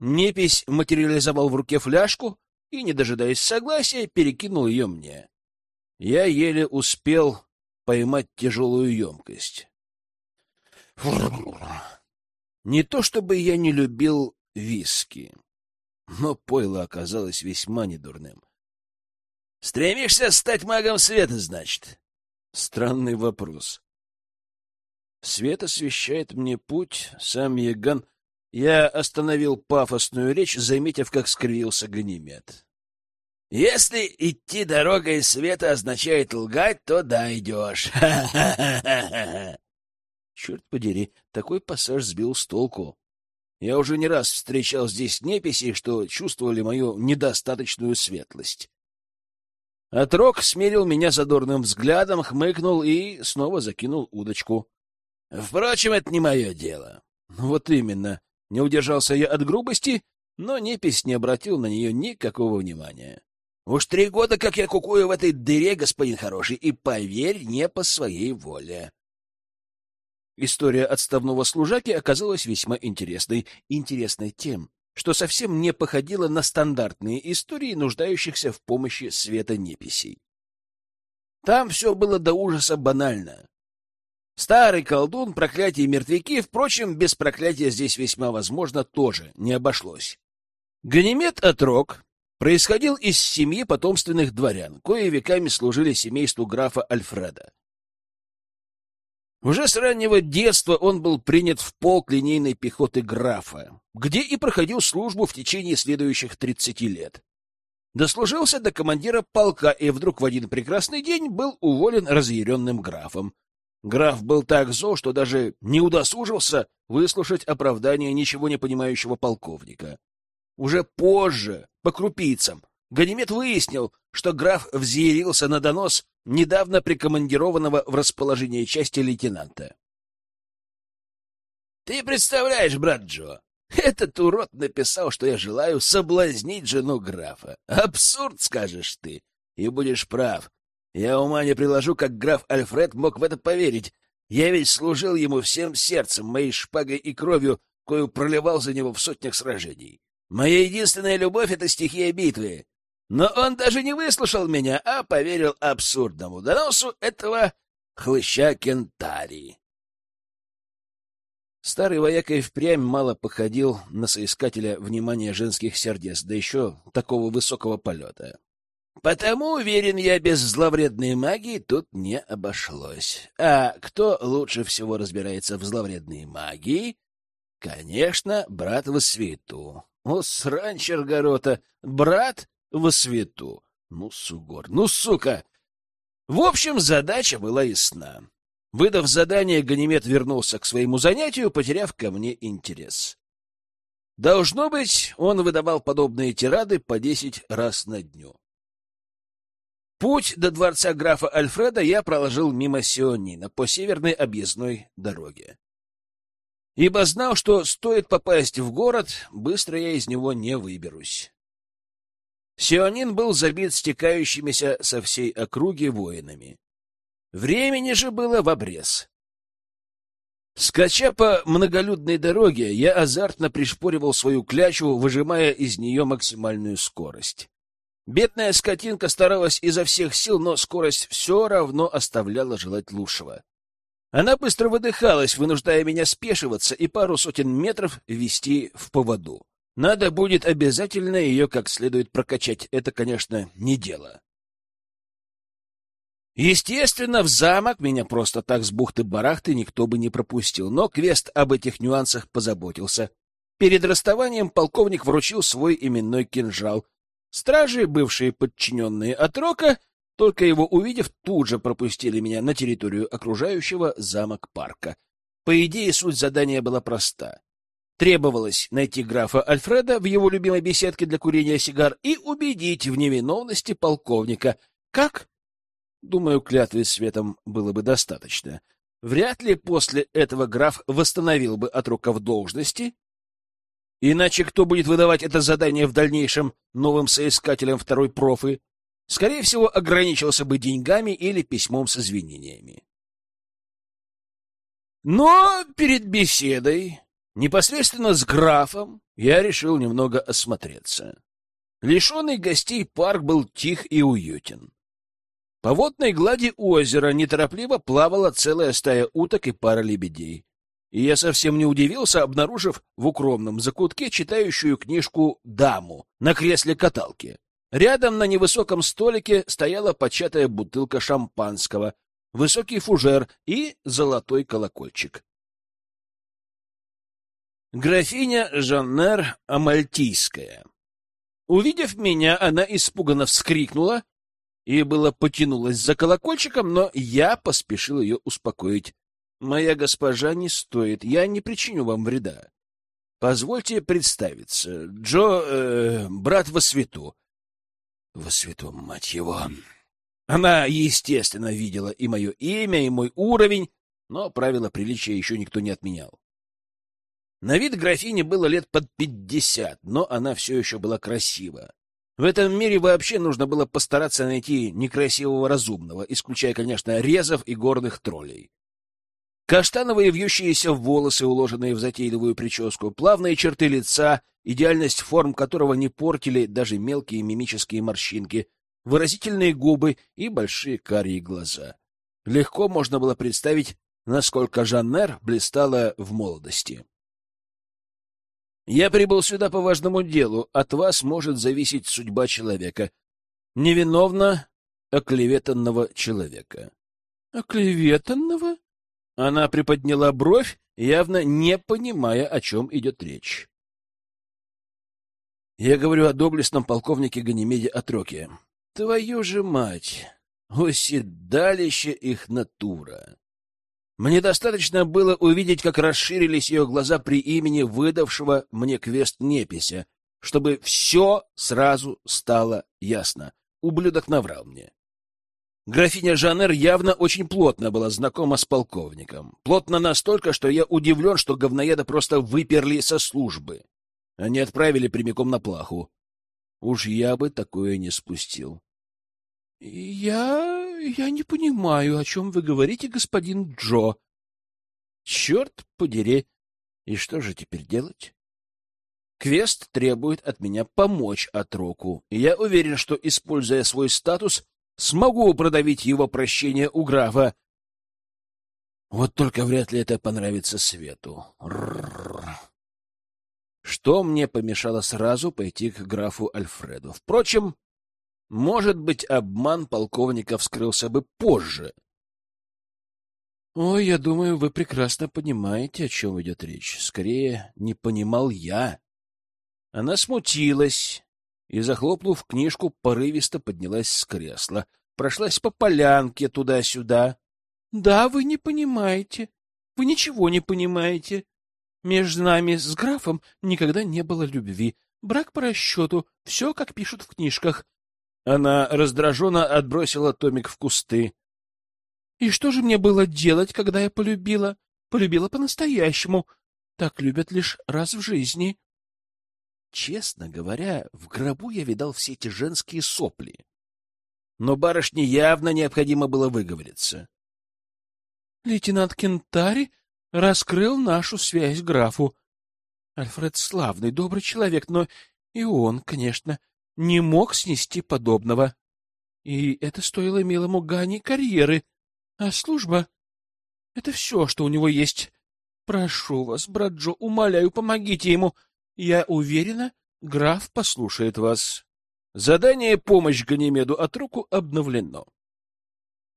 Непись материализовал в руке фляжку и, не дожидаясь согласия, перекинул ее мне. Я еле успел поймать тяжелую емкость. Не то чтобы я не любил виски, но пойло оказалось весьма недурным. «Стремишься стать магом света, значит?» Странный вопрос. Свет освещает мне путь, сам Яган... Я остановил пафосную речь, заметив, как скривился Ганимед. Если идти дорогой света означает лгать, то дойдешь. Черт подери, такой пассаж сбил с толку. Я уже не раз встречал здесь неписи, что чувствовали мою недостаточную светлость. Отрок смерил меня задорным взглядом, хмыкнул и снова закинул удочку. Впрочем, это не мое дело. Вот именно. Не удержался я от грубости, но непись не обратил на нее никакого внимания. Уж три года, как я кукую в этой дыре, господин хороший, и, поверь, не по своей воле. История отставного служаки оказалась весьма интересной. Интересной тем, что совсем не походила на стандартные истории, нуждающихся в помощи света неписей. Там все было до ужаса банально. Старый колдун, проклятие мертвяки, впрочем, без проклятия здесь весьма возможно тоже не обошлось. Ганимед Отрок происходил из семьи потомственных дворян, кои веками служили семейству графа Альфреда. Уже с раннего детства он был принят в полк линейной пехоты графа, где и проходил службу в течение следующих 30 лет. Дослужился до командира полка и вдруг в один прекрасный день был уволен разъяренным графом. Граф был так зол, что даже не удосужился выслушать оправдание ничего не понимающего полковника. Уже позже, по крупицам, Ганимед выяснил, что граф взъярился на донос недавно прикомандированного в расположение части лейтенанта. «Ты представляешь, брат Джо, этот урод написал, что я желаю соблазнить жену графа. Абсурд, скажешь ты, и будешь прав. Я ума не приложу, как граф Альфред мог в это поверить. Я ведь служил ему всем сердцем, моей шпагой и кровью, кою проливал за него в сотнях сражений. Моя единственная любовь — это стихия битвы. Но он даже не выслушал меня, а поверил абсурдному доносу этого хлыща Кентарии. Старый вояка и впрямь мало походил на соискателя внимания женских сердец, да еще такого высокого полета. Потому, уверен я, без зловредной магии тут не обошлось. А кто лучше всего разбирается в зловредной магии? Конечно, брат Восвету. О, срань Чергорота! Брат во свету! Ну, сугор, ну, сука! В общем, задача была ясна. Выдав задание, Ганимед вернулся к своему занятию, потеряв ко мне интерес. Должно быть, он выдавал подобные тирады по десять раз на дню. Путь до дворца графа Альфреда я проложил мимо Сионина по северной объездной дороге ибо знал, что стоит попасть в город, быстро я из него не выберусь. Сионин был забит стекающимися со всей округи воинами. Времени же было в обрез. Скача по многолюдной дороге, я азартно пришпоривал свою клячу, выжимая из нее максимальную скорость. Бедная скотинка старалась изо всех сил, но скорость все равно оставляла желать лучшего. Она быстро выдыхалась, вынуждая меня спешиваться и пару сотен метров вести в поводу. Надо будет обязательно ее как следует прокачать. Это, конечно, не дело. Естественно, в замок меня просто так с бухты-барахты никто бы не пропустил, но квест об этих нюансах позаботился. Перед расставанием полковник вручил свой именной кинжал. Стражи, бывшие подчиненные от Рока, только его увидев, тут же пропустили меня на территорию окружающего замок парка. По идее, суть задания была проста. Требовалось найти графа Альфреда в его любимой беседке для курения сигар и убедить в невиновности полковника. Как? Думаю, клятвы светом было бы достаточно. Вряд ли после этого граф восстановил бы от в должности. Иначе кто будет выдавать это задание в дальнейшем новым соискателям второй профы? скорее всего, ограничился бы деньгами или письмом с извинениями. Но перед беседой, непосредственно с графом, я решил немного осмотреться. Лишенный гостей парк был тих и уютен. По водной глади озера неторопливо плавала целая стая уток и пара лебедей. И я совсем не удивился, обнаружив в укромном закутке читающую книжку «Даму» на кресле каталки. Рядом на невысоком столике стояла початая бутылка шампанского, высокий фужер и золотой колокольчик. Графиня Жаннер Амальтийская. Увидев меня, она испуганно вскрикнула и было потянулась за колокольчиком, но я поспешил ее успокоить. «Моя госпожа не стоит, я не причиню вам вреда. Позвольте представиться. Джо, э, брат во свету, во святом, мать его! Она, естественно, видела и мое имя, и мой уровень, но правила приличия еще никто не отменял. На вид графине было лет под пятьдесят, но она все еще была красива. В этом мире вообще нужно было постараться найти некрасивого разумного, исключая, конечно, резов и горных троллей. Каштановые вьющиеся волосы, уложенные в затейливую прическу, плавные черты лица, идеальность форм которого не портили даже мелкие мимические морщинки, выразительные губы и большие карие глаза. Легко можно было представить, насколько Жаннер блистала в молодости. Я прибыл сюда по важному делу. От вас может зависеть судьба человека. Невиновно оклеветанного человека. Оклеветанного? Она приподняла бровь, явно не понимая, о чем идет речь. Я говорю о доблестном полковнике Ганимеде Атроке. Твою же мать! Уседалище их натура! Мне достаточно было увидеть, как расширились ее глаза при имени выдавшего мне квест Непися, чтобы все сразу стало ясно. Ублюдок наврал мне. Графиня Жанер явно очень плотно была знакома с полковником. Плотно настолько, что я удивлен, что говноеда просто выперли со службы. Они отправили прямиком на плаху. Уж я бы такое не спустил. — Я... я не понимаю, о чем вы говорите, господин Джо. — Черт подери! И что же теперь делать? Квест требует от меня помочь Атроку, и я уверен, что, используя свой статус, смогу продавить его прощение у графа. Вот только вряд ли это понравится Свету. Что мне помешало сразу пойти к графу Альфреду? Впрочем, может быть, обман полковника вскрылся бы позже. Ой, я думаю, вы прекрасно понимаете, о чем идет речь. Скорее, не понимал я. Она смутилась и, захлопнув книжку, порывисто поднялась с кресла, прошлась по полянке туда-сюда. — Да, вы не понимаете. Вы ничего не понимаете. Между нами с графом никогда не было любви. Брак по расчету, все, как пишут в книжках. Она раздраженно отбросила томик в кусты. И что же мне было делать, когда я полюбила? Полюбила по-настоящему. Так любят лишь раз в жизни. Честно говоря, в гробу я видал все эти женские сопли. Но барышне явно необходимо было выговориться. Лейтенант Кентари раскрыл нашу связь графу. Альфред славный, добрый человек, но и он, конечно, не мог снести подобного. И это стоило милому Гане карьеры. А служба — это все, что у него есть. Прошу вас, брат Джо, умоляю, помогите ему. Я уверена, граф послушает вас. Задание «Помощь Ганимеду от руку» обновлено.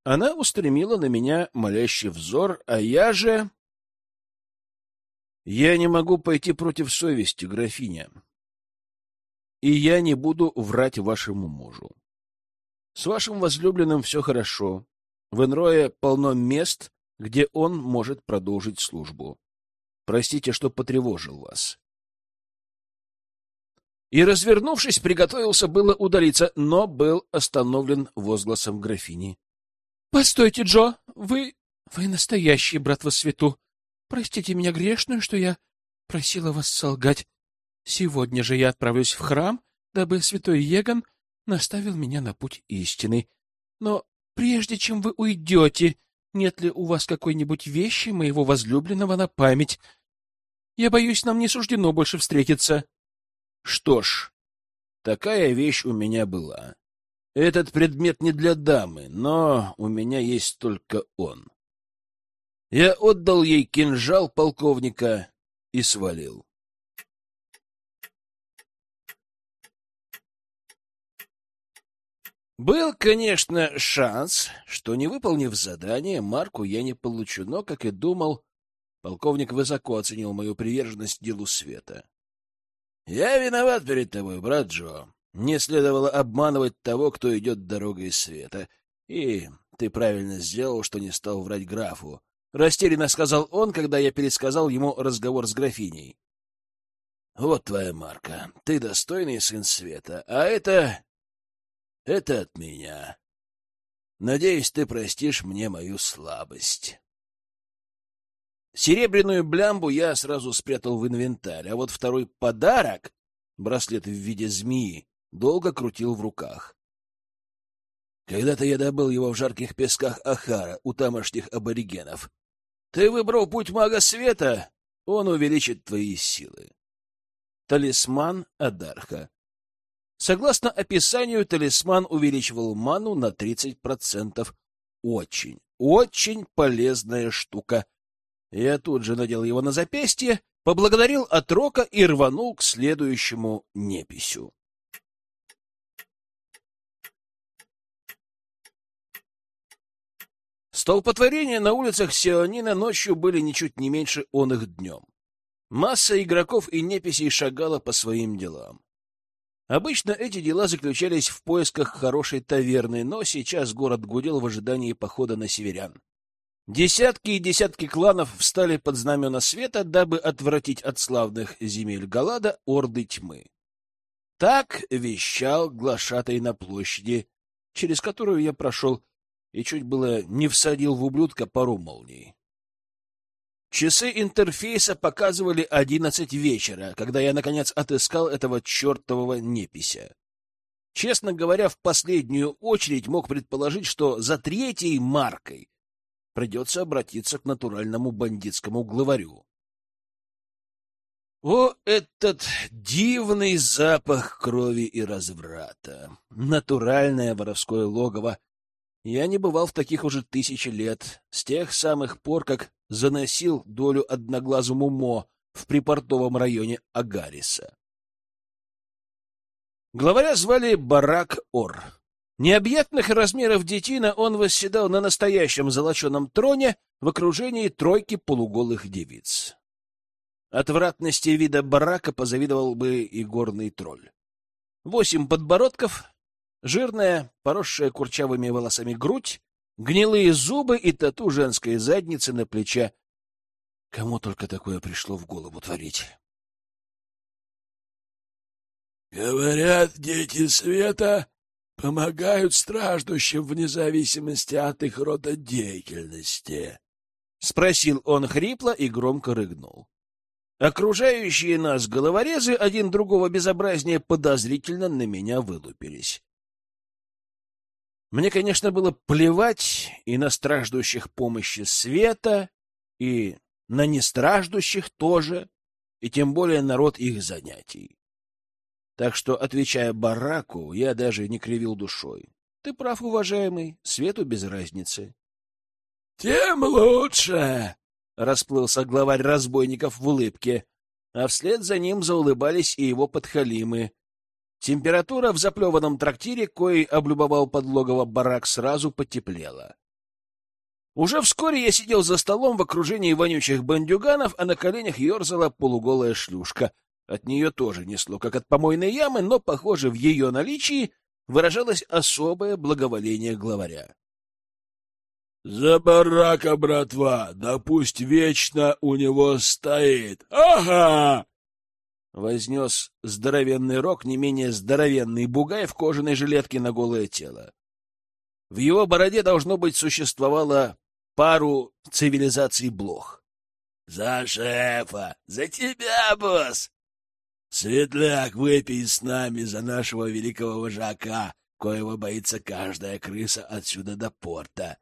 Она устремила на меня молящий взор, а я же... Я не могу пойти против совести, графиня и я не буду врать вашему мужу. С вашим возлюбленным все хорошо. В Энрое полно мест, где он может продолжить службу. Простите, что потревожил вас. И, развернувшись, приготовился было удалиться, но был остановлен возгласом графини. — Постойте, Джо, вы... вы настоящий брат во свету. Простите меня грешную, что я просила вас солгать. Сегодня же я отправлюсь в храм, дабы святой Еган наставил меня на путь истины. Но прежде чем вы уйдете, нет ли у вас какой-нибудь вещи моего возлюбленного на память? Я боюсь, нам не суждено больше встретиться. Что ж, такая вещь у меня была. Этот предмет не для дамы, но у меня есть только он. Я отдал ей кинжал полковника и свалил. Был, конечно, шанс, что, не выполнив задание, марку я не получу, но, как и думал, полковник высоко оценил мою приверженность делу света. — Я виноват перед тобой, брат Джо. Не следовало обманывать того, кто идет дорогой света. И ты правильно сделал, что не стал врать графу. Растерянно сказал он, когда я пересказал ему разговор с графиней. — Вот твоя марка. Ты достойный сын света, а это это от меня. Надеюсь, ты простишь мне мою слабость. Серебряную блямбу я сразу спрятал в инвентарь, а вот второй подарок, браслет в виде змеи, долго крутил в руках. Когда-то я добыл его в жарких песках Ахара у тамошних аборигенов. Ты выбрал путь мага света, он увеличит твои силы. Талисман Адарха. Согласно описанию, талисман увеличивал ману на 30%. Очень, очень полезная штука. Я тут же надел его на запястье, поблагодарил от рока и рванул к следующему неписю. Столпотворения на улицах Сионина ночью были ничуть не меньше он их днем. Масса игроков и неписей шагала по своим делам. Обычно эти дела заключались в поисках хорошей таверны, но сейчас город гудел в ожидании похода на северян. Десятки и десятки кланов встали под знамена света, дабы отвратить от славных земель Галада орды тьмы. Так вещал глашатай на площади, через которую я прошел и чуть было не всадил в ублюдка пару молний. Часы интерфейса показывали одиннадцать вечера, когда я, наконец, отыскал этого чертового непися. Честно говоря, в последнюю очередь мог предположить, что за третьей маркой придется обратиться к натуральному бандитскому главарю. О, этот дивный запах крови и разврата! Натуральное воровское логово! Я не бывал в таких уже тысячи лет, с тех самых пор, как заносил долю одноглазому Мо в припортовом районе Агариса. Главаря звали Барак Ор. Необъятных размеров детина он восседал на настоящем золоченом троне в окружении тройки полуголых девиц. Отвратности вида барака позавидовал бы и горный тролль. Восемь подбородков, жирная, поросшая курчавыми волосами грудь, гнилые зубы и тату женской задницы на плече. Кому только такое пришло в голову творить? Говорят, дети света помогают страждущим вне зависимости от их рода деятельности. Спросил он хрипло и громко рыгнул. Окружающие нас головорезы один другого безобразнее подозрительно на меня вылупились. Мне, конечно, было плевать и на страждущих помощи света, и на нестраждущих тоже, и тем более народ их занятий. Так что, отвечая бараку, я даже не кривил душой. Ты прав, уважаемый, свету без разницы. — Тем лучше! — расплылся главарь разбойников в улыбке, а вслед за ним заулыбались и его подхалимы, Температура в заплеванном трактире, кой облюбовал подлогово барак, сразу потеплела. Уже вскоре я сидел за столом в окружении вонючих бандюганов, а на коленях ерзала полуголая шлюшка. От нее тоже несло, как от помойной ямы, но, похоже, в ее наличии выражалось особое благоволение главаря. — За барака, братва! Да пусть вечно у него стоит! Ага! Вознес здоровенный рог, не менее здоровенный бугай в кожаной жилетке на голое тело. В его бороде, должно быть, существовало пару цивилизаций блох. — За шефа! За тебя, босс! Светляк, выпей с нами за нашего великого вожака, коего боится каждая крыса отсюда до порта.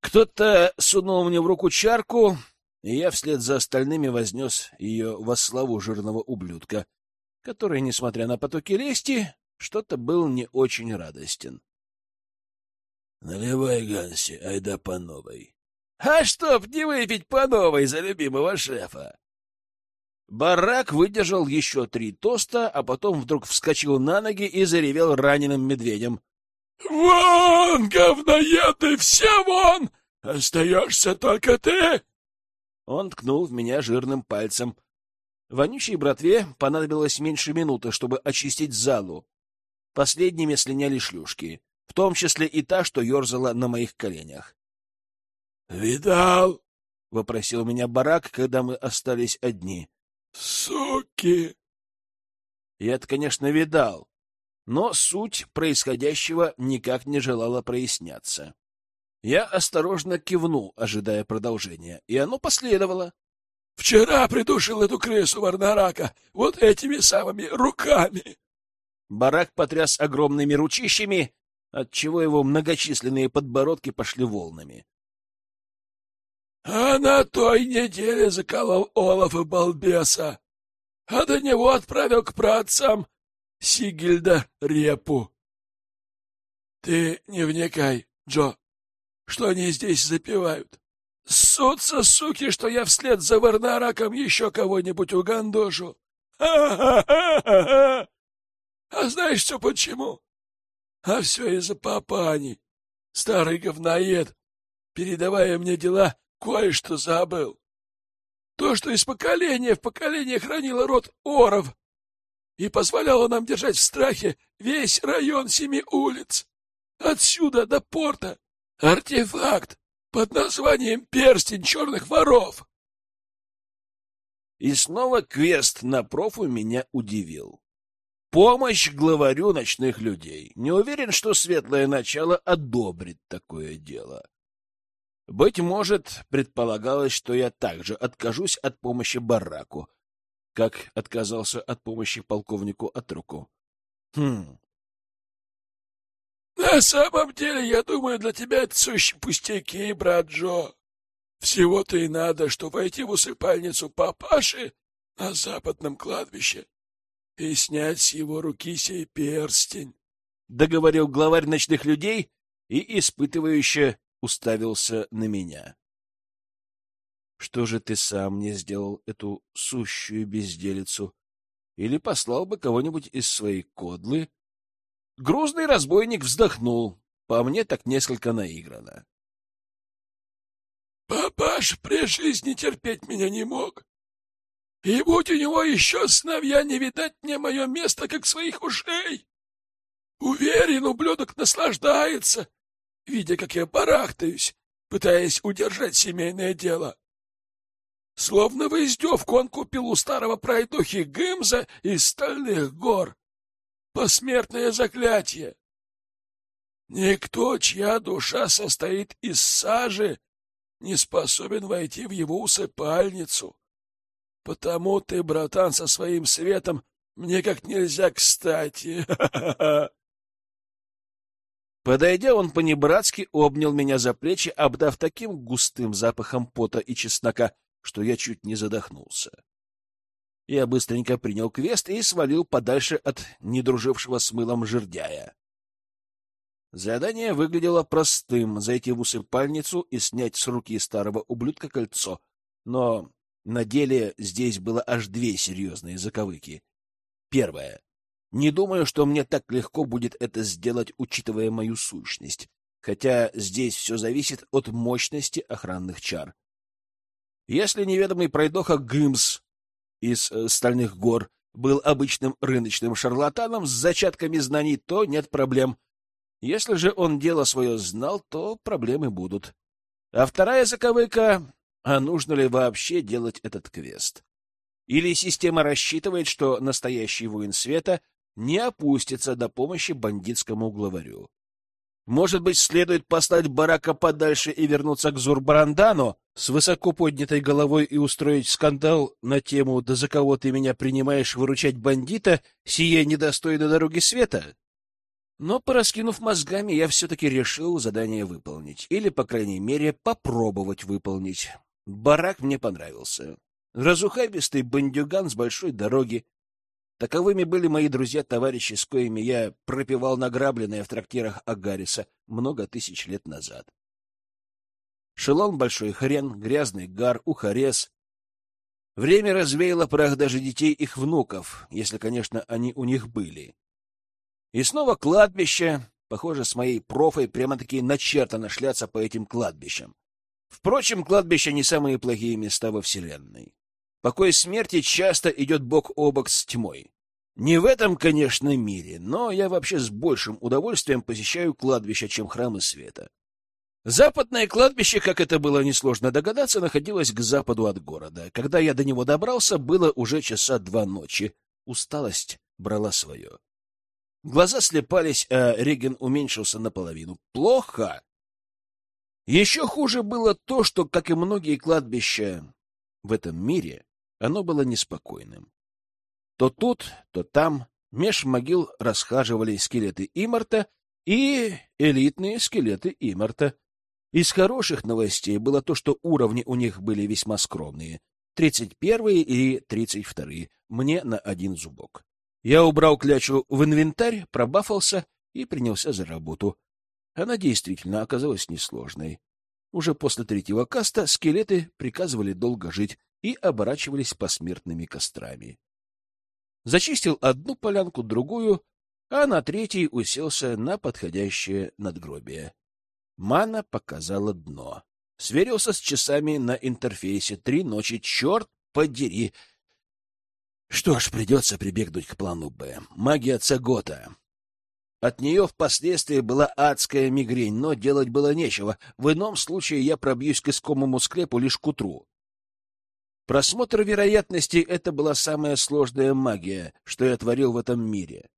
Кто-то сунул мне в руку чарку, и я вслед за остальными вознес ее во славу жирного ублюдка, который, несмотря на потоки лести, что-то был не очень радостен. — Наливай, Ганси, айда по новой. — А чтоб не выпить по новой за любимого шефа! Барак выдержал еще три тоста, а потом вдруг вскочил на ноги и заревел раненым медведем. — Вон, говноеды, все вон! Остаешься только ты! Он ткнул в меня жирным пальцем. Вонючей братве понадобилось меньше минуты, чтобы очистить залу. Последними слиняли шлюшки, в том числе и та, что ерзала на моих коленях. — Видал? — вопросил меня барак, когда мы остались одни. — Суки! Я-то, конечно, видал, но суть происходящего никак не желала проясняться. Я осторожно кивнул, ожидая продолжения, и оно последовало. — Вчера придушил эту крысу Варнарака вот этими самыми руками. Барак потряс огромными ручищами, отчего его многочисленные подбородки пошли волнами. — А на той неделе заколол Олафа балбеса, а до него отправил к працам Сигильда репу. — Ты не вникай, Джо. Что они здесь запивают? Ссутся, суки, что я вслед за Варнараком еще кого-нибудь угандошу. А знаешь все почему? А все из-за папани. Старый говноед, передавая мне дела, кое-что забыл. То, что из поколения в поколение хранило род Оров и позволяло нам держать в страхе весь район семи улиц. Отсюда до порта. Артефакт под названием «Перстень черных воров». И снова квест на профу меня удивил. Помощь главарю ночных людей. Не уверен, что светлое начало одобрит такое дело. Быть может, предполагалось, что я также откажусь от помощи бараку, как отказался от помощи полковнику Атруку. Хм. На самом деле, я думаю, для тебя это сущие пустяки, брат Джо. Всего-то и надо, что войти в усыпальницу папаши на западном кладбище и снять с его руки сей перстень. Договорил главарь ночных людей и испытывающе уставился на меня. Что же ты сам не сделал эту сущую безделицу? Или послал бы кого-нибудь из своей кодлы? Грузный разбойник вздохнул, по мне так несколько наиграно. Папаш при жизни терпеть меня не мог. И будь у него еще сыновья, не видать мне мое место, как своих ушей. Уверен, ублюдок наслаждается, видя, как я барахтаюсь, пытаясь удержать семейное дело. Словно в издевку он купил у старого пройдухи Гымза из стальных гор. Посмертное заклятие. Никто, чья душа состоит из сажи, не способен войти в его усыпальницу. Потому ты, братан, со своим светом мне как нельзя кстати. Подойдя, он по-небратски обнял меня за плечи, обдав таким густым запахом пота и чеснока, что я чуть не задохнулся. Я быстренько принял квест и свалил подальше от недружившего с мылом жердяя. Задание выглядело простым — зайти в усыпальницу и снять с руки старого ублюдка кольцо. Но на деле здесь было аж две серьезные заковыки. Первое. Не думаю, что мне так легко будет это сделать, учитывая мою сущность. Хотя здесь все зависит от мощности охранных чар. Если неведомый пройдоха Гымс из э, Стальных гор был обычным рыночным шарлатаном с зачатками знаний, то нет проблем. Если же он дело свое знал, то проблемы будут. А вторая заковыка — а нужно ли вообще делать этот квест? Или система рассчитывает, что настоящий воин света не опустится до помощи бандитскому главарю? Может быть, следует послать барака подальше и вернуться к Зурбарандану с высоко поднятой головой и устроить скандал на тему «Да за кого ты меня принимаешь выручать бандита, сие недостойно дороги света»? Но, пораскинув мозгами, я все-таки решил задание выполнить. Или, по крайней мере, попробовать выполнить. Барак мне понравился. Разухабистый бандюган с большой дороги. Таковыми были мои друзья-товарищи, с коими я пропивал награбленное в трактирах Агариса много тысяч лет назад. Шелон большой хрен, грязный гар, ухарез. Время развеяло прах даже детей их внуков, если, конечно, они у них были. И снова кладбище. Похоже, с моей профой прямо-таки начертано шляться по этим кладбищам. Впрочем, кладбища не самые плохие места во Вселенной. Покой смерти часто идет бок о бок с тьмой. Не в этом, конечно, мире, но я вообще с большим удовольствием посещаю кладбища, чем храмы света. Западное кладбище, как это было несложно догадаться, находилось к западу от города. Когда я до него добрался, было уже часа два ночи. Усталость брала свое. Глаза слепались, а реген уменьшился наполовину. Плохо. Еще хуже было то, что, как и многие кладбища в этом мире, оно было неспокойным. То тут, то там меж могил расхаживали скелеты Имарта и элитные скелеты Имарта. Из хороших новостей было то, что уровни у них были весьма скромные. Тридцать первые и тридцать вторые. Мне на один зубок. Я убрал клячу в инвентарь, пробафался и принялся за работу. Она действительно оказалась несложной. Уже после третьего каста скелеты приказывали долго жить и оборачивались посмертными кострами. Зачистил одну полянку, другую, а на третьей уселся на подходящее надгробие. Мана показала дно. Сверился с часами на интерфейсе. Три ночи, черт подери! Что ж, придется прибегнуть к плану «Б». Магия Цагота. От нее впоследствии была адская мигрень, но делать было нечего. В ином случае я пробьюсь к искомому склепу лишь к утру. Просмотр вероятностей — это была самая сложная магия, что я творил в этом мире.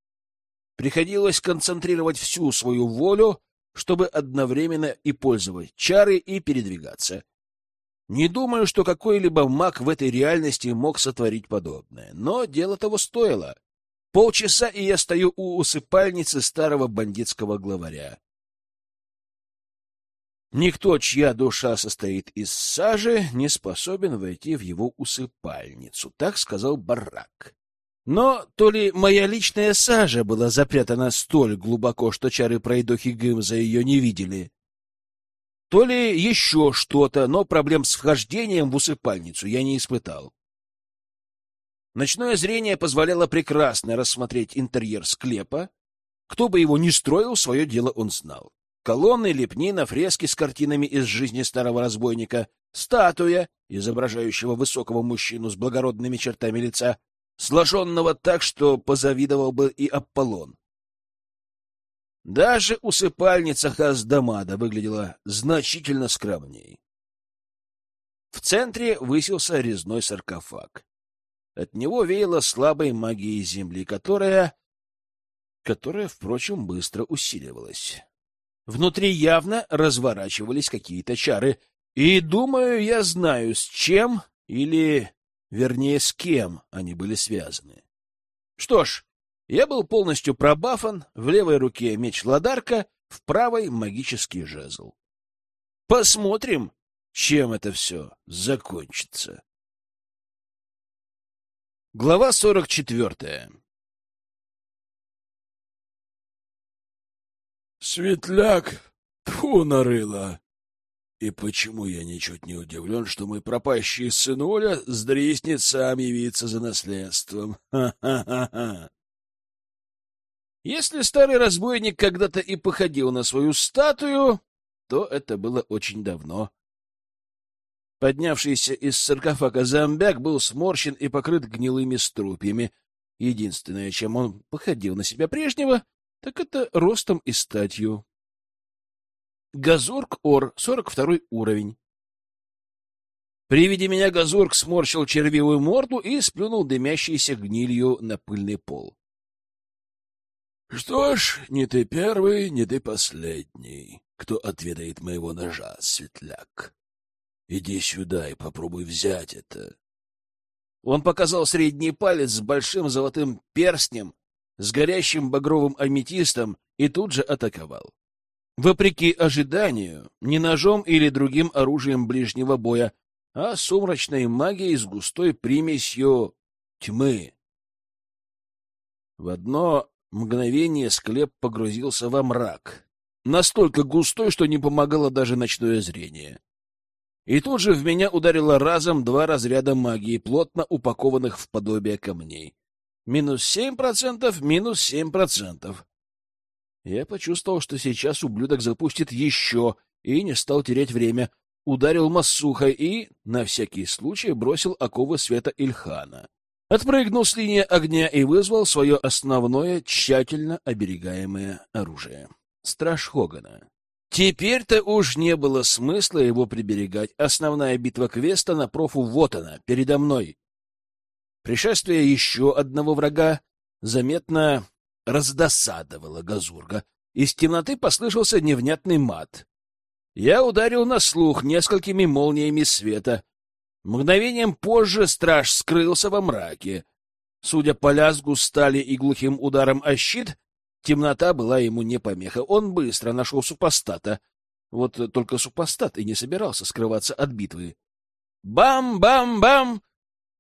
Приходилось концентрировать всю свою волю, чтобы одновременно и пользовать чары, и передвигаться. Не думаю, что какой-либо маг в этой реальности мог сотворить подобное, но дело того стоило. Полчаса, и я стою у усыпальницы старого бандитского главаря. Никто, чья душа состоит из сажи, не способен войти в его усыпальницу, так сказал Барак. Но то ли моя личная сажа была запрятана столь глубоко, что чары пройдохи Гымза ее не видели, то ли еще что-то, но проблем с вхождением в усыпальницу я не испытал. Ночное зрение позволяло прекрасно рассмотреть интерьер склепа. Кто бы его ни строил, свое дело он знал. Колонны, лепнина, фрески с картинами из жизни старого разбойника, статуя, изображающего высокого мужчину с благородными чертами лица, сложенного так, что позавидовал бы и Аполлон. Даже усыпальница Хаздамада выглядела значительно скромней. В центре высился резной саркофаг. От него веяло слабой магией земли, которая... которая, впрочем, быстро усиливалась. Внутри явно разворачивались какие-то чары, и, думаю, я знаю, с чем или, вернее, с кем они были связаны. Что ж, я был полностью пробафан, в левой руке меч Ладарка, в правой — магический жезл. Посмотрим, чем это все закончится. Глава 44 Светляк, тьфу, нарыло! И почему я ничуть не удивлен, что мой пропащий сынуля сдриснет сам явиться за наследством? Ха-ха-ха-ха! Если старый разбойник когда-то и походил на свою статую, то это было очень давно. Поднявшийся из саркофага зомбяк был сморщен и покрыт гнилыми струпьями. Единственное, чем он походил на себя прежнего, так это ростом и статью. Газурк Ор, 42 уровень. При виде меня Газурк сморщил червивую морду и сплюнул дымящейся гнилью на пыльный пол. — Что ж, не ты первый, не ты последний, кто отведает моего ножа, светляк. Иди сюда и попробуй взять это. Он показал средний палец с большим золотым перстнем, с горящим багровым аметистом и тут же атаковал. Вопреки ожиданию, не ножом или другим оружием ближнего боя, а сумрачной магией с густой примесью тьмы. В одно мгновение склеп погрузился во мрак, настолько густой, что не помогало даже ночное зрение. И тут же в меня ударило разом два разряда магии, плотно упакованных в подобие камней. Минус семь процентов, минус семь процентов. Я почувствовал, что сейчас ублюдок запустит еще, и не стал терять время. Ударил массухой и, на всякий случай, бросил оковы света Ильхана. Отпрыгнул с линии огня и вызвал свое основное, тщательно оберегаемое оружие. Страж Хогана. Теперь-то уж не было смысла его приберегать. Основная битва квеста на профу вот она, передо мной. Пришествие еще одного врага заметно раздосадовало Газурга. Из темноты послышался невнятный мат. Я ударил на слух несколькими молниями света. Мгновением позже страж скрылся во мраке. Судя по лязгу стали и глухим ударом о щит, Темнота была ему не помеха. Он быстро нашел супостата. Вот только супостат и не собирался скрываться от битвы. Бам-бам-бам!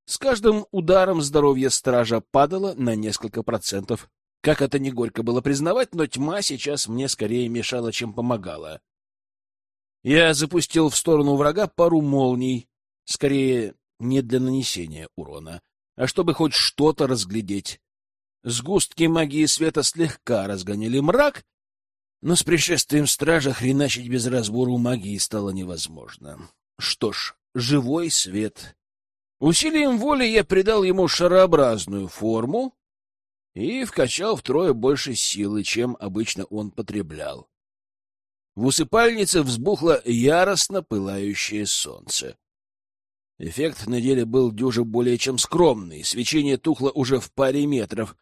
С каждым ударом здоровье стража падало на несколько процентов. Как это не горько было признавать, но тьма сейчас мне скорее мешала, чем помогала. Я запустил в сторону врага пару молний, скорее не для нанесения урона, а чтобы хоть что-то разглядеть. Сгустки магии света слегка разгоняли мрак, но с пришествием стража хреначить без разбору магии стало невозможно. Что ж, живой свет. Усилием воли я придал ему шарообразную форму и вкачал втрое больше силы, чем обычно он потреблял. В усыпальнице взбухло яростно пылающее солнце. Эффект на деле был дюже более чем скромный, свечение тухло уже в паре метров,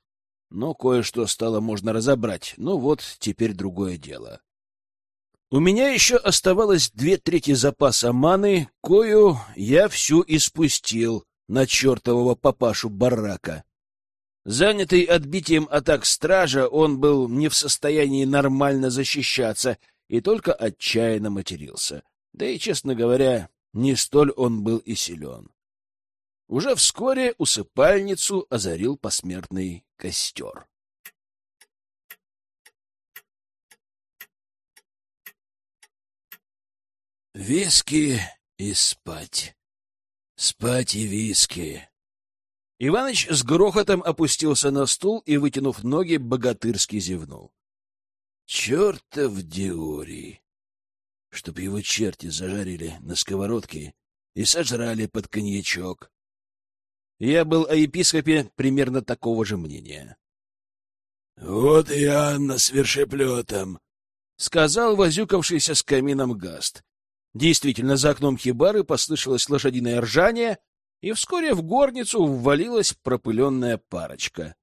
но кое-что стало можно разобрать. Ну вот, теперь другое дело. У меня еще оставалось две трети запаса маны, кою я всю испустил на чертового папашу барака. Занятый отбитием атак стража, он был не в состоянии нормально защищаться и только отчаянно матерился. Да и, честно говоря, не столь он был и силен. Уже вскоре усыпальницу озарил посмертный костер. Виски и спать. Спать и виски. Иваныч с грохотом опустился на стул и, вытянув ноги, богатырски зевнул. Чертов Диорий! Чтоб его черти зажарили на сковородке и сожрали под коньячок. Я был о епископе примерно такого же мнения. — Вот и Анна с вершеплетом, — сказал возюкавшийся с камином Гаст. Действительно, за окном хибары послышалось лошадиное ржание, и вскоре в горницу ввалилась пропыленная парочка.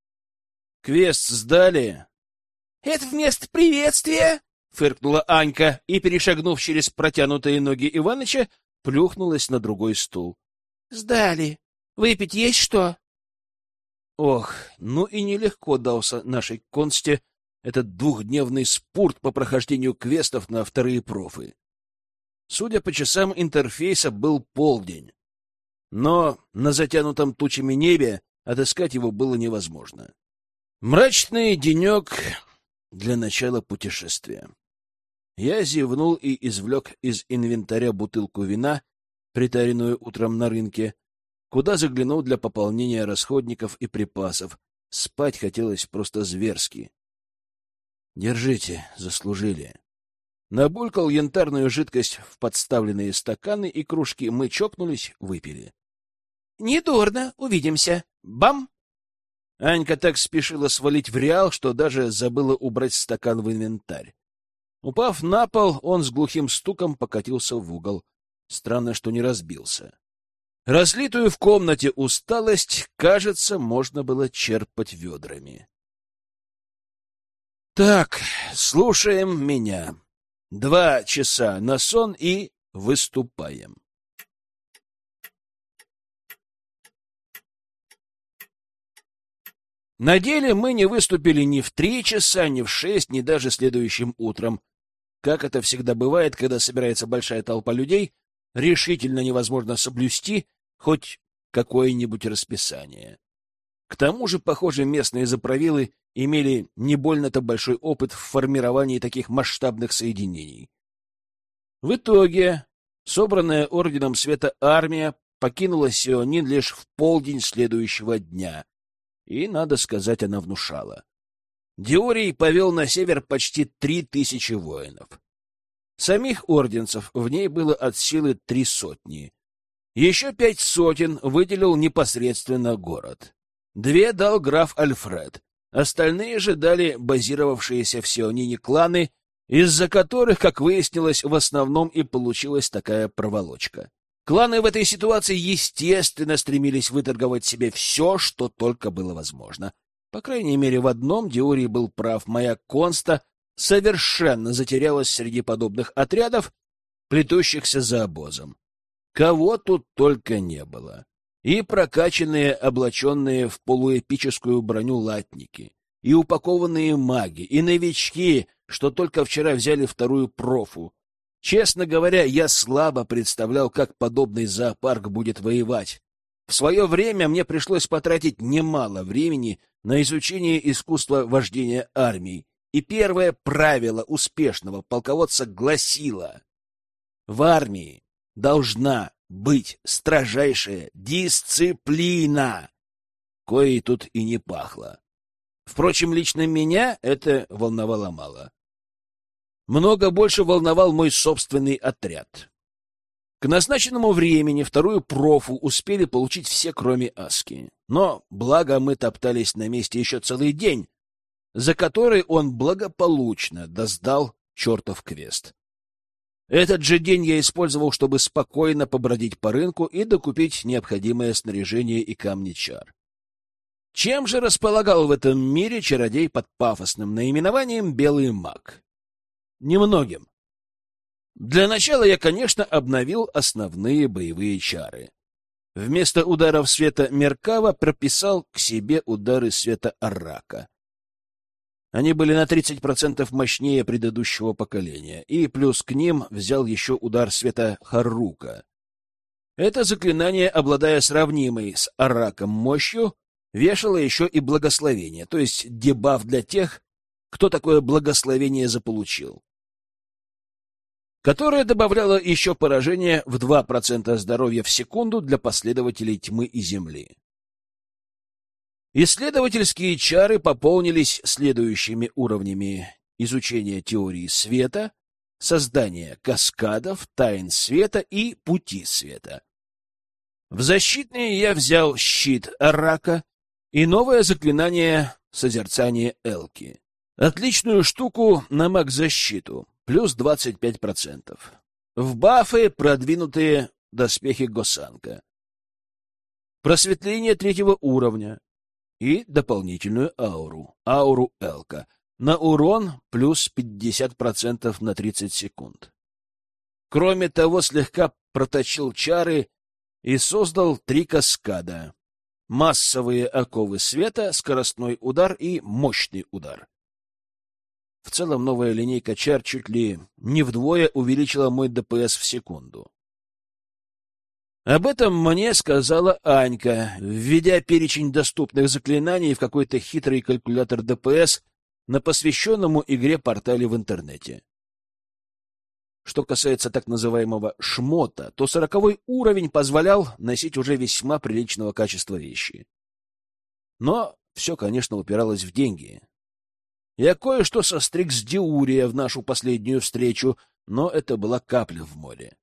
— Квест сдали? — Это вместо приветствия? — фыркнула Анька и, перешагнув через протянутые ноги Иваныча, плюхнулась на другой стул. — Сдали. Выпить есть что? Ох, ну и нелегко дался нашей консте этот двухдневный спорт по прохождению квестов на вторые профы. Судя по часам интерфейса, был полдень. Но на затянутом тучами небе отыскать его было невозможно. Мрачный денек для начала путешествия. Я зевнул и извлек из инвентаря бутылку вина, притаренную утром на рынке, куда заглянул для пополнения расходников и припасов. Спать хотелось просто зверски. Держите, заслужили. Набулькал янтарную жидкость в подставленные стаканы и кружки. Мы чокнулись, выпили. — Недурно, увидимся. Бам! Анька так спешила свалить в реал, что даже забыла убрать стакан в инвентарь. Упав на пол, он с глухим стуком покатился в угол. Странно, что не разбился. Разлитую в комнате усталость, кажется, можно было черпать ведрами. Так, слушаем меня. Два часа на сон и выступаем. На деле мы не выступили ни в три часа, ни в шесть, ни даже следующим утром. Как это всегда бывает, когда собирается большая толпа людей, решительно невозможно соблюсти хоть какое-нибудь расписание. К тому же, похоже, местные заправилы имели не больно-то большой опыт в формировании таких масштабных соединений. В итоге, собранная Орденом Света армия покинула Сионин лишь в полдень следующего дня, и, надо сказать, она внушала. Диорий повел на север почти три тысячи воинов. Самих орденцев в ней было от силы три сотни. Еще пять сотен выделил непосредственно город. Две дал граф Альфред. Остальные же дали базировавшиеся в Сионине кланы, из-за которых, как выяснилось, в основном и получилась такая проволочка. Кланы в этой ситуации, естественно, стремились выторговать себе все, что только было возможно. По крайней мере, в одном Диорий был прав. Моя Конста совершенно затерялась среди подобных отрядов, плетущихся за обозом. Кого тут только не было. И прокачанные, облаченные в полуэпическую броню латники, и упакованные маги, и новички, что только вчера взяли вторую профу. Честно говоря, я слабо представлял, как подобный зоопарк будет воевать. В свое время мне пришлось потратить немало времени на изучение искусства вождения армий, И первое правило успешного полководца гласило «В армии должна быть строжайшая дисциплина», коей тут и не пахло. Впрочем, лично меня это волновало мало. Много больше волновал мой собственный отряд. К назначенному времени вторую профу успели получить все, кроме Аски. Но, благо, мы топтались на месте еще целый день, за который он благополучно доздал чертов квест. Этот же день я использовал, чтобы спокойно побродить по рынку и докупить необходимое снаряжение и камни чар. Чем же располагал в этом мире чародей под пафосным наименованием «Белый маг»? Немногим. Для начала я, конечно, обновил основные боевые чары. Вместо ударов света Меркава прописал к себе удары света Арака. Они были на 30% мощнее предыдущего поколения, и плюс к ним взял еще удар света Харука. Это заклинание, обладая сравнимой с Араком мощью, вешало еще и благословение, то есть дебаф для тех, кто такое благословение заполучил которое добавляло еще поражение в 2% здоровья в секунду для последователей тьмы и земли. Исследовательские чары пополнились следующими уровнями изучения теории света, создания каскадов, тайн света и пути света. В защитные я взял щит Арака и новое заклинание созерцания Элки. Отличную штуку на маг-защиту, плюс 25%. В бафы продвинутые доспехи Госанка. Просветление третьего уровня и дополнительную ауру, ауру Элка, на урон плюс 50% на 30 секунд. Кроме того, слегка проточил чары и создал три каскада. Массовые оковы света, скоростной удар и мощный удар. В целом новая линейка чар чуть ли не вдвое увеличила мой ДПС в секунду. Об этом мне сказала Анька, введя перечень доступных заклинаний в какой-то хитрый калькулятор ДПС на посвященному игре портале в интернете. Что касается так называемого шмота, то сороковой уровень позволял носить уже весьма приличного качества вещи. Но все, конечно, упиралось в деньги. Я кое-что состриг с Диурия в нашу последнюю встречу, но это была капля в море.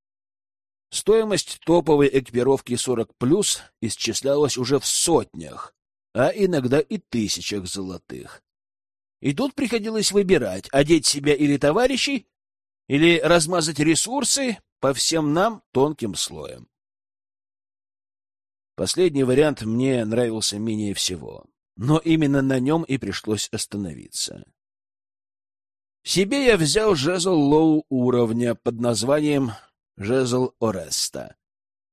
Стоимость топовой экипировки 40+, исчислялась уже в сотнях, а иногда и тысячах золотых. И тут приходилось выбирать, одеть себя или товарищей, или размазать ресурсы по всем нам тонким слоем. Последний вариант мне нравился менее всего но именно на нем и пришлось остановиться. Себе я взял жезл low уровня под названием жезл Ореста.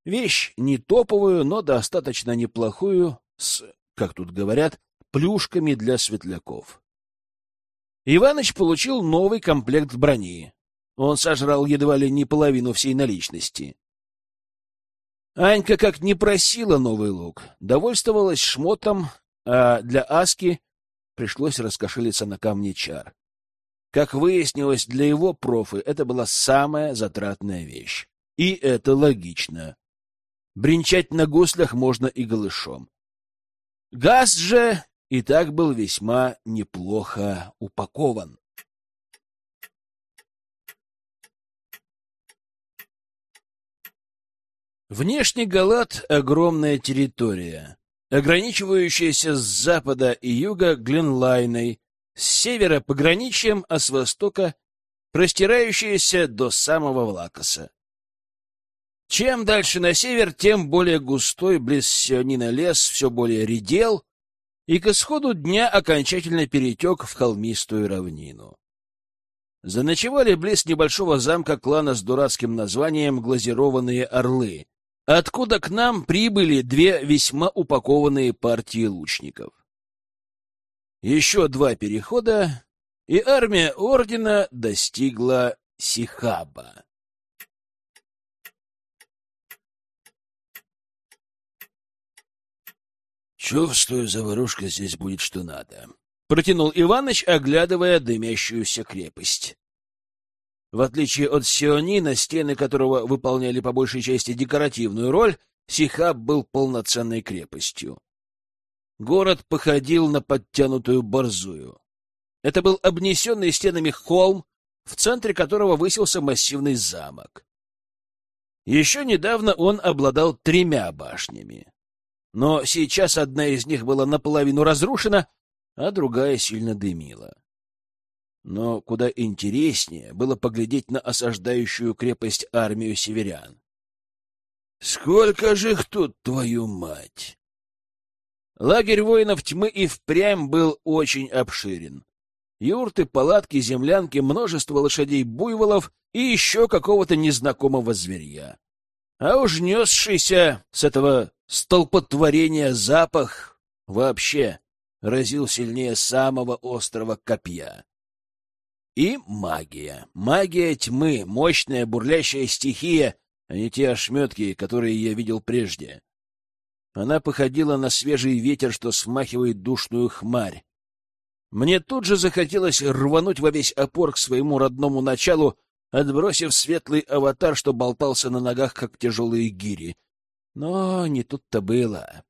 Вещь не топовую, но достаточно неплохую, с, как тут говорят, плюшками для светляков. Иваныч получил новый комплект брони. Он сожрал едва ли не половину всей наличности. Анька как не просила новый лук, довольствовалась шмотом а для Аски пришлось раскошелиться на камне чар. Как выяснилось, для его профы это была самая затратная вещь. И это логично. Бринчать на гуслях можно и голышом. Газ же и так был весьма неплохо упакован. Внешний Галат — огромная территория ограничивающаяся с запада и юга Гленлайной, с севера пограничьем, а с востока простирающаяся до самого Влакоса. Чем дальше на север, тем более густой близ Сионина лес все более редел и к исходу дня окончательно перетек в холмистую равнину. Заночевали близ небольшого замка клана с дурацким названием «Глазированные орлы», откуда к нам прибыли две весьма упакованные партии лучников. Еще два перехода, и армия ордена достигла Сихаба. Чувствую, заварушка здесь будет что надо. Протянул Иваныч, оглядывая дымящуюся крепость. В отличие от Сионина, стены которого выполняли по большей части декоративную роль, Сихаб был полноценной крепостью. Город походил на подтянутую борзую. Это был обнесенный стенами холм, в центре которого высился массивный замок. Еще недавно он обладал тремя башнями. Но сейчас одна из них была наполовину разрушена, а другая сильно дымила. Но куда интереснее было поглядеть на осаждающую крепость армию северян. «Сколько же их тут, твою мать!» Лагерь воинов тьмы и впрямь был очень обширен. Юрты, палатки, землянки, множество лошадей-буйволов и еще какого-то незнакомого зверья. А уж несшийся с этого столпотворения запах вообще разил сильнее самого острого копья. И магия. Магия тьмы, мощная бурлящая стихия, а не те ошметки, которые я видел прежде. Она походила на свежий ветер, что смахивает душную хмарь. Мне тут же захотелось рвануть во весь опор к своему родному началу, отбросив светлый аватар, что болтался на ногах, как тяжелые гири. Но не тут-то было.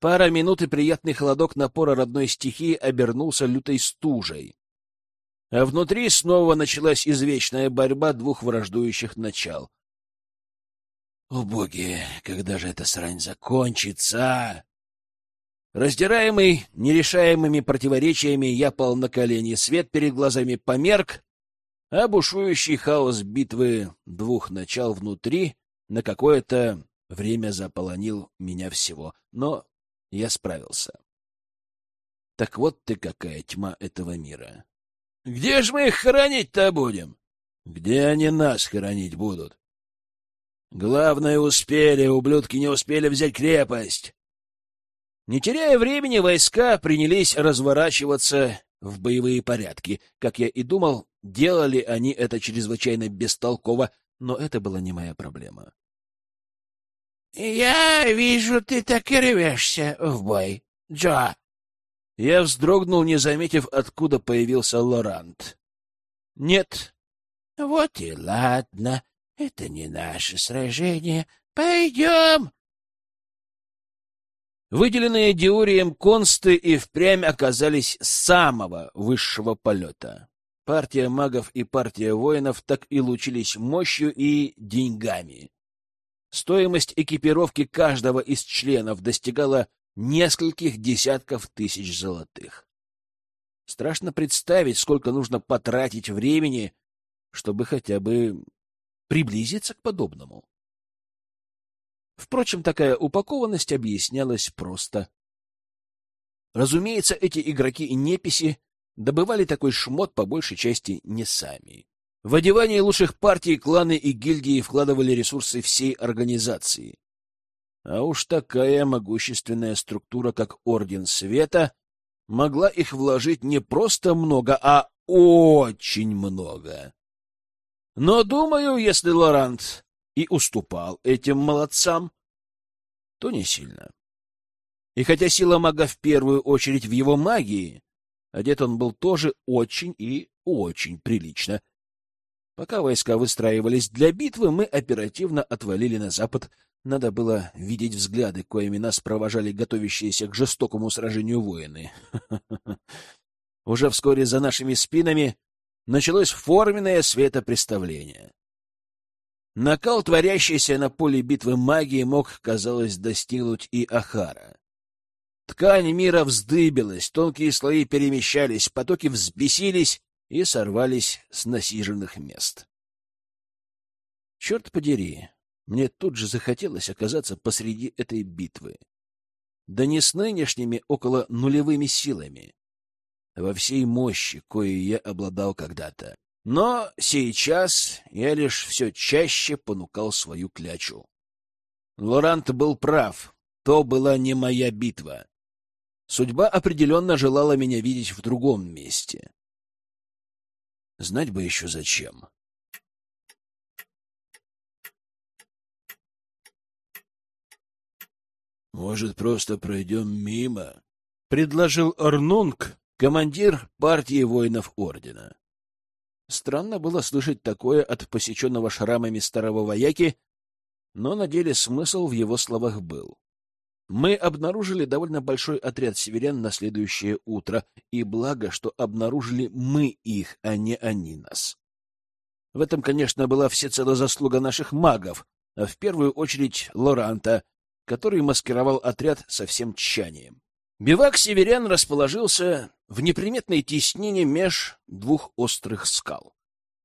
Пара минут и приятный холодок напора родной стихии обернулся лютой стужей. А внутри снова началась извечная борьба двух враждующих начал. О боги, когда же эта срань закончится? Раздираемый нерешаемыми противоречиями, я пал на колени, свет перед глазами померк, а бушующий хаос битвы двух начал внутри на какое-то время заполонил меня всего. Но я справился. Так вот ты какая тьма этого мира. Где ж мы их хоронить-то будем? Где они нас хоронить будут? Главное, успели, ублюдки не успели взять крепость. Не теряя времени, войска принялись разворачиваться в боевые порядки. Как я и думал, делали они это чрезвычайно бестолково, но это была не моя проблема. — Я вижу, ты так и рвешься в бой, Джо. Я вздрогнул, не заметив, откуда появился Лорант. — Нет. — Вот и ладно. Это не наше сражение. Пойдем. Выделенные Диорием консты и впрямь оказались самого высшего полета. Партия магов и партия воинов так и лучились мощью и деньгами. Стоимость экипировки каждого из членов достигала нескольких десятков тысяч золотых. Страшно представить, сколько нужно потратить времени, чтобы хотя бы приблизиться к подобному. Впрочем, такая упакованность объяснялась просто. Разумеется, эти игроки и неписи добывали такой шмот по большей части не сами. В одевание лучших партий кланы и гильдии вкладывали ресурсы всей организации. А уж такая могущественная структура, как Орден Света, могла их вложить не просто много, а очень много. Но, думаю, если Лорант и уступал этим молодцам, то не сильно. И хотя сила мага в первую очередь в его магии, одет он был тоже очень и очень прилично. Пока войска выстраивались для битвы, мы оперативно отвалили на запад. Надо было видеть взгляды, коими нас провожали готовящиеся к жестокому сражению воины. Уже вскоре за нашими спинами началось форменное светопреставление. Накал, творящийся на поле битвы магии, мог, казалось, достигнуть и Ахара. Ткань мира вздыбилась, тонкие слои перемещались, потоки взбесились и сорвались с насиженных мест. Черт подери, мне тут же захотелось оказаться посреди этой битвы. Да не с нынешними около нулевыми силами, во всей мощи, коей я обладал когда-то. Но сейчас я лишь все чаще понукал свою клячу. Лорант был прав, то была не моя битва. Судьба определенно желала меня видеть в другом месте. Знать бы еще зачем. «Может, просто пройдем мимо?» — предложил Арнунг, командир партии воинов Ордена. Странно было слышать такое от посеченного шрамами старого вояки, но на деле смысл в его словах был. Мы обнаружили довольно большой отряд северян на следующее утро, и благо, что обнаружили мы их, а не они нас. В этом, конечно, была всецело заслуга наших магов, а в первую очередь Лоранта, который маскировал отряд со всем тщанием. Бивак северян расположился в неприметной теснине меж двух острых скал.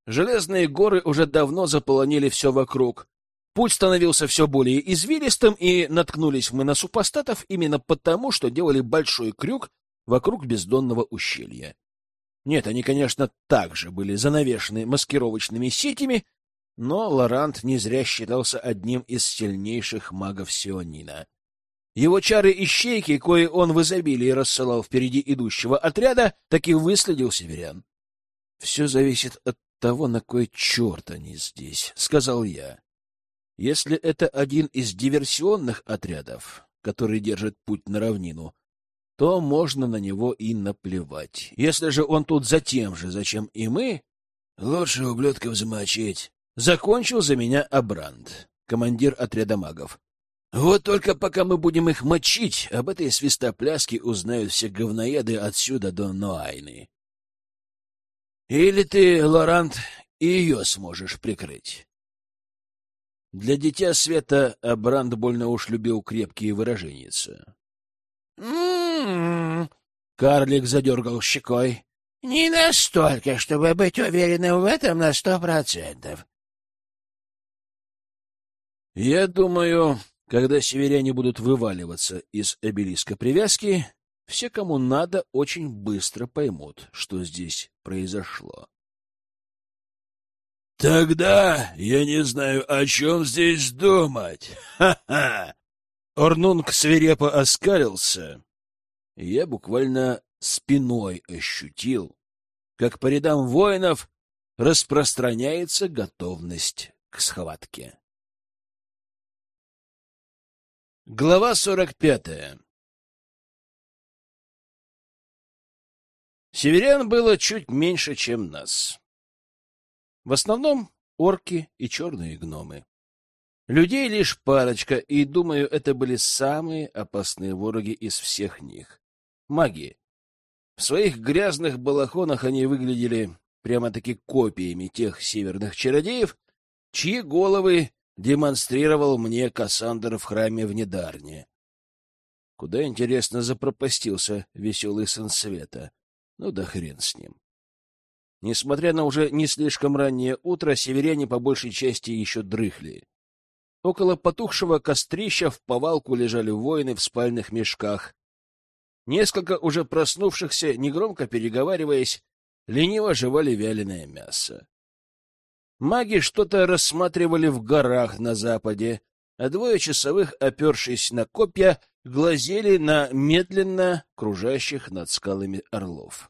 Железные горы уже давно заполонили все вокруг. Путь становился все более извилистым, и наткнулись мы на супостатов именно потому, что делали большой крюк вокруг бездонного ущелья. Нет, они, конечно, также были занавешены маскировочными сетями, но Лорант не зря считался одним из сильнейших магов Сионина. Его чары и щейки, кои он в изобилии рассылал впереди идущего отряда, так и выследил северян. — Все зависит от того, на кой черт они здесь, — сказал я. Если это один из диверсионных отрядов, который держит путь на равнину, то можно на него и наплевать. Если же он тут за тем же, зачем и мы, лучше ублюдков замочить. Закончил за меня Абранд, командир отряда магов. Вот только пока мы будем их мочить, об этой свистопляске узнают все говноеды отсюда до Ноайны. Или ты, Лорант, и ее сможешь прикрыть. Для дитя света Абранд больно уж любил крепкие выражения. М-м-м. Карлик задергал щекой. Не настолько, чтобы быть уверенным в этом на сто процентов. Я думаю, когда северяне будут вываливаться из обелиска привязки, все, кому надо, очень быстро поймут, что здесь произошло. Тогда я не знаю, о чем здесь думать. Ха-ха! Орнунг свирепо оскалился. Я буквально спиной ощутил, как по рядам воинов распространяется готовность к схватке. Глава сорок пятая Северян было чуть меньше, чем нас. В основном орки и черные гномы. Людей лишь парочка, и, думаю, это были самые опасные вороги из всех них. Маги. В своих грязных балахонах они выглядели прямо-таки копиями тех северных чародеев, чьи головы демонстрировал мне Кассандр в храме в Недарне. Куда, интересно, запропастился веселый сын света. Ну да хрен с ним. Несмотря на уже не слишком раннее утро, северяне по большей части еще дрыхли. Около потухшего кострища в повалку лежали воины в спальных мешках. Несколько уже проснувшихся, негромко переговариваясь, лениво жевали вяленое мясо. Маги что-то рассматривали в горах на западе, а двое часовых, опершись на копья, глазели на медленно кружащих над скалами орлов.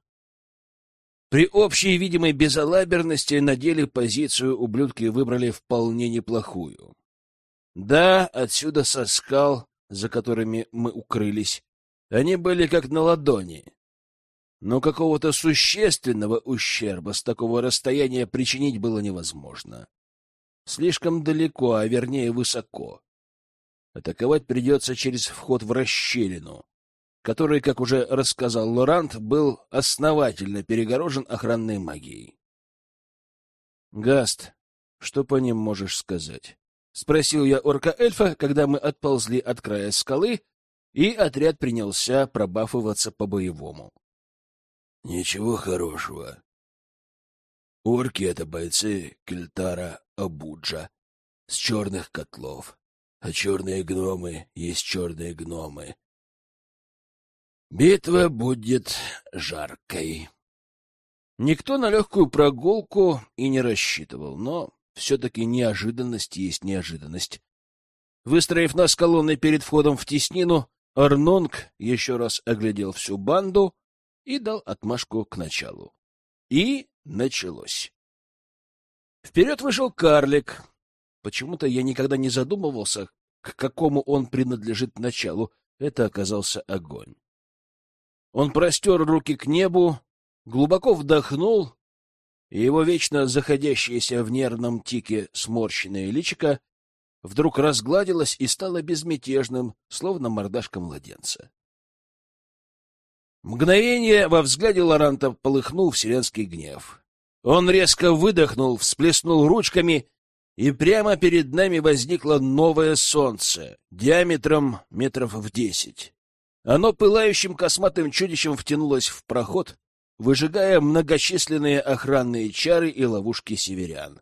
При общей видимой безалаберности на деле позицию ублюдки выбрали вполне неплохую. Да, отсюда со скал, за которыми мы укрылись, они были как на ладони. Но какого-то существенного ущерба с такого расстояния причинить было невозможно. Слишком далеко, а вернее высоко. Атаковать придется через вход в расщелину, который, как уже рассказал Лорант, был основательно перегорожен охранной магией. «Гаст, что по ним можешь сказать?» — спросил я орка-эльфа, когда мы отползли от края скалы, и отряд принялся пробафываться по-боевому. — Ничего хорошего. Орки — это бойцы Кельтара Абуджа с черных котлов, а черные гномы есть черные гномы. Битва будет жаркой. Никто на легкую прогулку и не рассчитывал, но все-таки неожиданность есть неожиданность. Выстроив нас колонной перед входом в теснину, Арнонг еще раз оглядел всю банду и дал отмашку к началу. И началось. Вперед вышел карлик. Почему-то я никогда не задумывался, к какому он принадлежит началу. Это оказался огонь. Он простер руки к небу, глубоко вдохнул, и его вечно заходящееся в нервном тике сморщенное личико вдруг разгладилось и стало безмятежным, словно мордашка младенца. Мгновение во взгляде Лоранта полыхнул вселенский гнев. Он резко выдохнул, всплеснул ручками, и прямо перед нами возникло новое солнце, диаметром метров в десять. Оно пылающим косматым чудищем втянулось в проход, выжигая многочисленные охранные чары и ловушки северян.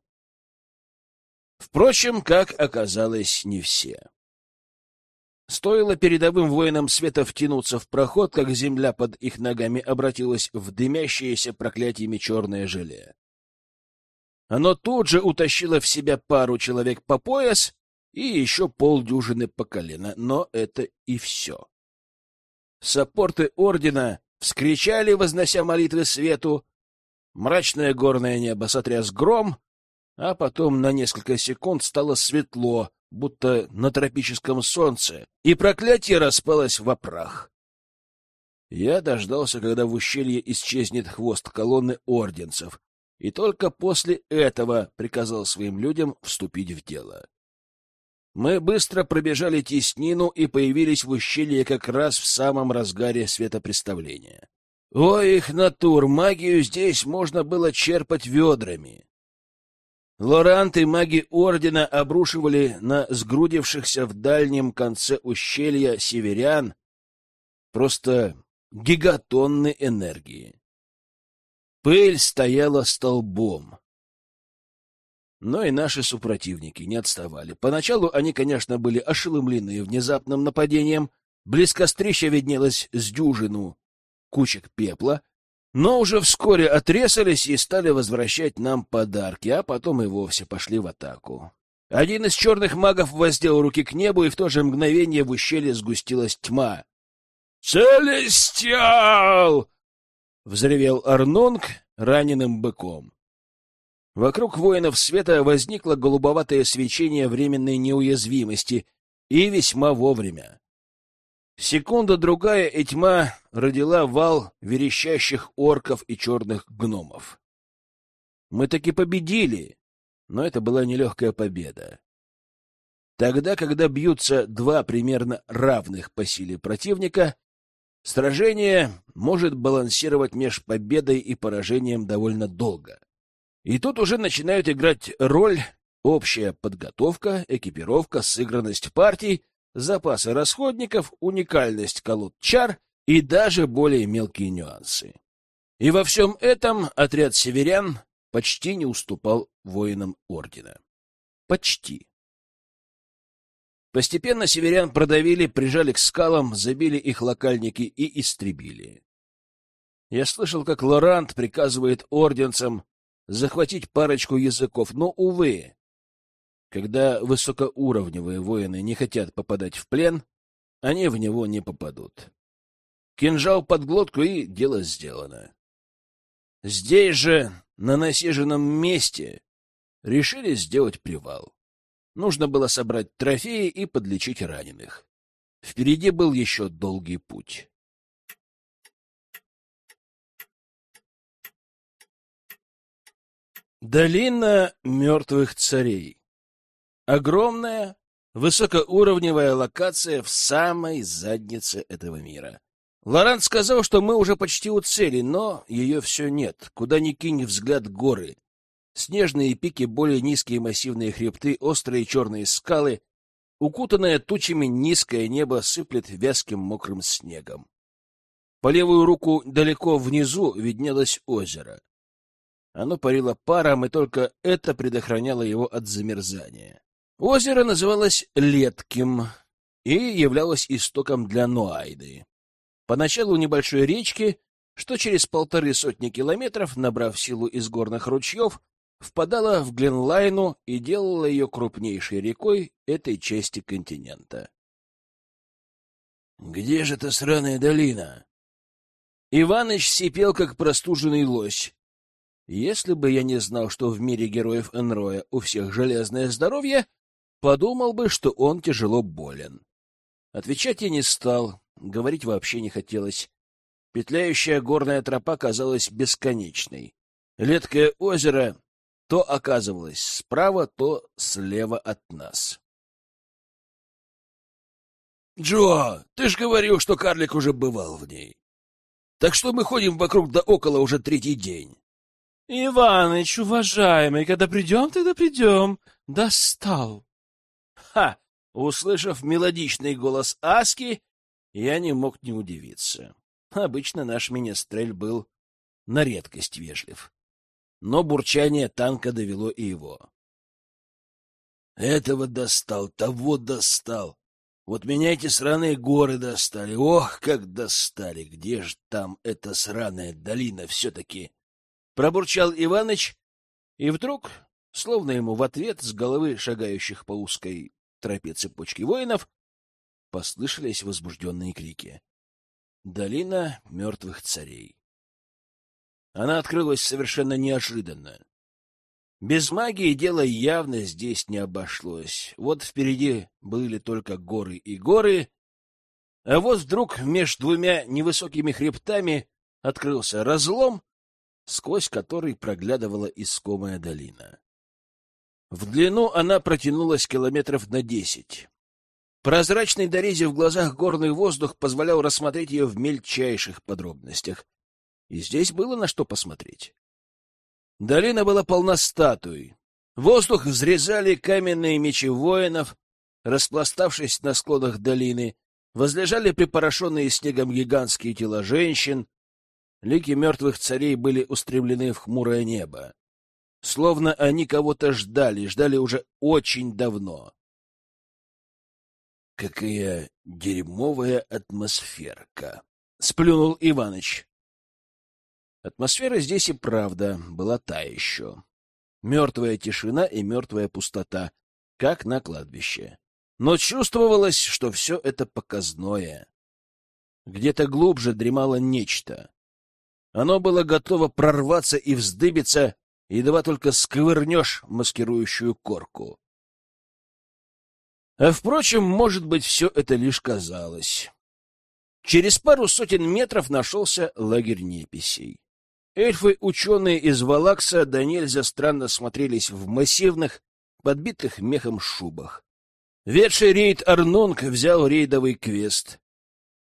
Впрочем, как оказалось, не все. Стоило передовым воинам света втянуться в проход, как земля под их ногами обратилась в дымящееся проклятиями черное желе. Оно тут же утащило в себя пару человек по пояс и еще полдюжины по колено, но это и все. Саппорты ордена вскричали, вознося молитвы свету. Мрачное горное небо сотряс гром, а потом на несколько секунд стало светло, будто на тропическом солнце, и проклятие распалось в прах. Я дождался, когда в ущелье исчезнет хвост колонны орденцев, и только после этого приказал своим людям вступить в дело. Мы быстро пробежали теснину и появились в ущелье как раз в самом разгаре светопреставления. Ой, их натур, магию здесь можно было черпать ведрами. Лорант и маги Ордена обрушивали на сгрудившихся в дальнем конце ущелья северян просто гигатонны энергии. Пыль стояла столбом. Но и наши супротивники не отставали. Поначалу они, конечно, были ошеломлены внезапным нападением. Близкострища виднелась с дюжину кучек пепла, но уже вскоре отрезались и стали возвращать нам подарки, а потом и вовсе пошли в атаку. Один из черных магов воздел руки к небу, и в то же мгновение в ущелье сгустилась тьма. «Целестиал!» — взревел Арнонг раненым быком. Вокруг воинов света возникло голубоватое свечение временной неуязвимости, и весьма вовремя. Секунда-другая, и тьма родила вал верещащих орков и черных гномов. Мы таки победили, но это была нелегкая победа. Тогда, когда бьются два примерно равных по силе противника, сражение может балансировать меж победой и поражением довольно долго. И тут уже начинают играть роль общая подготовка, экипировка, сыгранность партий, запасы расходников, уникальность колод чар и даже более мелкие нюансы. И во всем этом отряд северян почти не уступал воинам ордена. Почти. Постепенно северян продавили, прижали к скалам, забили их локальники и истребили. Я слышал, как Лорант приказывает орденцам захватить парочку языков, но, увы, когда высокоуровневые воины не хотят попадать в плен, они в него не попадут. Кинжал под глотку, и дело сделано. Здесь же, на насиженном месте, решили сделать привал. Нужно было собрать трофеи и подлечить раненых. Впереди был еще долгий путь. Долина мертвых царей. Огромная, высокоуровневая локация в самой заднице этого мира. Лорант сказал, что мы уже почти у цели, но ее все нет. Куда ни кинь взгляд горы. Снежные пики, более низкие массивные хребты, острые черные скалы. Укутанное тучами низкое небо сыплет вязким мокрым снегом. По левую руку далеко внизу виднелось озеро. Оно парило паром, и только это предохраняло его от замерзания. Озеро называлось Летким и являлось истоком для Ноайды. Поначалу небольшой речки, что через полторы сотни километров, набрав силу из горных ручьев, впадала в Гленлайну и делала ее крупнейшей рекой этой части континента. «Где же эта сраная долина?» Иваныч сипел, как простуженный лось. Если бы я не знал, что в мире героев Энроя у всех железное здоровье, подумал бы, что он тяжело болен. Отвечать я не стал, говорить вообще не хотелось. Петляющая горная тропа казалась бесконечной. Леткое озеро то оказывалось справа, то слева от нас. «Джо, ты ж говорил, что карлик уже бывал в ней. Так что мы ходим вокруг да около уже третий день». «Иваныч, уважаемый, когда придем, тогда придем. Достал!» Ха! Услышав мелодичный голос Аски, я не мог не удивиться. Обычно наш министрель был на редкость вежлив. Но бурчание танка довело и его. Этого достал, того достал. Вот меня эти сраные горы достали. Ох, как достали! Где же там эта сраная долина все-таки? Пробурчал Иваныч, и вдруг, словно ему в ответ с головы шагающих по узкой тропе цепочки воинов, послышались возбужденные крики. Долина мертвых царей. Она открылась совершенно неожиданно. Без магии дело явно здесь не обошлось. Вот впереди были только горы и горы, а вот вдруг между двумя невысокими хребтами открылся разлом, сквозь который проглядывала искомая долина. В длину она протянулась километров на десять. Прозрачный дорезе в глазах горный воздух позволял рассмотреть ее в мельчайших подробностях. И здесь было на что посмотреть. Долина была полна статуй. Воздух взрезали каменные мечи воинов, распластавшись на склонах долины, возлежали припорошенные снегом гигантские тела женщин, лики мертвых царей были устремлены в хмурое небо. Словно они кого-то ждали, ждали уже очень давно. Какая дерьмовая атмосферка! — сплюнул Иваныч. Атмосфера здесь и правда была та еще. Мертвая тишина и мертвая пустота, как на кладбище. Но чувствовалось, что все это показное. Где-то глубже дремало нечто. Оно было готово прорваться и вздыбиться, едва только сковырнешь маскирующую корку. А, впрочем, может быть, все это лишь казалось. Через пару сотен метров нашелся лагерь неписей. Эльфы-ученые из Валакса да нельзя странно смотрелись в массивных, подбитых мехом шубах. Ведший рейд Арнунг взял рейдовый квест,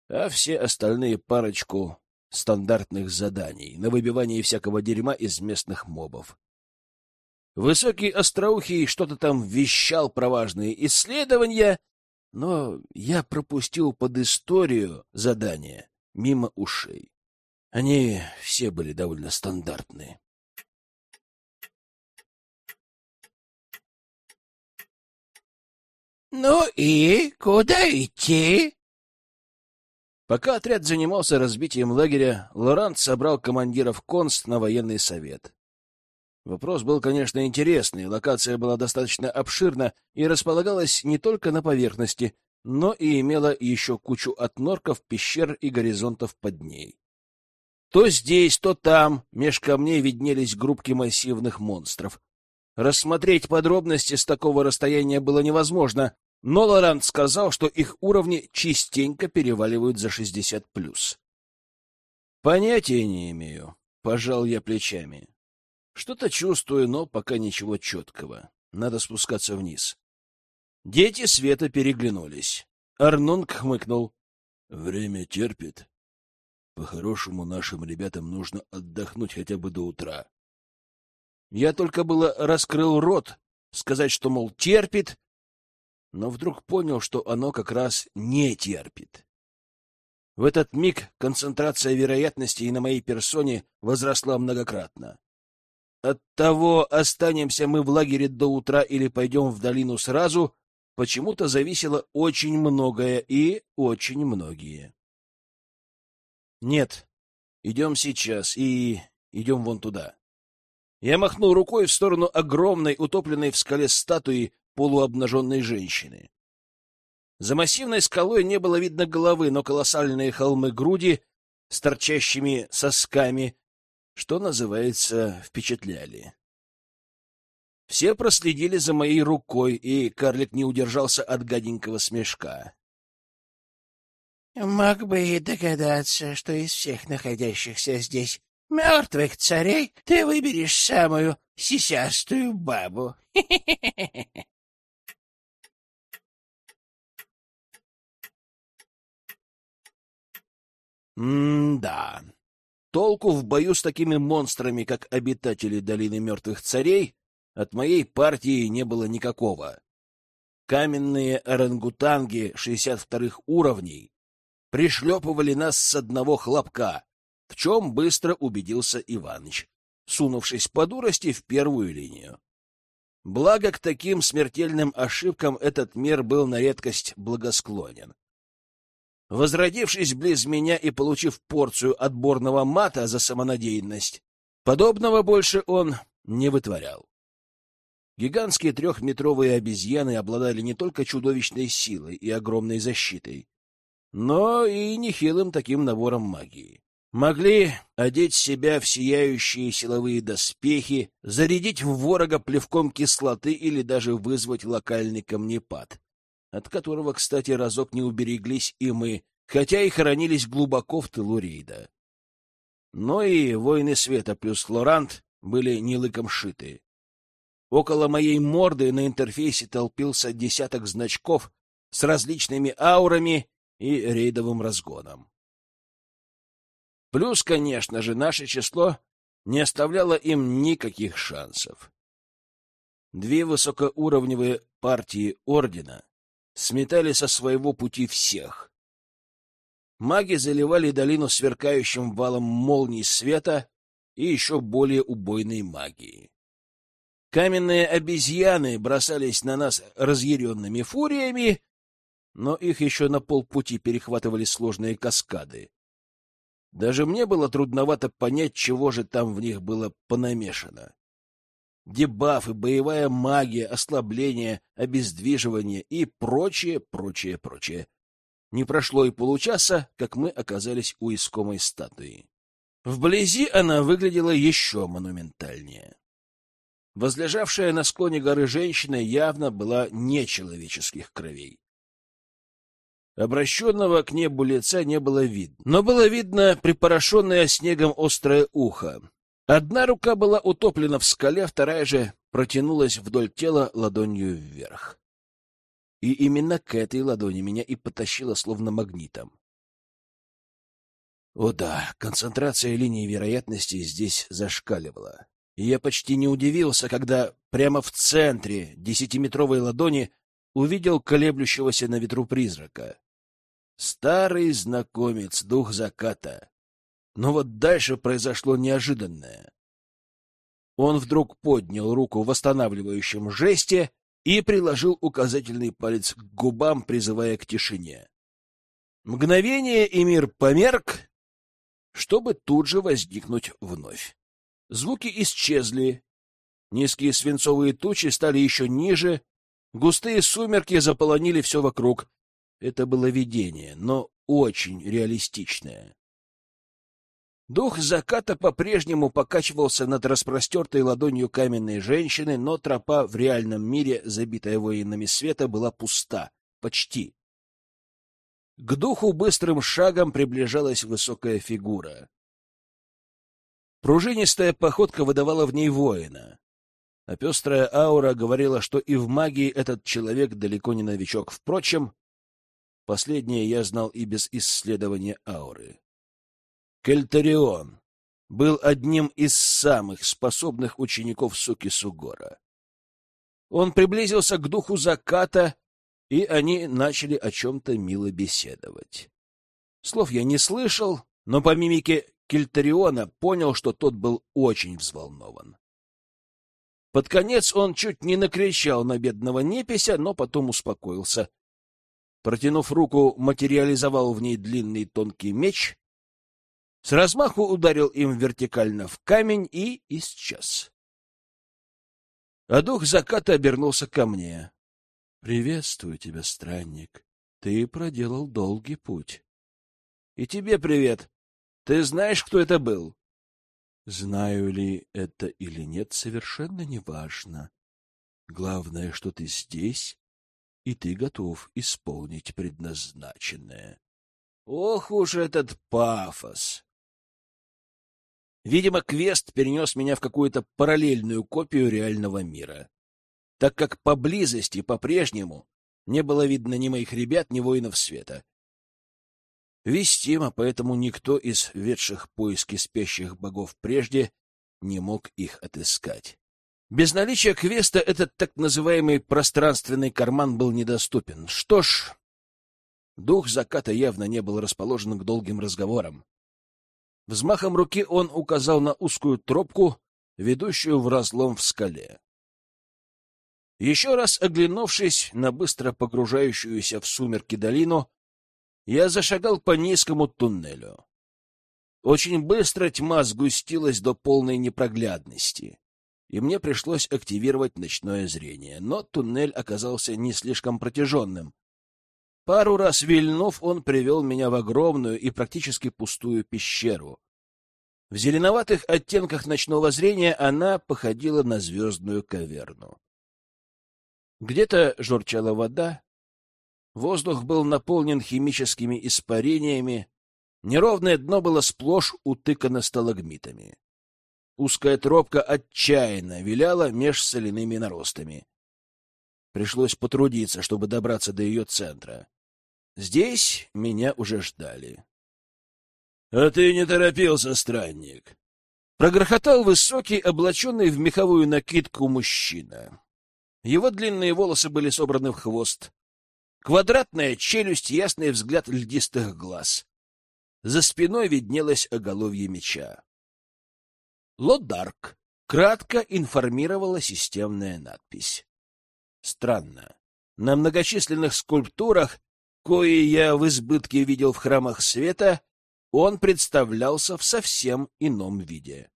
а все остальные парочку стандартных заданий на выбивание всякого дерьма из местных мобов. Высокий остроухий что-то там вещал про важные исследования, но я пропустил под историю задания мимо ушей. Они все были довольно стандартные. «Ну и куда идти?» Пока отряд занимался разбитием лагеря, Лорант собрал командиров конст на военный совет. Вопрос был, конечно, интересный. Локация была достаточно обширна и располагалась не только на поверхности, но и имела еще кучу отнорков, пещер и горизонтов под ней. То здесь, то там меж камней виднелись группки массивных монстров. Рассмотреть подробности с такого расстояния было невозможно, но Лорант сказал, что их уровни частенько переваливают за 60+. Понятия не имею, пожал я плечами. Что-то чувствую, но пока ничего четкого. Надо спускаться вниз. Дети Света переглянулись. Арнунг хмыкнул. Время терпит. По-хорошему, нашим ребятам нужно отдохнуть хотя бы до утра. Я только было раскрыл рот, сказать, что, мол, терпит, но вдруг понял, что оно как раз не терпит. В этот миг концентрация вероятностей на моей персоне возросла многократно. От того, останемся мы в лагере до утра или пойдем в долину сразу, почему-то зависело очень многое и очень многие. Нет, идем сейчас и идем вон туда. Я махнул рукой в сторону огромной, утопленной в скале статуи полуобнаженной женщины. За массивной скалой не было видно головы, но колоссальные холмы груди с торчащими сосками что называется, впечатляли. Все проследили за моей рукой, и карлик не удержался от гаденького смешка. Мог бы и догадаться, что из всех находящихся здесь мертвых царей ты выберешь самую сисястую бабу. М-да. Толку в бою с такими монстрами, как обитатели Долины Мертвых Царей, от моей партии не было никакого. Каменные орангутанги 62-х уровней пришлепывали нас с одного хлопка, в чем быстро убедился Иваныч, сунувшись по дурости в первую линию. Благо, к таким смертельным ошибкам этот мир был на редкость благосклонен. Возродившись близ меня и получив порцию отборного мата за самонадеянность, подобного больше он не вытворял. Гигантские трехметровые обезьяны обладали не только чудовищной силой и огромной защитой, но и нехилым таким набором магии. Могли одеть себя в сияющие силовые доспехи, зарядить в ворога плевком кислоты или даже вызвать локальный камнепад, от которого, кстати, разок не убереглись и мы, хотя и хоронились глубоко в тылу рейда. Но и воины света плюс Флорант были не лыком шиты. Около моей морды на интерфейсе толпился десяток значков с различными аурами и рейдовым разгоном. Плюс, конечно же, наше число не оставляло им никаких шансов. Две высокоуровневые партии Ордена сметали со своего пути всех. Маги заливали долину сверкающим валом молний света и еще более убойной магии. Каменные обезьяны бросались на нас разъяренными фуриями, но их еще на полпути перехватывали сложные каскады. Даже мне было трудновато понять, чего же там в них было понамешано. Дебафы, боевая магия, ослабление, обездвиживание и прочее, прочее, прочее. Не прошло и получаса, как мы оказались у искомой статуи. Вблизи она выглядела еще монументальнее. Возлежавшая на склоне горы женщина явно была нечеловеческих кровей. Обращенного к небу лица не было видно, но было видно припорошенное снегом острое ухо. Одна рука была утоплена в скале, вторая же протянулась вдоль тела ладонью вверх. И именно к этой ладони меня и потащило словно магнитом. О да, концентрация линии вероятности здесь зашкаливала. И я почти не удивился, когда прямо в центре десятиметровой ладони увидел колеблющегося на ветру призрака. Старый знакомец, дух заката. Но вот дальше произошло неожиданное. Он вдруг поднял руку в восстанавливающем жесте и приложил указательный палец к губам, призывая к тишине. Мгновение и мир померк, чтобы тут же возникнуть вновь. Звуки исчезли, низкие свинцовые тучи стали еще ниже, Густые сумерки заполонили все вокруг. Это было видение, но очень реалистичное. Дух заката по-прежнему покачивался над распростертой ладонью каменной женщины, но тропа в реальном мире, забитая воинами света, была пуста. Почти. К духу быстрым шагом приближалась высокая фигура. Пружинистая походка выдавала в ней воина а пестрая аура говорила, что и в магии этот человек далеко не новичок. Впрочем, последнее я знал и без исследования ауры. Кельтарион был одним из самых способных учеников Суки Сугора. Он приблизился к духу заката, и они начали о чем-то мило беседовать. Слов я не слышал, но по мимике Кельтариона понял, что тот был очень взволнован. Под конец он чуть не накричал на бедного непися, но потом успокоился. Протянув руку, материализовал в ней длинный тонкий меч, с размаху ударил им вертикально в камень и исчез. А дух заката обернулся ко мне. — Приветствую тебя, странник. Ты проделал долгий путь. — И тебе привет. Ты знаешь, кто это был? Знаю ли это или нет, совершенно неважно. Главное, что ты здесь, и ты готов исполнить предназначенное. Ох уж этот пафос! Видимо, квест перенес меня в какую-то параллельную копию реального мира, так как поблизости по-прежнему не было видно ни моих ребят, ни воинов света. Вестимо, поэтому никто из ведших поиски спящих богов прежде не мог их отыскать. Без наличия квеста этот так называемый пространственный карман был недоступен. Что ж, дух заката явно не был расположен к долгим разговорам. Взмахом руки он указал на узкую тропку, ведущую в разлом в скале. Еще раз оглянувшись на быстро погружающуюся в сумерки долину, я зашагал по низкому туннелю. Очень быстро тьма сгустилась до полной непроглядности, и мне пришлось активировать ночное зрение, но туннель оказался не слишком протяженным. Пару раз вильнув, он привел меня в огромную и практически пустую пещеру. В зеленоватых оттенках ночного зрения она походила на звездную каверну. Где-то журчала вода, воздух был наполнен химическими испарениями, неровное дно было сплошь утыкано сталагмитами. Узкая тропка отчаянно виляла меж соляными наростами. Пришлось потрудиться, чтобы добраться до ее центра. Здесь меня уже ждали. — А ты не торопился, странник! — прогрохотал высокий, облаченный в меховую накидку мужчина. Его длинные волосы были собраны в хвост. Квадратная челюсть, ясный взгляд льдистых глаз. За спиной виднелось оголовье меча. «Лодарк», — кратко информировала системная надпись. Странно. На многочисленных скульптурах, кои я в избытке видел в храмах света, он представлялся в совсем ином виде.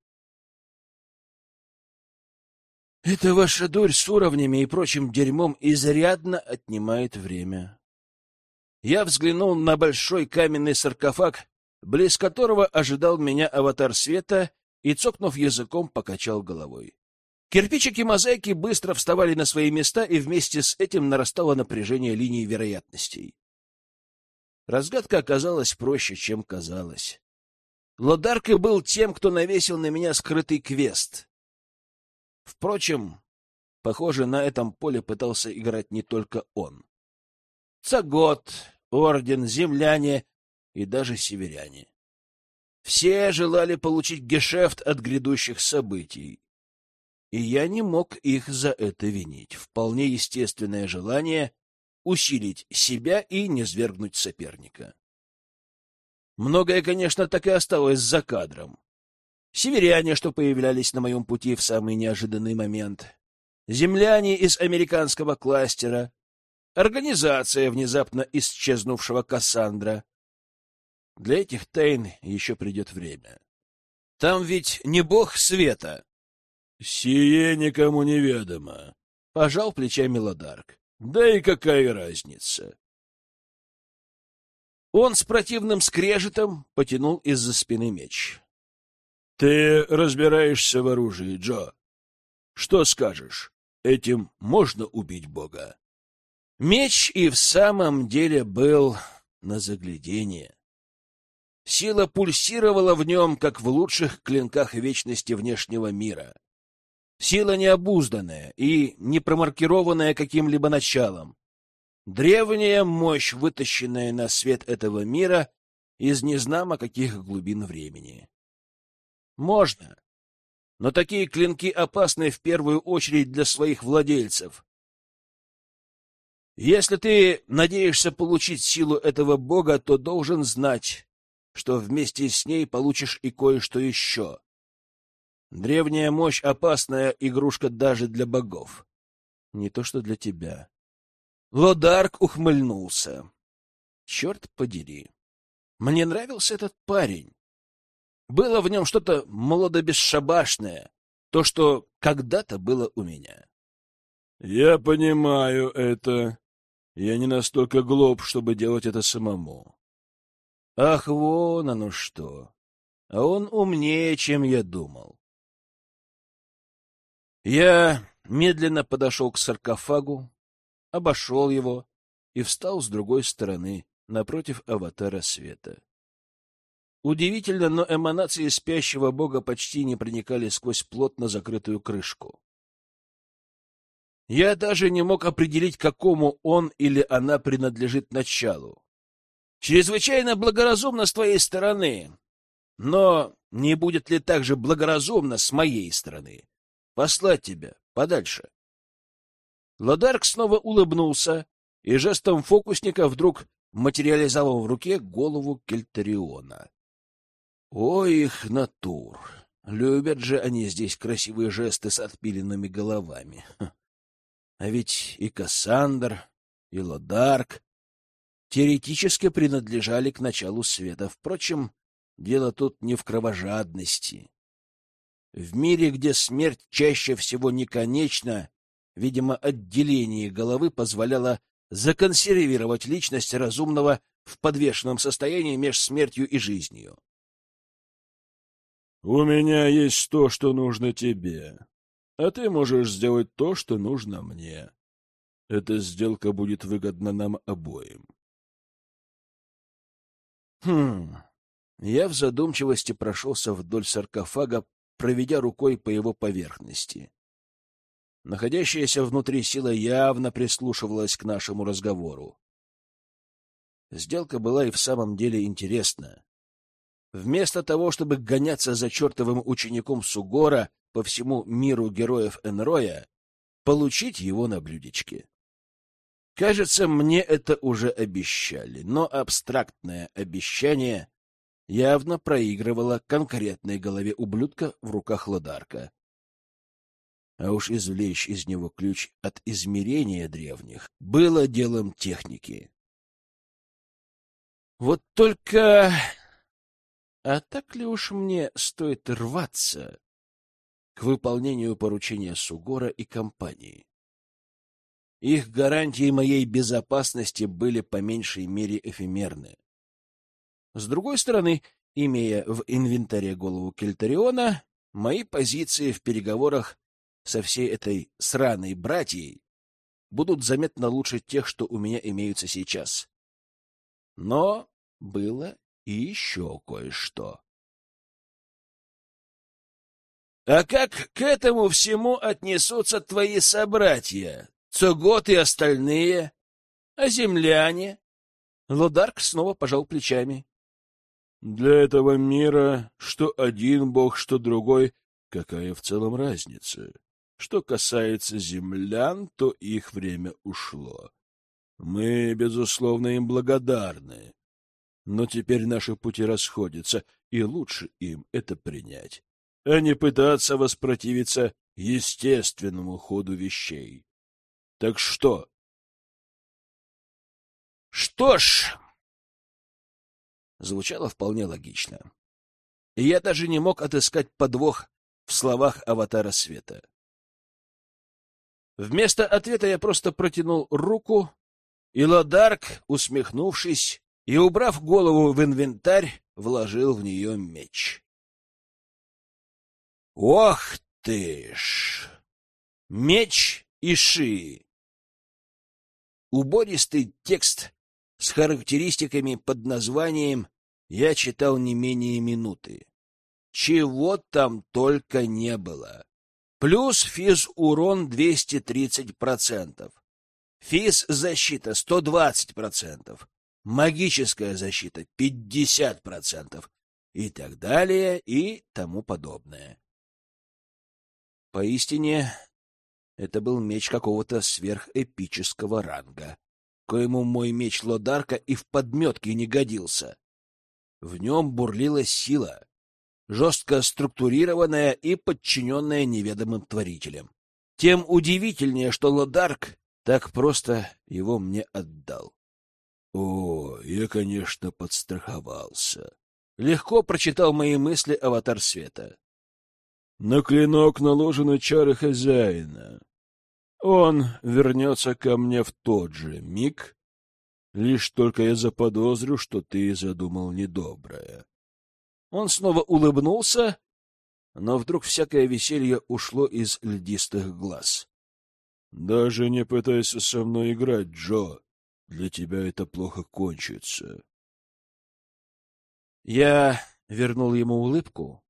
Эта ваша дурь с уровнями и прочим дерьмом изрядно отнимает время. Я взглянул на большой каменный саркофаг, близ которого ожидал меня аватар света, и, цокнув языком, покачал головой. Кирпичики мозаики быстро вставали на свои места, и вместе с этим нарастало напряжение линий вероятностей. Разгадка оказалась проще, чем казалось. Лодарка был тем, кто навесил на меня скрытый квест. Впрочем, похоже, на этом поле пытался играть не только он. Цагот, Орден, земляне и даже северяне. Все желали получить гешефт от грядущих событий. И я не мог их за это винить. Вполне естественное желание усилить себя и не свергнуть соперника. Многое, конечно, так и осталось за кадром северяне, что появлялись на моем пути в самый неожиданный момент, земляне из американского кластера, организация внезапно исчезнувшего Кассандра. Для этих тайн еще придет время. Там ведь не бог света. — Сие никому неведомо, — пожал плечами Ладарк. — Да и какая разница? Он с противным скрежетом потянул из-за спины меч. Ты разбираешься в оружии, Джо. Что скажешь? Этим можно убить Бога? Меч и в самом деле был на заглядение. Сила пульсировала в нем, как в лучших клинках вечности внешнего мира. Сила необузданная и не промаркированная каким-либо началом. Древняя мощь, вытащенная на свет этого мира из незнамо каких глубин времени. Можно. Но такие клинки опасны в первую очередь для своих владельцев. Если ты надеешься получить силу этого бога, то должен знать, что вместе с ней получишь и кое-что еще. Древняя мощь — опасная игрушка даже для богов. Не то что для тебя. Лодарк ухмыльнулся. Черт подери. Мне нравился этот парень. Было в нем что-то молодо-бесшабашное, то, что когда-то было у меня. — Я понимаю это. Я не настолько глуп, чтобы делать это самому. Ах, вон оно что! А он умнее, чем я думал. Я медленно подошел к саркофагу, обошел его и встал с другой стороны, напротив аватара света. Удивительно, но эманации спящего бога почти не проникали сквозь плотно закрытую крышку. Я даже не мог определить, какому он или она принадлежит началу. Чрезвычайно благоразумно с твоей стороны, но не будет ли так же благоразумно с моей стороны послать тебя подальше? Ладарк снова улыбнулся и жестом фокусника вдруг материализовал в руке голову Кельтариона. Ой, их натур! Любят же они здесь красивые жесты с отпиленными головами. А ведь и Кассандр, и Лодарк теоретически принадлежали к началу света. Впрочем, дело тут не в кровожадности. В мире, где смерть чаще всего не конечна, видимо, отделение головы позволяло законсервировать личность разумного в подвешенном состоянии между смертью и жизнью. «У меня есть то, что нужно тебе, а ты можешь сделать то, что нужно мне. Эта сделка будет выгодна нам обоим». Хм. Я в задумчивости прошелся вдоль саркофага, проведя рукой по его поверхности. Находящаяся внутри сила явно прислушивалась к нашему разговору. Сделка была и в самом деле интересна. Вместо того, чтобы гоняться за чертовым учеником Сугора по всему миру героев Энроя, получить его на блюдечке. Кажется, мне это уже обещали, но абстрактное обещание явно проигрывало конкретной голове ублюдка в руках Ладарка а уж извлечь из него ключ от измерения древних было делом техники. Вот только... А так ли уж мне стоит рваться к выполнению поручения Сугора и компании? Их гарантии моей безопасности были по меньшей мере эфемерны. С другой стороны, имея в инвентаре голову Кельтариона, мои позиции в переговорах со всей этой сраной братьей будут заметно лучше тех, что у меня имеются сейчас. Но было и еще кое-что. А как к этому всему отнесутся твои собратья, Цугот и остальные? А земляне? Лодарк снова пожал плечами. Для этого мира что один бог, что другой, какая в целом разница? Что касается землян, то их время ушло. Мы, безусловно, им благодарны. Но теперь наши пути расходятся, и лучше им это принять, а не пытаться воспротивиться естественному ходу вещей. Так что? Что ж, звучало вполне логично. И я даже не мог отыскать подвох в словах аватара света. Вместо ответа я просто протянул руку, и Ладарк, усмехнувшись и убрав голову в инвентарь, вложил в нее меч. Ох ты ж! Меч Иши! Убористый текст с характеристиками под названием я читал не менее минуты. Чего там только не было. Плюс физ-урон 230%. Физ-защита 120%. Магическая защита 50%. И так далее, и тому подобное. Поистине, это был меч какого-то сверхэпического ранга, коему мой меч Лодарка и в подметке не годился. В нем бурлила сила, жестко структурированная и подчиненная неведомым творителям. Тем удивительнее, что Лодарк так просто его мне отдал. О, я, конечно, подстраховался. Легко прочитал мои мысли аватар света. На клинок наложены чары хозяина. Он вернется ко мне в тот же миг, лишь только я заподозрю, что ты задумал недоброе. Он снова улыбнулся, но вдруг всякое веселье ушло из льдистых глаз. — Даже не пытайся со мной играть, Джо. для тебя это плохо кончится. Я вернул ему улыбку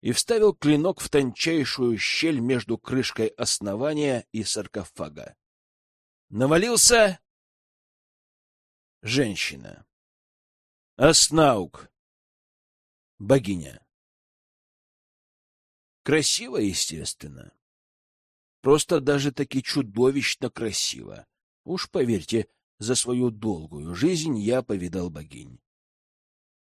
и вставил клинок в тончайшую щель между крышкой основания и саркофага. Навалился женщина. Аснаук. Богиня. Красиво, естественно. Просто даже таки чудовищно красиво. Уж поверьте, за свою долгую жизнь я повидал богинь.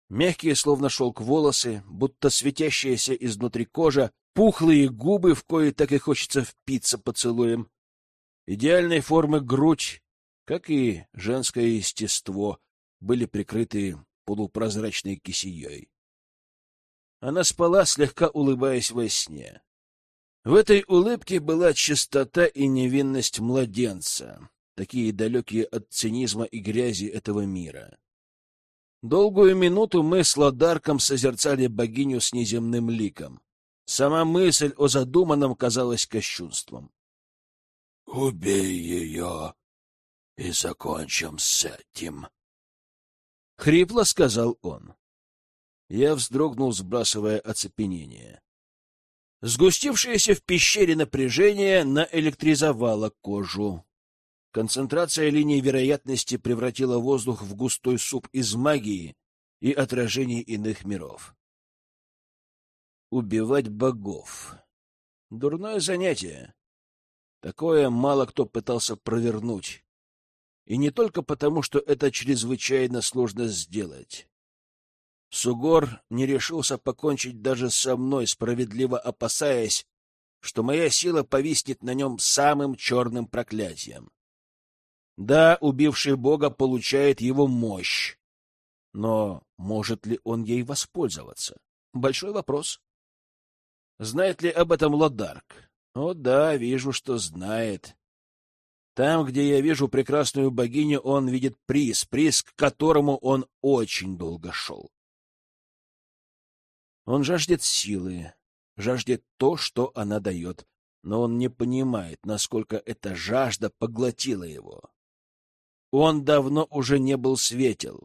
Мягкие, словно шелк, волосы, будто светящаяся изнутри кожа, пухлые губы, в кои так и хочется впиться поцелуем, идеальной формы грудь, как и женское естество, были прикрыты полупрозрачной кисеей. Она спала, слегка улыбаясь во сне. В этой улыбке была чистота и невинность младенца, такие далекие от цинизма и грязи этого мира. Долгую минуту мы с Ладарком созерцали богиню с неземным ликом. Сама мысль о задуманном казалась кощунством. — Убей ее и закончим с этим, — хрипло сказал он. Я вздрогнул, сбрасывая оцепенение. Сгустившееся в пещере напряжение наэлектризовало кожу. Концентрация линий вероятности превратила воздух в густой суп из магии и отражений иных миров. Убивать богов. Дурное занятие. Такое мало кто пытался провернуть. И не только потому, что это чрезвычайно сложно сделать. Сугор не решился покончить даже со мной, справедливо опасаясь, что моя сила повиснет на нем самым черным проклятием. Да, убивший Бога получает его мощь. Но может ли он ей воспользоваться? Большой вопрос. Знает ли об этом Лодарк? О да, вижу, что знает. Там, где я вижу прекрасную богиню, он видит приз, приз, к которому он очень долго шел. Он жаждет силы, жаждет то, что она дает, но он не понимает, насколько эта жажда поглотила его. Он давно уже не был светел.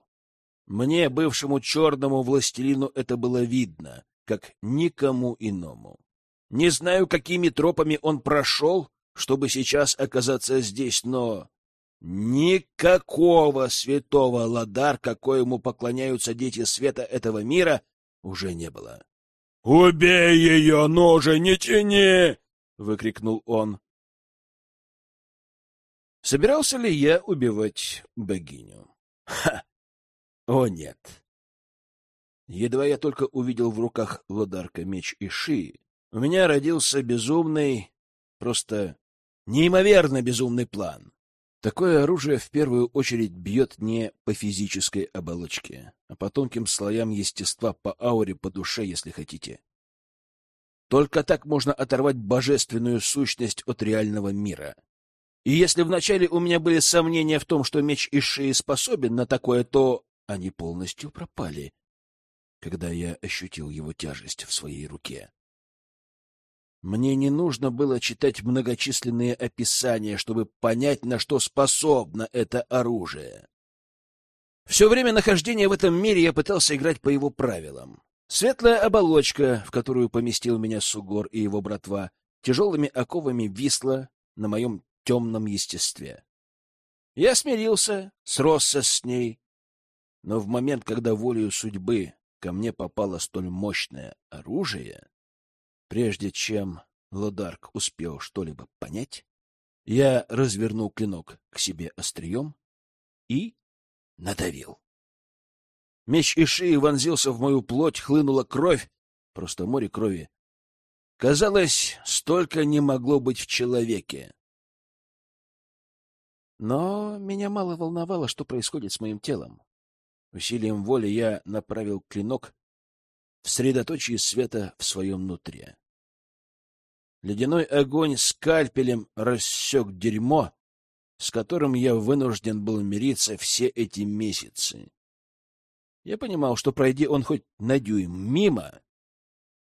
Мне, бывшему черному властелину, это было видно, как никому иному. Не знаю, какими тропами он прошел, чтобы сейчас оказаться здесь, но никакого святого ладар, какоему поклоняются дети света этого мира, уже не было. — Убей ее, ножи не тяни! — выкрикнул он. Собирался ли я убивать богиню? Ха! О, нет! Едва я только увидел в руках Лодарка меч и шии, у меня родился безумный, просто неимоверно безумный план. Такое оружие в первую очередь бьет не по физической оболочке, а по тонким слоям естества, по ауре, по душе, если хотите. Только так можно оторвать божественную сущность от реального мира. И если вначале у меня были сомнения в том, что меч Ишии способен на такое, то они полностью пропали, когда я ощутил его тяжесть в своей руке. Мне не нужно было читать многочисленные описания, чтобы понять, на что способно это оружие. Все время нахождения в этом мире я пытался играть по его правилам. Светлая оболочка, в которую поместил меня Сугор и его братва, тяжелыми оковами висла на моем темном естестве. Я смирился, сросся с ней, но в момент, когда волею судьбы ко мне попало столь мощное оружие, прежде чем Лодарк успел что-либо понять, я развернул клинок к себе острием и надавил. Меч Ишии вонзился в мою плоть, хлынула кровь, просто море крови. Казалось, столько не могло быть в человеке. Но меня мало волновало, что происходит с моим телом. Усилием воли я направил клинок в средоточие света в своем нутре. Ледяной огонь скальпелем рассек дерьмо, с которым я вынужден был мириться все эти месяцы. Я понимал, что пройди он хоть на дюйм мимо,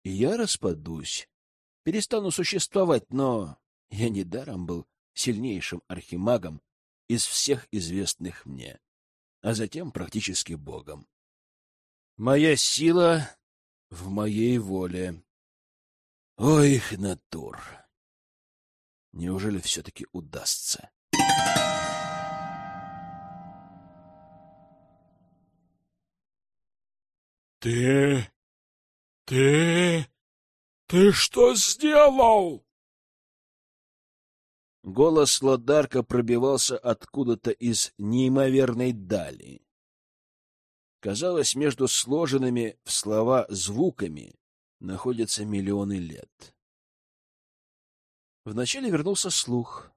и я распадусь, перестану существовать, но я недаром был сильнейшим архимагом из всех известных мне, а затем практически богом. Моя сила в моей воле. Ой, их натур! Неужели все-таки удастся? «Ты... ты... ты что сделал?» Голос Ладарка пробивался откуда-то из неимоверной дали. Казалось, между сложенными в слова звуками находятся миллионы лет. Вначале вернулся слух,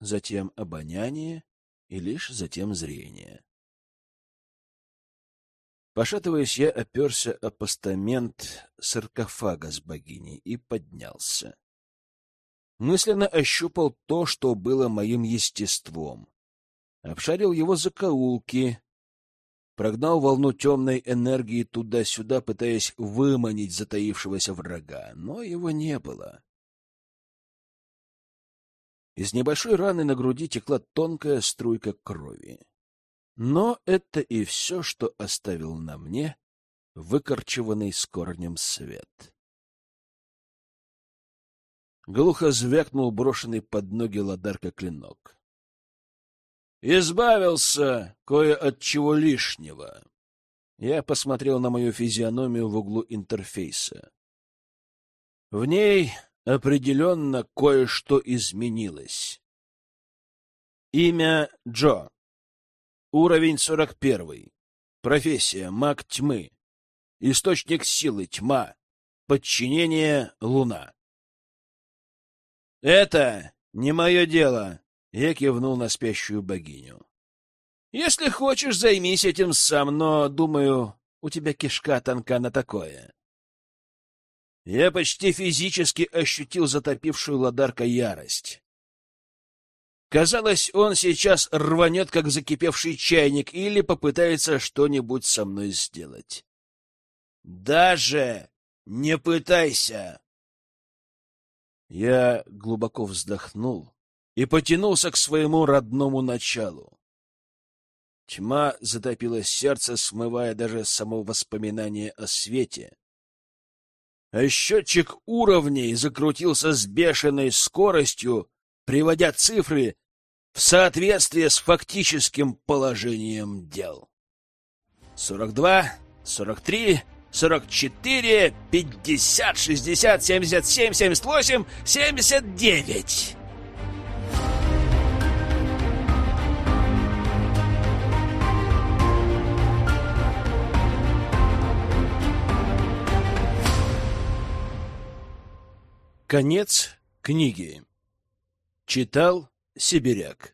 затем обоняние и лишь затем зрение. Пошатываясь, я оперся о постамент саркофага с богиней и поднялся. Мысленно ощупал то, что было моим естеством. Обшарил его закоулки, прогнал волну темной энергии туда-сюда, пытаясь выманить затаившегося врага, но его не было. Из небольшой раны на груди текла тонкая струйка крови. Но это и все, что оставил на мне выкорчеванный с корнем свет. Глухо звякнул брошенный под ноги ладарка клинок. «Избавился кое от чего лишнего!» Я посмотрел на мою физиономию в углу интерфейса. В ней определенно кое-что изменилось. Имя Джо. Уровень 41. Профессия — маг тьмы. Источник силы — тьма. Подчинение — луна. «Это не мое дело», — я кивнул на спящую богиню. «Если хочешь, займись этим сам, но, думаю, у тебя кишка тонка на такое». Я почти физически ощутил затопившую Ладарка ярость. Казалось, он сейчас рванет, как закипевший чайник, или попытается что-нибудь со мной сделать. «Даже не пытайся!» Я глубоко вздохнул и потянулся к своему родному началу. Тьма затопила сердце, смывая даже само воспоминание о свете. А счетчик уровней закрутился с бешеной скоростью, приводя цифры в соответствие с фактическим положением дел. 42, 43, 44, 50, 60, 77, 78, 79. Конец книги. Читал Сибиряк.